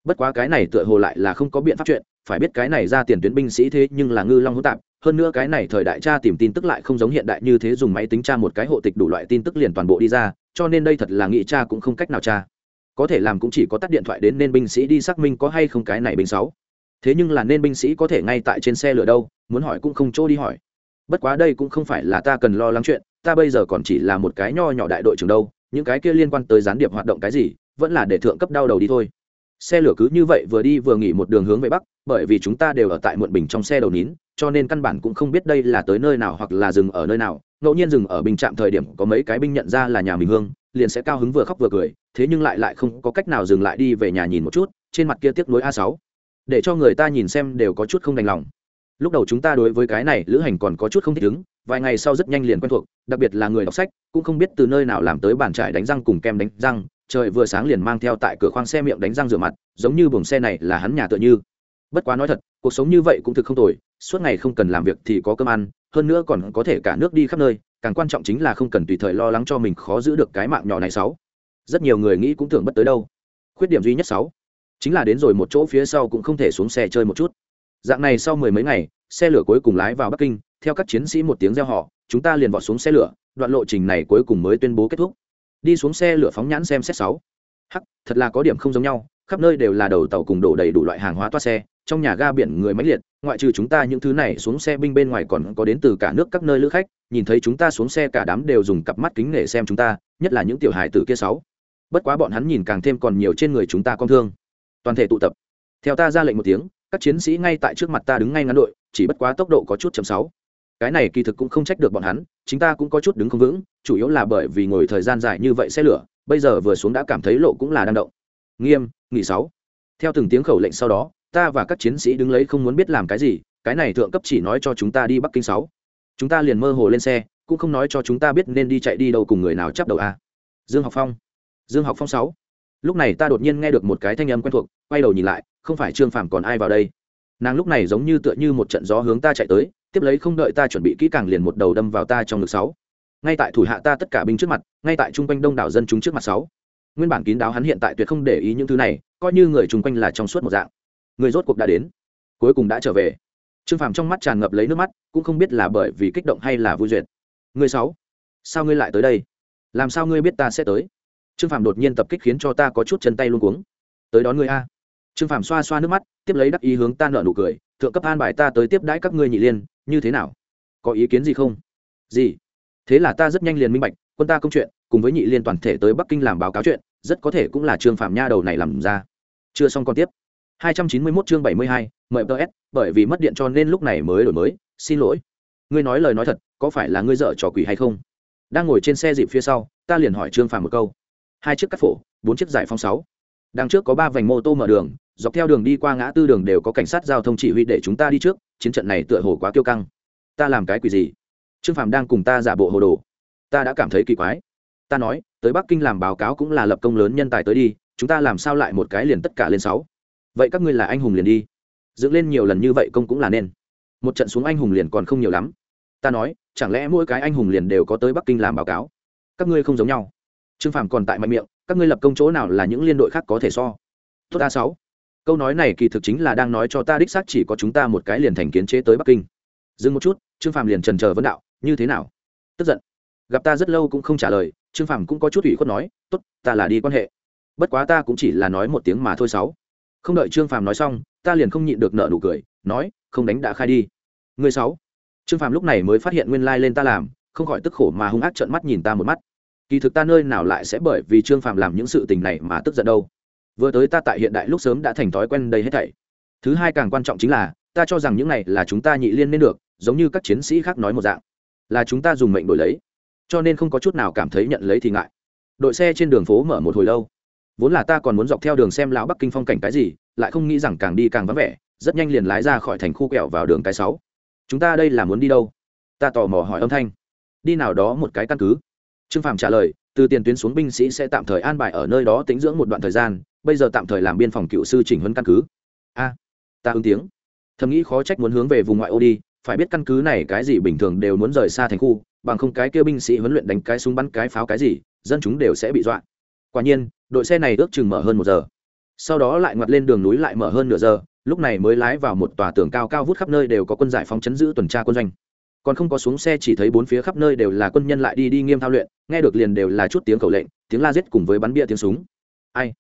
Bất quá cái này tựa hồ lại là không có biện pháp chuyện, phải biết cái này ra tiền tuyến binh sĩ thế nhưng là ngư long hỗn tạp, hơn nữa cái này thời đại tra tìm tin tức lại không giống hiện đại như thế dùng máy tính tra một cái hộ tịch đủ loại tin tức liền toàn bộ đi ra, cho nên đây thật là nghĩ tra cũng không cách nào tra. Có thể làm cũng chỉ có tắt điện thoại đến nên binh sĩ đi xác minh có hay không cái này binh sáu. Thế nhưng là nên binh sĩ có thể ngay tại trên xe lửa đâu, muốn hỏi cũng không chỗ đi hỏi. Bất quá đây cũng không phải là ta cần lo lắng chuyện, ta bây giờ còn chỉ là một cái nho nhỏ đại đội trưởng đâu những cái kia liên quan tới gián điệp hoạt động cái gì, vẫn là để thượng cấp đau đầu đi thôi. Xe lửa cứ như vậy vừa đi vừa nghỉ một đường hướng về bắc, bởi vì chúng ta đều ở tại muộn bình trong xe đầu nín, cho nên căn bản cũng không biết đây là tới nơi nào hoặc là dừng ở nơi nào. Ngẫu nhiên dừng ở bình trạm thời điểm có mấy cái binh nhận ra là nhà mình hương, liền sẽ cao hứng vừa khóc vừa cười, thế nhưng lại lại không có cách nào dừng lại đi về nhà nhìn một chút, trên mặt kia tiếc nuối a sáu. Để cho người ta nhìn xem đều có chút không đành lòng lúc đầu chúng ta đối với cái này lữ hành còn có chút không thích ứng, vài ngày sau rất nhanh liền quen thuộc, đặc biệt là người đọc sách, cũng không biết từ nơi nào làm tới bàn trải đánh răng cùng kem đánh răng, trời vừa sáng liền mang theo tại cửa khoang xe miệng đánh răng rửa mặt, giống như buồng xe này là hắn nhà tựa như. Bất quá nói thật, cuộc sống như vậy cũng thực không tồi, suốt ngày không cần làm việc thì có cơm ăn, hơn nữa còn có thể cả nước đi khắp nơi, càng quan trọng chính là không cần tùy thời lo lắng cho mình khó giữ được cái mạng nhỏ này sáu. Rất nhiều người nghĩ cũng tưởng bất tới đâu. Khuyết điểm duy nhất sáu, chính là đến rồi một chỗ phía sau cũng không thể xuống xe chơi một chút dạng này sau mười mấy ngày, xe lửa cuối cùng lái vào bắc kinh, theo các chiến sĩ một tiếng reo họ chúng ta liền vọt xuống xe lửa, đoạn lộ trình này cuối cùng mới tuyên bố kết thúc. Đi xuống xe lửa phóng nhãn xem xét sáu. Hắc, thật là có điểm không giống nhau, khắp nơi đều là đầu tàu cùng đổ đầy đủ loại hàng hóa toa xe, trong nhà ga biển người máy liệt, ngoại trừ chúng ta những thứ này xuống xe binh bên ngoài còn có đến từ cả nước các nơi lữ khách, nhìn thấy chúng ta xuống xe cả đám đều dùng cặp mắt kính nể xem chúng ta, nhất là những tiểu hài tử kia sáu. Bất quá bọn hắn nhìn càng thêm còn nhiều trên người chúng ta con thương. Toàn thể tụ tập. Theo ta ra lệnh một tiếng các chiến sĩ ngay tại trước mặt ta đứng ngay ngắn đội, chỉ bất quá tốc độ có chút chậm sáu. Cái này kỳ thực cũng không trách được bọn hắn, chính ta cũng có chút đứng không vững, chủ yếu là bởi vì ngồi thời gian dài như vậy xe lửa, bây giờ vừa xuống đã cảm thấy lộ cũng là đang động. Nghiêm, nghỉ sáu. Theo từng tiếng khẩu lệnh sau đó, ta và các chiến sĩ đứng lấy không muốn biết làm cái gì, cái này thượng cấp chỉ nói cho chúng ta đi bắc kinh sáu. Chúng ta liền mơ hồ lên xe, cũng không nói cho chúng ta biết nên đi chạy đi đâu cùng người nào chấp đầu a. Dương học phong. Dương học phong sáu lúc này ta đột nhiên nghe được một cái thanh âm quen thuộc, quay đầu nhìn lại, không phải trương phàm còn ai vào đây. Nàng lúc này giống như tựa như một trận gió hướng ta chạy tới, tiếp lấy không đợi ta chuẩn bị kỹ càng liền một đầu đâm vào ta trong ngực sáu. Ngay tại thủ hạ ta tất cả binh trước mặt, ngay tại chung quanh đông đảo dân chúng trước mặt sáu. Nguyên bản kín đáo hắn hiện tại tuyệt không để ý những thứ này, coi như người chung quanh là trong suốt một dạng. Người rốt cuộc đã đến, cuối cùng đã trở về. Trương phàm trong mắt tràn ngập lấy nước mắt, cũng không biết là bởi vì kích động hay là vui duyệt. Người sáu, sao ngươi lại tới đây? Làm sao ngươi biết ta sẽ tới? Trương Phạm đột nhiên tập kích khiến cho ta có chút chân tay luôn cuống. Tới đón ngươi a. Trương Phạm xoa xoa nước mắt tiếp lấy đắc ý hướng ta nợ nụ cười thượng cấp an bài ta tới tiếp đãi các ngươi nhị liên như thế nào? Có ý kiến gì không? Gì? Thế là ta rất nhanh liền minh bạch quân ta công chuyện cùng với nhị liên toàn thể tới bắc kinh làm báo cáo chuyện rất có thể cũng là trương phạm nha đầu này làm ra. Chưa xong còn tiếp. 291 chương 72, mời ts bởi vì mất điện cho nên lúc này mới đổi mới xin lỗi. Ngươi nói lời nói thật có phải là ngươi dở trò quỷ hay không? Đang ngồi trên xe dịp phía sau ta liền hỏi trương phạm một câu hai chiếc cắt phổ, bốn chiếc giải phong sáu. Đằng trước có ba vành mô tô mở đường, dọc theo đường đi qua ngã tư đường đều có cảnh sát giao thông chỉ huy để chúng ta đi trước, chiến trận này tựa hồ quá kiêu căng. Ta làm cái quỷ gì? Trương phạm đang cùng ta giả bộ hồ đồ. Ta đã cảm thấy kỳ quái. Ta nói, tới bắc kinh làm báo cáo cũng là lập công lớn nhân tài tới đi, chúng ta làm sao lại một cái liền tất cả lên sáu? Vậy các ngươi là anh hùng liền đi. Dựng lên nhiều lần như vậy công cũng là nên. Một trận xuống anh hùng liền còn không nhiều lắm. Ta nói, chẳng lẽ mỗi cái anh hùng liền đều có tới bắc kinh làm báo cáo? Các ngươi không giống nhau trương phàm còn tại mạnh miệng, các ngươi lập công chỗ nào là những liên đội khác có thể so? Tốt a sáu. Câu nói này kỳ thực chính là đang nói cho ta đích xác chỉ có chúng ta một cái liền thành kiến chế tới bắc kinh. Dừng một chút, trương phàm liền trần chờ vấn đạo, như thế nào? Tức giận. Gặp ta rất lâu cũng không trả lời, trương phàm cũng có chút ủy khuất nói, tốt, ta là đi quan hệ. Bất quá ta cũng chỉ là nói một tiếng mà thôi sáu. Không đợi trương phàm nói xong, ta liền không nhịn được nợ nụ cười, nói, không đánh đã khai đi. Người sáu. Trương phàm lúc này mới phát hiện nguyên lai lên ta làm, không khỏi tức khổ mà hung ác trợn mắt nhìn ta một mắt kỳ thực ta nơi nào lại sẽ bởi vì trương phàm làm những sự tình này mà tức giận đâu. Vừa tới ta tại hiện đại lúc sớm đã thành thói quen đây hết thảy. Thứ hai càng quan trọng chính là, ta cho rằng những này là chúng ta nhị liên nên được, giống như các chiến sĩ khác nói một dạng. Là chúng ta dùng mệnh đổi lấy. Cho nên không có chút nào cảm thấy nhận lấy thì ngại. Đội xe trên đường phố mở một hồi lâu. Vốn là ta còn muốn dọc theo đường xem lão bắc kinh phong cảnh cái gì, lại không nghĩ rằng càng đi càng vắng vẻ, rất nhanh liền lái ra khỏi thành khu kẹo vào đường cái sáu. Chúng ta đây là muốn đi đâu? Ta tò mò hỏi âm thanh. Đi nào đó một cái căn cứ trương Phạm trả lời, từ tiền tuyến xuống binh sĩ sẽ tạm thời an bài ở nơi đó tính dưỡng một đoạn thời gian, bây giờ tạm thời làm biên phòng cựu sư chỉnh huấn căn cứ. A, ta ứng tiếng. Thầm nghĩ khó trách muốn hướng về vùng ngoại ô đi, phải biết căn cứ này cái gì bình thường đều muốn rời xa thành khu, bằng không cái kia binh sĩ huấn luyện đánh cái súng bắn cái pháo cái gì, dân chúng đều sẽ bị dọa. Quả nhiên, đội xe này ước chừng mở hơn một giờ. Sau đó lại ngoặt lên đường núi lại mở hơn nửa giờ, lúc này mới lái vào một tòa tường cao cao vút khắp nơi đều có quân giải phóng chấn giữ tuần tra quân doanh còn không có xuống xe chỉ thấy bốn phía khắp nơi đều là quân nhân lại đi đi nghiêm thao luyện, nghe được liền đều là chút tiếng khẩu lệnh, tiếng la giết cùng với bắn bia tiếng súng. Ai?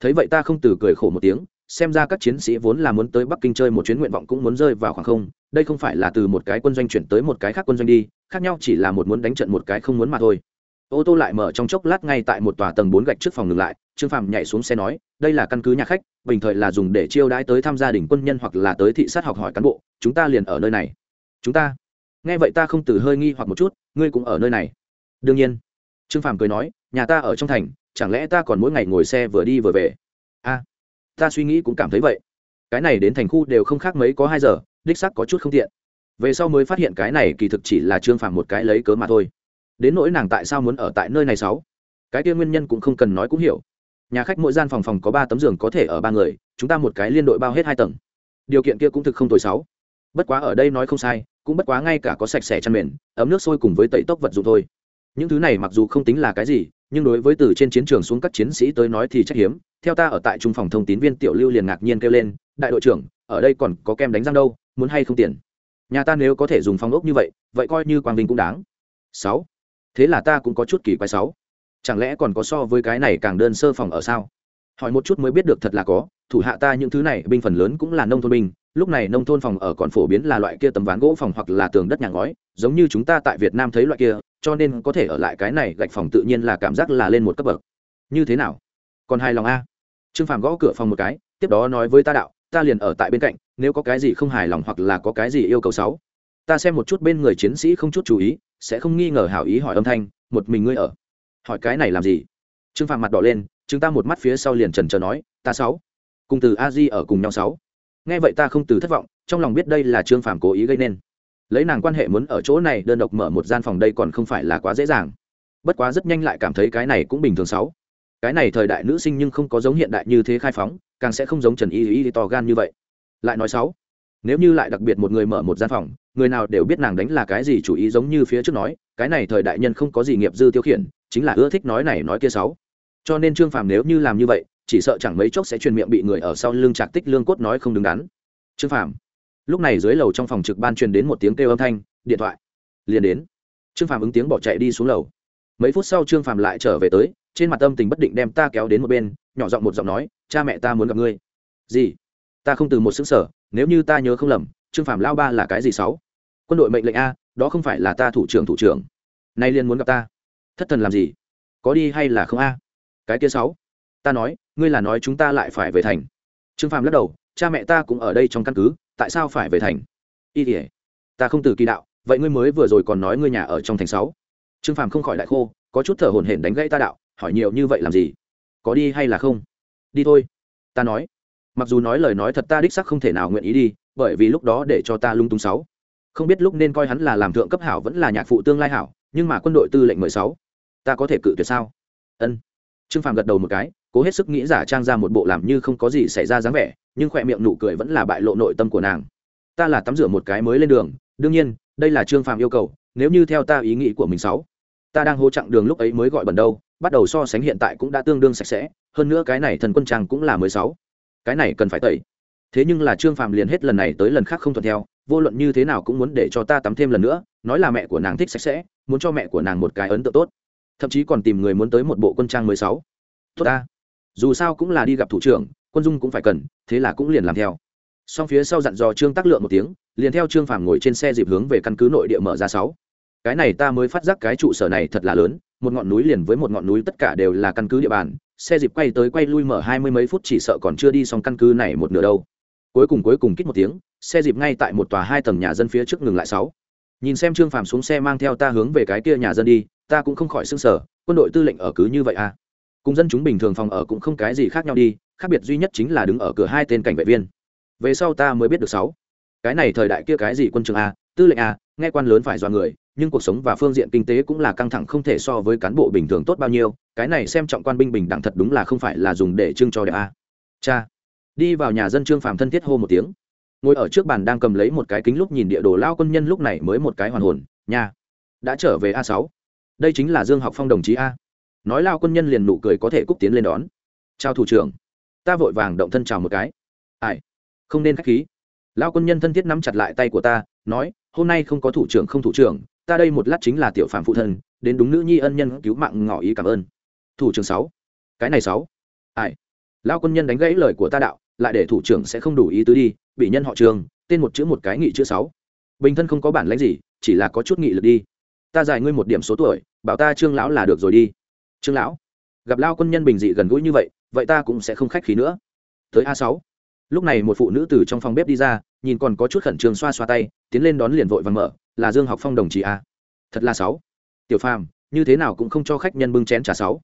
Thấy vậy ta không từ cười khổ một tiếng, xem ra các chiến sĩ vốn là muốn tới bắc kinh chơi một chuyến nguyện vọng cũng muốn rơi vào khoảng không, đây không phải là từ một cái quân doanh chuyển tới một cái khác quân doanh đi, khác nhau chỉ là một muốn đánh trận một cái không muốn mà thôi. Ô tô lại mở trong chốc lát ngay tại một tòa tầng bốn gạch trước phòng ngừng lại, trương phàm nhảy xuống xe nói, đây là căn cứ nhà khách, bình thời là dùng để chiêu đãi tới tham gia đình quân nhân hoặc là tới thị sát học hỏi cán bộ, chúng ta liền ở nơi này. Chúng ta nghe vậy ta không từ hơi nghi hoặc một chút, ngươi cũng ở nơi này. Đương nhiên. Trương phàm cười nói, nhà ta ở trong thành, chẳng lẽ ta còn mỗi ngày ngồi xe vừa đi vừa về? A, ta suy nghĩ cũng cảm thấy vậy. Cái này đến thành khu đều không khác mấy có hai giờ, đích sắc có chút không tiện. Về sau mới phát hiện cái này kỳ thực chỉ là trương phàm một cái lấy cớ mà thôi. Đến nỗi nàng tại sao muốn ở tại nơi này sáu? Cái kia nguyên nhân cũng không cần nói cũng hiểu. Nhà khách mỗi gian phòng phòng có ba tấm giường có thể ở ba người, chúng ta một cái liên đội bao hết hai tầng. Điều kiện kia cũng thực không tồi sáu. Bất quá ở đây nói không sai cũng bất quá ngay cả có sạch sẽ chăn mền, ấm nước sôi cùng với tẩy tốc vật dụng thôi. Những thứ này mặc dù không tính là cái gì, nhưng đối với từ trên chiến trường xuống các chiến sĩ tới nói thì chắc hiếm. Theo ta ở tại trung phòng thông tín viên tiểu lưu liền ngạc nhiên kêu lên, đại đội trưởng, ở đây còn có kem đánh răng đâu, muốn hay không tiền? Nhà ta nếu có thể dùng phòng ốc như vậy vậy coi như quang vinh cũng đáng. Sáu, thế là ta cũng có chút kỳ quái sáu. Chẳng lẽ còn có so với cái này càng đơn sơ phòng ở sao? Hỏi một chút mới biết được thật là có, thủ hạ ta những thứ này, binh phần lớn cũng là nông thôn binh lúc này nông thôn phòng ở còn phổ biến là loại kia tấm ván gỗ phòng hoặc là tường đất nhà ngói, giống như chúng ta tại việt nam thấy loại kia, cho nên có thể ở lại cái này gạch phòng tự nhiên là cảm giác là lên một cấp bậc. Như thế nào? Còn hài lòng a? Trương phàm gõ cửa phòng một cái, tiếp đó nói với ta đạo, ta liền ở tại bên cạnh, nếu có cái gì không hài lòng hoặc là có cái gì yêu cầu sáu, ta xem một chút bên người chiến sĩ không chút chú ý, sẽ không nghi ngờ hảo ý hỏi âm thanh, một mình ngươi ở. Hỏi cái này làm gì? Trương phàm mặt đỏ lên, chúng ta một mắt phía sau liền trần trờ nói, ta sáu, cùng từ a di ở cùng nhau sáu nghe vậy ta không từ thất vọng, trong lòng biết đây là trương phàm cố ý gây nên. Lấy nàng quan hệ muốn ở chỗ này đơn độc mở một gian phòng đây còn không phải là quá dễ dàng. Bất quá rất nhanh lại cảm thấy cái này cũng bình thường sáu. Cái này thời đại nữ sinh nhưng không có giống hiện đại như thế khai phóng, càng sẽ không giống trần y y to gan như vậy. Lại nói sáu, nếu như lại đặc biệt một người mở một gian phòng, người nào đều biết nàng đánh là cái gì chủ ý giống như phía trước nói, cái này thời đại nhân không có gì nghiệp dư tiêu khiển, chính là ưa thích nói này nói kia sáu. Cho nên trương phàm nếu như làm như vậy chỉ sợ chẳng mấy chốc sẽ truyền miệng bị người ở sau lưng trạc tích lương cốt nói không đứng đắn. Trương phàm. Lúc này dưới lầu trong phòng trực ban truyền đến một tiếng kêu âm thanh, điện thoại. Liền đến. Trương phàm ứng tiếng bỏ chạy đi xuống lầu. Mấy phút sau trương phàm lại trở về tới, trên mặt âm tình bất định đem ta kéo đến một bên, nhỏ giọng một giọng nói, cha mẹ ta muốn gặp ngươi. Gì? Ta không từ một xứng sở nếu như ta nhớ không lầm, trương phàm lao ba là cái gì sáu? Quân đội mệnh lệnh a, đó không phải là ta thủ trưởng thủ trưởng. Nay liên muốn gặp ta. Thất thần làm gì? Có đi hay là không a? Cái kia sáu. Ta nói ngươi là nói chúng ta lại phải về thành. Trương phàm lắc đầu, cha mẹ ta cũng ở đây trong căn cứ, tại sao phải về thành? Y tỉa ta không từ kỳ đạo, vậy ngươi mới vừa rồi còn nói ngươi nhà ở trong thành sáu. Trương phàm không khỏi đại khô, có chút thở hổn hển đánh gãy ta đạo, hỏi nhiều như vậy làm gì? Có đi hay là không? Đi thôi. Ta nói. Mặc dù nói lời nói thật ta đích sắc không thể nào nguyện ý đi, bởi vì lúc đó để cho ta lung tung sáu. Không biết lúc nên coi hắn là làm thượng cấp hảo vẫn là nhạc phụ tương lai hảo, nhưng mà quân đội tư lệnh mười sáu. Ta có thể cự tuyệt sao? Ân. Trương phàm gật đầu một cái cố hết sức nghĩ giả trang ra một bộ làm như không có gì xảy ra dáng vẻ, nhưng khỏe miệng nụ cười vẫn là bại lộ nội tâm của nàng. Ta là tắm rửa một cái mới lên đường, đương nhiên, đây là trương phàm yêu cầu, nếu như theo ta ý nghĩ của mình sáu, ta đang hô chặng đường lúc ấy mới gọi bẩn đâu, bắt đầu so sánh hiện tại cũng đã tương đương sạch sẽ, hơn nữa cái này thần quân trang cũng là mười sáu. Cái này cần phải tẩy. Thế nhưng là trương phàm liền hết lần này tới lần khác không thuận theo, vô luận như thế nào cũng muốn để cho ta tắm thêm lần nữa, nói là mẹ của nàng thích sạch sẽ, muốn cho mẹ của nàng một cái ấn tượng tốt. Thậm chí còn tìm người muốn tới một bộ quân trang mười sáu. Tốt ta dù sao cũng là đi gặp thủ trưởng, quân dung cũng phải cần, thế là cũng liền làm theo. Song phía sau dặn dò trương tác lượng một tiếng, liền theo trương phàm ngồi trên xe dịp hướng về căn cứ nội địa mở ra sáu. Cái này ta mới phát giác cái trụ sở này thật là lớn, một ngọn núi liền với một ngọn núi tất cả đều là căn cứ địa bàn, xe dịp quay tới quay lui mở hai mươi mấy phút chỉ sợ còn chưa đi xong căn cứ này một nửa đâu. Cuối cùng cuối cùng kích một tiếng, xe dịp ngay tại một tòa hai tầng nhà dân phía trước ngừng lại sáu. Nhìn xem trương phàm xuống xe mang theo ta hướng về cái kia nhà dân đi, ta cũng không khỏi s ư n g sở quân đội tư lệnh ở cứ như vậy à? Cùng dân chúng bình thường phòng ở cũng không cái gì khác nhau đi, khác biệt duy nhất chính là đứng ở cửa hai tên cảnh vệ viên. Về sau ta mới biết được sáu. Cái này thời đại kia cái gì quân trường a, tư lệnh a, nghe quan lớn phải dọa người, nhưng cuộc sống và phương diện kinh tế cũng là căng thẳng không thể so với cán bộ bình thường tốt bao nhiêu, cái này xem trọng quan binh bình đẳng thật đúng là không phải là dùng để trưng cho đẹp a. Cha. Đi vào nhà dân trương phàm thân thiết hô một tiếng. Ngồi ở trước bàn đang cầm lấy một cái kính lúc nhìn địa đồ lao quân nhân lúc này mới một cái hoàn hồn nhà đã trở về a sáu. Đây chính là dương học phong đồng chí a nói lao quân nhân liền nụ cười có thể cúc tiến lên đón. Chào thủ trưởng. Ta vội vàng động thân chào một cái. Ai? Không nên k h á c h khí. Lao quân nhân thân thiết nắm chặt lại tay của ta, nói, hôm nay không có thủ trưởng không thủ trưởng, ta đây một lát chính là tiểu phạm phụ thân, đến đúng nữ nhi ân nhân cứu mạng ngỏ ý cảm ơn. Thủ trưởng sáu. Cái này sáu. Ai? Lao quân nhân đánh gãy lời của ta đạo, lại để thủ trưởng sẽ không đủ ý tứ đi, bị nhân họ trường, tên một chữ một cái nghị chữ sáu. Bình thân không có bản lãnh gì, chỉ là có chút nghị lực đi. Ta dài ngươi một điểm số tuổi, bảo ta trương lão là được rồi đi trương lão, gặp lao quân nhân bình dị gần gũi như vậy vậy ta cũng sẽ không khách khí nữa. Tới a sáu. Lúc này một phụ nữ từ trong phòng bếp đi ra, nhìn còn có chút khẩn trương xoa xoa tay, tiến lên đón liền vội vàng mở, là dương học phong đồng chí a. Thật là sáu. Tiểu phàm, như thế nào cũng không cho khách nhân bưng chén trà sáu.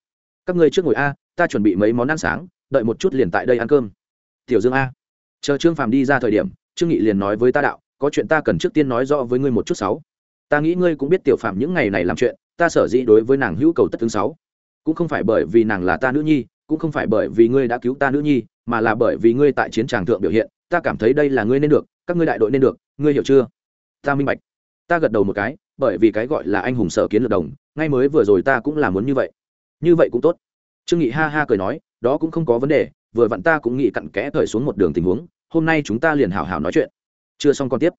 Các ngươi trước ngồi a, ta chuẩn bị mấy món ăn sáng, đợi một chút liền tại đây ăn cơm. Tiểu dương a. Chờ trương phàm đi ra thời điểm, trương nghị liền nói với ta đạo, có chuyện ta cần trước tiên nói rõ với ngươi một chút sáu. Ta nghĩ ngươi cũng biết tiểu phàm những ngày này làm chuyện, ta sở dĩ đối với nàng hữu cầu tất tướng sáu cũng không phải bởi vì nàng là ta nữ nhi cũng không phải bởi vì ngươi đã cứu ta nữ nhi mà là bởi vì ngươi tại chiến tràng thượng biểu hiện ta cảm thấy đây là ngươi nên được các ngươi đại đội nên được ngươi hiểu chưa? Ta minh bạch. Ta gật đầu một cái bởi vì cái gọi là anh hùng sở kiến lược đồng ngay mới vừa rồi ta cũng là muốn như vậy. Như vậy cũng tốt. Trương nghị ha ha cười nói đó cũng không có vấn đề vừa vặn ta cũng nghĩ cặn kẽ thời xuống một đường tình huống hôm nay chúng ta liền hảo hảo nói chuyện. Chưa xong còn tiếp.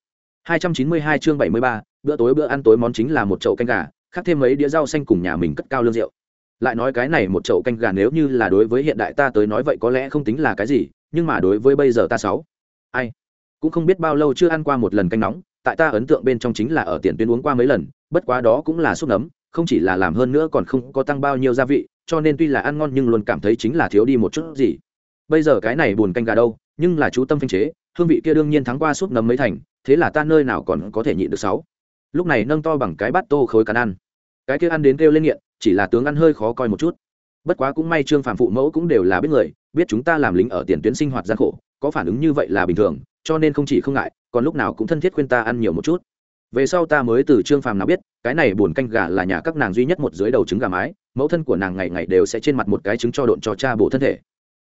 292 chương 73, bữa tối bữa ăn tối món chính là một chậu canh gà khác thêm mấy đĩa rau xanh cùng nhà mình cất cao lương rượu lại nói cái này một chậu canh gà nếu như là đối với hiện đại ta tới nói vậy có lẽ không tính là cái gì, nhưng mà đối với bây giờ ta sáu. Ai? Cũng không biết bao lâu chưa ăn qua một lần canh nóng, tại ta ấn tượng bên trong chính là ở tiền tuyến uống qua mấy lần, bất quá đó cũng là súp nấm, không chỉ là làm hơn nữa còn không có tăng bao nhiêu gia vị, cho nên tuy là ăn ngon nhưng luôn cảm thấy chính là thiếu đi một chút gì. Bây giờ cái này buồn canh gà đâu, nhưng là chú tâm phanh chế, hương vị kia đương nhiên thắng qua súp nấm mấy thành, thế là ta nơi nào còn có thể nhịn được sáu. Lúc này nâng to bằng cái bát tô khối cán ăn. Cái kia ăn đến kêu lên nghiện chỉ là tướng ăn hơi khó coi một chút. Bất quá cũng may trương phạm phụ mẫu cũng đều là biết người, biết chúng ta làm lính ở tiền tuyến sinh hoạt gian khổ, có phản ứng như vậy là bình thường, cho nên không chỉ không ngại, còn lúc nào cũng thân thiết khuyên ta ăn nhiều một chút. Về sau ta mới từ trương phàm nào biết, cái này buồn canh gà là nhà các nàng duy nhất một dưới đầu trứng gà mái, mẫu thân của nàng ngày ngày đều sẽ trên mặt một cái trứng cho độn cho cha bổ thân thể.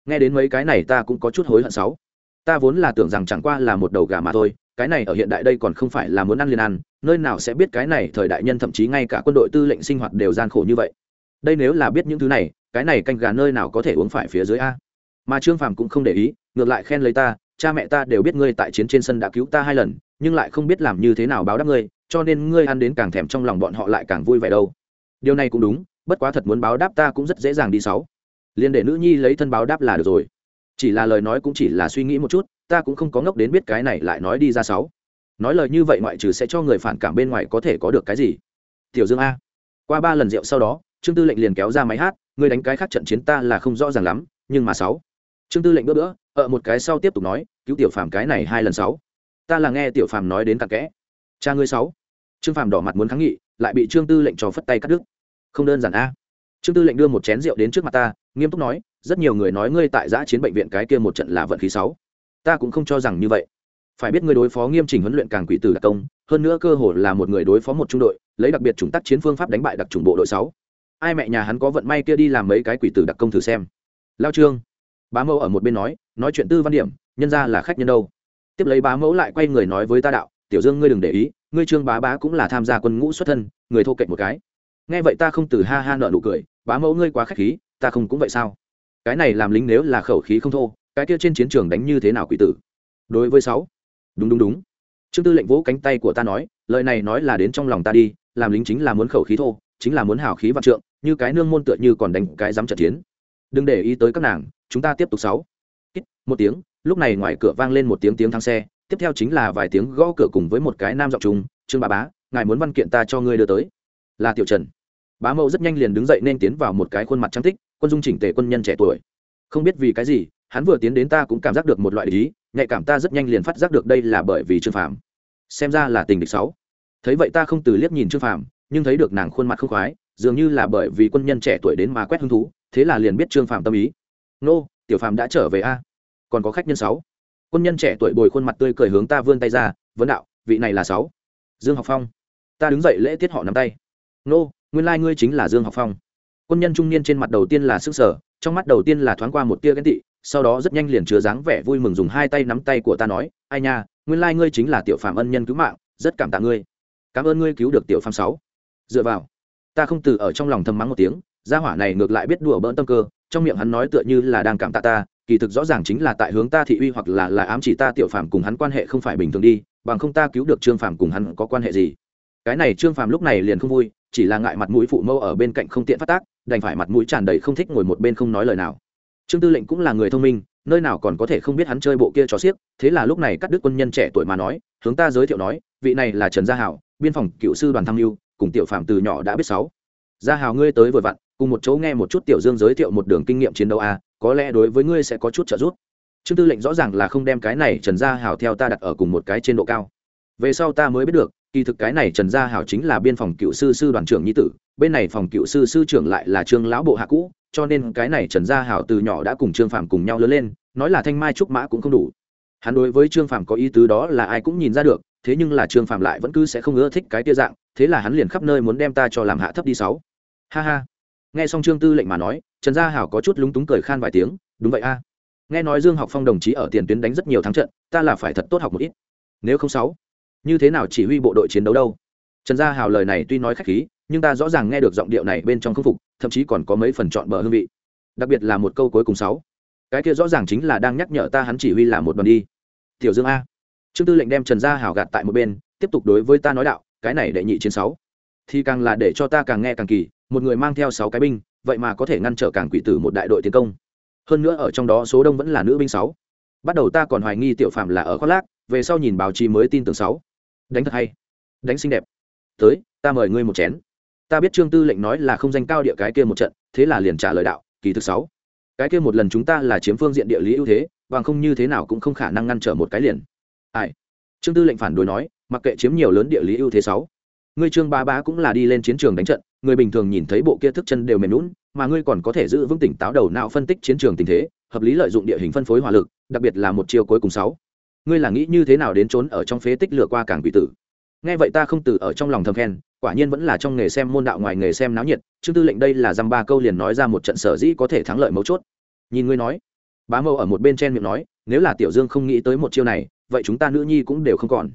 Nghe đến mấy cái này ta cũng có chút hối hận sáu ta vốn là tưởng rằng chẳng qua là một đầu gà mà thôi cái này ở hiện đại đây còn không phải là muốn ăn liền ăn, nơi nào sẽ biết cái này thời đại nhân thậm chí ngay cả quân đội tư lệnh sinh hoạt đều gian khổ như vậy. Đây nếu là biết những thứ này, cái này canh gà nơi nào có thể uống phải phía dưới a. Mà trương phàm cũng không để ý, ngược lại khen lấy ta, cha mẹ ta đều biết ngươi tại chiến trên sân đã cứu ta hai lần, nhưng lại không biết làm như thế nào báo đáp ngươi, cho nên ngươi ăn đến càng thèm trong lòng bọn họ lại càng vui vẻ đâu. Điều này cũng đúng, bất quá thật muốn báo đáp ta cũng rất dễ dàng đi sáu. Liền để nữ nhi lấy thân báo đáp là được rồi. Chỉ là lời nói cũng chỉ là suy nghĩ một chút ta cũng không có ngốc đến biết cái này lại nói đi ra sáu. Nói lời như vậy ngoại trừ sẽ cho người phản cảm bên ngoài có thể có được cái gì? Tiểu dương a. Qua ba lần rượu sau đó, trương tư lệnh liền kéo ra máy hát, người đánh cái khác trận chiến ta là không rõ ràng lắm, nhưng mà sáu. Trương tư lệnh bữa bữa, ở một cái sau tiếp tục nói, cứu tiểu phàm cái này hai lần sáu. Ta là nghe tiểu phàm nói đến cặn kẽ. Cha ngươi sáu. Trương phàm đỏ mặt muốn kháng nghị, lại bị trương tư lệnh cho phất tay cắt đứt. Không đơn giản a. Trương tư lệnh đưa một chén rượu đến trước mặt ta, nghiêm túc nói, rất nhiều người nói ngươi tại giã chiến bệnh viện cái kia một trận là vận khí sáu ta cũng không cho rằng như vậy. Phải biết người đối phó nghiêm chỉnh huấn luyện càng quỷ tử đặc công, hơn nữa cơ hồ là một người đối phó một trung đội, lấy đặc biệt chủng tác chiến phương pháp đánh bại đặc chủng bộ đội sáu. Ai mẹ nhà hắn có vận may kia đi làm mấy cái quỷ tử đặc công thử xem. Lao trương. Bá mẫu ở một bên nói nói chuyện tư văn điểm, nhân ra là khách nhân đâu. Tiếp lấy bá mẫu lại quay người nói với ta đạo, tiểu dương ngươi đừng để ý, ngươi trương bá bá cũng là tham gia quân ngũ xuất thân, người thô kệch một cái. Nghe vậy ta không từ ha ha nợ nụ cười, bá mẫu ngươi quá khách khí, ta không cũng vậy sao? Cái này làm lính nếu là khẩu khí không thô cái kia trên chiến trường đánh như thế nào quỷ tử? Đối với sáu. Đúng đúng đúng. Trương tư lệnh vỗ cánh tay của ta nói, lời này nói là đến trong lòng ta đi, làm lính chính là muốn khẩu khí thô, chính là muốn hào khí vạn trượng, như cái nương môn tựa như còn đánh cái dám trận chiến. Đừng để ý tới các nàng, chúng ta tiếp tục sáu. Một tiếng, lúc này ngoài cửa vang lên một tiếng tiếng thang xe, tiếp theo chính là vài tiếng gõ cửa cùng với một cái nam giọng trùng, trương bà bá, ngài muốn văn kiện ta cho ngươi đưa tới. Là tiểu trần. Bá mẫu rất nhanh liền đứng dậy nên tiến vào một cái khuôn mặt trắng tích, quân dung chỉnh tề quân nhân trẻ tuổi. Không biết vì cái gì hắn vừa tiến đến ta cũng cảm giác được một loại ý, nhạy cảm ta rất nhanh liền phát giác được đây là bởi vì trương phàm. Xem ra là tình địch sáu. Thấy vậy ta không từ liếc nhìn trương phàm, nhưng thấy được nàng khuôn mặt không khoái, dường như là bởi vì quân nhân trẻ tuổi đến mà quét hứng thú, thế là liền biết trương phàm tâm ý. Nô, tiểu phàm đã trở về a? Còn có khách nhân sáu? Quân nhân trẻ tuổi bồi khuôn mặt tươi cười hướng ta vươn tay ra, vấn đạo, vị này là sáu? Dương học phong. Ta đứng dậy lễ tiết họ nắm tay. Nô, nguyên lai、like、ngươi chính là dương học phong. Quân nhân trung niên trên mặt đầu tiên là s ư n g sở trong mắt đầu tiên là thoáng qua một tia ghen tị sau đó rất nhanh liền chứa dáng vẻ vui mừng dùng hai tay nắm tay của ta nói, ai nha, nguyên lai、like、ngươi chính là tiểu phạm ân nhân cứu mạng, rất cảm tạ ngươi. Cảm ơn ngươi cứu được tiểu phạm sáu. Dựa vào, ta không từ ở trong lòng thầm mắng một tiếng, gia hỏa này ngược lại biết đùa bỡn tâm cơ, trong miệng hắn nói tựa như là đang cảm tạ ta, kỳ thực rõ ràng chính là tại hướng ta thị uy hoặc là là ám chỉ ta tiểu phạm cùng hắn quan hệ không phải bình thường đi, bằng không ta cứu được trương phạm cùng hắn có quan hệ gì. Cái này trương phạm lúc này liền không vui, chỉ là ngại mặt mũi phụ mâu ở bên cạnh không tiện phát tác, đành phải mặt mũi tràn đầy không thích ngồi một bên không nói lời nào trương tư lệnh cũng là người thông minh, nơi nào còn có thể không biết hắn chơi bộ kia cho xiếc, thế là lúc này cắt đứt quân nhân trẻ tuổi mà nói, hướng ta giới thiệu nói, vị này là trần gia hảo, biên phòng cựu sư đoàn tham mưu, cùng tiểu phạm từ nhỏ đã biết sáu. Gia hào ngươi tới vừa vặn, cùng một chỗ nghe một chút tiểu dương giới thiệu một đường kinh nghiệm chiến đấu a, có lẽ đối với ngươi sẽ có chút trợ giúp. Trương tư lệnh rõ ràng là không đem cái này trần gia hào theo ta đặt ở cùng một cái trên độ cao. Về sau ta mới biết được, kỳ thực cái này trần gia hảo chính là biên phòng cựu sư sư đoàn trưởng nhi tử, bên này phòng cựu sư sư trưởng lại là trương lão bộ hạ cũ cho nên cái này trần gia hảo từ nhỏ đã cùng trương phạm cùng nhau lớn lên, nói là thanh mai trúc mã cũng không đủ. Hắn đối với trương phạm có ý tứ đó là ai cũng nhìn ra được, thế nhưng là trương phạm lại vẫn cứ sẽ không ưa thích cái tia dạng, thế là hắn liền khắp nơi muốn đem ta cho làm hạ thấp đi sáu. Ha ha. Nghe xong trương tư lệnh mà nói, trần gia hảo có chút lúng túng cười khan vài tiếng, đúng vậy a. Nghe nói dương học phong đồng chí ở tiền tuyến đánh rất nhiều thắng trận, ta là phải thật tốt học một ít. Nếu không sáu, như thế nào chỉ huy bộ đội chiến đấu đâu? Trần gia hào lời này tuy nói khách khí nhưng ta rõ ràng nghe được giọng điệu này bên trong khâm phục, thậm chí còn có mấy phần chọn bờ hương vị. Đặc biệt là một câu cuối cùng sáu. Cái kia rõ ràng chính là đang nhắc nhở ta hắn chỉ huy là một đoàn đi. Tiểu dương a. Trương tư lệnh đem trần gia Hảo gạt tại một bên, tiếp tục đối với ta nói đạo, cái này đệ nhị chiến sáu. Thì càng là để cho ta càng nghe càng kỳ, một người mang theo sáu cái binh, vậy mà có thể ngăn trở càng quỷ tử một đại đội tiến công. Hơn nữa ở trong đó số đông vẫn là nữ binh sáu. Bắt đầu ta còn hoài nghi tiểu phạm là ở khoác lác, về sau nhìn báo chí mới tin tưởng sáu. Đánh thật hay. Đánh xinh đẹp. Tới, ta mời ngươi một chén ta biết trương tư lệnh nói là không danh cao địa cái kia một trận, thế là liền trả lời đạo, kỳ thực sáu. Cái kia một lần chúng ta là chiếm phương diện địa lý ưu thế, bằng không như thế nào cũng không khả năng ngăn trở một cái liền. Ai? Trương tư lệnh phản đối nói, mặc kệ chiếm nhiều lớn địa lý ưu thế sáu. Ngươi trương ba bá cũng là đi lên chiến trường đánh trận, người bình thường nhìn thấy bộ kia thức chân đều mềm lún mà ngươi còn có thể giữ vững tỉnh táo đầu não phân tích chiến trường tình thế, hợp lý lợi dụng địa hình phân phối hỏa lực, đặc biệt là một chiều cuối cùng sáu. Ngươi là nghĩ như thế nào đến trốn ở trong phế tích lửa qua cảng quỷ tử? Nghe vậy ta không từ ở trong lòng thầm khen, quả nhiên vẫn là trong nghề xem môn đạo ngoài nghề xem náo nhiệt, trương tư lệnh đây là dăm ba câu liền nói ra một trận sở dĩ có thể thắng lợi mấu chốt. Nhìn ngươi nói, bá mâu ở một bên chen miệng nói, nếu là tiểu dương không nghĩ tới một chiêu này, vậy chúng ta nữ nhi cũng đều không còn.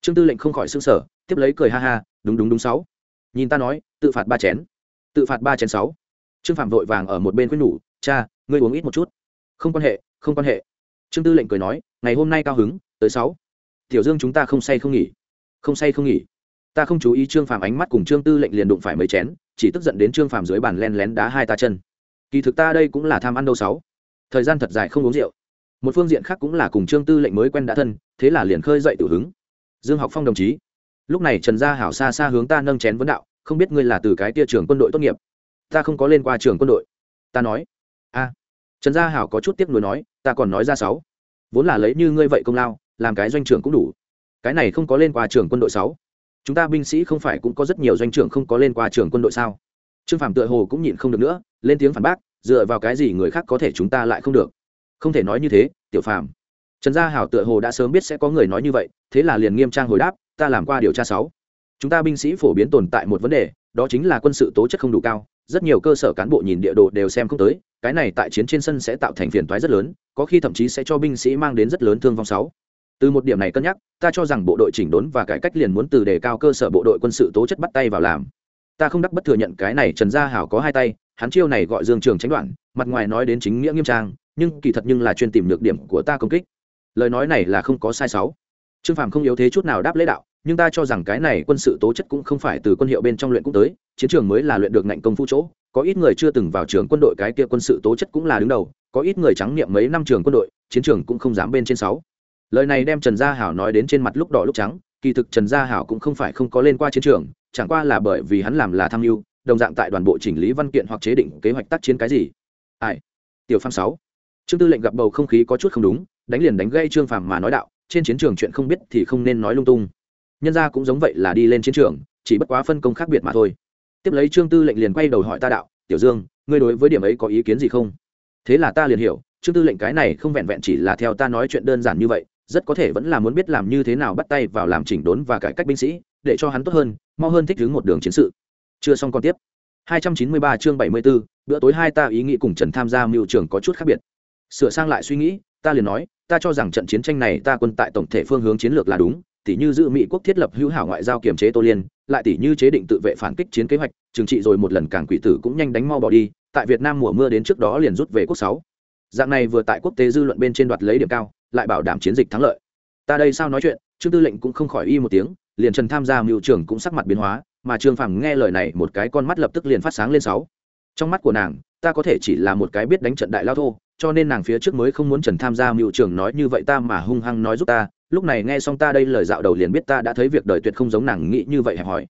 Trương tư lệnh không khỏi xương sở tiếp lấy cười ha ha, đúng đúng đúng sáu. Nhìn ta nói, tự phạt ba chén. Tự phạt ba chén sáu. Trương phạm vội vàng ở một bên khuyên nhủ, cha, ngươi uống ít một chút. Không quan hệ, không quan hệ. Trương tư lệnh cười nói, ngày hôm nay cao hứng, tới sáu. Tiểu dương chúng ta không say không nghỉ không say không nghỉ. Ta không chú ý trương phàm ánh mắt cùng trương tư lệnh liền đụng phải mấy chén, chỉ tức giận đến trương phàm dưới bàn len lén đá hai ta chân. Kỳ thực ta đây cũng là tham ăn đâu sáu. Thời gian thật dài không uống rượu. Một phương diện khác cũng là cùng trương tư lệnh mới quen đã thân, thế là liền khơi dậy tự hứng. Dương học phong đồng chí, lúc này trần gia hảo xa xa hướng ta nâng chén vấn đạo, không biết ngươi là từ cái tia trường quân đội tốt nghiệp? Ta không có lên qua trường quân đội. Ta nói, a. Trần gia hảo có chút tiếc nuối nói, ta còn nói ra sáu. Vốn là lấy như ngươi vậy công lao, làm cái doanh trưởng cũng đủ cái này không có lên qua trường quân đội sáu. Chúng ta binh sĩ không phải cũng có rất nhiều doanh trưởng không có lên qua trường quân đội sao? Trương phạm tựa hồ cũng nhịn không được nữa, lên tiếng phản bác, dựa vào cái gì người khác có thể chúng ta lại không được? Không thể nói như thế, tiểu phạm trần gia hảo tựa hồ đã sớm biết sẽ có người nói như vậy, thế là liền nghiêm trang hồi đáp, ta làm qua điều tra sáu. Chúng ta binh sĩ phổ biến tồn tại một vấn đề, đó chính là quân sự tố chất không đủ cao, rất nhiều cơ sở cán bộ nhìn địa đồ đều xem không tới, cái này tại chiến trên sân sẽ tạo thành phiền toái rất lớn, có khi thậm chí sẽ cho binh sĩ mang đến rất lớn thương vong sáu từ một điểm này cân nhắc, ta cho rằng bộ đội chỉnh đốn và cải cách liền muốn từ đề cao cơ sở bộ đội quân sự tố chất bắt tay vào làm. Ta không đắc bất thừa nhận cái này trần gia hảo có hai tay, hắn chiêu này gọi dương trường tránh đoạn, mặt ngoài nói đến chính nghĩa nghiêm trang, nhưng kỳ thật nhưng là chuyên tìm được điểm của ta công kích. Lời nói này là không có sai sáu. Trương phàm không yếu thế chút nào đáp lễ đạo, nhưng ta cho rằng cái này quân sự tố chất cũng không phải từ quân hiệu bên trong luyện cũng tới, chiến trường mới là luyện được ngạnh công phu chỗ. Có ít người chưa từng vào trường quân đội, cái kia quân sự tố chất cũng là đứng đầu, có ít người trắng niệm mấy năm trường quân đội, chiến trường cũng không dám bên trên sáu lời này đem trần gia hảo nói đến trên mặt lúc đỏ lúc trắng, kỳ thực trần gia hảo cũng không phải không có lên qua chiến trường, chẳng qua là bởi vì hắn làm là tham mưu, đồng dạng tại đoàn bộ chỉnh lý văn kiện hoặc chế định kế hoạch tác chiến cái gì. Ai? Tiểu Phan sáu. Trương tư lệnh gặp bầu không khí có chút không đúng, đánh liền đánh gây trương phàm mà nói đạo, trên chiến trường chuyện không biết thì không nên nói lung tung. Nhân gia cũng giống vậy là đi lên chiến trường, chỉ bất quá phân công khác biệt mà thôi. Tiếp lấy trương tư lệnh liền quay đầu hỏi ta đạo, tiểu dương, ngươi đối với điểm ấy có ý kiến gì không? Thế là ta liền hiểu, trương tư lệnh cái này không vẹn vẹn chỉ là theo ta nói chuyện đơn giản như vậy rất có thể vẫn là muốn biết làm như thế nào bắt tay vào làm chỉnh đốn và cải cách binh sĩ để cho hắn tốt hơn mau hơn thích ứng một đường chiến sự chưa xong còn tiếp 293 chương 74, bữa tối hai ta ý nghĩ cùng Trần tham gia mưu trường có chút khác biệt. Sửa sang lại suy nghĩ, ta liền nói, ta cho rằng trận chiến tranh này ta quân tại tổng thể phương hướng chiến lược là đúng, tỷ như giữ Mỹ quốc thiết lập hữu hảo ngoại giao kiểm chế Tô Liên, lại tỷ như chế định tự vệ phản kích chiến kế hoạch, trừng trị rồi một lần càng quỷ tử cũng nhanh đánh mau bỏ đi, tại Việt Nam mùa mưa đến trước đó liền rút về quốc sáu. Dạng này vừa tại quốc tế dư luận bên trên đoạt lấy điểm cao, lại bảo đảm chiến dịch thắng lợi. Ta đây sao nói chuyện, trương tư lệnh cũng không khỏi y một tiếng, liền trần tham gia mưu trưởng cũng sắc mặt biến hóa, mà trương phàm nghe lời này một cái con mắt lập tức liền phát sáng lên sáu. Trong mắt của nàng, ta có thể chỉ là một cái biết đánh trận đại lao thô, cho nên nàng phía trước mới không muốn trần tham gia mưu trưởng nói như vậy ta mà hung hăng nói giúp ta, lúc này nghe xong ta đây lời dạo đầu liền biết ta đã thấy việc đời tuyệt không giống nàng nghĩ như vậy hẹp hỏi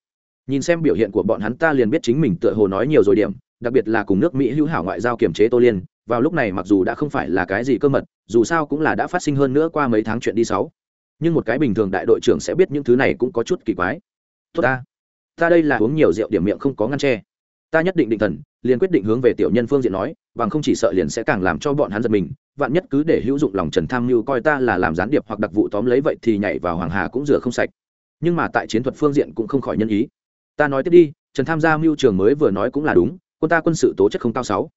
nhìn xem biểu hiện của bọn hắn ta liền biết chính mình tựa hồ nói nhiều rồi điểm, đặc biệt là cùng nước mỹ hữu hảo ngoại giao kiểm chế tô liên vào lúc này mặc dù đã không phải là cái gì cơ mật, dù sao cũng là đã phát sinh hơn nữa qua mấy tháng chuyện đi sáu. Nhưng một cái bình thường đại đội trưởng sẽ biết những thứ này cũng có chút kỳ quái. Tốt ta. Ta đây là uống nhiều rượu điểm miệng không có ngăn tre ta nhất định định thần, liền quyết định hướng về tiểu nhân phương diện nói, bằng không chỉ sợ liền sẽ càng làm cho bọn hắn giật mình. Vạn nhất cứ để hữu dụng lòng trần tham mưu coi ta là làm gián điệp hoặc đặc vụ tóm lấy vậy thì nhảy vào hoàng hà cũng rửa không sạch. Nhưng mà tại chiến thuật phương diện cũng không khỏi nhân ý. Ta nói tiếp đi, trần tham gia mưu trường mới vừa nói cũng là đúng, quân ta quân sự tố chất không cao sáu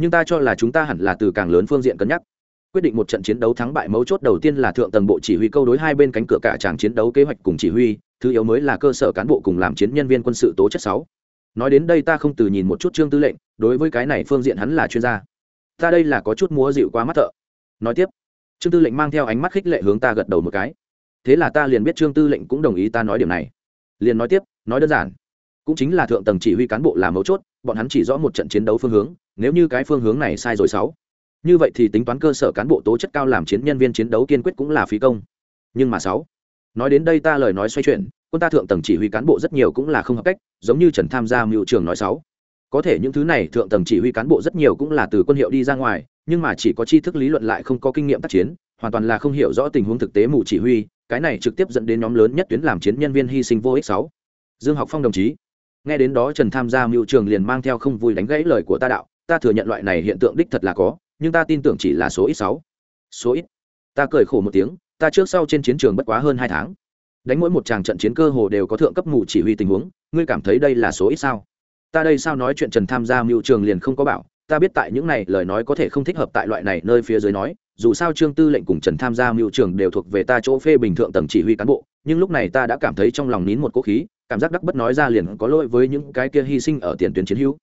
nhưng ta cho là chúng ta hẳn là từ càng lớn phương diện cân nhắc. Quyết định một trận chiến đấu thắng bại mấu chốt đầu tiên là thượng tầng bộ chỉ huy câu đối hai bên cánh cửa cả tràng chiến đấu kế hoạch cùng chỉ huy, thứ yếu mới là cơ sở cán bộ cùng làm chiến nhân viên quân sự tố chất sáu. Nói đến đây ta không từ nhìn một chút trương tư lệnh, đối với cái này phương diện hắn là chuyên gia. Ta đây là có chút múa dịu quá mắt thợ. Nói tiếp, trương tư lệnh mang theo ánh mắt khích lệ hướng ta gật đầu một cái. Thế là ta liền biết trương tư lệnh cũng đồng ý ta nói điểm này. Liền nói tiếp, nói đơn giản cũng chính là thượng tầng chỉ huy cán bộ là mấu chốt, bọn hắn chỉ rõ một trận chiến đấu phương hướng, nếu như cái phương hướng này sai rồi sáu. Như vậy thì tính toán cơ sở cán bộ tố chất cao làm chiến nhân viên chiến đấu kiên quyết cũng là phí công. Nhưng mà sáu, nói đến đây ta lời nói xoay chuyển, quân ta thượng tầng chỉ huy cán bộ rất nhiều cũng là không hợp cách, giống như trần tham gia mưu trường nói sáu. Có thể những thứ này thượng tầng chỉ huy cán bộ rất nhiều cũng là từ quân hiệu đi ra ngoài, nhưng mà chỉ có tri thức lý luận lại không có kinh nghiệm tác chiến, hoàn toàn là không hiểu rõ tình huống thực tế mù chỉ huy, cái này trực tiếp dẫn đến nhóm lớn nhất tuyến làm chiến nhân viên hy sinh vô ích sáu. Dương học phong đồng chí nghe đến đó trần tham gia mưu trường liền mang theo không vui đánh gãy lời của ta đạo, ta thừa nhận loại này hiện tượng đích thật là có, nhưng ta tin tưởng chỉ là số ít sáu. Số ít? Ta cười khổ một tiếng, ta trước sau trên chiến trường bất quá hơn hai tháng. Đánh mỗi một tràng trận chiến cơ hồ đều có thượng cấp mù chỉ huy tình huống, ngươi cảm thấy đây là số ít sao? Ta đây sao nói chuyện trần tham gia mưu trường liền không có bảo, ta biết tại những này lời nói có thể không thích hợp tại loại này nơi phía dưới nói, dù sao trương tư lệnh cùng trần tham gia mưu trường đều thuộc về ta chỗ phê bình thượng tầng chỉ huy cán bộ, nhưng lúc này ta đã cảm thấy trong lòng nín một cố khí cảm giác đắc bất nói ra liền có lỗi với những cái kia hy sinh ở tiền tuyến chiến hữu.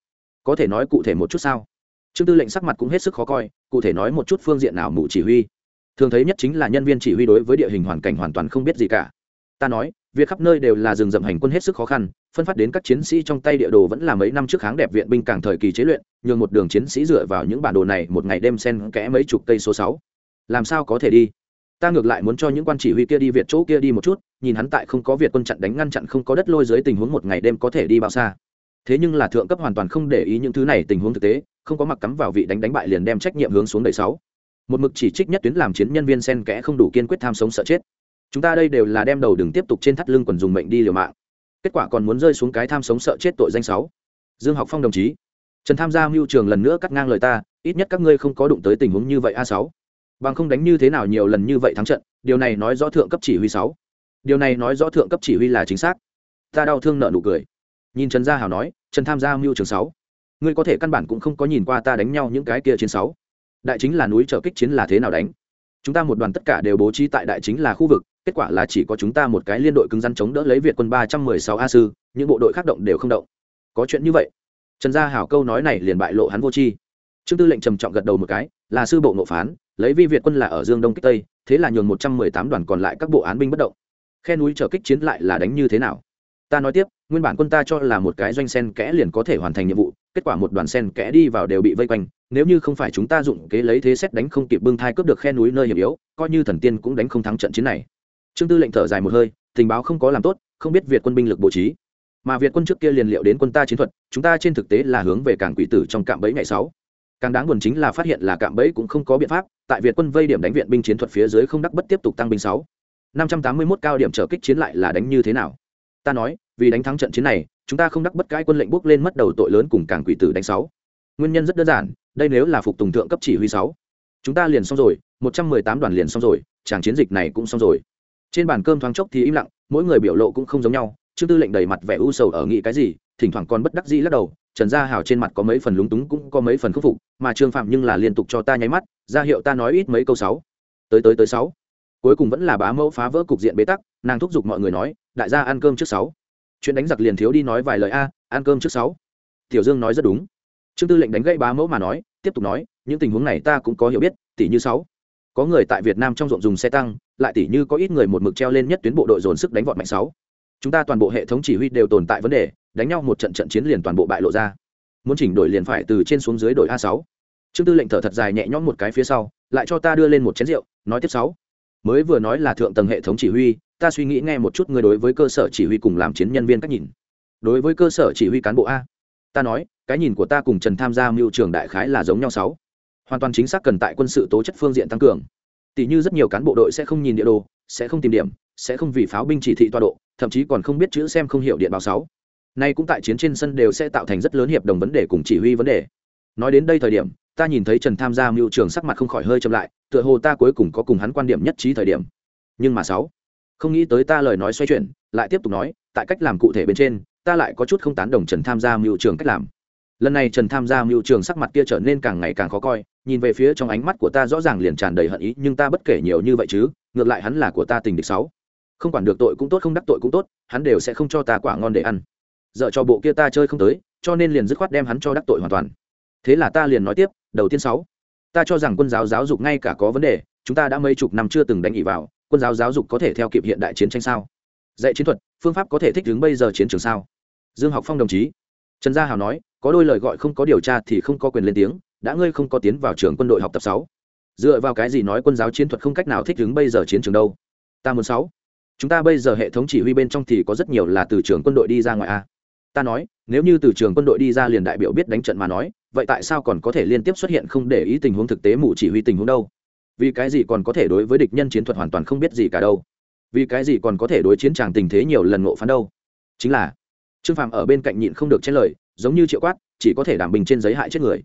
Có thể nói cụ thể một chút sao? Trương tư lệnh sắc mặt cũng hết sức khó coi, cụ thể nói một chút phương diện nào mụ chỉ huy. Thường thấy nhất chính là nhân viên chỉ huy đối với địa hình hoàn cảnh hoàn toàn không biết gì cả. Ta nói, việc khắp nơi đều là rừng rậm hành quân hết sức khó khăn, phân phát đến các chiến sĩ trong tay địa đồ vẫn là mấy năm trước kháng đẹp viện binh càng thời kỳ chế luyện, nhường một đường chiến sĩ dựa vào những bản đồ này một ngày đêm sen kẽ mấy chục cây số sáu. Làm sao có thể đi? Ta ngược lại muốn cho những quan chỉ huy kia đi việt chỗ kia đi một chút, nhìn hắn tại không có việt quân chặn đánh ngăn chặn không có đất lôi dưới tình huống một ngày đêm có thể đi bao xa. Thế nhưng là thượng cấp hoàn toàn không để ý những thứ này tình huống thực tế, không có mặc cắm vào vị đánh đánh bại liền đem trách nhiệm hướng xuống đầy sáu. Một mực chỉ trích nhất tuyến làm chiến nhân viên sen kẽ không đủ kiên quyết tham sống sợ chết. Chúng ta đây đều là đem đầu đừng tiếp tục trên thắt lưng quần dùng mệnh đi liều mạng. Kết quả còn muốn rơi xuống cái tham sống sợ chết tội danh sáu. Dương học phong đồng chí. Trần tham gia mưu trường lần nữa cắt ngang lời ta, ít nhất các ngươi không có đụng tới tình huống như vậy a sáu bằng không đánh như thế nào nhiều lần như vậy thắng trận, điều này nói rõ thượng cấp chỉ huy sáu. Điều này nói rõ thượng cấp chỉ huy là chính xác. Ta đau thương nợ nụ cười. Nhìn trần gia hào nói, trần tham gia mưu trường sáu. Ngươi có thể căn bản cũng không có nhìn qua ta đánh nhau những cái kia chiến sáu. Đại chính là núi trở kích chiến là thế nào đánh? Chúng ta một đoàn tất cả đều bố trí tại đại chính là khu vực, kết quả là chỉ có chúng ta một cái liên đội cứng rắn chống đỡ lấy việt quân ba trăm mười sáu a sư, những bộ đội khác động đều không động. Có chuyện như vậy. Trần gia hảo câu nói này liền bại lộ hắn vô tri. Trương tư lệnh trầm trọng gật đầu một cái, là sư bộ nộ phán lấy vi việt quân là ở dương đông kích tây, thế là nhường một trăm mười tám đoàn còn lại các bộ án binh bất động. Khe núi trở kích chiến lại là đánh như thế nào? Ta nói tiếp, nguyên bản quân ta cho là một cái doanh sen kẽ liền có thể hoàn thành nhiệm vụ, kết quả một đoàn sen kẽ đi vào đều bị vây quanh, nếu như không phải chúng ta dụng kế lấy thế xét đánh không kịp bưng thai cướp được khe núi nơi hiểm yếu, coi như thần tiên cũng đánh không thắng trận chiến này. Trương tư lệnh thở dài một hơi, tình báo không có làm tốt, không biết việt quân binh lực bố trí. Mà việt quân trước kia liền liệu đến quân ta chiến thuật, chúng ta trên thực tế là hướng về cảng quỷ tử trong cạm bẫy ngày sáu. Càng đáng buồn chính là phát hiện là cạm bẫy cũng không có biện pháp tại việt quân vây điểm đánh viện binh chiến thuật phía dưới không đắc bất tiếp tục tăng binh sáu. năm trăm tám mươi 581 cao điểm trở kích chiến lại là đánh như thế nào? Ta nói, vì đánh thắng trận chiến này, chúng ta không đắc bất cãi quân lệnh bước lên mất đầu tội lớn cùng càng quỷ tử đánh sáu. Nguyên nhân rất đơn giản, đây nếu là phục tùng thượng cấp chỉ huy sáu. Chúng ta liền xong rồi, một trăm mười tám đoàn liền xong rồi tràng chiến dịch này cũng xong rồi. Trên bàn cơm thoáng chốc thì im lặng, mỗi người biểu lộ cũng không giống nhau trương tư lệnh đầy mặt vẻ u sầu ở nghĩ cái gì, thỉnh thoảng còn bất đắc dĩ lắc đầu trần gia hào trên mặt có mấy phần lúng túng cũng có mấy phần khắc phục, mà trương phạm nhưng là liên tục cho ta nháy mắt, ra hiệu ta nói ít mấy câu sáu. Tới tới tới sáu. Cuối cùng vẫn là bá mẫu phá vỡ cục diện bế tắc, nàng thúc giục mọi người nói, đại gia ăn cơm trước sáu. Chuyện đánh giặc liền thiếu đi nói vài lời a, ăn cơm trước sáu. Tiểu dương nói rất đúng. Trương tư lệnh đánh gãy bá mẫu mà nói, tiếp tục nói, những tình huống này ta cũng có hiểu biết tỷ như sáu. Có người tại việt nam trong ruộng dùng xe tăng, lại tỷ như có ít người một mực treo lên nhất tuyến bộ đội dồn sức đánh vọt mạnh sáu. Chúng ta toàn bộ hệ thống chỉ huy đều tồn tại vấn đề đánh nhau một trận trận chiến liền toàn bộ bại lộ ra. Muốn chỉnh đổi liền phải từ trên xuống dưới đội a sáu. Trương tư lệnh thở thật dài nhẹ nhõm một cái phía sau, lại cho ta đưa lên một chén rượu, nói tiếp sáu. Mới vừa nói là thượng tầng hệ thống chỉ huy, ta suy nghĩ nghe một chút người đối với cơ sở chỉ huy cùng làm chiến nhân viên cách nhìn. Đối với cơ sở chỉ huy cán bộ a, ta nói, cái nhìn của ta cùng trần tham gia mưu trường đại khái là giống nhau sáu. Hoàn toàn chính xác cần tại quân sự tố chất phương diện tăng cường. Tỷ như rất nhiều cán bộ đội sẽ không nhìn địa đồ, sẽ không tìm điểm, sẽ không vì pháo binh chỉ thị toa độ, thậm chí còn không biết chữ xem không hiểu điện báo sáu nay cũng tại chiến trên sân đều sẽ tạo thành rất lớn hiệp đồng vấn đề cùng chỉ huy vấn đề. Nói đến đây thời điểm, ta nhìn thấy trần tham gia mưu trường sắc mặt không khỏi hơi chậm lại, tựa hồ ta cuối cùng có cùng hắn quan điểm nhất trí thời điểm. Nhưng mà sáu, không nghĩ tới ta lời nói xoay chuyển, lại tiếp tục nói, tại cách làm cụ thể bên trên, ta lại có chút không tán đồng trần tham gia mưu trường cách làm. Lần này trần tham gia mưu trường sắc mặt kia trở nên càng ngày càng khó coi, nhìn về phía trong ánh mắt của ta rõ ràng liền tràn đầy hận ý, nhưng ta bất kể nhiều như vậy chứ, ngược lại hắn là của ta tình địch sáu. Không quản được tội cũng tốt, không đắc tội cũng tốt, hắn đều sẽ không cho ta quả ngon để ăn dợ cho bộ kia ta chơi không tới, cho nên liền dứt khoát đem hắn cho đắc tội hoàn toàn. Thế là ta liền nói tiếp, đầu tiên sáu, ta cho rằng quân giáo giáo dục ngay cả có vấn đề, chúng ta đã mấy chục năm chưa từng đánh ỉ vào, quân giáo giáo dục có thể theo kịp hiện đại chiến tranh sao? Dạy chiến thuật, phương pháp có thể thích ứng bây giờ chiến trường sao? Dương học phong đồng chí. Trần gia hào nói, có đôi lời gọi không có điều tra thì không có quyền lên tiếng, đã ngươi không có tiến vào trường quân đội học tập sáu. Dựa vào cái gì nói quân giáo chiến thuật không cách nào thích ứng bây giờ chiến trường đâu? Ta muốn sáu. Chúng ta bây giờ hệ thống chỉ huy bên trong thì có rất nhiều là từ trường quân đội đi ra ngoài a ta nói, nếu như từ trường quân đội đi ra liền đại biểu biết đánh trận mà nói, vậy tại sao còn có thể liên tiếp xuất hiện không để ý tình huống thực tế mù chỉ huy tình huống đâu? Vì cái gì còn có thể đối với địch nhân chiến thuật hoàn toàn không biết gì cả đâu? Vì cái gì còn có thể đối chiến tràng tình thế nhiều lần ngộ phán đâu? Chính là, trương phàm ở bên cạnh nhịn không được chen lời, giống như triệu quát, chỉ có thể đảm bình trên giấy hại chết người.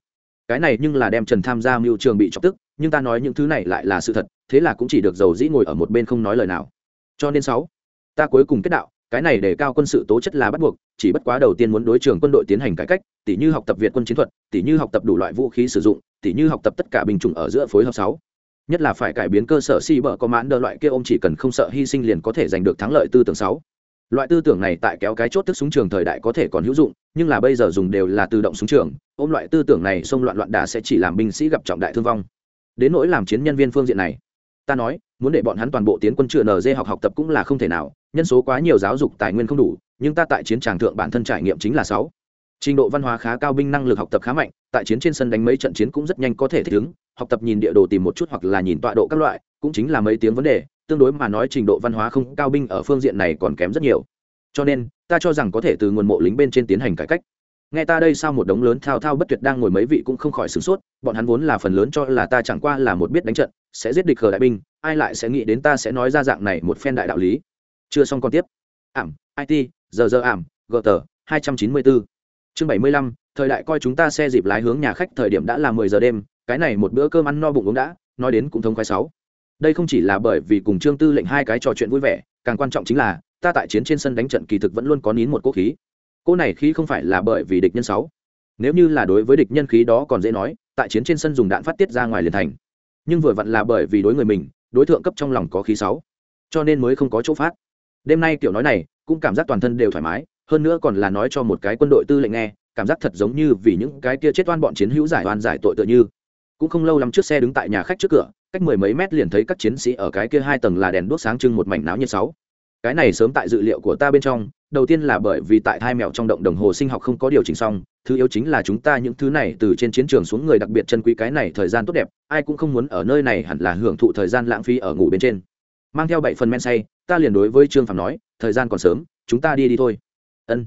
Cái này nhưng là đem trần tham gia mưu trường bị chọc tức, nhưng ta nói những thứ này lại là sự thật, thế là cũng chỉ được dầu dĩ ngồi ở một bên không nói lời nào. Cho nên sáu, ta cuối cùng kết đạo cái này để cao quân sự tố chất là bắt buộc, chỉ bất quá đầu tiên muốn đối trường quân đội tiến hành cải cách, tỉ như học tập việt quân chiến thuật, tỉ như học tập đủ loại vũ khí sử dụng, tỉ như học tập tất cả binh chủng ở giữa phối hợp sáu. Nhất là phải cải biến cơ sở si bờ có mãn đơ loại kia ông chỉ cần không sợ hy sinh liền có thể giành được thắng lợi tư tưởng sáu. Loại tư tưởng này tại kéo cái chốt tức súng trường thời đại có thể còn hữu dụng, nhưng là bây giờ dùng đều là tự động súng trường, ôm loại tư tưởng này xông loạn loạn đà sẽ chỉ làm binh sĩ gặp trọng đại thương vong. Đến nỗi làm chiến nhân viên phương diện này, ta nói muốn để bọn hắn toàn bộ tiến quân chữa nz học học tập cũng là không thể nào, nhân số quá nhiều giáo dục tài nguyên không đủ, nhưng ta tại chiến tràng thượng bản thân trải nghiệm chính là sáu. Trình độ văn hóa khá cao, binh năng lực học tập khá mạnh, tại chiến trên sân đánh mấy trận chiến cũng rất nhanh có thể thích ứng, học tập nhìn địa đồ tìm một chút hoặc là nhìn tọa độ các loại, cũng chính là mấy tiếng vấn đề, tương đối mà nói trình độ văn hóa không cao, binh ở phương diện này còn kém rất nhiều. Cho nên, ta cho rằng có thể từ nguồn mộ lính bên trên tiến hành cải cách. Nghe ta đây sao một đống lớn thao thao bất tuyệt đang ngồi mấy vị cũng không khỏi sửng sốt, bọn hắn vốn là phần lớn cho là ta chẳng qua là một biết đánh trận, sẽ giết địch khờ đại binh ai lại sẽ nghĩ đến ta sẽ nói ra dạng này một phen đại đạo lý? Chưa xong còn tiếp. Ảm it giờ giờ ảm gờ tờ hai trăm chín mươi bốn chương bảy mươi lăm, thời đại coi chúng ta xe dịp lái hướng nhà khách thời điểm đã là mười giờ đêm, cái này một bữa cơm ăn no bụng uống đã, nói đến cũng thông khoái sáu. Đây không chỉ là bởi vì cùng trương tư lệnh hai cái trò chuyện vui vẻ, càng quan trọng chính là, ta tại chiến trên sân đánh trận kỳ thực vẫn luôn có nín một cỗ khí. Cỗ này khí không phải là bởi vì địch nhân sáu. Nếu như là đối với địch nhân khí đó còn dễ nói, tại chiến trên sân dùng đạn phát tiết ra ngoài liền thành. Nhưng vừa vặn là bởi vì đối người mình đối tượng cấp trong lòng có khí sáu, cho nên mới không có chỗ phát. Đêm nay kiểu nói này, cũng cảm giác toàn thân đều thoải mái, hơn nữa còn là nói cho một cái quân đội tư lệnh nghe, cảm giác thật giống như vì những cái kia chết oan bọn chiến hữu giải oan giải tội tựa như. Cũng không lâu lắm trước xe đứng tại nhà khách trước cửa, cách mười mấy mét liền thấy các chiến sĩ ở cái kia hai tầng là đèn đuốc sáng trưng một mảnh náo nhiệt sáu. Cái này sớm tại dự liệu của ta bên trong, đầu tiên là bởi vì tại thai mèo trong động đồng hồ sinh học không có điều chỉnh xong thứ yếu chính là chúng ta những thứ này từ trên chiến trường xuống người đặc biệt chân quý cái này thời gian tốt đẹp, ai cũng không muốn ở nơi này hẳn là hưởng thụ thời gian lãng phí ở ngủ bên trên. Mang theo bảy phần men say, ta liền đối với trương phàm nói, thời gian còn sớm, chúng ta đi đi thôi. Ân.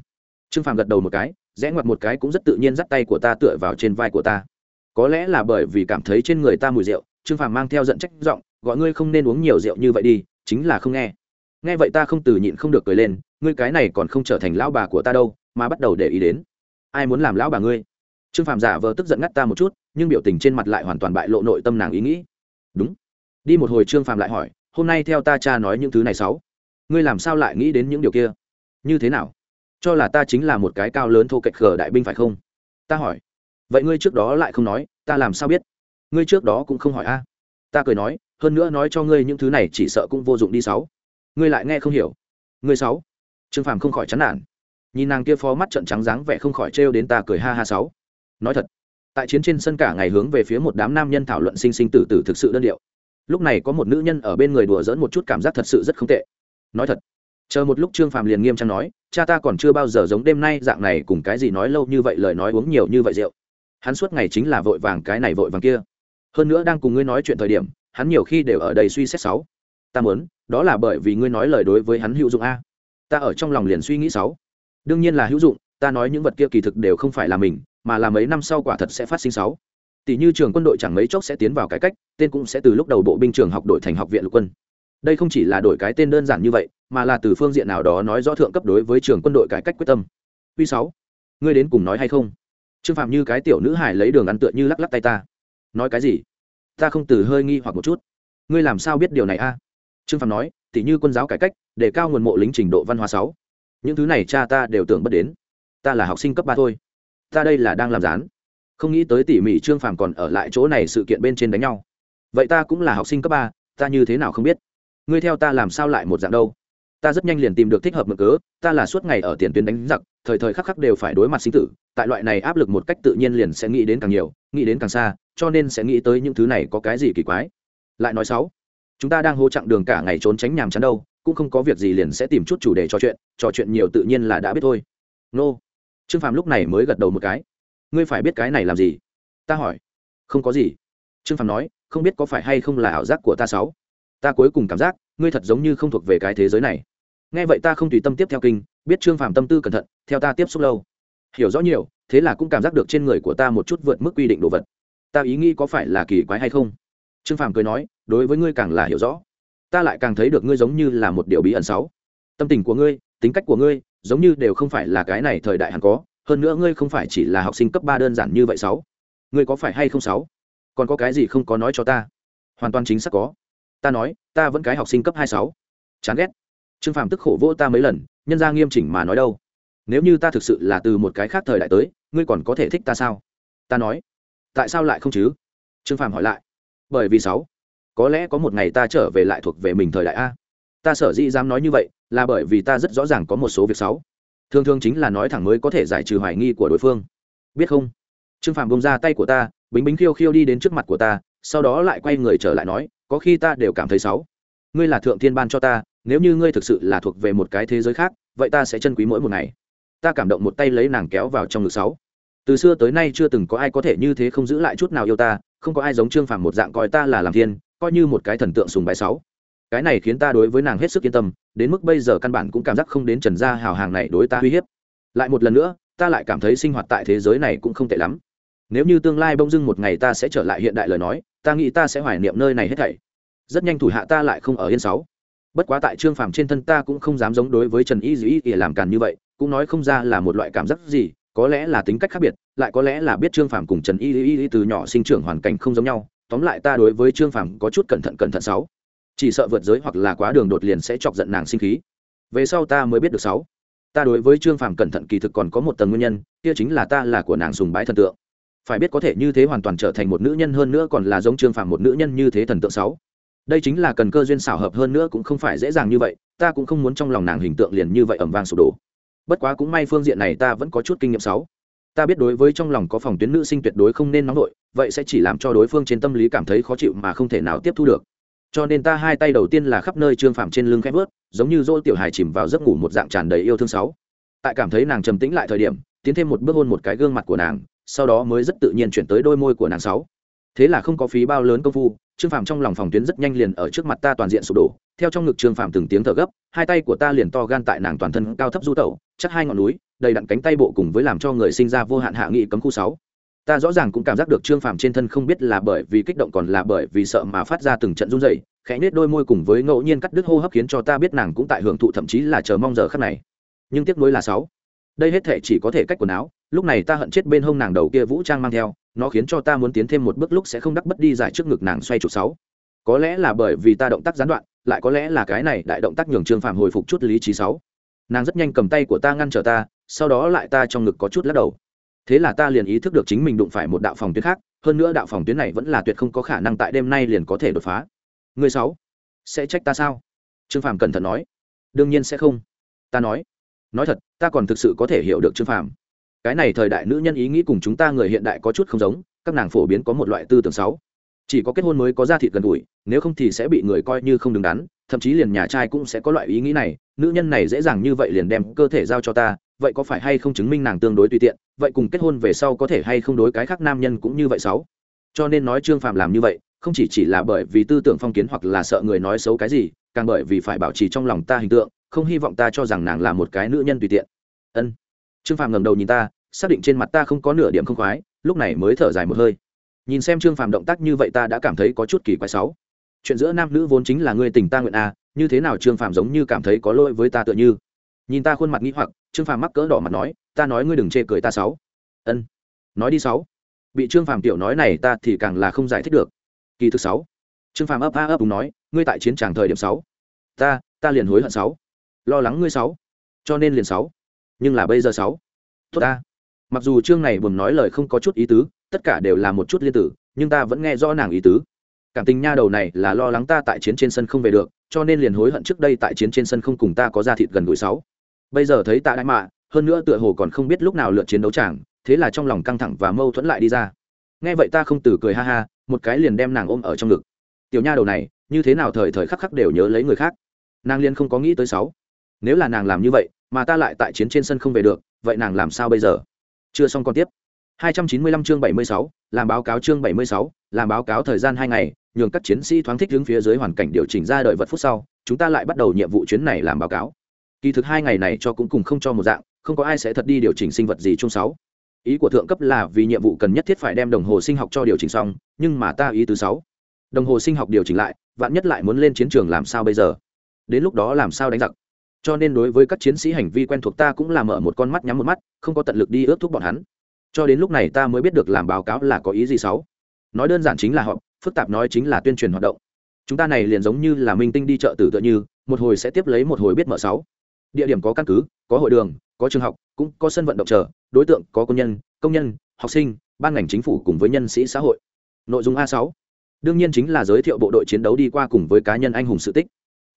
Trương phàm gật đầu một cái, rẽ ngoặt một cái cũng rất tự nhiên dắt tay của ta tựa vào trên vai của ta. Có lẽ là bởi vì cảm thấy trên người ta mùi rượu, trương phàm mang theo giận trách giọng, gọi ngươi không nên uống nhiều rượu như vậy đi, chính là không nghe. Nghe vậy ta không từ nhịn không được cười lên, ngươi cái này còn không trở thành lão bà của ta đâu, mà bắt đầu để ý đến ai muốn làm lão bà ngươi? Trương phàm giả vờ tức giận ngắt ta một chút, nhưng biểu tình trên mặt lại hoàn toàn bại lộ nội tâm nàng ý nghĩ. Đúng. Đi một hồi trương phàm lại hỏi, hôm nay theo ta cha nói những thứ này sáu, ngươi làm sao lại nghĩ đến những điều kia? Như thế nào? Cho là ta chính là một cái cao lớn thô kệch khờ đại binh phải không? Ta hỏi. Vậy ngươi trước đó lại không nói, ta làm sao biết? Ngươi trước đó cũng không hỏi a. Ta cười nói, hơn nữa nói cho ngươi những thứ này chỉ sợ cũng vô dụng đi sáu. Ngươi lại nghe không hiểu. Ngươi sáu. Trương phàm không khỏi chán nản nhìn nàng kia phó mắt trận trắng dáng vẻ không khỏi trêu đến ta cười ha ha sáu. Nói thật, tại chiến trên sân cả ngày hướng về phía một đám nam nhân thảo luận sinh sinh tử tử thực sự đơn điệu. Lúc này có một nữ nhân ở bên người đùa dỡn một chút cảm giác thật sự rất không tệ. Nói thật, chờ một lúc trương phàm liền nghiêm trang nói, cha ta còn chưa bao giờ giống đêm nay dạng này cùng cái gì nói lâu như vậy, lời nói uống nhiều như vậy rượu. Hắn suốt ngày chính là vội vàng cái này vội vàng kia. Hơn nữa đang cùng ngươi nói chuyện thời điểm, hắn nhiều khi đều ở đây suy xét sáu. Ta muốn, đó là bởi vì ngươi nói lời đối với hắn hữu dụng a. Ta ở trong lòng liền suy nghĩ sáu đương nhiên là hữu dụng ta nói những vật kia kỳ thực đều không phải là mình mà là mấy năm sau quả thật sẽ phát sinh sáu tỷ như trường quân đội chẳng mấy chốc sẽ tiến vào cải cách tên cũng sẽ từ lúc đầu bộ binh trường học đội thành học viện lục quân đây không chỉ là đổi cái tên đơn giản như vậy mà là từ phương diện nào đó nói rõ thượng cấp đối với trường quân đội cải cách quyết tâm Quy sáu, ngươi đến cùng nói hay không? Trương Phạm như cái tiểu nữ hải lấy đường ăn tựa như lắc lắc tay ta. Nói cái gì? Ta không từ hơi nghi hoặc một chút. Ngươi làm sao biết điều này a? Trương Phạm nói, tỷ như quân giáo cải cách, để cao nguồn mộ lính trình độ văn hóa sáu. Những thứ này cha ta đều tưởng bất đến. Ta là học sinh cấp ba thôi. Ta đây là đang làm rán, Không nghĩ tới tỉ mỉ Trương phàm còn ở lại chỗ này sự kiện bên trên đánh nhau. Vậy ta cũng là học sinh cấp ba, ta như thế nào không biết? Ngươi theo ta làm sao lại một dạng đâu? ta rất nhanh liền tìm được thích hợp mực cớ ta là suốt ngày ở tiền tuyến đánh giặc thời thời khắc khắc đều phải đối mặt sinh tử tại loại này áp lực một cách tự nhiên liền sẽ nghĩ đến càng nhiều nghĩ đến càng xa cho nên sẽ nghĩ tới những thứ này có cái gì kỳ quái lại nói sáu chúng ta đang hô chặng đường cả ngày trốn tránh nhàm chán đâu cũng không có việc gì liền sẽ tìm chút chủ đề trò chuyện trò chuyện nhiều tự nhiên là đã biết thôi. Nô. Trương phàm lúc này mới gật đầu một cái. Ngươi phải biết cái này làm gì? Ta hỏi. Không có gì. Trương phàm nói, không biết có phải hay không là ảo giác của ta sáu. Ta cuối cùng cảm giác, ngươi thật giống như không thuộc về cái thế giới này. Nghe vậy ta không tùy tâm tiếp theo kinh, biết trương phàm tâm tư cẩn thận, theo ta tiếp xúc lâu. Hiểu rõ nhiều, thế là cũng cảm giác được trên người của ta một chút vượt mức quy định đồ vật. Ta ý nghĩ có phải là kỳ quái hay không? Trương phàm cười nói, đối với ngươi càng là hiểu rõ ta lại càng thấy được ngươi giống như là một điều bí ẩn sáu. Tâm tình của ngươi, tính cách của ngươi, giống như đều không phải là cái này thời đại hẳn có, hơn nữa ngươi không phải chỉ là học sinh cấp ba đơn giản như vậy sáu. Ngươi có phải hay không sáu? Còn có cái gì không có nói cho ta? Hoàn toàn chính xác có. Ta nói, ta vẫn cái học sinh cấp hai sáu. Chán ghét. Trương phàm tức khổ vỗ ta mấy lần, nhân ra nghiêm chỉnh mà nói đâu. Nếu như ta thực sự là từ một cái khác thời đại tới, ngươi còn có thể thích ta sao? Ta nói. Tại sao lại không chứ? Trương phàm hỏi lại. Bởi vì sáu có lẽ có một ngày ta trở về lại thuộc về mình thời đại a. Ta sở dĩ dám nói như vậy là bởi vì ta rất rõ ràng có một số việc xấu. Thường thường chính là nói thẳng mới có thể giải trừ hoài nghi của đối phương. Biết không? Trương phạm bông ra tay của ta bính bính khiêu khiêu đi đến trước mặt của ta, sau đó lại quay người trở lại nói, có khi ta đều cảm thấy xấu. Ngươi là thượng thiên ban cho ta, nếu như ngươi thực sự là thuộc về một cái thế giới khác, vậy ta sẽ chân quý mỗi một ngày. Ta cảm động một tay lấy nàng kéo vào trong ngực sáu. Từ xưa tới nay chưa từng có ai có thể như thế không giữ lại chút nào yêu ta, không có ai giống trương phàm một dạng coi ta là làm thiên coi như một cái thần tượng sùng bái sáu. Cái này khiến ta đối với nàng hết sức yên tâm, đến mức bây giờ căn bản cũng cảm giác không đến trần gia hào hàng này đối ta uy hiếp. Lại một lần nữa, ta lại cảm thấy sinh hoạt tại thế giới này cũng không tệ lắm. Nếu như tương lai bông dưng một ngày ta sẽ trở lại hiện đại lời nói, ta nghĩ ta sẽ hoài niệm nơi này hết thảy. Rất nhanh thủ hạ ta lại không ở yên sáu. Bất quá tại trương phàm trên thân ta cũng không dám giống đối với trần y dĩ ỉa làm càn như vậy, cũng nói không ra là một loại cảm giác gì, có lẽ là tính cách khác biệt, lại có lẽ là biết trương phàm cùng trần y y từ nhỏ sinh trưởng hoàn cảnh không giống nhau tóm lại ta đối với trương phàm có chút cẩn thận cẩn thận sáu. Chỉ sợ vượt giới hoặc là quá đường đột liền sẽ chọc giận nàng sinh khí. Về sau ta mới biết được sáu. Ta đối với trương phàm cẩn thận kỳ thực còn có một tầng nguyên nhân, kia chính là ta là của nàng sùng bái thần tượng. Phải biết có thể như thế hoàn toàn trở thành một nữ nhân hơn nữa còn là giống trương phàm một nữ nhân như thế thần tượng sáu. Đây chính là cần cơ duyên xảo hợp hơn nữa cũng không phải dễ dàng như vậy, ta cũng không muốn trong lòng nàng hình tượng liền như vậy ẩm vang sụp đổ. Bất quá cũng may phương diện này ta vẫn có chút kinh nghiệm sáu. Ta biết đối với trong lòng có phòng tuyến nữ sinh tuyệt đối không nên nóng nổi vậy sẽ chỉ làm cho đối phương trên tâm lý cảm thấy khó chịu mà không thể nào tiếp thu được. Cho nên ta hai tay đầu tiên là khắp nơi trương phạm trên lưng khép vớt giống như dỗ tiểu hài chìm vào giấc ngủ một dạng tràn đầy yêu thương sáu. Tại cảm thấy nàng trầm tĩnh lại thời điểm, tiến thêm một bước hôn một cái gương mặt của nàng, sau đó mới rất tự nhiên chuyển tới đôi môi của nàng sáu. Thế là không có phí bao lớn công phu, trương phạm trong lòng phòng tuyến rất nhanh liền ở trước mặt ta toàn diện sụp đổ, theo trong ngực trương phạm từng tiếng thở gấp, hai tay của ta liền to gan tại nàng toàn thân cao thấp du tẩu, chắc hai ngọn núi, đầy đặn cánh tay bộ cùng với làm cho người sinh ra vô hạn hạ nghị cấm khu sáu ta rõ ràng cũng cảm giác được trương phàm trên thân không biết là bởi vì kích động còn là bởi vì sợ mà phát ra từng trận run dày khẽ nết đôi môi cùng với ngẫu nhiên cắt đứt hô hấp khiến cho ta biết nàng cũng tại hưởng thụ thậm chí là chờ mong giờ khắc này. Nhưng tiếc nuối là sáu. Đây hết thể chỉ có thể cách quần áo, lúc này ta hận chết bên hông nàng đầu kia vũ trang mang theo, nó khiến cho ta muốn tiến thêm một bước lúc sẽ không đắc bất đi giải trước ngực nàng xoay trục sáu. Có lẽ là bởi vì ta động tác gián đoạn, lại có lẽ là cái này đại động tác nhường trương phàm hồi phục chút lý trí sáu. Nàng rất nhanh cầm tay của ta ngăn trở ta, sau đó lại ta trong ngực có chút lắc đầu thế là ta liền ý thức được chính mình đụng phải một đạo phòng tuyến khác, hơn nữa đạo phòng tuyến này vẫn là tuyệt không có khả năng tại đêm nay liền có thể đột phá. Người sáu, sẽ trách ta sao? Trương phàm cẩn thận nói. Đương nhiên sẽ không. Ta nói. Nói thật, ta còn thực sự có thể hiểu được trương phàm. cái này thời đại nữ nhân ý nghĩ cùng chúng ta người hiện đại có chút không giống, các nàng phổ biến có một loại tư tưởng sáu chỉ có kết hôn mới có ra thịt gần gũi, nếu không thì sẽ bị người coi như không đứng đắn, thậm chí liền nhà trai cũng sẽ có loại ý nghĩ này, nữ nhân này dễ dàng như vậy liền đem cơ thể giao cho ta, vậy có phải hay không chứng minh nàng tương đối tùy tiện, vậy cùng kết hôn về sau có thể hay không đối cái khác nam nhân cũng như vậy sáu? Cho nên nói trương phạm làm như vậy, không chỉ chỉ là bởi vì tư tưởng phong kiến hoặc là sợ người nói xấu cái gì, càng bởi vì phải bảo trì trong lòng ta hình tượng, không hy vọng ta cho rằng nàng là một cái nữ nhân tùy tiện. Ân. Trương phạm ngẩng đầu nhìn ta, xác định trên mặt ta không có nửa điểm không khoái, lúc này mới thở dài một hơi nhìn xem trương phàm động tác như vậy ta đã cảm thấy có chút kỳ quái sáu. Chuyện giữa nam nữ vốn chính là người tình ta nguyện a như thế nào trương phàm giống như cảm thấy có lỗi với ta tựa như? Nhìn ta khuôn mặt nghĩ hoặc, trương phàm mắc cỡ đỏ mặt nói, ta nói ngươi đừng chê cười ta sáu. Ân. Nói đi sáu. Bị trương phàm tiểu nói này ta thì càng là không giải thích được. Kỳ thực sáu. Trương phàm ấp a ấp đúng nói, ngươi tại chiến tràng thời điểm sáu. Ta ta liền hối hận sáu. Lo lắng ngươi sáu. Cho nên liền sáu. Nhưng là bây giờ sáu. Tốt ta mặc dù chương này buồn nói lời không có chút ý tứ, tất cả đều là một chút liên tử, nhưng ta vẫn nghe rõ nàng ý tứ. Cảm tình nha đầu này là lo lắng ta tại chiến trên sân không về được, cho nên liền hối hận trước đây tại chiến trên sân không cùng ta có ra thịt gần gũi sáu. Bây giờ thấy ta đại mạ, hơn nữa tựa hồ còn không biết lúc nào lượt chiến đấu chẳng thế là trong lòng căng thẳng và mâu thuẫn lại đi ra. Nghe vậy ta không từ cười ha ha, một cái liền đem nàng ôm ở trong ngực. Tiểu nha đầu này, như thế nào thời thời khắc khắc đều nhớ lấy người khác. Nàng liên không có nghĩ tới sáu. Nếu là nàng làm như vậy, mà ta lại tại chiến trên sân không về được, vậy nàng làm sao bây giờ? Chưa xong còn tiếp. 295 chương 76, làm báo cáo chương 76, làm báo cáo thời gian hai ngày nhường các chiến sĩ thoáng thích đứng phía dưới hoàn cảnh điều chỉnh ra đợi vật phút sau chúng ta lại bắt đầu nhiệm vụ chuyến này làm báo cáo. Kỳ thực hai ngày này cho cũng cùng không cho một dạng không có ai sẽ thật đi điều chỉnh sinh vật gì chung sáu. Ý của thượng cấp là vì nhiệm vụ cần nhất thiết phải đem đồng hồ sinh học cho điều chỉnh xong nhưng mà ta ý thứ sáu. Đồng hồ sinh học điều chỉnh lại vạn nhất lại muốn lên chiến trường làm sao bây giờ? Đến lúc đó làm sao đánh giặc? Cho nên đối với các chiến sĩ hành vi quen thuộc ta cũng làm mở một con mắt nhắm một mắt, không có tận lực đi ước thúc bọn hắn. Cho đến lúc này ta mới biết được làm báo cáo là có ý gì sáu nói đơn giản chính là họ phức tạp nói chính là tuyên truyền hoạt động. Chúng ta này liền giống như là minh tinh đi chợ tử tựa như, một hồi sẽ tiếp lấy một hồi biết mở sáu. Địa điểm có căn cứ, có hội đường, có trường học, cũng có sân vận động chờ, đối tượng có công nhân công nhân, học sinh, ban ngành chính phủ cùng với nhân sĩ xã hội. Nội dung a sáu. Đương nhiên chính là giới thiệu bộ đội chiến đấu đi qua cùng với cá nhân anh hùng sự tích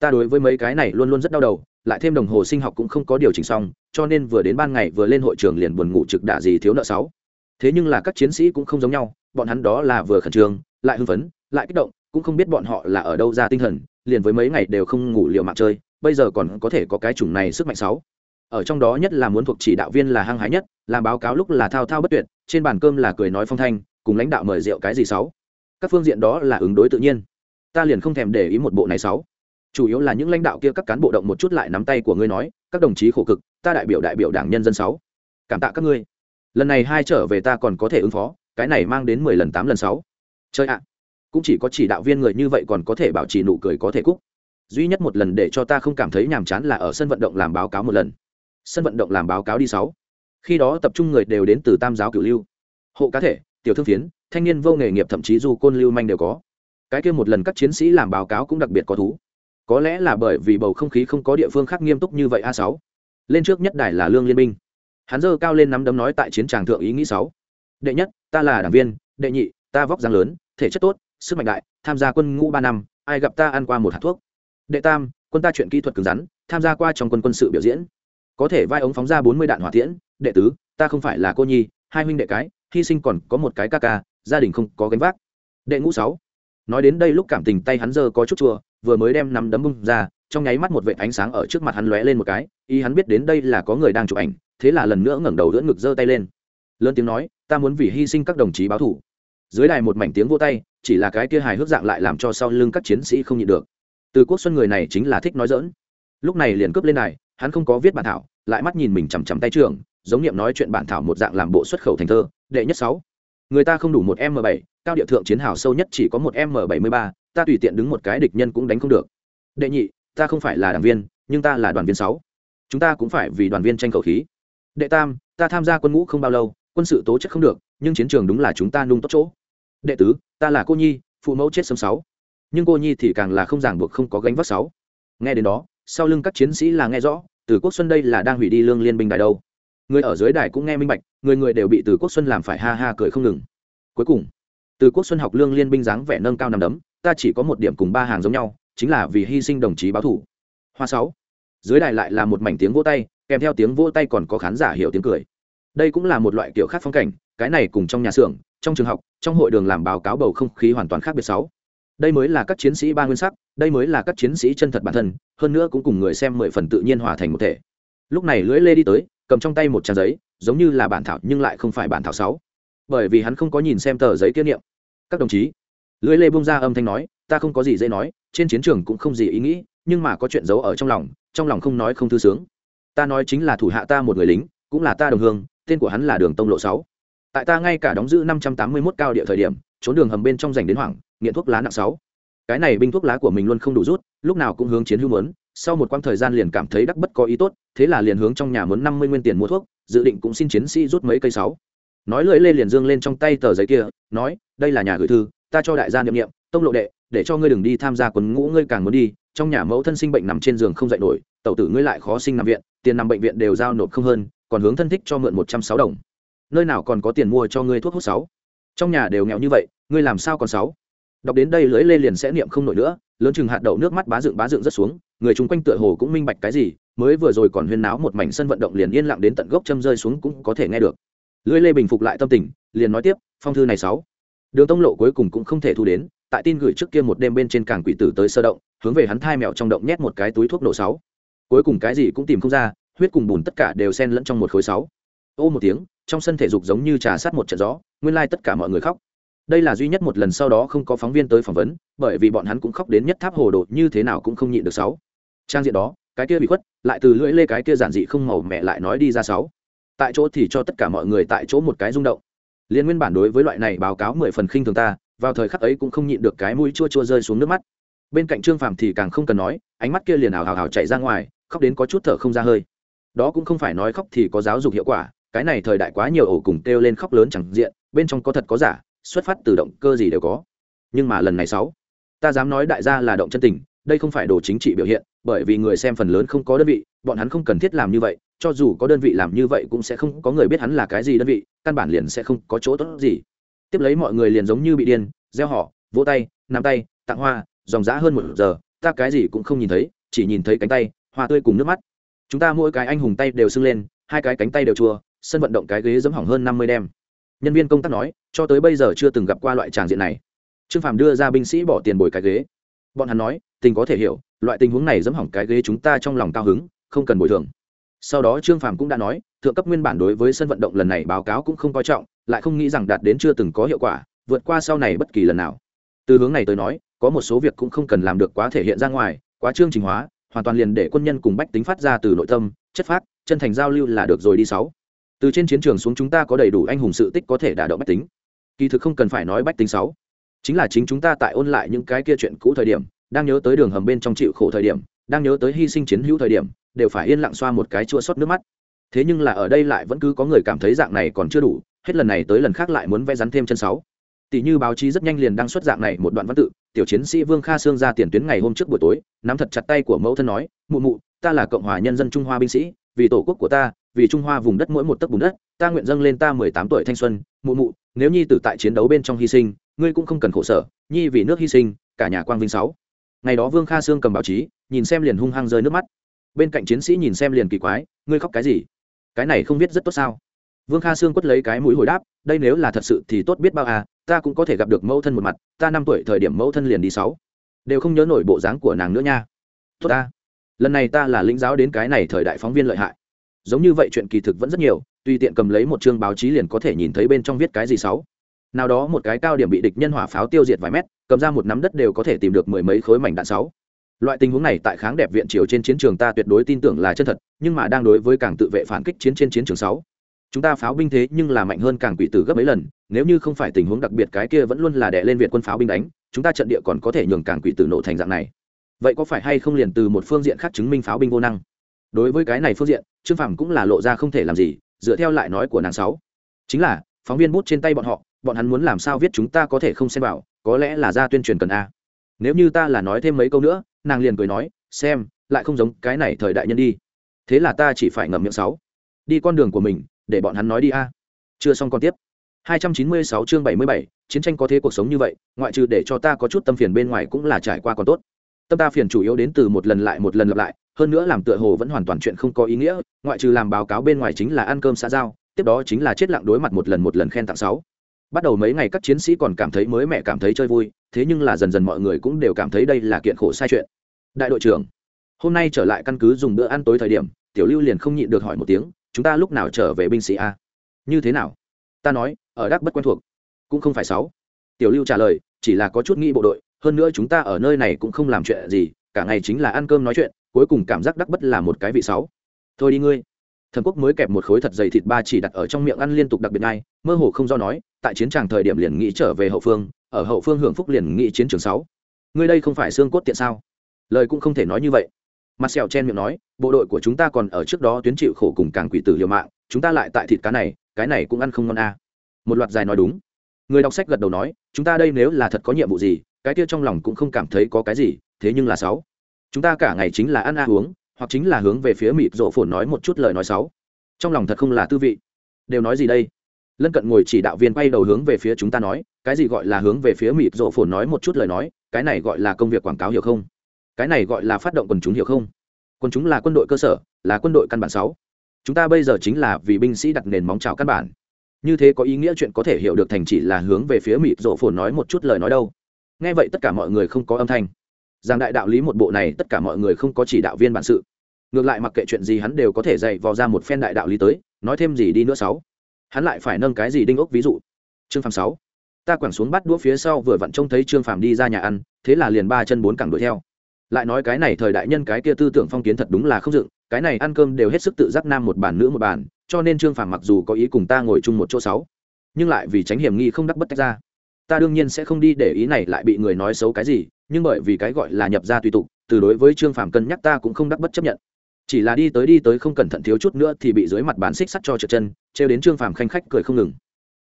ta đối với mấy cái này luôn luôn rất đau đầu, lại thêm đồng hồ sinh học cũng không có điều chỉnh xong, cho nên vừa đến ban ngày vừa lên hội trường liền buồn ngủ trực đả gì thiếu nợ sáu. Thế nhưng là các chiến sĩ cũng không giống nhau, bọn hắn đó là vừa khẩn trương, lại hưng phấn, lại kích động, cũng không biết bọn họ là ở đâu ra tinh thần, liền với mấy ngày đều không ngủ liều mạng chơi, bây giờ còn có thể có cái chủng này sức mạnh sáu. Ở trong đó nhất là muốn thuộc chỉ đạo viên là hăng hái nhất, làm báo cáo lúc là thao thao bất tuyệt, trên bàn cơm là cười nói phong thanh, cùng lãnh đạo mời rượu cái gì sáu. Các phương diện đó là ứng đối tự nhiên. Ta liền không thèm để ý một bộ này sáu chủ yếu là những lãnh đạo kia các cán bộ động một chút lại nắm tay của ngươi nói, các đồng chí khổ cực, ta đại biểu đại biểu đảng nhân dân sáu. Cảm tạ các ngươi. Lần này hai trở về ta còn có thể ứng phó, cái này mang đến mười lần tám lần sáu. Chơi ạ. Cũng chỉ có chỉ đạo viên người như vậy còn có thể bảo trì nụ cười có thể cúc. Duy nhất một lần để cho ta không cảm thấy nhàm chán là ở sân vận động làm báo cáo một lần. Sân vận động làm báo cáo đi sáu. Khi đó tập trung người đều đến từ tam giáo cửu lưu. Hộ cá thể, tiểu thương phiến, thanh niên vô nghề nghiệp thậm chí du côn lưu manh đều có. Cái kia một lần các chiến sĩ làm báo cáo cũng đặc biệt có thú có lẽ là bởi vì bầu không khí không có địa phương khác nghiêm túc như vậy a sáu. Lên trước nhất đài là lương liên minh. Hắn dơ cao lên nắm đấm nói tại chiến tràng thượng ý nghĩ sáu. Đệ nhất, ta là đảng viên, đệ nhị, ta vóc dáng lớn, thể chất tốt, sức mạnh đại, tham gia quân ngũ ba năm, ai gặp ta ăn qua một hạt thuốc. Đệ tam, quân ta chuyện kỹ thuật cứng rắn, tham gia qua trong quân quân sự biểu diễn. Có thể vai ống phóng ra bốn mươi đạn hỏa tiễn. Đệ tứ, ta không phải là cô nhi, hai huynh đệ cái, hy sinh còn có một cái ca ca, gia đình không có gánh vác. Đệ ngũ sáu. Nói đến đây lúc cảm tình tay hắn giờ có chút chua vừa mới đem nắm đấm bung ra trong nháy mắt một vệ ánh sáng ở trước mặt hắn lóe lên một cái y hắn biết đến đây là có người đang chụp ảnh thế là lần nữa ngẩng đầu đỡ ngực giơ tay lên. Lớn tiếng nói ta muốn vì hy sinh các đồng chí báo thủ. Dưới đài một mảnh tiếng vô tay chỉ là cái kia hài hước dạng lại làm cho sau lưng các chiến sĩ không nhịn được. Từ quốc xuân người này chính là thích nói dỡn lúc này liền cướp lên này, hắn không có viết bản thảo lại mắt nhìn mình chằm chằm tay trường giống niệm nói chuyện bản thảo một dạng làm bộ xuất khẩu thành thơ đệ nhất sáu. Người ta không đủ một m bảy cao địa thượng chiến hào sâu nhất chỉ có một m bảy mươi ba ta tùy tiện đứng một cái địch nhân cũng đánh không được. Đệ nhị, ta không phải là đảng viên, nhưng ta là đoàn viên sáu. Chúng ta cũng phải vì đoàn viên tranh cầu khí. Đệ tam, ta tham gia quân ngũ không bao lâu, quân sự tố chất không được, nhưng chiến trường đúng là chúng ta nung tốt chỗ. Đệ tứ, ta là cô nhi, phụ mẫu chết sớm sáu. Nhưng cô nhi thì càng là không ràng buộc, không có gánh vác sáu. Nghe đến đó, sau lưng các chiến sĩ là nghe rõ, từ quốc xuân đây là đang hủy đi lương liên binh đài đâu. Người ở dưới đài cũng nghe minh bạch, người người đều bị từ quốc xuân làm phải ha ha cười không ngừng. Cuối cùng từ quốc xuân học lương liên binh dáng vẻ nâng cao nằm đấm, ta chỉ có một điểm cùng ba hàng giống nhau, chính là vì hy sinh đồng chí báo thủ. Hoa sáu. Dưới đài lại là một mảnh tiếng vỗ tay, kèm theo tiếng vỗ tay còn có khán giả hiểu tiếng cười. Đây cũng là một loại kiểu khác phong cảnh, cái này cùng trong nhà xưởng, trong trường học, trong hội đường làm báo cáo bầu không khí hoàn toàn khác biệt sáu. Đây mới là các chiến sĩ ba nguyên sắc, đây mới là các chiến sĩ chân thật bản thân, hơn nữa cũng cùng người xem mười phần tự nhiên hòa thành một thể. Lúc này lưỡi lê đi tới, cầm trong tay một trang giấy, giống như là bản thảo nhưng lại không phải bản thảo sáu. Bởi vì hắn không có nhìn xem tờ giấy kiết niệm các đồng chí. Lưỡi lê bông ra âm thanh nói, ta không có gì dễ nói, trên chiến trường cũng không gì ý nghĩ, nhưng mà có chuyện giấu ở trong lòng trong lòng không nói không thư sướng. Ta nói chính là thủ hạ ta một người lính, cũng là ta đồng hương, tên của hắn là đường tông lộ sáu. Tại ta ngay cả đóng giữ năm trăm tám mươi 581 cao địa thời điểm, trốn đường hầm bên trong dành đến hoảng, nghiện thuốc lá nặng sáu. Cái này binh thuốc lá của mình luôn không đủ rút, lúc nào cũng hướng chiến hữu muốn, sau một quãng thời gian liền cảm thấy đắc bất có ý tốt, thế là liền hướng trong nhà muốn năm mươi nguyên tiền mua thuốc, dự định cũng xin chiến sĩ rút mấy cây sáu nói lưỡi lê liền dương lên trong tay tờ giấy kia, nói, đây là nhà gửi thư, ta cho đại gia niệm niệm, tông lộ đệ, để cho ngươi đừng đi tham gia quần ngũ ngươi càng muốn đi, trong nhà mẫu thân sinh bệnh nằm trên giường không dậy nổi, tẩu tử ngươi lại khó sinh nằm viện, tiền nằm bệnh viện đều giao nộp không hơn, còn hướng thân thích cho mượn một trăm sáu đồng. Nơi nào còn có tiền mua cho ngươi thuốc hút sáu? Trong nhà đều nghèo như vậy, ngươi làm sao còn sáu? Đọc đến đây lưỡi lê liền sẽ niệm không nổi nữa, lớn chừng hạt đậu nước mắt bá dựng bá dựng rất xuống, người chung quanh tựa hồ cũng minh bạch cái gì, mới vừa rồi còn huyên náo một mảnh sân vận động liền yên lặng đến tận gốc châm rơi xuống cũng có thể nghe được lưỡi lê bình phục lại tâm tình, liền nói tiếp, phong thư này sáu. Đường tông lộ cuối cùng cũng không thể thu đến, tại tin gửi trước kia một đêm bên trên cảng quỷ tử tới sơ động, hướng về hắn thai mèo trong động nhét một cái túi thuốc nổ sáu. Cuối cùng cái gì cũng tìm không ra, huyết cùng bùn tất cả đều xen lẫn trong một khối sáu. Ô một tiếng, trong sân thể dục giống như trà sát một trận gió, nguyên lai tất cả mọi người khóc. Đây là duy nhất một lần sau đó không có phóng viên tới phỏng vấn, bởi vì bọn hắn cũng khóc đến nhất tháp hồ đồ như thế nào cũng không nhịn được sáu. Trang diện đó, cái kia bị khuất, lại từ lưỡi lê cái kia giản dị không màu mẹ lại nói đi ra sáu tại chỗ thì cho tất cả mọi người tại chỗ một cái rung động. Liên nguyên bản đối với loại này báo cáo mười phần khinh thường ta, vào thời khắc ấy cũng không nhịn được cái mũi chua chua rơi xuống nước mắt. Bên cạnh trương phàm thì càng không cần nói, ánh mắt kia liền ảo hào hào chạy ra ngoài, khóc đến có chút thở không ra hơi. Đó cũng không phải nói khóc thì có giáo dục hiệu quả, cái này thời đại quá nhiều ổ cùng kêu lên khóc lớn chẳng diện, bên trong có thật có giả, xuất phát từ động cơ gì đều có. Nhưng mà lần này sáu, ta dám nói đại gia là động chân tình, đây không phải đồ chính trị biểu hiện, bởi vì người xem phần lớn không có đơn vị, bọn hắn không cần thiết làm như vậy cho dù có đơn vị làm như vậy cũng sẽ không có người biết hắn là cái gì đơn vị, căn bản liền sẽ không có chỗ tốt gì. Tiếp lấy mọi người liền giống như bị điên, gieo họ, vỗ tay, nắm tay, tặng hoa, dòng dã hơn một giờ, ta cái gì cũng không nhìn thấy, chỉ nhìn thấy cánh tay, hoa tươi cùng nước mắt. Chúng ta mỗi cái anh hùng tay đều sưng lên, hai cái cánh tay đều chua, sân vận động cái ghế dẫm hỏng hơn năm mươi đem. Nhân viên công tác nói, cho tới bây giờ chưa từng gặp qua loại tràng diện này. Trương phạm đưa ra binh sĩ bỏ tiền bồi cái ghế. Bọn hắn nói, tình có thể hiểu, loại tình huống này dẫm hỏng cái ghế chúng ta trong lòng cao hứng, không cần bồi thường sau đó trương phạm cũng đã nói, thượng cấp nguyên bản đối với sân vận động lần này báo cáo cũng không coi trọng, lại không nghĩ rằng đạt đến chưa từng có hiệu quả, vượt qua sau này bất kỳ lần nào. Từ hướng này tới nói, có một số việc cũng không cần làm được quá thể hiện ra ngoài, quá chương trình hóa, hoàn toàn liền để quân nhân cùng bách tính phát ra từ nội tâm, chất phát chân thành giao lưu là được rồi đi sáu. Từ trên chiến trường xuống chúng ta có đầy đủ anh hùng sự tích có thể đả động bách tính. Kỳ thực không cần phải nói bách tính sáu. Chính là chính chúng ta tại ôn lại những cái kia chuyện cũ thời điểm, đang nhớ tới đường hầm bên trong chịu khổ thời điểm, đang nhớ tới hy sinh chiến hữu thời điểm đều phải yên lặng xoa một cái chua xót nước mắt. Thế nhưng là ở đây lại vẫn cứ có người cảm thấy dạng này còn chưa đủ, hết lần này tới lần khác lại muốn vẽ rắn thêm chân sáu. Tỷ như báo chí rất nhanh liền đăng xuất dạng này một đoạn văn tự, tiểu chiến sĩ vương kha sương ra tiền tuyến ngày hôm trước buổi tối, nắm thật chặt tay của mẫu thân nói, mụ mụ, ta là cộng hòa nhân dân trung hoa binh sĩ, vì tổ quốc của ta, vì trung hoa vùng đất mỗi một tấc bùn đất, ta nguyện dâng lên ta mười tám tuổi thanh xuân, mụ mụ, nếu nhi tử tại chiến đấu bên trong hy sinh, ngươi cũng không cần khổ sở, nhi vì nước hy sinh, cả nhà quang vinh sáu. Ngày đó vương kha sương cầm báo chí, nhìn xem liền hung hăng rơi nước mắt bên cạnh chiến sĩ nhìn xem liền kỳ quái, ngươi khóc cái gì? Cái này không biết rất tốt sao? Vương kha sương quất lấy cái mũi hồi đáp, đây nếu là thật sự thì tốt biết bao à ta cũng có thể gặp được mẫu thân một mặt, ta năm tuổi thời điểm mẫu thân liền đi sáu. Đều không nhớ nổi bộ dáng của nàng nữa nha. Tốt ta. Lần này ta là lĩnh giáo đến cái này thời đại phóng viên lợi hại. Giống như vậy chuyện kỳ thực vẫn rất nhiều, tùy tiện cầm lấy một chương báo chí liền có thể nhìn thấy bên trong viết cái gì sáu. Nào đó một cái cao điểm bị địch nhân hỏa pháo tiêu diệt vài mét, cầm ra một nắm đất đều có thể tìm được mười mấy khối mảnh đạn sáu loại tình huống này tại kháng đẹp viện triều trên chiến trường ta tuyệt đối tin tưởng là chân thật, nhưng mà đang đối với càng tự vệ phản kích chiến trên chiến trường sáu, chúng ta pháo binh thế nhưng là mạnh hơn càng quỷ tử gấp mấy lần, nếu như không phải tình huống đặc biệt cái kia vẫn luôn là đè lên việt quân pháo binh đánh, chúng ta trận địa còn có thể nhường càng quỷ tử nổ thành dạng này. Vậy có phải hay không liền từ một phương diện khác chứng minh pháo binh vô năng? Đối với cái này phương diện, trương phàm cũng là lộ ra không thể làm gì, dựa theo lại nói của nàng sáu. Chính là, phóng viên bút trên tay bọn họ, bọn hắn muốn làm sao viết chúng ta có thể không xem vào, có lẽ là ra tuyên truyền cần a. Nếu như ta là nói thêm mấy câu nữa nàng liền cười nói xem lại không giống cái này thời đại nhân đi. Thế là ta chỉ phải ngậm miệng sáu. Đi con đường của mình để bọn hắn nói đi a. Chưa xong còn tiếp. 296 chương 77, chiến tranh có thế cuộc sống như vậy ngoại trừ để cho ta có chút tâm phiền bên ngoài cũng là trải qua còn tốt. Tâm ta phiền chủ yếu đến từ một lần lại một lần lặp lại hơn nữa làm tựa hồ vẫn hoàn toàn chuyện không có ý nghĩa ngoại trừ làm báo cáo bên ngoài chính là ăn cơm xã giao tiếp đó chính là chết lặng đối mặt một lần một lần khen tặng sáu bắt đầu mấy ngày các chiến sĩ còn cảm thấy mới mẹ cảm thấy chơi vui, thế nhưng là dần dần mọi người cũng đều cảm thấy đây là kiện khổ sai chuyện. Đại đội trưởng, hôm nay trở lại căn cứ dùng bữa ăn tối thời điểm, tiểu lưu liền không nhịn được hỏi một tiếng, chúng ta lúc nào trở về binh sĩ a? Như thế nào? Ta nói, ở đắc bất quen thuộc. Cũng không phải sáu. Tiểu lưu trả lời, chỉ là có chút nghĩ bộ đội, hơn nữa chúng ta ở nơi này cũng không làm chuyện gì, cả ngày chính là ăn cơm nói chuyện, cuối cùng cảm giác đắc bất là một cái vị sáu. Thôi đi ngươi thần quốc mới kẹp một khối thật dày thịt ba chỉ đặt ở trong miệng ăn liên tục đặc biệt ngay, mơ hồ không do nói, tại chiến tràng thời điểm liền nghĩ trở về hậu phương, ở hậu phương hưởng phúc liền nghĩ chiến trường sáu. Ngươi đây không phải xương cốt tiện sao? Lời cũng không thể nói như vậy. Mặt sẹo chen miệng nói, bộ đội của chúng ta còn ở trước đó tuyến chịu khổ cùng càng quỷ tử liều mạng, chúng ta lại tại thịt cá này, cái này cũng ăn không ngon a. À. một loạt dài nói đúng. Người đọc sách gật đầu nói, chúng ta đây nếu là thật có nhiệm vụ gì, cái kia trong lòng cũng không cảm thấy có cái gì, thế nhưng là sáu. Chúng ta cả ngày chính là ăn a uống hoặc chính là hướng về phía mịt rộ phồn nói một chút lời nói xấu. trong lòng thật không là tư vị. Đều nói gì đây? Lân cận ngồi chỉ đạo viên quay đầu hướng về phía chúng ta nói, cái gì gọi là hướng về phía mịt rộ phồn nói một chút lời nói, cái này gọi là công việc quảng cáo hiểu không? Cái này gọi là phát động quần chúng hiểu không? Quần chúng là quân đội cơ sở, là quân đội căn bản sáu. Chúng ta bây giờ chính là vì binh sĩ đặt nền móng trào căn bản. Như thế có ý nghĩa chuyện có thể hiểu được thành chỉ là hướng về phía mịt rộ phồn nói một chút lời nói đâu. Nghe vậy tất cả mọi người không có âm thanh rằng đại đạo lý một bộ này tất cả mọi người không có chỉ đạo viên bản sự. Ngược lại mặc kệ chuyện gì hắn đều có thể dạy vò ra một phen đại đạo lý tới, nói thêm gì đi nữa sáu. Hắn lại phải nâng cái gì đinh ốc ví dụ? Trương phàm sáu. Ta quẳng xuống bắt đũa phía sau vừa vặn trông thấy trương phàm đi ra nhà ăn, thế là liền ba chân bốn cẳng đuổi theo. Lại nói cái này thời đại nhân cái kia tư tưởng phong kiến thật đúng là không dựng, cái này ăn cơm đều hết sức tự giác nam một bàn nữ một bàn, cho nên trương phàm mặc dù có ý cùng ta ngồi chung một chỗ sáu, nhưng lại vì tránh hiểm nghi không đắc bất tách ra ta đương nhiên sẽ không đi để ý này lại bị người nói xấu cái gì, nhưng bởi vì cái gọi là nhập ra tùy tục, từ đối với trương phàm cân nhắc ta cũng không đắc bất chấp nhận. Chỉ là đi tới đi tới không cẩn thận thiếu chút nữa thì bị dưới mặt bàn xích sắt cho trượt chân, trêu đến trương phàm khanh khách cười không ngừng.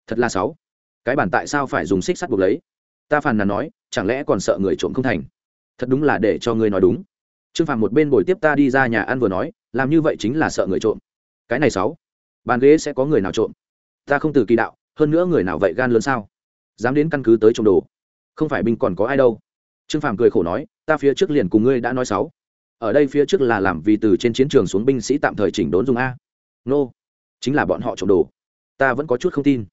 Thật là sáu cái bản tại sao phải dùng xích sắt buộc lấy? Ta phàn nàn nói, chẳng lẽ còn sợ người trộm không thành? Thật đúng là để cho ngươi nói đúng. Trương phàm một bên bồi tiếp ta đi ra nhà ăn vừa nói, làm như vậy chính là sợ người trộm. Cái này sáu bàn ghế sẽ có người nào trộm? Ta không từ kỳ đạo, hơn nữa người nào vậy gan lớn sao? Dám đến căn cứ tới trộm đồ. Không phải binh còn có ai đâu. Trương phàm cười khổ nói, ta phía trước liền cùng ngươi đã nói sáu. Ở đây phía trước là làm vì từ trên chiến trường xuống binh sĩ tạm thời chỉnh đốn dùng a. Nô, chính là bọn họ trộm đồ. Ta vẫn có chút không tin.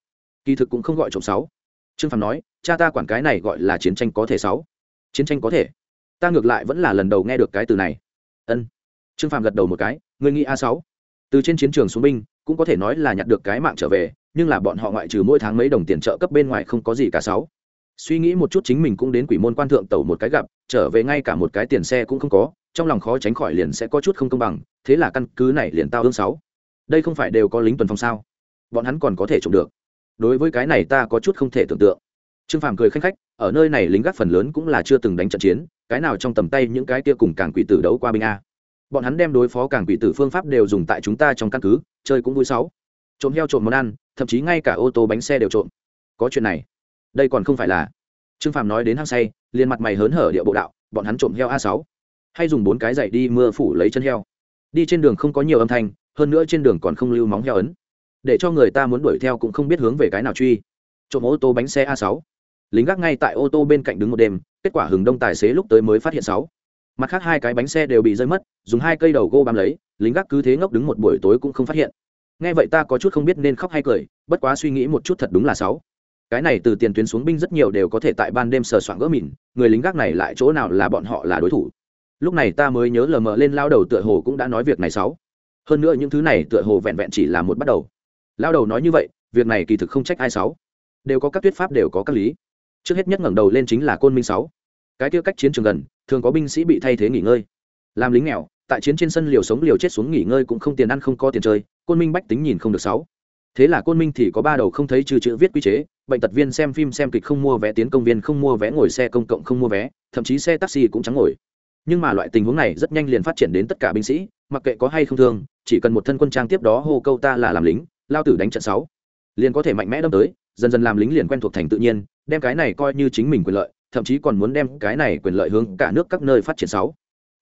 Kỳ thực cũng không gọi trộm sáu. Trương phàm nói, cha ta quản cái này gọi là chiến tranh có thể sáu. Chiến tranh có thể. Ta ngược lại vẫn là lần đầu nghe được cái từ này. Ân. Trương phàm gật đầu một cái người nghĩ a sáu. Từ trên chiến trường xuống binh cũng có thể nói là nhặt được cái mạng trở về, nhưng là bọn họ ngoại trừ mỗi tháng mấy đồng tiền trợ cấp bên ngoài không có gì cả sáu. Suy nghĩ một chút chính mình cũng đến quỷ môn quan thượng tẩu một cái gặp, trở về ngay cả một cái tiền xe cũng không có, trong lòng khó tránh khỏi liền sẽ có chút không công bằng, thế là căn cứ này liền tao hương sáu. Đây không phải đều có lính tuần phong sao? Bọn hắn còn có thể trộm được. Đối với cái này ta có chút không thể tưởng tượng. Trương phàm cười khanh khách, ở nơi này lính gác phần lớn cũng là chưa từng đánh trận chiến, cái nào trong tầm tay những cái kia cùng càng quỷ tử đấu qua binh a. Bọn hắn đem đối phó càng quỷ tử phương pháp đều dùng tại chúng ta trong căn cứ chơi cũng vui sáu. Trộm heo trộm món ăn, thậm chí ngay cả ô tô bánh xe đều trộm. Có chuyện này, đây còn không phải là. Trương phàm nói đến hăng say, liền mặt mày hớn hở địa bộ đạo, bọn hắn trộm heo a sáu. Hay dùng bốn cái giày đi mưa phủ lấy chân heo. Đi trên đường không có nhiều âm thanh, hơn nữa trên đường còn không lưu móng heo ấn. Để cho người ta muốn đuổi theo cũng không biết hướng về cái nào truy. Trộm ô tô bánh xe a sáu. Lính gác ngay tại ô tô bên cạnh đứng một đêm, kết quả hừng đông tài xế lúc tới mới phát hiện sáu mặt khác hai cái bánh xe đều bị rơi mất, dùng hai cây đầu gô bám lấy, lính gác cứ thế ngốc đứng một buổi tối cũng không phát hiện. Nghe vậy ta có chút không biết nên khóc hay cười, bất quá suy nghĩ một chút thật đúng là sáu. Cái này từ tiền tuyến xuống binh rất nhiều đều có thể tại ban đêm sờ soạn gỡ mìn, người lính gác này lại chỗ nào là bọn họ là đối thủ. Lúc này ta mới nhớ lờ mờ lên lao đầu tựa hồ cũng đã nói việc này sáu. Hơn nữa những thứ này tựa hồ vẹn vẹn chỉ là một bắt đầu. Lao đầu nói như vậy, việc này kỳ thực không trách ai sáu. Đều có các thuyết pháp, đều có các lý. Trước hết nhất ngẩng đầu lên chính là côn minh sáu cái tiêu cách chiến trường gần, thường có binh sĩ bị thay thế nghỉ ngơi. Làm lính nghèo, tại chiến trên sân liều sống liều chết xuống nghỉ ngơi cũng không tiền ăn, không có tiền chơi, côn minh bách tính nhìn không được sáu. Thế là côn minh thì có ba đầu không thấy trừ chữ viết quy chế, bệnh tật viên xem phim xem kịch không mua vé, tiến công viên không mua vé, ngồi xe công cộng không mua vé, thậm chí xe taxi cũng chẳng ngồi. Nhưng mà loại tình huống này rất nhanh liền phát triển đến tất cả binh sĩ, mặc kệ có hay không thương, chỉ cần một thân quân trang tiếp đó hô câu ta là làm lính, lao tử đánh trận sáu. Liền có thể mạnh mẽ đâm tới, dần dần làm lính liền quen thuộc thành tự nhiên, đem cái này coi như chính mình quyền lợi thậm chí còn muốn đem cái này quyền lợi hướng cả nước các nơi phát triển sáu.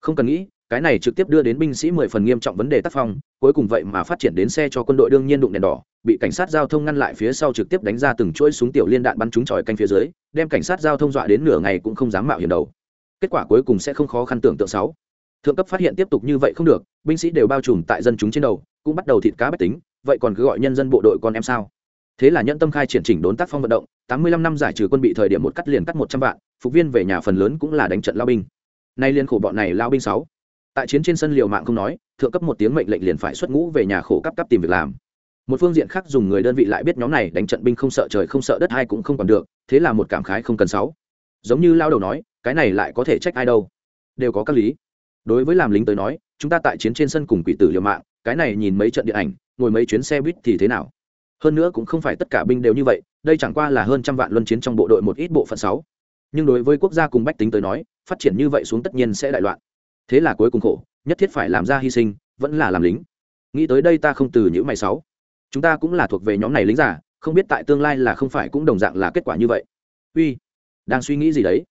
Không cần nghĩ, cái này trực tiếp đưa đến binh sĩ mười phần nghiêm trọng vấn đề tác phong, cuối cùng vậy mà phát triển đến xe cho quân đội đương nhiên đụng đèn đỏ, bị cảnh sát giao thông ngăn lại phía sau trực tiếp đánh ra từng chuỗi súng tiểu liên đạn bắn trúng tròi canh phía dưới, đem cảnh sát giao thông dọa đến nửa ngày cũng không dám mạo hiểm đầu. Kết quả cuối cùng sẽ không khó khăn tưởng tượng sáu. Thượng cấp phát hiện tiếp tục như vậy không được, binh sĩ đều bao trùm tại dân chúng trên đầu, cũng bắt đầu thịt cá bách tính, vậy còn cứ gọi nhân dân bộ đội con em sao? Thế là nhân tâm khai triển chỉnh đốn tác phong vận động, tám mươi lăm năm giải trừ quân bị thời điểm một cắt liền cắt một trăm vạn, phục viên về nhà phần lớn cũng là đánh trận lao binh. Nay liên khổ bọn này lao binh sáu. Tại chiến trên sân liều mạng không nói, thượng cấp một tiếng mệnh lệnh liền phải xuất ngũ về nhà khổ cấp cấp tìm việc làm. Một phương diện khác dùng người đơn vị lại biết nhóm này đánh trận binh không sợ trời không sợ đất ai cũng không còn được, thế là một cảm khái không cần sáu. Giống như lao đầu nói, cái này lại có thể trách ai đâu. Đều có các lý. Đối với làm lính tới nói, chúng ta tại chiến trên sân cùng quỷ tử liều mạng, cái này nhìn mấy trận điện ảnh, ngồi mấy chuyến xe buýt thì thế nào? Hơn nữa cũng không phải tất cả binh đều như vậy đây chẳng qua là hơn trăm vạn luân chiến trong bộ đội một ít bộ phận sáu. Nhưng đối với quốc gia cùng bách tính tới nói phát triển như vậy xuống tất nhiên sẽ đại loạn. Thế là cuối cùng khổ nhất thiết phải làm ra hy sinh vẫn là làm lính. Nghĩ tới đây ta không từ những mày sáu. Chúng ta cũng là thuộc về nhóm này lính giả không biết tại tương lai là không phải cũng đồng dạng là kết quả như vậy. Uy đang suy nghĩ gì đấy?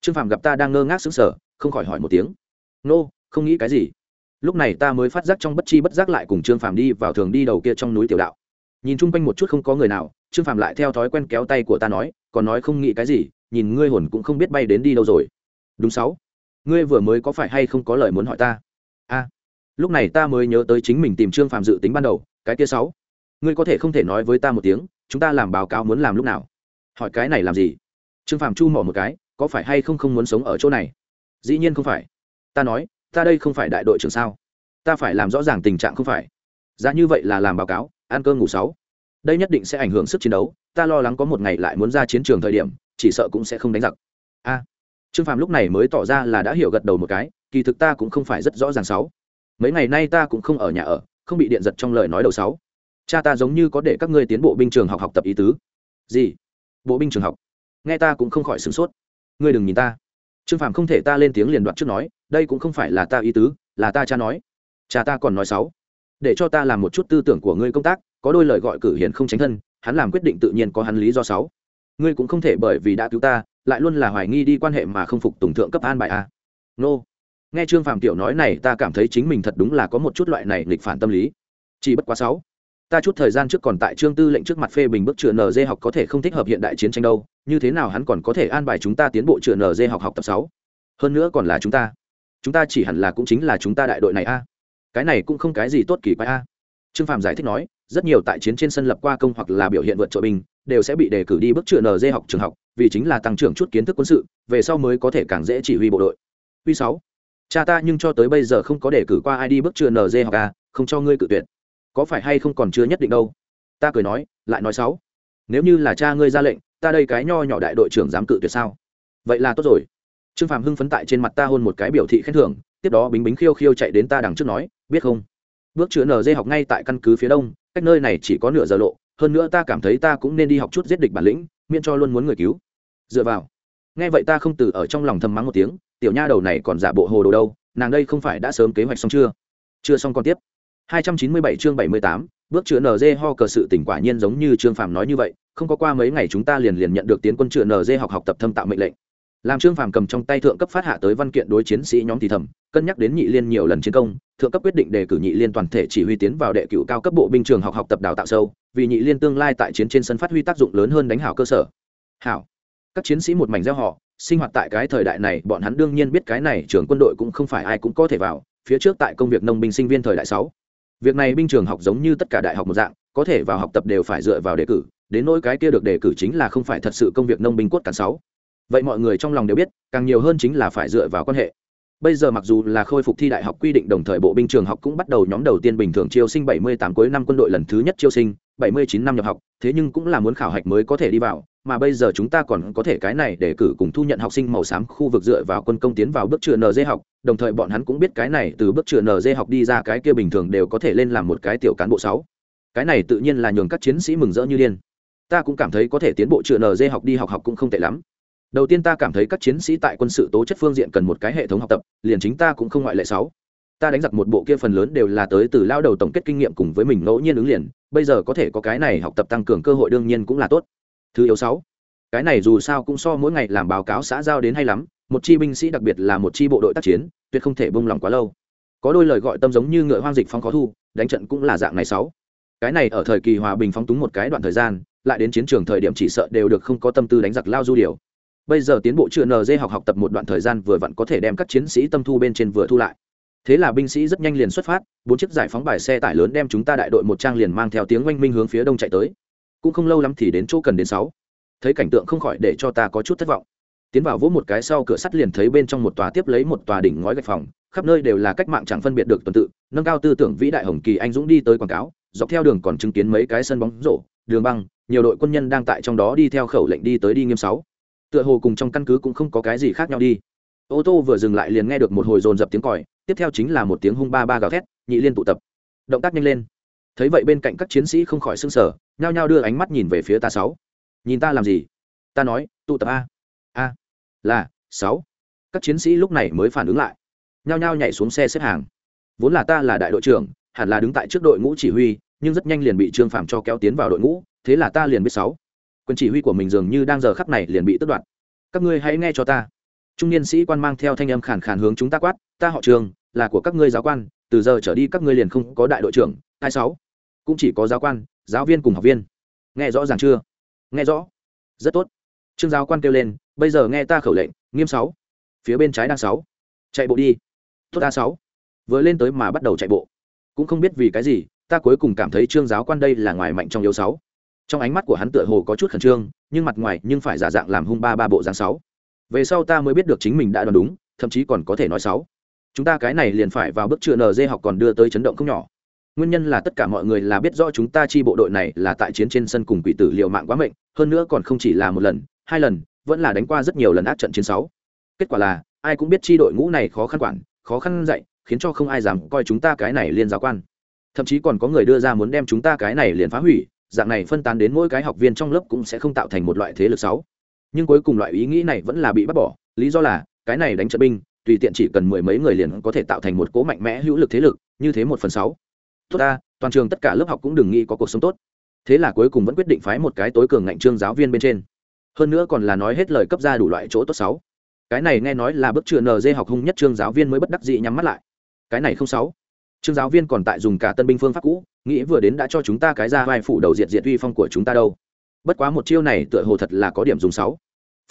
Trương phạm gặp ta đang ngơ ngác sững sờ không khỏi hỏi một tiếng. Nô、no, không nghĩ cái gì? Lúc này ta mới phát giác trong bất chi bất giác lại cùng trương phạm đi vào thường đi đầu kia trong núi tiểu đạo nhìn chung quanh một chút không có người nào, trương phạm lại theo thói quen kéo tay của ta nói, còn nói không nghĩ cái gì, nhìn ngươi hồn cũng không biết bay đến đi đâu rồi. Đúng sáu. Ngươi vừa mới có phải hay không có lời muốn hỏi ta? A. Lúc này ta mới nhớ tới chính mình tìm trương phạm dự tính ban đầu, cái kia sáu. Ngươi có thể không thể nói với ta một tiếng, chúng ta làm báo cáo muốn làm lúc nào? Hỏi cái này làm gì? Trương phạm chu mỏ một cái, có phải hay không không muốn sống ở chỗ này? Dĩ nhiên không phải. Ta nói, ta đây không phải đại đội trưởng sao? Ta phải làm rõ ràng tình trạng không phải. Giá như vậy là làm báo cáo ăn cơm ngủ sáu. Đây nhất định sẽ ảnh hưởng sức chiến đấu, ta lo lắng có một ngày lại muốn ra chiến trường thời điểm, chỉ sợ cũng sẽ không đánh giặc. A. Trương phàm lúc này mới tỏ ra là đã hiểu gật đầu một cái, kỳ thực ta cũng không phải rất rõ ràng sáu. Mấy ngày nay ta cũng không ở nhà ở, không bị điện giật trong lời nói đầu sáu. Cha ta giống như có để các ngươi tiến bộ binh trường học học tập ý tứ. Gì? Bộ binh trường học? Nghe ta cũng không khỏi sửng sốt. Ngươi đừng nhìn ta. Trương phàm không thể ta lên tiếng liền đoạt trước nói, đây cũng không phải là ta ý tứ, là ta cha nói. Cha ta còn nói sáu để cho ta làm một chút tư tưởng của ngươi công tác, có đôi lời gọi cử hiền không tránh thân, hắn làm quyết định tự nhiên có hắn lý do sáu. Ngươi cũng không thể bởi vì đã cứu ta, lại luôn là hoài nghi đi quan hệ mà không phục tùng thượng cấp an bài a. Nô. Nghe trương phàm tiểu nói này, ta cảm thấy chính mình thật đúng là có một chút loại này nghịch phản tâm lý. Chỉ bất quá sáu. Ta chút thời gian trước còn tại trương tư lệnh trước mặt phê bình bức chữa nd học có thể không thích hợp hiện đại chiến tranh đâu, như thế nào hắn còn có thể an bài chúng ta tiến bộ chữa nd học học tập sáu? Hơn nữa còn là chúng ta. Chúng ta chỉ hẳn là cũng chính là chúng ta đại đội này a cái này cũng không cái gì tốt kỳ quái a. Trương phạm giải thích nói, rất nhiều tại chiến trên sân lập qua công hoặc là biểu hiện vượt trội binh đều sẽ bị đề cử đi bước chữa nd học trường học, vì chính là tăng trưởng chút kiến thức quân sự, về sau mới có thể càng dễ chỉ huy bộ đội. Huy sáu, cha ta nhưng cho tới bây giờ không có đề cử qua ai đi bước chữa nd học a không cho ngươi cử tuyệt. Có phải hay không còn chưa nhất định đâu? Ta cười nói, lại nói sáu, nếu như là cha ngươi ra lệnh, ta đây cái nho nhỏ đại đội trưởng dám cự tuyệt sao? Vậy là tốt rồi trương phạm hưng phấn tại trên mặt ta hôn một cái biểu thị khen thưởng tiếp đó bính bính khiêu khiêu chạy đến ta đằng trước nói biết không? Bước chữa nd học ngay tại căn cứ phía đông cách nơi này chỉ có nửa giờ lộ hơn nữa ta cảm thấy ta cũng nên đi học chút giết địch bản lĩnh miễn cho luôn muốn người cứu. Dựa vào. Nghe vậy ta không từ ở trong lòng thầm mắng một tiếng tiểu nha đầu này còn giả bộ hồ đồ đâu nàng đây không phải đã sớm kế hoạch xong chưa? Chưa xong còn tiếp. 297 chương 78, bước chữa NG ho cờ sự tỉnh quả nhiên giống như Trương Phàm nói như vậy, không có qua mấy ngày chúng ta liền liền nhận được tiến quân chữa NG học học tập thâm tạo mệnh lệnh. Làm Trương Phàm cầm trong tay thượng cấp phát hạ tới văn kiện đối chiến sĩ nhóm thì thầm, cân nhắc đến nhị liên nhiều lần chiến công, thượng cấp quyết định đề cử nhị liên toàn thể chỉ huy tiến vào đệ cửu cao cấp bộ binh trường học học tập đào tạo sâu, vì nhị liên tương lai tại chiến trên sân phát huy tác dụng lớn hơn đánh hảo cơ sở. Hảo. Các chiến sĩ một mảnh gieo họ, sinh hoạt tại cái thời đại này, bọn hắn đương nhiên biết cái này trường quân đội cũng không phải ai cũng có thể vào, phía trước tại công việc nông binh sinh viên thời đại sáu, việc này binh trường học giống như tất cả đại học một dạng có thể vào học tập đều phải dựa vào đề cử đến nỗi cái kia được đề cử chính là không phải thật sự công việc nông binh quốc cả sáu vậy mọi người trong lòng đều biết càng nhiều hơn chính là phải dựa vào quan hệ bây giờ mặc dù là khôi phục thi đại học quy định đồng thời bộ binh trường học cũng bắt đầu nhóm đầu tiên bình thường chiêu sinh 78 cuối năm quân đội lần thứ nhất chiêu sinh 79 năm nhập học thế nhưng cũng là muốn khảo hạch mới có thể đi vào mà bây giờ chúng ta còn có thể cái này để cử cùng thu nhận học sinh màu xám khu vực dựa vào quân công tiến vào bước trường NG học, đồng thời bọn hắn cũng biết cái này từ bước trường NG học đi ra cái kia bình thường đều có thể lên làm một cái tiểu cán bộ sáu. Cái này tự nhiên là nhường các chiến sĩ mừng rỡ như điên. Ta cũng cảm thấy có thể tiến bộ trường NG học đi học học cũng không tệ lắm. Đầu tiên ta cảm thấy các chiến sĩ tại quân sự tố chất phương diện cần một cái hệ thống học tập, liền chính ta cũng không ngoại lệ sáu. Ta đánh giặc một bộ kia phần lớn đều là tới từ lao đầu tổng kết kinh nghiệm cùng với mình ngẫu nhiên ứng liền, bây giờ có thể có cái này học tập tăng cường cơ hội đương nhiên cũng là tốt. Thứ yếu sáu cái này dù sao cũng so mỗi ngày làm báo cáo xã giao đến hay lắm một chi binh sĩ đặc biệt là một chi bộ đội tác chiến tuyệt không thể bông lòng quá lâu. Có đôi lời gọi tâm giống như ngựa hoang dịch phong khó thu đánh trận cũng là dạng này sáu. Cái này ở thời kỳ hòa bình phóng túng một cái đoạn thời gian lại đến chiến trường thời điểm chỉ sợ đều được không có tâm tư đánh giặc lao du điều bây giờ tiến bộ chưa nd học học tập một đoạn thời gian vừa vặn có thể đem các chiến sĩ tâm thu bên trên vừa thu lại. Thế là binh sĩ rất nhanh liền xuất phát, bốn chiếc giải phóng bài xe tải lớn đem chúng ta đại đội một trang liền mang theo tiếng oanh minh hướng phía đông chạy tới. Cũng không lâu lắm thì đến chỗ cần đến sáu. Thấy cảnh tượng không khỏi để cho ta có chút thất vọng. Tiến vào vỗ một cái sau cửa sắt liền thấy bên trong một tòa tiếp lấy một tòa đỉnh ngói gạch phòng, khắp nơi đều là cách mạng chẳng phân biệt được tuần tự, nâng cao tư tưởng vĩ đại hồng kỳ anh dũng đi tới quảng cáo, dọc theo đường còn chứng kiến mấy cái sân bóng rổ, đường băng, nhiều đội quân nhân đang tại trong đó đi theo khẩu lệnh đi tới đi nghiêm sáu tựa hồ cùng trong căn cứ cũng không có cái gì khác nhau đi. Ô tô vừa dừng lại liền nghe được một hồi dồn dập tiếng còi, tiếp theo chính là một tiếng hung ba ba gào thét, nhị liên tụ tập. Động tác nhanh lên. Thấy vậy bên cạnh các chiến sĩ không khỏi sưng sở nhao nhao đưa ánh mắt nhìn về phía ta sáu. Nhìn ta làm gì? Ta nói, tụ tập a. A. Là, sáu. Các chiến sĩ lúc này mới phản ứng lại. Nhao nhao nhảy xuống xe xếp hàng. Vốn là ta là đại đội trưởng, hẳn là đứng tại trước đội ngũ chỉ huy, nhưng rất nhanh liền bị trương phàm cho kéo tiến vào đội ngũ, thế là ta liền biết sáu quyền chỉ huy của mình dường như đang giờ khắc này liền bị tước đoạt. Các ngươi hãy nghe cho ta. Trung niên sĩ quan mang theo thanh âm khàn khàn hướng chúng ta quát, ta họ trường, là của các ngươi giáo quan, từ giờ trở đi các ngươi liền không có đại đội trưởng hai sáu. Cũng chỉ có giáo quan, giáo viên cùng học viên. Nghe rõ ràng chưa? Nghe rõ. Rất tốt. Trương giáo quan kêu lên, bây giờ nghe ta khẩu lệnh, nghiêm sáu. Phía bên trái đang sáu. Chạy bộ đi. Tốt a sáu. Vừa lên tới mà bắt đầu chạy bộ. Cũng không biết vì cái gì, ta cuối cùng cảm thấy trương giáo quan đây là ngoài mạnh trong yếu sáu trong ánh mắt của hắn tựa hồ có chút khẩn trương, nhưng mặt ngoài nhưng phải giả dạng làm hung ba ba bộ dáng sáu. Về sau ta mới biết được chính mình đã đoán đúng, thậm chí còn có thể nói sáu. Chúng ta cái này liền phải vào bước chữa nd học còn đưa tới chấn động không nhỏ. Nguyên nhân là tất cả mọi người là biết rõ chúng ta chi bộ đội này là tại chiến trên sân cùng quỷ tử liệu mạng quá mệnh, hơn nữa còn không chỉ là một lần, hai lần, vẫn là đánh qua rất nhiều lần ác trận chiến sáu. Kết quả là, ai cũng biết chi đội ngũ này khó khăn quản, khó khăn dạy, khiến cho không ai dám coi chúng ta cái này liên giáo quan. Thậm chí còn có người đưa ra muốn đem chúng ta cái này liền phá hủy dạng này phân tán đến mỗi cái học viên trong lớp cũng sẽ không tạo thành một loại thế lực sáu. Nhưng cuối cùng loại ý nghĩ này vẫn là bị bắt bỏ. Lý do là, cái này đánh trận binh, tùy tiện chỉ cần mười mấy người liền có thể tạo thành một cố mạnh mẽ hữu lực thế lực, như thế một phần sáu. Tốt ta, toàn trường tất cả lớp học cũng đừng nghĩ có cuộc sống tốt. Thế là cuối cùng vẫn quyết định phái một cái tối cường ngạnh trương giáo viên bên trên. Hơn nữa còn là nói hết lời cấp ra đủ loại chỗ tốt sáu. Cái này nghe nói là bước chưa nd học hung nhất trương giáo viên mới bất đắc dĩ nhắm mắt lại. Cái này không sáu trương giáo viên còn tại dùng cả tân binh phương pháp cũ, nghĩ vừa đến đã cho chúng ta cái ra vai phủ đầu diệt diệt uy phong của chúng ta đâu. Bất quá một chiêu này tựa hồ thật là có điểm dùng sáu.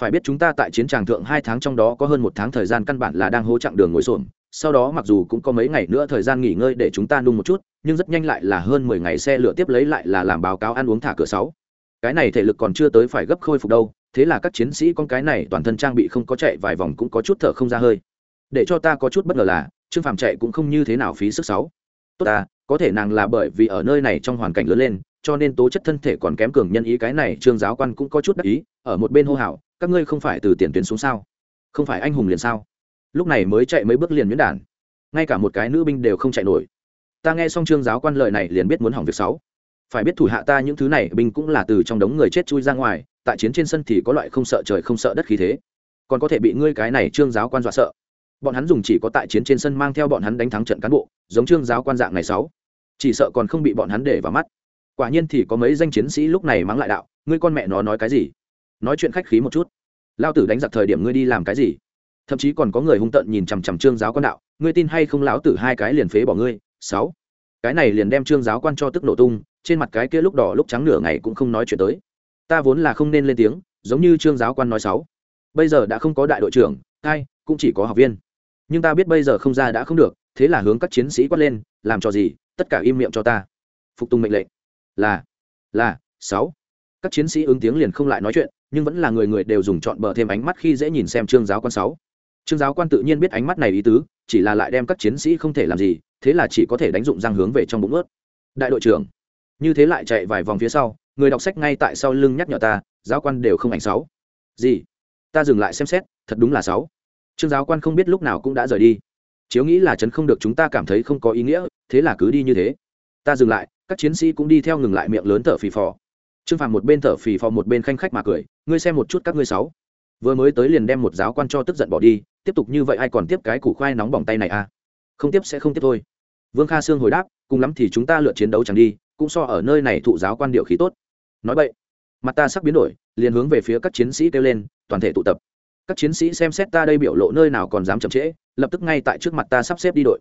Phải biết chúng ta tại chiến tràng thượng hai tháng trong đó có hơn một tháng thời gian căn bản là đang hố chặng đường ngồi xổm, sau đó mặc dù cũng có mấy ngày nữa thời gian nghỉ ngơi để chúng ta nung một chút, nhưng rất nhanh lại là hơn mười ngày xe lửa tiếp lấy lại là làm báo cáo ăn uống thả cửa sáu. Cái này thể lực còn chưa tới phải gấp khôi phục đâu, thế là các chiến sĩ con cái này toàn thân trang bị không có chạy vài vòng cũng có chút thở không ra hơi. Để cho ta có chút bất ngờ là trương phàm chạy cũng không như thế nào phí sức sáu. Tốt ta, có thể nàng là bởi vì ở nơi này trong hoàn cảnh lớn lên, cho nên tố chất thân thể còn kém cường nhân ý cái này trương giáo quan cũng có chút đắc ý, ở một bên hô hào, các ngươi không phải từ tiền tuyến xuống sao? Không phải anh hùng liền sao? Lúc này mới chạy mấy bước liền miễn đản. Ngay cả một cái nữ binh đều không chạy nổi. Ta nghe xong trương giáo quan lợi này liền biết muốn hỏng việc sáu. Phải biết thủ hạ ta những thứ này, binh cũng là từ trong đống người chết chui ra ngoài, tại chiến trên sân thì có loại không sợ trời không sợ đất khí thế. Còn có thể bị ngươi cái này trương giáo quan dọa sợ bọn hắn dùng chỉ có tại chiến trên sân mang theo bọn hắn đánh thắng trận cán bộ, giống trương giáo quan dạng ngày sáu. Chỉ sợ còn không bị bọn hắn để vào mắt. Quả nhiên thì có mấy danh chiến sĩ lúc này mắng lại đạo, ngươi con mẹ nó nói cái gì? Nói chuyện khách khí một chút. Lao tử đánh giặc thời điểm ngươi đi làm cái gì? Thậm chí còn có người hung tận nhìn chằm chằm trương giáo quan đạo, ngươi tin hay không lão tử hai cái liền phế bỏ ngươi? Sáu. Cái này liền đem trương giáo quan cho tức nổ tung, trên mặt cái kia lúc đỏ lúc trắng nửa ngày cũng không nói chuyện tới. Ta vốn là không nên lên tiếng, giống như trương giáo quan nói sáu. Bây giờ đã không có đại đội trưởng, ai, cũng chỉ có học viên nhưng ta biết bây giờ không ra đã không được, thế là hướng các chiến sĩ quát lên, làm cho gì, tất cả im miệng cho ta. Phục tùng mệnh lệnh. Là là, sáu. Các chiến sĩ ứng tiếng liền không lại nói chuyện, nhưng vẫn là người người đều dùng chọn bờ thêm ánh mắt khi dễ nhìn xem trương giáo quan sáu. Trương giáo quan tự nhiên biết ánh mắt này ý tứ, chỉ là lại đem các chiến sĩ không thể làm gì, thế là chỉ có thể đánh dụng răng hướng về trong bụng ướt. Đại đội trưởng, như thế lại chạy vài vòng phía sau, người đọc sách ngay tại sau lưng nhắc nhở ta, giáo quan đều không ảnh sáu. Gì? Ta dừng lại xem xét, thật đúng là sáu trương giáo quan không biết lúc nào cũng đã rời đi. Chiếu nghĩ là chấn không được chúng ta cảm thấy không có ý nghĩa, thế là cứ đi như thế. Ta dừng lại, các chiến sĩ cũng đi theo ngừng lại miệng lớn thở phì phò. Trương phàm một bên thở phì phò một bên khanh khách mà cười, ngươi xem một chút các ngươi sáu. Vừa mới tới liền đem một giáo quan cho tức giận bỏ đi, tiếp tục như vậy ai còn tiếp cái củ khoai nóng bỏng tay này à? Không tiếp sẽ không tiếp thôi. Vương kha sương hồi đáp, cùng lắm thì chúng ta lựa chiến đấu chẳng đi, cũng so ở nơi này thụ giáo quan điệu khí tốt. Nói vậy mặt ta sắp biến đổi, liền hướng về phía các chiến sĩ kêu lên, toàn thể tụ tập các chiến sĩ xem xét ta đây biểu lộ nơi nào còn dám chậm trễ, lập tức ngay tại trước mặt ta sắp xếp đi đội.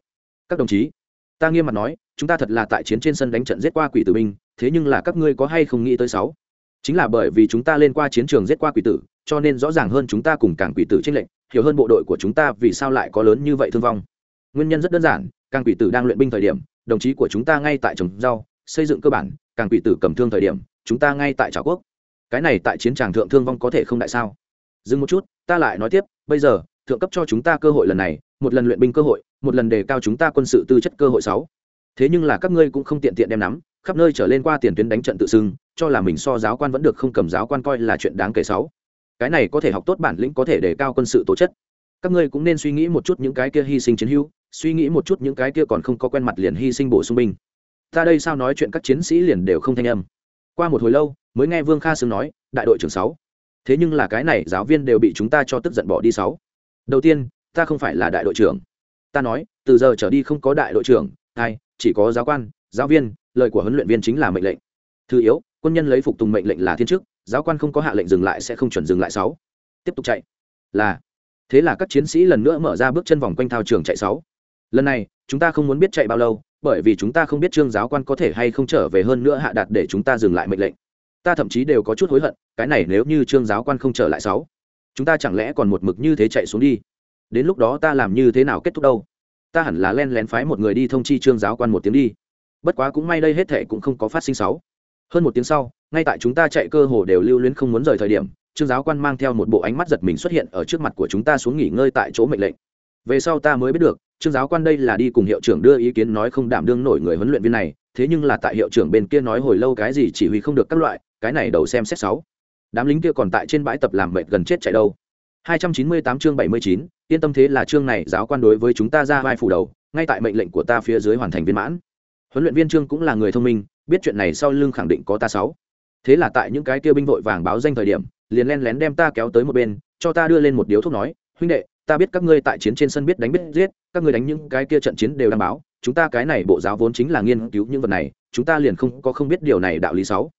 Các đồng chí, ta nghiêm mặt nói, chúng ta thật là tại chiến trên sân đánh trận giết qua quỷ tử binh, thế nhưng là các ngươi có hay không nghĩ tới sáu? Chính là bởi vì chúng ta lên qua chiến trường giết qua quỷ tử, cho nên rõ ràng hơn chúng ta cùng càng quỷ tử trên lệnh hiểu hơn bộ đội của chúng ta vì sao lại có lớn như vậy thương vong. Nguyên nhân rất đơn giản, càng quỷ tử đang luyện binh thời điểm, đồng chí của chúng ta ngay tại trồng rau, xây dựng cơ bản, càng quỷ tử cầm thương thời điểm, chúng ta ngay tại trào quốc. Cái này tại chiến tràng thượng thương vong có thể không đại sao? Dừng một chút, ta lại nói tiếp, bây giờ, thượng cấp cho chúng ta cơ hội lần này, một lần luyện binh cơ hội, một lần đề cao chúng ta quân sự tư chất cơ hội sáu. Thế nhưng là các ngươi cũng không tiện tiện đem nắm, khắp nơi trở lên qua tiền tuyến đánh trận tự xưng, cho là mình so giáo quan vẫn được không cầm giáo quan coi là chuyện đáng kể sáu. Cái này có thể học tốt bản lĩnh có thể đề cao quân sự tố chất. Các ngươi cũng nên suy nghĩ một chút những cái kia hy sinh chiến hữu, suy nghĩ một chút những cái kia còn không có quen mặt liền hy sinh bổ sung binh. Ta đây sao nói chuyện các chiến sĩ liền đều không thanh âm. Qua một hồi lâu, mới nghe vương kha sương nói, đại đội trưởng sáu thế nhưng là cái này giáo viên đều bị chúng ta cho tức giận bỏ đi sáu. Đầu tiên, ta không phải là đại đội trưởng. Ta nói, từ giờ trở đi không có đại đội trưởng hai chỉ có giáo quan, giáo viên, lời của huấn luyện viên chính là mệnh lệnh. Thứ yếu, quân nhân lấy phục tùng mệnh lệnh là thiên chức, giáo quan không có hạ lệnh dừng lại sẽ không chuẩn dừng lại sáu. Tiếp tục chạy. Là, thế là các chiến sĩ lần nữa mở ra bước chân vòng quanh thao trường chạy sáu. Lần này, chúng ta không muốn biết chạy bao lâu, bởi vì chúng ta không biết trương giáo quan có thể hay không trở về hơn nữa hạ đạt để chúng ta dừng lại mệnh lệnh ta thậm chí đều có chút hối hận, cái này nếu như trương giáo quan không trở lại sáu, chúng ta chẳng lẽ còn một mực như thế chạy xuống đi? Đến lúc đó ta làm như thế nào kết thúc đâu? Ta hẳn là len lén phái một người đi thông chi trương giáo quan một tiếng đi. Bất quá cũng may đây hết thệ cũng không có phát sinh sáu. Hơn một tiếng sau, ngay tại chúng ta chạy cơ hồ đều lưu luyến không muốn rời thời điểm, trương giáo quan mang theo một bộ ánh mắt giật mình xuất hiện ở trước mặt của chúng ta xuống nghỉ ngơi tại chỗ mệnh lệnh. Về sau ta mới biết được trương giáo quan đây là đi cùng hiệu trưởng đưa ý kiến nói không đảm đương nổi người huấn luyện viên này thế nhưng là tại hiệu trưởng bên kia nói hồi lâu cái gì chỉ huy không được các loại cái này đầu xem xét sáu. Đám lính kia còn tại trên bãi tập làm mệt gần chết chạy đâu. 298 chương 79, yên tâm thế là chương này giáo quan đối với chúng ta ra vai phủ đầu ngay tại mệnh lệnh của ta phía dưới hoàn thành viên mãn. Huấn luyện viên trương cũng là người thông minh biết chuyện này sau lưng khẳng định có ta sáu. Thế là tại những cái kia binh vội vàng báo danh thời điểm liền len lén đem ta kéo tới một bên cho ta đưa lên một điếu thuốc nói huynh đệ ta biết các ngươi tại chiến trên sân biết đánh biết giết, các ngươi đánh những cái kia trận chiến đều đảm báo, chúng ta cái này bộ giáo vốn chính là nghiên cứu những vật này, chúng ta liền không có không biết điều này đạo lý sáu.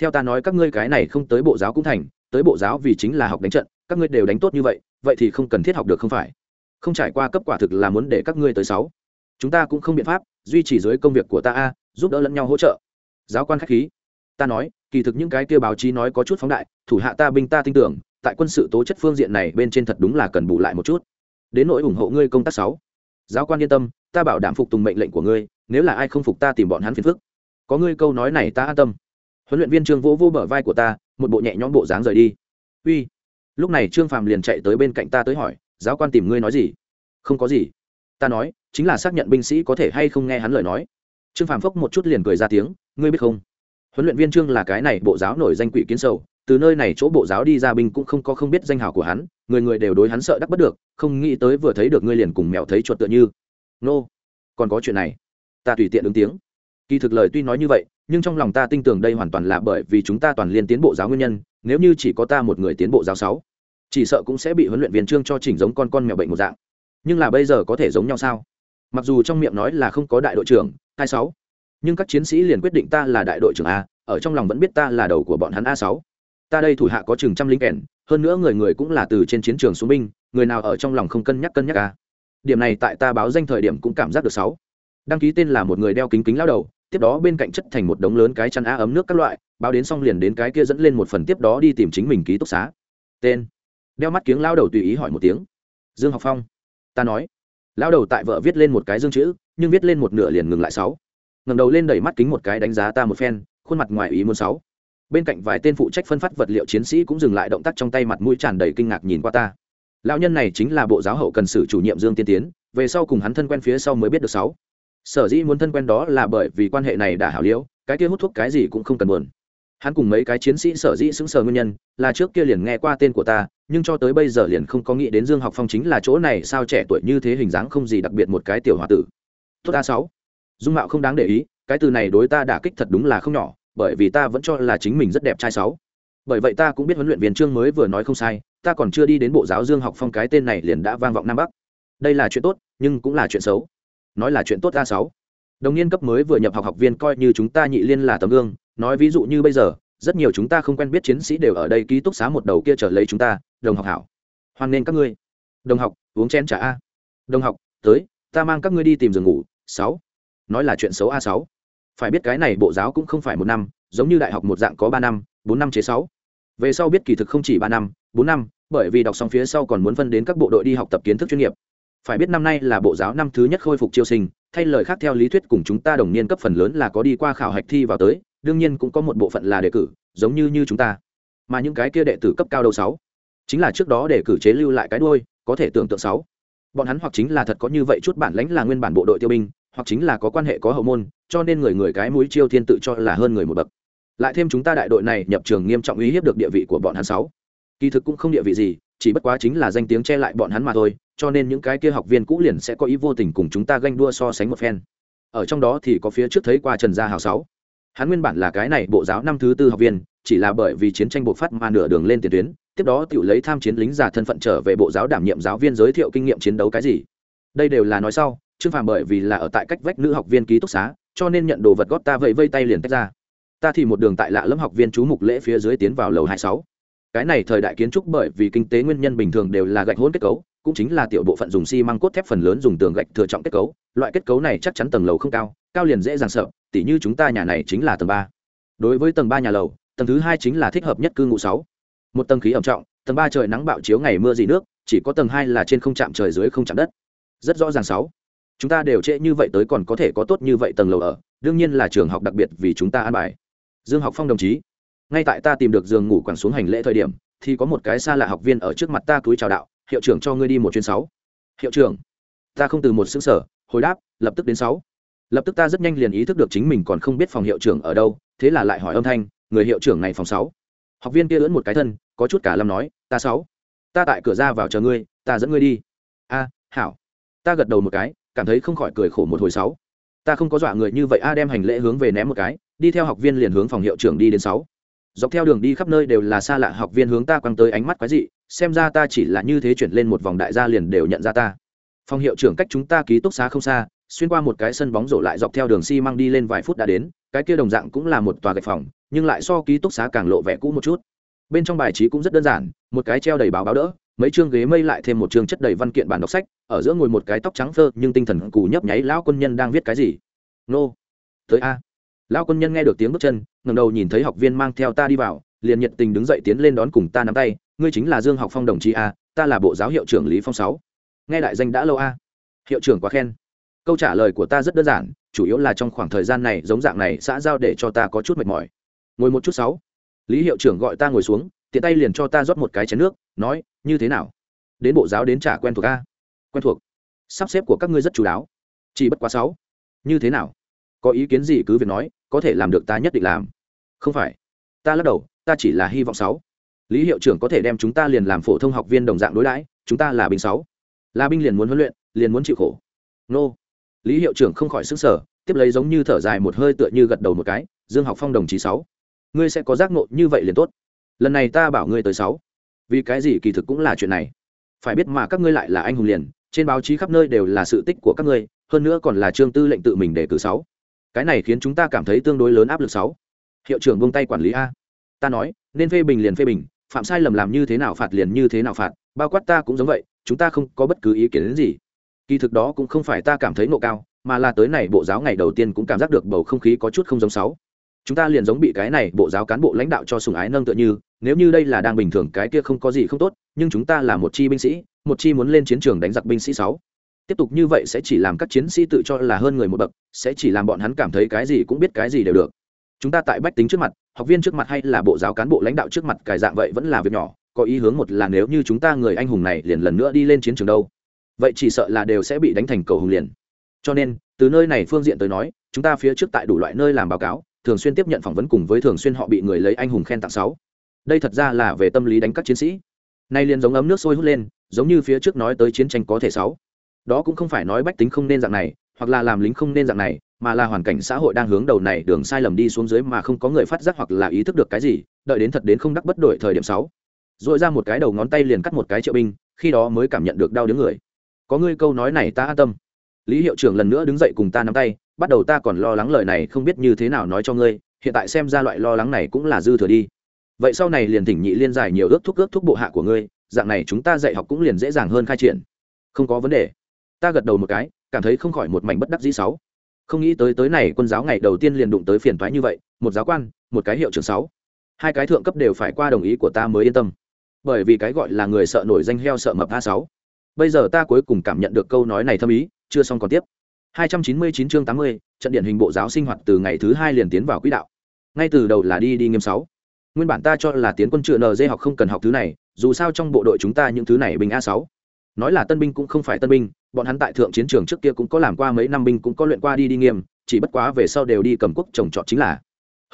Theo ta nói các ngươi cái này không tới bộ giáo cũng thành, tới bộ giáo vì chính là học đánh trận, các ngươi đều đánh tốt như vậy vậy thì không cần thiết học được không phải? Không trải qua cấp quả thực là muốn để các ngươi tới sáu. Chúng ta cũng không biện pháp, duy trì dưới công việc của ta a, giúp đỡ lẫn nhau hỗ trợ. Giáo quan khách khí. Ta nói, kỳ thực những cái kia báo chí nói có chút phóng đại, thủ hạ ta binh ta tin tưởng tại quân sự tố chất phương diện này bên trên thật đúng là cần bù lại một chút. Đến nỗi ủng hộ ngươi công tác sáu. Giáo quan yên tâm, ta bảo đảm phục tùng mệnh lệnh của ngươi, nếu là ai không phục ta tìm bọn hắn phiền phức. Có ngươi câu nói này ta an tâm. Huấn luyện viên trương vỗ vô bờ vai của ta, một bộ nhẹ nhõm bộ dáng rời đi. Uy. Lúc này trương phàm liền chạy tới bên cạnh ta tới hỏi, giáo quan tìm ngươi nói gì? Không có gì. Ta nói, chính là xác nhận binh sĩ có thể hay không nghe hắn lời nói. Trương phàm phốc một chút liền cười ra tiếng, ngươi biết không? Huấn luyện viên trương là cái này bộ giáo nổi danh quỷ kiến sầu từ nơi này chỗ bộ giáo đi ra binh cũng không có không biết danh hào của hắn, người người đều đối hắn sợ đắc bất được, không nghĩ tới vừa thấy được ngươi liền cùng mèo thấy chuột tựa như. Nô、no. còn có chuyện này. Ta tùy tiện ứng tiếng. Kỳ thực lời tuy nói như vậy, nhưng trong lòng ta tin tưởng đây hoàn toàn là bởi vì chúng ta toàn liên tiến bộ giáo nguyên nhân, nếu như chỉ có ta một người tiến bộ giáo sáu, chỉ sợ cũng sẽ bị huấn luyện viên trương cho chỉnh giống con con mèo bệnh một dạng. Nhưng là bây giờ có thể giống nhau sao? Mặc dù trong miệng nói là không có đại đội trưởng, hai sáu, nhưng các chiến sĩ liền quyết định ta là đại đội trưởng a, ở trong lòng vẫn biết ta là đầu của bọn hắn a sáu ta đây thủ hạ có chừng trăm linh kèn, hơn nữa người người cũng là từ trên chiến trường xuống binh, người nào ở trong lòng không cân nhắc cân nhắc a điểm này tại ta báo danh thời điểm cũng cảm giác được sáu. Đăng ký tên là một người đeo kính kính lao đầu, tiếp đó bên cạnh chất thành một đống lớn cái chăn á ấm nước các loại, báo đến xong liền đến cái kia dẫn lên một phần tiếp đó đi tìm chính mình ký túc xá. Tên. Đeo mắt kiếng lao đầu tùy ý hỏi một tiếng. Dương học phong. Ta nói. Lao đầu tại vợ viết lên một cái dương chữ, nhưng viết lên một nửa liền ngừng lại sáu. Ngầm đầu lên đẩy mắt kính một cái đánh giá ta một phen, khuôn mặt ngoài ý muốn sáu bên cạnh vài tên phụ trách phân phát vật liệu chiến sĩ cũng dừng lại động tác trong tay mặt mũi tràn đầy kinh ngạc nhìn qua ta. Lão nhân này chính là bộ giáo hậu cần sử chủ nhiệm dương tiên tiến, về sau cùng hắn thân quen phía sau mới biết được sáu. Sở dĩ muốn thân quen đó là bởi vì quan hệ này đã hảo liễu, cái kia hút thuốc cái gì cũng không cần buồn. Hắn cùng mấy cái chiến sĩ sở dĩ xứng sở nguyên nhân, là trước kia liền nghe qua tên của ta, nhưng cho tới bây giờ liền không có nghĩ đến dương học phong chính là chỗ này sao trẻ tuổi như thế hình dáng không gì đặc biệt một cái tiểu h o a tử. Tốt a sáu. Dung mạo không đáng để ý, cái từ này đối ta đả kích thật đúng là không nhỏ bởi vì ta vẫn cho là chính mình rất đẹp trai sáu. Bởi vậy ta cũng biết huấn luyện viên trương mới vừa nói không sai, ta còn chưa đi đến bộ giáo dương học phong cái tên này liền đã vang vọng nam bắc. Đây là chuyện tốt, nhưng cũng là chuyện xấu. Nói là chuyện tốt a sáu. Đồng niên cấp mới vừa nhập học học viên coi như chúng ta nhị liên là tấm gương, nói ví dụ như bây giờ, rất nhiều chúng ta không quen biết chiến sĩ đều ở đây ký túc xá một đầu kia trở lấy chúng ta, đồng học hảo. Hoan nên các ngươi. Đồng học, uống chén trà a. Đồng học, tới, ta mang các ngươi đi tìm giường ngủ, sáu. Nói là chuyện xấu a sáu phải biết cái này bộ giáo cũng không phải một năm, giống như đại học một dạng có ba năm, bốn năm chế sáu. Về sau biết kỳ thực không chỉ ba năm, bốn năm, bởi vì đọc xong phía sau còn muốn phân đến các bộ đội đi học tập kiến thức chuyên nghiệp. Phải biết năm nay là bộ giáo năm thứ nhất khôi phục chiêu sinh, thay lời khác theo lý thuyết cùng chúng ta đồng niên cấp phần lớn là có đi qua khảo hạch thi vào tới, đương nhiên cũng có một bộ phận là đề cử, giống như như chúng ta. Mà những cái kia đệ tử cấp cao đầu sáu, chính là trước đó để cử chế lưu lại cái đuôi, có thể tưởng tượng sáu. Bọn hắn hoặc chính là thật có như vậy chút bản lãnh là nguyên bản bộ đội tiêu binh hoặc chính là có quan hệ có hậu môn, cho nên người người cái mũi chiêu thiên tự cho là hơn người một bậc. Lại thêm chúng ta đại đội này nhập trường nghiêm trọng uy hiếp được địa vị của bọn hắn sáu. Kỳ thực cũng không địa vị gì, chỉ bất quá chính là danh tiếng che lại bọn hắn mà thôi, cho nên những cái kia học viên cũ liền sẽ có ý vô tình cùng chúng ta ganh đua so sánh một phen. Ở trong đó thì có phía trước thấy qua trần gia hào sáu. Hắn nguyên bản là cái này bộ giáo năm thứ tư học viên, chỉ là bởi vì chiến tranh bộc phát mà nửa đường lên tiền tuyến, tiếp đó tự lấy tham chiến lính giả thân phận trở về bộ giáo đảm nhiệm giáo viên giới thiệu kinh nghiệm chiến đấu cái gì. Đây đều là nói sau trương phàm bởi vì là ở tại cách vách nữ học viên ký túc xá, cho nên nhận đồ vật gót ta vẫy vây tay liền tách ra. Ta thì một đường tại lạ lâm học viên chú mục lễ phía dưới tiến vào lầu hai sáu. Cái này thời đại kiến trúc bởi vì kinh tế nguyên nhân bình thường đều là gạch hôn kết cấu, cũng chính là tiểu bộ phận dùng xi măng cốt thép phần lớn dùng tường gạch thừa trọng kết cấu, loại kết cấu này chắc chắn tầng lầu không cao cao liền dễ dàng sợ, tỉ như chúng ta nhà này chính là tầng ba. Đối với tầng ba nhà lầu, tầng thứ hai chính là thích hợp nhất cư ngụ sáu. Một tầng khí ẩm trọng, tầng ba trời nắng bạo chiếu ngày mưa dị nước, chỉ có tầng hai là trên không chạm trời dưới không chạm đất. Rất rõ ràng sáu chúng ta đều trễ như vậy tới còn có thể có tốt như vậy tầng lầu ở, đương nhiên là trường học đặc biệt vì chúng ta an bài. Dương học phong đồng chí, ngay tại ta tìm được giường ngủ quẳng xuống hành lễ thời điểm, thì có một cái xa lạ học viên ở trước mặt ta cúi chào đạo, hiệu trưởng cho ngươi đi một chuyến sáu. Hiệu trưởng? Ta không từ một xứng sở hồi đáp, lập tức đến sáu. Lập tức ta rất nhanh liền ý thức được chính mình còn không biết phòng hiệu trưởng ở đâu, thế là lại hỏi âm thanh, người hiệu trưởng này phòng sáu? Học viên kia ưỡn một cái thân, có chút cả lâm nói, ta sáu. Ta tại cửa ra vào chờ ngươi, ta dẫn ngươi đi. A, hảo. Ta gật đầu một cái cảm thấy không khỏi cười khổ một hồi sáu. Ta không có dọa người như vậy a, đem hành lễ hướng về ném một cái, đi theo học viên liền hướng phòng hiệu trưởng đi đến sáu. Dọc theo đường đi khắp nơi đều là xa lạ học viên hướng ta quăng tới ánh mắt quái dị, xem ra ta chỉ là như thế chuyển lên một vòng đại gia liền đều nhận ra ta. Phòng hiệu trưởng cách chúng ta ký túc xá không xa, xuyên qua một cái sân bóng rổ lại dọc theo đường xi măng đi lên vài phút đã đến, cái kia đồng dạng cũng là một tòa gạch phòng, nhưng lại so ký túc xá càng lộ vẻ cũ một chút. Bên trong bài trí cũng rất đơn giản, một cái treo đầy báo báo đỡ mấy chương ghế mây lại thêm một chương chất đầy văn kiện bản đọc sách, ở giữa ngồi một cái tóc trắng thơ nhưng tinh thần cù nhấp nháy lão quân nhân đang viết cái gì? Nô. Tới a. Lão quân nhân nghe được tiếng bước chân, ngẩng đầu nhìn thấy học viên mang theo ta đi vào, liền nhiệt tình đứng dậy tiến lên đón cùng ta nắm tay, ngươi chính là dương học phong đồng chí a, ta là bộ giáo hiệu trưởng lý phong sáu. Nghe đại danh đã lâu a. Hiệu trưởng quá khen. Câu trả lời của ta rất đơn giản, chủ yếu là trong khoảng thời gian này giống dạng này xã giao để cho ta có chút mệt mỏi. Ngồi một chút sáu. Lý hiệu trưởng gọi ta ngồi xuống tiện tay liền cho ta rót một cái chén nước, nói, như thế nào? Đến bộ giáo đến trả quen thuộc a. Quen thuộc? Sắp xếp của các ngươi rất chú đáo. Chỉ bất quá sáu. Như thế nào? Có ý kiến gì cứ việc nói, có thể làm được ta nhất định làm. Không phải. Ta lắc đầu, ta chỉ là hy vọng sáu. Lý hiệu trưởng có thể đem chúng ta liền làm phổ thông học viên đồng dạng đối đãi, chúng ta là binh sáu. Là binh liền muốn huấn luyện, liền muốn chịu khổ. Nô. Lý hiệu trưởng không khỏi xứng sở tiếp lấy giống như thở dài một hơi tựa như gật đầu một cái, dương học phong đồng chí sáu, ngươi sẽ có giác ngộ như vậy liền tốt lần này ta bảo ngươi tới sáu. Vì cái gì kỳ thực cũng là chuyện này. Phải biết mà các ngươi lại là anh hùng liền, trên báo chí khắp nơi đều là sự tích của các ngươi, hơn nữa còn là trương tư lệnh tự mình để cử sáu. Cái này khiến chúng ta cảm thấy tương đối lớn áp lực sáu. Hiệu trưởng buông tay quản lý a. Ta nói, nên phê bình liền phê bình, phạm sai lầm làm như thế nào phạt liền như thế nào phạt, bao quát ta cũng giống vậy, chúng ta không có bất cứ ý kiến đến gì. Kỳ thực đó cũng không phải ta cảm thấy nộ cao, mà là tới này bộ giáo ngày đầu tiên cũng cảm giác được bầu không khí có chút không giống sáu. Chúng ta liền giống bị cái này bộ giáo cán bộ lãnh đạo cho sùng ái nâng tựa như nếu như đây là đang bình thường, cái kia không có gì không tốt, nhưng chúng ta là một chi binh sĩ, một chi muốn lên chiến trường đánh giặc binh sĩ sáu. Tiếp tục như vậy sẽ chỉ làm các chiến sĩ tự cho là hơn người một bậc, sẽ chỉ làm bọn hắn cảm thấy cái gì cũng biết cái gì đều được. Chúng ta tại bách tính trước mặt, học viên trước mặt hay là bộ giáo cán bộ lãnh đạo trước mặt cải dạng vậy vẫn là việc nhỏ, có ý hướng một là nếu như chúng ta người anh hùng này liền lần nữa đi lên chiến trường đâu, vậy chỉ sợ là đều sẽ bị đánh thành cầu hùng liền. Cho nên, từ nơi này phương diện tới nói, chúng ta phía trước tại đủ loại nơi làm báo cáo, thường xuyên tiếp nhận phỏng vấn cùng với thường xuyên họ bị người lấy anh hùng khen tặng sáu đây thật ra là về tâm lý đánh các chiến sĩ. Nay liền giống ấm nước sôi hút lên, giống như phía trước nói tới chiến tranh có thể sáu. Đó cũng không phải nói bách tính không nên dạng này, hoặc là làm lính không nên dạng này, mà là hoàn cảnh xã hội đang hướng đầu này đường sai lầm đi xuống dưới mà không có người phát giác hoặc là ý thức được cái gì, đợi đến thật đến không đắc bất đổi thời điểm sáu. Dội ra một cái đầu ngón tay liền cắt một cái triệu binh, khi đó mới cảm nhận được đau đớn người. Có ngươi câu nói này ta an tâm. Lý hiệu trưởng lần nữa đứng dậy cùng ta nắm tay, bắt đầu ta còn lo lắng lời này không biết như thế nào nói cho ngươi, hiện tại xem ra loại lo lắng này cũng là dư thừa đi vậy sau này liền thỉnh nhị liên giải nhiều ước thúc ước thúc bộ hạ của ngươi dạng này chúng ta dạy học cũng liền dễ dàng hơn khai triển. Không có vấn đề. Ta gật đầu một cái cảm thấy không khỏi một mảnh bất đắc dĩ sáu. Không nghĩ tới tới này quân giáo ngày đầu tiên liền đụng tới phiền toái như vậy một giáo quan một cái hiệu trưởng sáu. Hai cái thượng cấp đều phải qua đồng ý của ta mới yên tâm. Bởi vì cái gọi là người sợ nổi danh heo sợ mập a sáu. Bây giờ ta cuối cùng cảm nhận được câu nói này thâm ý chưa xong còn tiếp. 299 chương 80, trận điển hình bộ giáo sinh hoạt từ ngày thứ hai liền tiến vào quỹ đạo. Ngay từ đầu là đi đi nghiêm sáu nguyên bản ta cho là tiến quân chữa nd học không cần học thứ này, dù sao trong bộ đội chúng ta những thứ này bình a sáu. Nói là tân binh cũng không phải tân binh, bọn hắn tại thượng chiến trường trước kia cũng có làm qua mấy năm binh cũng có luyện qua đi đi nghiêm, chỉ bất quá về sau đều đi cầm quốc trồng trọt chính là.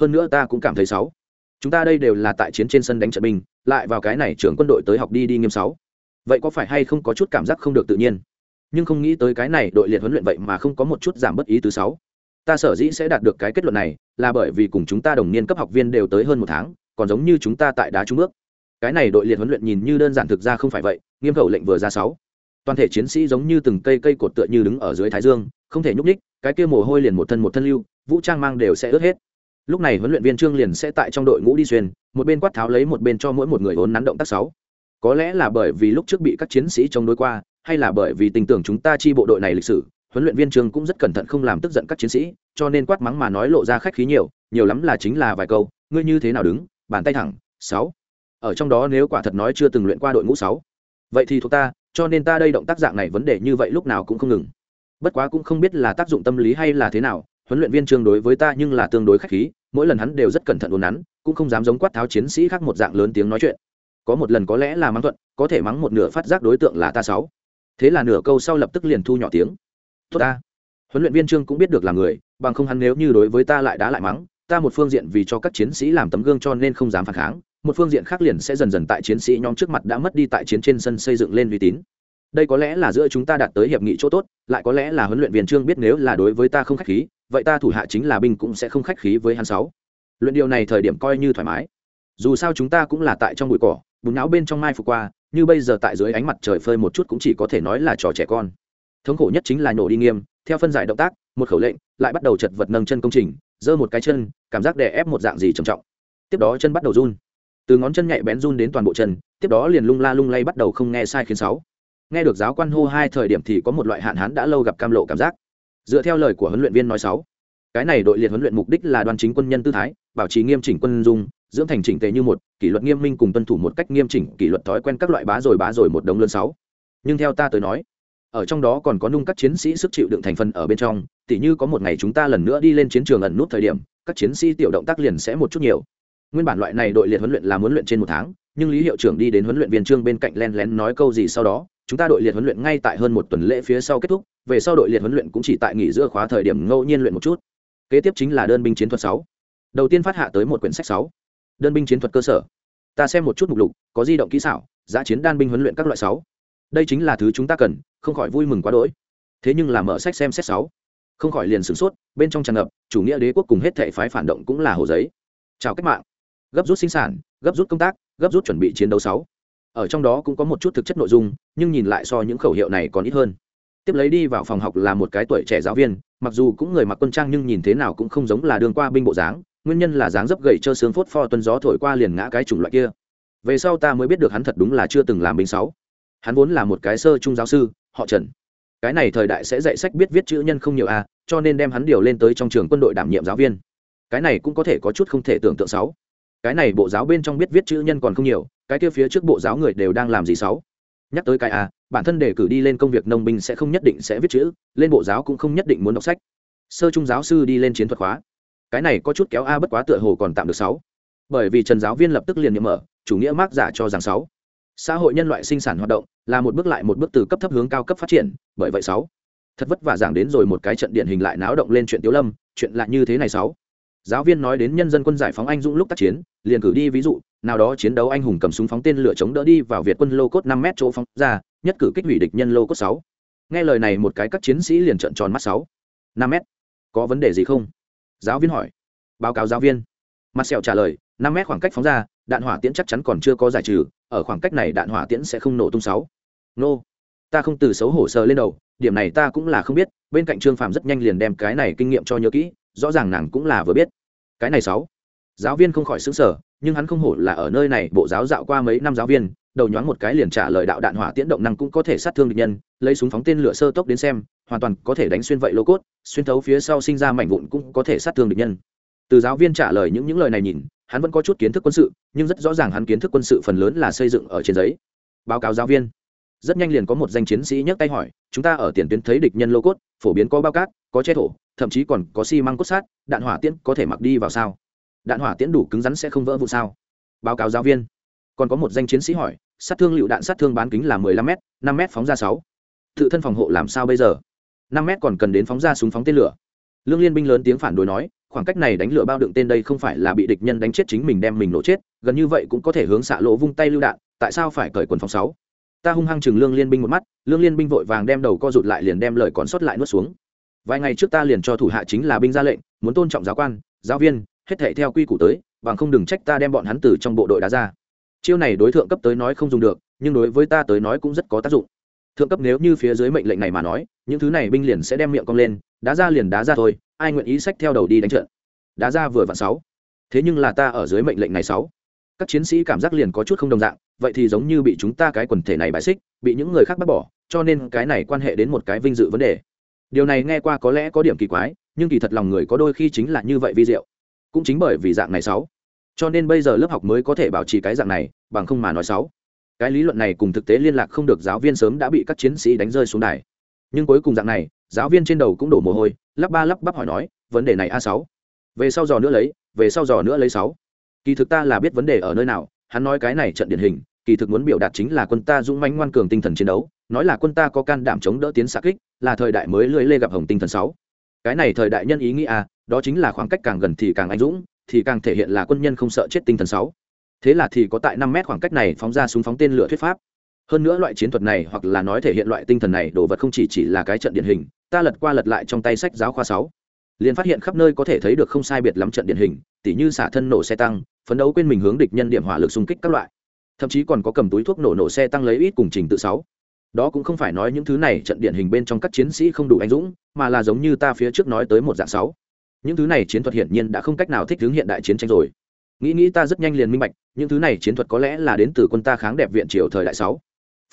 Hơn nữa ta cũng cảm thấy sáu. Chúng ta đây đều là tại chiến trên sân đánh trận binh, lại vào cái này trưởng quân đội tới học đi đi nghiêm sáu. Vậy có phải hay không có chút cảm giác không được tự nhiên? Nhưng không nghĩ tới cái này đội liệt huấn luyện vậy mà không có một chút giảm bất ý thứ sáu. Ta sở dĩ sẽ đạt được cái kết luận này, là bởi vì cùng chúng ta đồng niên cấp học viên đều tới hơn một tháng còn giống như chúng ta tại đá trung bước. Cái này đội liệt huấn luyện nhìn như đơn giản thực ra không phải vậy, nghiêm khẩu lệnh vừa ra sáu. Toàn thể chiến sĩ giống như từng cây cây cột tựa như đứng ở dưới thái dương, không thể nhúc ních cái kia mồ hôi liền một thân một thân lưu, vũ trang mang đều sẽ ướt hết. Lúc này huấn luyện viên trương liền sẽ tại trong đội ngũ đi xuyên, một bên quát tháo lấy một bên cho mỗi một người ốn nắn động tác sáu. Có lẽ là bởi vì lúc trước bị các chiến sĩ chống đối qua, hay là bởi vì tình tưởng chúng ta chi bộ đội này lịch sử, huấn luyện viên trương cũng rất cẩn thận không làm tức giận các chiến sĩ, cho nên quát mắng mà nói lộ ra khách khí nhiều nhiều lắm là chính là vài câu, ngươi như thế nào đứng? Bàn tay thẳng, sáu. Ở trong đó nếu quả thật nói chưa từng luyện qua đội ngũ sáu. Vậy thì thuộc ta, cho nên ta đây động tác dạng này vấn đề như vậy lúc nào cũng không ngừng. Bất quá cũng không biết là tác dụng tâm lý hay là thế nào, huấn luyện viên trương đối với ta nhưng là tương đối khách khí, mỗi lần hắn đều rất cẩn thận uốn nắn, cũng không dám giống quát tháo chiến sĩ khác một dạng lớn tiếng nói chuyện. Có một lần có lẽ là mắng thuận, có thể mắng một nửa phát giác đối tượng là ta sáu. Thế là nửa câu sau lập tức liền thu nhỏ tiếng. Tốt ta. Huấn luyện viên trương cũng biết được là người, bằng không hắn nếu như đối với ta lại đá lại mắng ta một phương diện vì cho các chiến sĩ làm tấm gương cho nên không dám phản kháng, một phương diện khác liền sẽ dần dần tại chiến sĩ nhóm trước mặt đã mất đi tại chiến trên sân xây dựng lên uy tín. Đây có lẽ là giữa chúng ta đạt tới hiệp nghị chỗ tốt, lại có lẽ là huấn luyện viên trương biết nếu là đối với ta không khách khí, vậy ta thủ hạ chính là binh cũng sẽ không khách khí với hắn sáu. Luyện điều này thời điểm coi như thoải mái. Dù sao chúng ta cũng là tại trong bụi cỏ, bùn não bên trong mai phục qua, như bây giờ tại dưới ánh mặt trời phơi một chút cũng chỉ có thể nói là trò trẻ con. Thống khổ nhất chính là nổ đi nghiêm, theo phân giải động tác, một khẩu lệnh, lại bắt đầu chật vật nâng chân công trình giơ một cái chân, cảm giác đè ép một dạng gì trầm trọng. Tiếp đó chân bắt đầu run. Từ ngón chân nhạy bén run đến toàn bộ chân, tiếp đó liền lung la lung lay bắt đầu không nghe sai khiến sáu. Nghe được giáo quan hô hai thời điểm thì có một loại hạn hán đã lâu gặp cam lộ cảm giác. Dựa theo lời của huấn luyện viên nói sáu, cái này đội liệt huấn luyện mục đích là đoàn chính quân nhân tư thái, bảo trì nghiêm chỉnh quân dung, dưỡng thành chỉnh tề như một, kỷ luật nghiêm minh cùng tuân thủ một cách nghiêm chỉnh kỷ luật thói quen các loại bá rồi bá rồi một đống lớn sáu. Nhưng theo ta tới nói ở trong đó còn có nung các chiến sĩ sức chịu đựng thành phần ở bên trong, tỉ như có một ngày chúng ta lần nữa đi lên chiến trường ẩn nút thời điểm, các chiến sĩ tiểu động tác liền sẽ một chút nhiều. Nguyên bản loại này đội liệt huấn luyện là muốn luyện trên một tháng, nhưng lý hiệu trưởng đi đến huấn luyện viên trương bên cạnh len lén nói câu gì sau đó, chúng ta đội liệt huấn luyện ngay tại hơn một tuần lễ phía sau kết thúc, về sau đội liệt huấn luyện cũng chỉ tại nghỉ giữa khóa thời điểm ngẫu nhiên luyện một chút. Kế tiếp chính là đơn binh chiến thuật sáu. Đầu tiên phát hạ tới một quyển sách sáu. Đơn binh chiến thuật cơ sở. Ta xem một chút mục lục, có di động kỹ xảo giã chiến đan binh huấn luyện các loại sáu đây chính là thứ chúng ta cần, không khỏi vui mừng quá đỗi. Thế nhưng là mở sách xem xét sáu. Không khỏi liền sửng sốt, bên trong tràn ngập, chủ nghĩa đế quốc cùng hết thể phái phản động cũng là hồ giấy. Chào cách mạng. Gấp rút sinh sản, gấp rút công tác, gấp rút chuẩn bị chiến đấu sáu. Ở trong đó cũng có một chút thực chất nội dung, nhưng nhìn lại so những khẩu hiệu này còn ít hơn. Tiếp lấy đi vào phòng học là một cái tuổi trẻ giáo viên, mặc dù cũng người mặc quân trang nhưng nhìn thế nào cũng không giống là đường qua binh bộ dáng, nguyên nhân là dáng dấp gậy trơ xương phốt pho tuân gió thổi qua liền ngã cái chủng loại kia. Về sau ta mới biết được hắn thật đúng là chưa từng làm binh sáu hắn vốn là một cái sơ trung giáo sư, họ trần. Cái này thời đại sẽ dạy sách biết viết chữ nhân không nhiều a, cho nên đem hắn điều lên tới trong trường quân đội đảm nhiệm giáo viên. Cái này cũng có thể có chút không thể tưởng tượng sáu. Cái này bộ giáo bên trong biết viết chữ nhân còn không nhiều, cái kia phía trước bộ giáo người đều đang làm gì sáu? Nhắc tới cái a, bản thân đề cử đi lên công việc nông binh sẽ không nhất định sẽ viết chữ, lên bộ giáo cũng không nhất định muốn đọc sách. Sơ trung giáo sư đi lên chiến thuật khóa. Cái này có chút kéo a, bất quá tựa hồ còn tạm được sáu. Bởi vì trần giáo viên lập tức liền nhậm mở, chủ nghĩa mác giả cho rằng sáu xã hội nhân loại sinh sản hoạt động là một bước lại một bước từ cấp thấp hướng cao cấp phát triển, bởi vậy sáu, thật vất vả giảng đến rồi một cái trận điển hình lại náo động lên chuyện tiếu lâm, chuyện lạ như thế này sáu. Giáo viên nói đến nhân dân quân giải phóng anh dũng lúc tác chiến, liền cử đi ví dụ, nào đó chiến đấu anh hùng cầm súng phóng tên lửa chống đỡ đi vào việt quân lô cốt năm mét chỗ phóng ra, nhất cử kích hủy địch nhân lô cốt sáu. Nghe lời này một cái các chiến sĩ liền trợn tròn mắt sáu. Năm mét? Có vấn đề gì không? Giáo viên hỏi. Báo cáo giáo viên. Mặt sẹo trả lời, năm mét khoảng cách phóng ra đạn hỏa tiễn chắc chắn còn chưa có giải trừ, ở khoảng cách này đạn hỏa tiễn sẽ không nổ tung sáu. Nô, ta không từ xấu hổ sờ lên đầu, điểm này ta cũng là không biết, bên cạnh trương phạm rất nhanh liền đem cái này kinh nghiệm cho nhớ kỹ, rõ ràng nàng cũng là vừa biết. Cái này sáu. Giáo viên không khỏi xứng sở nhưng hắn không hổ là ở nơi này, bộ giáo dạo qua mấy năm giáo viên, đầu nhoáng một cái liền trả lời đạo đạn hỏa tiễn động năng cũng có thể sát thương địch nhân, lấy súng phóng tên lửa sơ tốc đến xem, hoàn toàn có thể đánh xuyên vậy lô cốt, xuyên thấu phía sau sinh ra mảnh vụn cũng có thể sát thương địch nhân. Từ giáo viên trả lời những những lời này nhìn hắn vẫn có chút kiến thức quân sự, nhưng rất rõ ràng hắn kiến thức quân sự phần lớn là xây dựng ở trên giấy. Báo cáo giáo viên. Rất nhanh liền có một danh chiến sĩ nhấc tay hỏi, chúng ta ở tiền tuyến thấy địch nhân lô cốt, phổ biến có bao cát, có che thổ, thậm chí còn có xi măng cốt sát, đạn hỏa tiễn có thể mặc đi vào sao? Đạn hỏa tiễn đủ cứng rắn sẽ không vỡ vụ sao? Báo cáo giáo viên. Còn có một danh chiến sĩ hỏi, sát thương lựu đạn sát thương bán kính là mười lăm m năm m phóng ra sáu. Tự thân phòng hộ làm sao bây giờ? năm m còn cần đến phóng ra súng phóng tên lửa. Lương liên binh lớn tiếng phản đối nói khoảng cách này đánh lửa bao đựng tên đây không phải là bị địch nhân đánh chết chính mình đem mình nổ chết, gần như vậy cũng có thể hướng xạ lỗ vung tay lưu đạn, tại sao phải cởi quần phòng sáu? Ta hung hăng chừng lương liên binh một mắt, lương liên binh vội vàng đem đầu co rụt lại liền đem lời còn sót lại nuốt xuống. Vài ngày trước ta liền cho thủ hạ chính là binh ra lệnh, muốn tôn trọng giáo quan, giáo viên, hết thệ theo quy củ tới, bằng không đừng trách ta đem bọn hắn từ trong bộ đội đá ra. Chiêu này đối tượng cấp tới nói không dùng được, nhưng đối với ta tới nói cũng rất có tác dụng. Thượng cấp nếu như phía dưới mệnh lệnh này mà nói, những thứ này binh liền sẽ đem miệng cong lên, đá ra liền đá ra thôi ai nguyện ý sách theo đầu đi đánh trận? Đá ra vừa vặn sáu. Thế nhưng là ta ở dưới mệnh lệnh này sáu. Các chiến sĩ cảm giác liền có chút không đồng dạng, vậy thì giống như bị chúng ta cái quần thể này bài xích, bị những người khác bắt bỏ, cho nên cái này quan hệ đến một cái vinh dự vấn đề. Điều này nghe qua có lẽ có điểm kỳ quái, nhưng kỳ thật lòng người có đôi khi chính là như vậy vi diệu. Cũng chính bởi vì dạng này sáu. Cho nên bây giờ lớp học mới có thể bảo trì cái dạng này, bằng không mà nói sáu. Cái lý luận này cùng thực tế liên lạc không được giáo viên sớm đã bị các chiến sĩ đánh rơi xuống đài. Nhưng cuối cùng dạng này giáo viên trên đầu cũng đổ mồ hôi lắp ba lắp bắp hỏi nói vấn đề này a sáu. Về sau giò nữa lấy về sau giò nữa lấy sáu. Kỳ thực ta là biết vấn đề ở nơi nào hắn nói cái này trận điển hình kỳ thực muốn biểu đạt chính là quân ta dũng mãnh ngoan cường tinh thần chiến đấu nói là quân ta có can đảm chống đỡ tiến xạ kích là thời đại mới lưỡi lê gặp hồng tinh thần sáu. Cái này thời đại nhân ý nghĩ à, đó chính là khoảng cách càng gần thì càng anh dũng thì càng thể hiện là quân nhân không sợ chết tinh thần sáu. Thế là thì có tại năm mét khoảng cách này phóng ra súng phóng tên lửa thuyết pháp. Hơn nữa loại chiến thuật này hoặc là nói thể hiện loại tinh thần này đồ vật không chỉ chỉ là cái trận điển hình ta lật qua lật lại trong tay sách giáo khoa sáu. Liền phát hiện khắp nơi có thể thấy được không sai biệt lắm trận điển hình, tỉ như xả thân nổ xe tăng, phấn đấu quên mình hướng địch nhân điểm hỏa lực xung kích các loại. Thậm chí còn có cầm túi thuốc nổ nổ xe tăng lấy ít cùng trình tự sáu. Đó cũng không phải nói những thứ này trận điển hình bên trong các chiến sĩ không đủ anh dũng, mà là giống như ta phía trước nói tới một dạng sáu. Những thứ này chiến thuật hiển nhiên đã không cách nào thích ứng hiện đại chiến tranh rồi. Nghĩ nghĩ ta rất nhanh liền minh bạch, những thứ này chiến thuật có lẽ là đến từ quân ta kháng đẹp viện triều thời đại sáu.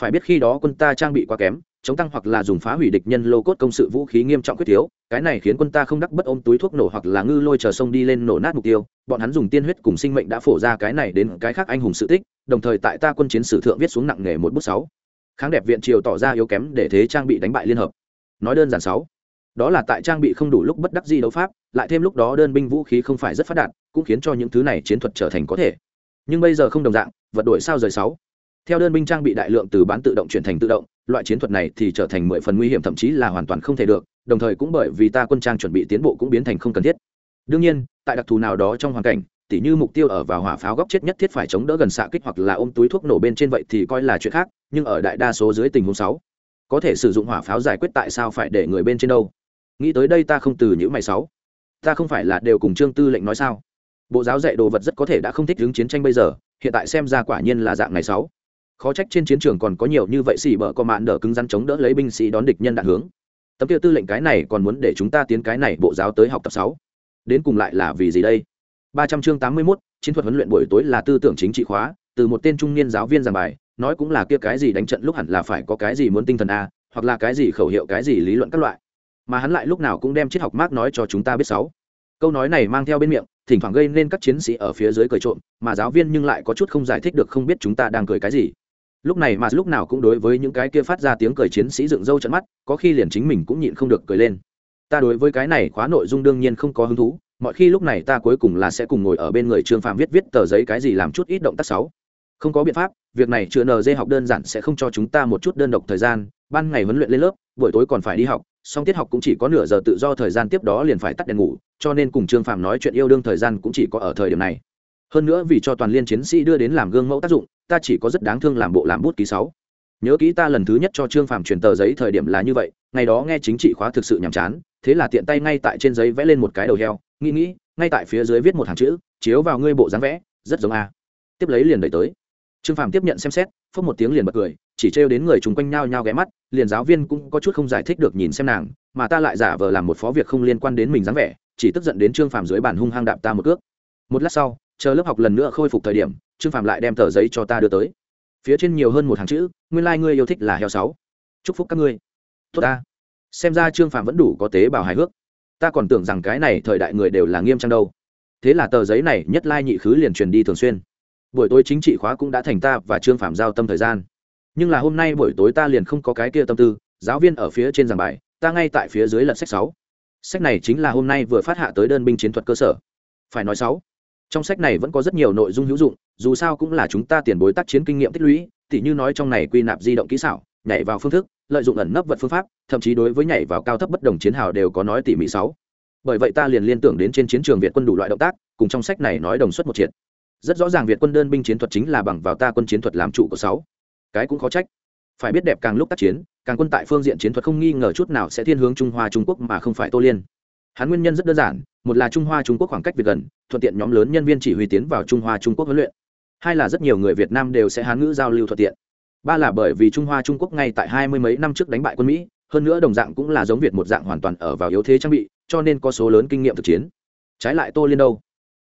Phải biết khi đó quân ta trang bị quá kém chống tăng hoặc là dùng phá hủy địch nhân lô cốt công sự vũ khí nghiêm trọng quyết thiếu, cái này khiến quân ta không đắc bất ôm túi thuốc nổ hoặc là ngư lôi chờ sông đi lên nổ nát mục tiêu, bọn hắn dùng tiên huyết cùng sinh mệnh đã phổ ra cái này đến cái khác anh hùng sự tích, đồng thời tại ta quân chiến sử thượng viết xuống nặng nghề một bút sáu. Kháng đẹp viện triều tỏ ra yếu kém để thế trang bị đánh bại liên hợp. Nói đơn giản sáu. Đó là tại trang bị không đủ lúc bất đắc di đấu pháp, lại thêm lúc đó đơn binh vũ khí không phải rất phát đạt, cũng khiến cho những thứ này chiến thuật trở thành có thể. Nhưng bây giờ không đồng dạng, vật đổi sao rời sáu theo đơn binh trang bị đại lượng từ bán tự động chuyển thành tự động, loại chiến thuật này thì trở thành mười phần nguy hiểm, thậm chí là hoàn toàn không thể được, đồng thời cũng bởi vì ta quân trang chuẩn bị tiến bộ cũng biến thành không cần thiết. Đương nhiên, tại đặc thù nào đó trong hoàn cảnh, tỉ như mục tiêu ở vào hỏa pháo góc chết nhất thiết phải chống đỡ gần xạ kích hoặc là ôm túi thuốc nổ bên trên vậy thì coi là chuyện khác, nhưng ở đại đa số dưới tình huống sáu, có thể sử dụng hỏa pháo giải quyết tại sao phải để người bên trên đâu? Nghĩ tới đây ta không từ những mày sáu. Ta không phải là đều cùng trương tư lệnh nói sao? Bộ giáo dạy đồ vật rất có thể đã không thích ứng chiến tranh bây giờ, hiện tại xem ra quả nhiên là dạng này sáu khó trách trên chiến trường còn có nhiều như vậy xỉ bở có mạn đỡ cứng rắn chống đỡ lấy binh sĩ đón địch nhân đạn hướng. Tấm kia tư lệnh cái này còn muốn để chúng ta tiến cái này bộ giáo tới học tập sáu. Đến cùng lại là vì gì đây? Ba trăm chương tám mươi 81, chiến thuật huấn luyện buổi tối là tư tưởng chính trị khóa từ một tên trung niên giáo viên giảng bài nói cũng là kia cái gì đánh trận lúc hẳn là phải có cái gì muốn tinh thần a hoặc là cái gì khẩu hiệu cái gì lý luận các loại. Mà hắn lại lúc nào cũng đem triết học mác nói cho chúng ta biết sáu. Câu nói này mang theo bên miệng thỉnh thoảng gây nên các chiến sĩ ở phía dưới cười trộm mà giáo viên nhưng lại có chút không giải thích được không biết chúng ta đang cười cái gì lúc này mà lúc nào cũng đối với những cái kia phát ra tiếng cười chiến sĩ dựng râu trận mắt, có khi liền chính mình cũng nhịn không được cười lên. Ta đối với cái này khóa nội dung đương nhiên không có hứng thú, mọi khi lúc này ta cuối cùng là sẽ cùng ngồi ở bên người trương phạm viết viết tờ giấy cái gì làm chút ít động tác sáu không có biện pháp, việc này chưa nd học đơn giản sẽ không cho chúng ta một chút đơn độc thời gian, ban ngày huấn luyện lên lớp, buổi tối còn phải đi học, song tiết học cũng chỉ có nửa giờ tự do thời gian tiếp đó liền phải tắt đèn ngủ, cho nên cùng trương phạm nói chuyện yêu đương thời gian cũng chỉ có ở thời điểm này. Hơn nữa vì cho toàn liên chiến sĩ đưa đến làm gương mẫu tác dụng ta chỉ có rất đáng thương làm bộ làm bút ký sáu. Nhớ kỹ ta lần thứ nhất cho trương phạm truyền tờ giấy thời điểm là như vậy, ngày đó nghe chính trị khóa thực sự nhàm chán, thế là tiện tay ngay tại trên giấy vẽ lên một cái đầu heo, nghĩ nghĩ, ngay tại phía dưới viết một hàng chữ, chiếu vào ngươi bộ dáng vẽ, rất giống a. Tiếp lấy liền đẩy tới. Trương phạm tiếp nhận xem xét, phốc một tiếng liền bật cười, chỉ trêu đến người chung quanh nhau nhau ghé mắt, liền giáo viên cũng có chút không giải thích được nhìn xem nàng, mà ta lại giả vờ làm một phó việc không liên quan đến mình dáng vẻ, chỉ tức giận đến trương phàm dưới bàn hung hăng đạp ta một cước. Một lát sau, chờ lớp học lần nữa khôi phục thời điểm trương Phạm lại đem tờ giấy cho ta đưa tới. Phía trên nhiều hơn một hàng chữ, nguyên lai、like、ngươi yêu thích là heo sáu. Chúc phúc các ngươi. Tốt ta. Xem ra trương Phạm vẫn đủ có tế bào hài hước. Ta còn tưởng rằng cái này thời đại người đều là nghiêm trang đâu. Thế là tờ giấy này nhất lai nhị khứ liền truyền đi thường xuyên. Buổi tối chính trị khóa cũng đã thành ta và trương phạm giao tâm thời gian. Nhưng là hôm nay buổi tối ta liền không có cái kia tâm tư, giáo viên ở phía trên giảng bài, ta ngay tại phía dưới lật sách sáu. Sách này chính là hôm nay vừa phát hạ tới đơn binh chiến thuật cơ sở. Phải nói sáu trong sách này vẫn có rất nhiều nội dung hữu dụng, dù sao cũng là chúng ta tiền bối tác chiến kinh nghiệm tích lũy, tỉ như nói trong này quy nạp di động kỹ xảo, nhảy vào phương thức, lợi dụng ẩn nấp vật phương pháp, thậm chí đối với nhảy vào cao thấp bất đồng chiến hào đều có nói tỉ mỉ sáu. Bởi vậy ta liền liên tưởng đến trên chiến trường việt quân đủ loại động tác, cùng trong sách này nói đồng suất một triệt. Rất rõ ràng việt quân đơn binh chiến thuật chính là bằng vào ta quân chiến thuật làm trụ của sáu. Cái cũng khó trách. Phải biết đẹp càng lúc tác chiến, càng quân tại phương diện chiến thuật không nghi ngờ chút nào sẽ thiên hướng trung hoa trung quốc mà không phải tô liên hắn nguyên nhân rất đơn giản, một là trung hoa trung quốc khoảng cách việt gần, thuận tiện nhóm lớn nhân viên chỉ huy tiến vào trung hoa trung quốc huấn luyện. Hai là rất nhiều người việt nam đều sẽ hán ngữ giao lưu thuận tiện. Ba là bởi vì trung hoa trung quốc ngay tại hai mươi mấy năm trước đánh bại quân mỹ, hơn nữa đồng dạng cũng là giống việt một dạng hoàn toàn ở vào yếu thế trang bị, cho nên có số lớn kinh nghiệm thực chiến. Trái lại tô liên đâu?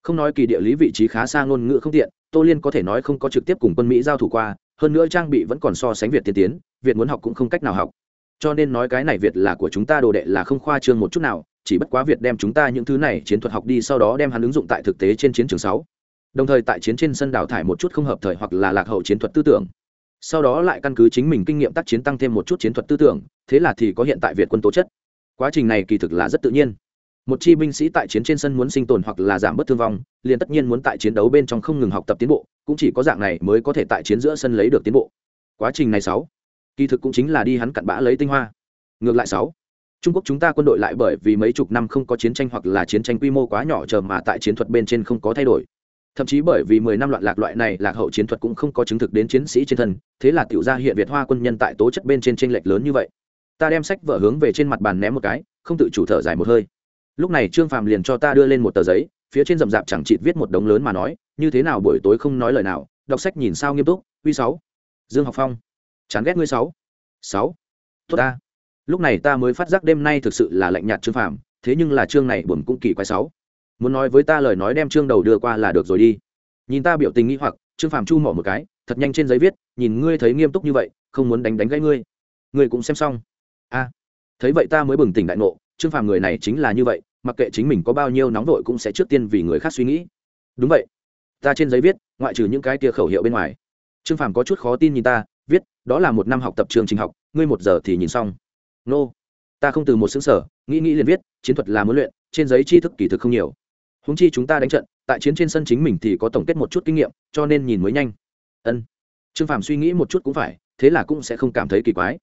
Không nói kỳ địa lý vị trí khá xa ngôn ngữ không tiện, tô liên có thể nói không có trực tiếp cùng quân mỹ giao thủ qua, hơn nữa trang bị vẫn còn so sánh việt tiên tiến, việt muốn học cũng không cách nào học. Cho nên nói cái này việt là của chúng ta, đồ đệ là không khoa trương một chút nào chỉ bất quá việt đem chúng ta những thứ này chiến thuật học đi sau đó đem hắn ứng dụng tại thực tế trên chiến trường sáu. Đồng thời tại chiến trên sân đào thải một chút không hợp thời hoặc là lạc hậu chiến thuật tư tưởng. Sau đó lại căn cứ chính mình kinh nghiệm tác chiến tăng thêm một chút chiến thuật tư tưởng, thế là thì có hiện tại việt quân tố chất. Quá trình này kỳ thực là rất tự nhiên. Một chi binh sĩ tại chiến trên sân muốn sinh tồn hoặc là giảm bớt thương vong, liền tất nhiên muốn tại chiến đấu bên trong không ngừng học tập tiến bộ, cũng chỉ có dạng này mới có thể tại chiến giữa sân lấy được tiến bộ. Quá trình này sáu, kỳ thực cũng chính là đi hắn cặn bã lấy tinh hoa. Ngược lại sáu trung quốc chúng ta quân đội lại bởi vì mấy chục năm không có chiến tranh hoặc là chiến tranh quy mô quá nhỏ chờ mà tại chiến thuật bên trên không có thay đổi. Thậm chí bởi vì mười năm loạn lạc loại này lạc hậu chiến thuật cũng không có chứng thực đến chiến sĩ trên thân, thế là tiểu gia hiện việt hoa quân nhân tại tố chất bên trên chênh lệch lớn như vậy. Ta đem sách vở hướng về trên mặt bàn ném một cái, không tự chủ thở dài một hơi. Lúc này trương phàm liền cho ta đưa lên một tờ giấy, phía trên rậm rạp chẳng chịt viết một đống lớn mà nói, như thế nào buổi tối không nói lời nào, đọc sách nhìn sao nghiêm túc, uy sáu. Dương học phong. Chán ghét ngươi sáu. Sáu. Tốt ta lúc này ta mới phát giác đêm nay thực sự là lạnh nhạt trương phàm, thế nhưng là chương này buồn cũng kỳ quái sáu. Muốn nói với ta lời nói đem chương đầu đưa qua là được rồi đi. Nhìn ta biểu tình nghĩ hoặc, trương phàm chu mỏ một cái, thật nhanh trên giấy viết, nhìn ngươi thấy nghiêm túc như vậy, không muốn đánh đánh gãy ngươi. Ngươi cũng xem xong. A. Thấy vậy ta mới bừng tỉnh đại ngộ, trương phàm người này chính là như vậy, mặc kệ chính mình có bao nhiêu nóng vội cũng sẽ trước tiên vì người khác suy nghĩ. Đúng vậy. Ta trên giấy viết, ngoại trừ những cái tia khẩu hiệu bên ngoài. Trương phàm có chút khó tin nhìn ta, viết, đó là một năm học tập trường trình học, ngươi một giờ thì nhìn xong nô. Ta không từ một xứng sở, nghĩ nghĩ liền viết, chiến thuật là muốn luyện, trên giấy tri thức kỳ thực không nhiều. Húng chi chúng ta đánh trận, tại chiến trên sân chính mình thì có tổng kết một chút kinh nghiệm, cho nên nhìn mới nhanh. Ân. Trương phàm suy nghĩ một chút cũng phải, thế là cũng sẽ không cảm thấy kỳ quái.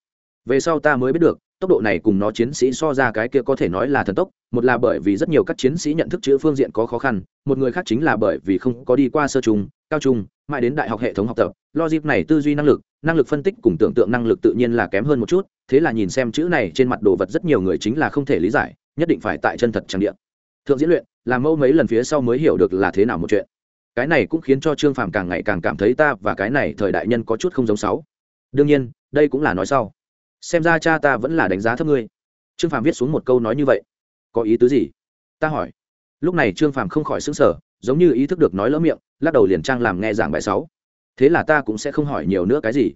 Về sau ta mới biết được, tốc độ này cùng nó chiến sĩ so ra cái kia có thể nói là thần tốc, một là bởi vì rất nhiều các chiến sĩ nhận thức chữ phương diện có khó khăn, một người khác chính là bởi vì không có đi qua sơ trung, cao trung, mãi đến đại học hệ thống học tập, logic này tư duy năng lực năng lực phân tích cùng tưởng tượng năng lực tự nhiên là kém hơn một chút thế là nhìn xem chữ này trên mặt đồ vật rất nhiều người chính là không thể lý giải, nhất định phải tại chân thật trang địa. Thượng diễn luyện làm mẫu mấy lần phía sau mới hiểu được là thế nào một chuyện. Cái này cũng khiến cho trương phàm càng ngày càng cảm thấy ta và cái này thời đại nhân có chút không giống sáu. Đương nhiên, đây cũng là nói sau. Xem ra cha ta vẫn là đánh giá thấp ngươi. Trương phàm viết xuống một câu nói như vậy. Có ý tứ gì? Ta hỏi. Lúc này trương phàm không khỏi xứng sở giống như ý thức được nói lỡ miệng, lắc đầu liền trang làm nghe giảng bài sáu. Thế là ta cũng sẽ không hỏi nhiều nữa cái gì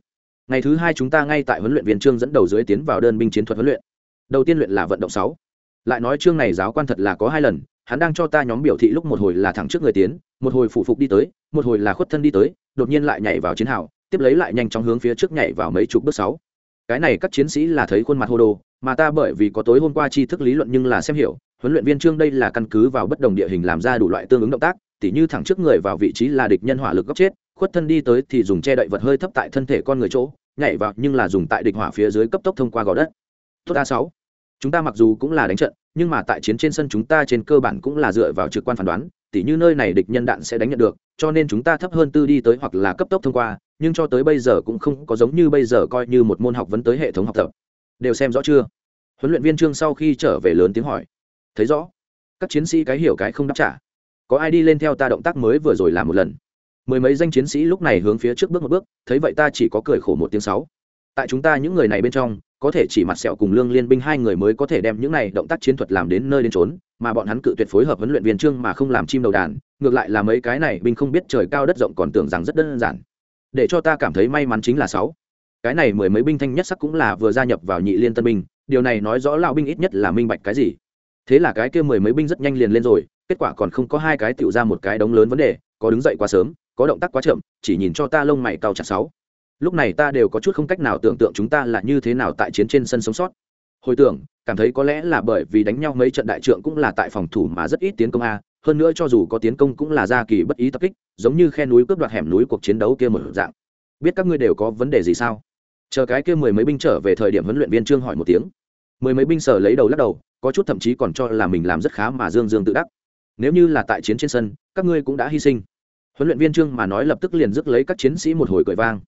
ngày thứ hai chúng ta ngay tại huấn luyện viên trương dẫn đầu dưới tiến vào đơn binh chiến thuật huấn luyện. Đầu tiên luyện là vận động sáu. Lại nói chương này giáo quan thật là có hai lần, hắn đang cho ta nhóm biểu thị lúc một hồi là thẳng trước người tiến, một hồi phụ phục đi tới, một hồi là khuất thân đi tới, đột nhiên lại nhảy vào chiến hào, tiếp lấy lại nhanh chóng hướng phía trước nhảy vào mấy chục bước sáu. Cái này các chiến sĩ là thấy khuôn mặt hô đồ, mà ta bởi vì có tối hôm qua tri thức lý luận nhưng là xem hiểu, huấn luyện viên trương đây là căn cứ vào bất đồng địa hình làm ra đủ loại tương ứng động tác, tỉ như thẳng trước người vào vị trí là địch nhân hỏa lực góc chết khuất thân đi tới thì dùng che đậy vật hơi thấp tại thân thể con người chỗ, nhảy vào nhưng là dùng tại địch hỏa phía dưới cấp tốc thông qua gò đất. Tốt a sáu. Chúng ta mặc dù cũng là đánh trận, nhưng mà tại chiến trên sân chúng ta trên cơ bản cũng là dựa vào trực quan phán đoán, tỉ như nơi này địch nhân đạn sẽ đánh nhận được, cho nên chúng ta thấp hơn tư đi tới hoặc là cấp tốc thông qua, nhưng cho tới bây giờ cũng không có giống như bây giờ coi như một môn học vấn tới hệ thống học tập. Đều xem rõ chưa? Huấn luyện viên trương sau khi trở về lớn tiếng hỏi. Thấy rõ. Các chiến sĩ cái hiểu cái không đáp trả. Có ai đi lên theo ta động tác mới vừa rồi làm một lần? Mười mấy danh chiến sĩ lúc này hướng phía trước bước một bước, thấy vậy ta chỉ có cười khổ một tiếng sáu. Tại chúng ta những người này bên trong, có thể chỉ mặt sẹo cùng lương liên binh hai người mới có thể đem những này động tác chiến thuật làm đến nơi đến trốn mà bọn hắn cự tuyệt phối hợp huấn luyện viên trương mà không làm chim đầu đàn, ngược lại là mấy cái này binh không biết trời cao đất rộng còn tưởng rằng rất đơn giản. Để cho ta cảm thấy may mắn chính là sáu. Cái này mười mấy binh thanh nhất sắc cũng là vừa gia nhập vào nhị liên tân binh, điều này nói rõ lão binh ít nhất là minh bạch cái gì. Thế là cái kia mười mấy binh rất nhanh liền lên rồi, kết quả còn không có hai cái tựu ra một cái đống lớn vấn đề, có đứng dậy quá sớm có động tác quá chậm, chỉ nhìn cho ta lông mày cao chặt sáu. Lúc này ta đều có chút không cách nào tưởng tượng chúng ta là như thế nào tại chiến trên sân sống sót. Hồi tưởng, cảm thấy có lẽ là bởi vì đánh nhau mấy trận đại trượng cũng là tại phòng thủ mà rất ít tiến công a, hơn nữa cho dù có tiến công cũng là ra kỳ bất ý tập kích, giống như khe núi cướp đoạt hẻm núi cuộc chiến đấu kia một dạng. Biết các ngươi đều có vấn đề gì sao? Chờ cái kia mười mấy binh trở về thời điểm huấn luyện viên trương hỏi một tiếng. Mười mấy binh sở lấy đầu lắc đầu, có chút thậm chí còn cho là mình làm rất khá mà dương dương tự đắc. Nếu như là tại chiến trên sân, các ngươi cũng đã hy sinh huấn luyện viên trương mà nói lập tức liền dứt lấy các chiến sĩ một hồi cười vang.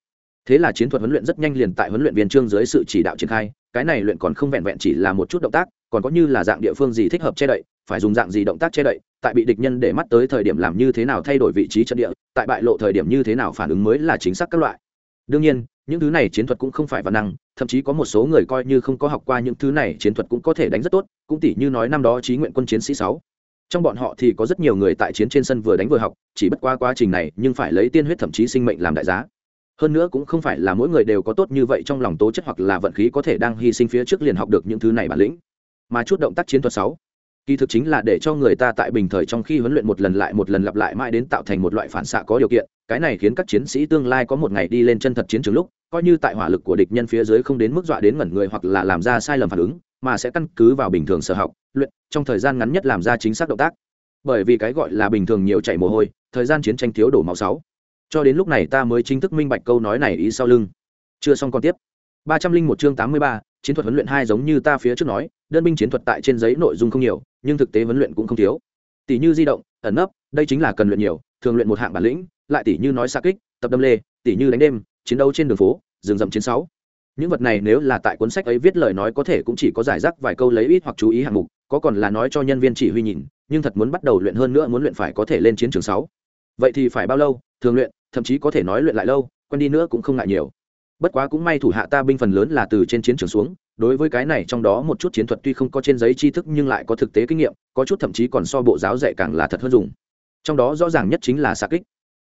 Thế là chiến thuật huấn luyện rất nhanh liền tại huấn luyện viên trương dưới sự chỉ đạo triển khai, cái này luyện còn không vẹn vẹn chỉ là một chút động tác, còn có như là dạng địa phương gì thích hợp che đậy, phải dùng dạng gì động tác che đậy, tại bị địch nhân để mắt tới thời điểm làm như thế nào thay đổi vị trí trận địa, tại bại lộ thời điểm như thế nào phản ứng mới là chính xác các loại. Đương nhiên, những thứ này chiến thuật cũng không phải văn năng, thậm chí có một số người coi như không có học qua những thứ này, chiến thuật cũng có thể đánh rất tốt, cũng tỷ như nói năm đó trí nguyện quân chiến sĩ sáu trong bọn họ thì có rất nhiều người tại chiến trên sân vừa đánh vừa học, chỉ bất qua quá trình này nhưng phải lấy tiên huyết thậm chí sinh mệnh làm đại giá. Hơn nữa cũng không phải là mỗi người đều có tốt như vậy trong lòng tố chất hoặc là vận khí có thể đang hy sinh phía trước liền học được những thứ này bản lĩnh. Mà chút động tác chiến thuật sáu, kỳ thực chính là để cho người ta tại bình thời trong khi huấn luyện một lần lại một lần lặp lại mãi đến tạo thành một loại phản xạ có điều kiện, cái này khiến các chiến sĩ tương lai có một ngày đi lên chân thật chiến trường lúc, coi như tại hỏa lực của địch nhân phía dưới không đến mức dọa đến ngẩn người hoặc là làm ra sai lầm phản ứng mà sẽ căn cứ vào bình thường sở học, luyện, trong thời gian ngắn nhất làm ra chính xác động tác. Bởi vì cái gọi là bình thường nhiều chạy mồ hôi, thời gian chiến tranh thiếu đổ máu sáu. Cho đến lúc này ta mới chính thức minh bạch câu nói này ý sau lưng. Chưa xong còn tiếp. Ba trăm linh một chương tám mươi ba, chiến thuật huấn luyện hai giống như ta phía trước nói, đơn binh chiến thuật tại trên giấy nội dung không nhiều, nhưng thực tế huấn luyện cũng không thiếu. Tỷ như di động, ẩn nấp, đây chính là cần luyện nhiều, thường luyện một hạng bản lĩnh, lại tỷ như nói xa kích, tập đâm lê, tỷ như đánh đêm, chiến đấu trên đường phố, rừng rậm chiến sáu những vật này nếu là tại cuốn sách ấy viết lời nói có thể cũng chỉ có giải rác vài câu lấy ít hoặc chú ý hạng mục, có còn là nói cho nhân viên chỉ huy nhìn, nhưng thật muốn bắt đầu luyện hơn nữa muốn luyện phải có thể lên chiến trường sáu. Vậy thì phải bao lâu, thường luyện, thậm chí có thể nói luyện lại lâu, quen đi nữa cũng không ngại nhiều. Bất quá cũng may thủ hạ ta binh phần lớn là từ trên chiến trường xuống, đối với cái này trong đó một chút chiến thuật tuy không có trên giấy tri thức nhưng lại có thực tế kinh nghiệm, có chút thậm chí còn so bộ giáo dạy càng là thật hơn dùng. Trong đó rõ ràng nhất chính là xa kích.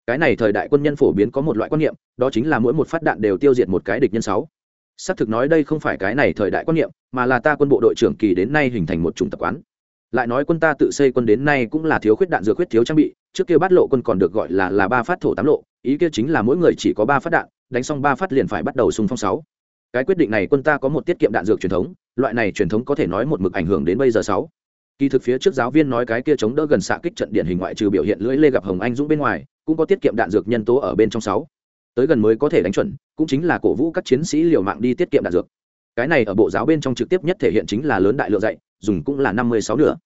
Cái này thời đại quân nhân phổ biến có một loại quan niệm, đó chính là mỗi một phát đạn đều tiêu diệt một cái địch nhân sáu xác thực nói đây không phải cái này thời đại quan niệm, mà là ta quân bộ đội trưởng kỳ đến nay hình thành một chủng tập quán. Lại nói quân ta tự xây quân đến nay cũng là thiếu khuyết đạn, dược khuyết thiếu trang bị, trước kia bát lộ quân còn được gọi là là ba phát thổ tám lộ, ý kia chính là mỗi người chỉ có ba phát đạn, đánh xong ba phát liền phải bắt đầu xung phong sáu. Cái quyết định này quân ta có một tiết kiệm đạn, dược truyền thống, loại này truyền thống có thể nói một mực ảnh hưởng đến bây giờ sáu. Kỳ thực phía trước giáo viên nói cái kia chống đỡ gần xạ kích trận điển hình ngoại trừ biểu hiện lưỡi lê gặp hồng anh dũng bên ngoài, cũng có tiết kiệm đạn, dược nhân tố ở bên trong sáu tới gần mới có thể đánh chuẩn, cũng chính là cổ vũ các chiến sĩ liều mạng đi tiết kiệm đạn dược. Cái này ở bộ giáo bên trong trực tiếp nhất thể hiện chính là lớn đại lượng dạy, dùng cũng là năm mươi sáu nửa.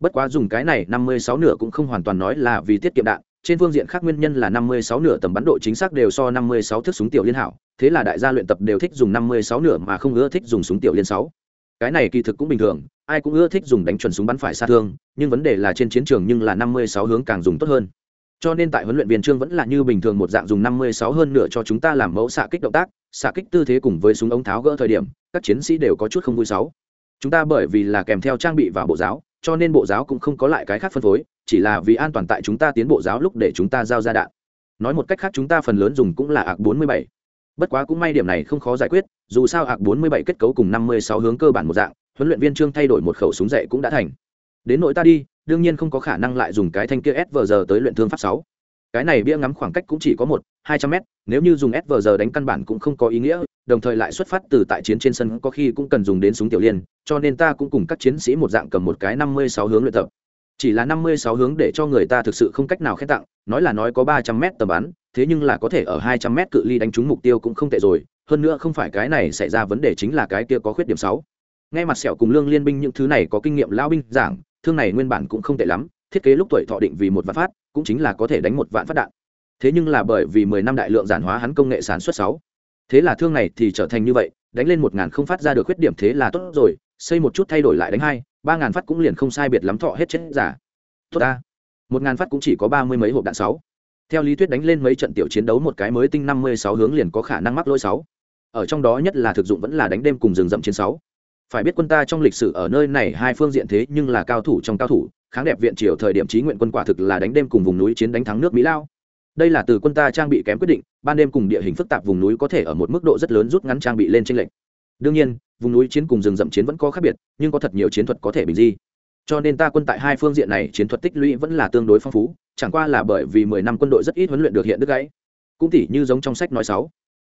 Bất quá dùng cái này năm mươi sáu nửa cũng không hoàn toàn nói là vì tiết kiệm đạn, trên phương diện khác nguyên nhân là năm mươi sáu nửa tầm bắn độ chính xác đều so năm mươi sáu thước súng tiểu liên hảo, thế là đại gia luyện tập đều thích dùng năm mươi sáu nửa mà không ưa thích dùng súng tiểu liên sáu. Cái này kỳ thực cũng bình thường, ai cũng ưa thích dùng đánh chuẩn súng bắn phải xa thương, nhưng vấn đề là trên chiến trường nhưng là năm mươi sáu hướng càng dùng tốt hơn cho nên tại huấn luyện viên trương vẫn là như bình thường một dạng dùng năm mươi sáu hơn nửa cho chúng ta làm mẫu xạ kích động tác, xạ kích tư thế cùng với súng ống tháo gỡ thời điểm, các chiến sĩ đều có chút không vui sáu. Chúng ta bởi vì là kèm theo trang bị và bộ giáo, cho nên bộ giáo cũng không có lại cái khác phân phối, chỉ là vì an toàn tại chúng ta tiến bộ giáo lúc để chúng ta giao ra đạn. Nói một cách khác chúng ta phần lớn dùng cũng là ạc 47. bất quá cũng may điểm này không khó giải quyết, dù sao ạc 47 kết cấu cùng 56 hướng cơ bản một dạng, huấn luyện viên trương thay đổi một khẩu súng dạy cũng đã thành đến nội ta đi, đương nhiên không có khả năng lại dùng cái thanh kia s vờ giờ tới luyện thương pháp sáu. cái này bia ngắm khoảng cách cũng chỉ có một, hai trăm mét, nếu như dùng s vờ giờ đánh căn bản cũng không có ý nghĩa, đồng thời lại xuất phát từ tại chiến trên sân có khi cũng cần dùng đến súng tiểu liên, cho nên ta cũng cùng các chiến sĩ một dạng cầm một cái năm mươi sáu hướng luyện tập chỉ là năm mươi sáu hướng để cho người ta thực sự không cách nào khen tặng, nói là nói có ba trăm mét tầm bắn, thế nhưng là có thể ở hai trăm mét cự ly đánh trúng mục tiêu cũng không tệ rồi, hơn nữa không phải cái này xảy ra vấn đề chính là cái kia có khuyết điểm sáu ngay mặt sẹo cùng lương liên binh những thứ này có kinh nghiệm lao binh giảng thương này nguyên bản cũng không tệ lắm, thiết kế lúc tuổi thọ định vì một vạn phát, cũng chính là có thể đánh một vạn phát đạn. Thế nhưng là bởi vì mười năm đại lượng giản hóa hắn công nghệ sản xuất sáu, thế là thương này thì trở thành như vậy, đánh lên một ngàn không phát ra được khuyết điểm thế là tốt rồi, xây một chút thay đổi lại đánh hai, ba ngàn phát cũng liền không sai biệt lắm thọ hết chết giả. Tốt ta. Một ngàn phát cũng chỉ có ba mươi mấy hộp đạn sáu. Theo lý thuyết đánh lên mấy trận tiểu chiến đấu một cái mới tinh năm mươi sáu hướng liền có khả năng mắc lỗi sáu. Ở trong đó nhất là thực dụng vẫn là đánh đêm cùng rừng rậm chiến sáu phải biết quân ta trong lịch sử ở nơi này hai phương diện thế nhưng là cao thủ trong cao thủ, kháng đẹp viện triều thời điểm trí nguyện quân quả thực là đánh đêm cùng vùng núi chiến đánh thắng nước mỹ lao. Đây là từ quân ta trang bị kém quyết định, ban đêm cùng địa hình phức tạp vùng núi có thể ở một mức độ rất lớn rút ngắn trang bị lên trên lệnh đương nhiên, vùng núi chiến cùng rừng rậm chiến vẫn có khác biệt, nhưng có thật nhiều chiến thuật có thể bình di. Cho nên ta quân tại hai phương diện này chiến thuật tích lũy vẫn là tương đối phong phú, chẳng qua là bởi vì mười năm quân đội rất ít huấn luyện được hiện đức gãy cũng tỉ như giống trong sách nói sáu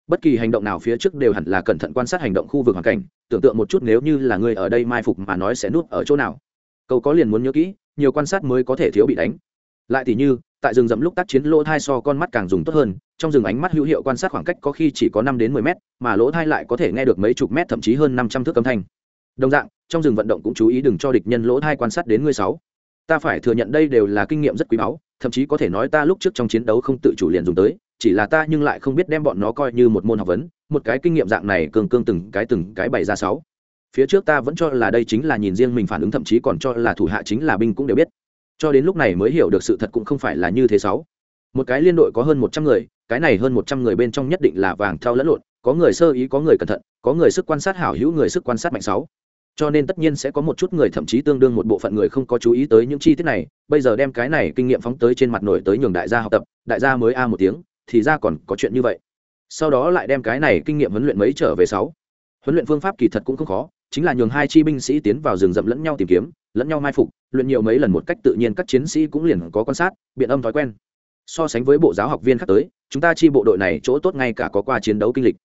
bất kỳ hành động nào phía trước đều hẳn là cẩn thận quan sát hành động khu vực hoàn cảnh, tưởng tượng một chút nếu như là người ở đây mai phục mà nói sẽ nuốt ở chỗ nào. Câu có liền muốn nhớ kỹ, nhiều quan sát mới có thể thiếu bị đánh. Lại thì như, tại rừng rậm lúc tác chiến, lỗ thai so con mắt càng dùng tốt hơn, trong rừng ánh mắt hữu hiệu quan sát khoảng cách có khi chỉ có năm đến mười mét, mà lỗ thai lại có thể nghe được mấy chục mét, thậm chí hơn năm trăm thước âm thanh. Đồng dạng, trong rừng vận động cũng chú ý đừng cho địch nhân lỗ thai quan sát đến ngươi sáu. Ta phải thừa nhận đây đều là kinh nghiệm rất quý báu, thậm chí có thể nói ta lúc trước trong chiến đấu không tự chủ liền dùng tới chỉ là ta nhưng lại không biết đem bọn nó coi như một môn học vấn, một cái kinh nghiệm dạng này cường cương từng cái từng cái bày ra sáu. Phía trước ta vẫn cho là đây chính là nhìn riêng mình phản ứng thậm chí còn cho là thủ hạ chính là binh cũng đều biết. Cho đến lúc này mới hiểu được sự thật cũng không phải là như thế sáu. Một cái liên đội có hơn một trăm người, cái này hơn một trăm người bên trong nhất định là vàng thau lẫn lộn, có người sơ ý, có người cẩn thận, có người sức quan sát hảo hữu, người sức quan sát mạnh sáu. Cho nên tất nhiên sẽ có một chút người thậm chí tương đương một bộ phận người không có chú ý tới những chi tiết này, bây giờ đem cái này kinh nghiệm phóng tới trên mặt nổi tới nhường đại gia học tập, đại gia mới a một tiếng thì ra còn có chuyện như vậy. Sau đó lại đem cái này kinh nghiệm huấn luyện mấy trở về sáu. Huấn luyện phương pháp kỳ thật cũng không khó, chính là nhường hai chi binh sĩ tiến vào rừng rậm lẫn nhau tìm kiếm, lẫn nhau mai phục, luyện nhiều mấy lần một cách tự nhiên các chiến sĩ cũng liền có quan sát, biện âm thói quen. So sánh với bộ giáo học viên khác tới, chúng ta chi bộ đội này chỗ tốt ngay cả có qua chiến đấu kinh lịch.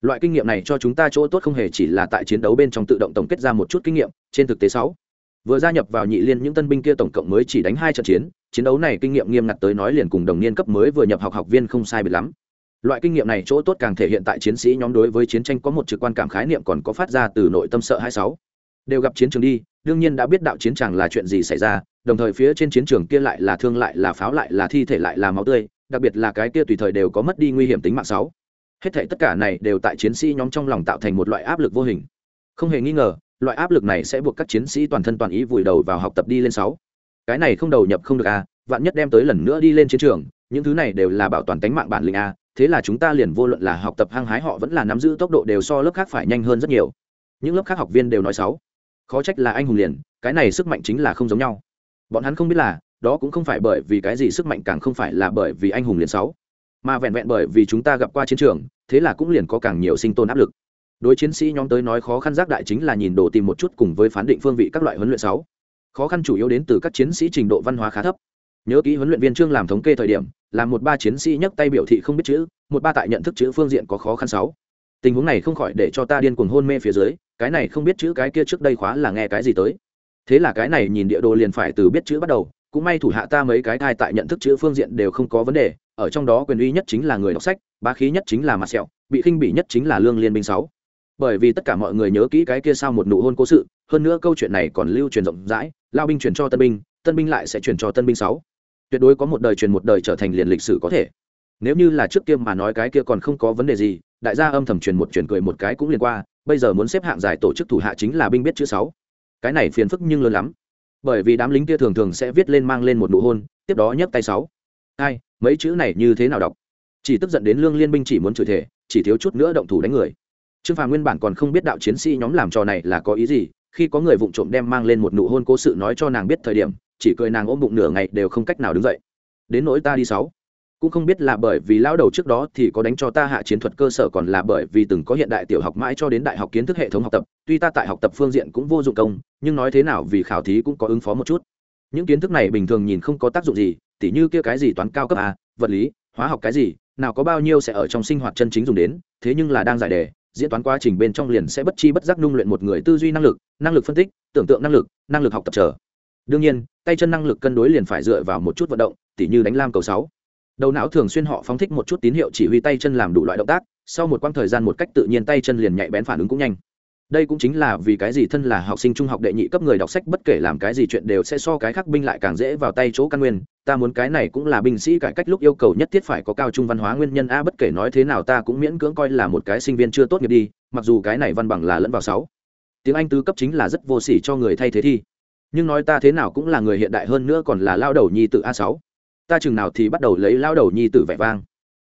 Loại kinh nghiệm này cho chúng ta chỗ tốt không hề chỉ là tại chiến đấu bên trong tự động tổng kết ra một chút kinh nghiệm, trên thực tế sáu. Vừa gia nhập vào nhị liên những tân binh kia tổng cộng mới chỉ đánh hai trận chiến chiến đấu này kinh nghiệm nghiêm ngặt tới nói liền cùng đồng niên cấp mới vừa nhập học học viên không sai biệt lắm. Loại kinh nghiệm này chỗ tốt càng thể hiện tại chiến sĩ nhóm đối với chiến tranh có một trực quan cảm khái niệm còn có phát ra từ nội tâm sợ hai sáu. Đều gặp chiến trường đi, đương nhiên đã biết đạo chiến tràng là chuyện gì xảy ra, đồng thời phía trên chiến trường kia lại là thương lại là pháo lại là thi thể lại là máu tươi, đặc biệt là cái kia tùy thời đều có mất đi nguy hiểm tính mạng sáu. Hết thảy tất cả này đều tại chiến sĩ nhóm trong lòng tạo thành một loại áp lực vô hình. Không hề nghi ngờ, loại áp lực này sẽ buộc các chiến sĩ toàn thân toàn ý vùi đầu vào học tập đi lên sáu cái này không đầu nhập không được a vạn nhất đem tới lần nữa đi lên chiến trường, những thứ này đều là bảo toàn tính mạng bản lĩnh a thế là chúng ta liền vô luận là học tập hăng hái họ vẫn là nắm giữ tốc độ đều so lớp khác phải nhanh hơn rất nhiều. Những lớp khác học viên đều nói sáu khó trách là anh hùng liền, cái này sức mạnh chính là không giống nhau. Bọn hắn không biết là, đó cũng không phải bởi vì cái gì sức mạnh càng không phải là bởi vì anh hùng liền sáu mà vẹn vẹn bởi vì chúng ta gặp qua chiến trường, thế là cũng liền có càng nhiều sinh tồn áp lực. Đối chiến sĩ nhóm tới nói khó khăn giác đại chính là nhìn đồ tìm một chút cùng với phán định phương vị các loại huấn luyện sáu khó khăn chủ yếu đến từ các chiến sĩ trình độ văn hóa khá thấp. Nhớ kỹ huấn luyện viên trương làm thống kê thời điểm, là một ba chiến sĩ nhấc tay biểu thị không biết chữ, một ba tại nhận thức chữ phương diện có khó khăn sáu. Tình huống này không khỏi để cho ta điên cuồng hôn mê phía dưới, cái này không biết chữ cái kia trước đây khóa là nghe cái gì tới. Thế là cái này nhìn địa đồ liền phải từ biết chữ bắt đầu, cũng may thủ hạ ta mấy cái thai tại nhận thức chữ phương diện đều không có vấn đề, ở trong đó quyền uy nhất chính là người đọc sách, bá khí nhất chính là mặt sẹo bị khinh bỉ nhất chính là lương liên binh sáu bởi vì tất cả mọi người nhớ kỹ cái kia sao một nụ hôn cố sự, hơn nữa câu chuyện này còn lưu truyền rộng rãi, lao binh truyền cho tân binh tân binh lại sẽ truyền cho tân binh sáu. Tuyệt đối có một đời truyền một đời trở thành liền lịch sử có thể. Nếu như là trước kia mà nói cái kia còn không có vấn đề gì, đại gia âm thầm truyền một truyền cười một cái cũng liền qua, bây giờ muốn xếp hạng giải tổ chức thủ hạ chính là binh biết chữ sáu. Cái này phiền phức nhưng lớn lắm. Bởi vì đám lính kia thường thường sẽ viết lên mang lên một nụ hôn, tiếp đó nhấc tay sáu. Hai mấy chữ này như thế nào đọc? Chỉ tức giận đến lương liên binh chỉ muốn chửi thể chỉ thiếu chút nữa động thủ đánh người trương phàm nguyên bản còn không biết đạo chiến sĩ nhóm làm trò này là có ý gì, khi có người vụng trộm đem mang lên một nụ hôn cố sự nói cho nàng biết thời điểm, chỉ cười nàng ôm bụng nửa ngày đều không cách nào đứng dậy. Đến nỗi ta đi sáu, cũng không biết là bởi vì lao đầu trước đó thì có đánh cho ta hạ chiến thuật cơ sở còn là bởi vì từng có hiện đại tiểu học mãi cho đến đại học kiến thức hệ thống học tập, tuy ta tại học tập phương diện cũng vô dụng công, nhưng nói thế nào vì khảo thí cũng có ứng phó một chút. Những kiến thức này bình thường nhìn không có tác dụng gì, tỉ như kia cái gì toán cao cấp a, vật lý, hóa học cái gì, nào có bao nhiêu sẽ ở trong sinh hoạt chân chính dùng đến, thế nhưng là đang giải đề diễn toán quá trình bên trong liền sẽ bất chi bất giác nung luyện một người tư duy năng lực năng lực phân tích, tưởng tượng năng lực năng lực học tập trở đương nhiên, tay chân năng lực cân đối liền phải dựa vào một chút vận động, tỉ như đánh lam cầu sáu. Đầu não thường xuyên họ phóng thích một chút tín hiệu chỉ huy tay chân làm đủ loại động tác, sau một quãng thời gian một cách tự nhiên tay chân liền nhạy bén phản ứng cũng nhanh đây cũng chính là vì cái gì thân là học sinh trung học đệ nhị cấp người đọc sách bất kể làm cái gì chuyện đều sẽ so cái khác binh lại càng dễ vào tay chỗ căn nguyên. Ta muốn cái này cũng là binh sĩ cải cách lúc yêu cầu nhất thiết phải có cao trung văn hóa nguyên nhân a, bất kể nói thế nào ta cũng miễn cưỡng coi là một cái sinh viên chưa tốt nghiệp đi, mặc dù cái này văn bằng là lẫn vào sáu. Tiếng anh tứ cấp chính là rất vô sỉ cho người thay thế thi. Nhưng nói ta thế nào cũng là người hiện đại hơn nữa còn là lao đầu nhi tự a sáu. Ta chừng nào thì bắt đầu lấy lao đầu nhi tử vẻ vang.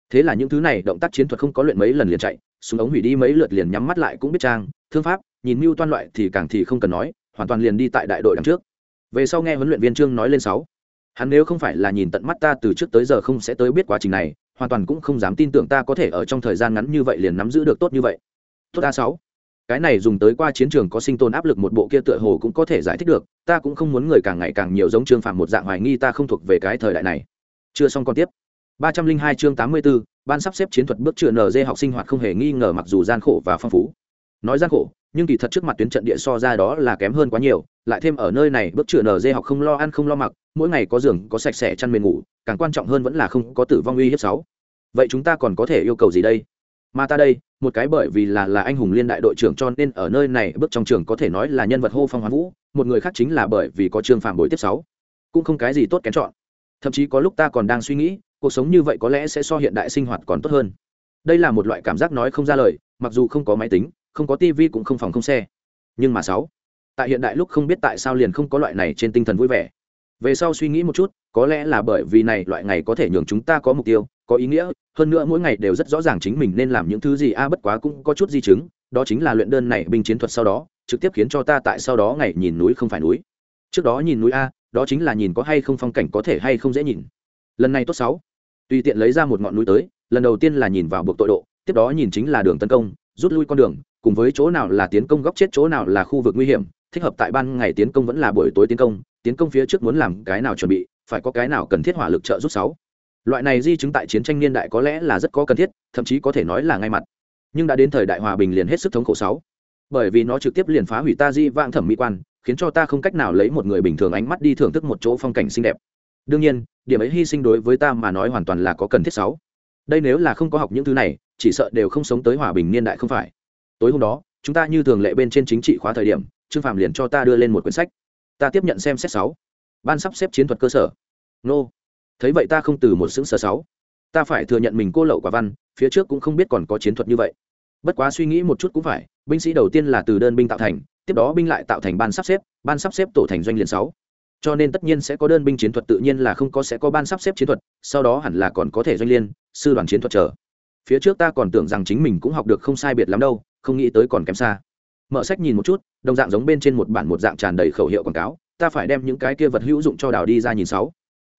Thế là những thứ này động tác chiến thuật không có luyện mấy lần liền chạy súng ống hủy đi mấy lượt liền nhắm mắt lại cũng biết trang, thương pháp, nhìn mưu toan loại thì càng thì không cần nói, hoàn toàn liền đi tại đại đội đằng trước. Về sau nghe huấn luyện viên trương nói lên sáu, hắn nếu không phải là nhìn tận mắt ta từ trước tới giờ không sẽ tới biết quá trình này, hoàn toàn cũng không dám tin tưởng ta có thể ở trong thời gian ngắn như vậy liền nắm giữ được tốt như vậy. Tốt a sáu, cái này dùng tới qua chiến trường có sinh tồn áp lực một bộ kia tựa hồ cũng có thể giải thích được, ta cũng không muốn người càng ngày càng nhiều giống trương phạm một dạng hoài nghi ta không thuộc về cái thời đại này. Chưa xong còn tiếp ba trăm linh hai chương tám mươi 84, ban sắp xếp chiến thuật bước chữa NZ học sinh hoạt không hề nghi ngờ mặc dù gian khổ và phong phú. Nói gian khổ nhưng kỳ thật trước mặt tuyến trận địa so ra đó là kém hơn quá nhiều lại thêm ở nơi này bước chữa NZ học không lo ăn không lo mặc mỗi ngày có giường có sạch sẽ chăn mền ngủ càng quan trọng hơn vẫn là không có tử vong uy hiếp sáu vậy chúng ta còn có thể yêu cầu gì đây? Mà ta đây một cái bởi vì là là anh hùng liên đại đội trưởng cho nên ở nơi này bước trong trường có thể nói là nhân vật hô phong hoán vũ một người khác chính là bởi vì có trương phạm bối tiếp sáu cũng không cái gì tốt kén chọn. Thậm chí có lúc ta còn đang suy nghĩ cuộc sống như vậy có lẽ sẽ so hiện đại sinh hoạt còn tốt hơn. Đây là một loại cảm giác nói không ra lời, mặc dù không có máy tính, không có tivi cũng không phòng không xe. Nhưng mà sáu, tại hiện đại lúc không biết tại sao liền không có loại này trên tinh thần vui vẻ. Về sau suy nghĩ một chút, có lẽ là bởi vì này loại ngày có thể nhường chúng ta có mục tiêu, có ý nghĩa, hơn nữa mỗi ngày đều rất rõ ràng chính mình nên làm những thứ gì, a, bất quá cũng có chút di chứng, đó chính là luyện đơn này binh chiến thuật sau đó, trực tiếp khiến cho ta tại sau đó ngày nhìn núi không phải núi. Trước đó nhìn núi a, đó chính là nhìn có hay không phong cảnh có thể hay không dễ nhìn. Lần này tốt sáu tùy tiện lấy ra một ngọn núi tới, lần đầu tiên là nhìn vào buộc tội độ, tiếp đó nhìn chính là đường tấn công, rút lui con đường, cùng với chỗ nào là tiến công góc chết, chỗ nào là khu vực nguy hiểm, thích hợp tại ban ngày tiến công vẫn là buổi tối tiến công tiến công phía trước muốn làm cái nào chuẩn bị, phải có cái nào cần thiết hỏa lực trợ giúp sáu. Loại này di chứng tại chiến tranh niên đại có lẽ là rất có cần thiết, thậm chí có thể nói là ngay mặt. Nhưng đã đến thời đại hòa bình liền hết sức thống khổ sáu. Bởi vì nó trực tiếp liền phá hủy ta di vang thẩm mỹ quan, khiến cho ta không cách nào lấy một người bình thường ánh mắt đi thưởng thức một chỗ phong cảnh xinh đẹp. Đương nhiên điểm ấy hy sinh đối với ta mà nói hoàn toàn là có cần thiết sáu. Đây nếu là không có học những thứ này, chỉ sợ đều không sống tới hòa bình niên đại không phải. Tối hôm đó, chúng ta như thường lệ bên trên chính trị khóa thời điểm, trương phạm liền cho ta đưa lên một quyển sách. Ta tiếp nhận xem xét sáu. Ban sắp xếp chiến thuật cơ sở. Nô. Thấy vậy ta không từ một xứng sở sáu. Ta phải thừa nhận mình cô lậu quả văn, phía trước cũng không biết còn có chiến thuật như vậy. Bất quá suy nghĩ một chút cũng phải, binh sĩ đầu tiên là từ đơn binh tạo thành, tiếp đó binh lại tạo thành ban sắp xếp, ban sắp xếp tổ thành doanh liền sáu cho nên tất nhiên sẽ có đơn binh chiến thuật, tự nhiên là không có, sẽ có ban sắp xếp chiến thuật, sau đó hẳn là còn có thể doanh liên, sư đoàn chiến thuật chờ. Phía trước ta còn tưởng rằng chính mình cũng học được không sai biệt lắm đâu, không nghĩ tới còn kém xa. Mở sách nhìn một chút, đồng dạng giống bên trên một bản một dạng tràn đầy khẩu hiệu quảng cáo, ta phải đem những cái kia vật hữu dụng cho đào đi ra nhìn sáu.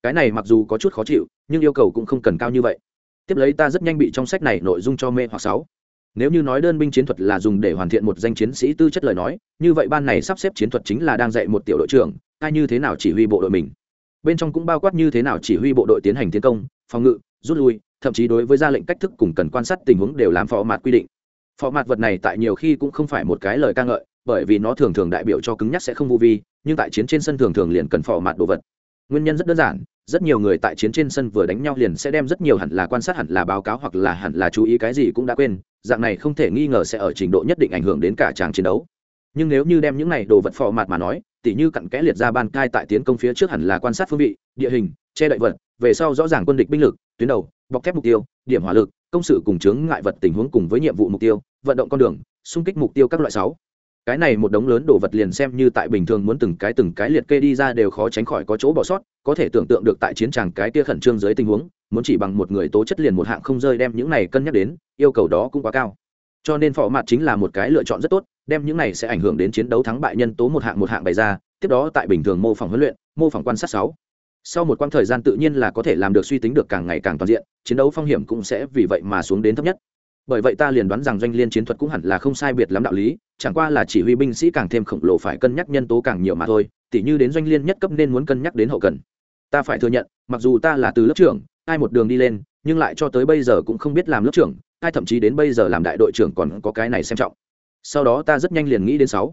Cái này mặc dù có chút khó chịu, nhưng yêu cầu cũng không cần cao như vậy. Tiếp lấy ta rất nhanh bị trong sách này nội dung cho mê hoặc sáu. Nếu như nói đơn binh chiến thuật là dùng để hoàn thiện một danh chiến sĩ tư chất lời nói, như vậy ban này sắp xếp chiến thuật chính là đang dạy một tiểu đội trưởng ai như thế nào chỉ huy bộ đội mình. Bên trong cũng bao quát như thế nào chỉ huy bộ đội tiến hành tiến công, phòng ngự, rút lui, thậm chí đối với ra lệnh cách thức cùng cần quan sát tình huống đều làm phó mạt quy định. Phó mạt vật này tại nhiều khi cũng không phải một cái lời ca ngợi, bởi vì nó thường thường đại biểu cho cứng nhắc sẽ không vô vi, nhưng tại chiến trên sân thường thường liền cần phò mạt đồ vật. Nguyên nhân rất đơn giản, rất nhiều người tại chiến trên sân vừa đánh nhau liền sẽ đem rất nhiều hẳn là quan sát hẳn là báo cáo hoặc là hẳn là chú ý cái gì cũng đã quên, dạng này không thể nghi ngờ sẽ ở trình độ nhất định ảnh hưởng đến cả tràng chiến đấu. Nhưng nếu như đem những này đồ vật phò mạt mà nói tỉ như cặn kẽ liệt ra ban cai tại tiến công phía trước hẳn là quan sát phương vị, địa hình, che đậy vật, về sau rõ ràng quân địch binh lực, tuyến đầu, bọc thép mục tiêu, điểm hỏa lực, công sự cùng chướng ngại vật tình huống cùng với nhiệm vụ mục tiêu, vận động con đường, xung kích mục tiêu các loại sáu. Cái này một đống lớn đồ vật liền xem như tại bình thường muốn từng cái từng cái liệt kê đi ra đều khó tránh khỏi có chỗ bỏ sót, có thể tưởng tượng được tại chiến tràng cái tia khẩn trương dưới tình huống, muốn chỉ bằng một người tố chất liền một hạng không rơi đem những này cân nhắc đến, yêu cầu đó cũng quá cao. Cho nên phò mặt chính là một cái lựa chọn rất tốt đem những này sẽ ảnh hưởng đến chiến đấu thắng bại nhân tố một hạng một hạng bày ra, tiếp đó tại bình thường mô phỏng huấn luyện, mô phỏng quan sát sáu. Sau một quãng thời gian tự nhiên là có thể làm được suy tính được càng ngày càng toàn diện, chiến đấu phong hiểm cũng sẽ vì vậy mà xuống đến thấp nhất. Bởi vậy ta liền đoán rằng doanh liên chiến thuật cũng hẳn là không sai biệt lắm đạo lý, chẳng qua là chỉ huy binh sĩ càng thêm khổng lồ phải cân nhắc nhân tố càng nhiều mà thôi, tỉ như đến doanh liên nhất cấp nên muốn cân nhắc đến hậu cần. Ta phải thừa nhận, mặc dù ta là từ lớp trưởng, ai một đường đi lên, nhưng lại cho tới bây giờ cũng không biết làm lớp trưởng, ai thậm chí đến bây giờ làm đại đội trưởng còn có cái này xem trọng sau đó ta rất nhanh liền nghĩ đến sáu.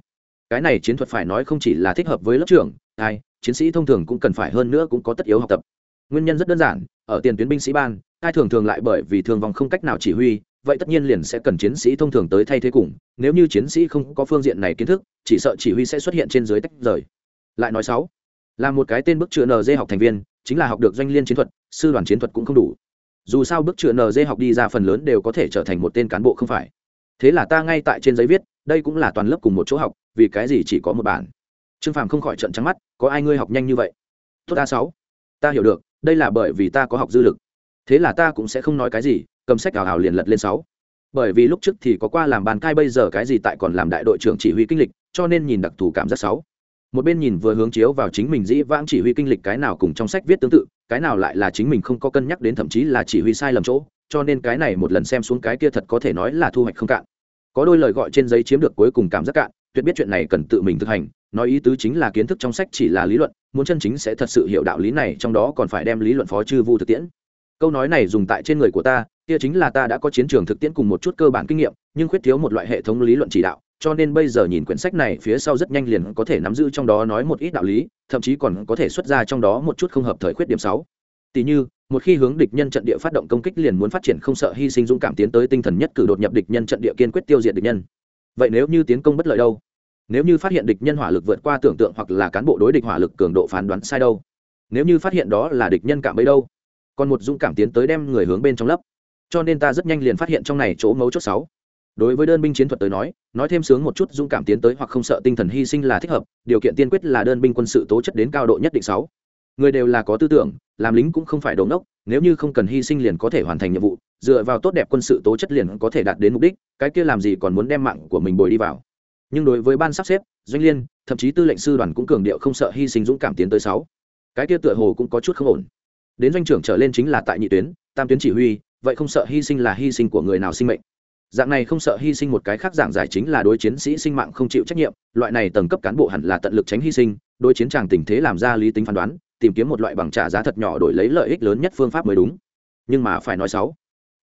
Cái này chiến thuật phải nói không chỉ là thích hợp với lớp trưởng, ai, chiến sĩ thông thường cũng cần phải hơn nữa cũng có tất yếu học tập. Nguyên nhân rất đơn giản, ở tiền tuyến binh sĩ ban, ai thường thường lại bởi vì thương vong không cách nào chỉ huy, vậy tất nhiên liền sẽ cần chiến sĩ thông thường tới thay thế cùng. Nếu như chiến sĩ không có phương diện này kiến thức, chỉ sợ chỉ huy sẽ xuất hiện trên dưới tách rời. Lại nói sáu, là một cái tên bức chữa nd học thành viên, chính là học được doanh liên chiến thuật, sư đoàn chiến thuật cũng không đủ. Dù sao bức chữa nd học đi ra phần lớn đều có thể trở thành một tên cán bộ không phải thế là ta ngay tại trên giấy viết, đây cũng là toàn lớp cùng một chỗ học, vì cái gì chỉ có một bản? Trương phàm không khỏi trận trắng mắt, có ai ngươi học nhanh như vậy? Tốt a sáu. Ta hiểu được, đây là bởi vì ta có học dư lực. Thế là ta cũng sẽ không nói cái gì, cầm sách ảo hào liền lật lên sáu. Bởi vì lúc trước thì có qua làm bàn cai bây giờ cái gì tại còn làm đại đội trưởng chỉ huy kinh lịch, cho nên nhìn đặc thù cảm giác sáu. Một bên nhìn vừa hướng chiếu vào chính mình dĩ vãng chỉ huy kinh lịch cái nào cùng trong sách viết tương tự, cái nào lại là chính mình không có cân nhắc đến thậm chí là chỉ huy sai lầm chỗ cho nên cái này một lần xem xuống cái kia thật có thể nói là thu hoạch không cạn. Có đôi lời gọi trên giấy chiếm được cuối cùng cảm giác cạn, tuyệt biết chuyện này cần tự mình thực hành, nói ý tứ chính là kiến thức trong sách chỉ là lý luận, muốn chân chính sẽ thật sự hiểu đạo lý này, trong đó còn phải đem lý luận phó chư vu thực tiễn. Câu nói này dùng tại trên người của ta, kia chính là ta đã có chiến trường thực tiễn cùng một chút cơ bản kinh nghiệm, nhưng khuyết thiếu một loại hệ thống lý luận chỉ đạo, cho nên bây giờ nhìn quyển sách này phía sau rất nhanh liền có thể nắm giữ trong đó nói một ít đạo lý, thậm chí còn có thể xuất ra trong đó một chút không hợp thời khuyết điểm sáu tỷ như, một khi hướng địch nhân trận địa phát động công kích liền muốn phát triển không sợ hy sinh dũng cảm tiến tới tinh thần nhất cử đột nhập địch nhân trận địa kiên quyết tiêu diệt địch nhân. Vậy nếu như tiến công bất lợi đâu? Nếu như phát hiện địch nhân hỏa lực vượt qua tưởng tượng hoặc là cán bộ đối địch hỏa lực cường độ phán đoán sai đâu? Nếu như phát hiện đó là địch nhân cảm bấy đâu? Còn một dũng cảm tiến tới đem người hướng bên trong lấp. Cho nên ta rất nhanh liền phát hiện trong này chỗ mấu chốt sáu. Đối với đơn binh chiến thuật tới nói nói thêm sướng một chút dũng cảm tiến tới hoặc không sợ tinh thần hy sinh là thích hợp, điều kiện tiên quyết là đơn binh quân sự tố chất đến cao độ nhất định sáu người đều là có tư tưởng, làm lính cũng không phải đồn đốc nếu như không cần hy sinh liền có thể hoàn thành nhiệm vụ, dựa vào tốt đẹp quân sự tố chất liền có thể đạt đến mục đích, cái kia làm gì còn muốn đem mạng của mình bồi đi vào. Nhưng đối với ban sắp xếp, doanh liên, thậm chí tư lệnh sư đoàn cũng cường điệu không sợ hy sinh dũng cảm tiến tới sáu. Cái kia tựa hồ cũng có chút không ổn. Đến doanh trưởng trở lên chính là tại nhị tuyến, tam tuyến chỉ huy, vậy không sợ hy sinh là hy sinh của người nào sinh mệnh? Dạng này không sợ hy sinh một cái khác dạng giải chính là đối chiến sĩ sinh mạng không chịu trách nhiệm, loại này tầng cấp cán bộ hẳn là tận lực tránh hy sinh, đối chiến tràng tình thế làm ra lý tính phán đoán tìm kiếm một loại bằng trả giá thật nhỏ đổi lấy lợi ích lớn nhất phương pháp mới đúng. Nhưng mà phải nói xấu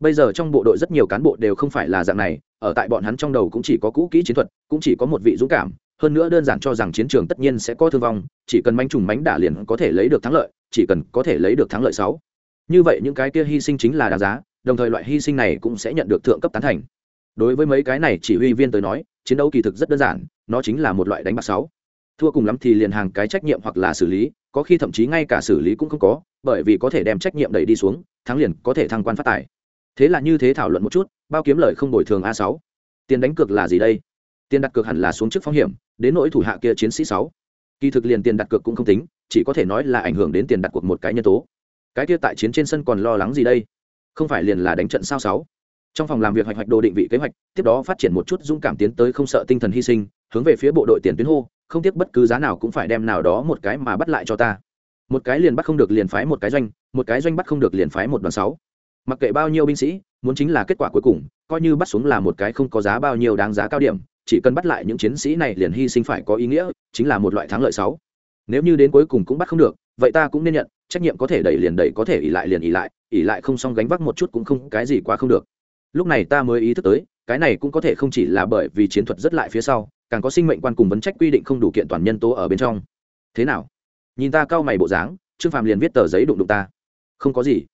bây giờ trong bộ đội rất nhiều cán bộ đều không phải là dạng này, ở tại bọn hắn trong đầu cũng chỉ có cũ kỹ chiến thuật, cũng chỉ có một vị dũng cảm, hơn nữa đơn giản cho rằng chiến trường tất nhiên sẽ có thương vong, chỉ cần manh trùng mánh đả liền có thể lấy được thắng lợi, chỉ cần có thể lấy được thắng lợi sáu. Như vậy những cái kia hy sinh chính là đáng giá, đồng thời loại hy sinh này cũng sẽ nhận được thượng cấp tán thành. Đối với mấy cái này chỉ huy viên tới nói, chiến đấu kỳ thực rất đơn giản, nó chính là một loại đánh bạc sáu thua cùng lắm thì liền hàng cái trách nhiệm hoặc là xử lý, có khi thậm chí ngay cả xử lý cũng không có, bởi vì có thể đem trách nhiệm đẩy đi xuống, thắng liền có thể thăng quan phát tài. Thế là như thế thảo luận một chút, bao kiếm lời không bồi thường a sáu. Tiền đánh cược là gì đây? Tiền đặt cược hẳn là xuống trước phong hiểm, đến nỗi thủ hạ kia chiến sĩ sáu. Kỳ thực liền tiền đặt cược cũng không tính, chỉ có thể nói là ảnh hưởng đến tiền đặt cược một cái nhân tố. Cái kia tại chiến trên sân còn lo lắng gì đây? Không phải liền là đánh trận sao sáu? Trong phòng làm việc hoạch hoạch đồ định vị kế hoạch, tiếp đó phát triển một chút dũng cảm tiến tới không sợ tinh thần hy sinh, hướng về phía bộ đội tiền tuyến hô không tiếc bất cứ giá nào cũng phải đem nào đó một cái mà bắt lại cho ta. Một cái liền bắt không được liền phái một cái doanh, một cái doanh bắt không được liền phái một đoàn sáu. Mặc kệ bao nhiêu binh sĩ, muốn chính là kết quả cuối cùng, coi như bắt xuống là một cái không có giá bao nhiêu đáng giá cao điểm, chỉ cần bắt lại những chiến sĩ này liền hy sinh phải có ý nghĩa, chính là một loại thắng lợi sáu. Nếu như đến cuối cùng cũng bắt không được, vậy ta cũng nên nhận, trách nhiệm có thể đẩy liền đẩy, có thể ỉ lại liền ỉ lại ỉ lại không xong gánh vác một chút cũng không, cái gì quá không được. Lúc này ta mới ý thức tới, cái này cũng có thể không chỉ là bởi vì chiến thuật rất lại phía sau càng có sinh mệnh quan cùng vấn trách quy định không đủ kiện toàn nhân tố ở bên trong. Thế nào? Nhìn ta cao mày bộ dáng, trương phàm liền viết tờ giấy đụng đụng ta. Không có gì.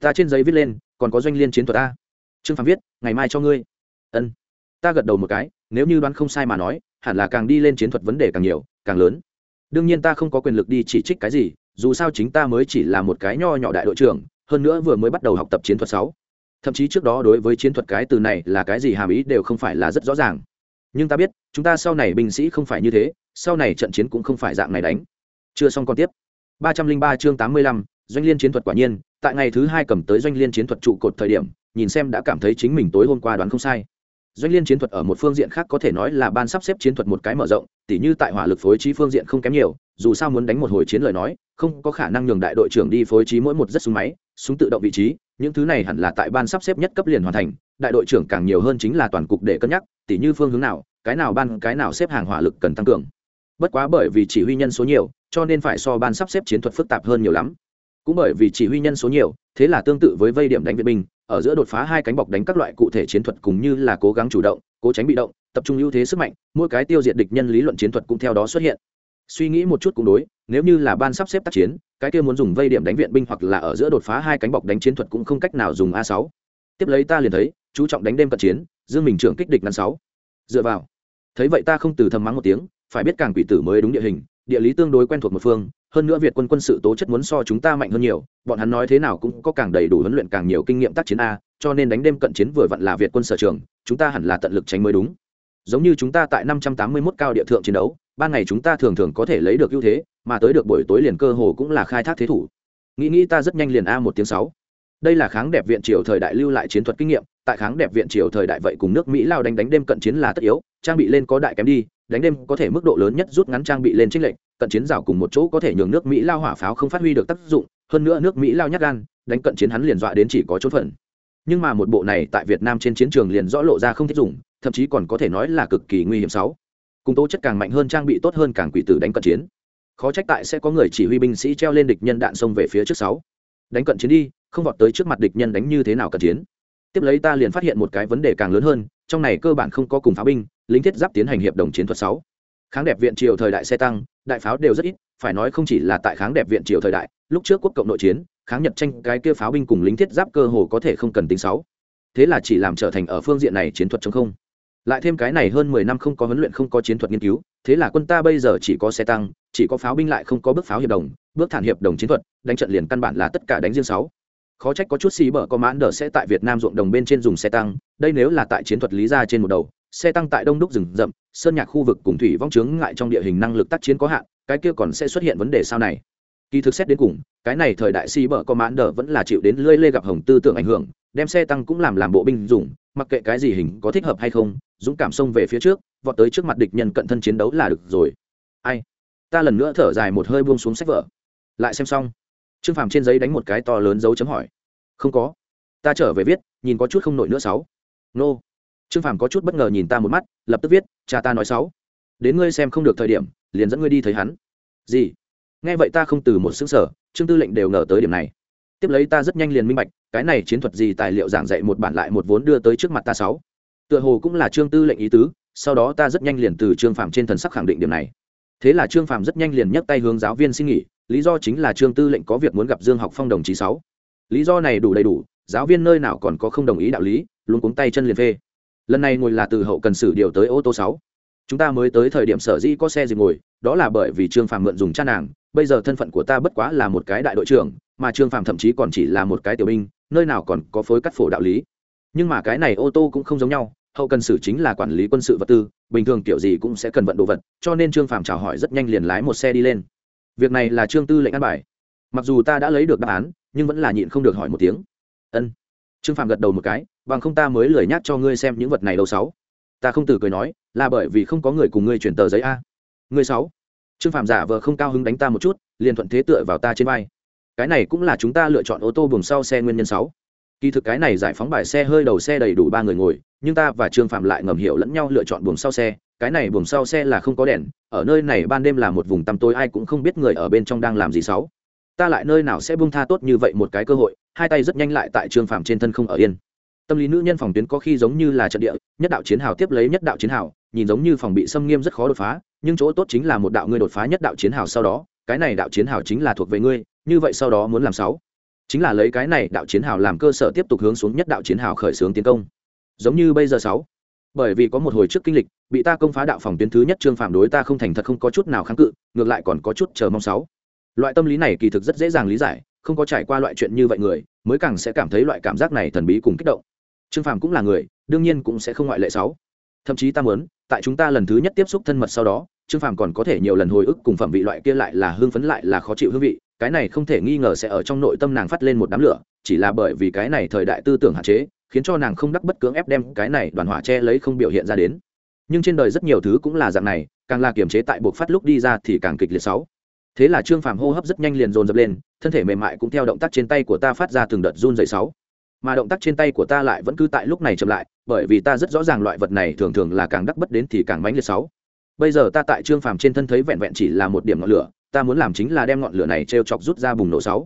Ta trên giấy viết lên, còn có doanh liên chiến thuật ta. Trương phàm viết, ngày mai cho ngươi. Ân. Ta gật đầu một cái, nếu như đoán không sai mà nói, hẳn là càng đi lên chiến thuật vấn đề càng nhiều, càng lớn. Đương nhiên ta không có quyền lực đi chỉ trích cái gì, dù sao chính ta mới chỉ là một cái nho nhỏ đại đội trưởng, hơn nữa vừa mới bắt đầu học tập chiến thuật sáu. Thậm chí trước đó đối với chiến thuật cái từ này là cái gì hàm ý đều không phải là rất rõ ràng nhưng ta biết, chúng ta sau này binh sĩ không phải như thế, sau này trận chiến cũng không phải dạng này đánh. Chưa xong còn tiếp. Ba trăm linh ba chương tám mươi lăm, doanh liên chiến thuật quả nhiên, tại ngày thứ hai cầm tới doanh liên chiến thuật trụ cột thời điểm, nhìn xem đã cảm thấy chính mình tối hôm qua đoán không sai. Doanh liên chiến thuật ở một phương diện khác có thể nói là ban sắp xếp chiến thuật một cái mở rộng, tỉ như tại hỏa lực phối trí phương diện không kém nhiều, dù sao muốn đánh một hồi chiến lời nói, không có khả năng nhường đại đội trưởng đi phối trí mỗi một rất súng máy, súng tự động vị trí, những thứ này hẳn là tại ban sắp xếp nhất cấp liền hoàn thành đại đội trưởng càng nhiều hơn chính là toàn cục để cân nhắc, tỉ như phương hướng nào, cái nào ban, cái nào xếp hàng hỏa lực cần tăng cường. Bất quá bởi vì chỉ huy nhân số nhiều, cho nên phải so ban sắp xếp chiến thuật phức tạp hơn nhiều lắm. Cũng bởi vì chỉ huy nhân số nhiều, thế là tương tự với vây điểm đánh viện binh, ở giữa đột phá hai cánh bọc đánh các loại cụ thể chiến thuật cũng như là cố gắng chủ động, cố tránh bị động, tập trung ưu thế sức mạnh, mỗi cái tiêu diệt địch nhân lý luận chiến thuật cũng theo đó xuất hiện. Suy nghĩ một chút cũng đối, nếu như là ban sắp xếp tác chiến, cái kia muốn dùng vây điểm đánh viện binh hoặc là ở giữa đột phá hai cánh bọc đánh chiến thuật cũng không cách nào dùng a sáu. Tiếp lấy ta liền thấy chú trọng đánh đêm cận chiến, dương mình trưởng kích địch ngăn sáu. Dựa vào. Thấy vậy ta không từ thầm mắng một tiếng, phải biết càng quỷ tử mới đúng địa hình, địa lý tương đối quen thuộc một phương, hơn nữa việt quân quân sự tố chất muốn so chúng ta mạnh hơn nhiều, bọn hắn nói thế nào cũng có càng đầy đủ huấn luyện càng nhiều kinh nghiệm tác chiến a, cho nên đánh đêm cận chiến vừa vặn là việt quân sở trường, chúng ta hẳn là tận lực tránh mới đúng. Giống như chúng ta tại năm trăm tám mươi 581 cao địa thượng chiến đấu, ban ngày chúng ta thường thường có thể lấy được ưu thế, mà tới được buổi tối liền cơ hồ cũng là khai thác thế thủ. Nghĩ nghĩ ta rất nhanh liền a một tiếng sáu. Đây là kháng đẹp viện triều thời đại lưu lại chiến thuật kinh nghiệm tại kháng đẹp viện triều thời đại vậy cùng nước mỹ lao đánh đánh đêm cận chiến là tất yếu, trang bị lên có đại kém đi, đánh đêm có thể mức độ lớn nhất rút ngắn trang bị lên trích lệnh cận chiến rào cùng một chỗ có thể nhường nước mỹ lao hỏa pháo không phát huy được tác dụng, hơn nữa nước mỹ lao nhát gan, đánh cận chiến hắn liền dọa đến chỉ có chốt phận. Nhưng mà một bộ này tại việt nam trên chiến trường liền rõ lộ ra không thích dùng, thậm chí còn có thể nói là cực kỳ nguy hiểm sáu. Cùng tố chất càng mạnh hơn trang bị tốt hơn càng quỷ tử đánh cận chiến. Khó trách tại sẽ có người chỉ huy binh sĩ treo lên địch nhân đạn xông về phía trước sáu. Đánh cận chiến đi, không vọt tới trước mặt địch nhân đánh như thế nào cận chiến tiếp lấy ta liền phát hiện một cái vấn đề càng lớn hơn, trong này cơ bản không có cùng pháo binh, lính thiết giáp tiến hành hiệp đồng chiến thuật sáu. Kháng đẹp viện triều thời đại xe tăng, đại pháo đều rất ít, phải nói không chỉ là tại kháng đẹp viện triều thời đại, lúc trước quốc cộng nội chiến, kháng nhật tranh cái kia pháo binh cùng lính thiết giáp cơ hồ có thể không cần tính sáu. Thế là chỉ làm trở thành ở phương diện này chiến thuật chống không. Lại thêm cái này hơn mười năm không có huấn luyện, không có chiến thuật nghiên cứu, thế là quân ta bây giờ chỉ có xe tăng, chỉ có pháo binh lại không có bước pháo hiệp đồng, bước thản hiệp đồng chiến thuật, đánh trận liền căn bản là tất cả đánh riêng sáu khó trách có chút xì bở có mãn đờ sẽ tại việt nam ruộng đồng bên trên dùng xe tăng, đây nếu là tại chiến thuật lý ra trên một đầu, xe tăng tại đông đúc rừng rậm, sơn nhạc khu vực cùng thủy vong chướng ngại trong địa hình năng lực tác chiến có hạn, cái kia còn sẽ xuất hiện vấn đề sau này. Kỳ thực xét đến cùng, cái này thời đại xì bở có mãn đờ vẫn là chịu đến lơi lê gặp hồng tư tưởng ảnh hưởng, đem xe tăng cũng làm làm bộ binh dùng mặc kệ cái gì hình có thích hợp hay không, dũng cảm xông về phía trước, vọt tới trước mặt địch nhân cận thân chiến đấu là được rồi. Ai? Ta lần nữa thở dài một hơi buông xuống sách vở. Lại xem xong trương phàm trên giấy đánh một cái to lớn dấu chấm hỏi. Không có. Ta trở về viết, nhìn có chút không nổi nữa sáu. Nô. Trương phàm có chút bất ngờ nhìn ta một mắt, lập tức viết, cha ta nói sáu. Đến ngươi xem không được thời điểm, liền dẫn ngươi đi thấy hắn. Gì? Nghe vậy ta không từ một xứng sở trương tư lệnh đều ngờ tới điểm này. Tiếp lấy ta rất nhanh liền minh bạch, cái này chiến thuật gì tài liệu giảng dạy một bản lại một vốn đưa tới trước mặt ta sáu. Tựa hồ cũng là trương tư lệnh ý tứ, sau đó ta rất nhanh liền từ trương phàm trên thần sắc khẳng định điểm này thế là trương phàm rất nhanh liền nhấc tay hướng giáo viên xin nghỉ, lý do chính là trương tư lệnh có việc muốn gặp dương học phong đồng chí sáu. Lý do này đủ đầy đủ, giáo viên nơi nào còn có không đồng ý đạo lý, luôn cuống tay chân liền phê. Lần này ngồi là từ hậu cần sử điều tới ô tô sáu. Chúng ta mới tới thời điểm sở dĩ có xe dịp ngồi, đó là bởi vì trương phàm mượn dùng cha nàng, bây giờ thân phận của ta bất quá là một cái đại đội trưởng, mà trương phàm thậm chí còn chỉ là một cái tiểu binh, nơi nào còn có phối cắt phổ đạo lý. Nhưng mà cái này ô tô cũng không giống nhau hậu cần sử chính là quản lý quân sự vật tư, bình thường kiểu gì cũng sẽ cần vận đồ vật, cho nên trương phàm chào hỏi rất nhanh liền lái một xe đi lên. Việc này là trương tư lệnh ăn bài. Mặc dù ta đã lấy được đáp án, nhưng vẫn là nhịn không được hỏi một tiếng. Ân. Trương phàm gật đầu một cái, bằng không ta mới lười nhắc cho ngươi xem những vật này đâu sáu. Ta không từ cười nói, là bởi vì không có người cùng ngươi chuyển tờ giấy a. Ngươi sáu. Trương phàm giả vờ không cao hứng đánh ta một chút, liền thuận thế tựa vào ta trên vai. Cái này cũng là chúng ta lựa chọn ô tô buồng sau xe nguyên nhân sáu kỳ thực cái này giải phóng bài xe hơi đầu xe đầy đủ ba người ngồi, nhưng ta và trương phạm lại ngầm hiểu lẫn nhau lựa chọn buồng sau xe. Cái này buồng sau xe là không có đèn, ở nơi này ban đêm là một vùng tăm tối, ai cũng không biết người ở bên trong đang làm gì sáu. Ta lại nơi nào sẽ buông tha tốt như vậy một cái cơ hội, hai tay rất nhanh lại tại trương phạm trên thân không ở yên. Tâm lý nữ nhân phòng tuyến có khi giống như là trận địa, nhất đạo chiến hào tiếp lấy nhất đạo chiến hào, nhìn giống như phòng bị xâm nghiêm rất khó đột phá, nhưng chỗ tốt chính là một đạo ngươi đột phá nhất đạo chiến hào sau đó, cái này đạo chiến hào chính là thuộc về ngươi, như vậy sau đó muốn làm sáu chính là lấy cái này đạo chiến hào làm cơ sở tiếp tục hướng xuống nhất đạo chiến hào khởi xướng tiến công. Giống như bây giờ sáu, bởi vì có một hồi trước kinh lịch, bị ta công phá đạo phòng tuyến thứ nhất trương phạm đối ta không thành thật không có chút nào kháng cự, ngược lại còn có chút chờ mong sáu. Loại tâm lý này kỳ thực rất dễ dàng lý giải, không có trải qua loại chuyện như vậy người, mới càng sẽ cảm thấy loại cảm giác này thần bí cùng kích động. Trương phạm cũng là người, đương nhiên cũng sẽ không ngoại lệ sáu. Thậm chí ta muốn, tại chúng ta lần thứ nhất tiếp xúc thân mật sau đó, trương phạm còn có thể nhiều lần hồi ức cùng phẩm vị loại kia lại là hương phấn lại là khó chịu hương vị cái này không thể nghi ngờ sẽ ở trong nội tâm nàng phát lên một đám lửa, chỉ là bởi vì cái này thời đại tư tưởng hạn chế, khiến cho nàng không đắc bất cưỡng ép đem cái này đoàn hỏa che lấy không biểu hiện ra đến. Nhưng trên đời rất nhiều thứ cũng là dạng này, càng là kiềm chế tại buộc phát lúc đi ra thì càng kịch liệt sáu. Thế là trương phàm hô hấp rất nhanh liền dồn dập lên, thân thể mềm mại cũng theo động tác trên tay của ta phát ra từng đợt run dày sáu. Mà động tác trên tay của ta lại vẫn cứ tại lúc này chậm lại, bởi vì ta rất rõ ràng loại vật này thường thường là càng đắc bất đến thì càng mãnh liệt sáu. Bây giờ ta tại trương phàm trên thân thấy vẹn vẹn chỉ là một điểm ngọn lửa ta muốn làm chính là đem ngọn lửa này t r e o chọc rút ra bùng nổ sáu.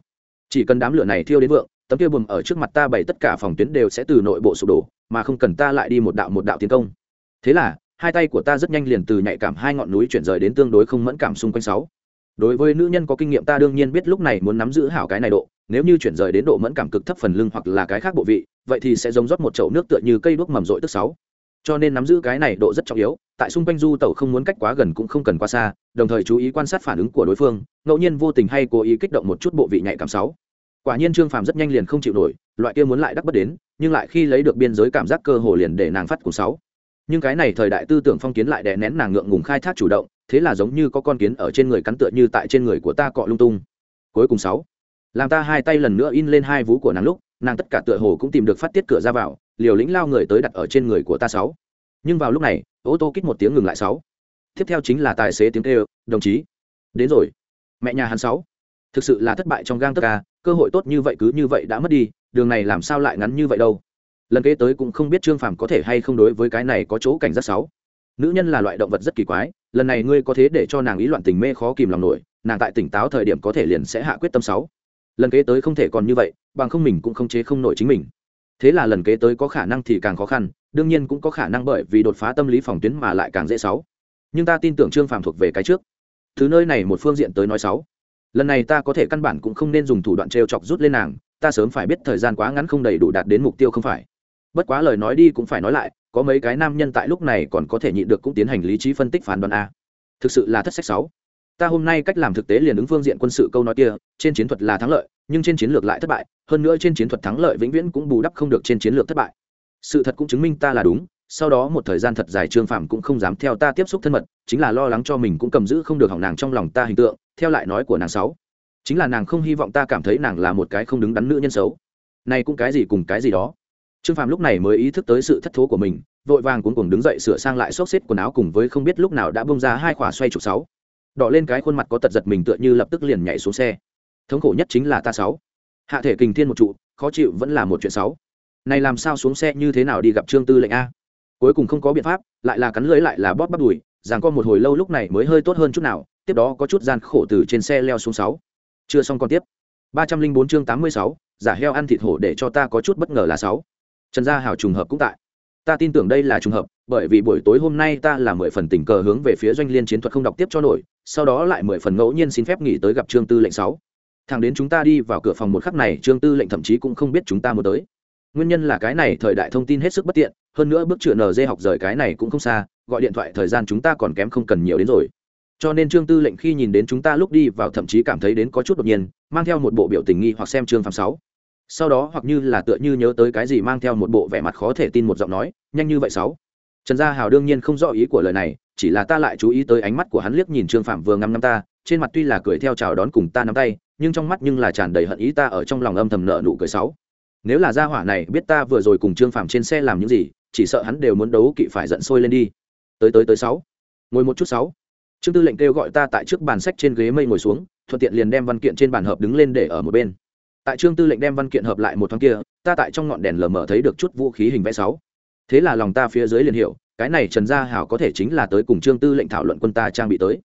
Chỉ cần đám lửa này thiêu đến vượng, tấm kia bùm ở trước mặt ta bày tất cả phòng tuyến đều sẽ từ nội bộ sụp đổ, mà không cần ta lại đi một đạo một đạo tiến công. Thế là, hai tay của ta rất nhanh liền từ nhạy cảm hai ngọn núi chuyển rời đến tương đối không mẫn cảm xung quanh sáu. Đối với nữ nhân có kinh nghiệm ta đương nhiên biết lúc này muốn nắm giữ hảo cái này độ, nếu như chuyển rời đến độ mẫn cảm cực thấp phần lưng hoặc là cái khác bộ vị, vậy thì sẽ giống rót một chậu nước tựa như cây đuốc mầm rội tức sáu. Cho nên nắm giữ cái này độ rất trọng yếu tại xung quanh du tẩu không muốn cách quá gần cũng không cần quá xa, đồng thời chú ý quan sát phản ứng của đối phương, ngẫu nhiên vô tình hay cố ý kích động một chút bộ vị nhạy cảm sáu. Quả nhiên trương phàm rất nhanh liền không chịu nổi, loại kia muốn lại đắc bất đến, nhưng lại khi lấy được biên giới cảm giác cơ hồ liền để nàng phát cùng sáu. Nhưng cái này thời đại tư tưởng phong kiến lại đè nén nàng ngượng ngùng khai thác chủ động, thế là giống như có con kiến ở trên người cắn tựa như tại trên người của ta cọ lung tung. Cuối cùng sáu, làm ta hai tay lần nữa in lên hai vú của nàng lúc, nàng tất cả tựa hồ cũng tìm được phát tiết cửa ra vào, liều lĩnh lao người tới đặt ở trên người của ta sáu nhưng vào lúc này, ô tô kích một tiếng ngừng lại sáu. Tiếp theo chính là tài xế tiếng kêu, đồng chí, đến rồi. Mẹ nhà hắn sáu. Thực sự là thất bại trong gang tất cả à, cơ hội tốt như vậy cứ như vậy đã mất đi, đường này làm sao lại ngắn như vậy đâu? Lần kế tới cũng không biết trương phàm có thể hay không đối với cái này có chỗ cảnh giác sáu. Nữ nhân là loại động vật rất kỳ quái, lần này ngươi có thế để cho nàng ý loạn tình mê khó kìm lòng nổi, nàng tại tỉnh táo thời điểm có thể liền sẽ hạ quyết tâm sáu. Lần kế tới không thể còn như vậy, bằng không mình cũng không chế không nổi chính mình. Thế là lần kế tới có khả năng thì càng khó khăn đương nhiên cũng có khả năng bởi vì đột phá tâm lý phòng tuyến mà lại càng dễ sáu. Nhưng ta tin tưởng trương phàm thuộc về cái trước. Thứ nơi này một phương diện tới nói sáu. Lần này ta có thể căn bản cũng không nên dùng thủ đoạn t chọc rút lên nàng, ta sớm phải biết thời gian quá ngắn không đầy đủ đạt đến mục tiêu không phải. Bất quá lời nói đi cũng phải nói lại, có mấy cái nam nhân tại lúc này còn có thể nhịn được cũng tiến hành lý trí phân tích phán đoán a. Thực sự là thất sách sáu. Ta hôm nay cách làm thực tế liền ứng phương diện quân sự câu nói kia, trên chiến thuật là thắng lợi, nhưng trên chiến lược lại thất bại, hơn nữa trên chiến thuật thắng lợi vĩnh viễn cũng bù đắp không được trên chiến lược thất bại sự thật cũng chứng minh ta là đúng, sau đó một thời gian thật dài trương phạm cũng không dám theo ta tiếp xúc thân mật, chính là lo lắng cho mình cũng cầm giữ không được hỏng nàng trong lòng ta hình tượng, theo lại nói của nàng sáu chính là nàng không hy vọng ta cảm thấy nàng là một cái không đứng đắn nữ nhân xấu. Này cũng cái gì cùng cái gì đó. Trương phạm lúc này mới ý thức tới sự thất thố của mình, vội vàng cuống cuồng đứng dậy sửa sang lại xốc xếp quần áo cùng với không biết lúc nào đã bông ra hai khỏa xoay trục sáu. Đỏ lên cái khuôn mặt có tật giật mình tựa như lập tức liền nhảy xuống xe. Thống khổ nhất chính là ta sáu. Hạ thể kình thiên một trụ, khó chịu vẫn là một chuyện sáu này làm sao xuống xe như thế nào đi gặp trương tư lệnh a? Cuối cùng không có biện pháp, lại là cắn lưới lại là bóp bắt đùi, rằng có một hồi lâu lúc này mới hơi tốt hơn chút nào, tiếp đó có chút gian khổ từ trên xe leo xuống sáu. Chưa xong còn tiếp. ba trăm linh bốn chương tám mươi sáu, giả heo ăn thịt hổ để cho ta có chút bất ngờ là sáu. Trần gia hào trùng hợp cũng tại. Ta tin tưởng đây là trùng hợp, bởi vì buổi tối hôm nay ta là mười phần tình cờ hướng về phía doanh liên chiến thuật không đọc tiếp cho nổi, sau đó lại mười phần ngẫu nhiên xin phép nghỉ tới gặp trương tư lệnh sáu. Thằng đến chúng ta đi vào cửa phòng một khắc này, trương tư lệnh thậm chí cũng không biết chúng ta muốn tới nguyên nhân là cái này thời đại thông tin hết sức bất tiện, hơn nữa bước chữa nd học rời cái này cũng không xa, gọi điện thoại thời gian chúng ta còn kém không cần nhiều đến rồi. Cho nên trương tư lệnh khi nhìn đến chúng ta lúc đi vào thậm chí cảm thấy đến có chút đột nhiên, mang theo một bộ biểu tình nghi hoặc xem trương phạm sáu. Sau đó hoặc như là tựa như nhớ tới cái gì mang theo một bộ vẻ mặt khó thể tin một giọng nói, nhanh như vậy sáu? Trần gia hào đương nhiên không rõ ý của lời này, chỉ là ta lại chú ý tới ánh mắt của hắn liếc nhìn trương phạm vừa ngắm năm ta, trên mặt tuy là cười theo chào đón cùng ta nắm tay, nhưng trong mắt nhưng là tràn đầy hận ý ta ở trong lòng âm thầm nợ nụ cười sáu nếu là gia hỏa này biết ta vừa rồi cùng trương phàm trên xe làm những gì, chỉ sợ hắn đều muốn đấu kỵ phải giận sôi lên đi. Tới tới tới, sáu. Ngồi một chút, sáu. Trương tư lệnh kêu gọi ta tại trước bàn sách trên ghế mây ngồi xuống, thuận tiện liền đem văn kiện trên bàn hợp đứng lên để ở một bên. Tại trương tư lệnh đem văn kiện hợp lại một thoáng kia, ta tại trong ngọn đèn lờ mờ thấy được chút vũ khí hình vẽ, sáu. Thế là lòng ta phía dưới liền hiểu, cái này trần gia hảo có thể chính là tới cùng trương tư lệnh thảo luận quân ta trang bị tới.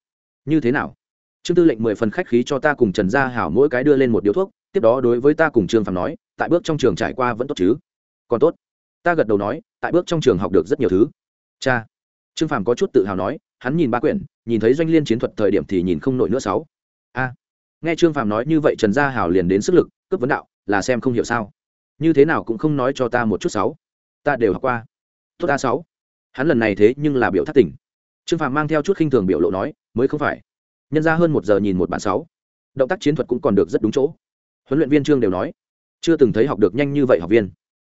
Như thế nào? Trương tư lệnh mười phần khách khí cho ta cùng trần gia hảo mỗi cái đưa lên một điếu thuốc, tiếp đó đối với ta cùng trương phàm nói tại bước trong trường trải qua vẫn tốt chứ? Còn tốt. Ta gật đầu nói, tại bước trong trường học được rất nhiều thứ. Cha. Trương phàm có chút tự hào nói, hắn nhìn ba quyển, nhìn thấy doanh liên chiến thuật thời điểm thì nhìn không nổi nữa sáu. A. Nghe trương phàm nói như vậy trần gia hảo liền đến sức lực, cướp vấn đạo, là xem không hiểu sao. Như thế nào cũng không nói cho ta một chút sáu. Ta đều học qua. Tốt a sáu. Hắn lần này thế nhưng là biểu thất tỉnh trương phàm mang theo chút khinh thường biểu lộ nói, mới không phải. Nhân ra hơn một giờ nhìn một bản sáu. Động tác chiến thuật cũng còn được rất đúng chỗ. Huấn luyện viên trương đều nói chưa từng thấy học được nhanh như vậy học viên.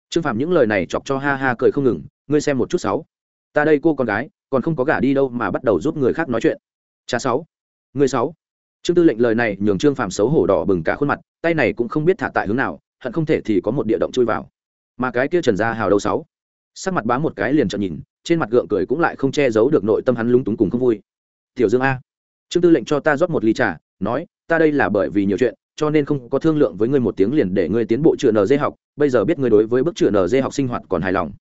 Trương phạm những lời này chọc cho ha ha cười không ngừng, ngươi xem một chút sáu. Ta đây cô con gái, còn không có gả đi đâu mà bắt đầu giúp người khác nói chuyện. Cha sáu. Người sáu. Trương tư lệnh lời này nhường trương phạm xấu hổ đỏ bừng cả khuôn mặt, tay này cũng không biết thả tại hướng nào, hận không thể thì có một địa động chui vào. Mà cái kia trần gia hào đâu sáu? Sắc mặt bá một cái liền trợn nhìn, trên mặt gượng cười cũng lại không che giấu được nội tâm hắn lúng túng cùng không vui. Tiểu dương a. Trương tư lệnh cho ta rót một ly trà, nói, ta đây là bởi vì nhiều chuyện cho nên không có thương lượng với ngươi một tiếng liền để ngươi tiến bộ chữa nd học, bây giờ biết ngươi đối với bước chữa nd học sinh hoạt còn hài lòng.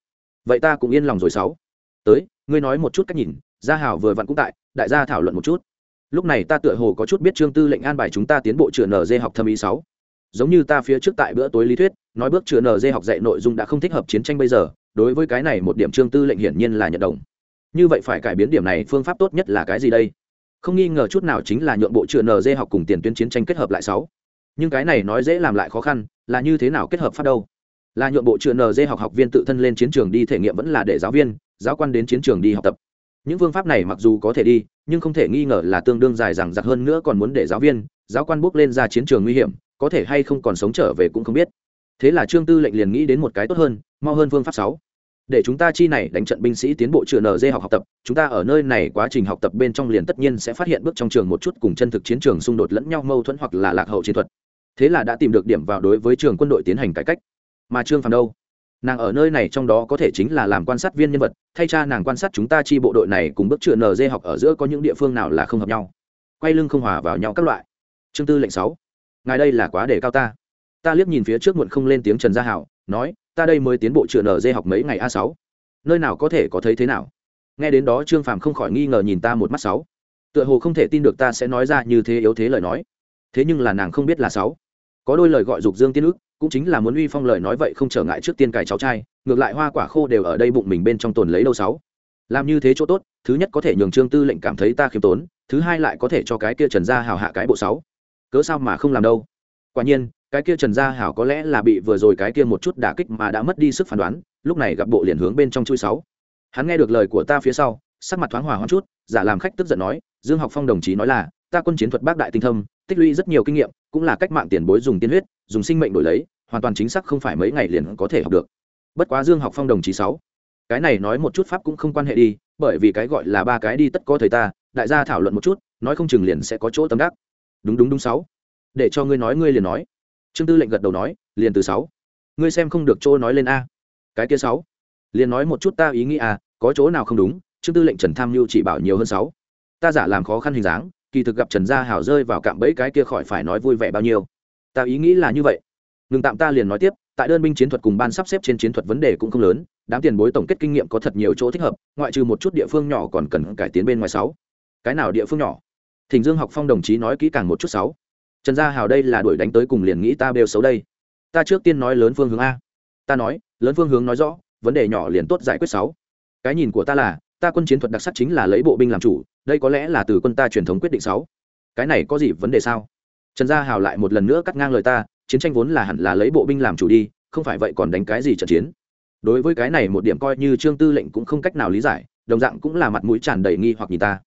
Vậy ta cũng yên lòng rồi sáu. Tới, ngươi nói một chút cách nhìn, gia hảo vừa vặn cũng tại, đại gia thảo luận một chút. Lúc này ta tựa hồ có chút biết trương tư lệnh an bài chúng ta tiến bộ chữa nd học thâm ý sáu. Giống như ta phía trước tại bữa tối lý thuyết, nói bước chữa nd học dạy nội dung đã không thích hợp chiến tranh bây giờ, đối với cái này một điểm trương tư lệnh hiển nhiên là nhận đồng. Như vậy phải cải biến điểm này, phương pháp tốt nhất là cái gì đây? Không nghi ngờ chút nào chính là nhượng bộ chữa nd học cùng tiền tuyến chiến tranh kết hợp lại sáu nhưng cái này nói dễ làm lại khó khăn là như thế nào kết hợp phát đâu? Là nhuộm bộ chữa nd học học viên tự thân lên chiến trường đi thể nghiệm vẫn là để giáo viên giáo quan đến chiến trường đi học tập. Những phương pháp này mặc dù có thể đi nhưng không thể nghi ngờ là tương đương dài rằng giặc hơn nữa còn muốn để giáo viên giáo quan bước lên ra chiến trường nguy hiểm có thể hay không còn sống trở về cũng không biết. Thế là trương tư lệnh liền nghĩ đến một cái tốt hơn mau hơn phương pháp sáu. Để chúng ta chi này đánh trận binh sĩ tiến bộ trường nd học học tập, chúng ta ở nơi này quá trình học tập bên trong liền tất nhiên sẽ phát hiện bước trong trường một chút cùng chân thực chiến trường xung đột lẫn nhau mâu thuẫn hoặc là lạc hậu chiến thuật. Thế là đã tìm được điểm vào đối với trường quân đội tiến hành cải cách. Mà Trương Phàm đâu? Nàng ở nơi này trong đó có thể chính là làm quan sát viên nhân vật, thay cha nàng quan sát chúng ta chi bộ đội này cùng bước trường nd học ở giữa có những địa phương nào là không hợp nhau. Quay lưng không hòa vào nhau các loại. Chương tư lệnh sáu Ngài đây là quá để cao ta. Ta liếc nhìn phía trước muộn không lên tiếng Trần Gia Hảo, nói, ta đây mới tiến bộ trường nd học mấy ngày a sáu nơi nào có thể có thấy thế nào nghe đến đó trương phàm không khỏi nghi ngờ nhìn ta một mắt sáu tựa hồ không thể tin được ta sẽ nói ra như thế yếu thế lời nói thế nhưng là nàng không biết là sáu có đôi lời gọi dục dương tiên ức, cũng chính là muốn uy phong lời nói vậy không trở ngại trước tiên cài cháu trai, ngược lại hoa quả khô đều ở đây bụng mình bên trong tồn lấy đâu sáu. Làm như thế chỗ tốt, thứ nhất có thể nhường trương tư lệnh cảm thấy ta khiêm tốn, thứ hai lại có thể cho cái kia trần gia hào hạ cái bộ sáu. Cớ sao mà không làm đâu? Quả nhiên, cái kia trần gia hảo có lẽ là bị vừa rồi cái kia một chút đả kích mà đã mất đi sức phán đoán, lúc này gặp bộ liền hướng bên trong chui sáu. Hắn nghe được lời của ta phía sau, sắc mặt thoáng hòa hoãn chút, giả làm khách tức giận nói, dương học phong đồng chí nói là ta quân chiến thuật bác đại tinh thâm, tích lũy rất nhiều kinh nghiệm, cũng là cách mạng tiền bối dùng tiên huyết, dùng sinh mệnh đổi lấy, hoàn toàn chính xác không phải mấy ngày liền có thể học được. Bất quá dương học phong đồng chí sáu, cái này nói một chút pháp cũng không quan hệ đi, bởi vì cái gọi là ba cái đi tất có thời ta, đại gia thảo luận một chút, nói không chừng liền sẽ có chỗ tâm đắc. Đúng đúng đúng sáu, để cho ngươi nói ngươi liền nói. Trương tư lệnh gật đầu nói, liền từ sáu, ngươi xem không được chỗ nói lên a. Cái kia sáu, liền nói một chút ta ý nghĩ a, có chỗ nào không đúng, trương tư lệnh trần tham mưu chỉ bảo nhiều hơn sáu. Ta giả làm khó khăn hình dáng kỳ thực gặp trần gia hảo rơi vào cạm bẫy cái kia khỏi phải nói vui vẻ bao nhiêu. Ta ý nghĩ là như vậy. Ngừng tạm ta liền nói tiếp, tại đơn binh chiến thuật cùng ban sắp xếp trên chiến thuật vấn đề cũng không lớn, đám tiền bối tổng kết kinh nghiệm có thật nhiều chỗ thích hợp, ngoại trừ một chút địa phương nhỏ còn cần cải tiến bên ngoài sáu. Cái nào địa phương nhỏ? Thỉnh dương học phong đồng chí nói kỹ càng một chút sáu. Trần gia hào đây là đuổi đánh tới cùng liền nghĩ ta bêu xấu đây. Ta trước tiên nói lớn phương hướng a. Ta nói, lớn phương hướng nói rõ, vấn đề nhỏ liền tốt giải quyết sáu. Cái nhìn của ta là ta quân chiến thuật đặc sắc chính là lấy bộ binh làm chủ, đây có lẽ là từ quân ta truyền thống quyết định sáu. Cái này có gì vấn đề sao? Trần gia hào lại một lần nữa cắt ngang lời ta, chiến tranh vốn là hẳn là lấy bộ binh làm chủ đi, không phải vậy còn đánh cái gì trận chiến? Đối với cái này một điểm coi như trương tư lệnh cũng không cách nào lý giải, đồng dạng cũng là mặt mũi tràn đầy nghi hoặc nhìn ta.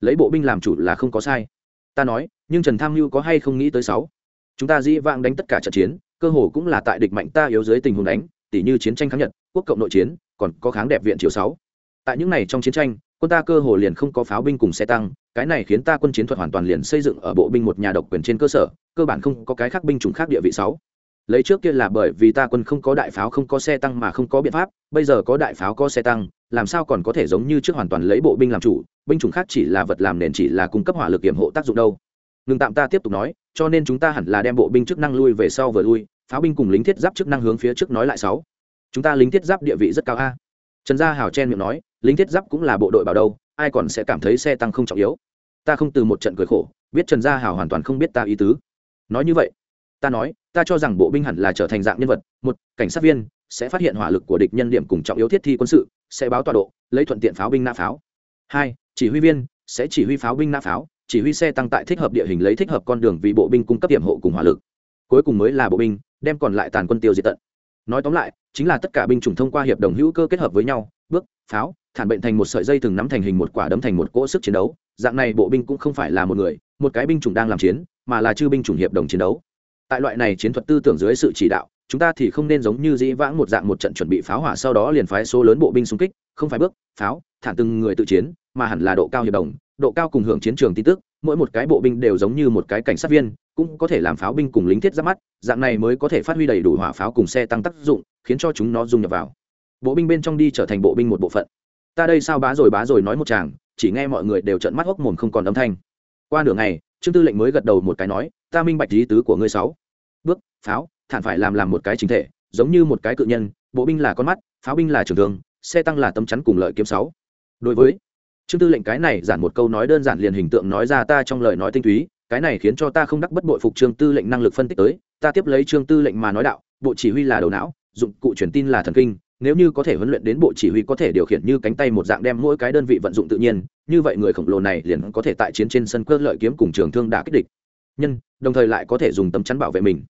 Lấy bộ binh làm chủ là không có sai. Ta nói, nhưng trần tham mưu có hay không nghĩ tới sáu? Chúng ta dĩ vãng đánh tất cả trận chiến, cơ hồ cũng là tại địch mạnh ta yếu dưới tình huống đánh tỷ như chiến tranh kháng nhật, quốc cộng nội chiến, còn có kháng đẹp viện triều sáu tại những này trong chiến tranh, quân ta cơ hồ liền không có pháo binh cùng xe tăng, cái này khiến ta quân chiến thuật hoàn toàn liền xây dựng ở bộ binh một nhà độc quyền trên cơ sở, cơ bản không có cái khác binh chủng khác địa vị sáu. Lấy trước kia là bởi vì ta quân không có đại pháo, không có xe tăng mà không có biện pháp, bây giờ có đại pháo có xe tăng, làm sao còn có thể giống như trước hoàn toàn lấy bộ binh làm chủ, binh chủng khác chỉ là vật làm nền, chỉ là cung cấp hỏa lực kiểm hộ tác dụng đâu. Ngừng tạm ta tiếp tục nói, cho nên chúng ta hẳn là đem bộ binh chức năng lui về sau vừa lui, pháo binh cùng lính thiết giáp chức năng hướng phía trước nói lại sáu. Chúng ta lính thiết giáp địa vị rất cao a. Trần gia hào chen miệng nói lính thiết giáp cũng là bộ đội bảo đâu, ai còn sẽ cảm thấy xe tăng không trọng yếu? Ta không từ một trận cười khổ, biết trần gia hào hoàn toàn không biết ta ý tứ. Nói như vậy, ta nói, ta cho rằng bộ binh hẳn là trở thành dạng nhân vật, một, cảnh sát viên, sẽ phát hiện hỏa lực của địch nhân điểm cùng trọng yếu thiết thi quân sự, sẽ báo tọa độ, lấy thuận tiện pháo binh nã pháo. Hai, chỉ huy viên, sẽ chỉ huy pháo binh nã pháo, chỉ huy xe tăng tại thích hợp địa hình lấy thích hợp con đường vì bộ binh cung cấp điểm hộ cùng hỏa lực. Cuối cùng mới là bộ binh, đem còn lại tàn quân tiêu diệt tận. Nói tóm lại, chính là tất cả binh chủng thông qua hiệp đồng hữu cơ kết hợp với nhau, bước, pháo thản bệnh thành một sợi dây từng nắm thành hình một quả đấm thành một cỗ sức chiến đấu. Dạng này bộ binh cũng không phải là một người, một cái binh chủng đang làm chiến, mà là chư binh chủng hiệp đồng chiến đấu. Tại loại này chiến thuật tư tưởng dưới sự chỉ đạo, chúng ta thì không nên giống như dĩ vãng một dạng một trận chuẩn bị pháo hỏa sau đó liền phái số lớn bộ binh xung kích, không phải bước, pháo thản từng người tự chiến, mà hẳn là độ cao hiệp đồng, độ cao cùng hưởng chiến trường tin tức, mỗi một cái bộ binh đều giống như một cái cảnh sát viên, cũng có thể làm pháo binh cùng lính thiết giáp mắt, dạng này mới có thể phát huy đầy đủ hỏa pháo cùng xe tăng tác dụng, khiến cho chúng nó dung nhập vào. Bộ binh bên trong đi trở thành bộ binh một bộ phận ta đây sao bá rồi bá rồi nói một chàng, chỉ nghe mọi người đều trợn mắt hốc mồm không còn âm thanh. Qua nửa ngày, trương tư lệnh mới gật đầu một cái nói, ta minh bạch lý tứ của ngươi sáu. Bước, pháo, thản phải làm làm một cái chính thể, giống như một cái cự nhân, bộ binh là con mắt, pháo binh là trường thương, xe tăng là tấm chắn cùng lợi kiếm sáu. Đối với trương tư lệnh cái này giản một câu nói đơn giản liền hình tượng nói ra ta trong lời nói tinh túy, cái này khiến cho ta không đắc bất bội phục trương tư lệnh năng lực phân tích tới, ta tiếp lấy trương tư lệnh mà nói đạo, bộ chỉ huy là đầu não, dụng cụ truyền tin là thần kinh nếu như có thể huấn luyện đến bộ chỉ huy có thể điều khiển như cánh tay một dạng đem mỗi cái đơn vị vận dụng tự nhiên, như vậy người khổng lồ này liền có thể tại chiến trên sân cơ lợi kiếm cùng trường thương đả kích địch. Nhân, đồng thời lại có thể dùng tấm chắn bảo vệ mình.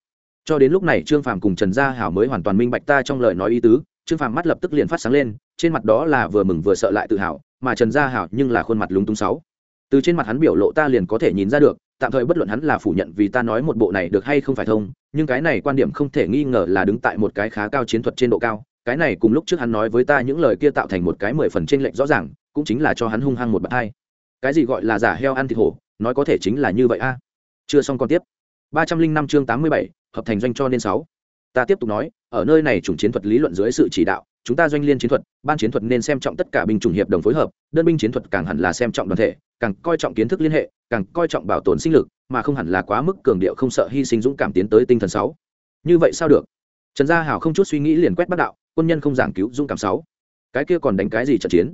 Cho đến lúc này trương phàm cùng trần gia hảo mới hoàn toàn minh bạch ta trong lời nói ý tứ, trương phàm mắt lập tức liền phát sáng lên, trên mặt đó là vừa mừng vừa sợ lại tự hào, mà trần gia hảo nhưng là khuôn mặt lúng túng sáu. Từ trên mặt hắn biểu lộ ta liền có thể nhìn ra được, tạm thời bất luận hắn là phủ nhận vì ta nói một bộ này được hay không phải thông, nhưng cái này quan điểm không thể nghi ngờ là đứng tại một cái khá cao chiến thuật trên độ cao cái này cùng lúc trước hắn nói với ta những lời kia tạo thành một cái mười phần tranh lệch rõ ràng, cũng chính là cho hắn hung hăng một bậc hai. Cái gì gọi là giả heo ăn thịt hổ, nói có thể chính là như vậy a. Chưa xong còn tiếp. Ba trăm linh năm chương tám mươi bảy, hợp thành doanh cho nên sáu. Ta tiếp tục nói, ở nơi này chủng chiến thuật lý luận dưới sự chỉ đạo, chúng ta doanh liên chiến thuật, ban chiến thuật nên xem trọng tất cả binh chủng hiệp đồng phối hợp, đơn binh chiến thuật càng hẳn là xem trọng đoàn thể, càng coi trọng kiến thức liên hệ, càng coi trọng bảo tồn sinh lực, mà không hẳn là quá mức cường điệu không sợ hy sinh dũng cảm tiến tới tinh thần sáu. Như vậy sao được? Trần gia hảo không chút suy nghĩ liền quét bắt đạo quân nhân không giảng cứu dũng cảm sáu. Cái kia còn đánh cái gì trận chiến?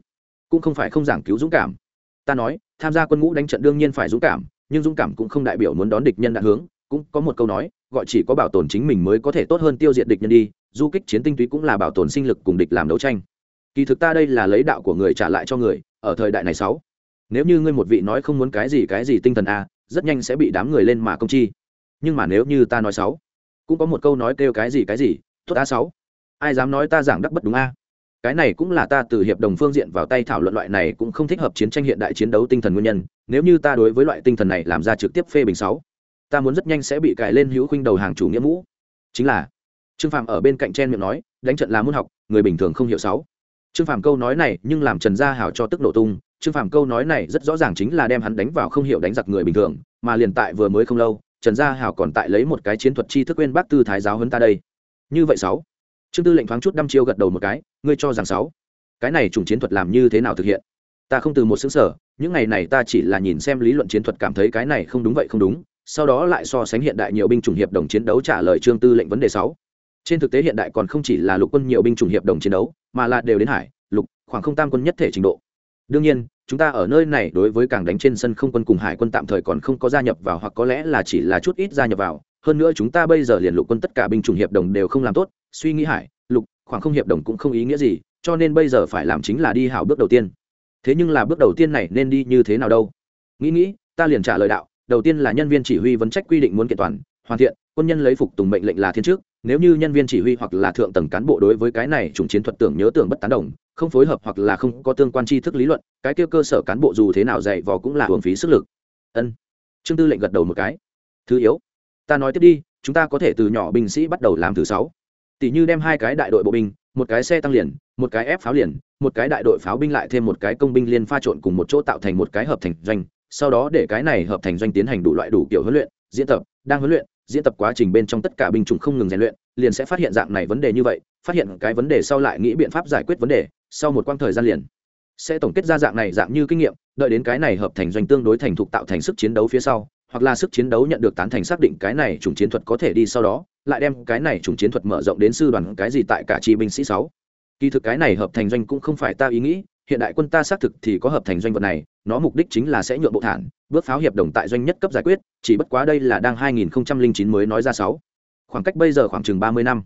Cũng không phải không giảng cứu dũng cảm. Ta nói, tham gia quân ngũ đánh trận đương nhiên phải dũng cảm, nhưng dũng cảm cũng không đại biểu muốn đón địch nhân đạn hướng. Cũng có một câu nói, gọi chỉ có bảo tồn chính mình mới có thể tốt hơn tiêu diệt địch nhân đi, du kích chiến tinh túy cũng là bảo tồn sinh lực cùng địch làm đấu tranh. Kỳ thực ta đây là lấy đạo của người trả lại cho người, ở thời đại này sáu. Nếu như ngươi một vị nói không muốn cái gì cái gì tinh thần a, rất nhanh sẽ bị đám người lên mà công chi. Nhưng mà nếu như ta nói sáu, cũng có một câu nói kêu cái gì cái gì, tốt a sáu ai dám nói ta giảng đắc bất đúng a? Cái này cũng là ta từ hiệp đồng phương diện vào tay thảo luận loại này cũng không thích hợp chiến tranh hiện đại chiến đấu tinh thần nguyên nhân, nếu như ta đối với loại tinh thần này làm ra trực tiếp phê bình sáu, ta muốn rất nhanh sẽ bị cài lên hữu khuynh đầu hàng chủ nghĩa mũ. Chính là, trương Phạm ở bên cạnh chen miệng nói, đánh trận là môn học, người bình thường không hiểu sáu. Trương Phạm câu nói này nhưng làm trần gia hảo cho tức nổ tung, trương Phạm câu nói này rất rõ ràng chính là đem hắn đánh vào không hiểu đánh giặc người bình thường, mà liền tại vừa mới không lâu, trần gia hảo còn tại lấy một cái chiến thuật chi thức quên bác tư thái giáo hơn ta đây. Như vậy sáu trương tư lệnh thoáng chút đăm chiêu gật đầu một cái, ngươi cho rằng sáu, cái này chủng chiến thuật làm như thế nào thực hiện? Ta không từ một xứng sở, những ngày này ta chỉ là nhìn xem lý luận chiến thuật cảm thấy cái này không đúng vậy không đúng, sau đó lại so sánh hiện đại nhiều binh chủng hiệp đồng chiến đấu trả lời trương tư lệnh vấn đề sáu. Trên thực tế hiện đại còn không chỉ là lục quân nhiều binh chủng hiệp đồng chiến đấu, mà là đều đến hải, lục, khoảng không tam quân nhất thể trình độ. Đương nhiên, chúng ta ở nơi này đối với cảng đánh trên sân không quân cùng hải quân tạm thời còn không có gia nhập vào hoặc có lẽ là chỉ là chút ít gia nhập vào. Hơn nữa chúng ta bây giờ liền lục quân tất cả binh chủng hiệp đồng đều không làm tốt suy nghĩ hải, lục, khoảng không hiệp đồng cũng không ý nghĩa gì, cho nên bây giờ phải làm chính là đi hảo bước đầu tiên. Thế nhưng là bước đầu tiên này nên đi như thế nào đâu? Nghĩ nghĩ, ta liền trả lời đạo, đầu tiên là nhân viên chỉ huy vấn trách quy định muốn kiện toàn, hoàn thiện, quân nhân lấy phục tùng mệnh lệnh là thiên trước, nếu như nhân viên chỉ huy hoặc là thượng tầng cán bộ đối với cái này chủng chiến thuật tưởng nhớ tưởng bất tán đồng, không phối hợp hoặc là không có tương quan tri thức lý luận, cái kia cơ sở cán bộ dù thế nào dạy vò cũng là hưởng phí sức lực. Ân. Trương tư lệnh gật đầu một cái. Thứ yếu, ta nói tiếp đi, chúng ta có thể từ nhỏ binh sĩ bắt đầu làm thứ sáu tỷ như đem hai cái đại đội bộ binh, một cái xe tăng liền, một cái ép pháo liền, một cái đại đội pháo binh lại thêm một cái công binh liên pha trộn cùng một chỗ tạo thành một cái hợp thành doanh, sau đó để cái này hợp thành doanh tiến hành đủ loại đủ kiểu huấn luyện, diễn tập, đang huấn luyện, diễn tập quá trình bên trong tất cả binh chủng không ngừng rèn luyện, liền sẽ phát hiện dạng này vấn đề như vậy, phát hiện cái vấn đề sau lại nghĩ biện pháp giải quyết vấn đề, sau một quãng thời gian liền sẽ tổng kết ra dạng này dạng như kinh nghiệm, đợi đến cái này hợp thành doanh tương đối thành thục tạo thành sức chiến đấu phía sau, hoặc là sức chiến đấu nhận được tán thành xác định cái này chủng chiến thuật có thể đi sau đó lại đem cái này chủng chiến thuật mở rộng đến sư đoàn cái gì tại cả chi binh sĩ sáu. Kỳ thực cái này hợp thành doanh cũng không phải ta ý nghĩ, hiện đại quân ta xác thực thì có hợp thành doanh vật này, nó mục đích chính là sẽ nhượng bộ thản, bước pháo hiệp đồng tại doanh nhất cấp giải quyết, chỉ bất quá đây là đang 2009 mới nói ra sáu. Khoảng cách bây giờ khoảng chừng 30 năm.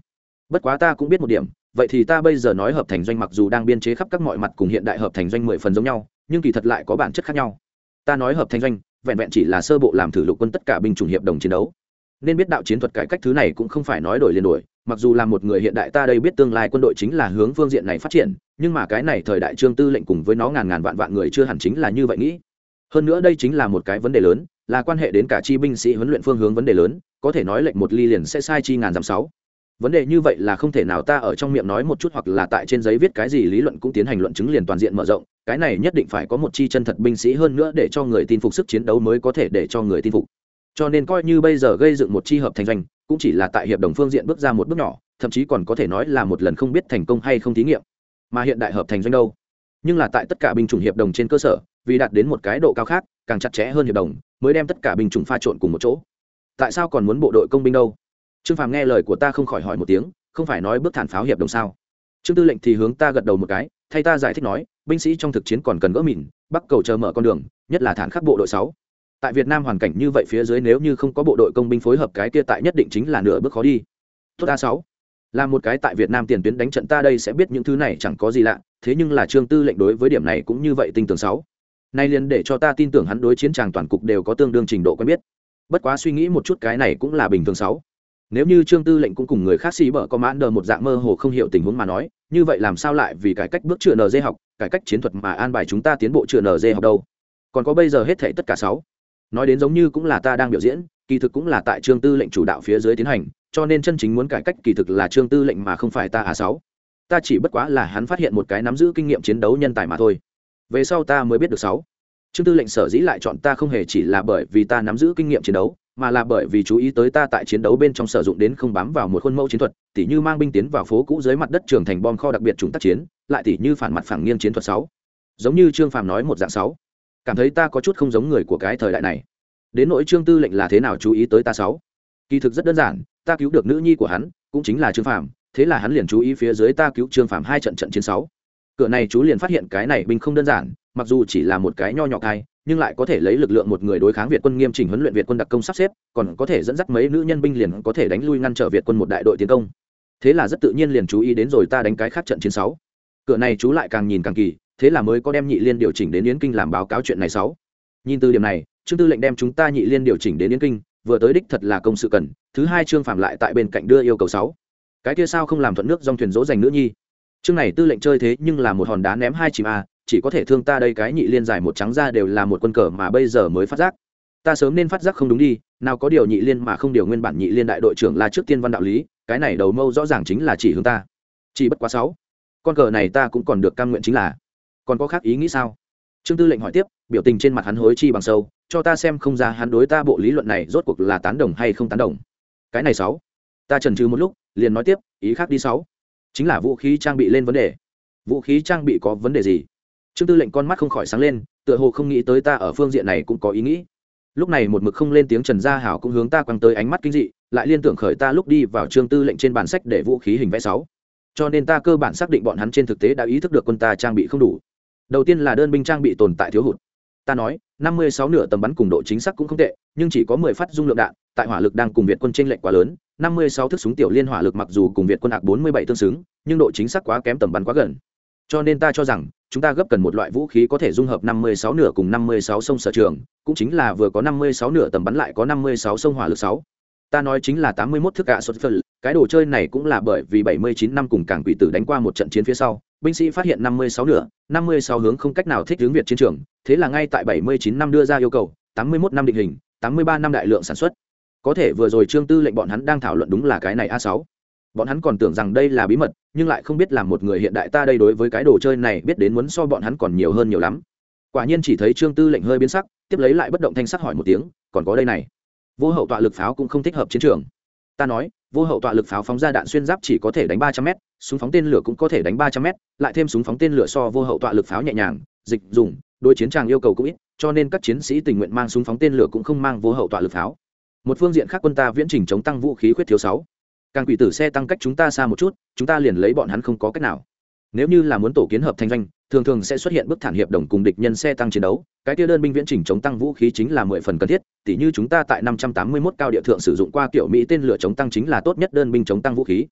Bất quá ta cũng biết một điểm, vậy thì ta bây giờ nói hợp thành doanh mặc dù đang biên chế khắp các mọi mặt cùng hiện đại hợp thành doanh mười phần giống nhau, nhưng kỳ thật lại có bản chất khác nhau. Ta nói hợp thành doanh, vẹn vẹn chỉ là sơ bộ làm thử lục quân tất cả binh chủng hiệp đồng chiến đấu nên biết đạo chiến thuật cải cách thứ này cũng không phải nói đổi liền đổi, mặc dù là một người hiện đại ta đây biết tương lai quân đội chính là hướng phương diện này phát triển, nhưng mà cái này thời đại trương tư lệnh cùng với nó ngàn ngàn vạn vạn người chưa hẳn chính là như vậy nghĩ. Hơn nữa đây chính là một cái vấn đề lớn, là quan hệ đến cả chi binh sĩ huấn luyện phương hướng vấn đề lớn, có thể nói lệnh một ly liền sẽ sai chi ngàn dặm sáu. Vấn đề như vậy là không thể nào ta ở trong miệng nói một chút hoặc là tại trên giấy viết cái gì lý luận cũng tiến hành luận chứng liền toàn diện mở rộng, cái này nhất định phải có một chi chân thật binh sĩ hơn nữa để cho người tin phục sức chiến đấu mới có thể để cho người tin phục cho nên coi như bây giờ gây dựng một chi hợp thành doanh, cũng chỉ là tại hiệp đồng phương diện bước ra một bước nhỏ, thậm chí còn có thể nói là một lần không biết thành công hay không thí nghiệm. Mà hiện đại hợp thành doanh đâu? Nhưng là tại tất cả binh chủng hiệp đồng trên cơ sở, vì đạt đến một cái độ cao khác, càng chặt chẽ hơn hiệp đồng, mới đem tất cả binh chủng pha trộn cùng một chỗ. Tại sao còn muốn bộ đội công binh đâu? Trương phàm nghe lời của ta không khỏi hỏi một tiếng, không phải nói bước thản pháo hiệp đồng sao? Trương tư lệnh thì hướng ta gật đầu một cái, thay ta giải thích nói, binh sĩ trong thực chiến còn cần gỡ mìn, bắc cầu chờ mở con đường, nhất là thản khắc bộ đội sáu tại việt nam hoàn cảnh như vậy phía dưới nếu như không có bộ đội công binh phối hợp cái kia tại nhất định chính là nửa bước khó đi. Tốt a sáu. Là một cái tại việt nam tiền tuyến đánh trận ta đây sẽ biết những thứ này chẳng có gì lạ, thế nhưng là trương tư lệnh đối với điểm này cũng như vậy tinh tường sáu. Nay liền để cho ta tin tưởng hắn đối chiến tràng toàn cục đều có tương đương trình độ quen biết. Bất quá suy nghĩ một chút cái này cũng là bình thường sáu. Nếu như trương tư lệnh cũng cùng người khác xì bở có mãn đờ một dạng mơ hồ không hiểu tình huống mà nói, như vậy làm sao lại vì cải cách bước chữa nd học, cải cách chiến thuật mà an bài chúng ta tiến bộ chữa nd học đâu? Còn có bây giờ hết thể tất cả sáu nói đến giống như cũng là ta đang biểu diễn, kỳ thực cũng là tại trương tư lệnh chủ đạo phía dưới tiến hành, cho nên chân chính muốn cải cách kỳ thực là trương tư lệnh mà không phải ta à sáu. Ta chỉ bất quá là hắn phát hiện một cái nắm giữ kinh nghiệm chiến đấu nhân tài mà thôi. Về sau ta mới biết được sáu. Trương tư lệnh sở dĩ lại chọn ta không hề chỉ là bởi vì ta nắm giữ kinh nghiệm chiến đấu, mà là bởi vì chú ý tới ta tại chiến đấu bên trong sử dụng đến không bám vào một khuôn mẫu chiến thuật, tỉ như mang binh tiến vào phố cũ dưới mặt đất trường thành bom kho đặc biệt chúng tác chiến, lại tỉ như phản mặt phẳng nghiêng chiến thuật sáu. Giống như trương phàm nói một dạng sáu cảm thấy ta có chút không giống người của cái thời đại này. Đến nỗi trương tư lệnh là thế nào chú ý tới ta sáu? Kỳ thực rất đơn giản, ta cứu được nữ nhi của hắn, cũng chính là trương phàm, thế là hắn liền chú ý phía dưới ta cứu trương phàm hai trận trận chiến sáu. Cửa này chú liền phát hiện cái này binh không đơn giản, mặc dù chỉ là một cái nho nhỏ thai nhưng lại có thể lấy lực lượng một người đối kháng việt quân nghiêm chỉnh huấn luyện việt quân đặc công sắp xếp, còn có thể dẫn dắt mấy nữ nhân binh liền có thể đánh lui ngăn trở việt quân một đại đội tiến công. Thế là rất tự nhiên liền chú ý đến rồi ta đánh cái khác trận chiến sáu. Cửa này chú lại càng nhìn càng kỳ thế là mới có đem nhị liên điều chỉnh đến yến kinh làm báo cáo chuyện này sáu. Nhìn từ điểm này, trương tư lệnh đem chúng ta nhị liên điều chỉnh đến yến kinh, vừa tới đích thật là công sự cần, thứ hai trương phạm lại tại bên cạnh đưa yêu cầu sáu. Cái kia sao không làm thuận nước dòng thuyền dỗ dành nữ nhi? Chương này tư lệnh chơi thế nhưng là một hòn đá ném hai chìm a chỉ có thể thương ta đây cái nhị liên dài một trắng ra đều là một quân cờ mà bây giờ mới phát giác. Ta sớm nên phát giác không đúng đi, nào có điều nhị liên mà không điều nguyên bản nhị liên đại đội trưởng là trước tiên văn đạo lý, cái này đầu mâu rõ ràng chính là chỉ hướng ta. Chỉ bất quá sáu. Con cờ này ta cũng còn được cam nguyện chính là còn có khác ý nghĩ sao? Trương tư lệnh hỏi tiếp, biểu tình trên mặt hắn hối chi bằng sâu, cho ta xem không ra hắn đối ta bộ lý luận này rốt cuộc là tán đồng hay không tán đồng. Cái này sáu. Ta trần trừ một lúc, liền nói tiếp, ý khác đi sáu. Chính là vũ khí trang bị lên vấn đề. Vũ khí trang bị có vấn đề gì? Trương tư lệnh con mắt không khỏi sáng lên, tựa hồ không nghĩ tới ta ở phương diện này cũng có ý nghĩ. Lúc này một mực không lên tiếng trần gia hảo cũng hướng ta quăng tới ánh mắt kinh dị, lại liên tưởng khởi ta lúc đi vào trương tư lệnh trên bản sách để vũ khí hình vẽ sáu. Cho nên ta cơ bản xác định bọn hắn trên thực tế đã ý thức được quân ta trang bị không đủ đầu tiên là đơn binh trang bị tồn tại thiếu hụt ta nói năm mươi sáu nửa tầm bắn cùng độ chính xác cũng không tệ nhưng chỉ có mười phát dung lượng đạn tại hỏa lực đang cùng việt quân tranh lệch quá lớn năm mươi sáu thước súng tiểu liên hỏa lực mặc dù cùng việt quân hạc bốn mươi bảy tương xứng nhưng độ chính xác quá kém tầm bắn quá gần cho nên ta cho rằng chúng ta gấp cần một loại vũ khí có thể dung hợp 56 nửa cùng 56 sông sở trường, cũng chính là vừa có 56 nửa tầm bắn lại có 56 sông hỏa lực 6. Ta nói chính là 81 thức gạ xuất phân, cái đồ chơi này cũng là bởi vì 79 năm cùng cảng quỷ tử đánh qua một trận chiến phía sau, binh sĩ phát hiện 56 nửa, 56 hướng không cách nào thích hướng Việt chiến trường, thế là ngay tại 79 năm đưa ra yêu cầu, 81 năm định hình, 83 năm đại lượng sản xuất. Có thể vừa rồi Trương Tư lệnh bọn hắn đang thảo luận đúng là cái này A6 bọn hắn còn tưởng rằng đây là bí mật nhưng lại không biết là một người hiện đại ta đây đối với cái đồ chơi này biết đến muốn so bọn hắn còn nhiều hơn nhiều lắm. Quả nhiên chỉ thấy trương tư lệnh hơi biến sắc tiếp lấy lại bất động thanh sắc hỏi một tiếng còn có đây này. Vô hậu tọa lực pháo cũng không thích hợp chiến trường. Ta nói vô hậu tọa lực pháo phóng ra đạn xuyên giáp chỉ có thể đánh ba trăm m súng phóng tên lửa cũng có thể đánh ba trăm m lại thêm súng phóng tên lửa so vô hậu tọa lực pháo nhẹ nhàng, dịch dùng đôi chiến tràng yêu cầu cũng ít, cho nên các chiến sĩ tình nguyện mang súng phóng tên lửa cũng không mang vô hậu tọa lực pháo. Một phương diện khác quân ta viễn trình chống tăng vũ khí khuyết thiếu sáu. Càng quỷ tử xe tăng cách chúng ta xa một chút, chúng ta liền lấy bọn hắn không có cách nào. Nếu như là muốn tổ kiến hợp thanh doanh thường thường sẽ xuất hiện bức thản hiệp đồng cùng địch nhân xe tăng chiến đấu, cái kia đơn binh viễn trình chống tăng vũ khí chính là mười phần cần thiết, tỉ như chúng ta tại năm trăm tám mươi mốt cao địa thượng sử dụng qua kiểu mỹ tên lửa chống tăng chính là tốt nhất đơn binh chống tăng vũ khí.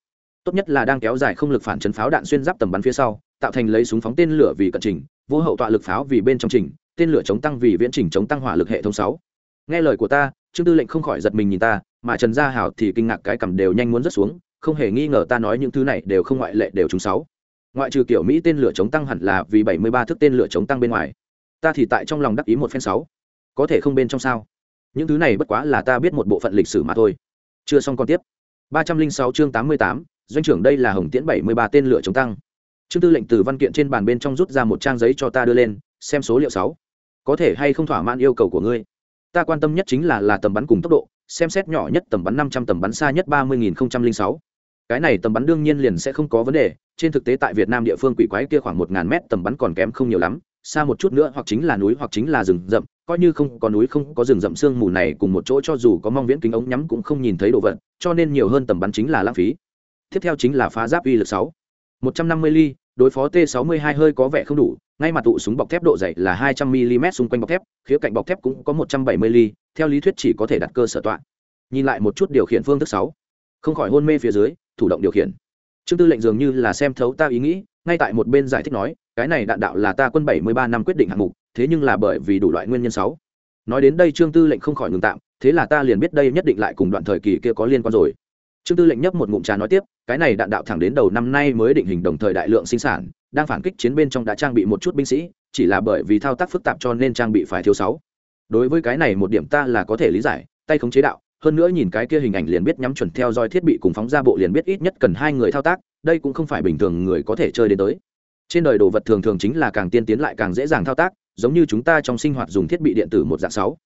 Tốt nhất là đang kéo dài không lực phản chấn pháo đạn xuyên giáp tầm bắn phía sau, tạo thành lấy súng phóng tên lửa vì cận trình, vô hậu tọa lực pháo vì bên trong trình, tên lửa chống tăng vì viễn trình chống tăng hỏa lực hệ thống sáu. Nghe lời của ta, trương tư lệnh không khỏi giật mình nhìn ta, mà trần gia hảo thì kinh ngạc cái cầm đều nhanh muốn rớt xuống, không hề nghi ngờ ta nói những thứ này đều không ngoại lệ đều chúng sáu ngoại trừ kiểu mỹ tên lửa chống tăng hẳn là vì bảy mươi ba thước tên lửa chống tăng bên ngoài. Ta thì tại trong lòng đắc ý một phen sáu. Có thể không bên trong sao? Những thứ này bất quá là ta biết một bộ phận lịch sử mà thôi. Chưa xong còn tiếp. ba trăm linh sáu chương tám mươi tám, doanh trưởng đây là hồng tiễn bảy mươi ba tên lửa chống tăng. Chương tư lệnh từ văn kiện trên bàn bên trong rút ra một trang giấy cho ta đưa lên, xem số liệu sáu. Có thể hay không thỏa mãn yêu cầu của ngươi? Ta quan tâm nhất chính là là tầm bắn cùng tốc độ, xem xét nhỏ nhất tầm bắn năm trăm, tầm bắn xa nhất ba mươi nghìn sáu cái này tầm bắn đương nhiên liền sẽ không có vấn đề, trên thực tế tại việt nam địa phương quỷ quái kia khoảng một ngàn mét tầm bắn còn kém không nhiều lắm, xa một chút nữa hoặc chính là núi hoặc chính là rừng rậm, coi như không có núi không có rừng rậm sương mù này cùng một chỗ cho dù có mong viễn kính ống nhắm cũng không nhìn thấy đồ vật, cho nên nhiều hơn tầm bắn chính là lãng phí. Tiếp theo chính là phá giáp uy lực sáu, một trăm năm mươi ly, đối phó t 62 hơi có vẻ không đủ, ngay mặt tụ súng bọc thép độ dày là 200 mm xung quanh bọc thép, khía cạnh bọc thép cũng có 170 ly, theo lý thuyết chỉ có thể đặt cơ sở tọa. Nhìn lại một chút điều khiển phương thức sáu, không khỏi hôn mê phía dưới thủ động điều khiển. Trương tư lệnh dường như là xem thấu ta ý nghĩ, ngay tại một bên giải thích nói, cái này đạn đạo là ta quân 73 năm quyết định hạng mục, thế nhưng là bởi vì đủ loại nguyên nhân sáu. Nói đến đây trương tư lệnh không khỏi ngừng tạm, thế là ta liền biết đây nhất định lại cùng đoạn thời kỳ kia có liên quan rồi. Trương tư lệnh nhấp một ngụm trà nói tiếp, cái này đạn đạo thẳng đến đầu năm nay mới định hình đồng thời đại lượng sinh sản, đang phản kích chiến bên trong đã trang bị một chút binh sĩ, chỉ là bởi vì thao tác phức tạp cho nên trang bị phải thiếu sáu. Đối với cái này một điểm ta là có thể lý giải, tay khống chế đạo hơn nữa nhìn cái kia hình ảnh liền biết nhắm chuẩn theo dõi thiết bị cùng phóng ra bộ liền biết ít nhất cần hai người thao tác, đây cũng không phải bình thường người có thể chơi đến tới. Trên đời đồ vật thường thường chính là càng tiên tiến lại càng dễ dàng thao tác, giống như chúng ta trong sinh hoạt dùng thiết bị điện tử một dạng sáu.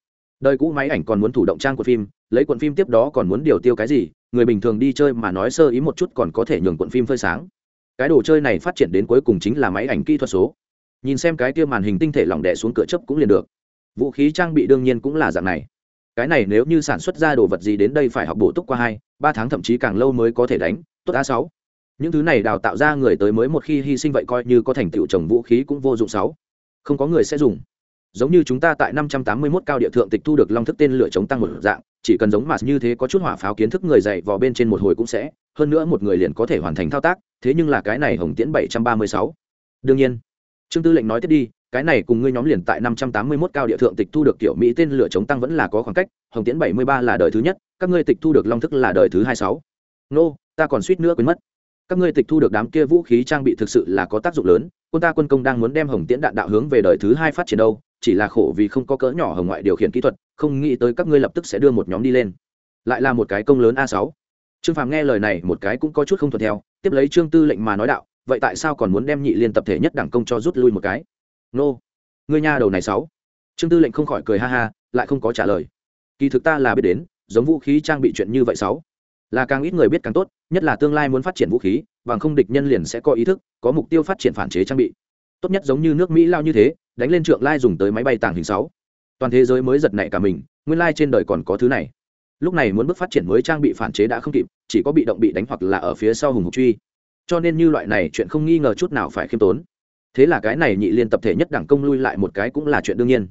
Đời cũ máy ảnh còn muốn thủ động trang của phim, lấy cuộn phim tiếp đó còn muốn điều tiêu cái gì, người bình thường đi chơi mà nói sơ ý một chút còn có thể nhường cuộn phim phơi sáng. Cái đồ chơi này phát triển đến cuối cùng chính là máy ảnh kỹ thuật số. Nhìn xem cái kia màn hình tinh thể lỏng đẻ xuống cửa chấp cũng liền được. Vũ khí trang bị đương nhiên cũng là dạng này cái này nếu như sản xuất ra đồ vật gì đến đây phải học bổ túc qua hai, ba tháng thậm chí càng lâu mới có thể đánh, tốt a sáu. Những thứ này đào tạo ra người tới mới một khi hy sinh vậy coi như có thành tựu trồng vũ khí cũng vô dụng sáu. Không có người sẽ dùng. Giống như chúng ta tại năm trăm tám mươi 581 cao địa thượng tịch thu được long thức tên lửa chống tăng một dạng, chỉ cần giống mà như thế có chút hỏa pháo kiến thức người dạy vào bên trên một hồi cũng sẽ, hơn nữa một người liền có thể hoàn thành thao tác, thế nhưng là cái này hồng tiễn bảy trăm ba mươi sáu. Đương nhiên, trương tư lệnh nói tiếp đi cái này cùng ngươi nhóm liền tại năm trăm tám mươi 581 cao địa thượng tịch thu được tiểu mỹ tên lửa chống tăng vẫn là có khoảng cách, hồng tiễn bảy mươi ba là đời thứ nhất, các ngươi tịch thu được long thức là đời thứ hai sáu. Nô, ta còn suýt nữa quên mất. Các ngươi tịch thu được đám kia vũ khí trang bị thực sự là có tác dụng lớn, quân ta quân công đang muốn đem hồng tiễn đạn đạo hướng về đời thứ hai phát triển đâu, chỉ là khổ vì không có cỡ nhỏ hồng ngoại điều khiển kỹ thuật, không nghĩ tới các ngươi lập tức sẽ đưa một nhóm đi lên. Lại là một cái công lớn a sáu. Trương phàm nghe lời này một cái cũng có chút không thuận theo, tiếp lấy trương tư lệnh mà nói đạo, vậy tại sao còn muốn đem nhị liên tập thể nhất đảng công cho rút lui một cái? Nô người nha đầu này sáu. Trương tư lệnh không khỏi cười ha ha, lại không có trả lời. Kỳ thực ta là biết đến, giống vũ khí trang bị chuyện như vậy sáu. Là càng ít người biết càng tốt, nhất là tương lai muốn phát triển vũ khí, bằng không địch nhân liền sẽ có ý thức, có mục tiêu phát triển phản chế trang bị. Tốt nhất giống như nước mỹ lao như thế, đánh lên trượng lai dùng tới máy bay tàng hình sáu. Toàn thế giới mới giật nảy cả mình, nguyên lai trên đời còn có thứ này. Lúc này muốn bước phát triển mới trang bị phản chế đã không kịp, chỉ có bị động bị đánh hoặc là ở phía sau hùng hục truy. Cho nên như loại này chuyện không nghi ngờ chút nào phải khiêm tốn thế là cái này nhị liên tập thể nhất đẳng công lui lại một cái cũng là chuyện đương nhiên.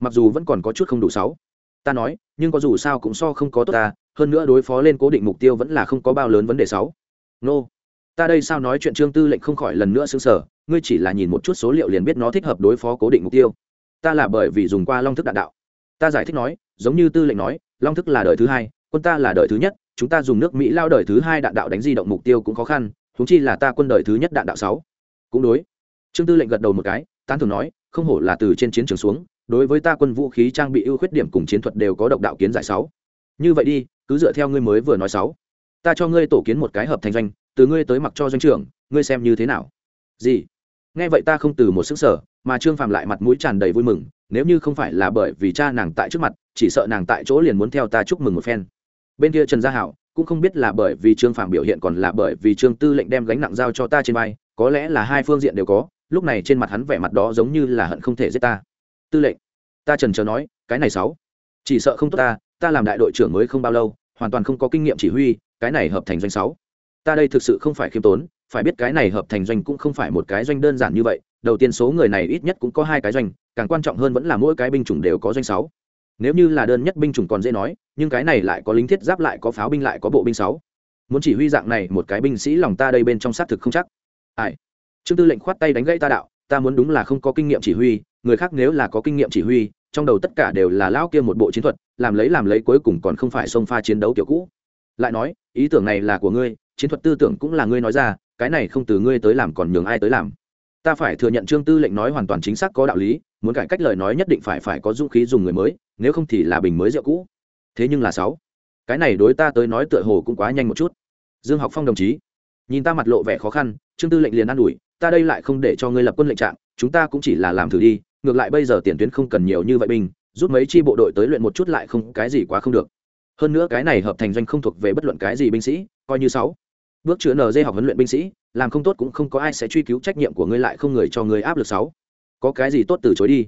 Mặc dù vẫn còn có chút không đủ sáu. Ta nói, nhưng có dù sao cũng so không có tốt ta, hơn nữa đối phó lên cố định mục tiêu vẫn là không có bao lớn vấn đề sáu. Nô. Ta đây sao nói chuyện trương tư lệnh không khỏi lần nữa xứng sở ngươi chỉ là nhìn một chút số liệu liền biết nó thích hợp đối phó cố định mục tiêu. Ta là bởi vì dùng qua long thức đạn đạo. Ta giải thích nói, giống như tư lệnh nói, long thức là đời thứ hai, quân ta là đời thứ nhất, chúng ta dùng nước mỹ lao đời thứ hai đạn đạo đánh di động mục tiêu cũng khó khăn thúng chi là ta quân đời thứ nhất đạn đạo sáu. Cũng đối trương tư lệnh gật đầu một cái, tán thường nói, không hổ là từ trên chiến trường xuống, đối với ta quân vũ khí trang bị ưu khuyết điểm cùng chiến thuật đều có độc đạo kiến giải sáu. Như vậy đi, cứ dựa theo ngươi mới vừa nói sáu. Ta cho ngươi tổ kiến một cái hợp thành doanh, từ ngươi tới mặc cho doanh trưởng, ngươi xem như thế nào? Gì? Nghe vậy ta không từ một sức sở mà trương phàm lại mặt mũi tràn đầy vui mừng, nếu như không phải là bởi vì cha nàng tại trước mặt, chỉ sợ nàng tại chỗ liền muốn theo ta chúc mừng một phen. Bên kia trần gia hảo, cũng không biết là bởi vì trương phàm biểu hiện còn là bởi vì trương tư lệnh đem gánh nặng giao cho ta trên vai, có lẽ là hai phương diện đều có lúc này trên mặt hắn vẻ mặt đó giống như là hận không thể giết ta. Tư lệnh, ta trần chờ nói, cái này sáu, chỉ sợ không tốt ta ta làm đại đội trưởng mới không bao lâu, hoàn toàn không có kinh nghiệm chỉ huy, cái này hợp thành doanh sáu. Ta đây thực sự không phải khiêm tốn, phải biết cái này hợp thành doanh cũng không phải một cái doanh đơn giản như vậy, đầu tiên số người này ít nhất cũng có hai cái doanh, càng quan trọng hơn vẫn là mỗi cái binh chủng đều có doanh sáu. Nếu như là đơn nhất binh chủng còn dễ nói, nhưng cái này lại có lính thiết giáp lại có pháo binh lại có bộ binh sáu. Muốn chỉ huy dạng này một cái binh sĩ lòng ta đây bên trong xác thực không chắc. Ai? Trương tư lệnh khoát tay đánh gãy ta đạo, ta muốn đúng là không có kinh nghiệm chỉ huy, người khác nếu là có kinh nghiệm chỉ huy, trong đầu tất cả đều là lão kia một bộ chiến thuật, làm lấy làm lấy cuối cùng còn không phải xông pha chiến đấu kiểu cũ. Lại nói, ý tưởng này là của ngươi, chiến thuật tư tưởng cũng là ngươi nói ra, cái này không từ ngươi tới làm còn nhường ai tới làm. Ta phải thừa nhận trương tư lệnh nói hoàn toàn chính xác có đạo lý, muốn cải cách lời nói nhất định phải phải có dũng khí dùng người mới, nếu không thì là bình mới rượu cũ. Thế nhưng là sáu, cái này đối ta tới nói tựa hồ cũng quá nhanh một chút. Dương học phong đồng chí nhìn ta mặt lộ vẻ khó khăn, trương tư lệnh liền an ủi, ta đây lại không để cho ngươi lập quân lệnh trạng, chúng ta cũng chỉ là làm thử đi, ngược lại bây giờ tiền tuyến không cần nhiều như vậy binh rút mấy chi bộ đội tới luyện một chút lại không, cái gì quá không được. Hơn nữa cái này hợp thành doanh không thuộc về bất luận cái gì binh sĩ, coi như sáu. Bước chữa nd học huấn luyện binh sĩ, làm không tốt cũng không có ai sẽ truy cứu trách nhiệm của ngươi lại không người cho ngươi áp lực sáu. Có cái gì tốt từ chối đi?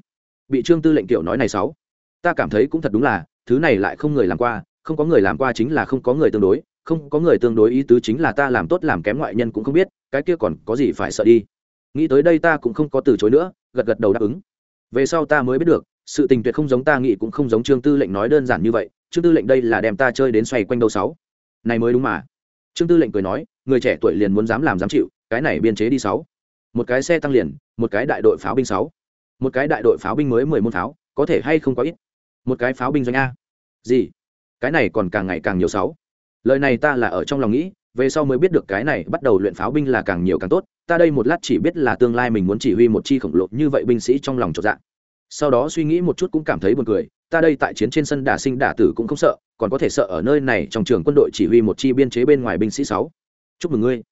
Bị trương tư lệnh tiểu nói này sáu. Ta cảm thấy cũng thật đúng là, thứ này lại không người làm qua, không có người làm qua chính là không có người tương đối không có người tương đối ý tứ chính là ta làm tốt làm kém ngoại nhân cũng không biết, cái kia còn có gì phải sợ đi. Nghĩ tới đây ta cũng không có từ chối nữa, gật gật đầu đáp ứng. Về sau ta mới biết được, sự tình tuyệt không giống ta nghĩ cũng không giống trương tư lệnh nói đơn giản như vậy, trương tư lệnh đây là đem ta chơi đến xoay quanh đầu sáu. Này mới đúng mà. Trương tư lệnh cười nói, người trẻ tuổi liền muốn dám làm dám chịu, cái này biên chế đi sáu. Một cái xe tăng liền, một cái đại đội pháo binh sáu. Một cái đại đội pháo binh mới mười môn pháo, có thể hay không có ít. Một cái pháo binh doanh a. Gì? Cái này còn càng ngày càng nhiều sáu lời này ta là ở trong lòng nghĩ, về sau mới biết được cái này bắt đầu luyện pháo binh là càng nhiều càng tốt, ta đây một lát chỉ biết là tương lai mình muốn chỉ huy một chi khổng lồ như vậy binh sĩ trong lòng trọn dạng sau đó suy nghĩ một chút cũng cảm thấy buồn cười, ta đây tại chiến trên sân đả sinh đả tử cũng không sợ, còn có thể sợ ở nơi này trong trường quân đội chỉ huy một chi biên chế bên ngoài binh sĩ sáu. Chúc mừng ngươi.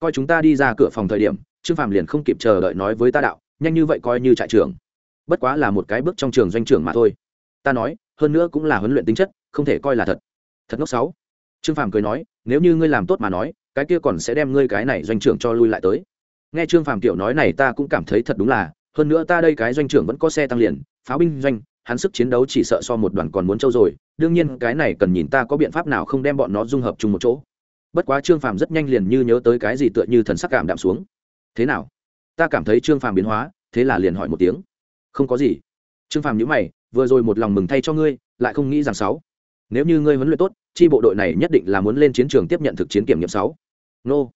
Coi chúng ta đi ra cửa phòng thời điểm, trương phạm liền không kịp chờ đợi nói với ta đạo, nhanh như vậy coi như trại trưởng. Bất quá là một cái bước trong trường doanh trưởng mà thôi. Ta nói, hơn nữa cũng là huấn luyện tính chất, không thể coi là thật. Thật ngốc sáu trương phàm cười nói, nếu như ngươi làm tốt mà nói, cái kia còn sẽ đem ngươi cái này doanh trưởng cho lui lại tới. Nghe trương phàm kiểu nói này ta cũng cảm thấy thật đúng là, hơn nữa ta đây cái doanh trưởng vẫn có xe tăng liền, pháo binh doanh, hắn sức chiến đấu chỉ sợ so một đoàn còn muốn trâu rồi, đương nhiên cái này cần nhìn ta có biện pháp nào không đem bọn nó dung hợp chung một chỗ. Bất quá trương phàm rất nhanh liền như nhớ tới cái gì tựa như thần sắc cảm đạm xuống. Thế nào? Ta cảm thấy trương phàm biến hóa, thế là liền hỏi một tiếng. Không có gì. Trương phàm nhữ mày, vừa rồi một lòng mừng thay cho ngươi, lại không nghĩ rằng sáu. Nếu như ngươi huấn luyện tốt chi bộ đội này nhất định là muốn lên chiến trường tiếp nhận thực chiến kiểm nghiệm sáu. Nô.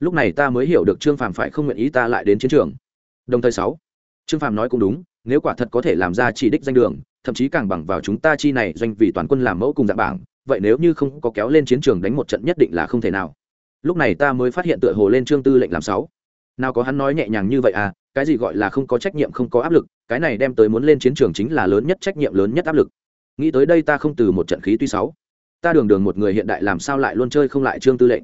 Lúc này ta mới hiểu được trương phàm phải không nguyện ý ta lại đến chiến trường. Đồng thời sáu. Trương phàm nói cũng đúng, nếu quả thật có thể làm ra chỉ đích danh đường, thậm chí càng bằng vào chúng ta chi này doanh vì toàn quân làm mẫu cùng dạng bảng, vậy nếu như không có kéo lên chiến trường đánh một trận nhất định là không thể nào. Lúc này ta mới phát hiện tựa hồ lên trương tư lệnh làm sáu. Nào có hắn nói nhẹ nhàng như vậy à cái gì gọi là không có trách nhiệm không có áp lực, cái này đem tới muốn lên chiến trường chính là lớn nhất trách nhiệm lớn nhất áp lực. Nghĩ tới đây ta không từ một trận khí tuy sáu ta đường đường một người hiện đại làm sao lại luôn chơi không lại trương tư lệnh?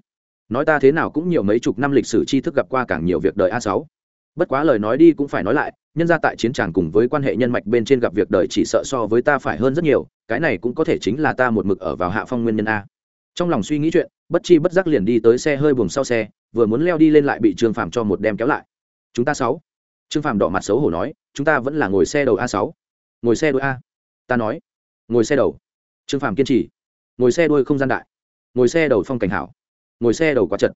Nói ta thế nào cũng nhiều mấy chục năm lịch sử tri thức gặp qua càng nhiều việc đời a sáu. Bất quá lời nói đi cũng phải nói lại, nhân ra tại chiến tràng cùng với quan hệ nhân mạch bên trên gặp việc đời chỉ sợ so với ta phải hơn rất nhiều, cái này cũng có thể chính là ta một mực ở vào hạ phong nguyên nhân a. Trong lòng suy nghĩ chuyện, bất chi bất giác liền đi tới xe hơi buồng sau xe, vừa muốn leo đi lên lại bị trương phạm cho một đem kéo lại. Chúng ta sáu. Trương phạm đỏ mặt xấu hổ nói, chúng ta vẫn là ngồi xe đầu a sáu. Ngồi xe đôi a. Ta nói, ngồi xe đầu. Trương phạm kiên trì ngồi xe đuôi không gian đại. Ngồi xe đầu phong cảnh hảo. Ngồi xe đầu quá chật.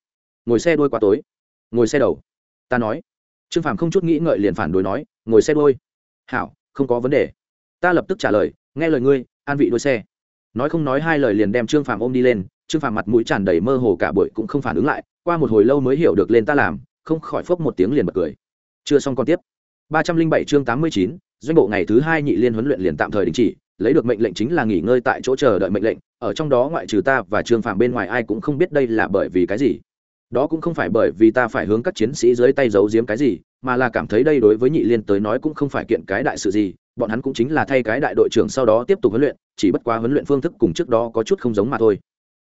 Ngồi xe đuôi quá tối. Ngồi xe đầu. Ta nói. Trương phàm không chút nghĩ ngợi liền phản đối nói, ngồi xe đuôi. Hảo, không có vấn đề. Ta lập tức trả lời, nghe lời ngươi, an vị đuôi xe. Nói không nói hai lời liền đem trương phàm ôm đi lên, trương phàm mặt mũi tràn đầy mơ hồ cả bụi cũng không phản ứng lại, qua một hồi lâu mới hiểu được lên ta làm, không khỏi phốc một tiếng liền bật cười. Chưa xong còn tiếp. ba trăm linh bảy chương tám mươi chín, doanh bộ ngày thứ hai nhị liên huấn luyện liền tạm thời đình chỉ lấy được mệnh lệnh chính là nghỉ ngơi tại chỗ chờ đợi mệnh lệnh, ở trong đó ngoại trừ ta và trương phạm bên ngoài ai cũng không biết đây là bởi vì cái gì. Đó cũng không phải bởi vì ta phải hướng các chiến sĩ dưới tay giấu giếm cái gì, mà là cảm thấy đây đối với nhị liên tới nói cũng không phải kiện cái đại sự gì, bọn hắn cũng chính là thay cái đại đội trưởng sau đó tiếp tục huấn luyện, chỉ bất quá huấn luyện phương thức cùng trước đó có chút không giống mà thôi.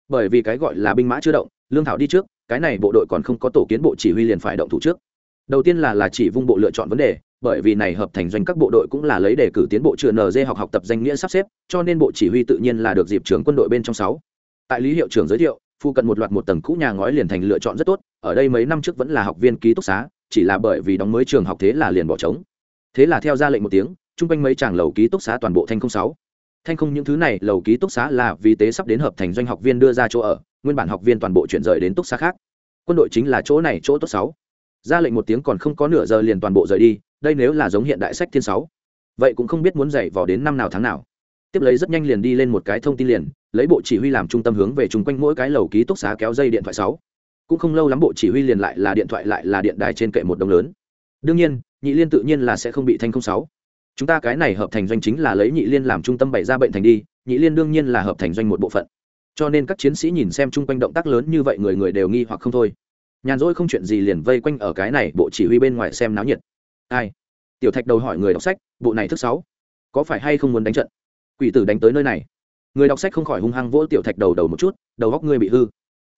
Bởi vì cái gọi là binh mã chưa động, lương thảo đi trước, cái này bộ đội còn không có tổ kiến bộ chỉ huy liền phải động thủ trước. Đầu tiên là là chỉ vung bộ lựa chọn vấn đề bởi vì này hợp thành doanh các bộ đội cũng là lấy đề cử tiến bộ trường NG học học tập danh nghĩa sắp xếp, cho nên bộ chỉ huy tự nhiên là được dịp trưởng quân đội bên trong sáu. Tại lý hiệu trưởng giới thiệu, phụ cận một loạt một tầng cũ nhà ngói liền thành lựa chọn rất tốt, ở đây mấy năm trước vẫn là học viên ký túc xá, chỉ là bởi vì đóng mới trường học thế là liền bỏ trống. Thế là theo ra lệnh một tiếng, trung quanh mấy chàng lầu ký túc xá toàn bộ thanh không sáu. Thanh không những thứ này, lầu ký túc xá là vì tế sắp đến hợp thành doanh học viên đưa ra chỗ ở, nguyên bản học viên toàn bộ chuyển rời đến túc xá khác. Quân đội chính là chỗ này chỗ tốt sáu. Ra lệnh một tiếng còn không có nửa giờ liền toàn bộ rời đi, đây nếu là giống hiện đại sách thiên sáu, vậy cũng không biết muốn dạy vào đến năm nào tháng nào. Tiếp lấy rất nhanh liền đi lên một cái thông tin liền, lấy bộ chỉ huy làm trung tâm hướng về chung quanh mỗi cái lầu ký túc xá kéo dây điện thoại sáu. Cũng không lâu lắm bộ chỉ huy liền lại là điện thoại lại là điện đài trên kệ một đồng lớn. Đương nhiên, nhị liên tự nhiên là sẽ không bị thanh không sáu. Chúng ta cái này hợp thành doanh chính là lấy nhị liên làm trung tâm bày ra bệnh thành đi, nhị liên đương nhiên là hợp thành doanh một bộ phận. Cho nên các chiến sĩ nhìn xem chung quanh động tác lớn như vậy người người đều nghi hoặc không thôi. Nhàn rỗi không chuyện gì liền vây quanh ở cái này, bộ chỉ huy bên ngoài xem náo nhiệt ai? Tiểu thạch đầu hỏi người đọc sách, bộ này thức sáu, có phải hay không muốn đánh trận? Quỷ tử đánh tới nơi này. Người đọc sách không khỏi hung hăng vỗ tiểu thạch đầu đầu một chút, đầu góc ngươi bị hư.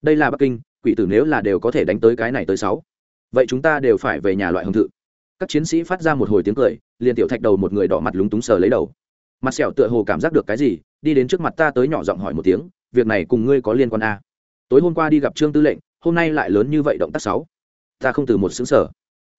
Đây là bắc kinh, quỷ tử nếu là đều có thể đánh tới cái này tới sáu, vậy chúng ta đều phải về nhà loại hồng thự. Các chiến sĩ phát ra một hồi tiếng cười, liền tiểu thạch đầu một người đỏ mặt lúng túng sờ lấy đầu. Mặt sẹo tựa hồ cảm giác được cái gì, đi đến trước mặt ta tới nhỏ giọng hỏi một tiếng, việc này cùng ngươi có liên quan a à? tối hôm qua đi gặp trương tư lệnh, hôm nay lại lớn như vậy động tác sáu. Ta không từ một xứng sở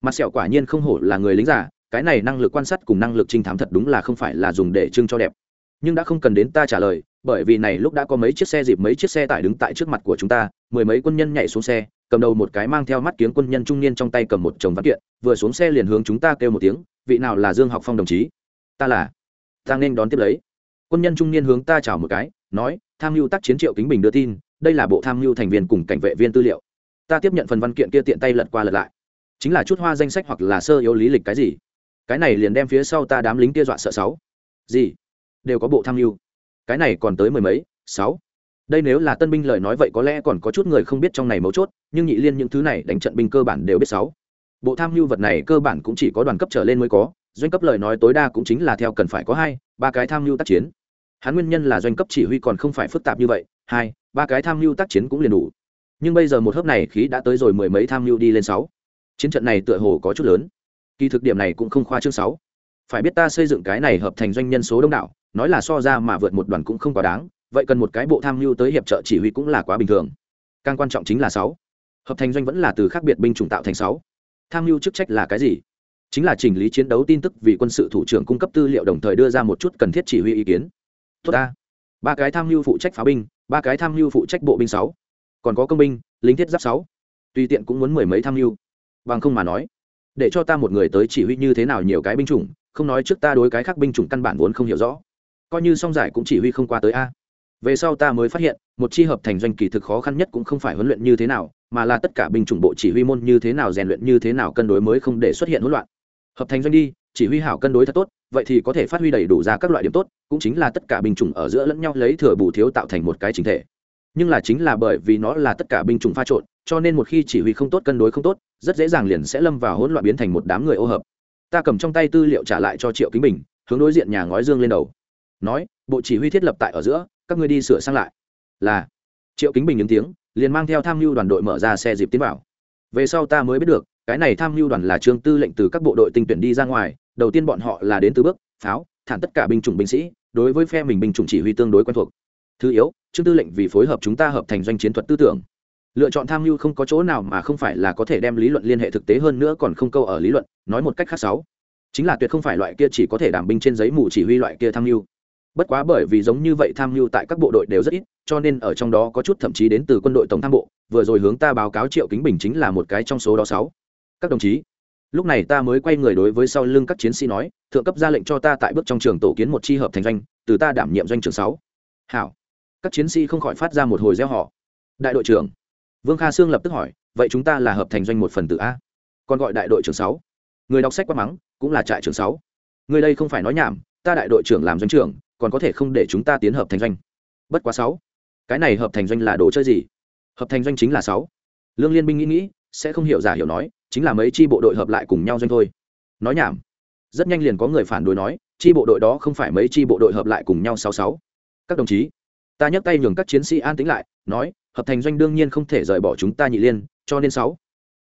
mặt sẹo quả nhiên không hổ là người lính giả cái này năng lực quan sát cùng năng lực trinh thám thật đúng là không phải là dùng để trưng cho đẹp. Nhưng đã không cần đến ta trả lời, bởi vì này lúc đã có mấy chiếc xe dịp, mấy chiếc xe tải đứng tại trước mặt của chúng ta, mười mấy quân nhân nhảy xuống xe, cầm đầu một cái mang theo mắt kiếng quân nhân trung niên trong tay cầm một chồng văn kiện, vừa xuống xe liền hướng chúng ta kêu một tiếng, vị nào là dương học phong đồng chí? Ta là. Ta nên đón tiếp lấy. Quân nhân trung niên hướng ta chào một cái, nói, tham mưu tác chiến triệu kính bình đưa tin, đây là bộ tham mưu thành viên cùng cảnh vệ viên tư liệu. Ta tiếp nhận phần văn kiện kia tiện tay lật qua lật lại chính là chút hoa danh sách hoặc là sơ yếu lý lịch cái gì? Cái này liền đem phía sau ta đám lính kia dọa sợ sáu. Gì? Đều có bộ tham mưu. Cái này còn tới mười mấy? Sáu. Đây nếu là tân binh lời nói vậy có lẽ còn có chút người không biết trong này mấu chốt, nhưng nhị liên những thứ này đánh trận binh cơ bản đều biết sáu. Bộ tham mưu vật này cơ bản cũng chỉ có đoàn cấp trở lên mới có, doanh cấp lời nói tối đa cũng chính là theo cần phải có hai, ba cái tham mưu tác chiến. Hắn nguyên nhân là doanh cấp chỉ huy còn không phải phức tạp như vậy, hai, ba cái tham mưu tác chiến cũng liền đủ. Nhưng bây giờ một hớp này khí đã tới rồi mười mấy tham mưu đi lên sáu chiến trận này tựa hồ có chút lớn. Kỳ thực điểm này cũng không khoa chương sáu. Phải biết ta xây dựng cái này hợp thành doanh nhân số đông đảo, nói là so ra mà vượt một đoàn cũng không quá đáng, vậy cần một cái bộ tham mưu tới hiệp trợ chỉ huy cũng là quá bình thường. Càng quan trọng chính là sáu. Hợp thành doanh vẫn là từ khác biệt binh chủng tạo thành sáu. Tham mưu chức trách là cái gì? Chính là chỉnh lý chiến đấu tin tức vì quân sự thủ trưởng cung cấp tư liệu đồng thời đưa ra một chút cần thiết chỉ huy ý kiến. Tốt ta. Ba cái tham mưu phụ trách pháo binh, ba cái tham mưu phụ trách bộ binh sáu. Còn có công binh, lính thiết giáp sáu. Tùy tiện cũng muốn mười mấy tham mưu bằng không mà nói, để cho ta một người tới chỉ huy như thế nào nhiều cái binh chủng, không nói trước ta đối cái khác binh chủng căn bản vốn không hiểu rõ. Coi như song giải cũng chỉ huy không qua tới a. Về sau ta mới phát hiện, một chi hợp thành doanh kỳ thực khó khăn nhất cũng không phải huấn luyện như thế nào, mà là tất cả binh chủng bộ chỉ huy môn như thế nào rèn luyện như thế nào cân đối mới không để xuất hiện hỗn loạn. Hợp thành doanh đi, chỉ huy hảo cân đối thật tốt, vậy thì có thể phát huy đầy đủ ra các loại điểm tốt, cũng chính là tất cả binh chủng ở giữa lẫn nhau lấy thừa bù thiếu tạo thành một cái chính thể. Nhưng là chính là bởi vì nó là tất cả binh chủng pha trộn cho nên một khi chỉ huy không tốt, cân đối không tốt, rất dễ dàng liền sẽ lâm vào hỗn loạn biến thành một đám người ô hợp. Ta cầm trong tay tư liệu trả lại cho triệu kính bình, hướng đối diện nhà ngói dương lên đầu. Nói, bộ chỉ huy thiết lập tại ở giữa, các ngươi đi sửa sang lại. Là. Triệu kính bình những tiếng, liền mang theo tham mưu đoàn đội mở ra xe dịp tiến vào. Về sau ta mới biết được, cái này tham mưu đoàn là trương tư lệnh từ các bộ đội tinh tuyển đi ra ngoài, đầu tiên bọn họ là đến từ bước, pháo thản tất cả binh chủng binh sĩ, đối với phe mình binh chủng chỉ huy tương đối quen thuộc. Thứ yếu, trương tư lệnh vì phối hợp chúng ta hợp thành doanh chiến thuật tư tưởng lựa chọn tham mưu không có chỗ nào mà không phải là có thể đem lý luận liên hệ thực tế hơn nữa còn không câu ở lý luận, nói một cách khác sáu. Chính là tuyệt không phải loại kia chỉ có thể đảm binh trên giấy mù chỉ huy loại kia tham mưu. Bất quá bởi vì giống như vậy tham mưu tại các bộ đội đều rất ít, cho nên ở trong đó có chút thậm chí đến từ quân đội tổng tham bộ, vừa rồi hướng ta báo cáo triệu kính bình chính là một cái trong số đó sáu. Các đồng chí, lúc này ta mới quay người đối với sau lưng các chiến sĩ nói, thượng cấp ra lệnh cho ta tại bước trong trường tổ kiến một chi hợp thành doanh, từ ta đảm nhiệm doanh trường sáu. Hảo. Các chiến sĩ không khỏi phát ra một hồi gieo họ đại đội trưởng vương kha sương lập tức hỏi, vậy chúng ta là hợp thành doanh một phần tử a? Còn gọi đại đội trưởng sáu? Người đọc sách quá mắng, cũng là trại trưởng sáu. Người đây không phải nói nhảm, ta đại đội trưởng làm doanh trưởng, còn có thể không để chúng ta tiến hợp thành doanh. Bất quá sáu. Cái này hợp thành doanh là đồ chơi gì? Hợp thành doanh chính là sáu. Lương liên binh nghĩ nghĩ, sẽ không hiểu giả hiểu nói, chính là mấy chi bộ đội hợp lại cùng nhau doanh thôi. Nói nhảm. Rất nhanh liền có người phản đối nói, chi bộ đội đó không phải mấy chi bộ đội hợp lại cùng nhau sáu sáu. Các đồng chí, ta nhấc tay nhường các chiến sĩ an tĩnh lại, nói hợp thành doanh đương nhiên không thể rời bỏ chúng ta nhị liên, cho nên sáu.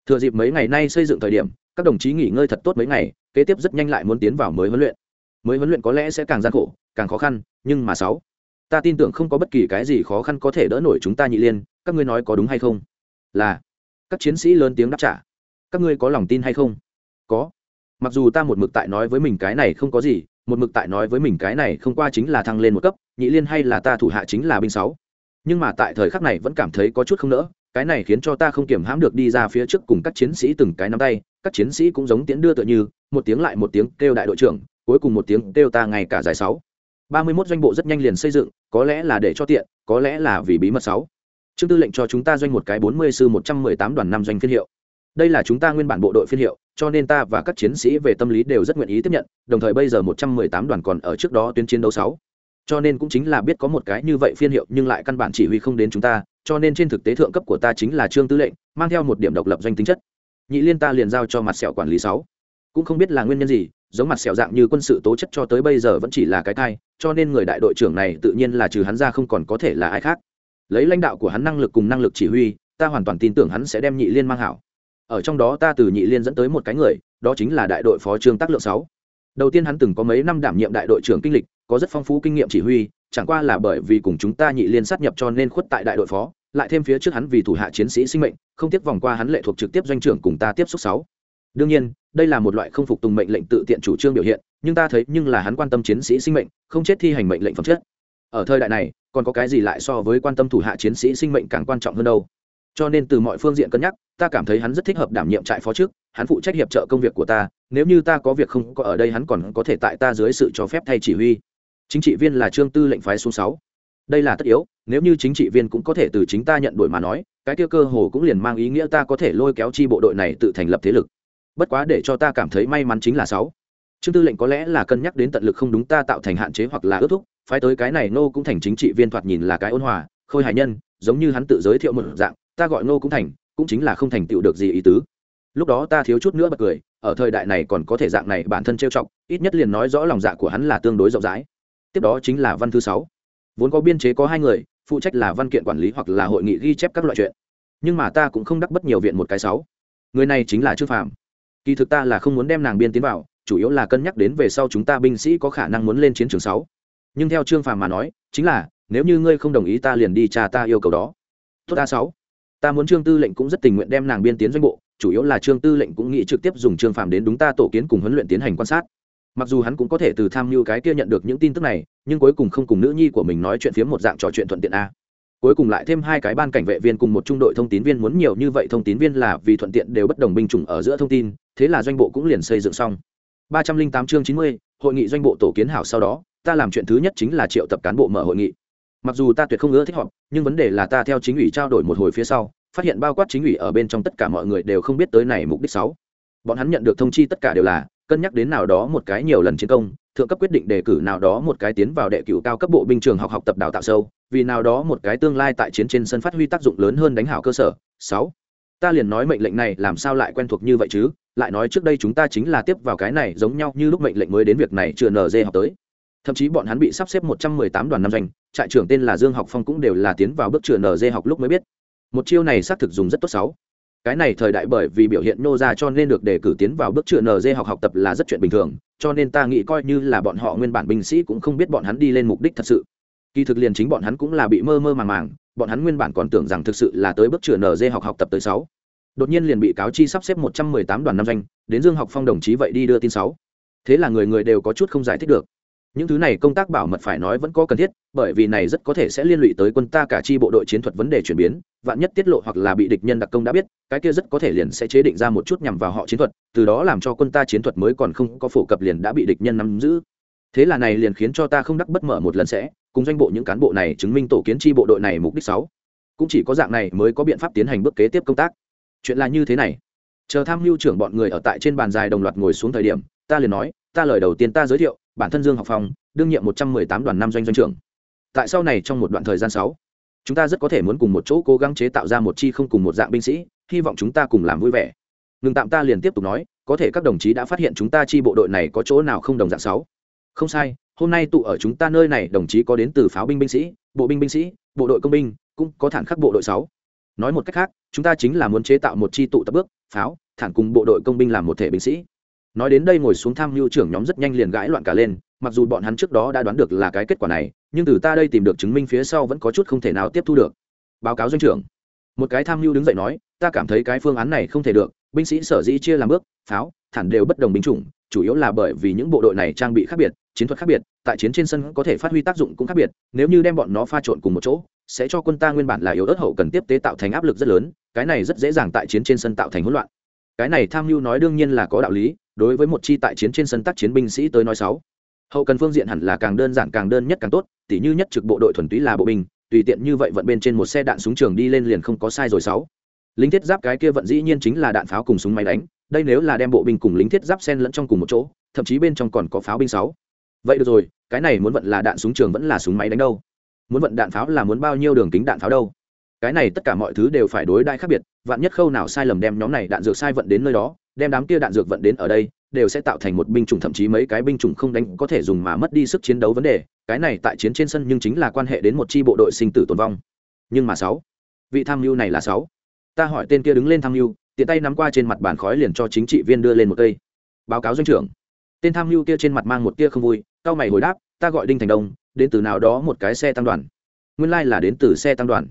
Thừa dịp mấy ngày nay xây dựng thời điểm, các đồng chí nghỉ ngơi thật tốt mấy ngày, kế tiếp rất nhanh lại muốn tiến vào mới huấn luyện. Mới huấn luyện có lẽ sẽ càng gian khổ, càng khó khăn, nhưng mà sáu, ta tin tưởng không có bất kỳ cái gì khó khăn có thể đỡ nổi chúng ta nhị liên, các ngươi nói có đúng hay không? Là. Các chiến sĩ lớn tiếng đáp trả. Các ngươi có lòng tin hay không? Có. Mặc dù ta một mực tại nói với mình cái này không có gì, một mực tại nói với mình cái này không qua chính là thăng lên một cấp, nhị liên hay là ta thủ hạ chính là binh sáu nhưng mà tại thời khắc này vẫn cảm thấy có chút không nỡ, cái này khiến cho ta không kiểm hãm được đi ra phía trước cùng các chiến sĩ từng cái nắm tay, các chiến sĩ cũng giống tiễn đưa tựa như, một tiếng lại một tiếng kêu đại đội trưởng, cuối cùng một tiếng kêu ta ngày cả giải sáu. Ba mươi 31 doanh bộ rất nhanh liền xây dựng, có lẽ là để cho tiện, có lẽ là vì bí mật sáu. Trương tư lệnh cho chúng ta doanh một cái bốn mươi sư một trăm mười tám đoàn năm doanh phiên hiệu. Đây là chúng ta nguyên bản bộ đội phiên hiệu, cho nên ta và các chiến sĩ về tâm lý đều rất nguyện ý tiếp nhận, đồng thời bây giờ một trăm mười tám đoàn còn ở trước đó tuyến chiến đấu sáu cho nên cũng chính là biết có một cái như vậy phiên hiệu nhưng lại căn bản chỉ huy không đến chúng ta, cho nên trên thực tế thượng cấp của ta chính là trương tư lệnh, mang theo một điểm độc lập doanh tính chất. Nhị liên ta liền giao cho mặt sẹo quản lý sáu. Cũng không biết là nguyên nhân gì, giống mặt sẹo dạng như quân sự tố chất cho tới bây giờ vẫn chỉ là cái thai, cho nên người đại đội trưởng này tự nhiên là trừ hắn ra không còn có thể là ai khác. Lấy lãnh đạo của hắn năng lực cùng năng lực chỉ huy, ta hoàn toàn tin tưởng hắn sẽ đem nhị liên mang hảo. Ở trong đó ta từ nhị liên dẫn tới một cái người, đó chính là đại đội phó trương tác lượng sáu. Đầu tiên hắn từng có mấy năm đảm nhiệm đại đội trưởng kinh lịch có rất phong phú kinh nghiệm chỉ huy, chẳng qua là bởi vì cùng chúng ta nhị liên sát nhập cho nên khuất tại đại đội phó, lại thêm phía trước hắn vì thủ hạ chiến sĩ sinh mệnh, không tiếc vòng qua hắn lệ thuộc trực tiếp doanh trưởng cùng ta tiếp xúc sáu. Đương nhiên, đây là một loại không phục tùng mệnh lệnh tự tiện chủ trương biểu hiện, nhưng ta thấy nhưng là hắn quan tâm chiến sĩ sinh mệnh, không chết thi hành mệnh lệnh phẩm chất. Ở thời đại này, còn có cái gì lại so với quan tâm thủ hạ chiến sĩ sinh mệnh càng quan trọng hơn đâu? Cho nên từ mọi phương diện cân nhắc, ta cảm thấy hắn rất thích hợp đảm nhiệm trại phó trước, hắn phụ trách hiệp trợ công việc của ta, nếu như ta có việc không có ở đây hắn còn có thể tại ta dưới sự cho phép thay chỉ huy chính trị viên là trương tư lệnh phái xuống sáu. Đây là tất yếu, nếu như chính trị viên cũng có thể từ chính ta nhận đổi mà nói, cái kia cơ hồ cũng liền mang ý nghĩa ta có thể lôi kéo chi bộ đội này tự thành lập thế lực. Bất quá để cho ta cảm thấy may mắn chính là sáu. Trương tư lệnh có lẽ là cân nhắc đến tận lực không đúng ta tạo thành hạn chế hoặc là ước thúc, phái tới cái này nô cũng thành chính trị viên thoạt nhìn là cái ôn hòa, khôi hài nhân, giống như hắn tự giới thiệu một dạng, ta gọi nô cũng thành, cũng chính là không thành tựu được gì ý tứ. Lúc đó ta thiếu chút nữa bật cười, ở thời đại này còn có thể dạng này bản thân trêu chọc, ít nhất liền nói rõ lòng dạ của hắn là tương đối rộng rãi tiếp đó chính là văn thư sáu. Vốn có biên chế có hai người, phụ trách là văn kiện quản lý hoặc là hội nghị ghi chép các loại chuyện. Nhưng mà ta cũng không đắc bất nhiều viện một cái sáu. Người này chính là trương phạm kỳ thực ta là không muốn đem nàng biên tiến vào, chủ yếu là cân nhắc đến về sau chúng ta binh sĩ có khả năng muốn lên chiến trường sáu. Nhưng theo trương phạm mà nói, chính là, nếu như ngươi không đồng ý ta liền đi cha ta yêu cầu đó. Tốt a sáu. Ta muốn trương tư lệnh cũng rất tình nguyện đem nàng biên tiến doanh bộ, chủ yếu là trương tư lệnh cũng nghĩ trực tiếp dùng trương phàm đến đúng ta tổ kiến cùng huấn luyện tiến hành quan sát mặc dù hắn cũng có thể từ tham mưu cái kia nhận được những tin tức này, nhưng cuối cùng không cùng nữ nhi của mình nói chuyện phiếm một dạng trò chuyện thuận tiện a. Cuối cùng lại thêm hai cái ban cảnh vệ viên cùng một trung đội thông tín viên muốn nhiều như vậy thông tín viên là vì thuận tiện đều bất đồng binh chủng ở giữa thông tin, thế là doanh bộ cũng liền xây dựng xong. Ba trăm linh tám chương chín mươi, hội nghị doanh bộ tổ kiến hảo sau đó, ta làm chuyện thứ nhất chính là triệu tập cán bộ mở hội nghị. Mặc dù ta tuyệt không ưa thích họp, nhưng vấn đề là ta theo chính ủy trao đổi một hồi phía sau, phát hiện bao quát chính ủy ở bên trong tất cả mọi người đều không biết tới này mục đích sáu. Bọn hắn nhận được thông chi tất cả đều là cân nhắc đến nào đó một cái nhiều lần chiến công, thượng cấp quyết định đề cử nào đó một cái tiến vào đệ cửu cao cấp bộ binh trường học học tập đào tạo sâu, vì nào đó một cái tương lai tại chiến trên sân phát huy tác dụng lớn hơn đánh hảo cơ sở. Sáu, ta liền nói mệnh lệnh này làm sao lại quen thuộc như vậy chứ? Lại nói trước đây chúng ta chính là tiếp vào cái này giống nhau như lúc mệnh lệnh mới đến việc này chưa nở dê học tới. Thậm chí bọn hắn bị sắp xếp một trăm mười tám đoàn năm doanh trại trưởng tên là dương học phong cũng đều là tiến vào bước chưa nở dê học lúc mới biết. Một chiêu này xác thực dùng rất tốt, sáu cái này thời đại bởi vì biểu hiện nô ra cho nên được đề cử tiến vào bước chữa nd học học tập là rất chuyện bình thường, cho nên ta nghĩ coi như là bọn họ nguyên bản binh sĩ cũng không biết bọn hắn đi lên mục đích thật sự. Kỳ thực liền chính bọn hắn cũng là bị mơ mơ màng màng, bọn hắn nguyên bản còn tưởng rằng thực sự là tới bước chữa nd học học tập tới sáu. Đột nhiên liền bị cáo chi sắp xếp một trăm mười tám đoàn năm danh, đến dương học phong đồng chí vậy đi đưa tin sáu. Thế là người người đều có chút không giải thích được những thứ này công tác bảo mật phải nói vẫn có cần thiết, bởi vì này rất có thể sẽ liên lụy tới quân ta cả chi bộ đội chiến thuật vấn đề chuyển biến, vạn nhất tiết lộ hoặc là bị địch nhân đặc công đã biết, cái kia rất có thể liền sẽ chế định ra một chút nhằm vào họ chiến thuật, từ đó làm cho quân ta chiến thuật mới còn không có phổ cập liền đã bị địch nhân nắm giữ. Thế là này liền khiến cho ta không đắc bất mở một lần sẽ, cùng doanh bộ những cán bộ này chứng minh tổ kiến chi bộ đội này mục đích sáu. Cũng chỉ có dạng này mới có biện pháp tiến hành bước kế tiếp công tác. Chuyện là như thế này. Chờ tham mưu trưởng bọn người ở tại trên bàn dài đồng loạt ngồi xuống thời điểm, ta liền nói, ta lời đầu tiên ta giới thiệu bản thân dương học phong, đương nhiệm một trăm mười tám đoàn năm doanh doanh trưởng. Tại sau này trong một đoạn thời gian sáu, chúng ta rất có thể muốn cùng một chỗ cố gắng chế tạo ra một chi không cùng một dạng binh sĩ, hy vọng chúng ta cùng làm vui vẻ. Ngừng tạm ta liền tiếp tục nói, có thể các đồng chí đã phát hiện chúng ta chi bộ đội này có chỗ nào không đồng dạng sáu? Không sai, hôm nay tụ ở chúng ta nơi này đồng chí có đến từ pháo binh binh sĩ, bộ binh binh sĩ, bộ đội công binh, cũng có thản khắc bộ đội sáu. Nói một cách khác, chúng ta chính là muốn chế tạo một chi tụ tập bước, pháo, thản cùng bộ đội công binh làm một thể binh sĩ nói đến đây ngồi xuống tham mưu trưởng nhóm rất nhanh liền gãi loạn cả lên, mặc dù bọn hắn trước đó đã đoán được là cái kết quả này, nhưng từ ta đây tìm được chứng minh phía sau vẫn có chút không thể nào tiếp thu được. Báo cáo doanh trưởng. Một cái tham mưu đứng dậy nói, ta cảm thấy cái phương án này không thể được, binh sĩ sở dĩ chia làm bước, pháo, thản đều bất đồng binh chủng, chủ yếu là bởi vì những bộ đội này trang bị khác biệt, chiến thuật khác biệt, tại chiến trên sân có thể phát huy tác dụng cũng khác biệt, nếu như đem bọn nó pha trộn cùng một chỗ, sẽ cho quân ta nguyên bản là yếu ớt hậu cần tiếp tế tạo thành áp lực rất lớn, cái này rất dễ dàng tại chiến trên sân tạo thành hỗn loạn. Cái này tham mưu nói đương nhiên là có đạo lý đối với một chi tại chiến trên sân tác chiến binh sĩ tới nói sáu. Hậu cần phương diện hẳn là càng đơn giản càng đơn nhất càng tốt, tỉ như nhất trực bộ đội thuần túy là bộ binh, tùy tiện như vậy vận bên trên một xe đạn súng trường đi lên liền không có sai rồi sáu. Lính thiết giáp cái kia vận dĩ nhiên chính là đạn pháo cùng súng máy đánh, đây nếu là đem bộ binh cùng lính thiết giáp sen lẫn trong cùng một chỗ, thậm chí bên trong còn có pháo binh sáu. Vậy được rồi, cái này muốn vận là đạn súng trường vẫn là súng máy đánh đâu? Muốn vận đạn pháo là muốn bao nhiêu đường kính đạn pháo đâu? Cái này tất cả mọi thứ đều phải đối đãi khác biệt, vạn nhất khâu nào sai lầm đem nhóm này đạn dược sai vận đến nơi đó đem đám kia đạn dược vận đến ở đây, đều sẽ tạo thành một binh chủng, thậm chí mấy cái binh chủng không đánh có thể dùng mà mất đi sức chiến đấu vấn đề. Cái này tại chiến trên sân nhưng chính là quan hệ đến một chi bộ đội sinh tử tồn vong. Nhưng mà sáu, vị tham mưu này là sáu. Ta hỏi tên kia đứng lên tham mưu, tiện tay nắm qua trên mặt bàn khói liền cho chính trị viên đưa lên một cây. Báo cáo doanh trưởng. Tên tham mưu kia trên mặt mang một tia không vui cao mày hồi đáp, ta gọi đinh thành đông, đến từ nào đó một cái xe tăng đoàn. Nguyên lai là đến từ xe tăng đoàn.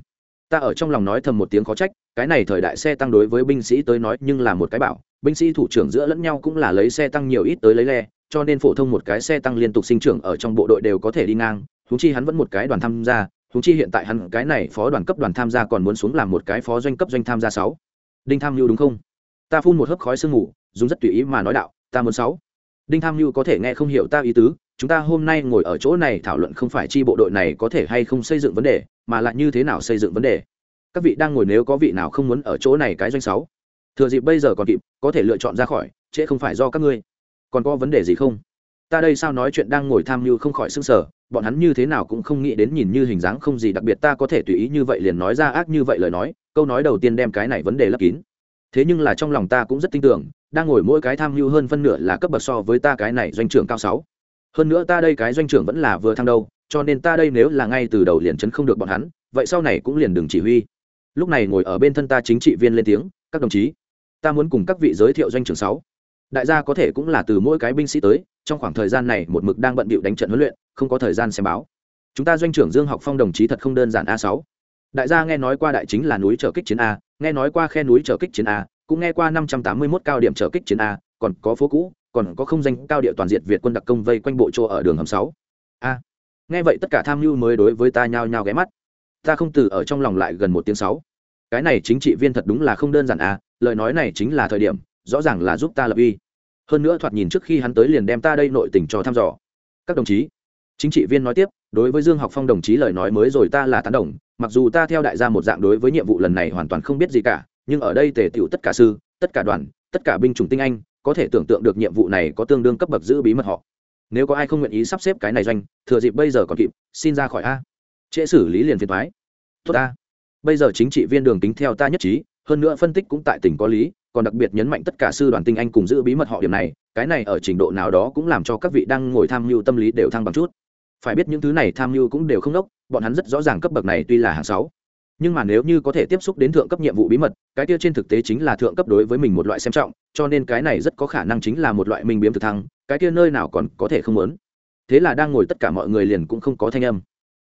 Ta ở trong lòng nói thầm một tiếng khó trách cái này thời đại xe tăng đối với binh sĩ tới nói nhưng là một cái bảo, binh sĩ thủ trưởng giữa lẫn nhau cũng là lấy xe tăng nhiều ít tới lấy le, cho nên phổ thông một cái xe tăng liên tục sinh trưởng ở trong bộ đội đều có thể đi ngang húng chi hắn vẫn một cái đoàn tham gia húng chi hiện tại hắn cái này phó đoàn cấp đoàn tham gia còn muốn xuống làm một cái phó doanh cấp doanh tham gia sáu. Đinh tham mưu đúng không? Ta phun một hớp khói sương mù, dùng rất tùy ý mà nói đạo, ta muốn sáu. Đinh tham mưu có thể nghe không hiểu ta ý tứ, chúng ta hôm nay ngồi ở chỗ này thảo luận không phải chi bộ đội này có thể hay không xây dựng vấn đề, mà lại như thế nào xây dựng vấn đề các vị đang ngồi nếu có vị nào không muốn ở chỗ này cái doanh sáu, thừa dịp bây giờ còn kịp, có thể lựa chọn ra khỏi, trễ không phải do các ngươi. Còn có vấn đề gì không? Ta đây sao nói chuyện đang ngồi tham mưu không khỏi sưng sở bọn hắn như thế nào cũng không nghĩ đến nhìn như hình dáng không gì đặc biệt, ta có thể tùy ý như vậy liền nói ra ác như vậy lời nói, câu nói đầu tiên đem cái này vấn đề lấp kín. Thế nhưng là trong lòng ta cũng rất tin tưởng, đang ngồi mỗi cái tham mưu hơn phân nửa là cấp bậc so với ta cái này doanh trưởng cao sáu. Hơn nữa ta đây cái doanh trưởng vẫn là vừa thăng đâu, cho nên ta đây nếu là ngay từ đầu liền chấn không được bọn hắn, vậy sau này cũng liền đừng chỉ huy lúc này ngồi ở bên thân ta chính trị viên lên tiếng, các đồng chí, ta muốn cùng các vị giới thiệu doanh trưởng sáu. Đại gia có thể cũng là từ mỗi cái binh sĩ tới, trong khoảng thời gian này một mực đang bận bịu đánh trận huấn luyện, không có thời gian xem báo. Chúng ta doanh trưởng dương học phong đồng chí thật không đơn giản a sáu. Đại gia nghe nói qua đại chính là núi trở kích chiến a, nghe nói qua khe núi trở kích chiến a, cũng nghe qua năm trăm tám mươi 581 cao điểm trở kích chiến a, còn có phố cũ, còn có không danh cao địa toàn diện việt quân đặc công vây quanh bộ chỗ ở đường hầm sáu. A. Nghe vậy tất cả tham mưu mới đối với ta nhao nhao ghé mắt ta không từ ở trong lòng lại gần một tiếng sáu. Cái này chính trị viên thật đúng là không đơn giản à lời nói này chính là thời điểm, rõ ràng là giúp ta lập uy. Hơn nữa thoạt nhìn trước khi hắn tới liền đem ta đây nội tình cho thăm dò. Các đồng chí, chính trị viên nói tiếp, đối với dương học phong đồng chí lời nói mới rồi ta là tán đồng, mặc dù ta theo đại gia một dạng đối với nhiệm vụ lần này hoàn toàn không biết gì cả, nhưng ở đây tề tựu tất cả sư, tất cả đoàn, tất cả binh chủng tinh anh, có thể tưởng tượng được nhiệm vụ này có tương đương cấp bậc giữ bí mật họ. Nếu có ai không nguyện ý sắp xếp cái này doanh, thừa dịp bây giờ còn kịp, xin ra khỏi a trễ xử lý liền phiền thoái tốt ta. Bây giờ chính trị viên đường tính theo ta nhất trí, hơn nữa phân tích cũng tại tỉnh có lý, còn đặc biệt nhấn mạnh tất cả sư đoàn tinh anh cùng giữ bí mật họ điểm này, cái này ở trình độ nào đó cũng làm cho các vị đang ngồi tham mưu tâm lý đều thăng bằng chút. Phải biết những thứ này tham mưu cũng đều không đốc, bọn hắn rất rõ ràng cấp bậc này tuy là hàng sáu, nhưng mà nếu như có thể tiếp xúc đến thượng cấp nhiệm vụ bí mật, cái kia trên thực tế chính là thượng cấp đối với mình một loại xem trọng, cho nên cái này rất có khả năng chính là một loại minh biếm thực thăng, cái kia nơi nào còn có thể không muốn. Thế là đang ngồi tất cả mọi người liền cũng không có thanh âm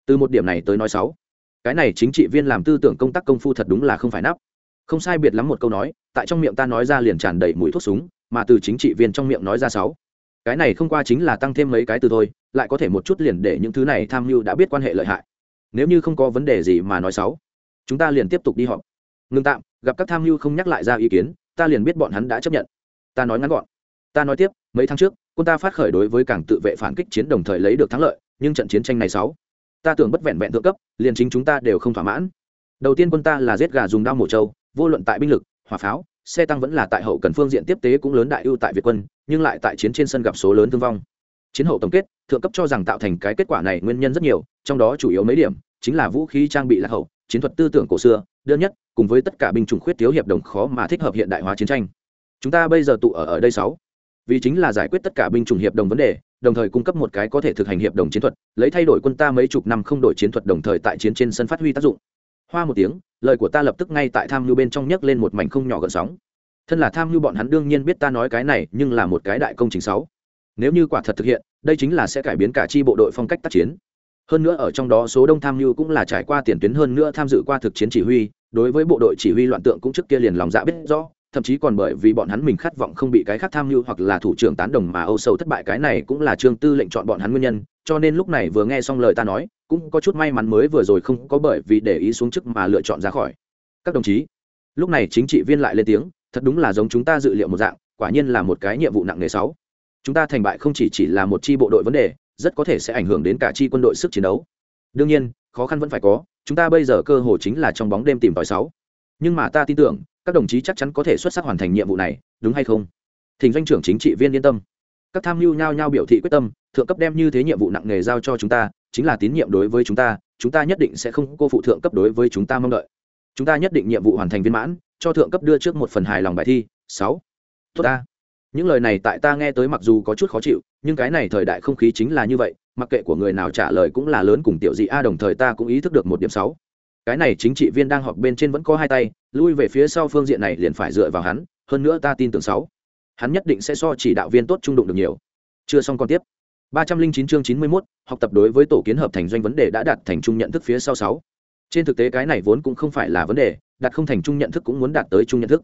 từ một điểm này tới nói sáu. Cái này chính trị viên làm tư tưởng công tác công phu thật đúng là không phải nắp. Không sai biệt lắm một câu nói, tại trong miệng ta nói ra liền tràn đầy mũi thuốc súng, mà từ chính trị viên trong miệng nói ra sáu. Cái này không qua chính là tăng thêm mấy cái từ thôi, lại có thể một chút liền để những thứ này tham mưu đã biết quan hệ lợi hại. Nếu như không có vấn đề gì mà nói sáu. Chúng ta liền tiếp tục đi họp. Ngừng tạm, gặp các tham mưu không nhắc lại ra ý kiến, ta liền biết bọn hắn đã chấp nhận. Ta nói ngắn gọn. Ta nói tiếp, mấy tháng trước, quân ta phát khởi đối với cảng tự vệ phản kích chiến đồng thời lấy được thắng lợi, nhưng trận chiến tranh này sáu ta tưởng bất vẹn vẹn thượng cấp, liền chính chúng ta đều không thỏa mãn. Đầu tiên quân ta là giết gà dùng đao mổ trâu, vô luận tại binh lực, hỏa pháo, xe tăng vẫn là tại hậu cần phương diện tiếp tế cũng lớn đại ưu tại việt quân, nhưng lại tại chiến trên sân gặp số lớn thương vong. Chiến hậu tổng kết, thượng cấp cho rằng tạo thành cái kết quả này nguyên nhân rất nhiều, trong đó chủ yếu mấy điểm, chính là vũ khí trang bị lạc hậu, chiến thuật tư tưởng cổ xưa, đơn nhất, cùng với tất cả binh chủng khuyết thiếu hiệp đồng khó mà thích hợp hiện đại hóa chiến tranh. Chúng ta bây giờ tụ ở ở đây sáu vì chính là giải quyết tất cả binh chủng hiệp đồng vấn đề, đồng thời cung cấp một cái có thể thực hành hiệp đồng chiến thuật, lấy thay đổi quân ta mấy chục năm không đổi chiến thuật đồng thời tại chiến trên sân phát huy tác dụng. Hoa một tiếng, lời của ta lập tức ngay tại tham mưu bên trong nhấc lên một mảnh không nhỏ gợn sóng. Thân là tham mưu bọn hắn đương nhiên biết ta nói cái này, nhưng là một cái đại công trình sáu. Nếu như quả thật thực hiện, đây chính là sẽ cải biến cả chi bộ đội phong cách tác chiến. Hơn nữa ở trong đó số đông tham mưu cũng là trải qua tiền tuyến hơn nữa tham dự qua thực chiến chỉ huy, đối với bộ đội chỉ huy loạn tượng cũng trước kia liền lòng dạ biết rõ thậm chí còn bởi vì bọn hắn mình khát vọng không bị cái khác tham mưu hoặc là thủ trưởng tán đồng mà âu sầu thất bại, cái này cũng là trương tư lệnh chọn bọn hắn nguyên nhân, cho nên lúc này vừa nghe xong lời ta nói, cũng có chút may mắn mới vừa rồi không có bởi vì để ý xuống chức mà lựa chọn ra khỏi. Các đồng chí, lúc này chính trị viên lại lên tiếng, thật đúng là giống chúng ta dự liệu một dạng, quả nhiên là một cái nhiệm vụ nặng nề sáu. Chúng ta thành bại không chỉ chỉ là một chi bộ đội vấn đề, rất có thể sẽ ảnh hưởng đến cả chi quân đội sức chiến đấu. Đương nhiên, khó khăn vẫn phải có, chúng ta bây giờ cơ hội chính là trong bóng đêm tìm tòi sáu. Nhưng mà ta tin tưởng các đồng chí chắc chắn có thể xuất sắc hoàn thành nhiệm vụ này, đúng hay không? Thỉnh doanh trưởng chính trị viên yên tâm. Các tham mưu nhao nhao biểu thị quyết tâm, thượng cấp đem như thế nhiệm vụ nặng nề giao cho chúng ta, chính là tín nhiệm đối với chúng ta chúng ta nhất định sẽ không cô phụ thượng cấp đối với chúng ta mong đợi. Chúng ta nhất định nhiệm vụ hoàn thành viên mãn, cho thượng cấp đưa trước một phần hài lòng bài thi. Sáu. Tốt ta. Những lời này tại ta nghe tới mặc dù có chút khó chịu, nhưng cái này thời đại không khí chính là như vậy, mặc kệ của người nào trả lời cũng là lớn cùng tiểu dị a, đồng thời ta cũng ý thức được một điểm sáu cái này chính trị viên đang họp bên trên vẫn có hai tay lui về phía sau phương diện này liền phải dựa vào hắn hơn nữa ta tin tưởng sáu. Hắn nhất định sẽ so chỉ đạo viên tốt trung đụng được nhiều. Chưa xong còn tiếp. Ba trăm linh chín chương chín mươi 91, học tập đối với tổ kiến hợp thành doanh vấn đề đã đạt thành chung nhận thức phía sau sáu. Trên thực tế cái này vốn cũng không phải là vấn đề đạt không thành chung nhận thức cũng muốn đạt tới chung nhận thức.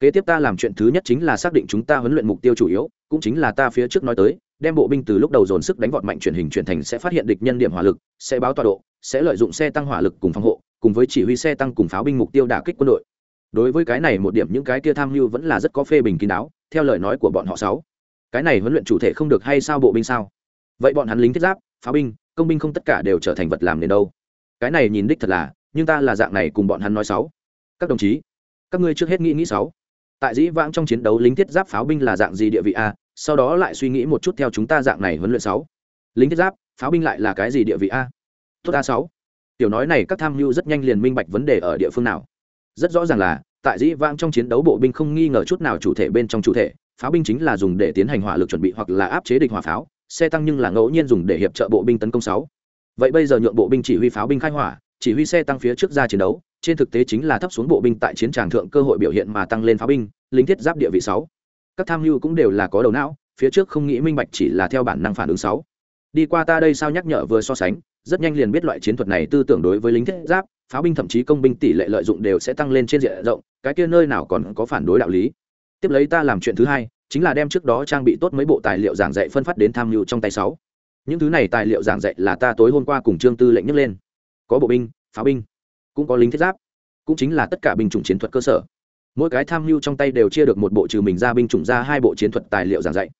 Kế tiếp ta làm chuyện thứ nhất chính là xác định chúng ta huấn luyện mục tiêu chủ yếu cũng chính là ta phía trước nói tới đem bộ binh từ lúc đầu dồn sức đánh vọt mạnh chuyển hình chuyển thành sẽ phát hiện địch nhân điểm hỏa lực sẽ báo tọa độ sẽ lợi dụng xe tăng hỏa lực cùng phòng hộ cùng với chỉ huy xe tăng cùng pháo binh mục tiêu đả kích quân đội. Đối với cái này một điểm những cái kia tham mưu vẫn là rất có phê bình kín đáo, theo lời nói của bọn họ sáu. Cái này huấn luyện chủ thể không được hay sao bộ binh sao? Vậy bọn hắn lính thiết giáp, pháo binh, công binh không tất cả đều trở thành vật làm nên đâu. Cái này nhìn đích thật là, nhưng ta là dạng này cùng bọn hắn nói sáu. Các đồng chí, các ngươi trước hết nghĩ nghĩ sáu. Tại dĩ vãng trong chiến đấu lính thiết giáp pháo binh là dạng gì địa vị a? Sau đó lại suy nghĩ một chút theo chúng ta dạng này huấn luyện sáu. Lính thiết giáp, pháo binh lại là cái gì địa vị a? Tốt a sáu tiểu nói này các tham mưu rất nhanh liền minh bạch vấn đề ở địa phương nào. Rất rõ ràng là, tại dĩ vãng trong chiến đấu bộ binh không nghi ngờ chút nào chủ thể bên trong chủ thể. Pháo binh chính là dùng để tiến hành hỏa lực chuẩn bị hoặc là áp chế địch hỏa pháo, xe tăng nhưng là ngẫu nhiên dùng để hiệp trợ bộ binh tấn công sáu. Vậy bây giờ nhượng bộ binh chỉ huy pháo binh khai hỏa, chỉ huy xe tăng phía trước ra chiến đấu, trên thực tế chính là thấp xuống bộ binh tại chiến tràng thượng cơ hội biểu hiện mà tăng lên pháo binh, lính thiết giáp địa vị sáu. Các tham mưu cũng đều là có đầu não, phía trước không nghĩ minh bạch chỉ là theo bản năng phản ứng sáu. Đi qua ta đây sao nhắc nhở vừa so sánh rất nhanh liền biết loại chiến thuật này tư tưởng đối với lính thiết giáp, pháo binh thậm chí công binh tỷ lệ lợi dụng đều sẽ tăng lên trên diện rộng, cái kia nơi nào còn có phản đối đạo lý. Tiếp lấy ta làm chuyện thứ hai, chính là đem trước đó trang bị tốt mấy bộ tài liệu giảng dạy phân phát đến tham mưu trong tay sáu. Những thứ này tài liệu giảng dạy là ta tối hôm qua cùng trương tư lệnh nhắc lên. Có bộ binh, pháo binh, cũng có lính thiết giáp, cũng chính là tất cả binh chủng chiến thuật cơ sở. Mỗi cái tham mưu trong tay đều chia được một bộ trừ mình ra binh chủng ra hai bộ chiến thuật tài liệu giảng dạy.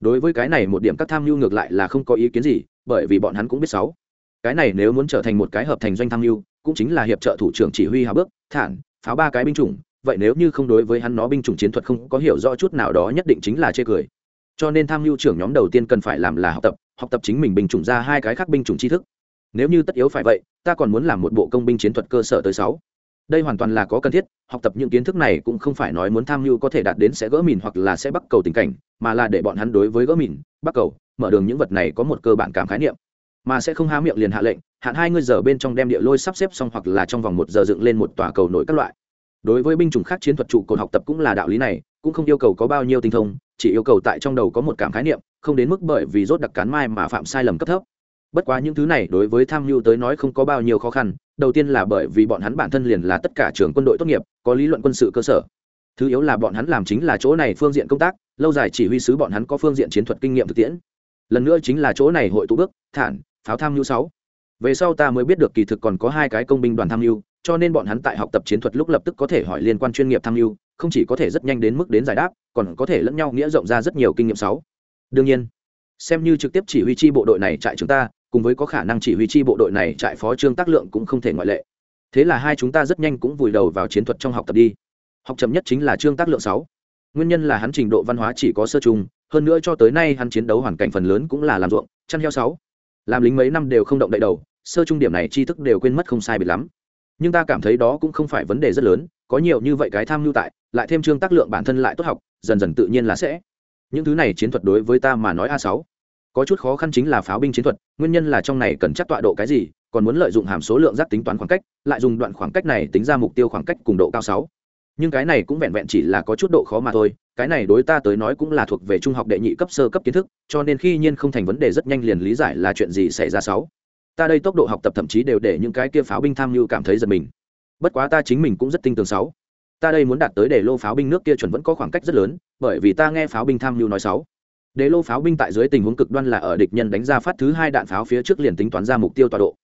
Đối với cái này một điểm các tham mưu ngược lại là không có ý kiến gì, bởi vì bọn hắn cũng biết sáu cái này nếu muốn trở thành một cái hợp thành doanh tham mưu, cũng chính là hiệp trợ thủ trưởng chỉ huy hào bước, thản, pháo ba cái binh chủng. Vậy nếu như không đối với hắn nó binh chủng chiến thuật không có hiểu rõ chút nào đó nhất định chính là chê cười. Cho nên tham mưu trưởng nhóm đầu tiên cần phải làm là học tập học tập chính mình binh chủng ra hai cái khác binh chủng tri thức. Nếu như tất yếu phải vậy, ta còn muốn làm một bộ công binh chiến thuật cơ sở tới sáu. Đây hoàn toàn là có cần thiết, học tập những kiến thức này cũng không phải nói muốn tham mưu có thể đạt đến sẽ gỡ mìn hoặc là sẽ bắt cầu tình cảnh, mà là để bọn hắn đối với gỡ mìn, bắt cầu, mở đường những vật này có một cơ bản cảm khái niệm mà sẽ không há miệng liền hạ lệnh, hạn hai ngươi giờ bên trong đem địa lôi sắp xếp xong hoặc là trong vòng một giờ dựng lên một tòa cầu nổi các loại. Đối với binh chủng khác chiến thuật trụ cột học tập cũng là đạo lý này, cũng không yêu cầu có bao nhiêu tinh thông, chỉ yêu cầu tại trong đầu có một cảm khái niệm, không đến mức bởi vì rốt đặc cán mai mà phạm sai lầm cấp thấp. Bất quá những thứ này đối với tham mưu tới nói không có bao nhiêu khó khăn, đầu tiên là bởi vì bọn hắn bản thân liền là tất cả trường quân đội tốt nghiệp, có lý luận quân sự cơ sở. Thứ yếu là bọn hắn làm chính là chỗ này phương diện công tác, lâu dài chỉ huy sứ bọn hắn có phương diện chiến thuật kinh nghiệm thực tiễn. Lần nữa chính là chỗ này hội tụ bước, thản pháo tham mưu sáu. Về sau ta mới biết được kỳ thực còn có hai cái công binh đoàn tham mưu cho nên bọn hắn tại học tập chiến thuật lúc lập tức có thể hỏi liên quan chuyên nghiệp tham mưu không chỉ có thể rất nhanh đến mức đến giải đáp, còn có thể lẫn nhau nghĩa rộng ra rất nhiều kinh nghiệm sáu. Đương nhiên, xem như trực tiếp chỉ huy chi bộ đội này trại chúng ta, cùng với có khả năng chỉ huy chi bộ đội này trại phó trương tác lượng cũng không thể ngoại lệ. Thế là hai chúng ta rất nhanh cũng vùi đầu vào chiến thuật trong học tập đi. Học chậm nhất chính là trương tác lượng sáu. Nguyên nhân là hắn trình độ văn hóa chỉ có sơ chung hơn nữa cho tới nay hắn chiến đấu hoàn cảnh phần lớn cũng là làm ruộng, chăn heo sáu làm lính mấy năm đều không động đậy đầu, sơ trung điểm này tri thức đều quên mất không sai biệt lắm. Nhưng ta cảm thấy đó cũng không phải vấn đề rất lớn, có nhiều như vậy cái tham mưu tại, lại thêm trương tác lượng bản thân lại tốt học, dần dần tự nhiên là sẽ. Những thứ này chiến thuật đối với ta mà nói a sáu. Có chút khó khăn chính là pháo binh chiến thuật, nguyên nhân là trong này cần chắc tọa độ cái gì, còn muốn lợi dụng hàm số lượng giác tính toán khoảng cách, lại dùng đoạn khoảng cách này tính ra mục tiêu khoảng cách cùng độ cao sáu nhưng cái này cũng vẹn vẹn chỉ là có chút độ khó mà thôi, cái này đối ta tới nói cũng là thuộc về trung học đệ nhị cấp sơ cấp kiến thức, cho nên khi nhiên không thành vấn đề rất nhanh liền lý giải là chuyện gì xảy ra sáu. Ta đây tốc độ học tập thậm chí đều để những cái kia pháo binh tham mưu cảm thấy giật mình. Bất quá ta chính mình cũng rất tinh tường sáu. Ta đây muốn đạt tới để lô pháo binh nước kia chuẩn vẫn có khoảng cách rất lớn, bởi vì ta nghe pháo binh tham mưu nói sáu. Để lô pháo binh tại dưới tình huống cực đoan là ở địch nhân đánh ra phát thứ hai đạn pháo phía trước liền tính toán ra mục tiêu tọa độ.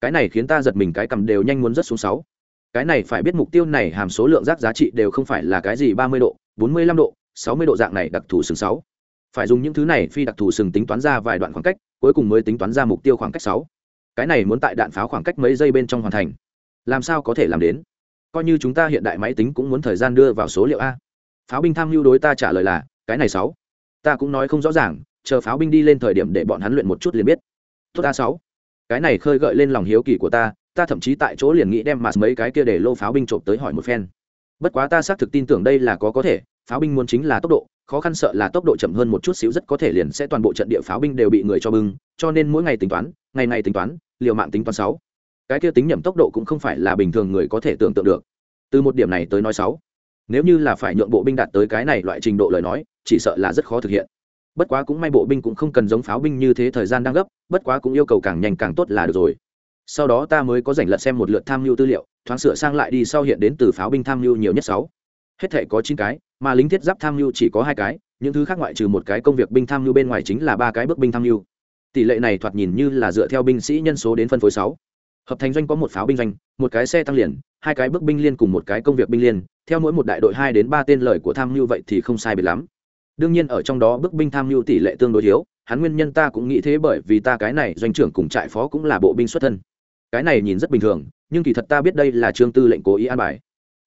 Cái này khiến ta giật mình cái cầm đều nhanh muốn rất xuống sáu cái này phải biết mục tiêu này hàm số lượng rác giá trị đều không phải là cái gì, ba mươi độ, bốn mươi lăm độ, sáu mươi độ dạng này đặc thù sừng sáu. Phải dùng những thứ này phi đặc thù sừng tính toán ra vài đoạn khoảng cách, cuối cùng mới tính toán ra mục tiêu khoảng cách sáu. Cái này muốn tại đạn pháo khoảng cách mấy giây bên trong hoàn thành. Làm sao có thể làm đến? Coi như chúng ta hiện đại máy tính cũng muốn thời gian đưa vào số liệu a. Pháo binh tham mưu đối ta trả lời là, cái này sáu. Ta cũng nói không rõ ràng, chờ pháo binh đi lên thời điểm để bọn hắn luyện một chút liền biết. Tốt a sáu. Cái này khơi gợi lên lòng hiếu kỳ của ta ta thậm chí tại chỗ liền nghĩ đem mà mấy cái kia để lô pháo binh trộm tới hỏi một phen. Bất quá ta xác thực tin tưởng đây là có có thể, pháo binh muốn chính là tốc độ, khó khăn sợ là tốc độ chậm hơn một chút xíu rất có thể liền sẽ toàn bộ trận địa pháo binh đều bị người cho bưng, cho nên mỗi ngày tính toán, ngày ngày tính toán, liều mạng tính toán sáu. Cái kia tính nhầm tốc độ cũng không phải là bình thường người có thể tưởng tượng được. Từ một điểm này tới nói sáu. Nếu như là phải nhượng bộ binh đạt tới cái này loại trình độ lời nói, chỉ sợ là rất khó thực hiện. Bất quá cũng may bộ binh cũng không cần giống pháo binh như thế thời gian đang gấp, bất quá cũng yêu cầu càng nhanh càng tốt là được rồi sau đó ta mới có rảnh lật xem một lượt tham mưu tư liệu, thoáng sửa sang lại đi sau hiện đến từ pháo binh tham mưu nhiều nhất sáu. Hết thể có chín cái, mà lính thiết giáp tham mưu chỉ có hai cái, những thứ khác ngoại trừ một cái công việc binh tham mưu bên ngoài chính là ba cái bước binh tham mưu. Tỷ lệ này thoạt nhìn như là dựa theo binh sĩ nhân số đến phân phối sáu. Hợp thành doanh có một pháo binh doanh, một cái xe tăng liền, hai cái bước binh liên cùng một cái công việc binh liên, theo mỗi một đại đội hai đến ba tên lời của tham mưu vậy thì không sai biệt lắm. Đương nhiên ở trong đó bước binh tham mưu tỷ lệ tương đối thiếu, hắn nguyên nhân ta cũng nghĩ thế bởi vì ta cái này doanh trưởng cùng trại phó cũng là bộ binh xuất thân cái này nhìn rất bình thường, nhưng kỳ thật ta biết đây là trương tư lệnh cố ý an bài.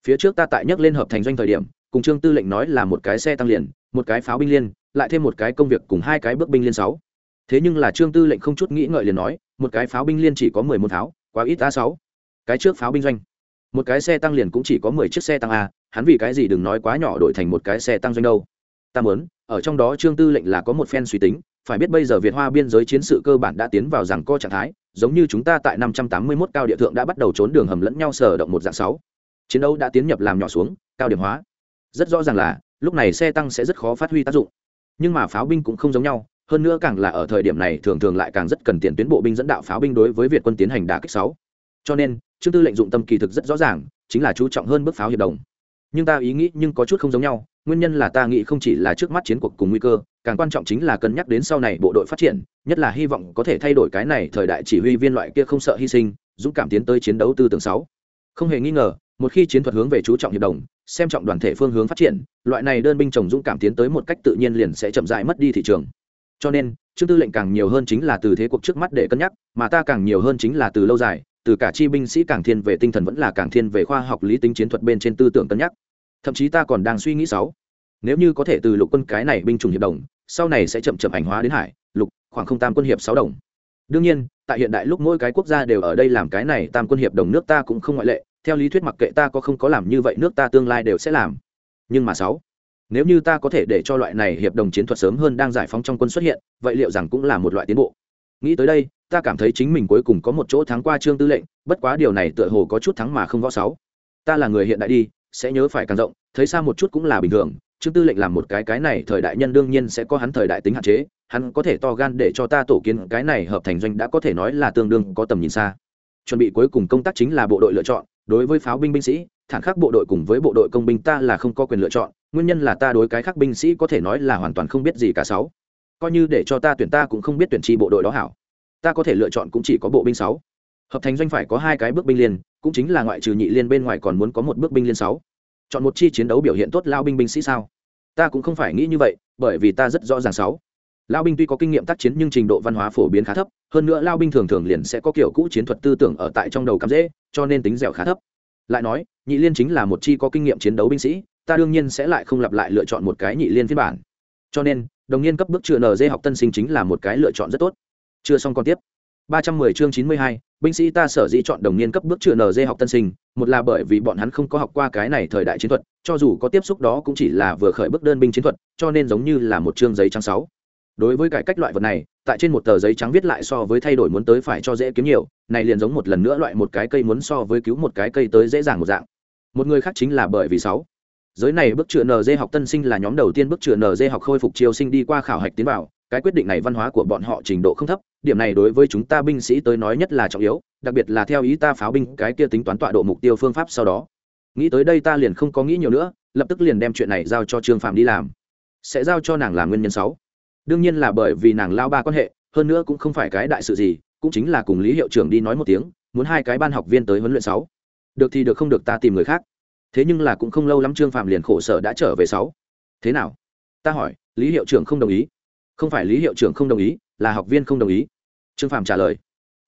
Phía trước ta tại nhắc lên hợp thành doanh thời điểm, cùng trương tư lệnh nói là một cái xe tăng liền, một cái pháo binh liên, lại thêm một cái công việc cùng hai cái bước binh liên sáu. Thế nhưng là trương tư lệnh không chút nghĩ ngợi liền nói, một cái pháo binh liên chỉ có mười một pháo, quá ít a sáu. Cái trước pháo binh doanh. Một cái xe tăng liền cũng chỉ có mười chiếc xe tăng a, hắn vì cái gì đừng nói quá nhỏ đổi thành một cái xe tăng doanh đâu. Ta muốn, ở trong đó trương tư lệnh là có một phen suy tính, phải biết bây giờ việt hoa biên giới chiến sự cơ bản đã tiến vào rằng co trạng thái giống như chúng ta tại năm trăm tám mươi 581 cao địa thượng đã bắt đầu trốn đường hầm lẫn nhau sở động một dạng sáu. Chiến đấu đã tiến nhập làm nhỏ xuống, cao điểm hóa. Rất rõ ràng là, lúc này xe tăng sẽ rất khó phát huy tác dụng. Nhưng mà pháo binh cũng không giống nhau, hơn nữa càng là ở thời điểm này thường thường lại càng rất cần tiền tuyến bộ binh dẫn đạo pháo binh đối với việt quân tiến hành đả kích sáu. Cho nên, trương tư lệnh dụng tâm kỳ thực rất rõ ràng, chính là chú trọng hơn bước pháo hiệp đồng. Nhưng ta ý nghĩ nhưng có chút không giống nhau, nguyên nhân là ta nghĩ không chỉ là trước mắt chiến cuộc cùng nguy cơ, càng quan trọng chính là cân nhắc đến sau này bộ đội phát triển nhất là hy vọng có thể thay đổi cái này thời đại chỉ huy viên loại kia không sợ hy sinh, dũng cảm tiến tới chiến đấu tư tưởng sáu. Không hề nghi ngờ, một khi chiến thuật hướng về chú trọng hiệp đồng, xem trọng đoàn thể phương hướng phát triển, loại này đơn binh chồng dũng cảm tiến tới một cách tự nhiên liền sẽ chậm dại mất đi thị trường. Cho nên, trương tư lệnh càng nhiều hơn chính là từ thế cuộc trước mắt để cân nhắc, mà ta càng nhiều hơn chính là từ lâu dài, từ cả chi binh sĩ càng thiên về tinh thần vẫn là càng thiên về khoa học lý tính chiến thuật bên trên tư tưởng cân nhắc. Thậm chí ta còn đang suy nghĩ sáu. Nếu như có thể từ lục quân cái này binh chủng hiệp đồng, sau này sẽ chậm chậm ảnh hóa đến hải khoảng không tam quân hiệp sáu đồng. Đương nhiên, tại hiện đại lúc mỗi cái quốc gia đều ở đây làm cái này tam quân hiệp đồng nước ta cũng không ngoại lệ, theo lý thuyết mặc kệ ta có không có làm như vậy nước ta tương lai đều sẽ làm. Nhưng mà sáu, nếu như ta có thể để cho loại này hiệp đồng chiến thuật sớm hơn đang giải phóng trong quân xuất hiện, vậy liệu rằng cũng là một loại tiến bộ? Nghĩ tới đây, ta cảm thấy chính mình cuối cùng có một chỗ thắng qua trương tư lệnh, bất quá điều này tựa hồ có chút thắng mà không võ sáu. Ta là người hiện đại đi, sẽ nhớ phải càng rộng, thấy xa một chút cũng là bình thường trương tư lệnh làm một cái cái này thời đại nhân đương nhiên sẽ có hắn thời đại tính hạn chế, hắn có thể to gan để cho ta tổ kiến cái này hợp thành doanh đã có thể nói là tương đương có tầm nhìn xa. Chuẩn bị cuối cùng công tác chính là bộ đội lựa chọn, đối với pháo binh binh sĩ thản khắc bộ đội cùng với bộ đội công binh ta là không có quyền lựa chọn, nguyên nhân là ta đối cái khác binh sĩ có thể nói là hoàn toàn không biết gì cả sáu. Coi như để cho ta tuyển ta cũng không biết tuyển chi bộ đội đó hảo. Ta có thể lựa chọn cũng chỉ có bộ binh sáu. Hợp thành doanh phải có hai cái bước binh liên, cũng chính là ngoại trừ nhị liên bên ngoài còn muốn có một bước binh liên sáu. Chọn một chi chiến đấu biểu hiện tốt lao binh binh sĩ sao? Ta cũng không phải nghĩ như vậy, bởi vì ta rất rõ ràng sáu. Lao binh tuy có kinh nghiệm tác chiến nhưng trình độ văn hóa phổ biến khá thấp, hơn nữa lao binh thường thường liền sẽ có kiểu cũ chiến thuật tư tưởng ở tại trong đầu cắm dễ, cho nên tính dẻo khá thấp. Lại nói, nhị liên chính là một chi có kinh nghiệm chiến đấu binh sĩ, ta đương nhiên sẽ lại không lặp lại lựa chọn một cái nhị liên phiên bản. Cho nên, đồng niên cấp bước chưa nd học tân sinh chính là một cái lựa chọn rất tốt. Chưa xong còn tiếp. 310 chương 92, binh sĩ ta sở dĩ chọn đồng niên cấp bước chữa NG học tân sinh một là bởi vì bọn hắn không có học qua cái này thời đại chiến thuật cho dù có tiếp xúc đó cũng chỉ là vừa khởi bước đơn binh chiến thuật cho nên giống như là một chương giấy trắng sáu. Đối với cải cách loại vật này tại trên một tờ giấy trắng viết lại so với thay đổi muốn tới phải cho dễ kiếm nhiều này liền giống một lần nữa loại một cái cây muốn so với cứu một cái cây tới dễ dàng một dạng. Một người khác chính là bởi vì sáu. Giới này bước chữa NG học tân sinh là nhóm đầu tiên bước chữa NG học khôi phục chiêu sinh đi qua khảo hạch tiến vào cái quyết định này văn hóa của bọn họ trình độ không thấp, điểm này đối với chúng ta binh sĩ tới nói nhất là trọng yếu, đặc biệt là theo ý ta pháo binh, cái kia tính toán tọa độ mục tiêu phương pháp sau đó. Nghĩ tới đây ta liền không có nghĩ nhiều nữa, lập tức liền đem chuyện này giao cho trương phạm đi làm. Sẽ giao cho nàng làm nguyên nhân sáu. Đương nhiên là bởi vì nàng lao ba quan hệ, hơn nữa cũng không phải cái đại sự gì, cũng chính là cùng lý hiệu trưởng đi nói một tiếng, muốn hai cái ban học viên tới huấn luyện sáu. Được thì được không được ta tìm người khác. Thế nhưng là cũng không lâu lắm trương phạm liền khổ sở đã trở về sáu. Thế nào? Ta hỏi, lý hiệu trưởng không đồng ý không phải lý hiệu trưởng không đồng ý, là học viên không đồng ý. Trương phạm trả lời,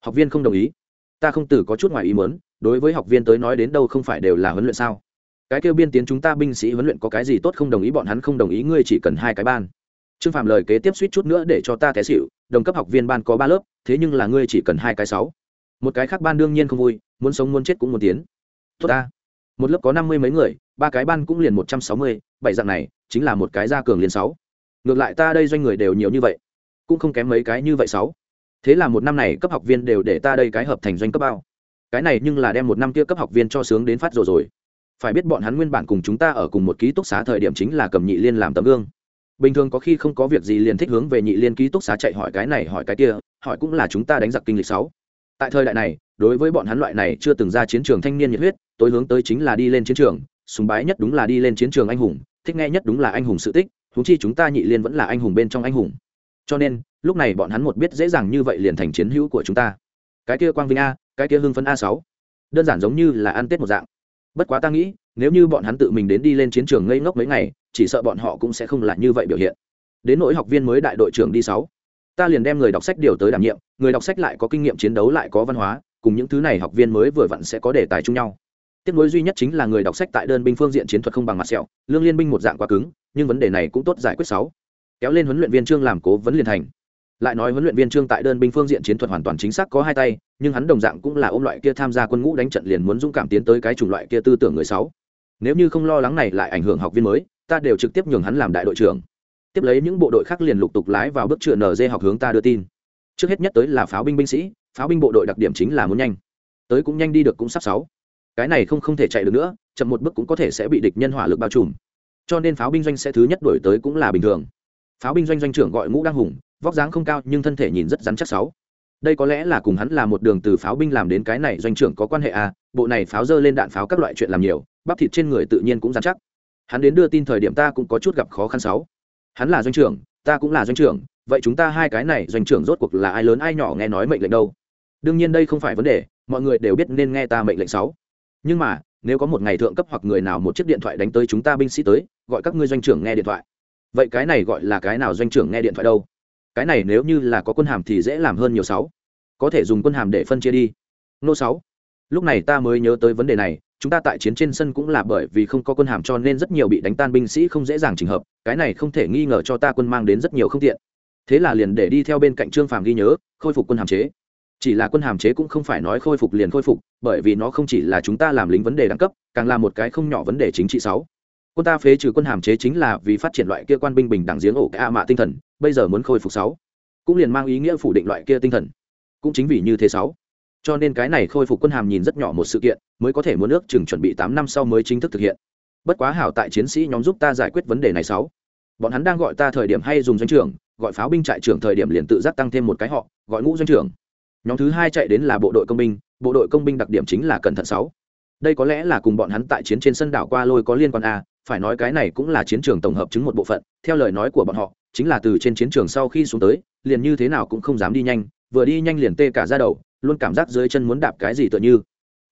học viên không đồng ý. Ta không từ có chút ngoài ý muốn, đối với học viên tới nói đến đâu không phải đều là huấn luyện sao? Cái kêu biên tiến chúng ta binh sĩ huấn luyện có cái gì tốt không đồng ý, bọn hắn không đồng ý, ngươi chỉ cần hai cái ban. Trương phạm lời kế tiếp suýt chút nữa để cho ta té xịu đồng cấp học viên ban có ba lớp, thế nhưng là ngươi chỉ cần hai cái sáu. Một cái khác ban đương nhiên không vui, muốn sống muốn chết cũng muốn tiến. Tốt ta. Một lớp có năm mươi mấy người, ba cái ban cũng liền một trăm sáu mươi, bảy dạng này, chính là một cái gia cường liền sáu ngược lại ta đây doanh người đều nhiều như vậy, cũng không kém mấy cái như vậy sáu. Thế là một năm này cấp học viên đều để ta đây cái hợp thành doanh cấp bao. Cái này nhưng là đem một năm kia cấp học viên cho sướng đến phát rồi rồi. Phải biết bọn hắn nguyên bản cùng chúng ta ở cùng một ký túc xá thời điểm chính là cầm nhị liên làm tấm gương. Bình thường có khi không có việc gì liền thích hướng về nhị liên ký túc xá chạy hỏi cái này, hỏi cái kia, hỏi cũng là chúng ta đánh giặc kinh lịch sáu. Tại thời đại này, đối với bọn hắn loại này chưa từng ra chiến trường thanh niên nhiệt huyết, tối hướng tới chính là đi lên chiến trường súng bái nhất đúng là đi lên chiến trường anh hùng, thích nghe nhất đúng là anh hùng sự tích húng chi chúng ta nhị liên vẫn là anh hùng bên trong anh hùng. Cho nên, lúc này bọn hắn một biết dễ dàng như vậy liền thành chiến hữu của chúng ta. Cái kia quang vinh a, cái kia hưng phấn a sáu, đơn giản giống như là ăn tết một dạng. Bất quá ta nghĩ, nếu như bọn hắn tự mình đến đi lên chiến trường ngây ngốc mấy ngày, chỉ sợ bọn họ cũng sẽ không là như vậy biểu hiện. Đến nỗi học viên mới đại đội trưởng đi sáu, ta liền đem người đọc sách điều tới đảm nhiệm, người đọc sách lại có kinh nghiệm chiến đấu lại có văn hóa, cùng những thứ này học viên mới vừa vặn sẽ có đề tài chung nhau tiếc nối duy nhất chính là người đọc sách tại đơn binh phương diện chiến thuật không bằng mặt sẹo, lương liên binh một dạng quá cứng, nhưng vấn đề này cũng tốt giải quyết sáu. Kéo lên huấn luyện viên trương làm cố vấn liền thành. Lại nói huấn luyện viên trương tại đơn binh phương diện chiến thuật hoàn toàn chính xác có hai tay, nhưng hắn đồng dạng cũng là ôm loại kia tham gia quân ngũ đánh trận liền muốn dũng cảm tiến tới cái chủng loại kia tư tưởng người sáu. Nếu như không lo lắng này lại ảnh hưởng học viên mới, ta đều trực tiếp nhường hắn làm đại đội trưởng. Tiếp lấy những bộ đội khác liền lục tục lái vào bước chữa nd học hướng ta đưa tin. Trước hết nhất tới là pháo binh binh sĩ, pháo binh bộ đội đặc điểm chính là muốn nhanh. Tới cũng nhanh đi được cũng sắp sáu cái này không không thể chạy được nữa, chậm một bước cũng có thể sẽ bị địch nhân hỏa lực bao trùm. Cho nên pháo binh doanh sẽ thứ nhất đổi tới cũng là bình thường. Pháo binh doanh doanh trưởng gọi ngũ đăng hùng, vóc dáng không cao nhưng thân thể nhìn rất rắn chắc sáu. Đây có lẽ là cùng hắn là một đường từ pháo binh làm đến cái này doanh trưởng có quan hệ à bộ này pháo dơ lên đạn pháo các loại chuyện làm nhiều, bắp thịt trên người tự nhiên cũng dán chắc. Hắn đến đưa tin thời điểm ta cũng có chút gặp khó khăn sáu. Hắn là doanh trưởng, ta cũng là doanh trưởng, vậy chúng ta hai cái này doanh trưởng rốt cuộc là ai lớn ai nhỏ nghe nói mệnh lệnh đâu? Đương nhiên đây không phải vấn đề, mọi người đều biết nên nghe ta mệnh lệnh sáu nhưng mà, nếu có một ngày thượng cấp hoặc người nào một chiếc điện thoại đánh tới chúng ta binh sĩ tới, gọi các ngươi doanh trưởng nghe điện thoại. Vậy cái này gọi là cái nào doanh trưởng nghe điện thoại đâu? Cái này nếu như là có quân hàm thì dễ làm hơn nhiều sáu. Có thể dùng quân hàm để phân chia đi. Nô sáu. Lúc này ta mới nhớ tới vấn đề này, chúng ta tại chiến trên sân cũng là bởi vì không có quân hàm cho nên rất nhiều bị đánh tan binh sĩ không dễ dàng trình hợp, cái này không thể nghi ngờ cho ta quân mang đến rất nhiều không tiện. Thế là liền để đi theo bên cạnh trương phàm ghi nhớ, khôi phục quân hàm chế chỉ là quân hàm chế cũng không phải nói khôi phục liền khôi phục, bởi vì nó không chỉ là chúng ta làm lính vấn đề đẳng cấp, càng là một cái không nhỏ vấn đề chính trị sáu. Quân ta phế trừ quân hàm chế chính là vì phát triển loại kia quan binh bình đẳng giếng ổ cái a mạ tinh thần, bây giờ muốn khôi phục sáu. Cũng liền mang ý nghĩa phủ định loại kia tinh thần. Cũng chính vì như thế sáu. Cho nên cái này khôi phục quân hàm nhìn rất nhỏ một sự kiện, mới có thể muốn nước chừng chuẩn bị tám năm sau mới chính thức thực hiện. Bất quá hảo tại chiến sĩ nhóm giúp ta giải quyết vấn đề này sáu. Bọn hắn đang gọi ta thời điểm hay dùng doanh trưởng, gọi pháo binh trại trưởng thời điểm liền tự giác tăng thêm một cái họ, gọi ngũ doanh trưởng nhóm thứ hai chạy đến là bộ đội công binh, bộ đội công binh đặc điểm chính là cẩn thận sáu. Đây có lẽ là cùng bọn hắn tại chiến trên sân đảo qua lôi có liên quan a, phải nói cái này cũng là chiến trường tổng hợp chứng một bộ phận, theo lời nói của bọn họ, chính là từ trên chiến trường sau khi xuống tới, liền như thế nào cũng không dám đi nhanh, vừa đi nhanh liền tê cả ra đầu, luôn cảm giác dưới chân muốn đạp cái gì tựa như.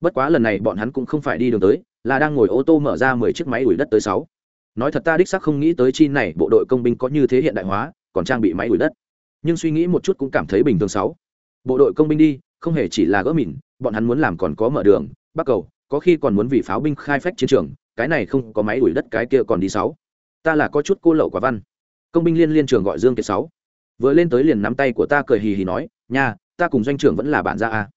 Bất quá lần này bọn hắn cũng không phải đi đường tới, là đang ngồi ô tô mở ra mười chiếc máy đuổi đất tới sáu. Nói thật ta đích xác không nghĩ tới chi này bộ đội công binh có như thế hiện đại hóa, còn trang bị máy đuổi đất. Nhưng suy nghĩ một chút cũng cảm thấy bình thường sáu bộ đội công binh đi, không hề chỉ là gỡ mìn, bọn hắn muốn làm còn có mở đường bắc cầu, có khi còn muốn vì pháo binh khai phách chiến trường, cái này không có máy đuổi đất cái kia còn đi sáu. Ta là có chút cô lậu quả văn. Công binh liên liên trường gọi dương kiệt sáu. Vừa lên tới liền nắm tay của ta cười hì hì nói, nha, ta cùng doanh trưởng vẫn là bạn ra a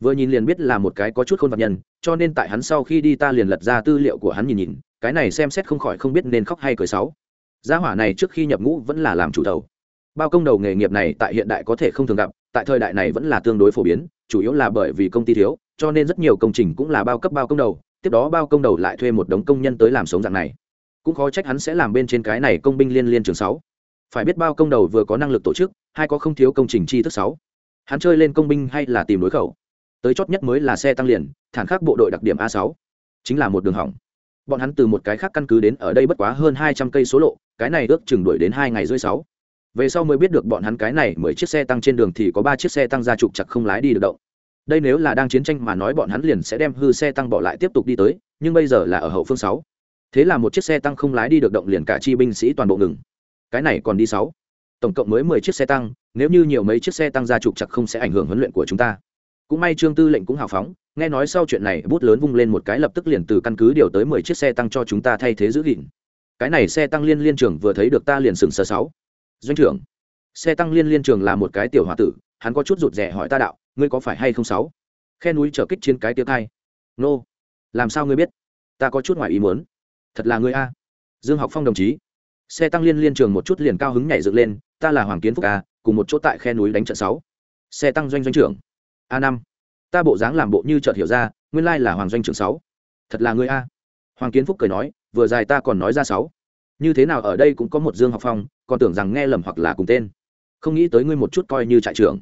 vừa nhìn liền biết là một cái có chút khôn vật nhân, cho nên tại hắn sau khi đi ta liền lật ra tư liệu của hắn nhìn nhìn, cái này xem xét không khỏi không biết nên khóc hay cười sáu. Gia hỏa này trước khi nhập ngũ vẫn là làm chủ đầu. Bao công đầu nghề nghiệp này tại hiện đại có thể không thường gặp tại thời đại này vẫn là tương đối phổ biến, chủ yếu là bởi vì công ty thiếu, cho nên rất nhiều công trình cũng là bao cấp bao công đầu, tiếp đó bao công đầu lại thuê một đống công nhân tới làm sống dạng này. Cũng khó trách hắn sẽ làm bên trên cái này công binh liên liên trường sáu. Phải biết bao công đầu vừa có năng lực tổ chức hay có không thiếu công trình chi thức sáu. Hắn chơi lên công binh hay là tìm đối khẩu? Tới chót nhất mới là xe tăng liền thản khắc bộ đội đặc điểm a sáu. Chính là một đường hỏng. Bọn hắn từ một cái khác căn cứ đến ở đây bất quá hơn hai trăm cây số lộ, cái này ước chừng đuổi đến hai ngày rưỡi sáu về sau mới biết được bọn hắn cái này mười chiếc xe tăng trên đường thì có ba chiếc xe tăng ra trục chặt không lái đi được động. Đây nếu là đang chiến tranh mà nói bọn hắn liền sẽ đem hư xe tăng bỏ lại tiếp tục đi tới, nhưng bây giờ là ở hậu phương sáu. Thế là một chiếc xe tăng không lái đi được động liền cả chi binh sĩ toàn bộ ngừng. Cái này còn đi sáu. Tổng cộng mới mười chiếc xe tăng, nếu như nhiều mấy chiếc xe tăng ra trục chặt không sẽ ảnh hưởng huấn luyện của chúng ta. Cũng may trương tư lệnh cũng hào phóng, nghe nói sau chuyện này bút lớn vung lên một cái lập tức liền từ căn cứ điều tới mười chiếc xe tăng cho chúng ta thay thế giữ gìn. Cái này xe tăng liên liên trưởng vừa thấy được ta liền sừng sờ sáu doanh trưởng. Xe tăng liên liên trường là một cái tiểu h tử, hắn có chút rụt rè hỏi ta đạo, ngươi có phải hay không sáu khe núi trở kích trên cái tiêu thai. Nô, làm sao ngươi biết? Ta có chút ngoài ý muốn. Thật là ngươi a. Dương học phong đồng chí. Xe tăng liên liên trường một chút liền cao hứng nhảy dựng lên, ta là hoàng kiến phúc a, cùng một chỗ tại khe núi đánh trận sáu. Xe tăng doanh doanh trưởng. A năm, ta bộ dáng làm bộ như chợt hiểu ra, nguyên lai là hoàng doanh trưởng sáu. Thật là ngươi a. Hoàng kiến phúc cười nói, vừa dài ta còn nói ra sáu như thế nào ở đây cũng có một dương học phong, còn tưởng rằng nghe lầm hoặc là cùng tên. Không nghĩ tới ngươi một chút coi như trại trưởng.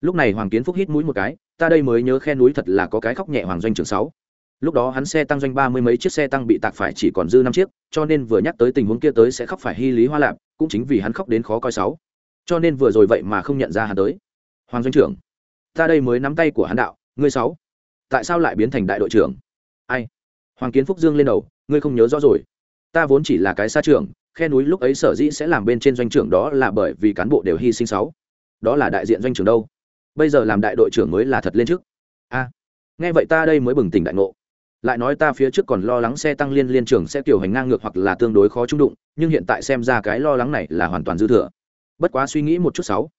Lúc này hoàng kiến phúc hít mũi một cái, ta đây mới nhớ khe núi thật là có cái khóc nhẹ hoàng doanh trưởng sáu. Lúc đó hắn xe tăng doanh ba mươi mấy chiếc xe tăng bị tạc phải chỉ còn dư năm chiếc, cho nên vừa nhắc tới tình huống kia tới sẽ khóc phải hy lý hoa lạp, cũng chính vì hắn khóc đến khó coi sáu. Cho nên vừa rồi vậy mà không nhận ra hắn tới. Hoàng doanh trưởng, ta đây mới nắm tay của hắn đạo, ngươi sáu, tại sao lại biến thành đại đội trưởng? Ai? Hoàng kiến phúc dương lên đầu, ngươi không nhớ rõ rồi ta vốn chỉ là cái xa trưởng khe núi lúc ấy sở dĩ sẽ làm bên trên doanh trưởng đó là bởi vì cán bộ đều hy sinh sáu. Đó là đại diện doanh trưởng đâu? Bây giờ làm đại đội trưởng mới là thật lên trước. A, nghe vậy ta đây mới bừng tỉnh đại ngộ. Lại nói ta phía trước còn lo lắng xe tăng liên liên trưởng sẽ kiểu hành ngang ngược hoặc là tương đối khó trung đụng, nhưng hiện tại xem ra cái lo lắng này là hoàn toàn dư thừa. Bất quá suy nghĩ một chút sáu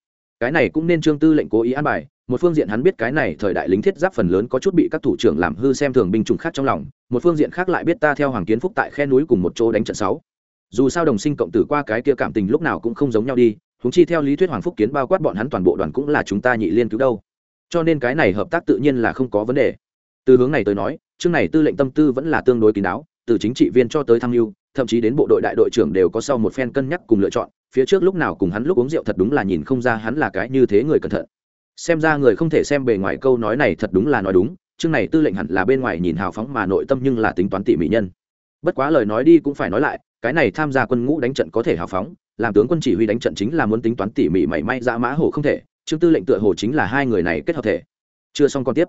cái này cũng nên trương tư lệnh cố ý an bài, một phương diện hắn biết cái này thời đại lính thiết giáp phần lớn có chút bị các thủ trưởng làm hư xem thường binh chủng khác trong lòng, một phương diện khác lại biết ta theo hoàng kiến phúc tại khe núi cùng một chỗ đánh trận sáu. Dù sao đồng sinh cộng tử qua cái kia cảm tình lúc nào cũng không giống nhau đi húng chi theo lý thuyết hoàng phúc kiến bao quát bọn hắn toàn bộ đoàn cũng là chúng ta nhị liên cứu đâu. Cho nên cái này hợp tác tự nhiên là không có vấn đề. Từ hướng này tới nói, chương này tư lệnh tâm tư vẫn là tương đối kín đáo từ chính trị viên cho tới tham mưu, thậm chí đến bộ đội đại đội trưởng đều có sau một phen cân nhắc cùng lựa chọn, phía trước lúc nào cùng hắn lúc uống rượu thật đúng là nhìn không ra hắn là cái như thế người cẩn thận. Xem ra người không thể xem bề ngoài câu nói này thật đúng là nói đúng, chương này tư lệnh hẳn là bên ngoài nhìn hào phóng mà nội tâm nhưng là tính toán tỉ mỹ nhân. Bất quá lời nói đi cũng phải nói lại, cái này tham gia quân ngũ đánh trận có thể hào phóng, làm tướng quân chỉ huy đánh trận chính là muốn tính toán tỉ mỉ mảy may dã mã hổ không thể, chương tư lệnh tựa hồ chính là hai người này kết hợp thể. Chưa xong còn tiếp.